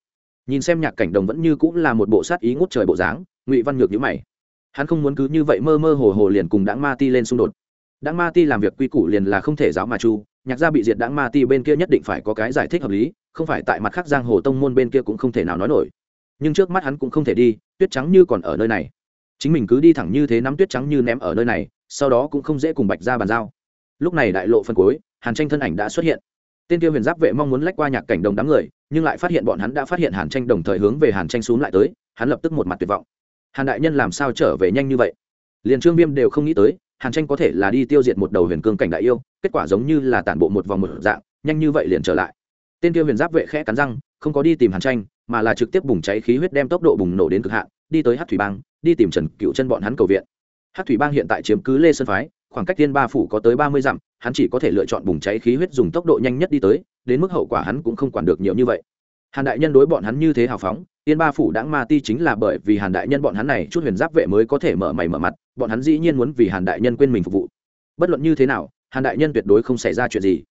Nhìn xem nhạc cảnh đồng vẫn như cũng là một bộ sát ý ngút trời bộ dáng, ngụy văn nhược nhữ mày hắn không muốn cứ như vậy mơ mơ hồ hồ liền cùng đáng ma ti lên xung đột. Đáng ma ti làm việc quy củ liền là không thể giáo mà chu, nhạc gia bị diệt đáng ma ti bên kia nhất định phải có cái giải thích hợp lý, không phải tại mặt khác giang hồ tông môn bên kia cũng không thể nào nói nổi. Nhưng trước mắt hắn cũng không thể đi, tuyết trắng như còn ở nơi này. Chính mình cứ đi thẳng như thế nắm tuyết trắng như ném ở nơi này, sau đó cũng không dễ cùng bạch ra bàn giao. Lúc này đại lộ phân cuối, hàn tranh thân ảnh đã xuất hiện. Tên kia huyền giáp vệ mong muốn lách qua nhạc cảnh đồng đám người, nhưng lại phát hiện bọn hắn đã phát hiện hàn tranh đồng thời hướng về hàn tranh xuống lại tới, hắn lập tức một mặt tuyệt vọng hàn đại nhân làm sao trở về nhanh như vậy? Liền trương viêm đều không nghĩ tới, hàn tranh có thể là đi tiêu diệt một đầu huyền cương cảnh đại yêu, kết quả giống như là tản bộ một vòng một dạng, nhanh như vậy liền trở lại. Tên kia huyền giáp vệ khẽ cắn răng, không có đi tìm hàn tranh, mà là trực tiếp bùng cháy khí huyết đem tốc độ bùng nổ đến cực hạn, đi tới hát thủy bang, đi tìm trần cựu chân bọn hắn cầu viện. Hát thủy bang hiện tại chiếm cứ lê sơn phái, khoảng cách tiên ba phủ có tới ba mươi dặm, hắn chỉ có thể lựa chọn bùng cháy khí huyết dùng tốc độ nhanh nhất đi tới, đến mức hậu quả hắn cũng không quản được nhiều như vậy. Hàn đại nhân đối bọn hắn như thế hào phóng Yên ba phủ đãng ma ti chính là bởi vì hàn đại nhân bọn hắn này chút huyền giáp vệ mới có thể mở mày mở mặt, bọn hắn dĩ nhiên muốn vì hàn đại nhân quên mình phục vụ. Bất luận như thế nào, hàn đại nhân tuyệt đối không xảy ra chuyện gì.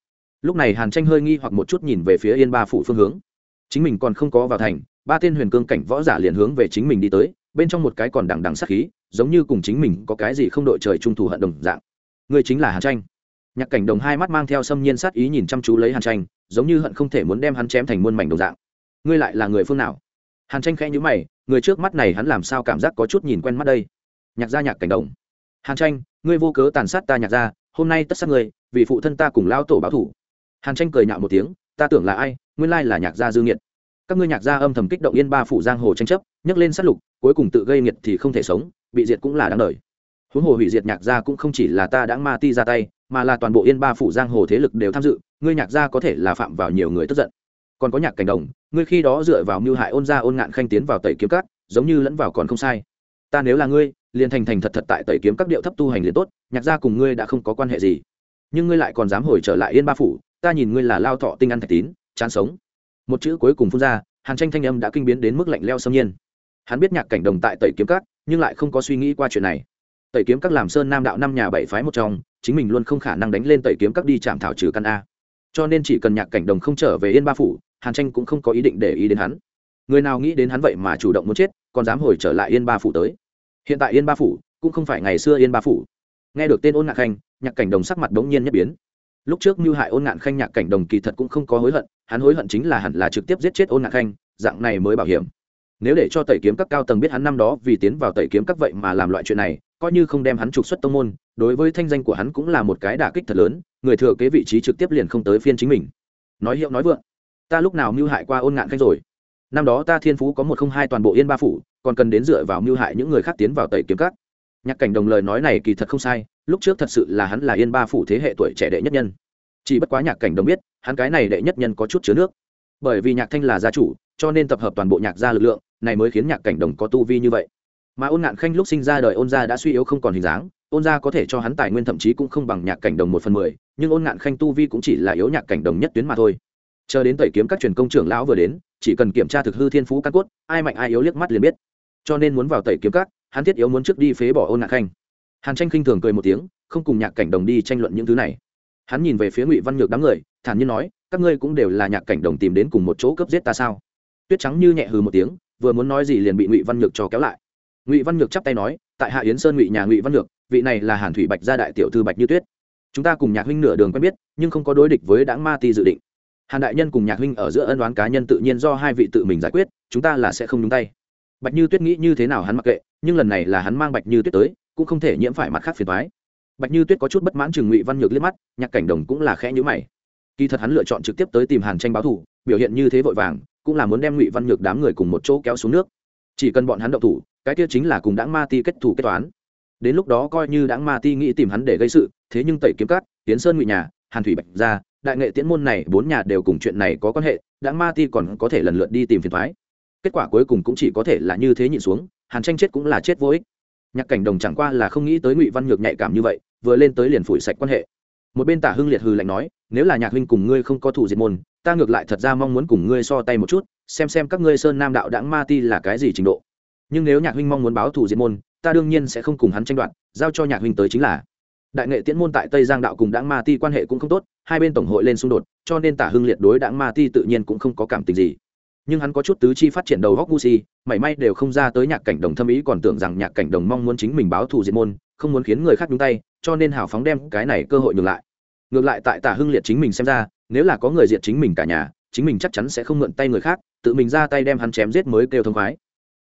Lúc này hàn tranh hơi nghi hoặc một chút nhìn về phía yên ba phủ phương hướng. Chính mình còn không có vào thành, ba tên huyền cương cảnh võ giả liền hướng về chính mình đi tới, bên trong một cái còn đằng đằng sát khí, giống như cùng chính mình có cái gì không đội trời chung thù hận đồng dạng. Người chính là hàn tranh. Nhạc cảnh đồng hai mắt mang theo xâm nhiên sát ý nhìn chăm chú lấy hàn tranh, giống như hận không thể muốn đem hắn chém thành muôn mảnh đồng dạng. Ngươi lại là người phương nào? Hàn tranh khẽ nhữ mày người trước mắt này hắn làm sao cảm giác có chút nhìn quen mắt đây? Nhạc gia nhạc cảnh đồng. Hàn tranh ngươi vô cớ tàn sát ta nhạc gia hôm nay tất sát người, vì phụ thân ta cùng lao tổ báo thủ. Hàn tranh cười nhạo một tiếng ta tưởng là ai nguyên lai là nhạc gia dư nghiệt. Các ngươi nhạc gia âm thầm kích động yên ba phủ giang hồ tranh chấp nhấc lên sát lục cuối cùng tự gây nghiệt thì không thể sống bị diệt cũng là đáng đời. Huống hồ hủy diệt nhạc gia cũng không chỉ là ta đã ma ti ra tay mà là toàn bộ yên ba phủ giang hồ thế lực đều tham dự ngươi nhạc gia có thể là phạm vào nhiều người tức giận. Còn có nhạc cảnh đồng ngươi khi đó dựa vào mưu hại ôn gia ôn ngạn khanh tiến vào tẩy kiếm Cát, giống như lẫn vào còn không sai. Ta nếu là ngươi liền thành thành thật thật tại tẩy kiếm các điệu thấp tu hành liền tốt nhạc gia cùng ngươi đã không có quan hệ gì. Nhưng ngươi lại còn dám hồi trở lại yên ba phủ ta nhìn ngươi là lao thọ tinh ăn thạch tín chán sống. Một chữ cuối cùng phun ra hàn tranh thanh âm đã kinh biến đến mức lạnh leo xâm nhiên. Hắn biết nhạc cảnh đồng tại tẩy kiếm các nhưng lại không có suy nghĩ qua chuyện này. Tẩy kiếm các làm sơn nam đạo năm nhà bảy phái một trong chính mình luôn không khả năng đánh lên tẩy kiếm các đi chạm thảo trừ căn a. Cho nên chỉ cần nhạc cảnh đồng không trở về yên ba phủ hàn tranh cũng không có ý định để ý đến hắn. Người nào nghĩ đến hắn vậy mà chủ động muốn chết, còn dám hồi trở lại yên ba phủ tới. Hiện tại yên ba phủ cũng không phải ngày xưa yên ba phủ. Nghe được tên ôn ngạn khanh, nhạc cảnh đồng sắc mặt đ ố n g nhiên nhất biến. Lúc trước mưu hại ôn ngạn khanh, nhạc cảnh đồng kỳ thật cũng không có hối hận, hắn hối hận chính là hẳn là trực tiếp giết chết ôn ngạn khanh, dạng này mới bảo hiểm. Nếu để cho tẩy kiếm các cao tầng biết hắn năm đó vì tiến vào tẩy kiếm các vậy mà làm loại chuyện này, coi như không đem hắn trục xuất tông môn, đối với thanh danh của hắn cũng là một cái đả kích thật lớn, người thừa kế vị trí trực tiếp liền không tới phiên chính mình. Nói hiệu nói vượng ta lúc nào mưu hại qua ôn ngạn khanh rồi? Năm đó ta thiên phú có một không hai toàn bộ yên ba phủ, còn cần đến dựa vào mưu hại những người khác tiến vào tẩy kiếm cắt nhạc cảnh đồng lời nói này kỳ thật không sai, lúc trước thật sự là hắn là yên ba phủ thế hệ tuổi trẻ đệ nhất nhân. Chỉ bất quá nhạc cảnh đồng biết, hắn cái này đệ nhất nhân có chút chứa nước. Bởi vì nhạc thanh là gia chủ, cho nên tập hợp toàn bộ nhạc gia lực lượng, này mới khiến nhạc cảnh đồng có tu vi như vậy. Mà ôn ngạn khanh lúc sinh ra đời ôn gia đã suy yếu không còn hình dáng, ôn gia có thể cho hắn tài nguyên thậm chí cũng không bằng nhạc cảnh đồng một phần mười, nhưng ôn ngạn khanh tu vi cũng chỉ là yếu nhạc cảnh đồng nhất tuyến mà thôi chờ đến tẩy kiếm các truyền công trưởng lão vừa đến, chỉ cần kiểm tra thực hư thiên phú căn cốt, ai mạnh ai yếu liếc mắt liền biết. Cho nên muốn vào tẩy kiếm các, hắn thiết yếu muốn trước đi phế bỏ ôn ngạn khanh. Hàn tranh khinh thường cười một tiếng, không cùng nhạc cảnh đồng đi tranh luận những thứ này. Hắn nhìn về phía ngụy văn nhược đám người, thản nhiên nói, các ngươi cũng đều là nhạc cảnh đồng tìm đến cùng một chỗ cướp giết ta sao? Tuyết trắng như nhẹ hừ một tiếng, vừa muốn nói gì liền bị ngụy văn nhược cho kéo lại. Ngụy văn nhược chắp tay nói, tại hạ yến sơn ngụy nhà ngụy văn nhược, vị này là hàn thủy bạch gia đại tiểu thư bạch như tuyết. Chúng ta cùng nhạc huynh nửa đường quen biết, nhưng không có đối địch với đáng ma ti dự định hàn đại nhân cùng nhạc huynh ở giữa ân đoán cá nhân tự nhiên do hai vị tự mình giải quyết, chúng ta là sẽ không nhúng tay. Bạch như tuyết nghĩ như thế nào hắn mặc kệ, nhưng lần này là hắn mang bạch như tuyết tới, cũng không thể nhiễm phải mặt khác phiền thoái bạch như tuyết có chút bất mãn chừng ngụy văn nhược liếc mắt, nhạc cảnh đồng cũng là khẽ nhữ mày. Kỳ thật hắn lựa chọn trực tiếp tới tìm hàn tranh báo thủ biểu hiện như thế vội vàng, cũng là muốn đem ngụy văn nhược đám người cùng một chỗ kéo xuống nước. Chỉ cần bọn hắn động thủ, cái kia chính là cùng đáng ma ti kết thủ kết toán. Đến lúc đó coi như đáng ma ti nghĩ tìm hắn để gây sự, thế nhưng tẩy kiếm cát tiến sơn ngụy nhà, hàn thủy bạch ra đại nghệ tiễn môn này bốn nhà đều cùng chuyện này có quan hệ đáng ma ti còn có thể lần lượt đi tìm phiền thoái kết quả cuối cùng cũng chỉ có thể là như thế nhịn xuống, hàn tranh chết cũng là chết vô ích. Nhạc cảnh đồng chẳng qua là không nghĩ tới ngụy văn nhược nhạy cảm như vậy, vừa lên tới liền phủi sạch quan hệ. Một bên tả hưng liệt hừ lạnh nói, nếu là nhạc huynh cùng ngươi không có thủ diệt môn, ta ngược lại thật ra mong muốn cùng ngươi so tay một chút, xem xem các ngươi sơn nam đạo đãng ma ti là cái gì trình độ. Nhưng nếu nhạc huynh mong muốn báo thủ diệt môn, ta đương nhiên sẽ không cùng hắn tranh đoạt, giao cho nhạc huynh tới chính là đại nghệ tiễn môn tại tây giang đạo cùng đãng ma ti quan hệ cũng không tốt, hai bên tổng hội lên xung đột, cho nên tả hưng liệt đối đãng ma ti tự nhiên cũng không có cảm tình gì. Nhưng hắn có chút tứ chi phát triển đầu góc gu si, mảy may đều không ra tới nhạc cảnh đồng thâm ý còn tưởng rằng nhạc cảnh đồng mong muốn chính mình báo thù diệt môn, không muốn khiến người khác nhúng tay, cho nên hào phóng đem cái này cơ hội ngược lại. Ngược lại tại tả hưng liệt chính mình xem ra, nếu là có người diệt chính mình cả nhà, chính mình chắc chắn sẽ không mượn tay người khác, tự mình ra tay đem hắn chém giết mới kêu thông khoái.